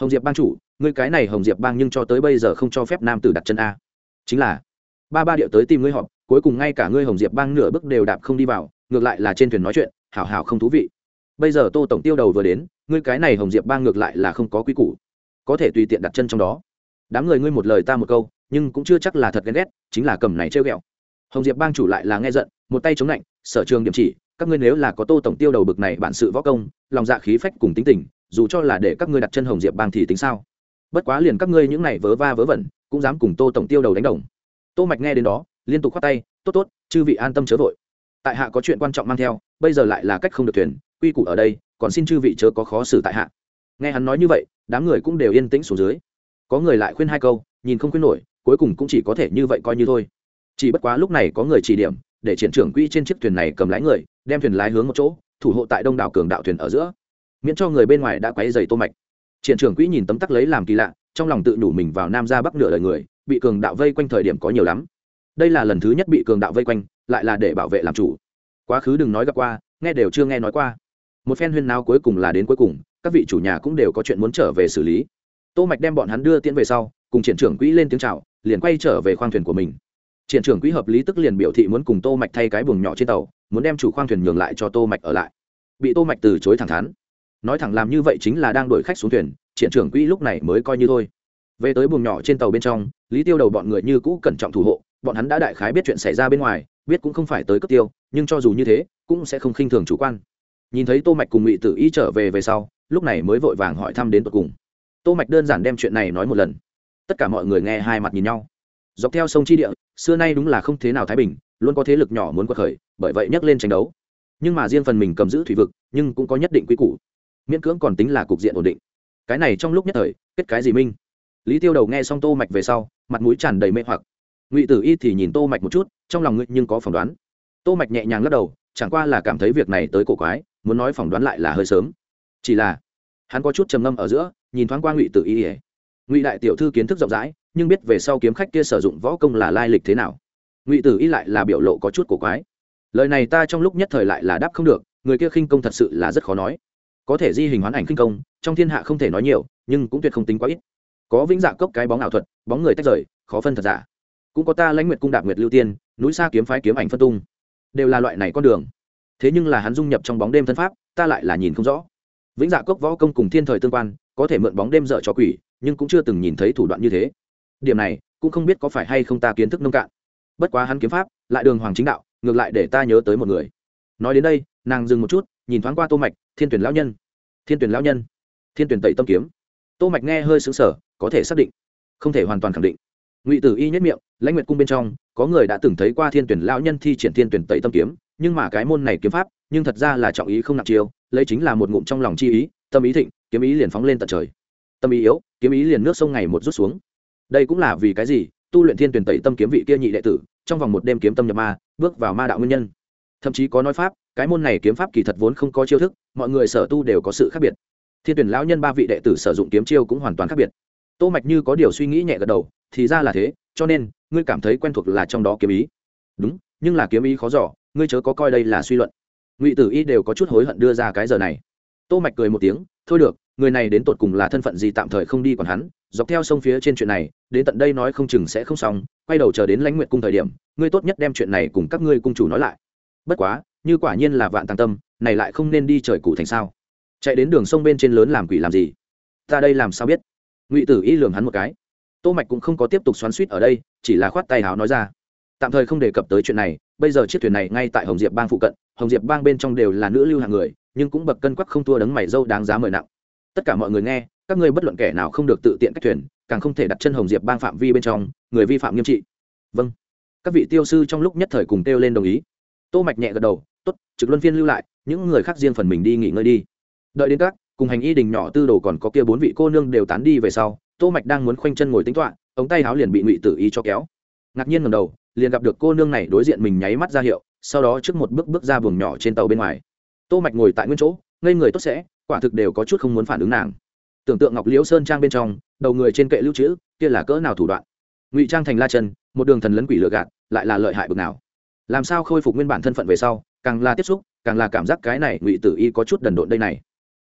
Hồng diệp bang chủ ngươi cái này hồng diệp bang nhưng cho tới bây giờ không cho phép nam tử đặt chân a. Chính là ba ba điệu tới tìm ngươi họp, cuối cùng ngay cả ngươi hồng diệp bang nửa bước đều đạp không đi vào, ngược lại là trên thuyền nói chuyện, hảo hảo không thú vị. Bây giờ tô tổng tiêu đầu vừa đến, ngươi cái này hồng diệp bang ngược lại là không có quy củ. Có thể tùy tiện đặt chân trong đó. Đám người ngươi một lời ta một câu, nhưng cũng chưa chắc là thật ghen ghét, chính là cầm này trêu ghẹo. Hồng diệp bang chủ lại là nghe giận, một tay chống lạnh, sở trường điểm chỉ, các ngươi nếu là có tô tổng tiêu đầu bực này bản sự võ công, lòng dạ khí phách cùng tính tình, dù cho là để các ngươi đặt chân hồng diệp bang thì tính sao? Bất quá liền các ngươi những này vớ va vớ vẩn, cũng dám cùng tô tổng tiêu đầu đánh đồng tô mạch nghe đến đó, liên tục khoát tay, tốt tốt, chư vị an tâm chớ vội. Tại hạ có chuyện quan trọng mang theo, bây giờ lại là cách không được thuyền, quy củ ở đây, còn xin chư vị chớ có khó xử tại hạ. Nghe hắn nói như vậy, đám người cũng đều yên tĩnh xuống dưới. Có người lại khuyên hai câu, nhìn không khuyên nổi, cuối cùng cũng chỉ có thể như vậy coi như thôi. Chỉ bất quá lúc này có người chỉ điểm, để triển trưởng quỹ trên chiếc thuyền này cầm lái người, đem thuyền lái hướng một chỗ, thủ hộ tại đông đảo cường đạo thuyền ở giữa. Miễn cho người bên ngoài đã quấy dày tô mạch. Triển trưởng quỹ nhìn tấm tắc lấy làm kỳ lạ, trong lòng tự đủ mình vào nam ra bắc nửa đời người bị cường đạo vây quanh thời điểm có nhiều lắm. Đây là lần thứ nhất bị cường đạo vây quanh, lại là để bảo vệ làm chủ. Quá khứ đừng nói gặp qua, nghe đều chưa nghe nói qua. Một phen huyên náo cuối cùng là đến cuối cùng, các vị chủ nhà cũng đều có chuyện muốn trở về xử lý. Tô mạch đem bọn hắn đưa tiễn về sau, cùng triển trưởng quỹ lên tiếng chào, liền quay trở về khoang thuyền của mình. Triển trưởng quỹ hợp lý tức liền biểu thị muốn cùng tô mạch thay cái buồng nhỏ trên tàu, muốn đem chủ khoang thuyền nhường lại cho tô mạch ở lại. Bị tô mạch từ chối thẳng thắn. Nói thẳng làm như vậy chính là đang đuổi khách xuống thuyền, triển trưởng quỹ lúc này mới coi như thôi. Về tới buồng nhỏ trên tàu bên trong lý tiêu đầu bọn người như cũ cẩn trọng thủ hộ, bọn hắn đã đại khái biết chuyện xảy ra bên ngoài, biết cũng không phải tới cướp tiêu, nhưng cho dù như thế, cũng sẽ không khinh thường chủ quan. Nhìn thấy tô mạch cùng ngụy tử y trở về về sau, lúc này mới vội vàng hỏi thăm đến tận cùng. Tô mạch đơn giản đem chuyện này nói một lần. Tất cả mọi người nghe hai mặt nhìn nhau. Dọc theo sông chi địa, xưa nay đúng là không thế nào thái bình, luôn có thế lực nhỏ muốn quật khởi, bởi vậy nhắc lên tranh đấu. Nhưng mà riêng phần mình cầm giữ thủy vực, nhưng cũng có nhất định quy củ. Miễn cưỡng còn tính là cục diện ổn định. Cái này trong lúc nhất thời, kết cái gì minh? Lý tiêu đầu nghe xong tô mạch về sau mặt mũi tràn đầy mê hoặc. Ngụy tử y thì nhìn tô mạch một chút, trong lòng ngươi nhưng có phỏng đoán. Tô mạch nhẹ nhàng lắc đầu, chẳng qua là cảm thấy việc này tới cổ quái, muốn nói phỏng đoán lại là hơi sớm. Chỉ là, hắn có chút trầm ngâm ở giữa, nhìn thoáng qua ngụy tử y. Ngụy đại tiểu thư kiến thức rộng rãi, nhưng biết về sau kiếm khách kia sử dụng võ công là lai lịch thế nào. Ngụy tử y lại là biểu lộ có chút cổ quái. Lời này ta trong lúc nhất thời lại là đáp không được, người kia khinh công thật sự là rất khó nói. Có thể di hình hoán ảnh khinh công, trong thiên hạ không thể nói nhiều, nhưng cũng tuyệt không tính quá ít có vĩnh dạ cốc cái bóng ảo thuật, bóng người tách rời, khó phân thật giả. Cũng có ta lãnh nguyệt cung đạp nguyệt lưu tiên, núi xa kiếm phái kiếm ảnh phân tung. Đều là loại này con đường. Thế nhưng là hắn dung nhập trong bóng đêm thân pháp, ta lại là nhìn không rõ. Vĩnh dạ cốc võ công cùng thiên thời tương quan, có thể mượn bóng đêm dở cho quỷ, nhưng cũng chưa từng nhìn thấy thủ đoạn như thế. Điểm này, cũng không biết có phải hay không ta kiến thức nông cạn. Bất quá hắn kiếm pháp, lại đường hoàng chính đạo, ngược lại để ta nhớ tới một người. Nói đến đây, nàng dừng một chút, nhìn thoáng qua tô mạch, thiên tuyển lão nhân. Thiên tuyển lão nhân. Thiên tuyển tẩy tâm kiếm tô mạch nghe hơi sững sờ, có thể xác định. Không thể hoàn toàn khẳng định. Ngụy tử y nhất miệng, lãnh nguyệt cung bên trong, có người đã từng thấy qua thiên tuyển lão nhân thi triển thiên tuyển tẩy tâm kiếm, nhưng mà cái môn này kiếm pháp, nhưng thật ra là trọng ý không nặng chiêu, lấy chính là một ngụm trong lòng chi ý, tâm ý thịnh, kiếm ý liền phóng lên tận trời. Tâm ý yếu, kiếm ý liền nước sông ngày một rút xuống. Đây cũng là vì cái gì? Tu luyện thiên tuyển tẩy tâm kiếm vị kia nhị đệ tử, trong vòng một đêm kiếm tâm nhập ma, bước vào ma đạo nguyên nhân. Thậm chí có nói pháp, cái môn này kiếm pháp kỳ thật vốn không có chiêu thức, mọi người sở tu đều có sự khác biệt thiên tuyển lão nhân ba vị đệ tử sử dụng kiếm chiêu cũng hoàn toàn khác biệt. Tô mạch như có điều suy nghĩ nhẹ gật đầu, thì ra là thế, cho nên, ngươi cảm thấy quen thuộc là trong đó kiếm ý. Đúng, nhưng là kiếm ý khó giỏ ngươi chớ có coi đây là suy luận. Ngụy tử y đều có chút hối hận đưa ra cái giờ này. Tô mạch cười một tiếng, thôi được, người này đến tột cùng là thân phận gì tạm thời không đi còn hắn, dọc theo sông phía trên chuyện này, đến tận đây nói không chừng sẽ không xong, quay đầu chờ đến lãnh nguyện cung thời điểm, ngươi tốt nhất đem chuyện này cùng các ngươi cung chủ nói lại. Bất quá, như quả nhiên là vạn tàng tâm, này lại không nên đi trời cụ thành sao? Chạy đến đường sông bên trên lớn làm quỷ làm gì? Ta đây làm sao biết? Ngụy tử y lường hắn một cái. Tô mạch cũng không có tiếp tục xoắn suýt ở đây, chỉ là khoát tay háo nói ra. Tạm thời không đề cập tới chuyện này, bây giờ chiếc thuyền này ngay tại hồng diệp bang phụ cận, hồng diệp bang bên trong đều là nữ lưu hàng người, nhưng cũng bậc cân quắc không thua đấng mày dâu đáng giá mời nặng. Tất cả mọi người nghe, các ngươi bất luận kẻ nào không được tự tiện cách thuyền, càng không thể đặt chân hồng diệp bang phạm vi bên trong, người vi phạm nghiêm trị. Vâng. Các vị tiêu sư trong lúc nhất thời cùng kêu lên đồng ý. Tô mạch nhẹ gật đầu, tốt, trực luân phiên lưu lại, những người khác riêng phần mình đi nghỉ ngơi đi đợi đến các, cùng hành y đình nhỏ tư đồ còn có kia bốn vị cô nương đều tán đi về sau, tô mạch đang muốn khoanh chân ngồi tính toán, ống tay áo liền bị ngụy tử y cho kéo. Ngạc nhiên ngẩng đầu, liền gặp được cô nương này đối diện mình nháy mắt ra hiệu, sau đó trước một bước bước ra buồng nhỏ trên tàu bên ngoài. Tô mạch ngồi tại nguyên chỗ, ngây người tốt sẽ, quả thực đều có chút không muốn phản ứng nàng. Tưởng tượng ngọc liễu sơn trang bên trong, đầu người trên kệ lưu trữ, kia là cỡ nào thủ đoạn. Ngụy trang thành la chân, một đường thần lấn quỷ lừa gạt, lại là lợi hại bực nào. Làm sao khôi phục nguyên bản thân phận về sau, càng là tiếp xúc, càng là cảm giác cái này ngụy tử y có chút đần độn đây này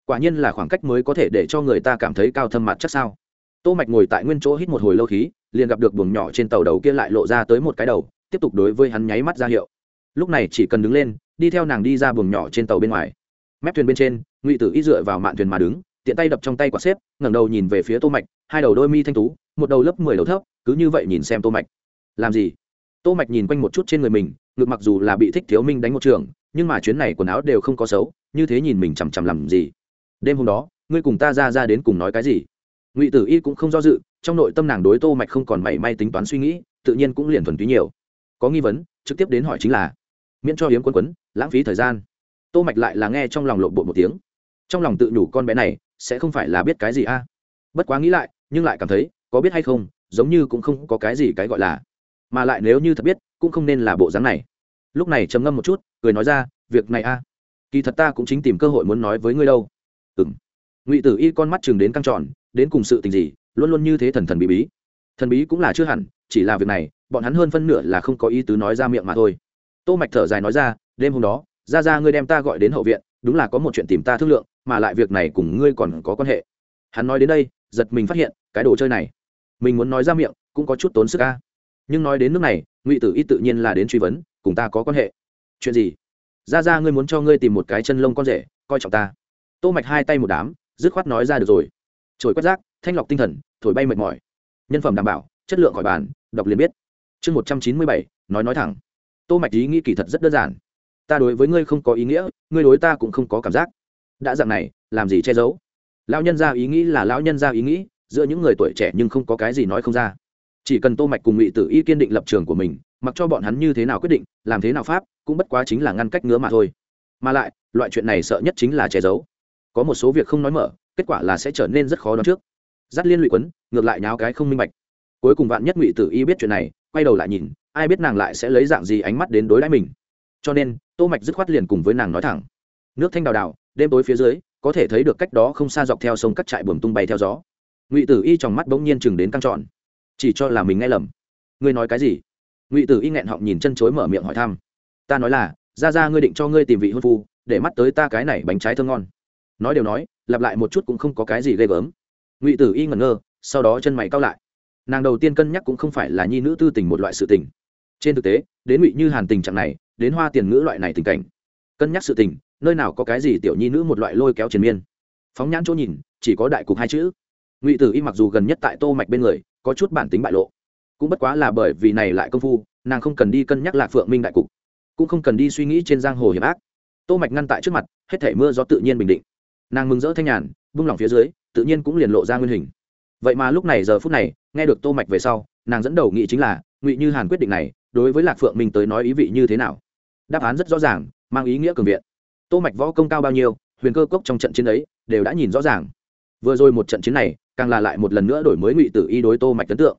quả nhiên là khoảng cách mới có thể để cho người ta cảm thấy cao thâm mặt chắc sao. Tô mạch ngồi tại nguyên chỗ hít một hồi lâu khí, liền gặp được buồng nhỏ trên tàu đầu kia lại lộ ra tới một cái đầu, tiếp tục đối với hắn nháy mắt ra hiệu. Lúc này chỉ cần đứng lên, đi theo nàng đi ra buồng nhỏ trên tàu bên ngoài. Mép thuyền bên trên, ngụy tử y dựa vào mạn thuyền mà đứng, tiện tay đập trong tay quả xếp, ngẩng đầu nhìn về phía tô mạch, hai đầu đôi mi thanh tú, một đầu lớp mười đầu thấp, cứ như vậy nhìn xem tô mạch. Làm gì? Tô mạch nhìn quanh một chút trên người mình, ngực mặc dù là bị thích thiếu minh đánh một trường, nhưng mà chuyến này quần áo đều không có xấu, như thế nhìn mình chằm chằm làm gì? Đêm hôm đó, ngươi cùng ta ra ra đến cùng nói cái gì? Ngụy tử y cũng không do dự, trong nội tâm nàng đối tô mạch không còn mảy may tính toán suy nghĩ, tự nhiên cũng liền thuần túy nhiều. Có nghi vấn, trực tiếp đến hỏi chính là, miễn cho hiếm quấn quấn, lãng phí thời gian. Tô mạch lại là nghe trong lòng lộn bộ một tiếng. Trong lòng tự nhủ con bé này, sẽ không phải là biết cái gì a. Bất quá nghĩ lại, nhưng lại cảm thấy, có biết hay không, giống như cũng không có cái gì cái gọi là. Mà lại nếu như thật biết, cũng không nên là bộ dáng này. Lúc này trầm ngâm một chút, cười nói ra, việc này a. Kỳ thật ta cũng chính tìm cơ hội muốn nói với ngươi đâu ừng ngụy tử y con mắt chừng đến căng tròn, đến cùng sự tình gì, luôn luôn như thế thần thần bí bí. Thần bí cũng là chưa hẳn, chỉ là việc này, bọn hắn hơn phân nửa là không có ý tứ nói ra miệng mà thôi. Tô mạch thở dài nói ra, đêm hôm đó, ra ra ngươi đem ta gọi đến hậu viện, đúng là có một chuyện tìm ta thương lượng, mà lại việc này cùng ngươi còn có quan hệ. Hắn nói đến đây, giật mình phát hiện, cái đồ chơi này, mình muốn nói ra miệng, cũng có chút tốn sức ca nhưng nói đến nước này, ngụy tử y tự nhiên là đến truy vấn, cùng ta có quan hệ. Chuyện gì? Ra ra ngươi muốn cho ngươi tìm một cái chân lông con rể, coi trọng ta tô mạch hai tay một đám, dứt khoát nói ra được rồi. Trồi quét rác, thanh lọc tinh thần, thổi bay mệt mỏi. Nhân phẩm đảm bảo, chất lượng khỏi bàn, đọc liền biết. Chương một trăm chín mươi bảy, nói nói thẳng. Tô mạch ý nghĩ kỳ thật rất đơn giản. Ta đối với ngươi không có ý nghĩa, ngươi đối ta cũng không có cảm giác. Đã dạng này, làm gì che giấu? Lão nhân ra ý nghĩ là lão nhân ra ý nghĩ, giữa những người tuổi trẻ nhưng không có cái gì nói không ra. Chỉ cần tô mạch cùng ngụy tử y kiên định lập trường của mình, mặc cho bọn hắn như thế nào quyết định, làm thế nào pháp, cũng bất quá chính là ngăn cách ngứa mà thôi. Mà lại, loại chuyện này sợ nhất chính là che giấu có một số việc không nói mở, kết quả là sẽ trở nên rất khó đoán trước. Dắt liên lụy quấn, ngược lại nháo cái không minh bạch. Cuối cùng vạn nhất ngụy tử y biết chuyện này, quay đầu lại nhìn, ai biết nàng lại sẽ lấy dạng gì ánh mắt đến đối đãi mình. Cho nên, tô mạch dứt khoát liền cùng với nàng nói thẳng. Nước thanh đào đào, đêm tối phía dưới, có thể thấy được cách đó không xa dọc theo sông cắt trại buồm tung bay theo gió. Ngụy tử y trong mắt bỗng nhiên chừng đến căng trọn chỉ cho là mình nghe lầm. Ngươi nói cái gì? Ngụy tử y nghẹn họng nhìn chân chối mở miệng hỏi thăm. Ta nói là ra ra ngươi định cho ngươi tìm vị hôn phu, để mắt tới ta cái này bánh trái thơm ngon nói đều nói, lặp lại một chút cũng không có cái gì ghê gớm. Ngụy tử y ngẩn ngơ, sau đó chân mày cao lại. Nàng đầu tiên cân nhắc cũng không phải là nhi nữ tư tình một loại sự tình. Trên thực tế, đến ngụy như hàn tình trạng này, đến hoa tiền ngữ loại này tình cảnh, cân nhắc sự tình, nơi nào có cái gì tiểu nhi nữ một loại lôi kéo triền miên. Phóng nhãn chỗ nhìn, chỉ có đại cục hai chữ. Ngụy tử y mặc dù gần nhất tại tô mạch bên người, có chút bản tính bại lộ. Cũng bất quá là bởi vì này lại công phu, nàng không cần đi cân nhắc lạc phượng minh đại cục. Cũng không cần đi suy nghĩ trên giang hồ hiểm ác. Tô mạch ngăn tại trước mặt, hết thảy mưa gió tự nhiên bình định nàng mừng rỡ thanh nhàn buông lỏng phía dưới, tự nhiên cũng liền lộ ra nguyên hình. Vậy mà lúc này, giờ phút này, nghe được tô mạch về sau, nàng dẫn đầu nghĩ chính là, ngụy như hàn quyết định này, đối với lạc phượng minh tới nói ý vị như thế nào? Đáp án rất rõ ràng, mang ý nghĩa cường viện. Tô mạch võ công cao bao nhiêu, huyền cơ cốc trong trận chiến ấy, đều đã nhìn rõ ràng. Vừa rồi một trận chiến này, càng là lại một lần nữa đổi mới ngụy tử y đối tô mạch ấn tượng.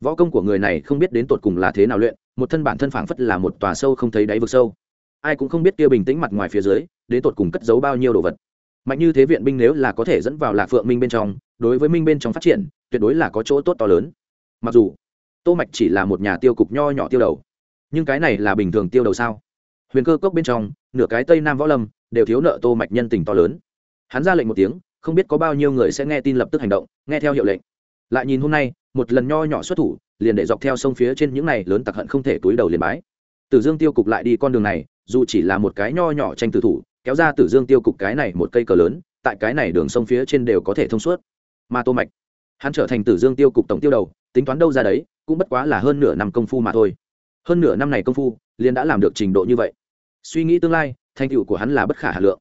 Võ công của người này không biết đến tột cùng là thế nào luyện, một thân bản thân phảng phất là một tòa sâu không thấy đáy vực sâu. Ai cũng không biết kia bình tĩnh mặt ngoài phía dưới, đến tột cùng cất giấu bao nhiêu đồ vật mạnh như thế viện binh nếu là có thể dẫn vào lạc phượng minh bên trong, đối với minh bên trong phát triển, tuyệt đối là có chỗ tốt to lớn. Mặc dù, tô mạch chỉ là một nhà tiêu cục nho nhỏ tiêu đầu. Nhưng cái này là bình thường tiêu đầu sao? Huyền cơ cốc bên trong, nửa cái tây nam võ lâm, đều thiếu nợ tô mạch nhân tình to lớn. Hắn ra lệnh một tiếng, không biết có bao nhiêu người sẽ nghe tin lập tức hành động, nghe theo hiệu lệnh. Lại nhìn hôm nay, một lần nho nhỏ xuất thủ, liền để dọc theo sông phía trên những này lớn tặc hận không thể túi đầu liền bái. Tử dương tiêu cục lại đi con đường này, dù chỉ là một cái nho nhỏ tranh tử thủ kéo ra tử dương tiêu cục cái này một cây cờ lớn, tại cái này đường sông phía trên đều có thể thông suốt. Mà tô mạch, hắn trở thành tử dương tiêu cục tổng tiêu đầu, tính toán đâu ra đấy, cũng bất quá là hơn nửa năm công phu mà thôi. Hơn nửa năm này công phu, liền đã làm được trình độ như vậy. Suy nghĩ tương lai, thành tựu của hắn là bất khả hà lượng.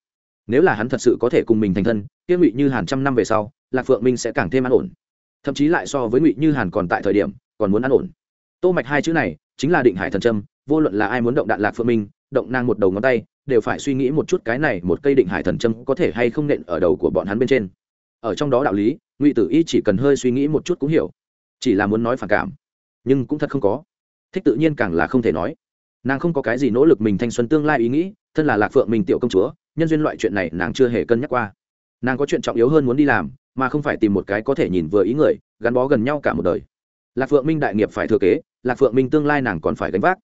Nếu là hắn thật sự có thể cùng mình thành thân, kia ngụy như hàn trăm năm về sau, lạc phượng minh sẽ càng thêm an ổn. Thậm chí lại so với ngụy như hàn còn tại thời điểm, còn muốn an ổn. Tô mạch hai chữ này, chính là định hải thần trâm vô luận là ai muốn động đạn lạc phượng minh động nàng một đầu ngón tay, đều phải suy nghĩ một chút cái này một cây định hải thần châm có thể hay không nện ở đầu của bọn hắn bên trên. Ở trong đó đạo lý, ngụy tử y chỉ cần hơi suy nghĩ một chút cũng hiểu. Chỉ là muốn nói phản cảm, nhưng cũng thật không có. Thích tự nhiên càng là không thể nói. Nàng không có cái gì nỗ lực mình thanh xuân tương lai ý nghĩ, thân là lạc phượng mình tiểu công chúa, nhân duyên loại chuyện này nàng chưa hề cân nhắc qua. Nàng có chuyện trọng yếu hơn muốn đi làm, mà không phải tìm một cái có thể nhìn vừa ý người, gắn bó gần nhau cả một đời. Lạc phượng minh đại nghiệp phải thừa kế, lạc phượng minh tương lai nàng còn phải gánh vác.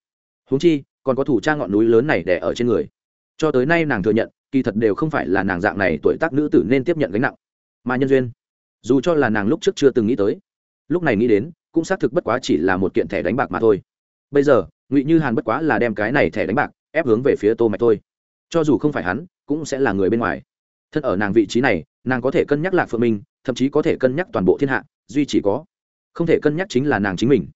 Húng chi còn có thủ trang ngọn núi lớn này để ở trên người. Cho tới nay nàng thừa nhận, kỳ thật đều không phải là nàng dạng này tuổi tác nữ tử nên tiếp nhận gánh nặng. Mà nhân duyên, dù cho là nàng lúc trước chưa từng nghĩ tới, lúc này nghĩ đến, cũng xác thực bất quá chỉ là một kiện thẻ đánh bạc mà thôi. Bây giờ, ngụy như hàn bất quá là đem cái này thẻ đánh bạc ép hướng về phía tô mạch thôi. Cho dù không phải hắn, cũng sẽ là người bên ngoài. Thân ở nàng vị trí này, nàng có thể cân nhắc lạc phượng minh, thậm chí có thể cân nhắc toàn bộ thiên hạ, duy chỉ có, không thể cân nhắc chính là nàng chính mình.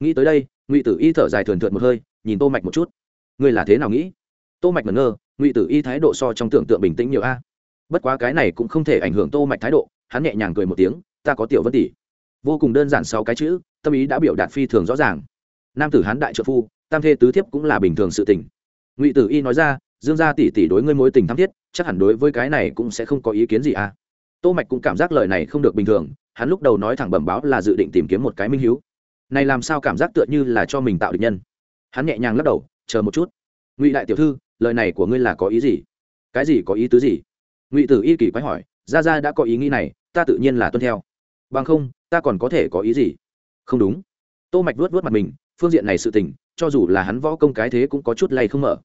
Nghĩ tới đây, ngụy tử y thở dài thườn thượt một hơi nhìn tô mạch một chút. Ngươi là thế nào nghĩ? Tô mạch ngẩn ngơ, ngụy tử y thái độ so trong tưởng tượng bình tĩnh nhiều a. Bất quá cái này cũng không thể ảnh hưởng tô mạch thái độ, hắn nhẹ nhàng cười một tiếng, ta có tiểu vân tỷ vô cùng đơn giản sáu cái chữ, tâm ý đã biểu đạt phi thường rõ ràng. Nam tử hán đại trợ phu, tam thê tứ thiếp cũng là bình thường sự tình. Ngụy tử y nói ra, dương gia tỷ tỷ đối ngươi mối tình thắm thiết, chắc hẳn đối với cái này cũng sẽ không có ý kiến gì à tô mạch cũng cảm giác lời này không được bình thường, hắn lúc đầu nói thẳng bẩm báo là dự định tìm kiếm một cái minh hiếu. Này làm sao cảm giác tựa như là cho mình tạo địch nhân? Hắn nhẹ nhàng lắc đầu, chờ một chút. Ngụy đại tiểu thư, lời này của ngươi là có ý gì? Cái gì có ý tứ gì? Ngụy tử y kỳ quái hỏi ra ra đã có ý nghĩ này, ta tự nhiên là tuân theo. Bằng không, ta còn có thể có ý gì? Không đúng. Tô mạch vuốt vuốt mặt mình, phương diện này sự tình, cho dù là hắn võ công cái thế cũng có chút lay không mở.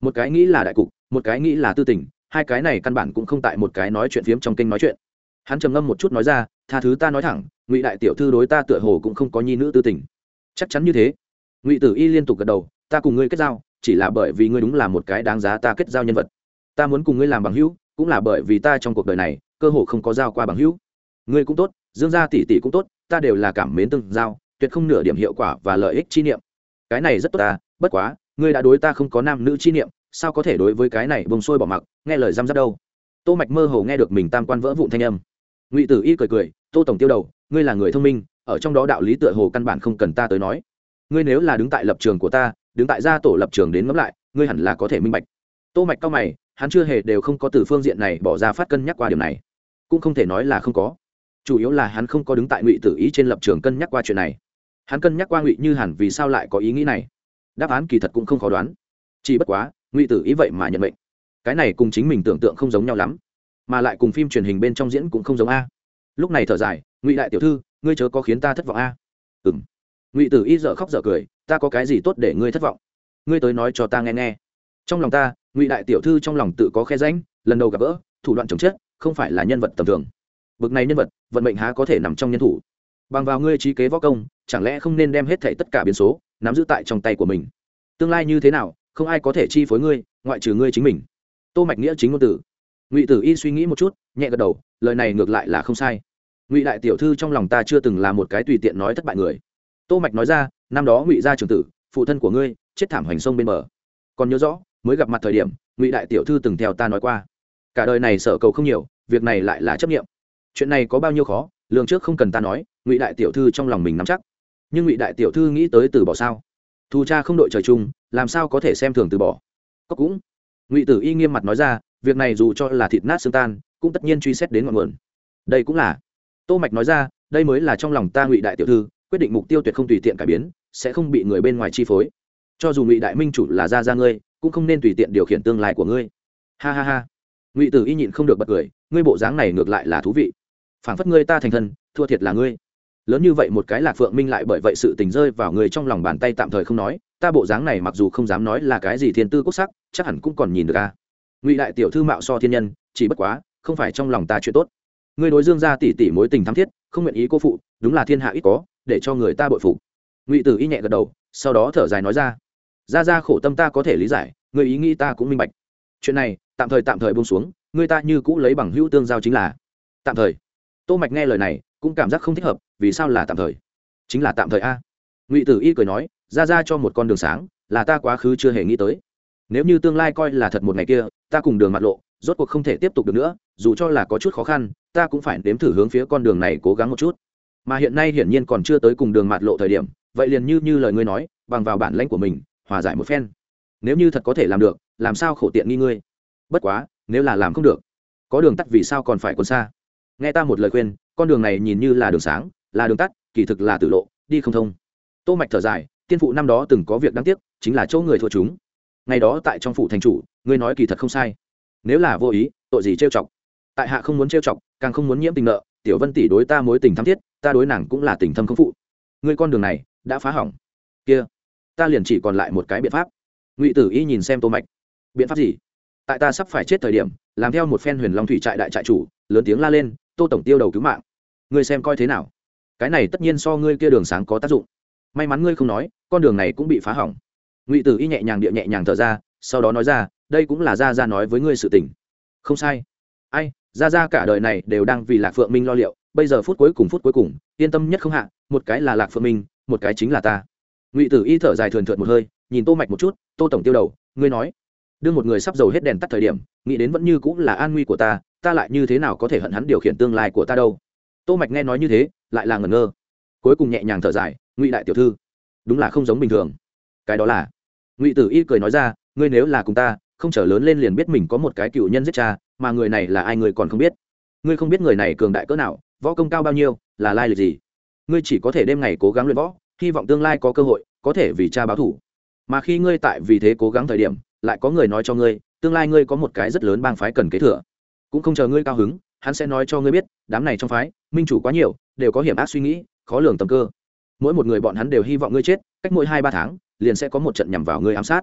Một cái nghĩ là đại cục, một cái nghĩ là tư tình, hai cái này căn bản cũng không tại một cái nói chuyện phiếm trong kênh nói chuyện. Hắn trầm ngâm một chút nói ra, tha thứ ta nói thẳng, ngụy đại tiểu thư đối ta tựa hồ cũng không có nhi nữ tư tình. Chắc chắn như thế ngụy tử y liên tục gật đầu, ta cùng ngươi kết giao, chỉ là bởi vì ngươi đúng là một cái đáng giá ta kết giao nhân vật. Ta muốn cùng ngươi làm bằng hữu, cũng là bởi vì ta trong cuộc đời này, cơ hồ không có giao qua bằng hữu. Ngươi cũng tốt, dương gia tỷ tỷ cũng tốt, ta đều là cảm mến tương giao, tuyệt không nửa điểm hiệu quả và lợi ích chi niệm. Cái này rất tốt ta, bất quá, ngươi đã đối ta không có nam nữ chi niệm, sao có thể đối với cái này bông sôi bỏ mặc, nghe lời giam giáp đâu? Tô mạch mơ hồ nghe được mình tam quan vỡ vụn thanh âm. Ngụy tử y cười cười, tô tổng tiêu đầu, ngươi là người thông minh, ở trong đó đạo lý tựa hồ căn bản không cần ta tới nói ngươi nếu là đứng tại lập trường của ta, đứng tại gia tổ lập trường đến ngẫm lại, ngươi hẳn là có thể minh bạch. Tô mạch cao mày, hắn chưa hề đều không có từ phương diện này bỏ ra phát cân nhắc qua điều này. Cũng không thể nói là không có. Chủ yếu là hắn không có đứng tại ngụy tử ý trên lập trường cân nhắc qua chuyện này. Hắn cân nhắc qua ngụy như hẳn vì sao lại có ý nghĩ này. Đáp án kỳ thật cũng không khó đoán. Chỉ bất quá, ngụy tử ý vậy mà nhận mệnh. Cái này cùng chính mình tưởng tượng không giống nhau lắm. Mà lại cùng phim truyền hình bên trong diễn cũng không giống a. Lúc này thở dài, ngụy đại tiểu thư, ngươi chớ có khiến ta thất vọng a. Ừng ngụy tử y dợ khóc dợ cười, ta có cái gì tốt để ngươi thất vọng? Ngươi tới nói cho ta nghe nghe. Trong lòng ta, ngụy đại tiểu thư trong lòng tự có khe ránh lần đầu gặp gỡ, thủ đoạn chồng chết, không phải là nhân vật tầm thường. Bực này nhân vật, vận mệnh há có thể nằm trong nhân thủ. Bằng vào ngươi trí kế võ công, chẳng lẽ không nên đem hết thảy tất cả biến số, nắm giữ tại trong tay của mình? Tương lai như thế nào, không ai có thể chi phối ngươi, ngoại trừ ngươi chính mình. Tô mạch nghĩa chính ngôn tử. Ngụy tử y suy nghĩ một chút, nhẹ gật đầu, lời này ngược lại là không sai. Ngụy đại tiểu thư trong lòng ta chưa từng là một cái tùy tiện nói thất bại người tô mạch nói ra, năm đó ngụy gia trường tử, phụ thân của ngươi, chết thảm hoành sông bên bờ. Còn nhớ rõ, mới gặp mặt thời điểm, ngụy đại tiểu thư từng theo ta nói qua. Cả đời này sợ cầu không nhiều, việc này lại là chấp nghiệm chuyện này có bao nhiêu khó, lường trước không cần ta nói, ngụy đại tiểu thư trong lòng mình nắm chắc. Nhưng ngụy đại tiểu thư nghĩ tới từ bỏ sao? Thù cha không đội trời chung, làm sao có thể xem thường từ bỏ? Có cũng. Ngụy tử y nghiêm mặt nói ra, việc này dù cho là thịt nát xương tan, cũng tất nhiên truy xét đến ngọn nguồn. Đây cũng là. Tô mạch nói ra, đây mới là trong lòng ta ngụy đại tiểu thư quyết định mục tiêu tuyệt không tùy tiện cải biến, sẽ không bị người bên ngoài chi phối. Cho dù ngụy đại minh chủ là gia gia ngươi, cũng không nên tùy tiện điều khiển tương lai của ngươi. Ha ha ha. Ngụy tử y nhịn không được bật cười, ngươi bộ dáng này ngược lại là thú vị. Phảng phất ngươi ta thành thân, thua thiệt là ngươi. Lớn như vậy một cái lạc phượng minh lại bởi vậy sự tình rơi vào người trong lòng bàn tay tạm thời không nói, ta bộ dáng này mặc dù không dám nói là cái gì thiên tư quốc sắc, chắc hẳn cũng còn nhìn được ta ngụy đại tiểu thư mạo so thiên nhân, chỉ bất quá, không phải trong lòng ta chuyện tốt. Ngươi đối dương gia tỷ tỷ mối tình thắm thiết, không nguyện ý cô phụ, đúng là thiên hạ ít có để cho người ta bội phục. ngụy tử y nhẹ gật đầu, sau đó thở dài nói ra ra ra khổ tâm ta có thể lý giải, người ý nghĩ ta cũng minh bạch. Chuyện này, tạm thời tạm thời bông xuống, người ta như cũ lấy bằng hữu tương giao chính là tạm thời. Tô mạch nghe lời này, cũng cảm giác không thích hợp, vì sao là tạm thời? Chính là tạm thời a. Ngụy tử y cười nói, ra ra cho một con đường sáng, là ta quá khứ chưa hề nghĩ tới. Nếu như tương lai coi là thật một ngày kia, ta cùng đường mặt lộ, rốt cuộc không thể tiếp tục được nữa, dù cho là có chút khó khăn, ta cũng phải nếm thử hướng phía con đường này cố gắng một chút mà hiện nay hiển nhiên còn chưa tới cùng đường mạt lộ thời điểm, vậy liền như như lời ngươi nói, bằng vào bản lãnh của mình, hòa giải một phen. Nếu như thật có thể làm được, làm sao khổ tiện nghi ngươi? Bất quá, nếu là làm không được, có đường tắt vì sao còn phải còn xa? Nghe ta một lời khuyên, con đường này nhìn như là đường sáng, là đường tắt, kỳ thực là tử lộ, đi không thông. Tô mạch thở dài, tiên phụ năm đó từng có việc đáng tiếc, chính là chỗ người thua chúng. Ngày đó tại trong phủ thành chủ, ngươi nói kỳ thật không sai. Nếu là vô ý, tội gì trêu chọc? Tại hạ không muốn trêu chọc, càng không muốn nhiễm tình nợ, tiểu vân tỷ đối ta mối tình thắm thiết ta đối nàng cũng là tình thâm không phụ. Ngươi con đường này đã phá hỏng. Kia, ta liền chỉ còn lại một cái biện pháp. Ngụy tử y nhìn xem tô mạch. Biện pháp gì? Tại ta sắp phải chết thời điểm, làm theo một phen huyền long thủy trại đại trại chủ, lớn tiếng la lên, tô tổng tiêu đầu cứu mạng. Ngươi xem coi thế nào? Cái này tất nhiên so ngươi kia đường sáng có tác dụng. May mắn ngươi không nói, con đường này cũng bị phá hỏng. Ngụy tử y nhẹ nhàng địa nhẹ nhàng thở ra, sau đó nói ra, đây cũng là ra ra nói với ngươi sự tình. Không sai. Ai ra ra cả đời này đều đang vì lạc phượng minh lo liệu bây giờ phút cuối cùng phút cuối cùng, yên tâm nhất không hạ, một cái là lạc phượng minh, một cái chính là ta. Ngụy tử y thở dài thườn thượt một hơi, nhìn tô mạch một chút, tô tổng tiêu đầu, ngươi nói. Đưa một người sắp dầu hết đèn tắt thời điểm, nghĩ đến vẫn như cũng là an nguy của ta ta lại như thế nào có thể hận hắn điều khiển tương lai của ta đâu? Tô mạch nghe nói như thế, lại là ngẩn ngơ. Cuối cùng nhẹ nhàng thở dài, ngụy đại tiểu thư, đúng là không giống bình thường. Cái đó là? Ngụy tử y cười nói ra, ngươi nếu là cùng ta, không trở lớn lên liền biết mình có một cái cựu nhân giết cha, mà người này là ai người còn không biết. Ngươi không biết người này cường đại cỡ nào võ công cao bao nhiêu, là lai lịch gì? Ngươi chỉ có thể đêm ngày cố gắng luyện võ, hy vọng tương lai có cơ hội, có thể vì cha báo thủ. Mà khi ngươi tại vì thế cố gắng thời điểm, lại có người nói cho ngươi, tương lai ngươi có một cái rất lớn bang phái cần kế thừa. Cũng không chờ ngươi cao hứng, hắn sẽ nói cho ngươi biết, đám này trong phái, minh chủ quá nhiều, đều có hiểm ác suy nghĩ, khó lường tầm cơ. Mỗi một người bọn hắn đều hy vọng ngươi chết, cách mỗi hai ba tháng, liền sẽ có một trận nhằm vào ngươi ám sát.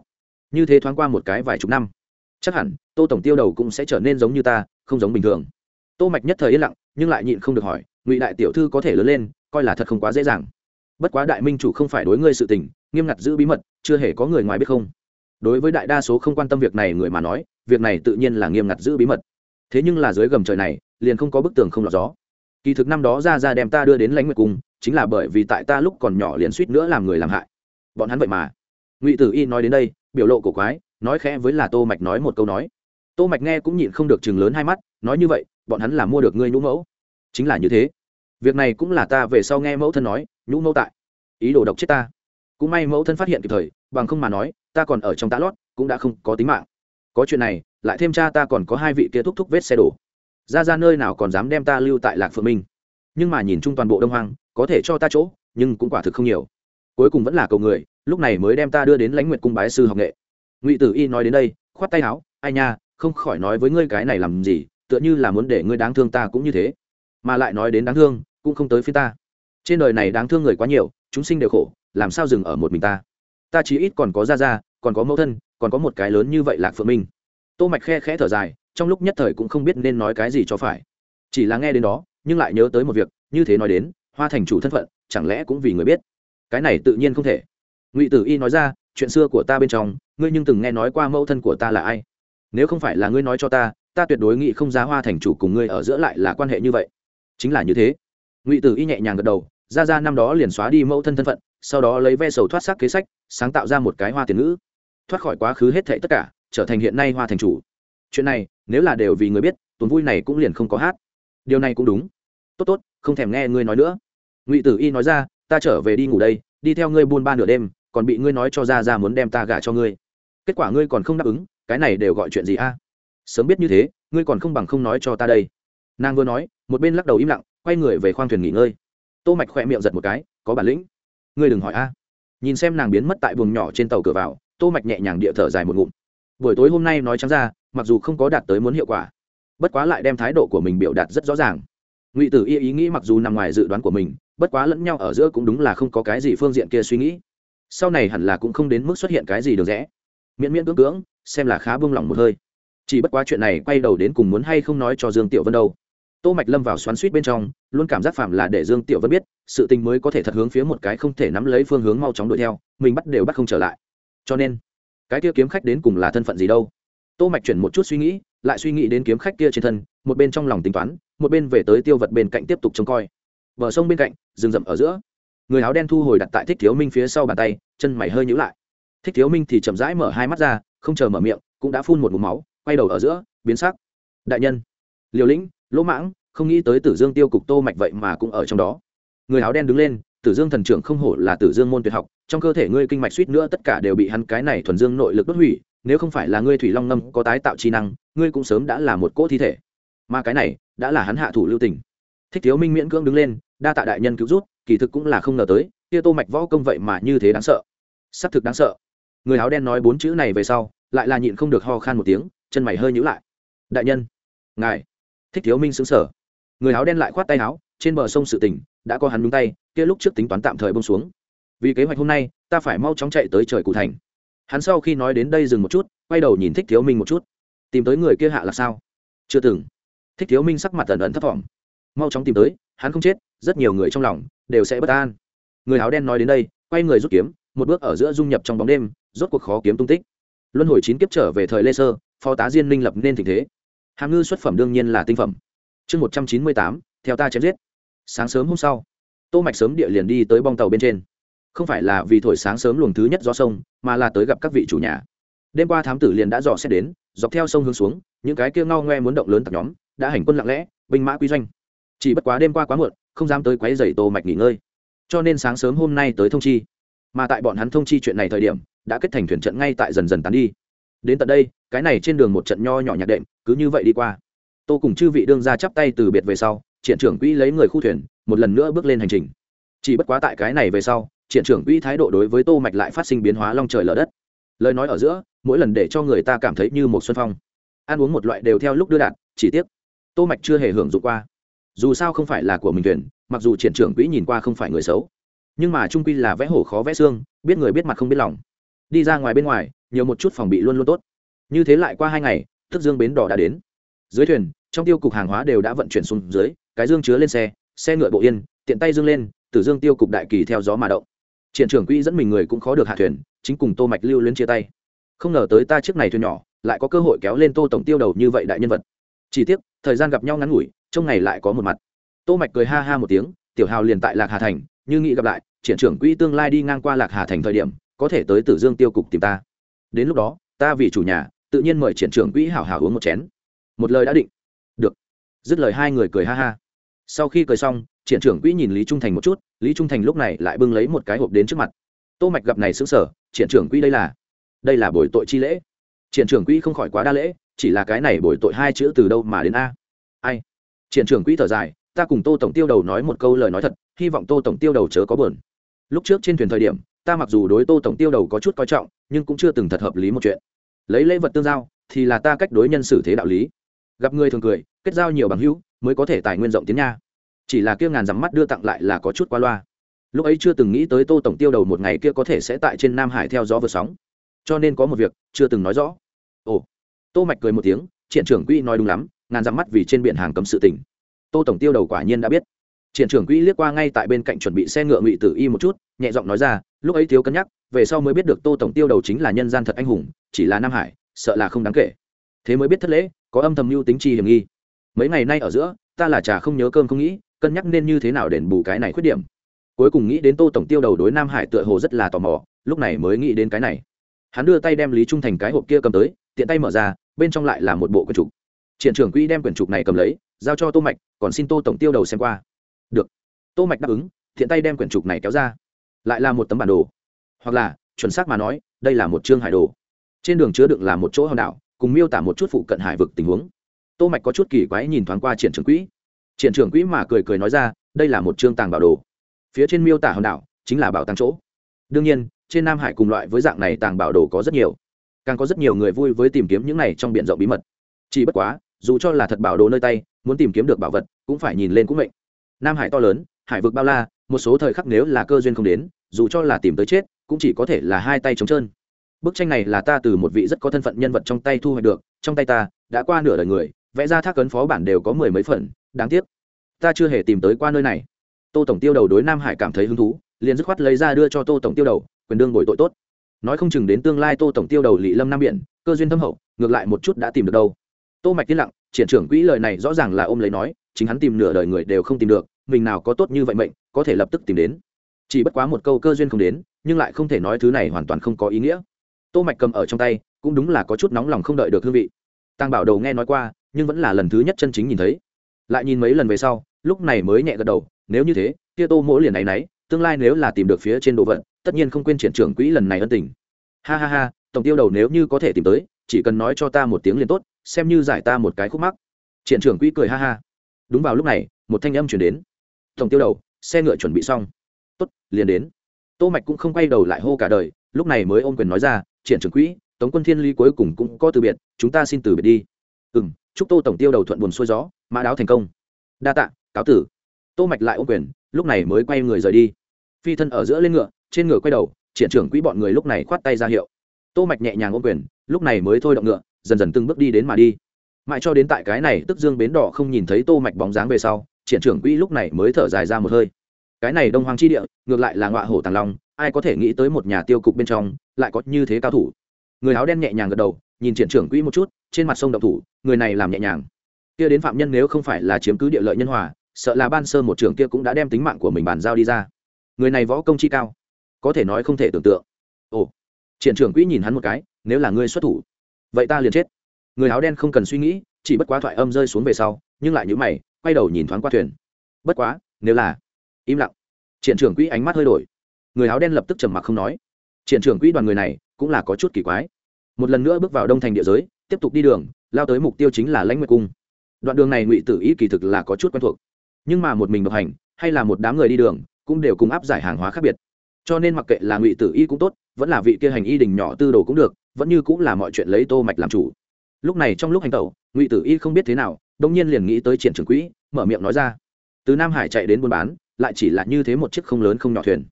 Như thế thoáng qua một cái vài chục năm, chắc hẳn tô tổng tiêu đầu cũng sẽ trở nên giống như ta, không giống bình thường. Tô mạch nhất thời yên lặng nhưng lại nhịn không được hỏi, ngụy đại tiểu thư có thể lớn lên, coi là thật không quá dễ dàng. Bất quá đại minh chủ không phải đối ngươi sự tình, nghiêm ngặt giữ bí mật, chưa hề có người ngoài biết không? Đối với đại đa số không quan tâm việc này người mà nói, việc này tự nhiên là nghiêm ngặt giữ bí mật. Thế nhưng là dưới gầm trời này, liền không có bức tường không lọt gió. Kỳ thực năm đó ra ra đem ta đưa đến lãnh nguyệt cung, chính là bởi vì tại ta lúc còn nhỏ liền suýt nữa làm người làm hại. Bọn hắn vậy mà. Ngụy tử y nói đến đây, biểu lộ cổ quái, nói khẽ với là tô mạch nói một câu nói. Tô mạch nghe cũng nhịn không được chừng lớn hai mắt, nói như vậy bọn hắn là mua được ngươi nhũ mẫu. Chính là như thế. Việc này cũng là ta về sau nghe mẫu thân nói, nhũ mẫu tại. Ý đồ độc chết ta. Cũng may mẫu thân phát hiện kịp thời, bằng không mà nói, ta còn ở trong tá lót, cũng đã không có tính mạng. Có chuyện này, lại thêm cha ta còn có hai vị kia thúc thúc vết xe đổ. Ra ra nơi nào còn dám đem ta lưu tại lạc phượng minh. Nhưng mà nhìn chung toàn bộ đông hoang, có thể cho ta chỗ, nhưng cũng quả thực không nhiều. Cuối cùng vẫn là cầu người, lúc này mới đem ta đưa đến lãnh nguyện cung bái sư học nghệ. Ngụy tử y nói đến đây, khoát tay áo, ai nha, không khỏi nói với ngươi cái này làm gì tựa như là muốn để ngươi đáng thương ta cũng như thế. Mà lại nói đến đáng thương, cũng không tới phía ta. Trên đời này đáng thương người quá nhiều, chúng sinh đều khổ, làm sao dừng ở một mình ta? Ta chỉ ít còn có gia gia, còn có mẫu thân, còn có một cái lớn như vậy lạc phượng minh. Tô mạch khe khẽ thở dài, trong lúc nhất thời cũng không biết nên nói cái gì cho phải. Chỉ là nghe đến đó, nhưng lại nhớ tới một việc, như thế nói đến, hoa thành chủ thân phận, chẳng lẽ cũng vì người biết? Cái này tự nhiên không thể. Ngụy tử y nói ra, chuyện xưa của ta bên trong, ngươi nhưng từng nghe nói qua mẫu thân của ta là ai? Nếu không phải là ngươi nói cho ta ta tuyệt đối nghĩ không ra hoa thành chủ cùng ngươi ở giữa lại là quan hệ như vậy. Chính là như thế. Ngụy tử y nhẹ nhàng gật đầu, ra ra năm đó liền xóa đi mẫu thân thân phận, sau đó lấy ve sầu thoát xác kế sách, sáng tạo ra một cái hoa tiền ngữ. Thoát khỏi quá khứ hết thệ tất cả, trở thành hiện nay hoa thành chủ. Chuyện này, nếu là đều vì người biết, tuần vui này cũng liền không có hát. Điều này cũng đúng. Tốt tốt, không thèm nghe ngươi nói nữa. Ngụy tử y nói ra, ta trở về đi ngủ đây, đi theo ngươi buôn ba nửa đêm, còn bị ngươi nói cho ra ra muốn đem ta gả cho ngươi. Kết quả ngươi còn không đáp ứng, cái này đều gọi chuyện gì a? Sớm biết như thế, ngươi còn không bằng không nói cho ta đây. Nàng vừa nói, một bên lắc đầu im lặng, quay người về khoang thuyền nghỉ ngơi. Tô mạch khỏe miệng giật một cái, có bản lĩnh. Ngươi đừng hỏi a. Nhìn xem nàng biến mất tại buồng nhỏ trên tàu cửa vào, tô mạch nhẹ nhàng địa thở dài một ngụm. Buổi tối hôm nay nói trắng ra, mặc dù không có đạt tới muốn hiệu quả, bất quá lại đem thái độ của mình biểu đạt rất rõ ràng. Ngụy tử y ý nghĩ mặc dù nằm ngoài dự đoán của mình, bất quá lẫn nhau ở giữa cũng đúng là không có cái gì phương diện kia suy nghĩ. Sau này hẳn là cũng không đến mức xuất hiện cái gì được rẽ. Miễn miễn cưỡng cưỡng, xem là khá buông lỏng một hơi chỉ bất quá chuyện này quay đầu đến cùng muốn hay không nói cho dương tiểu vân đâu. Tô mạch lâm vào xoắn suýt bên trong, luôn cảm giác phạm là để dương tiểu vân biết, sự tình mới có thể thật hướng phía một cái không thể nắm lấy phương hướng mau chóng đuổi theo, mình bắt đều bắt không trở lại. Cho nên, cái kia kiếm khách đến cùng là thân phận gì đâu? Tô mạch chuyển một chút suy nghĩ, lại suy nghĩ đến kiếm khách kia trên thân, một bên trong lòng tính toán, một bên về tới tiêu vật bên cạnh tiếp tục trông coi. Bờ sông bên cạnh, rừng rậm ở giữa. Người áo đen thu hồi đặt tại thích thiếu minh phía sau bàn tay, chân mày hơi nhíu lại. Thích thiếu minh thì chậm rãi mở hai mắt ra, không chờ mở miệng, cũng đã phun một ngụm máu quay đầu ở giữa, biến sắc. Đại nhân liều lĩnh, lỗ mãng, không nghĩ tới tử dương tiêu cục tô mạch vậy mà cũng ở trong đó. Người áo đen đứng lên, tử dương thần trưởng không hổ là tử dương môn tuyệt học, trong cơ thể ngươi kinh mạch suýt nữa tất cả đều bị hắn cái này thuần dương nội lực đốt hủy, nếu không phải là ngươi thủy long ngâm có tái tạo chi năng, ngươi cũng sớm đã là một cỗ thi thể. Mà cái này, đã là hắn hạ thủ lưu tình. Thích thiếu minh miễn cưỡng đứng lên, đa tạ đại nhân cứu rút kỳ thực cũng là không ngờ tới, kia tô mạch võ công vậy mà như thế đáng sợ. Sắp thực đáng sợ. Người áo đen nói bốn chữ này về sau, lại là nhịn không được ho khan một tiếng chân mày hơi nhíu lại. Đại nhân, ngài, thích thiếu minh xứng sở. Người áo đen lại khoát tay áo, trên bờ sông sự tình, đã có hắn nhúng tay, kia lúc trước tính toán tạm thời bông xuống. Vì kế hoạch hôm nay, ta phải mau chóng chạy tới trời cụ thành. Hắn sau khi nói đến đây dừng một chút, quay đầu nhìn thích thiếu minh một chút. Tìm tới người kia hạ là sao? Chưa từng. Thích thiếu minh sắc mặt ẩn ẩn thấp thỏm. Mau chóng tìm tới, hắn không chết, rất nhiều người trong lòng đều sẽ bất an. Người áo đen nói đến đây, quay người rút kiếm, một bước ở giữa dung nhập trong bóng đêm, rốt cuộc khó kiếm tung tích. Luân hồi chín kiếp trở về thời lê sơ phó tá diên minh lập nên tình thế. Hàm ngư xuất phẩm đương nhiên là tinh phẩm. Chương một trăm chín mươi tám, theo ta chém giết. Sáng sớm hôm sau, tô mạch sớm địa liền đi tới bong tàu bên trên. Không phải là vì thổi sáng sớm luồng thứ nhất do sông, mà là tới gặp các vị chủ nhà. Đêm qua thám tử liền đã dò xét đến, dọc theo sông hướng xuống, những cái kia ngao ngoe muốn động lớn tập nhóm, đã hành quân lặng lẽ, binh mã quy doanh. Chỉ bất quá đêm qua quá muộn, không dám tới quấy giày tô mạch nghỉ ngơi. Cho nên sáng sớm hôm nay tới thông chi. Mà tại bọn hắn thông chi chuyện này thời điểm, đã kết thành thuyền trận ngay tại dần dần tán đi đến tận đây, cái này trên đường một trận nho nhỏ nhạc đệm, cứ như vậy đi qua. Tô cùng chư vị đương ra chắp tay từ biệt về sau, triển trưởng quỹ lấy người khu thuyền, một lần nữa bước lên hành trình. Chỉ bất quá tại cái này về sau, triển trưởng quỹ thái độ đối với tô mạch lại phát sinh biến hóa long trời lở đất. Lời nói ở giữa, mỗi lần để cho người ta cảm thấy như một xuân phong. Ăn uống một loại đều theo lúc đưa đạt chỉ tiếc, tô mạch chưa hề hưởng dụng qua. Dù sao không phải là của mình thuyền, mặc dù triển trưởng quỹ nhìn qua không phải người xấu. Nhưng mà trung quy là vẽ hổ khó vẽ xương, biết người biết mặt không biết lòng. Đi ra ngoài bên ngoài nhiều một chút phòng bị luôn luôn tốt. Như thế lại qua hai ngày tức dương bến đỏ đã đến. Dưới thuyền, trong tiêu cục hàng hóa đều đã vận chuyển xuống dưới, cái dương chứa lên xe xe ngựa bộ yên, tiện tay dương lên Tử dương tiêu cục đại kỳ theo gió mà động. Triển trưởng quỹ dẫn mình người cũng khó được hạ thuyền, chính cùng tô mạch lưu luyến chia tay. Không ngờ tới ta chiếc này thuyền nhỏ, lại có cơ hội kéo lên tô tổng tiêu đầu như vậy đại nhân vật. Chỉ tiếc, thời gian gặp nhau ngắn ngủi trong ngày lại có một mặt. Tô mạch cười ha ha một tiếng, tiểu hào liền tại lạc hà thành, như nghĩ gặp lại, triển trưởng quỹ tương lai đi ngang qua lạc hà thành thời điểm, có thể tới tử dương tiêu cục tìm ta đến lúc đó, ta vì chủ nhà, tự nhiên mời triển trưởng quỹ hảo hảo uống một chén. Một lời đã định. Được. Dứt lời hai người cười ha ha. Sau khi cười xong, triển trưởng quỹ nhìn lý trung thành một chút, lý trung thành lúc này lại bưng lấy một cái hộp đến trước mặt. Tô mạch gặp này sững sờ, triển trưởng quỹ đây là đây là bồi tội chi lễ. Triển trưởng quỹ không khỏi quá đa lễ, chỉ là cái này bồi tội hai chữ từ đâu mà đến a? Ai? Triển trưởng quỹ thở dài, ta cùng tô tổng tiêu đầu nói một câu lời nói thật, hy vọng tô tổng tiêu đầu chớ có buồn. Lúc trước trên thuyền thời điểm ta mặc dù đối tô tổng tiêu đầu có chút coi trọng, nhưng cũng chưa từng thật hợp lý một chuyện. Lấy lễ vật tương giao, thì là ta cách đối nhân xử thế đạo lý. Gặp người thường cười, kết giao nhiều bằng hữu, mới có thể tài nguyên rộng tiến nha. Chỉ là kia ngàn dắm mắt đưa tặng lại là có chút qua loa. Lúc ấy chưa từng nghĩ tới tô tổng tiêu đầu một ngày kia có thể sẽ tại trên nam hải theo gió vượt sóng. Cho nên có một việc, chưa từng nói rõ. Ồ. Tô mạch cười một tiếng, triển trưởng quỹ nói đúng lắm, ngàn dặm mắt vì trên biển hàng cấm sự tình. Tô tổng tiêu đầu quả nhiên đã biết. Triển trưởng quỹ liếc qua ngay tại bên cạnh chuẩn bị xe ngựa ngụy tử y một chút, nhẹ giọng nói ra lúc ấy thiếu cân nhắc, về sau mới biết được tô tổng tiêu đầu chính là nhân gian thật anh hùng, chỉ là nam hải, sợ là không đáng kể. Thế mới biết thất lễ, có âm thầm mưu tính chi hiểm nghi. Mấy ngày nay ở giữa, ta là trà không nhớ cơm không nghĩ, cân nhắc nên như thế nào đền bù cái này khuyết điểm. Cuối cùng nghĩ đến tô tổng tiêu đầu đối nam hải tựa hồ rất là tò mò, lúc này mới nghĩ đến cái này. Hắn đưa tay đem lý trung thành cái hộp kia cầm tới, tiện tay mở ra, bên trong lại là một bộ quyển trục. Triển trưởng quỹ đem quyển trục này cầm lấy, giao cho tô mạch, còn xin tô tổng tiêu đầu xem qua. Được. Tô mạch đáp ứng thiện tay đem quyển trục này kéo ra lại là một tấm bản đồ. Hoặc là, chuẩn xác mà nói, đây là một chương hải đồ. Trên đường chứa đựng là một chỗ hòn đảo, cùng miêu tả một chút phụ cận hải vực tình huống. Tô mạch có chút kỳ quái nhìn thoáng qua triển trưởng quỹ. Triển trưởng quỹ mà cười cười nói ra, đây là một chương tàng bảo đồ. Phía trên miêu tả hòn đảo, chính là bảo tàng chỗ. Đương nhiên, trên nam hải cùng loại với dạng này tàng bảo đồ có rất nhiều. Càng có rất nhiều người vui với tìm kiếm những này trong biển rộng bí mật. Chỉ bất quá, dù cho là thật bảo đồ nơi tay, muốn tìm kiếm được bảo vật, cũng phải nhìn lên cũng mệnh. Nam hải to lớn hải vực bao la, một số thời khắc nếu là cơ duyên không đến, dù cho là tìm tới chết, cũng chỉ có thể là hai tay trống trơn. Bức tranh này là ta từ một vị rất có thân phận nhân vật trong tay thu hoạch được, trong tay ta, đã qua nửa đời người, vẽ ra thác ấn phó bản đều có mười mấy phần, đáng tiếc. Ta chưa hề tìm tới qua nơi này. Tô tổng tiêu đầu đối nam hải cảm thấy hứng thú, liền dứt khoát lấy ra đưa cho tô tổng tiêu đầu, quyền đương bồi tội tốt. Nói không chừng đến tương lai tô tổng tiêu đầu lỵ lâm nam biển, cơ duyên thâm hậu, ngược lại một chút đã tìm được đâu. Tô mạch tiên lặng, triển trưởng quỹ lời này rõ ràng là ôm lấy nói, chính hắn tìm nửa đời người đều không tìm được mình nào có tốt như vậy mệnh, có thể lập tức tìm đến. Chỉ bất quá một câu cơ duyên không đến, nhưng lại không thể nói thứ này hoàn toàn không có ý nghĩa. Tô mạch cầm ở trong tay, cũng đúng là có chút nóng lòng không đợi được hương vị. Tăng bảo đầu nghe nói qua, nhưng vẫn là lần thứ nhất chân chính nhìn thấy. Lại nhìn mấy lần về sau, lúc này mới nhẹ gật đầu, nếu như thế, kia tô mỗi liền ấy nấy tương lai nếu là tìm được phía trên đồ vận tất nhiên không quên triển trưởng quỹ lần này ân tình. Ha ha ha, tổng tiêu đầu nếu như có thể tìm tới, chỉ cần nói cho ta một tiếng liền tốt, xem như giải ta một cái khúc mắc. Triển trưởng quỹ cười ha ha. Đúng vào lúc này, một thanh âm chuyển đến tổng tiêu đầu, xe ngựa chuẩn bị xong. Tốt, liền đến. Tô mạch cũng không quay đầu lại hô cả đời, lúc này mới ôm quyền nói ra, triển trưởng quỹ, tống quân thiên ly cuối cùng cũng có từ biệt, chúng ta xin từ biệt đi. Ừm, chúc tô tổng tiêu đầu thuận buồn xuôi gió, mã đáo thành công. Đa tạ, cáo tử. Tô mạch lại ôm quyền, lúc này mới quay người rời đi. Phi thân ở giữa lên ngựa, trên ngựa quay đầu, triển trưởng quỹ bọn người lúc này khoát tay ra hiệu. Tô mạch nhẹ nhàng ôm quyền, lúc này mới thôi động ngựa, dần dần từng bước đi đến mà đi. Mãi cho đến tại cái này tức dương bến đỏ không nhìn thấy tô mạch bóng dáng về sau triển trưởng quỹ lúc này mới thở dài ra một hơi. Cái này đông hoàng chi địa, ngược lại là ngọa hổ tàng long, ai có thể nghĩ tới một nhà tiêu cục bên trong lại có như thế cao thủ. Người áo đen nhẹ nhàng gật đầu, nhìn triển trưởng quỹ một chút, trên mặt sông động thủ, người này làm nhẹ nhàng. Kia đến phạm nhân nếu không phải là chiếm cứ địa lợi nhân hòa, sợ là ban sơ một trường kia cũng đã đem tính mạng của mình bàn giao đi ra. Người này võ công chi cao, có thể nói không thể tưởng tượng. Ồ, triển trưởng quỹ nhìn hắn một cái, nếu là ngươi xuất thủ, vậy ta liền chết. Người áo đen không cần suy nghĩ, chỉ bất quá thoại âm rơi xuống về sau, nhưng lại nhữ mày quay đầu nhìn thoáng qua thuyền. Bất quá, nếu là im lặng, triển trưởng quỹ ánh mắt hơi đổi. Người áo đen lập tức trầm mặc không nói. Triển trưởng quỹ đoàn người này cũng là có chút kỳ quái. Một lần nữa bước vào đông thành địa giới, tiếp tục đi đường, lao tới mục tiêu chính là lãnh nguyệt cung. Đoạn đường này ngụy tử y kỳ thực là có chút quen thuộc. Nhưng mà một mình độc hành, hay là một đám người đi đường, cũng đều cùng áp giải hàng hóa khác biệt. Cho nên mặc kệ là ngụy tử y cũng tốt, vẫn là vị kia hành y đình nhỏ tư đồ cũng được, vẫn như cũng là mọi chuyện lấy tô mạch làm chủ. Lúc này trong lúc hành tẩu, ngụy tử y không biết thế nào đông nhiên liền nghĩ tới triển trường quỹ, mở miệng nói ra. Từ nam hải chạy đến buôn bán, lại chỉ là như thế một chiếc không lớn không nhỏ thuyền.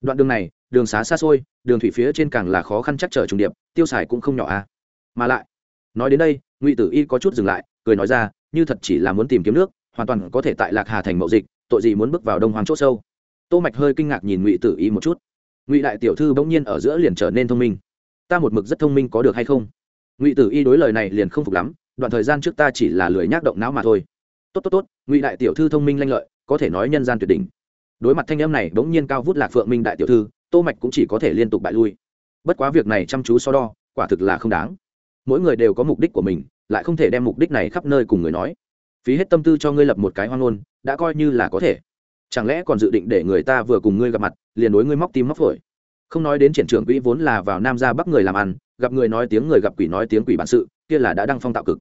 Đoạn đường này, đường xá xa xôi, đường thủy phía trên càng là khó khăn chắc trở trùng điệp, tiêu xài cũng không nhỏ a à. mà lại, nói đến đây, ngụy tử y có chút dừng lại, cười nói ra, như thật chỉ là muốn tìm kiếm nước, hoàn toàn có thể tại lạc hà thành mậu dịch, tội gì muốn bước vào đông hoàng c h ỗ sâu. Tô mạch hơi kinh ngạc nhìn ngụy tử y một chút. Ngụy đại tiểu thư bỗng nhiên ở giữa liền trở nên thông minh. Ta một mực rất thông minh có được hay không? Ngụy tử y đối lời này liền không phục lắm đoạn thời gian trước ta chỉ là lười nhác động não mà thôi. Tốt tốt tốt, ngụy đại tiểu thư thông minh lanh lợi, có thể nói nhân gian tuyệt đỉnh. Đối mặt thanh em này, bỗng nhiên cao vút lạc phượng minh đại tiểu thư, tô mạch cũng chỉ có thể liên tục bại lui. Bất quá việc này chăm chú so đo, quả thực là không đáng. Mỗi người đều có mục đích của mình, lại không thể đem mục đích này khắp nơi cùng người nói. Phí hết tâm tư cho ngươi lập một cái hoang ngôn, đã coi như là có thể. Chẳng lẽ còn dự định để người ta vừa cùng ngươi gặp mặt, liền đối ngươi móc tim móc phổi? Không nói đến triển trưởng quỹ vốn là vào nam ra bắc người làm ăn gặp người nói tiếng người gặp quỷ nói tiếng quỷ bản sự, kia là đã đăng phong tạo cực.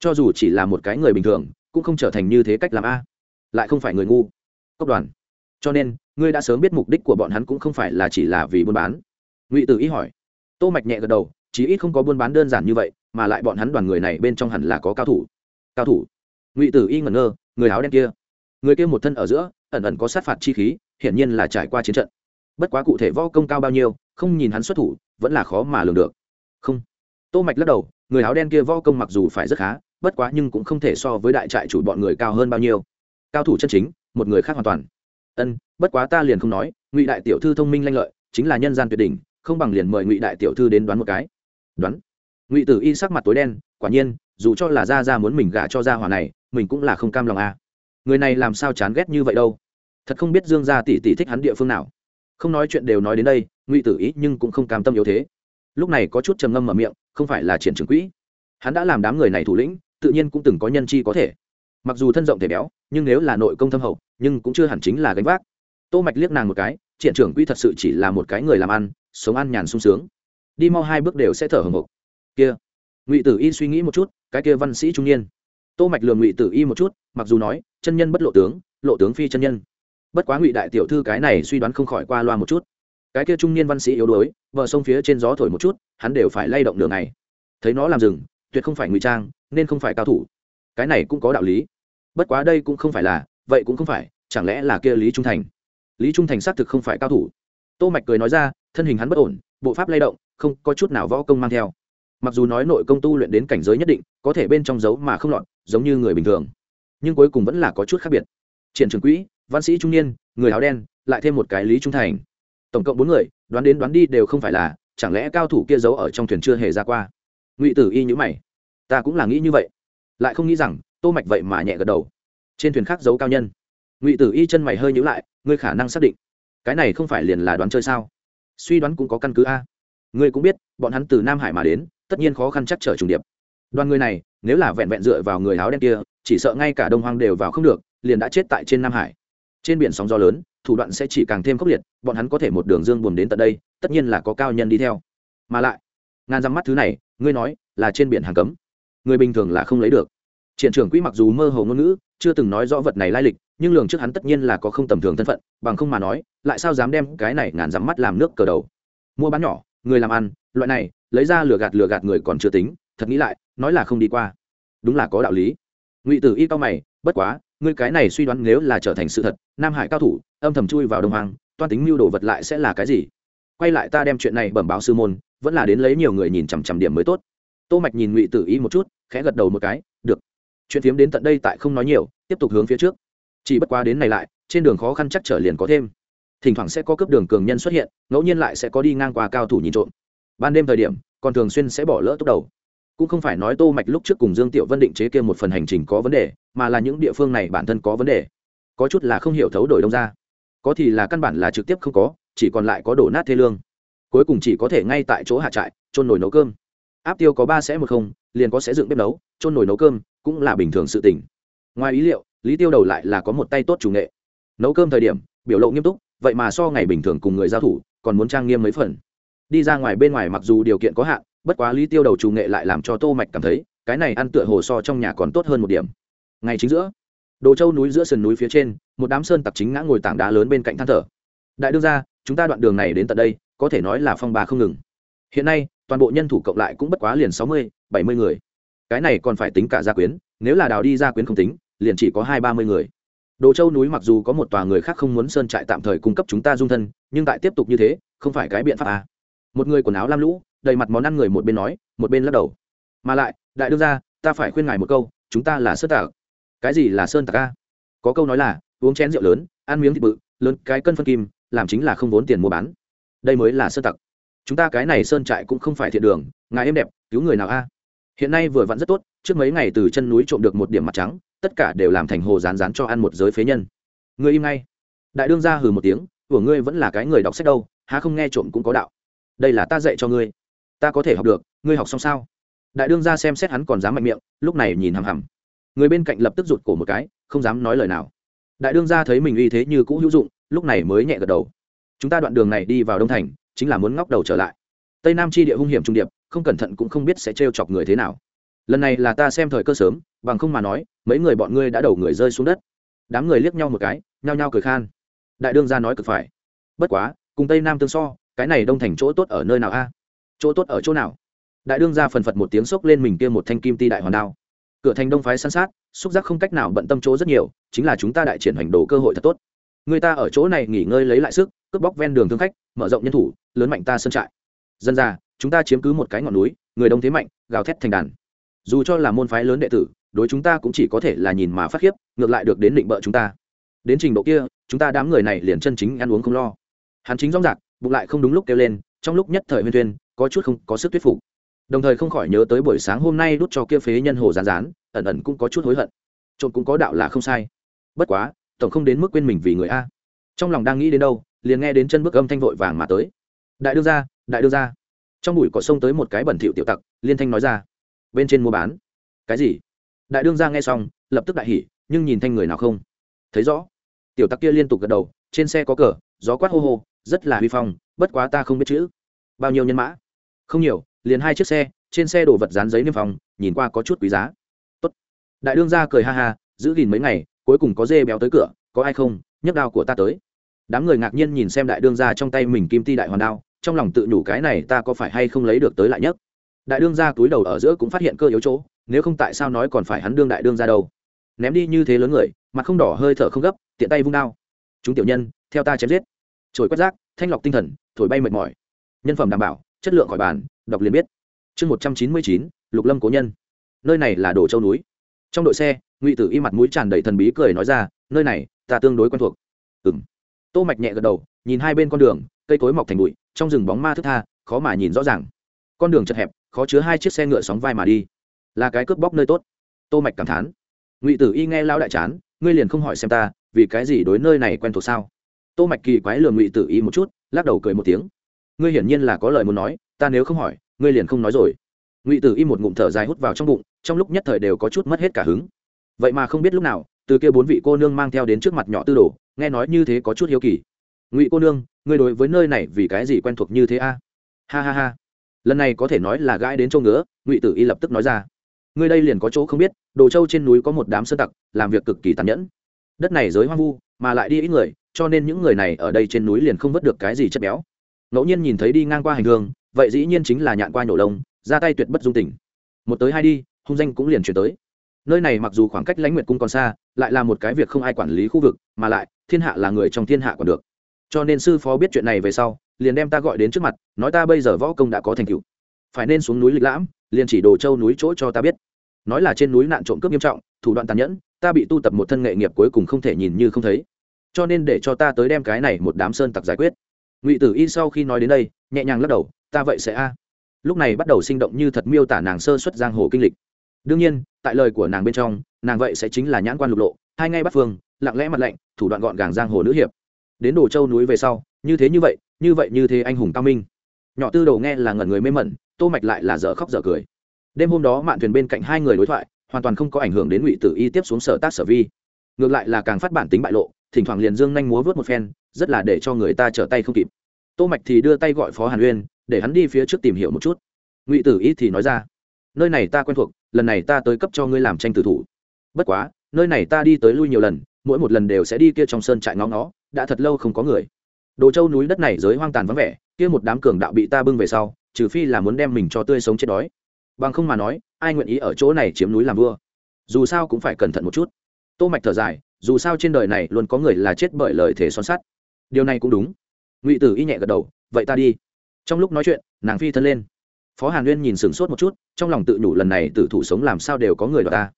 Cho dù chỉ là một cái người bình thường, cũng không trở thành như thế cách làm a. Lại không phải người ngu. Cốc đoàn. Cho nên, ngươi đã sớm biết mục đích của bọn hắn cũng không phải là chỉ là vì buôn bán. Ngụy tử ý hỏi. Tô mạch nhẹ gật đầu, chí ít không có buôn bán đơn giản như vậy, mà lại bọn hắn đoàn người này bên trong hẳn là có cao thủ. Cao thủ? Ngụy tử y ngẩn ngơ, người áo đen kia. Người kia một thân ở giữa, ẩn ẩn có sát phạt chi khí, hiển nhiên là trải qua chiến trận. Bất quá cụ thể võ công cao bao nhiêu, không nhìn hắn xuất thủ, vẫn là khó mà lường được không. Tô mạch lắc đầu, người áo đen kia võ công mặc dù phải rất khá, bất quá nhưng cũng không thể so với đại trại chủ bọn người cao hơn bao nhiêu. Cao thủ chân chính, một người khác hoàn toàn. Ân, bất quá ta liền không nói, ngụy đại tiểu thư thông minh lanh lợi, chính là nhân gian tuyệt đỉnh, không bằng liền mời ngụy đại tiểu thư đến đoán một cái. Đoán. Ngụy tử y sắc mặt tối đen, quả nhiên, dù cho là gia gia muốn mình gả cho gia hỏa này, mình cũng là không cam lòng à. người này làm sao chán ghét như vậy đâu? Thật không biết dương gia tỷ tỷ thích hắn địa phương nào. Không nói chuyện đều nói đến đây, ngụy tử ý nhưng cũng không cam tâm yếu thế lúc này có chút trầm ngâm mở miệng, không phải là triển trưởng quỹ. Hắn đã làm đám người này thủ lĩnh, tự nhiên cũng từng có nhân chi có thể. Mặc dù thân rộng thể béo, nhưng nếu là nội công thâm hậu, nhưng cũng chưa hẳn chính là gánh vác. Tô mạch liếc nàng một cái, triển trưởng quỹ thật sự chỉ là một cái người làm ăn, sống ăn nhàn sung sướng. Đi mau hai bước đều sẽ thở hồng hộc. Kia, ngụy tử y suy nghĩ một chút, cái kia văn sĩ trung niên. Tô mạch lường ngụy tử y một chút, mặc dù nói, chân nhân bất lộ tướng lộ tướng phi chân nhân. Bất quá ngụy đại tiểu thư cái này suy đoán không khỏi qua loa một chút cái kia trung niên văn sĩ yếu đuối vợ sông phía trên gió thổi một chút, hắn đều phải lay động đường này. Thấy nó làm rừng, tuyệt không phải ngụy trang, nên không phải cao thủ. Cái này cũng có đạo lý. Bất quá đây cũng không phải là, vậy cũng không phải, chẳng lẽ là kia lý trung thành? Lý trung thành xác thực không phải cao thủ. Tô mạch cười nói ra, thân hình hắn bất ổn, bộ pháp lay động, không có chút nào võ công mang theo. Mặc dù nói nội công tu luyện đến cảnh giới nhất định, có thể bên trong dấu mà không lọt, giống như người bình thường. Nhưng cuối cùng vẫn là có chút khác biệt. Triển trường quỹ, văn sĩ trung niên, người áo đen, lại thêm một cái lý trung thành tổng cộng bốn người, đoán đến đoán đi đều không phải là, chẳng lẽ cao thủ kia giấu ở trong thuyền chưa hề ra qua? Ngụy tử y nhữ mày. Ta cũng là nghĩ như vậy. Lại không nghĩ rằng, tô mạch vậy mà nhẹ gật đầu. Trên thuyền khác giấu cao nhân. Ngụy tử y chân mày hơi nhữ lại, ngươi khả năng xác định. Cái này không phải liền là đoán chơi sao? Suy đoán cũng có căn cứ a. Ngươi cũng biết, bọn hắn từ nam hải mà đến, tất nhiên khó khăn chắc trở trùng điệp. Đoàn người này, nếu là vẹn vẹn dựa vào người áo đen kia, chỉ sợ ngay cả đông hoang đều vào không được, liền đã chết tại trên nam hải. Trên biển sóng gió lớn thủ đoạn sẽ chỉ càng thêm khốc liệt, bọn hắn có thể một đường dương buồn đến tận đây, tất nhiên là có cao nhân đi theo. Mà lại, ngàn dăm mắt thứ này, ngươi nói là trên biển hàng cấm. Người bình thường là không lấy được. Triển trưởng quỹ mặc dù mơ hồ ngôn ngữ, chưa từng nói rõ vật này lai lịch, nhưng lường trước hắn tất nhiên là có không tầm thường thân phận, bằng không mà nói, lại sao dám đem cái này ngàn dăm mắt làm nước cờ đầu? Mua bán nhỏ, người làm ăn, loại này, lấy ra lừa gạt lừa gạt người còn chưa tính, thật nghĩ lại, nói là không đi qua. Đúng là có đạo lý. Ngụy tử y cao mày, bất quá ngươi cái này suy đoán nếu là trở thành sự thật, nam hải cao thủ, âm thầm chui vào đông hoàng toan tính mưu đồ vật lại sẽ là cái gì? Quay lại ta đem chuyện này bẩm báo sư môn, vẫn là đến lấy nhiều người nhìn chằm chằm điểm mới tốt. Tô mạch nhìn ngụy tử y một chút, khẽ gật đầu một cái, được. Chuyện phiếm đến tận đây tại không nói nhiều, tiếp tục hướng phía trước. Chỉ bất quá đến này lại, trên đường khó khăn chắc trở liền có thêm. Thỉnh thoảng sẽ có cướp đường cường nhân xuất hiện, ngẫu nhiên lại sẽ có đi ngang qua cao thủ nhìn trộm. Ban đêm thời điểm còn thường xuyên sẽ bỏ lỡ tốc đầu cũng không phải nói tô mạch lúc trước cùng dương tiểu vân định chế kia một phần hành trình có vấn đề, mà là những địa phương này bản thân có vấn đề. Có chút là không hiểu thấu đổi đông ra. Có thì là căn bản là trực tiếp không có, chỉ còn lại có đổ nát thê lương. Cuối cùng chỉ có thể ngay tại chỗ hạ trại trôn nồi nấu cơm. Áp tiêu có ba sẽ một không, liền có sẽ dựng bếp nấu trôn nồi nấu cơm, cũng là bình thường sự tình. Ngoài ý liệu, lý tiêu đầu lại là có một tay tốt chủ nghệ. Nấu cơm thời điểm, biểu lộ nghiêm túc, vậy mà so ngày bình thường cùng người giao thủ, còn muốn trang nghiêm mấy phần. Đi ra ngoài bên ngoài mặc dù điều kiện có hạn bất quá lý tiêu đầu chủ nghệ lại làm cho tô mạch cảm thấy, cái này ăn tựa hồ so trong nhà còn tốt hơn một điểm. Ngày chính giữa, đồ châu núi giữa sườn núi phía trên, một đám sơn tặc chính ngã ngồi tảng đá lớn bên cạnh than thở. Đại đương ra chúng ta đoạn đường này đến tận đây, có thể nói là phong bà không ngừng. Hiện nay, toàn bộ nhân thủ cộng lại cũng bất quá liền sáu mươi, bảy mươi người. Cái này còn phải tính cả gia quyến, nếu là đào đi gia quyến không tính, liền chỉ có hai ba mươi người. Đồ châu núi mặc dù có một tòa người khác không muốn sơn trại tạm thời cung cấp chúng ta dung thân, nhưng tại tiếp tục như thế, không phải cái biện pháp à. một người quần áo lam lũ đầy mặt món ăn người một bên nói, một bên lắc đầu. Mà lại, đại đương ra ta phải khuyên ngài một câu, chúng ta là sơn tạc. Cái gì là sơn tạc a? Có câu nói là, uống chén rượu lớn, ăn miếng thịt bự, lớn cái cân phân kim, làm chính là không vốn tiền mua bán. Đây mới là sơn tặc chúng ta cái này sơn trại cũng không phải thiện đường, ngài êm đẹp, cứu người nào a? Hiện nay vừa vặn rất tốt, trước mấy ngày từ chân núi trộm được một điểm mặt trắng, tất cả đều làm thành hồ rán rán cho ăn một giới phế nhân. Ngươi im ngay. Đại đương ra hừ một tiếng của ngươi vẫn là cái người đọc sách đâu, há không nghe trộm cũng có đạo. Đây là ta dạy cho ngươi ta có thể học được, ngươi học xong sao? Đại đương ra xem xét hắn còn dám mạnh miệng, lúc này nhìn hằm hằm. Người bên cạnh lập tức rụt cổ một cái, không dám nói lời nào. Đại đương ra thấy mình uy thế như cũ hữu dụng, lúc này mới nhẹ gật đầu. Chúng ta đoạn đường này đi vào đông thành, chính là muốn ngóc đầu trở lại. Tây nam chi địa hung hiểm trung điệp, không cẩn thận cũng không biết sẽ trêu chọc người thế nào. Lần này là ta xem thời cơ sớm, bằng không mà nói, mấy người bọn ngươi đã đầu người rơi xuống đất. Đám người liếc nhau một cái, nhao nhao cười khan. Đại đương ra nói cực phải. Bất quá, cùng tây nam tương so, cái này đông thành chỗ tốt ở nơi nào a? Chỗ tốt ở chỗ nào? Đại đương ra phần phật một tiếng sốc lên mình kia một thanh kim ti đại hoàn đao. Cửa thành đông phái săn sát, xúc giác không cách nào bận tâm chỗ rất nhiều, chính là chúng ta đại triển hành đồ cơ hội thật tốt. Người ta ở chỗ này nghỉ ngơi lấy lại sức, cướp bóc ven đường thương khách, mở rộng nhân thủ, lớn mạnh ta sân trại. Dân ra chúng ta chiếm cứ một cái ngọn núi, người đông thế mạnh, gào thét thành đàn. Dù cho là môn phái lớn đệ tử, đối chúng ta cũng chỉ có thể là nhìn mà phát khiếp, ngược lại được đến định bợ chúng ta. Đến trình độ kia, chúng ta đám người này liền chân chính ăn uống không lo. Hắn chính rong rạc bụng lại không đúng lúc kêu lên trong lúc nhất thời huyên tuyên có chút không có sức thuyết phục. Đồng thời không khỏi nhớ tới buổi sáng hôm nay đút cho kia phế nhân hồ rán rán ẩn ẩn cũng có chút hối hận. Trộm cũng có đạo là không sai. Bất quá, tổng không đến mức quên mình vì người a. Trong lòng đang nghĩ đến đâu, liền nghe đến chân bước âm thanh vội vàng mà tới. Đại đương ra đại đương ra trong bụi cỏ sông tới một cái bẩn thỉu tiểu tặc, liên thanh nói ra. Bên trên mua bán. Cái gì? Đại đương ra nghe xong, lập tức đại hỉ, nhưng nhìn thanh người nào không? Thấy rõ. Tiểu tặc kia liên tục gật đầu, trên xe có cờ, gió quát hô hô rất là huy phong, bất quá ta không biết chữ. Bao nhiêu nhân mã? Không nhiều, liền hai chiếc xe, trên xe đổ vật dán giấy niêm phòng nhìn qua có chút quý giá. Tốt. đại đương ra cười ha ha, giữ gìn mấy ngày, cuối cùng có dê béo tới cửa, có ai không, nhấc đao của ta tới. Đám người ngạc nhiên nhìn xem đại đương ra trong tay mình kim ti đại hoàn đao, trong lòng tự nhủ cái này ta có phải hay không lấy được tới lại nhất. Đại đương ra túi đầu ở giữa cũng phát hiện cơ yếu chỗ, nếu không tại sao nói còn phải hắn đương đại đương ra đâu. Ném đi như thế lớn người, mặt không đỏ hơi thở không gấp, tiện tay vung đao. Chúng tiểu nhân, theo ta chém giết trồi quét rác, thanh lọc tinh thần, thổi bay mệt mỏi. Nhân phẩm đảm bảo, chất lượng khỏi bàn, đọc liền biết. Chương một trăm chín mươi chín, lục lâm cố nhân. Nơi này là đồ châu núi. Trong đội xe, ngụy tử y mặt mũi tràn đầy thần bí cười nói ra, nơi này, ta tương đối quen thuộc. Ừ m tô mạch nhẹ gật đầu, nhìn hai bên con đường, cây cối mọc thành bụi, trong rừng bóng ma thức tha, khó mà nhìn rõ ràng. Con đường chật hẹp, khó chứa hai chiếc xe ngựa sóng vai mà đi. Là cái cướp bóc nơi tốt. Tô mạch cảm thán. Ngụy tử y nghe lao đại chán, ngươi liền không hỏi xem ta, vì cái gì đối nơi này quen thuộc sao? Tô mạch kỳ quái lường ngụy tử y một chút, lắc đầu cười một tiếng. Ngươi hiển nhiên là có lời muốn nói, ta nếu không hỏi, ngươi liền không nói rồi. Ngụy tử y một ngụm thở dài hút vào trong bụng, trong lúc nhất thời đều có chút mất hết cả hứng. Vậy mà không biết lúc nào, từ kia bốn vị cô nương mang theo đến trước mặt nhỏ tư đồ, nghe nói như thế có chút hiếu kỳ. Ngụy cô nương, ngươi đối với nơi này vì cái gì quen thuộc như thế a? Ha ha ha. Lần này có thể nói là gãi đến châu ngứa, ngụy tử y lập tức nói ra. Ngươi đây liền có chỗ không biết, đồ châu trên núi có một đám sơn tặc, làm việc cực kỳ tàn nhẫn. Đất này giới hoang vu, mà lại đi ít người cho nên những người này ở đây trên núi liền không vớt được cái gì chất béo. Ngẫu nhiên nhìn thấy đi ngang qua hành hương, vậy dĩ nhiên chính là nhạn qua nhổ lông, ra tay tuyệt bất dung tình. Một tới hai đi, hung danh cũng liền chuyển tới. Nơi này mặc dù khoảng cách lãnh nguyệt cung còn xa, lại là một cái việc không ai quản lý khu vực, mà lại, thiên hạ là người trong thiên hạ còn được. Cho nên sư phó biết chuyện này về sau, liền đem ta gọi đến trước mặt, nói ta bây giờ võ công đã có thành tựu. Phải nên xuống núi lịch lãm, liền chỉ đồ châu núi chỗ cho ta biết. Nói là trên núi nạn trộm cướp nghiêm trọng, thủ đoạn tàn nhẫn, ta bị tu tập một thân nghệ nghiệp cuối cùng không thể nhìn như không thấy cho nên để cho ta tới đem cái này một đám sơn tặc giải quyết. Ngụy tử y sau khi nói đến đây, nhẹ nhàng lắc đầu, ta vậy sẽ a. Lúc này bắt đầu sinh động như thật miêu tả nàng sơ xuất giang hồ kinh lịch. Đương nhiên, tại lời của nàng bên trong, nàng vậy sẽ chính là nhãn quan lục lộ, hai ngay bắt phương, lặng lẽ mặt lạnh, thủ đoạn gọn gàng giang hồ nữ hiệp. Đến đồ châu núi về sau, như thế như vậy như vậy như thế anh hùng cao minh. Nhỏ tư đầu nghe là ngẩn người mê mẩn, tô mạch lại là dở khóc dở cười. Đêm hôm đó mạn thuyền bên cạnh hai người đối thoại, hoàn toàn không có ảnh hưởng đến ngụy tử y tiếp xuống sở tác sở vi. Ngược lại là càng phát bản tính bại lộ thỉnh thoảng liền dương nhanh múa vớt một phen, rất là để cho người ta trở tay không kịp. Tô mạch thì đưa tay gọi phó hàn uyên, để hắn đi phía trước tìm hiểu một chút. Ngụy tử y thì nói ra, nơi này ta quen thuộc, lần này ta tới cấp cho ngươi làm tranh tử thủ. Bất quá, nơi này ta đi tới lui nhiều lần, mỗi một lần đều sẽ đi kia trong sơn trại ngó ngó, đã thật lâu không có người. Đồ châu núi đất này giới hoang tàn vắng vẻ, kia một đám cường đạo bị ta bưng về sau, trừ phi là muốn đem mình cho tươi sống chết đói. Bằng không mà nói, ai nguyện ý ở chỗ này chiếm núi làm vua? Dù sao cũng phải cẩn thận một chút. Tô mạch thở dài dù sao trên đời này luôn có người là chết bởi lời thể son sắt. Điều này cũng đúng. Ngụy tử y nhẹ gật đầu, vậy ta đi. Trong lúc nói chuyện, nàng phi thân lên. Phó hàn nguyên nhìn sửng sốt một chút, trong lòng tự nhủ lần này tử thủ sống làm sao đều có người đọc ta.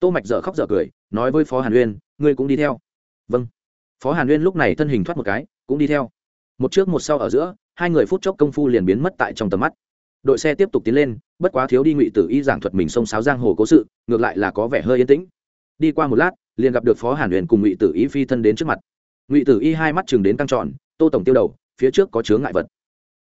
Tô mạch dở khóc dở cười, nói với phó hàn nguyên, ngươi cũng đi theo. Vâng. Phó hàn nguyên lúc này thân hình thoát một cái, cũng đi theo. Một trước một sau ở giữa, hai người phút chốc công phu liền biến mất tại trong tầm mắt. Đội xe tiếp tục tiến lên, bất quá thiếu đi ngụy tử y giảng thuật mình xông sáo giang hồ cố sự, ngược lại là có vẻ hơi yên tĩnh. Đi qua một lát liền gặp được phó hàn huyền cùng ngụy tử y phi thân đến trước mặt ngụy tử y hai mắt chừng đến căng tròn tô tổng tiêu đầu phía trước có chướng ngại vật